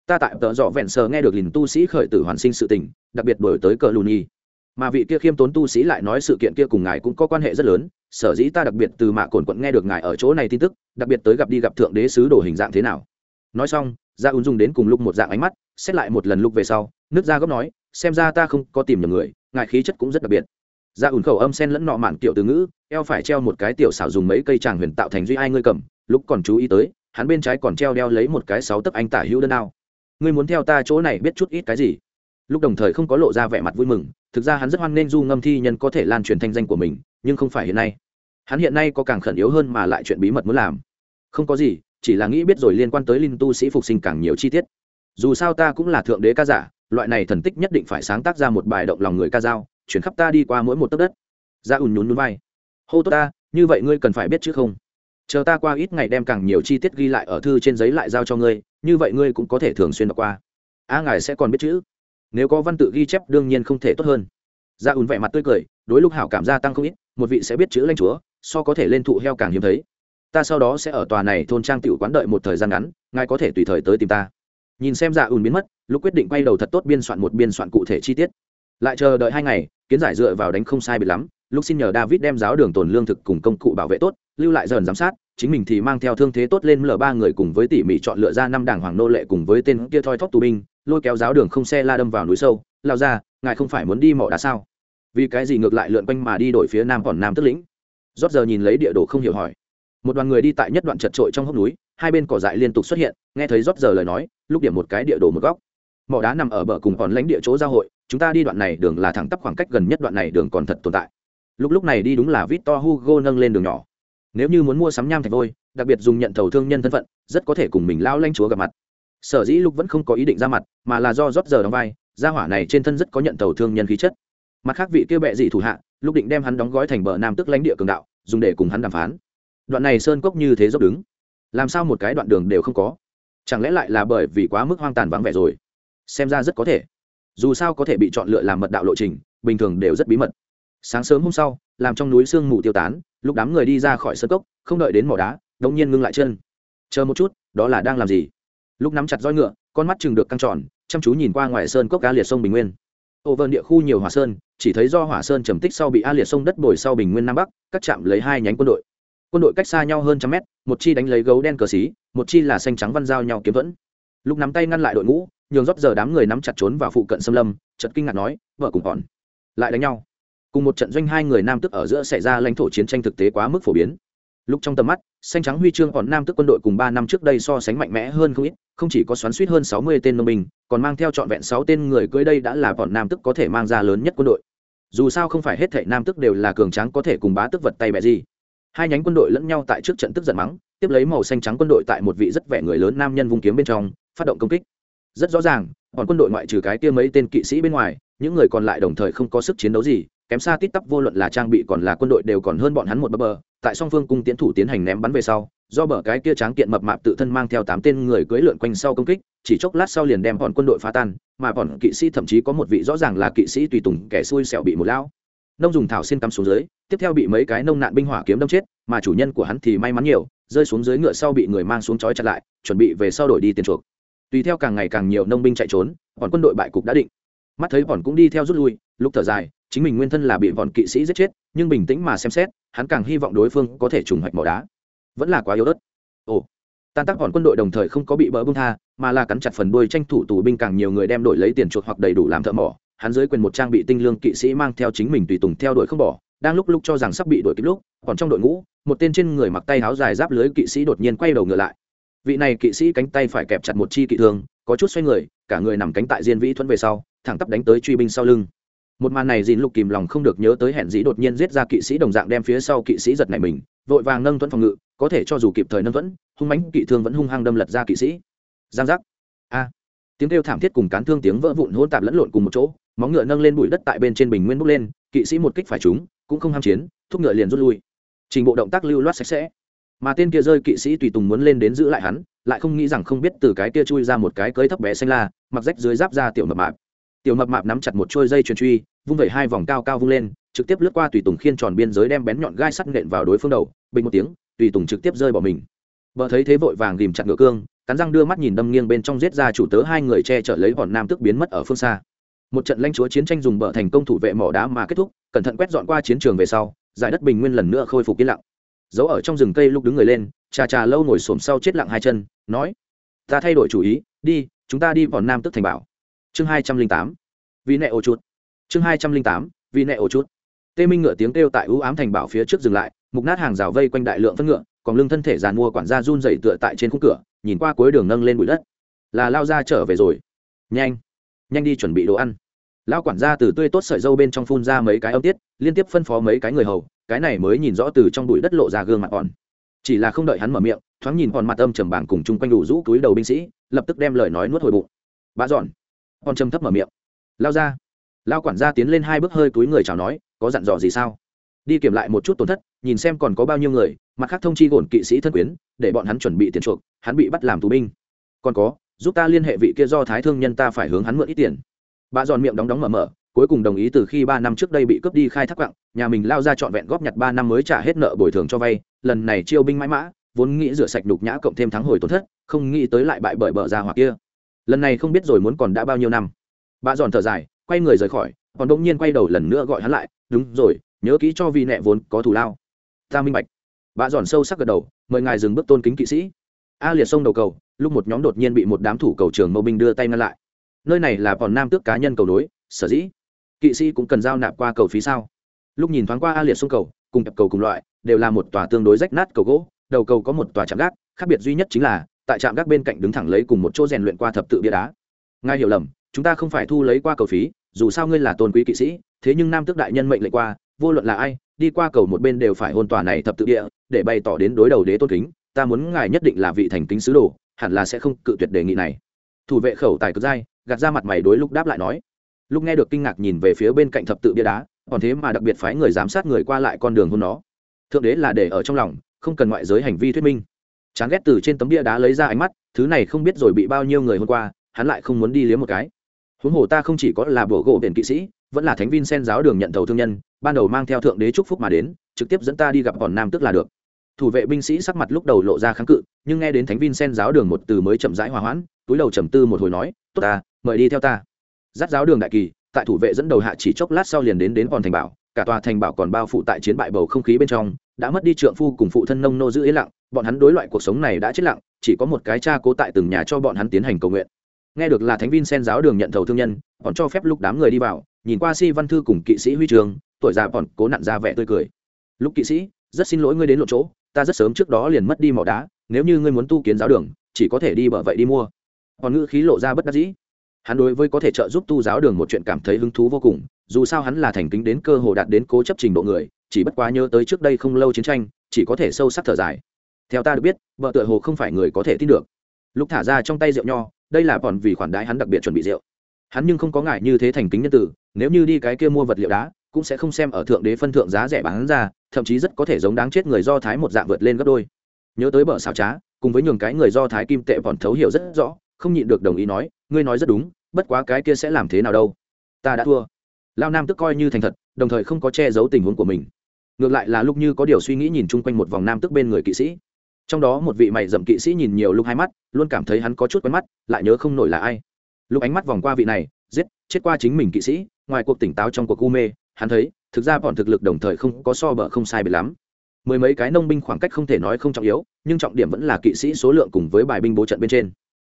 Ta tại tợ dọ vẹn sờ nghe được lìn tu sĩ khởi tử hoàn sinh sự tình, đặc biệt đổi tới cờ lù nhi mà vị kia khiêm tốn tu sĩ lại nói sự kiện kia cùng ngài cũng có quan hệ rất lớn, sở dĩ ta đặc biệt từ mạ cồn quận nghe được ngài ở chỗ này tin tức, đặc biệt tới gặp đi gặp thượng đế sứ đồ hình dạng thế nào. Nói xong ra ùn dùng đến cùng lúc một dạng ánh mắt, xét lại một lần lúc về sau, nước ra gốc nói, xem ra ta không có tìm nhầm người, ngài khí chất cũng rất đặc biệt. Ra ùn khẩu âm sen lẫn nọ mạn kiểu từ ngữ, eo phải treo một cái tiểu xảo dùng mấy cây tràng huyền tạo thành duy ai ngươi cầm lúc còn chú ý tới, hắn bên trái còn treo đeo lấy một cái sáu tấc anh tả hữu đơn đao. Ngươi muốn theo ta chỗ này biết chút ít cái gì? Lúc đồng thời không có lộ ra vẻ mặt vui mừng, thực ra hắn rất hoan nghênh du ngâm thi nhân có thể lan truyền thanh danh của mình, nhưng không phải hiện nay. Hắn hiện nay có càng khẩn yếu hơn mà lại chuyện bí mật muốn làm. Không có gì, chỉ là nghĩ biết rồi liên quan tới linh tu sĩ phục sinh càng nhiều chi tiết. Dù sao ta cũng là thượng đế ca giả, loại này thần tích nhất định phải sáng tác ra một bài động lòng người ca dao, chuyển khắp ta đi qua mỗi một tấc đất. Ra ùn nhún núi vai. Hô tốt ta, như vậy ngươi cần phải biết chứ không? Chờ ta qua ít ngày đem càng nhiều chi tiết ghi lại ở thư trên giấy lại giao cho ngươi, như vậy ngươi cũng có thể thường xuyên đọc qua. A ngài sẽ còn biết chữ. Nếu có văn tự ghi chép đương nhiên không thể tốt hơn. Ra ùn vẻ mặt tươi cười, đối lúc hảo cảm gia tăng không ít, một vị sẽ biết chữ lanh chúa, so có thể lên thụ heo càng hiếm thấy. Ta sau đó sẽ ở tòa này thôn trang tiểu quán đợi một thời gian ngắn, ngài có thể tùy thời tới tìm ta. Nhìn xem dạ ùn biến mất lúc quyết định quay đầu thật tốt biên soạn một biên soạn cụ thể chi tiết. Lại chờ đợi hai ngày, kiến giải dựa vào đánh không sai bị lắm. Lúc xin nhờ david đem giáo đường tồn lương thực cùng công cụ bảo vệ tốt lưu lại dần giám sát, chính mình thì mang theo thương thế tốt lên lờ ba người cùng với tỉ mỉ chọn lựa ra năm đảng hoàng nô lệ cùng với tên kia thoi thóp tù binh, lôi kéo giáo đường không xe la đâm vào núi sâu. Lao ra ngài không phải muốn đi mỏ đá sao? Vì cái gì ngược lại lượn quanh mà đi đổi phía nam còn nam tức lĩnh? Rót giờ nhìn lấy địa đồ không hiểu hỏi. Một đoàn người đi tại nhất đoạn chật trội trong hốc núi, hai bên cỏ dại liên tục xuất hiện, nghe thấy rót giờ lời nói, lúc điểm một cái địa đồ một góc. Mỏ đá nằm ở bờ cùng còn lãnh địa chỗ giao hội, chúng ta đi đoạn này đường là thẳng tắp khoảng cách gần nhất đoạn này đường còn thật tồn tại. Lúc lúc này đi đúng là vít to hugo nâng lên đường nhỏ nếu như muốn mua sắm nham thạch vôi, đặc biệt dùng nhận thầu thương nhân thân phận, rất có thể cùng mình lao lanh chúa gặp mặt. Sở dĩ lúc vẫn không có ý định ra mặt, mà là do rót giờ đóng vai, gia hỏa này trên thân rất có nhận thầu thương nhân khí chất. Mặt khác vị kia bệ dị thủ hạ lúc định đem hắn đóng gói thành bờ nam tức lãnh địa cường đạo, dùng để cùng hắn đàm phán. Đoạn này sơn cốc như thế dốc đứng, làm sao một cái đoạn đường đều không có? Chẳng lẽ lại là bởi vì quá mức hoang tàn vắng vẻ rồi? Xem ra rất có thể. Dù sao có thể bị chọn lựa làm mật đạo lộ trình, bình thường đều rất bí mật sáng sớm hôm sau, làm trong núi sương mù tiêu tán, lúc đám người đi ra khỏi sơ cốc, không đợi đến mỏ đá, đống nhiên ngưng lại chân. Chờ một chút, đó là đang làm gì? Lúc nắm chặt roi ngựa, con mắt chừng được căng tròn, chăm chú nhìn qua ngoài sơn cốc cá liệt sông bình nguyên. Ô vơn địa khu nhiều hỏa sơn, chỉ thấy do hỏa sơn trầm tích sau bị a liệt sông đất bồi sau bình nguyên nam bắc, cắt chạm lấy hai nhánh quân đội. Quân đội cách xa nhau hơn trăm mét, một chi đánh lấy gấu đen cờ xí, một chi là xanh trắng văn giao nhau kiếm vẫn. Lúc nắm tay ngăn lại đội ngũ, nhường rót giờ đám người nắm chặt trốn vào phụ cận xâm lâm chật kinh ngạc nói, vợ cùng còn lại đánh nhau cùng một trận doanh hai người nam tức ở giữa xảy ra lãnh thổ chiến tranh thực tế quá mức phổ biến. Lúc trong tầm mắt, xanh trắng huy chương còn nam tức quân đội cùng ba năm trước đây so sánh mạnh mẽ hơn không ít, không chỉ có xoắn suýt hơn sáu mươi tên nông binh, còn mang theo trọn vẹn sáu tên người cưới đây đã là bọn nam tức có thể mang ra lớn nhất quân đội. Dù sao không phải hết thảy nam tức đều là cường tráng có thể cùng bá tức vật tay bẹ gì. Hai nhánh quân đội lẫn nhau tại trước trận tức giận mắng, tiếp lấy màu xanh trắng quân đội tại một vị rất vẻ người lớn nam nhân vung kiếm bên trong, phát động công kích. Rất rõ ràng còn quân đội ngoại trừ cái kia mấy tên kỵ sĩ bên ngoài, những người còn lại đồng thời không có sức chiến đấu gì kém xa tít tắp vô luận là trang bị còn là quân đội đều còn hơn bọn hắn một bờ bờ. Tại song phương cung tiến thủ tiến hành ném bắn về sau, do bờ cái kia tráng kiện mập mạp tự thân mang theo tám tên người cưỡi lượn quanh sau công kích, chỉ chốc lát sau liền đem bọn quân đội phá tan, mà bọn kỵ sĩ thậm chí có một vị rõ ràng là kỵ sĩ tùy tùng kẻ xui xẻo bị một lão. Nông dùng thảo xin cắm xuống dưới, tiếp theo bị mấy cái nông nạn binh hỏa kiếm đâm chết, mà chủ nhân của hắn thì may mắn nhiều, rơi xuống dưới ngựa sau bị người mang xuống chói chặt lại, chuẩn bị về sau đổi đi tiền chuộc. Tùy theo càng ngày càng nhiều nông binh chạy trốn, bọn quân đội bại cục đã định. Mắt thấy bọn cũng đi theo rút lui, lúc thở dài chính mình nguyên thân là bị bọn kỵ sĩ giết chết, nhưng bình tĩnh mà xem xét, hắn càng hy vọng đối phương có thể trùng hoạch mỏ đá. Vẫn là quá yếu ớt. Ồ, tan tác bọn quân đội đồng thời không có bị bỡ bưng tha, mà là cắn chặt phần đuôi tranh thủ tù binh càng nhiều người đem đổi lấy tiền chuộc hoặc đầy đủ làm thợ mỏ. Hắn dưới quyền một trang bị tinh lương kỵ sĩ mang theo chính mình tùy tùng theo đuổi không bỏ, đang lúc lúc cho rằng sắp bị đuổi kịp lúc, còn trong đội ngũ, một tên trên người mặc tay áo dài giáp lưới kỵ sĩ đột nhiên quay đầu ngựa lại. Vị này kỵ sĩ cánh tay phải kẹp chặt một chi kỵ thương, có chút xoay người, cả người nằm cánh tại diên vĩ thuẫn về sau, thẳng tắp đánh tới truy binh sau lưng một màn này dìn lục kìm lòng không được nhớ tới hẹn dĩ đột nhiên giết ra kỵ sĩ đồng dạng đem phía sau kỵ sĩ giật này mình, vội vàng nâng thuẫn phòng ngự, có thể cho dù kịp thời nâng thuẫn, hung mánh kỵ thương vẫn hung hăng đâm lật ra kỵ sĩ. Giang giác. A. Tiếng kêu thảm thiết cùng cán thương tiếng vỡ vụn hỗn tạp lẫn lộn cùng một chỗ, móng ngựa nâng lên bụi đất tại bên trên bình nguyên bốc lên, kỵ sĩ một kích phải chúng cũng không ham chiến, thúc ngựa liền rút lui. Trình bộ động tác lưu loát sạch sẽ. Mà tên kia rơi kỵ sĩ tùy tùng muốn lên đến giữ lại hắn, lại không nghĩ rằng không biết từ cái kia chui ra một cái cưới thấp bé xanh la, mặc rách dưới giáp ra tiểu mập mạp tiểu mập mạp nắm chặt một trôi dây chuyền truy, vung vẩy hai vòng cao cao vung lên, trực tiếp lướt qua tùy tùng khiên tròn biên giới đem bén nhọn gai sắt nện vào đối phương đầu, bình một tiếng, tùy tùng trực tiếp rơi bỏ mình. Vợ thấy thế vội vàng ghìm chặt ngựa cương, cắn răng đưa mắt nhìn đâm nghiêng bên trong giết ra chủ tớ hai người che chở lấy hòn nam tức biến mất ở phương xa. Một trận lãnh chúa chiến tranh dùng bờ thành công thủ vệ mỏ đá mà kết thúc, cẩn thận quét dọn qua chiến trường về sau, giải đất bình nguyên lần nữa khôi phục yên lặng. Giấu ở trong rừng cây lúc đứng người lên, trà trà lâu ngồi xổm sau chết lặng hai chân, nói, ta thay đổi chủ ý, đi, chúng ta đi vào nam tức thành bảo chương hai trăm linh tám, vì nẹ ổ chút chương hai trăm linh tám, vì nẹ ổ chút tê minh ngựa tiếng kêu tại ưu ám thành bảo phía trước dừng lại, mục nát hàng rào vây quanh đại lượng phân ngựa, còn lưng thân thể giàn mua quản gia run dậy tựa tại trên khung cửa, nhìn qua cuối đường nâng lên bụi đất. Là lao ra trở về rồi. Nhanh nhanh đi chuẩn bị đồ ăn. Lao quản gia từ tươi tốt sợi dâu bên trong phun ra mấy cái âm tiết, liên tiếp phân phó mấy cái người hầu, cái này mới nhìn rõ từ trong bụi đất lộ ra gương mặt còn chỉ là không đợi hắn mở miệng, thoáng nhìn còn mặt âm trầm bảng cùng chung quanh đủ rũ túi đầu binh sĩ, lập tức đem lời nói nuốt hồi bụng. Bà dọn con trầm thấp mở miệng. Lao ra. Lao quản gia tiến lên hai bước hơi túi người chào nói, có dặn dò gì sao? Đi kiểm lại một chút tổn thất, nhìn xem còn có bao nhiêu người, mặt khác thông chi gồn kỵ sĩ thân quyến, để bọn hắn chuẩn bị tiền chuộc, hắn bị bắt làm tù binh. Còn có, giúp ta liên hệ vị kia do thái thương nhân ta phải hướng hắn mượn ít tiền. Bà giòn miệng đóng đóng mở mở, cuối cùng đồng ý từ khi ba năm trước đây bị cướp đi khai thác quặng nhà mình lao ra trọn vẹn góp nhặt ba năm mới trả hết nợ bồi thường cho vay, lần này chiêu binh mãi mã, vốn nghĩ rửa sạch đục nhã cộng thêm thắng hồi tổn thất, không nghĩ tới lại bại bởi bờ ra hoặc kia lần này không biết rồi muốn còn đã bao nhiêu năm. Bà giòn thở dài, quay người rời khỏi, còn đông nhiên quay đầu lần nữa gọi hắn lại, đúng rồi, nhớ kỹ cho vì nẹ vốn có thù lao. Ta minh bạch. Bà giòn sâu sắc gật đầu, mời ngài dừng bước tôn kính kỵ sĩ. A liệt sông đầu cầu, lúc một nhóm đột nhiên bị một đám thủ cầu trường mâu binh đưa tay ngăn lại. Nơi này là còn nam tước cá nhân cầu nối, sở dĩ. Kỵ sĩ cũng cần giao nạp qua cầu phí sao? Lúc nhìn thoáng qua a liệt sông cầu, cùng cặp cầu cùng loại, đều là một tòa tương đối rách nát cầu gỗ, đầu cầu có một tòa chạm gác, khác biệt duy nhất chính là tại trạm gác bên cạnh đứng thẳng lấy cùng một chỗ rèn luyện qua thập tự bia đá. Ngài hiểu lầm, chúng ta không phải thu lấy qua cầu phí, dù sao ngươi là tôn quý kỵ sĩ, thế nhưng nam tước đại nhân mệnh lệnh qua, vô luận là ai, đi qua cầu một bên đều phải hôn tòa này thập tự địa để bày tỏ đến đối đầu đế tôn kính, ta muốn ngài nhất định là vị thành kính sứ đồ, hẳn là sẽ không cự tuyệt đề nghị này. Thủ vệ khẩu tài cực dai, gạt ra mặt mày đối lúc đáp lại nói. Lúc nghe được kinh ngạc nhìn về phía bên cạnh thập tự bia đá, còn thế mà đặc biệt phái người giám sát người qua lại con đường hôn nó. Thượng đế là để ở trong lòng, không cần ngoại giới hành vi thuyết minh chán ghét từ trên tấm bia đá lấy ra ánh mắt, thứ này không biết rồi bị bao nhiêu người hôm qua, hắn lại không muốn đi liếm một cái. Huống hồ ta không chỉ có là bổ gỗ biển kỵ sĩ, vẫn là thánh vin sen giáo đường nhận thầu thương nhân, ban đầu mang theo thượng đế chúc phúc mà đến, trực tiếp dẫn ta đi gặp còn nam tức là được. Thủ vệ binh sĩ sắc mặt lúc đầu lộ ra kháng cự, nhưng nghe đến thánh vin sen giáo đường một từ mới chậm rãi hòa hoãn, túi đầu trầm tư một hồi nói, tốt ta, mời đi theo ta. Dắt giáo đường đại kỳ, tại thủ vệ dẫn đầu hạ chỉ chốc lát sau liền đến đến còn thành bảo, cả tòa thành bảo còn bao phủ tại chiến bại bầu không khí bên trong, đã mất đi trượng phu cùng phụ thân nông nô giữ yên lặng bọn hắn đối loại cuộc sống này đã chết lặng, chỉ có một cái cha cố tại từng nhà cho bọn hắn tiến hành cầu nguyện. Nghe được là thánh vin sen giáo đường nhận thầu thương nhân, bọn cho phép lúc đám người đi vào, nhìn qua si văn thư cùng kỵ sĩ huy trường, tuổi già còn cố nặn ra vẻ tươi cười. Lúc kỵ sĩ, rất xin lỗi ngươi đến lộ chỗ, ta rất sớm trước đó liền mất đi mỏ đá, nếu như ngươi muốn tu kiến giáo đường, chỉ có thể đi bờ vậy đi mua. Còn ngữ khí lộ ra bất đắc dĩ. Hắn đối với có thể trợ giúp tu giáo đường một chuyện cảm thấy hứng thú vô cùng, dù sao hắn là thành kính đến cơ hồ đạt đến cố chấp trình độ người, chỉ bất quá nhớ tới trước đây không lâu chiến tranh, chỉ có thể sâu sắc thở dài theo ta được biết, vợ tựa hồ không phải người có thể tin được. Lúc thả ra trong tay rượu nho, đây là còn vì khoản đái hắn đặc biệt chuẩn bị rượu. Hắn nhưng không có ngại như thế thành kính nhân tử, nếu như đi cái kia mua vật liệu đá, cũng sẽ không xem ở thượng đế phân thượng giá rẻ bán ra, thậm chí rất có thể giống đáng chết người do thái một dạng vượt lên gấp đôi. Nhớ tới bờ xào trá, cùng với nhường cái người do thái kim tệ còn thấu hiểu rất rõ, không nhịn được đồng ý nói, ngươi nói rất đúng, bất quá cái kia sẽ làm thế nào đâu? Ta đã thua. Lao nam tức coi như thành thật, đồng thời không có che giấu tình huống của mình. Ngược lại là lúc như có điều suy nghĩ nhìn chung quanh một vòng nam tức bên người kỵ sĩ trong đó một vị mày dậm kỵ sĩ nhìn nhiều lúc hai mắt, luôn cảm thấy hắn có chút quen mắt, lại nhớ không nổi là ai. Lúc ánh mắt vòng qua vị này, giết, chết qua chính mình kỵ sĩ, ngoài cuộc tỉnh táo trong cuộc u mê, hắn thấy, thực ra bọn thực lực đồng thời không có so bờ không sai biệt lắm. Mười mấy cái nông binh khoảng cách không thể nói không trọng yếu, nhưng trọng điểm vẫn là kỵ sĩ số lượng cùng với bài binh bố trận bên trên.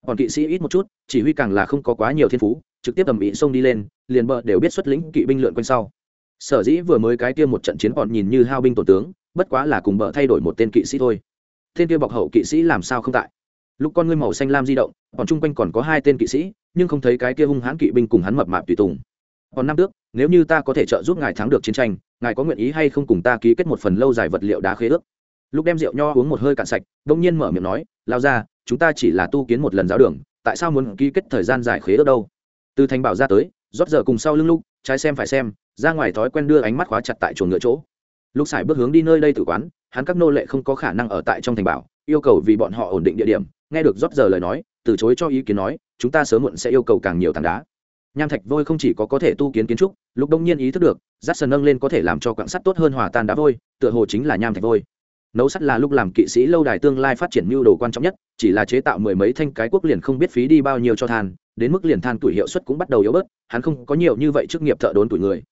Còn kỵ sĩ ít một chút, chỉ huy càng là không có quá nhiều thiên phú, trực tiếp tầm ý xông đi lên, liền bờ đều biết xuất lĩnh kỵ binh lượn quanh sau. Sở dĩ vừa mới cái kia một trận chiến bọn nhìn như hao binh tổ tướng, bất quá là cùng bờ thay đổi một tên kỵ sĩ thôi tên kia bọc hậu kỵ sĩ làm sao không tại? Lúc con ngươi màu xanh lam di động, còn chung quanh còn có hai tên kỵ sĩ, nhưng không thấy cái kia hung hãn kỵ binh cùng hắn mập mạp tùy tùng. Còn năm tước, nếu như ta có thể trợ giúp ngài thắng được chiến tranh, ngài có nguyện ý hay không cùng ta ký kết một phần lâu dài vật liệu đá khế ước? Lúc đem rượu nho uống một hơi cạn sạch, đông nhiên mở miệng nói lao ra chúng ta chỉ là tu kiến một lần giáo đường, tại sao muốn ký kết thời gian dài khế ước đâu? Từ thành bảo ra tới, rót giờ cùng sau lưng lúc trái xem phải xem, ra ngoài thói quen đưa ánh mắt khóa chặt tại chuồng ngựa chỗ. Lúc xài bước hướng đi nơi đây tử quán hắn các nô lệ không có khả năng ở tại trong thành bảo, yêu cầu vì bọn họ ổn định địa điểm, nghe được rót giờ lời nói, từ chối cho ý kiến nói, chúng ta sớm muộn sẽ yêu cầu càng nhiều tảng đá. Nham thạch vôi không chỉ có có thể tu kiến kiến trúc, lúc đông nhiên ý thức được rát sần nâng lên có thể làm cho quặng sắt tốt hơn hòa tan đá vôi, tựa hồ chính là nham thạch vôi. Nấu sắt là lúc làm kỵ sĩ lâu đài tương lai phát triển mưu đồ quan trọng nhất, chỉ là chế tạo mười mấy thanh cái quốc liền không biết phí đi bao nhiêu cho than, đến mức liền than tuổi hiệu suất cũng bắt đầu yếu bớt, hắn không có nhiều như vậy trước nghiệp thợ đốn tuổi người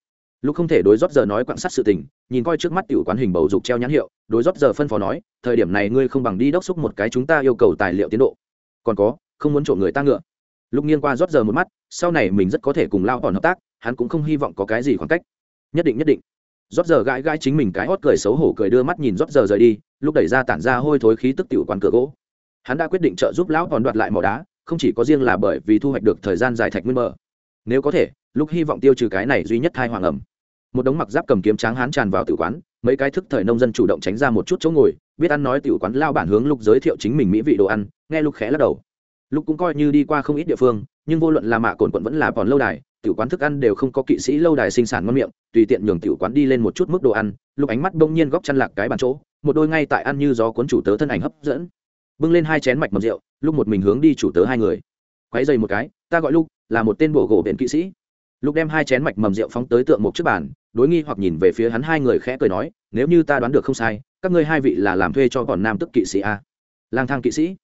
lúc không thể đối rót giờ nói quan sắt sự tình, nhìn coi trước mắt tiểu quán hình bầu dục treo nhãn hiệu, đối rót giờ phân phó nói, thời điểm này ngươi không bằng đi đốc xúc một cái chúng ta yêu cầu tài liệu tiến độ. Còn có, không muốn trộm người ta ngựa. Lúc nghiêng qua rót giờ một mắt, sau này mình rất có thể cùng lao còn hợp tác, hắn cũng không hy vọng có cái gì khoảng cách. Nhất định nhất định. Rót giờ gãi gãi chính mình cái hót cười xấu hổ cười đưa mắt nhìn rót giờ rời đi, lúc đẩy ra tản ra hôi thối khí tức tiểu quán cửa gỗ. Hắn đã quyết định trợ giúp lão còn đoạt lại mỏ đá, không chỉ có riêng là bởi vì thu hoạch được thời gian dài thạch nguyên mở nếu có thể lúc hy vọng tiêu trừ cái này duy nhất thai hoàng ẩm. Một đống mặc giáp cầm kiếm tráng hán tràn vào tử quán, mấy cái thức thời nông dân chủ động tránh ra một chút chỗ ngồi, biết ăn nói tiểu quán lao bản hướng lục giới thiệu chính mình mỹ vị đồ ăn, nghe lục khẽ lắc đầu. Lục cũng coi như đi qua không ít địa phương, nhưng vô luận là mạ cồn quận vẫn là còn lâu đài tiểu quán thức ăn đều không có kỵ sĩ lâu đài sinh sản ngon miệng, tùy tiện nhường tiểu quán đi lên một chút mức đồ ăn, lục ánh mắt bỗng nhiên góc chăn lạc cái bàn chỗ, một đôi ngay tại ăn như gió cuốn chủ tớ thân ảnh hấp dẫn. Bưng lên hai chén mạch mầm rượu lúc một mình hướng đi chủ tớ hai người. Quấy dày một cái, ta gọi lúc là một tên bộ gỗ biển kỵ sĩ. Lục đem hai chén mạch mầm rượu phóng tới tượng một chiếc bàn, đối nghi hoặc nhìn về phía hắn hai người khẽ cười nói, nếu như ta đoán được không sai, các ngươi hai vị là làm thuê cho bọn nam tức kỵ sĩ a. Lang thang kỵ sĩ?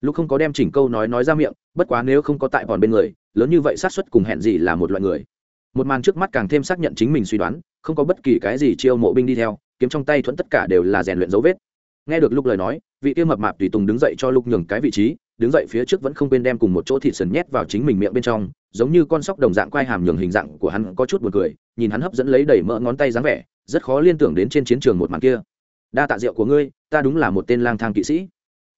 Lục không có đem chỉnh câu nói nói ra miệng, bất quá nếu không có tại bọn bên người, lớn như vậy xác suất cùng hẹn gì là một loại người. Một màn trước mắt càng thêm xác nhận chính mình suy đoán, không có bất kỳ cái gì chiêu mộ binh đi theo, kiếm trong tay thuẫn tất cả đều là rèn luyện dấu vết. Nghe được lúc lời nói, vị kia mập mạp tùy tùng đứng dậy cho Lục nhường cái vị trí đứng dậy phía trước vẫn không quên đem cùng một chỗ thịt sần nhét vào chính mình miệng bên trong, giống như con sóc đồng dạng quai hàm nhường hình dạng của hắn có chút buồn cười, nhìn hắn hấp dẫn lấy đẩy mỡ ngón tay dáng vẻ, rất khó liên tưởng đến trên chiến trường một màn kia. Đa tạ rượu của ngươi, ta đúng là một tên lang thang kỵ sĩ.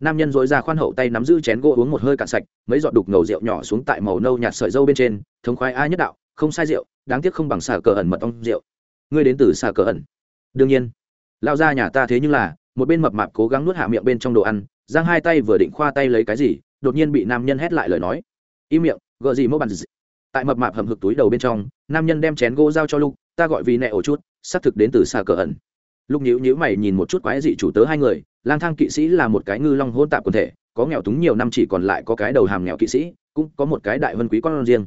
Nam nhân dối ra khoan hậu tay nắm giữ chén gỗ uống một hơi cạn sạch, mấy giọt đục ngầu rượu nhỏ xuống tại màu nâu nhạt sợi dâu bên trên, thống khoái ai nhất đạo, không sai rượu, đáng tiếc không bằng xà cờ ẩn mật ong rượu. Ngươi đến từ xà cờ ẩn? Đương nhiên. Lao ra nhà ta thế nhưng là một bên mập mạp cố gắng nuốt hạ miệng bên trong đồ ăn giang hai tay vừa định khoa tay lấy cái gì đột nhiên bị nam nhân hét lại lời nói. Im miệng gợ gì mẫu bàn gì tại mập mạp hầm hực túi đầu bên trong nam nhân đem chén gỗ giao cho lục, ta gọi vì nẹ ổ chút xác thực đến từ xa cờ ẩn. Lúc nhíu nhíu mày nhìn một chút quái dị chủ tớ hai người lang thang kỵ sĩ là một cái ngư long hôn tạp quần thể có nghèo túng nhiều năm chỉ còn lại có cái đầu hàm nghèo kỵ sĩ cũng có một cái đại vân quý con riêng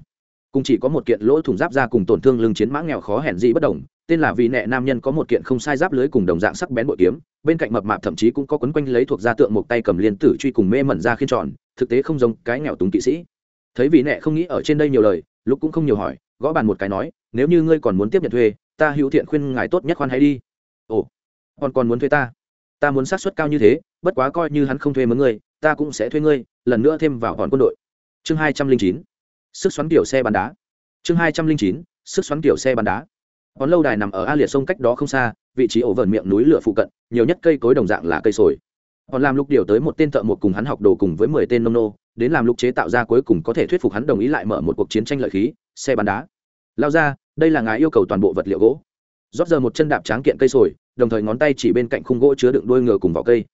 cùng chỉ có một kiện lỗ thủng giáp ra cùng tổn thương lưng chiến mã nghèo khó hèn gì bất đồng, tên là vì nẹ nam nhân có một kiện không sai giáp lưới cùng đồng dạng sắc bén bội kiếm, bên cạnh mập mạp thậm chí cũng có quấn quanh lấy thuộc gia tượng một tay cầm liên tử truy cùng mê mẩn ra khiên tròn, thực tế không giống cái nghèo túng kỵ sĩ. Thấy vì nẹ không nghĩ ở trên đây nhiều lời lúc cũng không nhiều hỏi, gõ bàn một cái nói, nếu như ngươi còn muốn tiếp nhận thuê, ta hữu thiện khuyên ngài tốt nhất khoan hãy đi. Ồ còn còn muốn thuê ta? Ta muốn sát suất cao như thế, bất quá coi như hắn không thuê mướn ngươi, ta cũng sẽ thuê ngươi, lần nữa thêm vào hòn quân đội. Chương hai trăm linh chín sức xoắn kiểu xe bắn đá. Chương hai trăm linh chín, sức xoắn kiểu xe bắn đá. Còn lâu đài nằm ở a liệt sông cách đó không xa, vị trí ổ vờn miệng núi lửa phụ cận, nhiều nhất cây cối đồng dạng là cây sồi. Còn làm lúc điều tới một tên thợ một cùng hắn học đồ cùng với mười tên nông nô, đến làm lúc chế tạo ra cuối cùng có thể thuyết phục hắn đồng ý lại mở một cuộc chiến tranh lợi khí, xe bắn đá. Lao ra, đây là ngài yêu cầu toàn bộ vật liệu gỗ. Rót giờ một chân đạp tráng kiện cây sồi, đồng thời ngón tay chỉ bên cạnh khung gỗ chứa đựng đuôi ngựa cùng vỏ cây.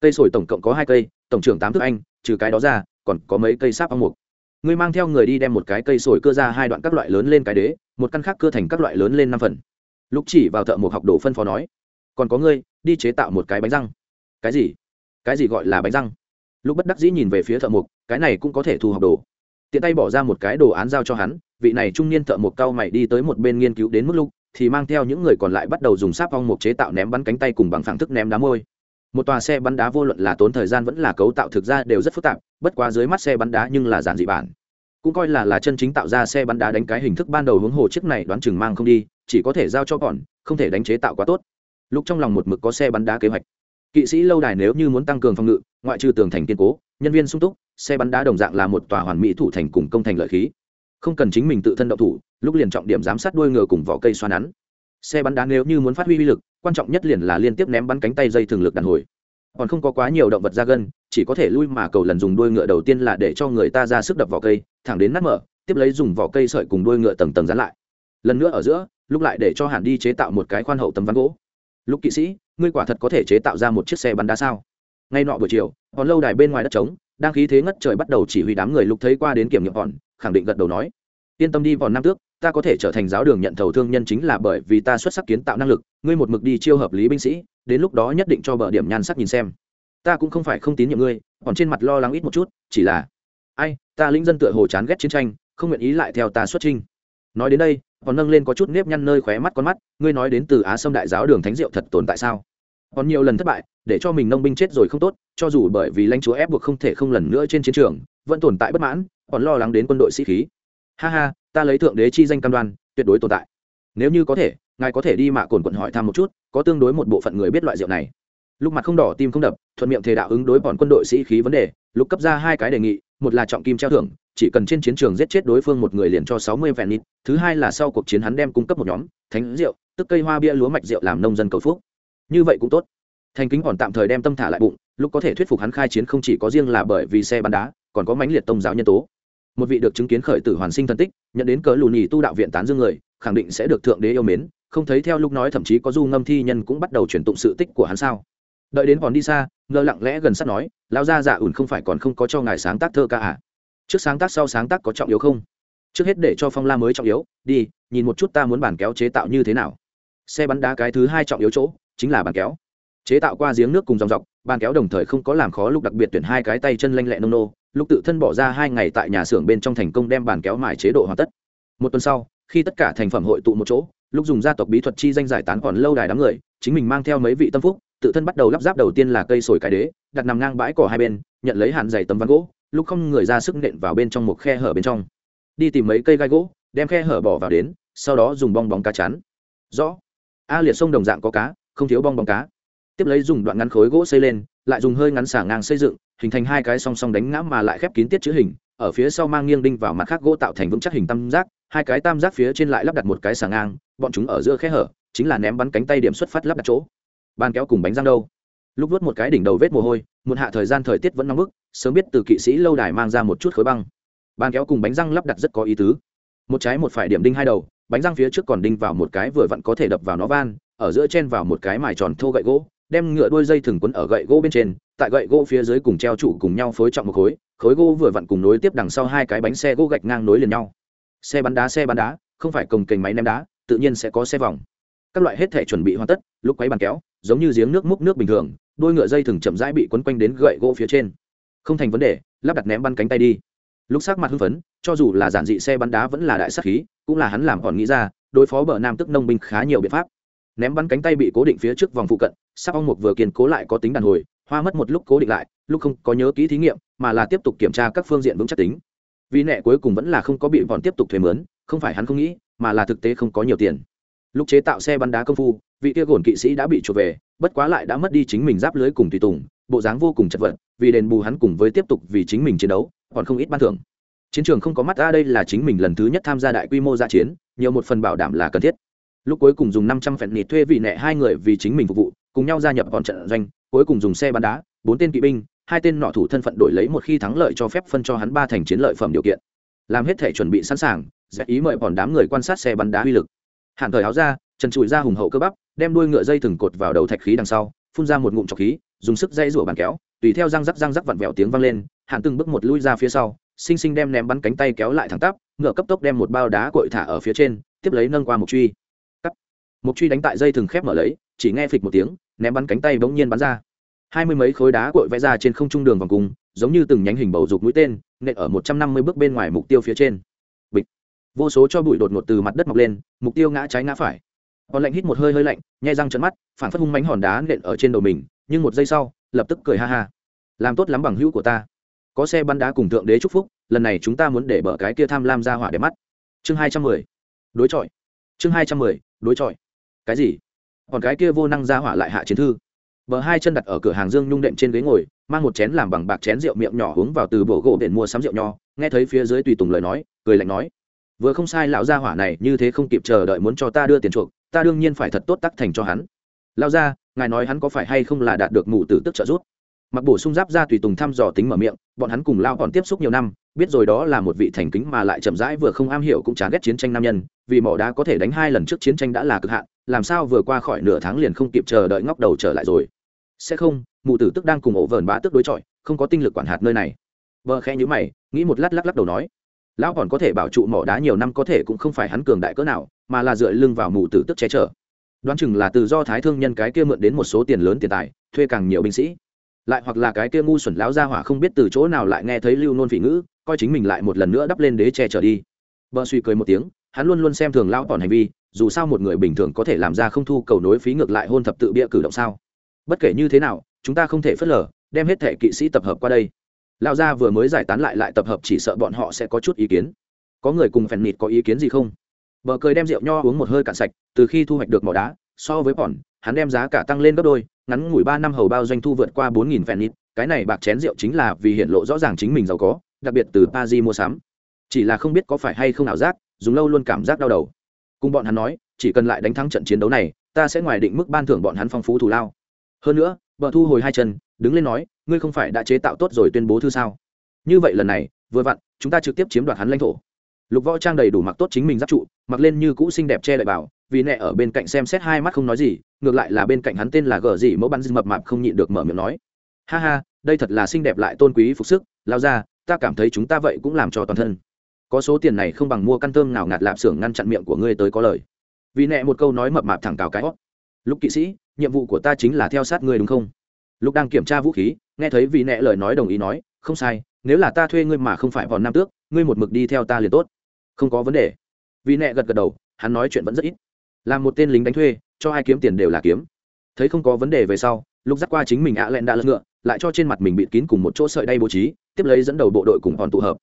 Cây sồi tổng cộng có hai cây, tổng trưởng tám thước anh, trừ cái đó ra, còn có mấy cây sáp ong mục ngươi mang theo người đi đem một cái cây sồi cưa ra hai đoạn các loại lớn lên cái đế, một căn khác cưa thành các loại lớn lên năm phần. Lúc chỉ vào thợ một học đồ phân phó nói, còn có ngươi, đi chế tạo một cái bánh răng. Cái gì? Cái gì gọi là bánh răng? Lúc bất đắc dĩ nhìn về phía thợ mục cái này cũng có thể thu học đồ. Tiện tay bỏ ra một cái đồ án giao cho hắn, vị này trung niên thợ mục cao mày đi tới một bên nghiên cứu đến mức lúc thì mang theo những người còn lại bắt đầu dùng sáp ong mục chế tạo ném bắn cánh tay cùng bằng phẳng thức ném đá môi một tòa xe bắn đá vô luận là tốn thời gian vẫn là cấu tạo thực ra đều rất phức tạp, bất quá dưới mắt xe bắn đá nhưng là giản dị bản. Cũng coi là là chân chính tạo ra xe bắn đá đánh cái hình thức ban đầu hướng hồ chiếc này đoán chừng mang không đi, chỉ có thể giao cho còn không thể đánh chế tạo quá tốt. Lúc trong lòng một mực có xe bắn đá kế hoạch. Kỵ sĩ lâu đài nếu như muốn tăng cường phòng ngự, ngoại trừ tường thành kiên cố, nhân viên sung túc, xe bắn đá đồng dạng là một tòa hoàn mỹ thủ thành cùng công thành lợi khí. Không cần chính mình tự thân động thủ, lúc liền trọng điểm giám sát đuôi ngựa cùng vỏ cây xoa nắn. Xe bắn đá nếu như muốn phát huy uy lực quan trọng nhất liền là liên tiếp ném bắn cánh tay dây thường lực đàn hồi. Còn không có quá nhiều động vật ra gân, chỉ có thể lui mà cầu lần dùng đuôi ngựa đầu tiên là để cho người ta ra sức đập vỏ cây, thẳng đến nát mở, tiếp lấy dùng vỏ cây sợi cùng đuôi ngựa tầng tầng dán lại. Lần nữa ở giữa, lúc lại để cho hẳn đi chế tạo một cái khoan hậu tấm ván gỗ. Lúc kỵ sĩ, ngươi quả thật có thể chế tạo ra một chiếc xe bắn đá sao? Ngay nọ buổi chiều, còn lâu đài bên ngoài đất trống, đang khí thế ngất trời bắt đầu chỉ huy đám người lục thấy qua đến kiểm nghiệm bọn, khẳng định gật đầu nói yên tâm đi vào năm tước, ta có thể trở thành giáo đường nhận thầu thương nhân chính là bởi vì ta xuất sắc kiến tạo năng lực, ngươi một mực đi chiêu hợp lý binh sĩ, đến lúc đó nhất định cho bờ điểm nhan sắc nhìn xem. Ta cũng không phải không tín nhiệm ngươi, còn trên mặt lo lắng ít một chút, chỉ là, ai, ta linh dân tựa hồ chán ghét chiến tranh, không nguyện ý lại theo ta xuất trinh nói đến đây, còn nâng lên có chút nếp nhăn nơi khóe mắt con mắt, ngươi nói đến từ á sâm đại giáo đường thánh diệu thật tồn tại sao? Còn nhiều lần thất bại, để cho mình nông binh chết rồi không tốt, cho dù bởi vì lãnh chúa ép buộc không thể không lần nữa trên chiến trường, vẫn tồn tại bất mãn, còn lo lắng đến quân đội sĩ khí ha ha, ta lấy thượng đế chi danh cam đoan, tuyệt đối tồn tại. Nếu như có thể, ngài có thể đi mạ cồn quận hỏi thăm một chút, có tương đối một bộ phận người biết loại rượu này. Lúc mặt không đỏ tim không đập, thuận miệng thề đạo ứng đối bọn quân đội sĩ khí vấn đề, lục cấp ra hai cái đề nghị, một là trọng kim treo thưởng, chỉ cần trên chiến trường giết chết đối phương một người liền cho sáu mươi vẹn nít, thứ hai là sau cuộc chiến hắn đem cung cấp một nhóm, thánh rượu, tức cây hoa bia lúa mạch rượu làm nông dân cầu phúc. Như vậy cũng tốt. Thành kính còn tạm thời đem tâm thả lại bụng, lúc có thể thuyết phục hắn khai chiến không chỉ có riêng là bởi vì xe bắn đá, còn có mãnh liệt tông giáo nhân tố một vị được chứng kiến khởi tử hoàn sinh thần tích, nhận đến cớ lù nhì tu đạo viện tán dương người, khẳng định sẽ được thượng đế yêu mến, không thấy theo lúc nói thậm chí có du ngâm thi nhân cũng bắt đầu truyền tụng sự tích của hắn sao. Đợi đến còn đi xa ngơ lặng lẽ gần sát nói lao ra dạ ủn không phải còn không có cho ngài sáng tác thơ ca à? Trước sáng tác sau sáng tác có trọng yếu không? Trước hết để cho phong la mới trọng yếu, đi, nhìn một chút ta muốn bàn kéo chế tạo như thế nào. Xe bắn đá cái thứ hai trọng yếu chỗ, chính là bàn kéo. Chế tạo qua giếng nước cùng dòng dọc bàn kéo đồng thời không có làm khó lúc đặc biệt tuyển hai cái tay chân lanh lẹ nông nô lúc tự thân bỏ ra hai ngày tại nhà xưởng bên trong thành công đem bàn kéo mài chế độ hoàn tất. Một tuần sau, khi tất cả thành phẩm hội tụ một chỗ lúc dùng gia tộc bí thuật chi danh giải tán còn lâu đài đám người, chính mình mang theo mấy vị tâm phúc, tự thân bắt đầu lắp ráp đầu tiên là cây sồi cái đế, đặt nằm ngang bãi cỏ hai bên, nhận lấy hạn dày tấm ván gỗ lúc không người ra sức nện vào bên trong một khe hở bên trong. Đi tìm mấy cây gai gỗ, đem khe hở bỏ vào đến, sau đó dùng bong bóng cá chắn. Rõ. A liệt sông đồng dạng có cá, không thiếu bong bóng cá. Tiếp lấy dùng đoạn ngắn khối gỗ xây lên, lại dùng hơi ngắn xả ngang xây dựng hình thành hai cái song song đánh ngã mà lại khép kín tiết chữ hình, ở phía sau mang nghiêng đinh vào mặt khác gỗ tạo thành vững chắc hình tam giác, hai cái tam giác phía trên lại lắp đặt một cái xà ngang, bọn chúng ở giữa khe hở, chính là ném bắn cánh tay điểm xuất phát lắp đặt chỗ. Bàn kéo cùng bánh răng đâu? Lúc vớt một cái đỉnh đầu vết mồ hôi, một hạ thời gian thời tiết vẫn nóng bức, sớm biết từ kỵ sĩ lâu đài mang ra một chút khối băng. Bàn kéo cùng bánh răng lắp đặt rất có ý tứ. Một trái một phải điểm đinh hai đầu, bánh răng phía trước còn đinh vào một cái vừa vặn có thể đập vào nó van, ở giữa chen vào một cái mài tròn thô gậy gỗ, đem ngựa đuôi dây thừng quấn ở gậy gỗ bên trên tại gậy gỗ phía dưới cùng treo trụ cùng nhau phối trọng một khối khối gỗ vừa vặn cùng nối tiếp đằng sau hai cái bánh xe gỗ gạch ngang nối liền nhau. Xe bắn đá, xe bắn đá, không phải cồng kềnh máy ném đá, tự nhiên sẽ có xe vòng. Các loại hết thể chuẩn bị hoàn tất, lúc quấy bàn kéo, giống như giếng nước múc nước bình thường, đôi ngựa dây thừng chậm rãi bị quấn quanh đến gậy gỗ phía trên. Không thành vấn đề, lắp đặt ném bắn cánh tay đi. Lúc sắc mặt hưng phấn, cho dù là giản dị xe bắn đá vẫn là đại sắc khí, cũng là hắn làm còn nghĩ ra, đối phó bờ nam tức nông binh khá nhiều biện pháp. Ném bắn cánh tay bị cố định phía trước vòng phụ cận, sắp ong mục vừa kiên cố lại có tính đàn hồi hoa mất một lúc cố định lại, lúc không có nhớ kỹ thí nghiệm, mà là tiếp tục kiểm tra các phương diện vững chắc tính. Vì nẹ cuối cùng vẫn là không có bị bọn tiếp tục thuê mướn, không phải hắn không nghĩ, mà là thực tế không có nhiều tiền. Lúc chế tạo xe bắn đá công phu, vị kia gồn kỵ sĩ đã bị chuột về, bất quá lại đã mất đi chính mình giáp lưới cùng tùy tùng, bộ dáng vô cùng chật vật, vì đền bù hắn cùng với tiếp tục vì chính mình chiến đấu, còn không ít ban thưởng. Chiến trường không có mắt ra đây là chính mình lần thứ nhất tham gia đại quy mô gia chiến, nhiều một phần bảo đảm là cần thiết lúc cuối cùng dùng năm trăm phẹn nịt thuê vị nệ hai người vì chính mình phục vụ, cùng nhau gia nhập bọn trận doanh, cuối cùng dùng xe bắn đá, bốn tên kỵ binh, hai tên nọ thủ thân phận đổi lấy một khi thắng lợi cho phép phân cho hắn ba thành chiến lợi phẩm điều kiện. Làm hết thể chuẩn bị sẵn sàng dễ ý mời bọn đám người quan sát xe bắn đá uy lực. Hạn thời áo ra, trần trụi ra hùng hậu cơ bắp, đem đuôi ngựa dây thừng cột vào đầu thạch khí đằng sau, phun ra một ngụm trọc khí, dùng sức dây rủa bàn kéo, tùy theo răng rắc răng rắc vặn vẹo tiếng vang lên, hạn từng bước một lui ra phía sau sinh sinh đem ném bắn cánh tay kéo lại thẳng tắp, ngựa cấp tốc đem một bao đá cội thả ở phía trên, tiếp lấy nâng qua một truy một truy đánh tại dây thừng khép mở lấy, chỉ nghe phịch một tiếng, ném bắn cánh tay bỗng nhiên bắn ra. Hai mươi mấy khối đá cội vẽ ra trên không trung đường vòng cung, giống như từng nhánh hình bầu dục mũi tên, nện ở một trăm năm mươi bước bên ngoài mục tiêu phía trên. Bịch. Vô số cho bụi đột ngột từ mặt đất mọc lên, mục tiêu ngã trái ngã phải. Hòn lạnh hít một hơi hơi lạnh nhai răng trận mắt phản phất hung mánh hòn đá nện ở trên đầu mình, nhưng một giây sau, lập tức cười ha ha. Làm tốt lắm bằng hữu của ta. Có xe bắn đá cùng thượng đế chúc phúc, lần này chúng ta muốn để bở cái kia tham lam ra hỏa để mắt. Chương hai trăm mười. Đối chọi. Chương hai trăm mười. Đối chọi cái gì? Còn cái kia vô năng ra hỏa lại hạ chiến thư. Vợ hai chân đặt ở cửa hàng dương nhung đệm trên ghế ngồi, mang một chén làm bằng bạc chén rượu miệng nhỏ uống vào từ bộ gỗ để mua sắm rượu nho, nghe thấy phía dưới tùy tùng lời nói, cười lạnh nói, vừa không sai lão gia hỏa này, như thế không kịp chờ đợi muốn cho ta đưa tiền chuộc, ta đương nhiên phải thật tốt tắc thành cho hắn. Lao ra ngài nói hắn có phải hay không là đạt được mụ tử tức trợ giúp? Mặc bổ sung giáp ra tùy tùng thăm dò tính mở miệng, bọn hắn cùng lao còn tiếp xúc nhiều năm, biết rồi đó là một vị thành kính mà lại chậm rãi vừa không am hiểu cũng chán ghét chiến tranh nam nhân vì mỏ đá có thể đánh hai lần trước chiến tranh đã là cực hạn, làm sao vừa qua khỏi nửa tháng liền không kịp chờ đợi ngóc đầu trở lại rồi? Sẽ không, mụ tử tức đang cùng ổ vờn bá tức đối chọi, không có tinh lực quản hạt nơi này. Vợ khẽ nhữ mày, nghĩ một lát lắc lắc đầu nói, lão còn có thể bảo trụ mỏ đá nhiều năm có thể cũng không phải hắn cường đại cỡ nào, mà là dựa lưng vào mụ tử tức che chở. Đoán chừng là từ do thái thương nhân cái kia mượn đến một số tiền lớn tiền tài, thuê càng nhiều binh sĩ. Lại hoặc là cái kia ngu xuẩn lão gia hỏa không biết từ chỗ nào lại nghe thấy lưu nôn phỉ ngữ, coi chính mình lại một lần nữa đắp lên đế che chở đi. Vợ suy cười một tiếng hắn luôn luôn xem thường lão tòn hành vi, dù sao một người bình thường có thể làm ra không thu cầu nối phí ngược lại hôn thập tự bịa cử động sao? Bất kể như thế nào, chúng ta không thể phớt lờ, đem hết thẻ kỵ sĩ tập hợp qua đây. Lão gia vừa mới giải tán lại lại tập hợp chỉ sợ bọn họ sẽ có chút ý kiến. Có người cùng phèn nịt có ý kiến gì không? Bờ cười đem rượu nho uống một hơi cạn sạch, từ khi thu hoạch được mỏ đá, so với bọn, hắn đem giá cả tăng lên gấp đôi, ngắn ngủi ba năm hầu bao doanh thu vượt qua bốn nghìn phèn nịt, cái này bạc chén rượu chính là vì hiện lộ rõ ràng chính mình giàu có, đặc biệt từ paris mua sắm. Chỉ là không biết có phải hay không ảo giác dùng lâu luôn cảm giác đau đầu. Cùng bọn hắn nói, chỉ cần lại đánh thắng trận chiến đấu này, ta sẽ ngoài định mức ban thưởng bọn hắn phong phú thù lao. Hơn nữa vợ thu hồi hai chân, đứng lên nói, ngươi không phải đã chế tạo tốt rồi tuyên bố thư sao? Như vậy lần này, vừa vặn, chúng ta trực tiếp chiếm đoạt hắn lãnh thổ. Lục võ trang đầy đủ mặc tốt chính mình giáp trụ, mặc lên như cũ xinh đẹp che lại bảo, vì nẹ ở bên cạnh xem xét hai mắt không nói gì, ngược lại là bên cạnh hắn tên là gờ gì mẫu bắn mập mạp không nhịn được mở miệng nói. Ha ha, đây thật là xinh đẹp lại tôn quý phục sức, lao ra, ta cảm thấy chúng ta vậy cũng làm cho toàn thân có số tiền này không bằng mua căn thơm nào ngạt lạp xưởng ngăn chặn miệng của ngươi tới có lời. Vì nẹ một câu nói mập mạp thẳng cào cái hót. Lúc kỵ sĩ, nhiệm vụ của ta chính là theo sát ngươi đúng không? Lúc đang kiểm tra vũ khí, nghe thấy vì nẹ lời nói đồng ý nói, không sai, nếu là ta thuê ngươi mà không phải vào nam tước, ngươi một mực đi theo ta liền tốt. Không có vấn đề. Vì nẹ gật gật đầu, hắn nói chuyện vẫn rất ít. Làm một tên lính đánh thuê, cho ai kiếm tiền đều là kiếm. Thấy không có vấn đề về sau lúc dắt qua chính mình ạ lẹn đã lật ngựa, lại cho trên mặt mình bịt kín cùng một chỗ sợi đay bố trí, tiếp lấy dẫn đầu bộ đội cùng hòn tụ hợp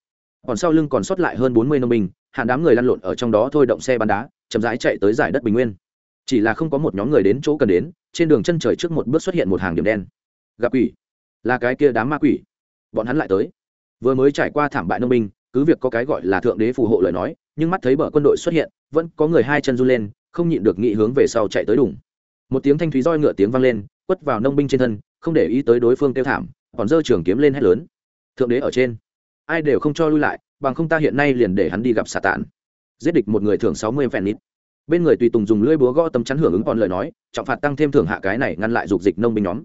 còn sau lưng còn sót lại hơn bốn mươi nông binh, hạn đám người lăn lộn ở trong đó thôi động xe bắn đá, chậm rãi chạy tới giải đất bình nguyên. Chỉ là không có một nhóm người đến chỗ cần đến, trên đường chân trời trước một bước xuất hiện một hàng điểm đen. Gặp quỷ. Là cái kia đám ma quỷ. Bọn hắn lại tới. Vừa mới trải qua thảm bại nông binh, cứ việc có cái gọi là thượng đế phù hộ lời nói, nhưng mắt thấy bờ quân đội xuất hiện, vẫn có người hai chân run lên, không nhịn được nghị hướng về sau chạy tới đủng một tiếng thanh thúy roi ngựa tiếng vang lên, quất vào nông binh trên thân, không để ý tới đối phương tiêu thảm, còn giơ trường kiếm lên hét lớn. Thượng đế ở trên ai đều không cho lui lại, bằng không ta hiện nay liền để hắn đi gặp xà tản. Giết địch một người thưởng sáu mươi vẹn nít. Bên người tùy tùng dùng lưỡi búa gõ tấm chắn hưởng ứng còn lời nói, trọng phạt tăng thêm thưởng hạ cái này ngăn lại dục dịch nông binh nhóm.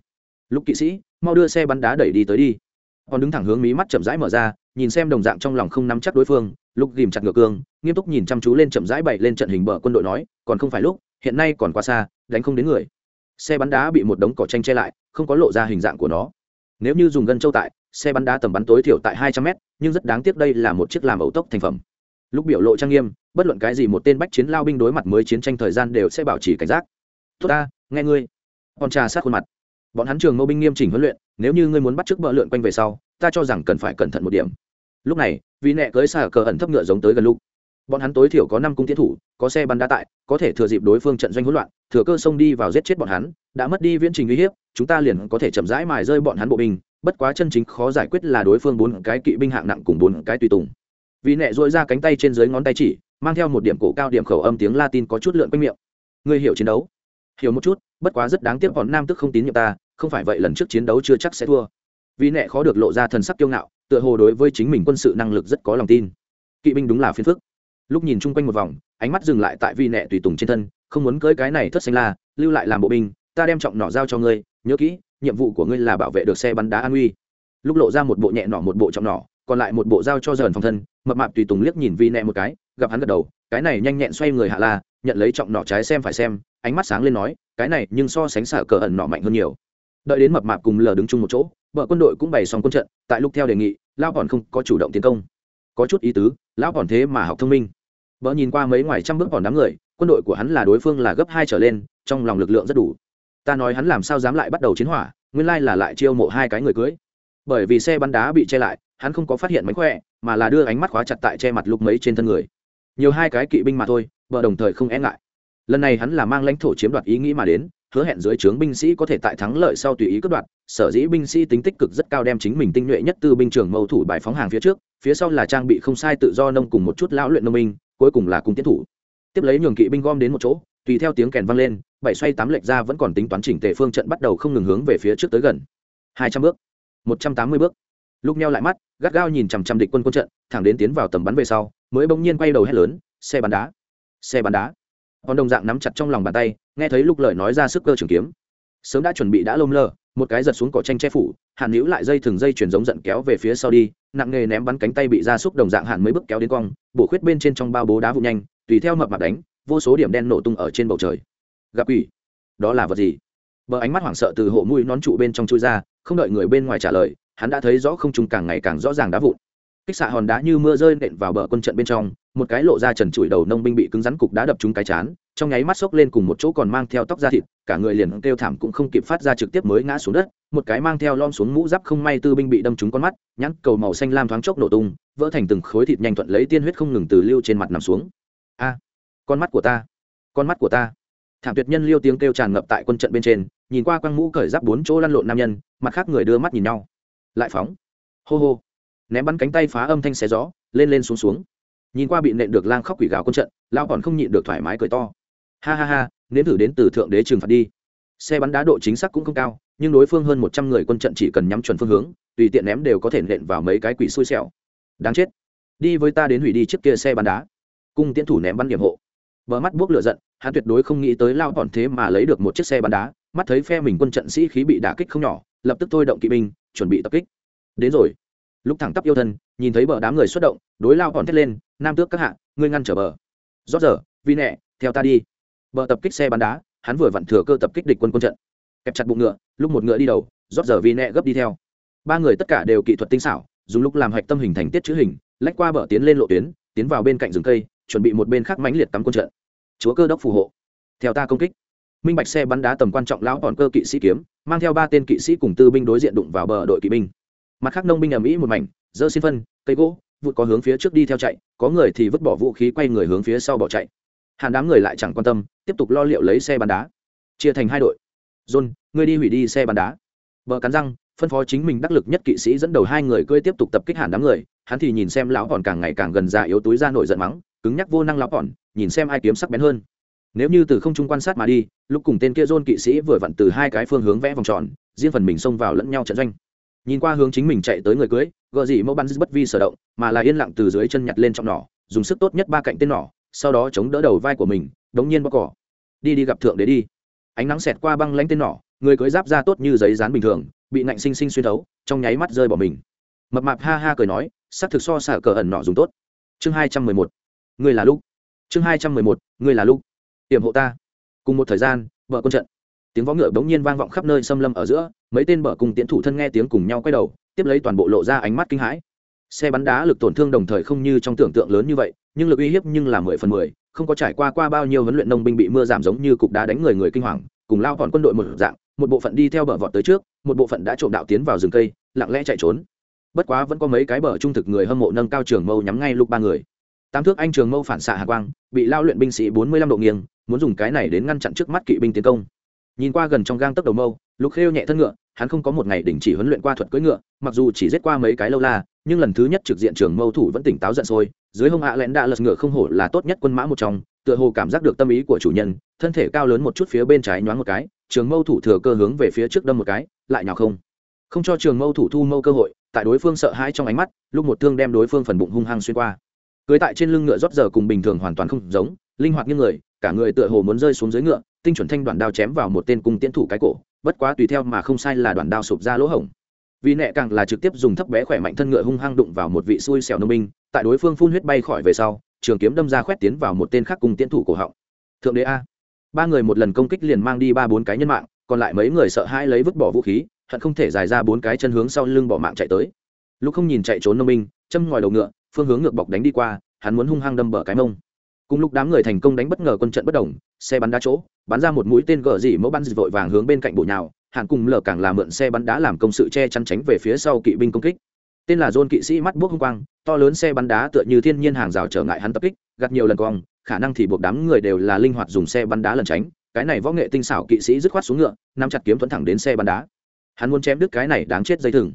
Lúc kỵ sĩ, mau đưa xe bắn đá đẩy đi tới đi. Còn đứng thẳng hướng mí mắt chậm rãi mở ra, nhìn xem đồng dạng trong lòng không nắm chắc đối phương lúc ghìm chặt ngược cương, nghiêm túc nhìn chăm chú lên chậm rãi bậy lên trận hình bờ quân đội nói, còn không phải lúc, hiện nay còn quá xa, đánh không đến người. Xe bắn đá bị một đống cỏ tranh che lại, không có lộ ra hình dạng của nó. Nếu như dùng gân châu tại xe bắn đá tầm bắn tối thiểu tại hai trăm mét, nhưng rất đáng tiếc đây là một chiếc làm ẩu tốc thành phẩm. Lúc biểu lộ trang nghiêm, bất luận cái gì một tên bách chiến lao binh đối mặt mới chiến tranh thời gian đều sẽ bảo trì cảnh giác. Tốt ta, nghe ngươi. Con trà sát khuôn mặt. Bọn hắn trường mâu binh nghiêm chỉnh huấn luyện, nếu như ngươi muốn bắt chước bờ lượn quanh về sau, ta cho rằng cần phải cẩn thận một điểm. Lúc này, vì nẹ cưới xà cờ ẩn thấp ngựa giống tới gần lúc. Bọn hắn tối thiểu có năm cung tiến thủ, có xe bắn đá tại, có thể thừa dịp đối phương trận doanh hỗn loạn, thừa cơ xông đi vào giết chết bọn hắn, đã mất đi viễn trình uy hiếp, chúng ta liền có thể chậm rãi mài rơi bọn hắn bộ binh bất quá chân chính khó giải quyết là đối phương bốn cái kỵ binh hạng nặng cùng bốn cái tùy tùng. Vì nẹ dội ra cánh tay trên dưới ngón tay chỉ, mang theo một điểm cổ cao điểm khẩu âm tiếng latin có chút lượn quanh miệng. Ngươi hiểu chiến đấu? Hiểu một chút, bất quá rất đáng tiếc bọn nam tức không tín nhiệm ta, không phải vậy lần trước chiến đấu chưa chắc sẽ thua. Vì nẹ khó được lộ ra thần sắc kiêu ngạo, tựa hồ đối với chính mình quân sự năng lực rất có lòng tin. Kỵ binh đúng là phiền phức. Lúc nhìn chung quanh một vòng, ánh mắt dừng lại tại vi nẹ tùy tùng trên thân, không muốn cưới cái này thất xanh la, lưu lại làm bộ binh, ta đem trọng nỏ giao cho ngươi, nhớ kỹ nhiệm vụ của ngươi là bảo vệ được xe bắn đá an uy. Lúc lộ ra một bộ nhẹ nỏ, một bộ trọng nỏ, còn lại một bộ dao cho dởn phòng thân, mập mạp tùy tùng liếc nhìn vi nẹ một cái, gặp hắn gật đầu, cái này nhanh nhẹn xoay người hạ la, nhận lấy trọng nỏ trái xem phải xem, ánh mắt sáng lên nói, cái này nhưng so sánh sở cờ ẩn nỏ mạnh hơn nhiều. Đợi đến mập mạp cùng lờ đứng chung một chỗ, vợ quân đội cũng bày xong quân trận, tại lúc theo đề nghị lao còn không có chủ động tiến công. Có chút ý tứ, lão còn thế mà học thông minh. Vợ nhìn qua mấy ngoài trăm bước còn đám người, quân đội của hắn là đối phương là gấp hai trở lên, trong lòng lực lượng rất đủ ta nói hắn làm sao dám lại bắt đầu chiến hỏa, nguyên lai là lại chiêu mộ hai cái người cưới. Bởi vì xe bắn đá bị che lại, hắn không có phát hiện mánh khỏe, mà là đưa ánh mắt khóa chặt tại che mặt lục mấy trên thân người. Nhiều hai cái kỵ binh mà thôi, vợ đồng thời không e ngại. Lần này hắn là mang lãnh thổ chiếm đoạt ý nghĩ mà đến, hứa hẹn dưới trướng binh sĩ có thể tại thắng lợi sau tùy ý cướp đoạt, sở dĩ binh sĩ tính tích cực rất cao đem chính mình tinh nhuệ nhất từ binh trưởng mâu thủ bài phóng hàng phía trước, phía sau là trang bị không sai tự do nông cùng một chút lão luyện nông binh, cuối cùng là cung tiến thủ tiếp lấy nhường kỵ binh gom đến một chỗ, tùy theo tiếng kèn vang lên, bảy xoay tám lệch ra vẫn còn tính toán chỉnh tề phương trận bắt đầu không ngừng hướng về phía trước tới gần. Hai trăm bước, một trăm tám mươi bước. Lúc neo lại mắt, gắt gao nhìn chằm chằm địch quân quân trận, thẳng đến tiến vào tầm bắn về sau, mới bỗng nhiên quay đầu hét lớn, xe bắn đá, xe bắn đá. Còn đồng dạng nắm chặt trong lòng bàn tay, nghe thấy lúc lời nói ra sức cơ trường kiếm. Sớm đã chuẩn bị đã lôm lơ, một cái giật xuống cỏ tranh che phủ, hàn níu lại dây thừng dây chuyển giống giận kéo về phía sau đi, nặng nghề ném bắn cánh tay bị ra xúc đồng dạng hạn mấy bước kéo đến cong, bổ khuyết bên trên trong bao bố đá vụ nhanh tùy theo mập mặt đánh vô số điểm đen nổ tung ở trên bầu trời. Gặp quỷ, đó là vật gì? Bờ ánh mắt hoảng sợ từ hộ mũi nón trụ bên trong chui ra không đợi người bên ngoài trả lời hắn đã thấy rõ không trung càng ngày càng rõ ràng đá vụn. Kích xạ hòn đá như mưa rơi nện vào bờ quân trận bên trong một cái lộ ra trần trụi đầu nông binh bị cứng rắn cục đá đập trúng cái chán trong nháy mắt xốc lên cùng một chỗ còn mang theo tóc da thịt cả người liền kêu thảm cũng không kịp phát ra trực tiếp mới ngã xuống đất một cái mang theo lom xuống mũ giáp không may tư binh bị đâm trúng con mắt nhãn cầu màu xanh lam thoáng chốc nổ tung vỡ thành từng khối thịt nhanh thuận lấy tiên huyết không ngừng từ lưu trên mặt nằm xuống a, con mắt của ta, con mắt của ta. Thảm tuyệt nhân liêu tiếng kêu tràn ngập tại quân trận bên trên, nhìn qua quang mũ cởi giáp bốn chỗ lăn lộn nam nhân, mặt khác người đưa mắt nhìn nhau. Lại phóng. Hô hô. Ném bắn cánh tay phá âm thanh xé gió, lên lên xuống xuống. Nhìn qua bị nện được lang khóc quỷ gào quân trận lao còn không nhịn được thoải mái cười to. Ha ha ha, nếm thử đến từ thượng đế trừng phạt đi. Xe bắn đá độ chính xác cũng không cao, nhưng đối phương hơn một trăm người quân trận chỉ cần nhắm chuẩn phương hướng, tùy tiện ném đều có thể nện vào mấy cái quỷ xui xẻo. Đáng chết. Đi với ta đến hủy đi chiếc kia xe bắn đá cung tiến thủ ném bắn điểm hộ. Vợ mắt buốc lửa giận, hắn tuyệt đối không nghĩ tới lao bọn thế mà lấy được một chiếc xe bắn đá, mắt thấy phe mình quân trận sĩ khí bị đả kích không nhỏ, lập tức thôi động kỵ binh, chuẩn bị tập kích. Đến rồi. Lúc thẳng tắp yêu thân, nhìn thấy bờ đám người xuất động, đối lao bọn thét lên, nam tước các hạ, ngươi ngăn trở bờ. Rót giờ, vi nẹ theo ta đi. Bờ tập kích xe bắn đá, hắn vừa vặn thừa cơ tập kích địch quân quân trận. Kẹp chặt bụng ngựa, lúc một ngựa đi đầu, rót giờ vi nẹ gấp đi theo. Ba người tất cả đều kỹ thuật tinh xảo, dùng lúc làm hạch tâm hình thành tiết chữ hình, lách qua bờ tiến lên lộ tuyến, tiến vào bên cạnh rừng cây chuẩn bị một bên khác mãnh liệt tắm quân trận. Chúa cơ đốc phù hộ. Theo ta công kích. Minh bạch xe bắn đá tầm quan trọng lão còn cơ kỵ sĩ kiếm, mang theo ba tên kỵ sĩ cùng tư binh đối diện đụng vào bờ đội kỵ binh. Mặt khác nông binh ầm ĩ một mảnh dơ xin phân, cây gỗ, vụt có hướng phía trước đi theo chạy, có người thì vứt bỏ vũ khí quay người hướng phía sau bỏ chạy. Hàn đám người lại chẳng quan tâm, tiếp tục lo liệu lấy xe bắn đá. Chia thành hai đội. John, ngươi đi hủy đi xe bắn đá. Vợ cắn răng, phân phó chính mình đắc lực nhất kỵ sĩ dẫn đầu hai người cưỡi tiếp tục tập kích hàn đám người, hắn thì nhìn xem lão còn càng ngày càng gần già yếu túi ra nổi giận mắng cứng nhắc vô năng lão bọn, nhìn xem ai kiếm sắc bén hơn. Nếu như từ không trung quan sát mà đi, lúc cùng tên kia john kỵ sĩ vừa vặn từ hai cái phương hướng vẽ vòng tròn, riêng phần mình xông vào lẫn nhau trận doanh. Nhìn qua hướng chính mình chạy tới người cưới, gợ gì mẫu bắn bất vi sở động, mà là yên lặng từ dưới chân nhặt lên trong nỏ, dùng sức tốt nhất ba cạnh tên nỏ, sau đó chống đỡ đầu vai của mình, đống nhiên bóc cỏ. Đi đi gặp thượng đế đi. Ánh nắng xẹt qua băng lanh tên nỏ, người cưới giáp ra tốt như giấy dán bình thường, bị nạnh sinh sinh xuyên thấu, trong nháy mắt rơi bỏ mình. Mập mạp ha ha cười nói sắc thực so xả cờ ẩn nọ dùng tốt. Chương hai trăm mười một người là lúc. Chương hai trăm mười một người là lúc. Hiểm hộ ta. Cùng một thời gian vợ quân trận. Tiếng võ ngựa bỗng nhiên vang vọng khắp nơi xâm lâm ở giữa, mấy tên bờ cùng tiến thủ thân nghe tiếng cùng nhau quay đầu, tiếp lấy toàn bộ lộ ra ánh mắt kinh hãi. Xe bắn đá lực tổn thương đồng thời không như trong tưởng tượng lớn như vậy, nhưng lực uy hiếp nhưng là mười phần mười, không có trải qua qua bao nhiêu huấn luyện nông binh bị mưa giảm giống như cục đá đánh người người kinh hoàng, cùng lao còn quân đội một dạng, một bộ phận đi theo bờ vọt tới trước, một bộ phận đã trộm đạo tiến vào rừng cây, lặng lẽ chạy trốn. Bất quá vẫn có mấy cái bờ trung thực người hâm mộ nâng cao trường mâu nhắm ngay lúc ba người tám thước anh trường mâu phản xạ hạ quang, bị lao luyện binh sĩ bốn mươi lăm độ nghiêng, muốn dùng cái này đến ngăn chặn trước mắt kỵ binh tiến công. Nhìn qua gần trong gang tấc đầu mâu, lục khêu nhẹ thân ngựa, hắn không có một ngày đình chỉ huấn luyện qua thuật cưỡi ngựa, mặc dù chỉ giết qua mấy cái lâu la, nhưng lần thứ nhất trực diện trường mâu thủ vẫn tỉnh táo giận sôi, dưới hông ạ lẽn đã lật ngựa không hổ là tốt nhất quân mã một trong, tựa hồ cảm giác được tâm ý của chủ nhân, thân thể cao lớn một chút phía bên trái nhoáng một cái, trường mâu thủ thừa cơ hướng về phía trước đâm một cái, lại nhào không. Không cho trường mâu thủ thu mâu cơ hội, tại đối phương sợ hãi trong ánh mắt, lúc một thương đem đối phương phần bụng hung hăng xuyên qua cưới tại trên lưng ngựa rót giờ cùng bình thường hoàn toàn không giống, linh hoạt như người, cả người tựa hồ muốn rơi xuống dưới ngựa, tinh chuẩn thanh đoạn đao chém vào một tên cung tiễn thủ cái cổ, bất quá tùy theo mà không sai là đoạn đao sụp ra lỗ hổng. Vì nẹ càng là trực tiếp dùng thấp bé khỏe mạnh thân ngựa hung hăng đụng vào một vị xui xẻo nông binh, tại đối phương phun huyết bay khỏi về sau, trường kiếm đâm ra khoét tiến vào một tên khác cùng tiễn thủ cổ họng. Thượng đế a. Ba người một lần công kích liền mang đi ba bốn cái nhân mạng, còn lại mấy người sợ hãi lấy vứt bỏ vũ khí, hận không thể dài ra bốn cái chân hướng sau lưng bỏ mạng chạy tới. Lúc không nhìn chạy trốn nông binh, châm ngòi đầu ngựa phương hướng ngược bọc đánh đi qua, hắn muốn hung hăng đâm bờ cái mông. Cùng lúc đám người thành công đánh bất ngờ quân trận bất đồng, xe bắn đá chỗ, bắn ra một mũi tên gờ dỉ mẫu bắn vội vàng hướng bên cạnh bộ nhào hạn cùng lờ càng làm mượn xe bắn đá làm công sự che chắn tránh về phía sau kỵ binh công kích. Tên là dôn kỵ sĩ mắt buốc hung quang, to lớn xe bắn đá tựa như thiên nhiên hàng rào trở ngại hắn tập kích gặt nhiều lần cong, khả năng thì buộc đám người đều là linh hoạt dùng xe bắn đá lần tránh. Cái này võ nghệ tinh xảo kỵ sĩ dứt khoát xuống ngựa, nắm chặt kiếm thuẫn thẳng đến xe bắn đá. Hắn muốn chém đứt cái này đáng chết dây thừng.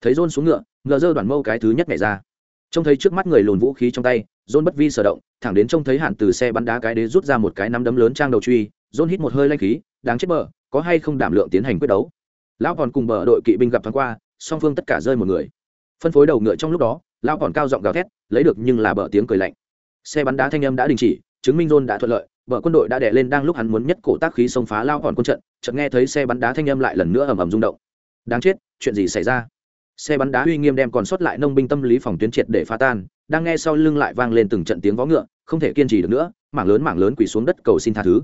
Thấy dôn xuống ngựa ngựa dơ đoàn mâu cái thứ nhất nhảy ra trông thấy trước mắt người lùn vũ khí trong tay dôn bất vi sở động, thẳng đến trông thấy hạn từ xe bắn đá cái đế rút ra một cái nắm đấm lớn trang đầu truy dôn hít một hơi lanh khí, đáng chết bờ, có hay không đảm lượng tiến hành quyết đấu. Lão còn cùng bờ đội kỵ binh gặp thoáng qua, song phương tất cả rơi một người. Phân phối đầu ngựa trong lúc đó, lão còn cao giọng gào thét, lấy được nhưng là bờ tiếng cười lạnh. Xe bắn đá thanh âm đã đình chỉ, chứng minh dôn đã thuận lợi, bờ quân đội đã đè lên đang lúc hắn muốn nhất cổ tác khí xông phá lao còn quân trận, chợt nghe thấy xe bắn đá thanh âm lại lần nữa ầm ầm rung động. Đáng chết, chuyện gì xảy ra? Xe bắn đá uy nghiêm đem còn sót lại nông binh tâm lý phòng tuyến triệt để phá tan, đang nghe sau lưng lại vang lên từng trận tiếng vó ngựa, không thể kiên trì được nữa, mảng lớn mảng lớn quỳ xuống đất cầu xin tha thứ.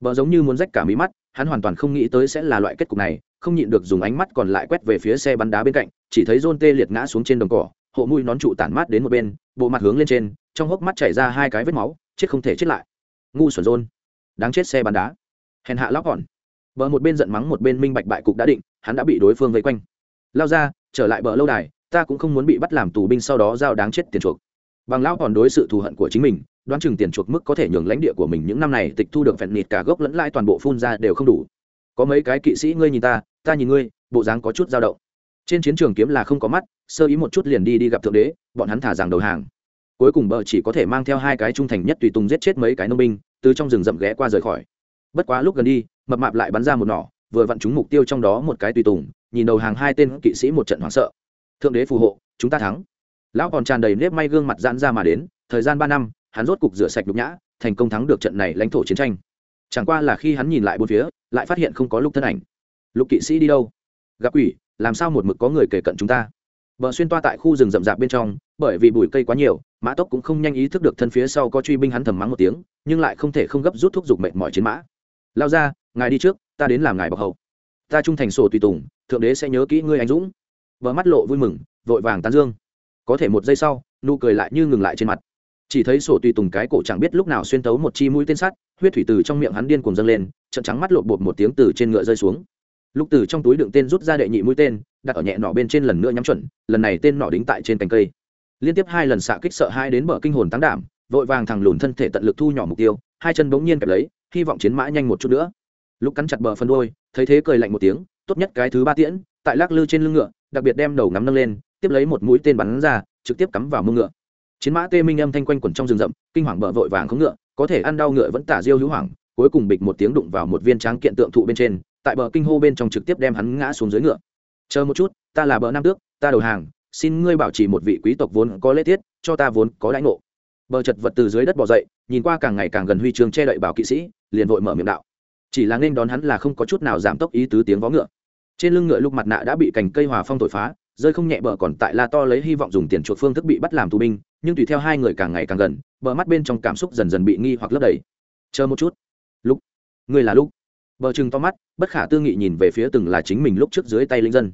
Bờ giống như muốn rách cả mí mắt, hắn hoàn toàn không nghĩ tới sẽ là loại kết cục này, không nhịn được dùng ánh mắt còn lại quét về phía xe bắn đá bên cạnh, chỉ thấy rôn tê liệt ngã xuống trên đồng cỏ, hộ mũi nón trụ tản mát đến một bên, bộ mặt hướng lên trên, trong hốc mắt chảy ra hai cái vết máu, chết không thể chết lại. Ngu xuẩn rôn. Đáng chết xe bắn đá. Hèn hạ lóc hòn. Bờ một bên giận mắng một bên minh bạch bại cục đã định, hắn đã bị đối phương vây quanh. Lao ra trở lại bờ lâu đài, ta cũng không muốn bị bắt làm tù binh sau đó giao đáng chết tiền chuộc. Bằng lão còn đối sự thù hận của chính mình, đoán chừng tiền chuộc mức có thể nhường lãnh địa của mình những năm này tịch thu được phẹn nịt cả gốc lẫn lại toàn bộ phun ra đều không đủ. Có mấy cái kỵ sĩ ngươi nhìn ta ta nhìn ngươi, bộ dáng có chút dao động. Trên chiến trường kiếm là không có mắt, sơ ý một chút liền đi đi gặp thượng đế, bọn hắn thả rằng đầu hàng. Cuối cùng bờ chỉ có thể mang theo hai cái trung thành nhất tùy tùng giết chết mấy cái nông binh, từ trong rừng rậm ghé qua rời khỏi. Bất quá lúc gần đi, mập mạp lại bắn ra một nỏ, vừa vặn trúng mục tiêu trong đó một cái tùy tùng nhìn đầu hàng hai tên kỵ sĩ một trận hoảng sợ. Thượng đế phù hộ, chúng ta thắng. Lão còn tràn đầy nếp may gương mặt giãn ra mà đến, thời gian ba năm, hắn rốt cục rửa sạch nhục nhã, thành công thắng được trận này lãnh thổ chiến tranh. Chẳng qua là khi hắn nhìn lại bốn phía, lại phát hiện không có lục thân ảnh. Lục kỵ sĩ đi đâu? Gặp quỷ, làm sao một mực có người kể cận chúng ta? Bờ xuyên toa tại khu rừng rậm rạp bên trong, bởi vì bụi cây quá nhiều, mã tốc cũng không nhanh ý thức được thân phía sau có truy binh hắn thầm mắng một tiếng, nhưng lại không thể không gấp rút thuốc giục mệnh mỏi chiến mã. Lao ra, ngài đi trước, ta đến làm ngài bọc hậu. Ta trung thành sổ tùy tùng thượng đế sẽ nhớ kỹ ngươi anh dũng. Vợ mắt lộ vui mừng, vội vàng tán dương. Có thể một giây sau, nụ cười lại như ngừng lại trên mặt. Chỉ thấy sổ tùy tùng cái cổ chẳng biết lúc nào xuyên tấu một chi mũi tên sắt, huyết thủy từ trong miệng hắn điên cuồng dâng lên, trận trắng mắt lộn bột một tiếng từ trên ngựa rơi xuống. Lúc từ trong túi đựng tên rút ra đệ nhị mũi tên, đặt ở nhẹ nọ bên trên lần nữa nhắm chuẩn, lần này tên nọ đính tại trên cành cây. Liên tiếp hai lần xạ kích sợ hai đến bờ kinh hồn tăng đảm, vội vàng thằng lùn thân thể tận lực thu nhỏ mục tiêu, hai chân bỗng nhiên kẹp lấy, hy vọng chiến mã nhanh một chút nữa. Lúc cắn chặt bờ phân đôi thấy thế cười lạnh một tiếng tốt nhất cái thứ ba tiễn, tại lắc lư trên lưng ngựa, đặc biệt đem đầu ngắm nâng lên, tiếp lấy một mũi tên bắn ra, trực tiếp cắm vào mông ngựa. Chiến mã tê minh âm thanh quanh quẩn trong rừng rậm, kinh hoàng bợ vội vàng không ngựa, có thể ăn đau ngựa vẫn tả diêu hữu hoảng, cuối cùng bịch một tiếng đụng vào một viên tráng kiện tượng thụ bên trên, tại bờ kinh hô bên trong trực tiếp đem hắn ngã xuống dưới ngựa. Chờ một chút, ta là bờ nam tước, ta đầu hàng, xin ngươi bảo trì một vị quý tộc vốn có lễ tiết, cho ta vốn có lãnh ngộ. Bờ chật vật từ dưới đất bỏ dậy, nhìn qua càng ngày càng gần huy chương che đậy bảo kỵ sĩ, liền vội mở miệng đạo chỉ là nên đón hắn là không có chút nào giảm tốc ý tứ tiếng vó ngựa. Trên lưng ngựa lúc mặt nạ đã bị cành cây hòa phong thổi phá, rơi không nhẹ bờ còn tại la to lấy hy vọng dùng tiền chuộc phương thức bị bắt làm tù binh, nhưng tùy theo hai người càng ngày càng gần, bờ mắt bên trong cảm xúc dần dần bị nghi hoặc lấp đầy. Chờ một chút. Lúc người là lúc bờ chừng to mắt, bất khả tư nghị nhìn về phía từng là chính mình lúc trước dưới tay linh dân.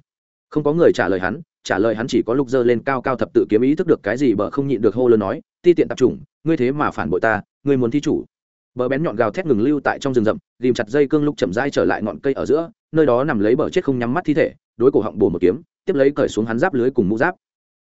Không có người trả lời hắn, trả lời hắn chỉ có lúc dơ lên cao cao thập tự kiếm ý thức được cái gì bờ không nhịn được hô lớn nói, ti tiện tập chủng, ngươi thế mà phản bội ta, ngươi muốn thi chủ bờ bén nhọn gào thét ngừng lưu tại trong rừng rậm ghìm chặt dây cương lúc chậm dai trở lại ngọn cây ở giữa, nơi đó nằm lấy bờ chết không nhắm mắt thi thể, đối cổ họng bổ một kiếm, tiếp lấy cởi xuống hắn giáp lưới cùng mũ giáp.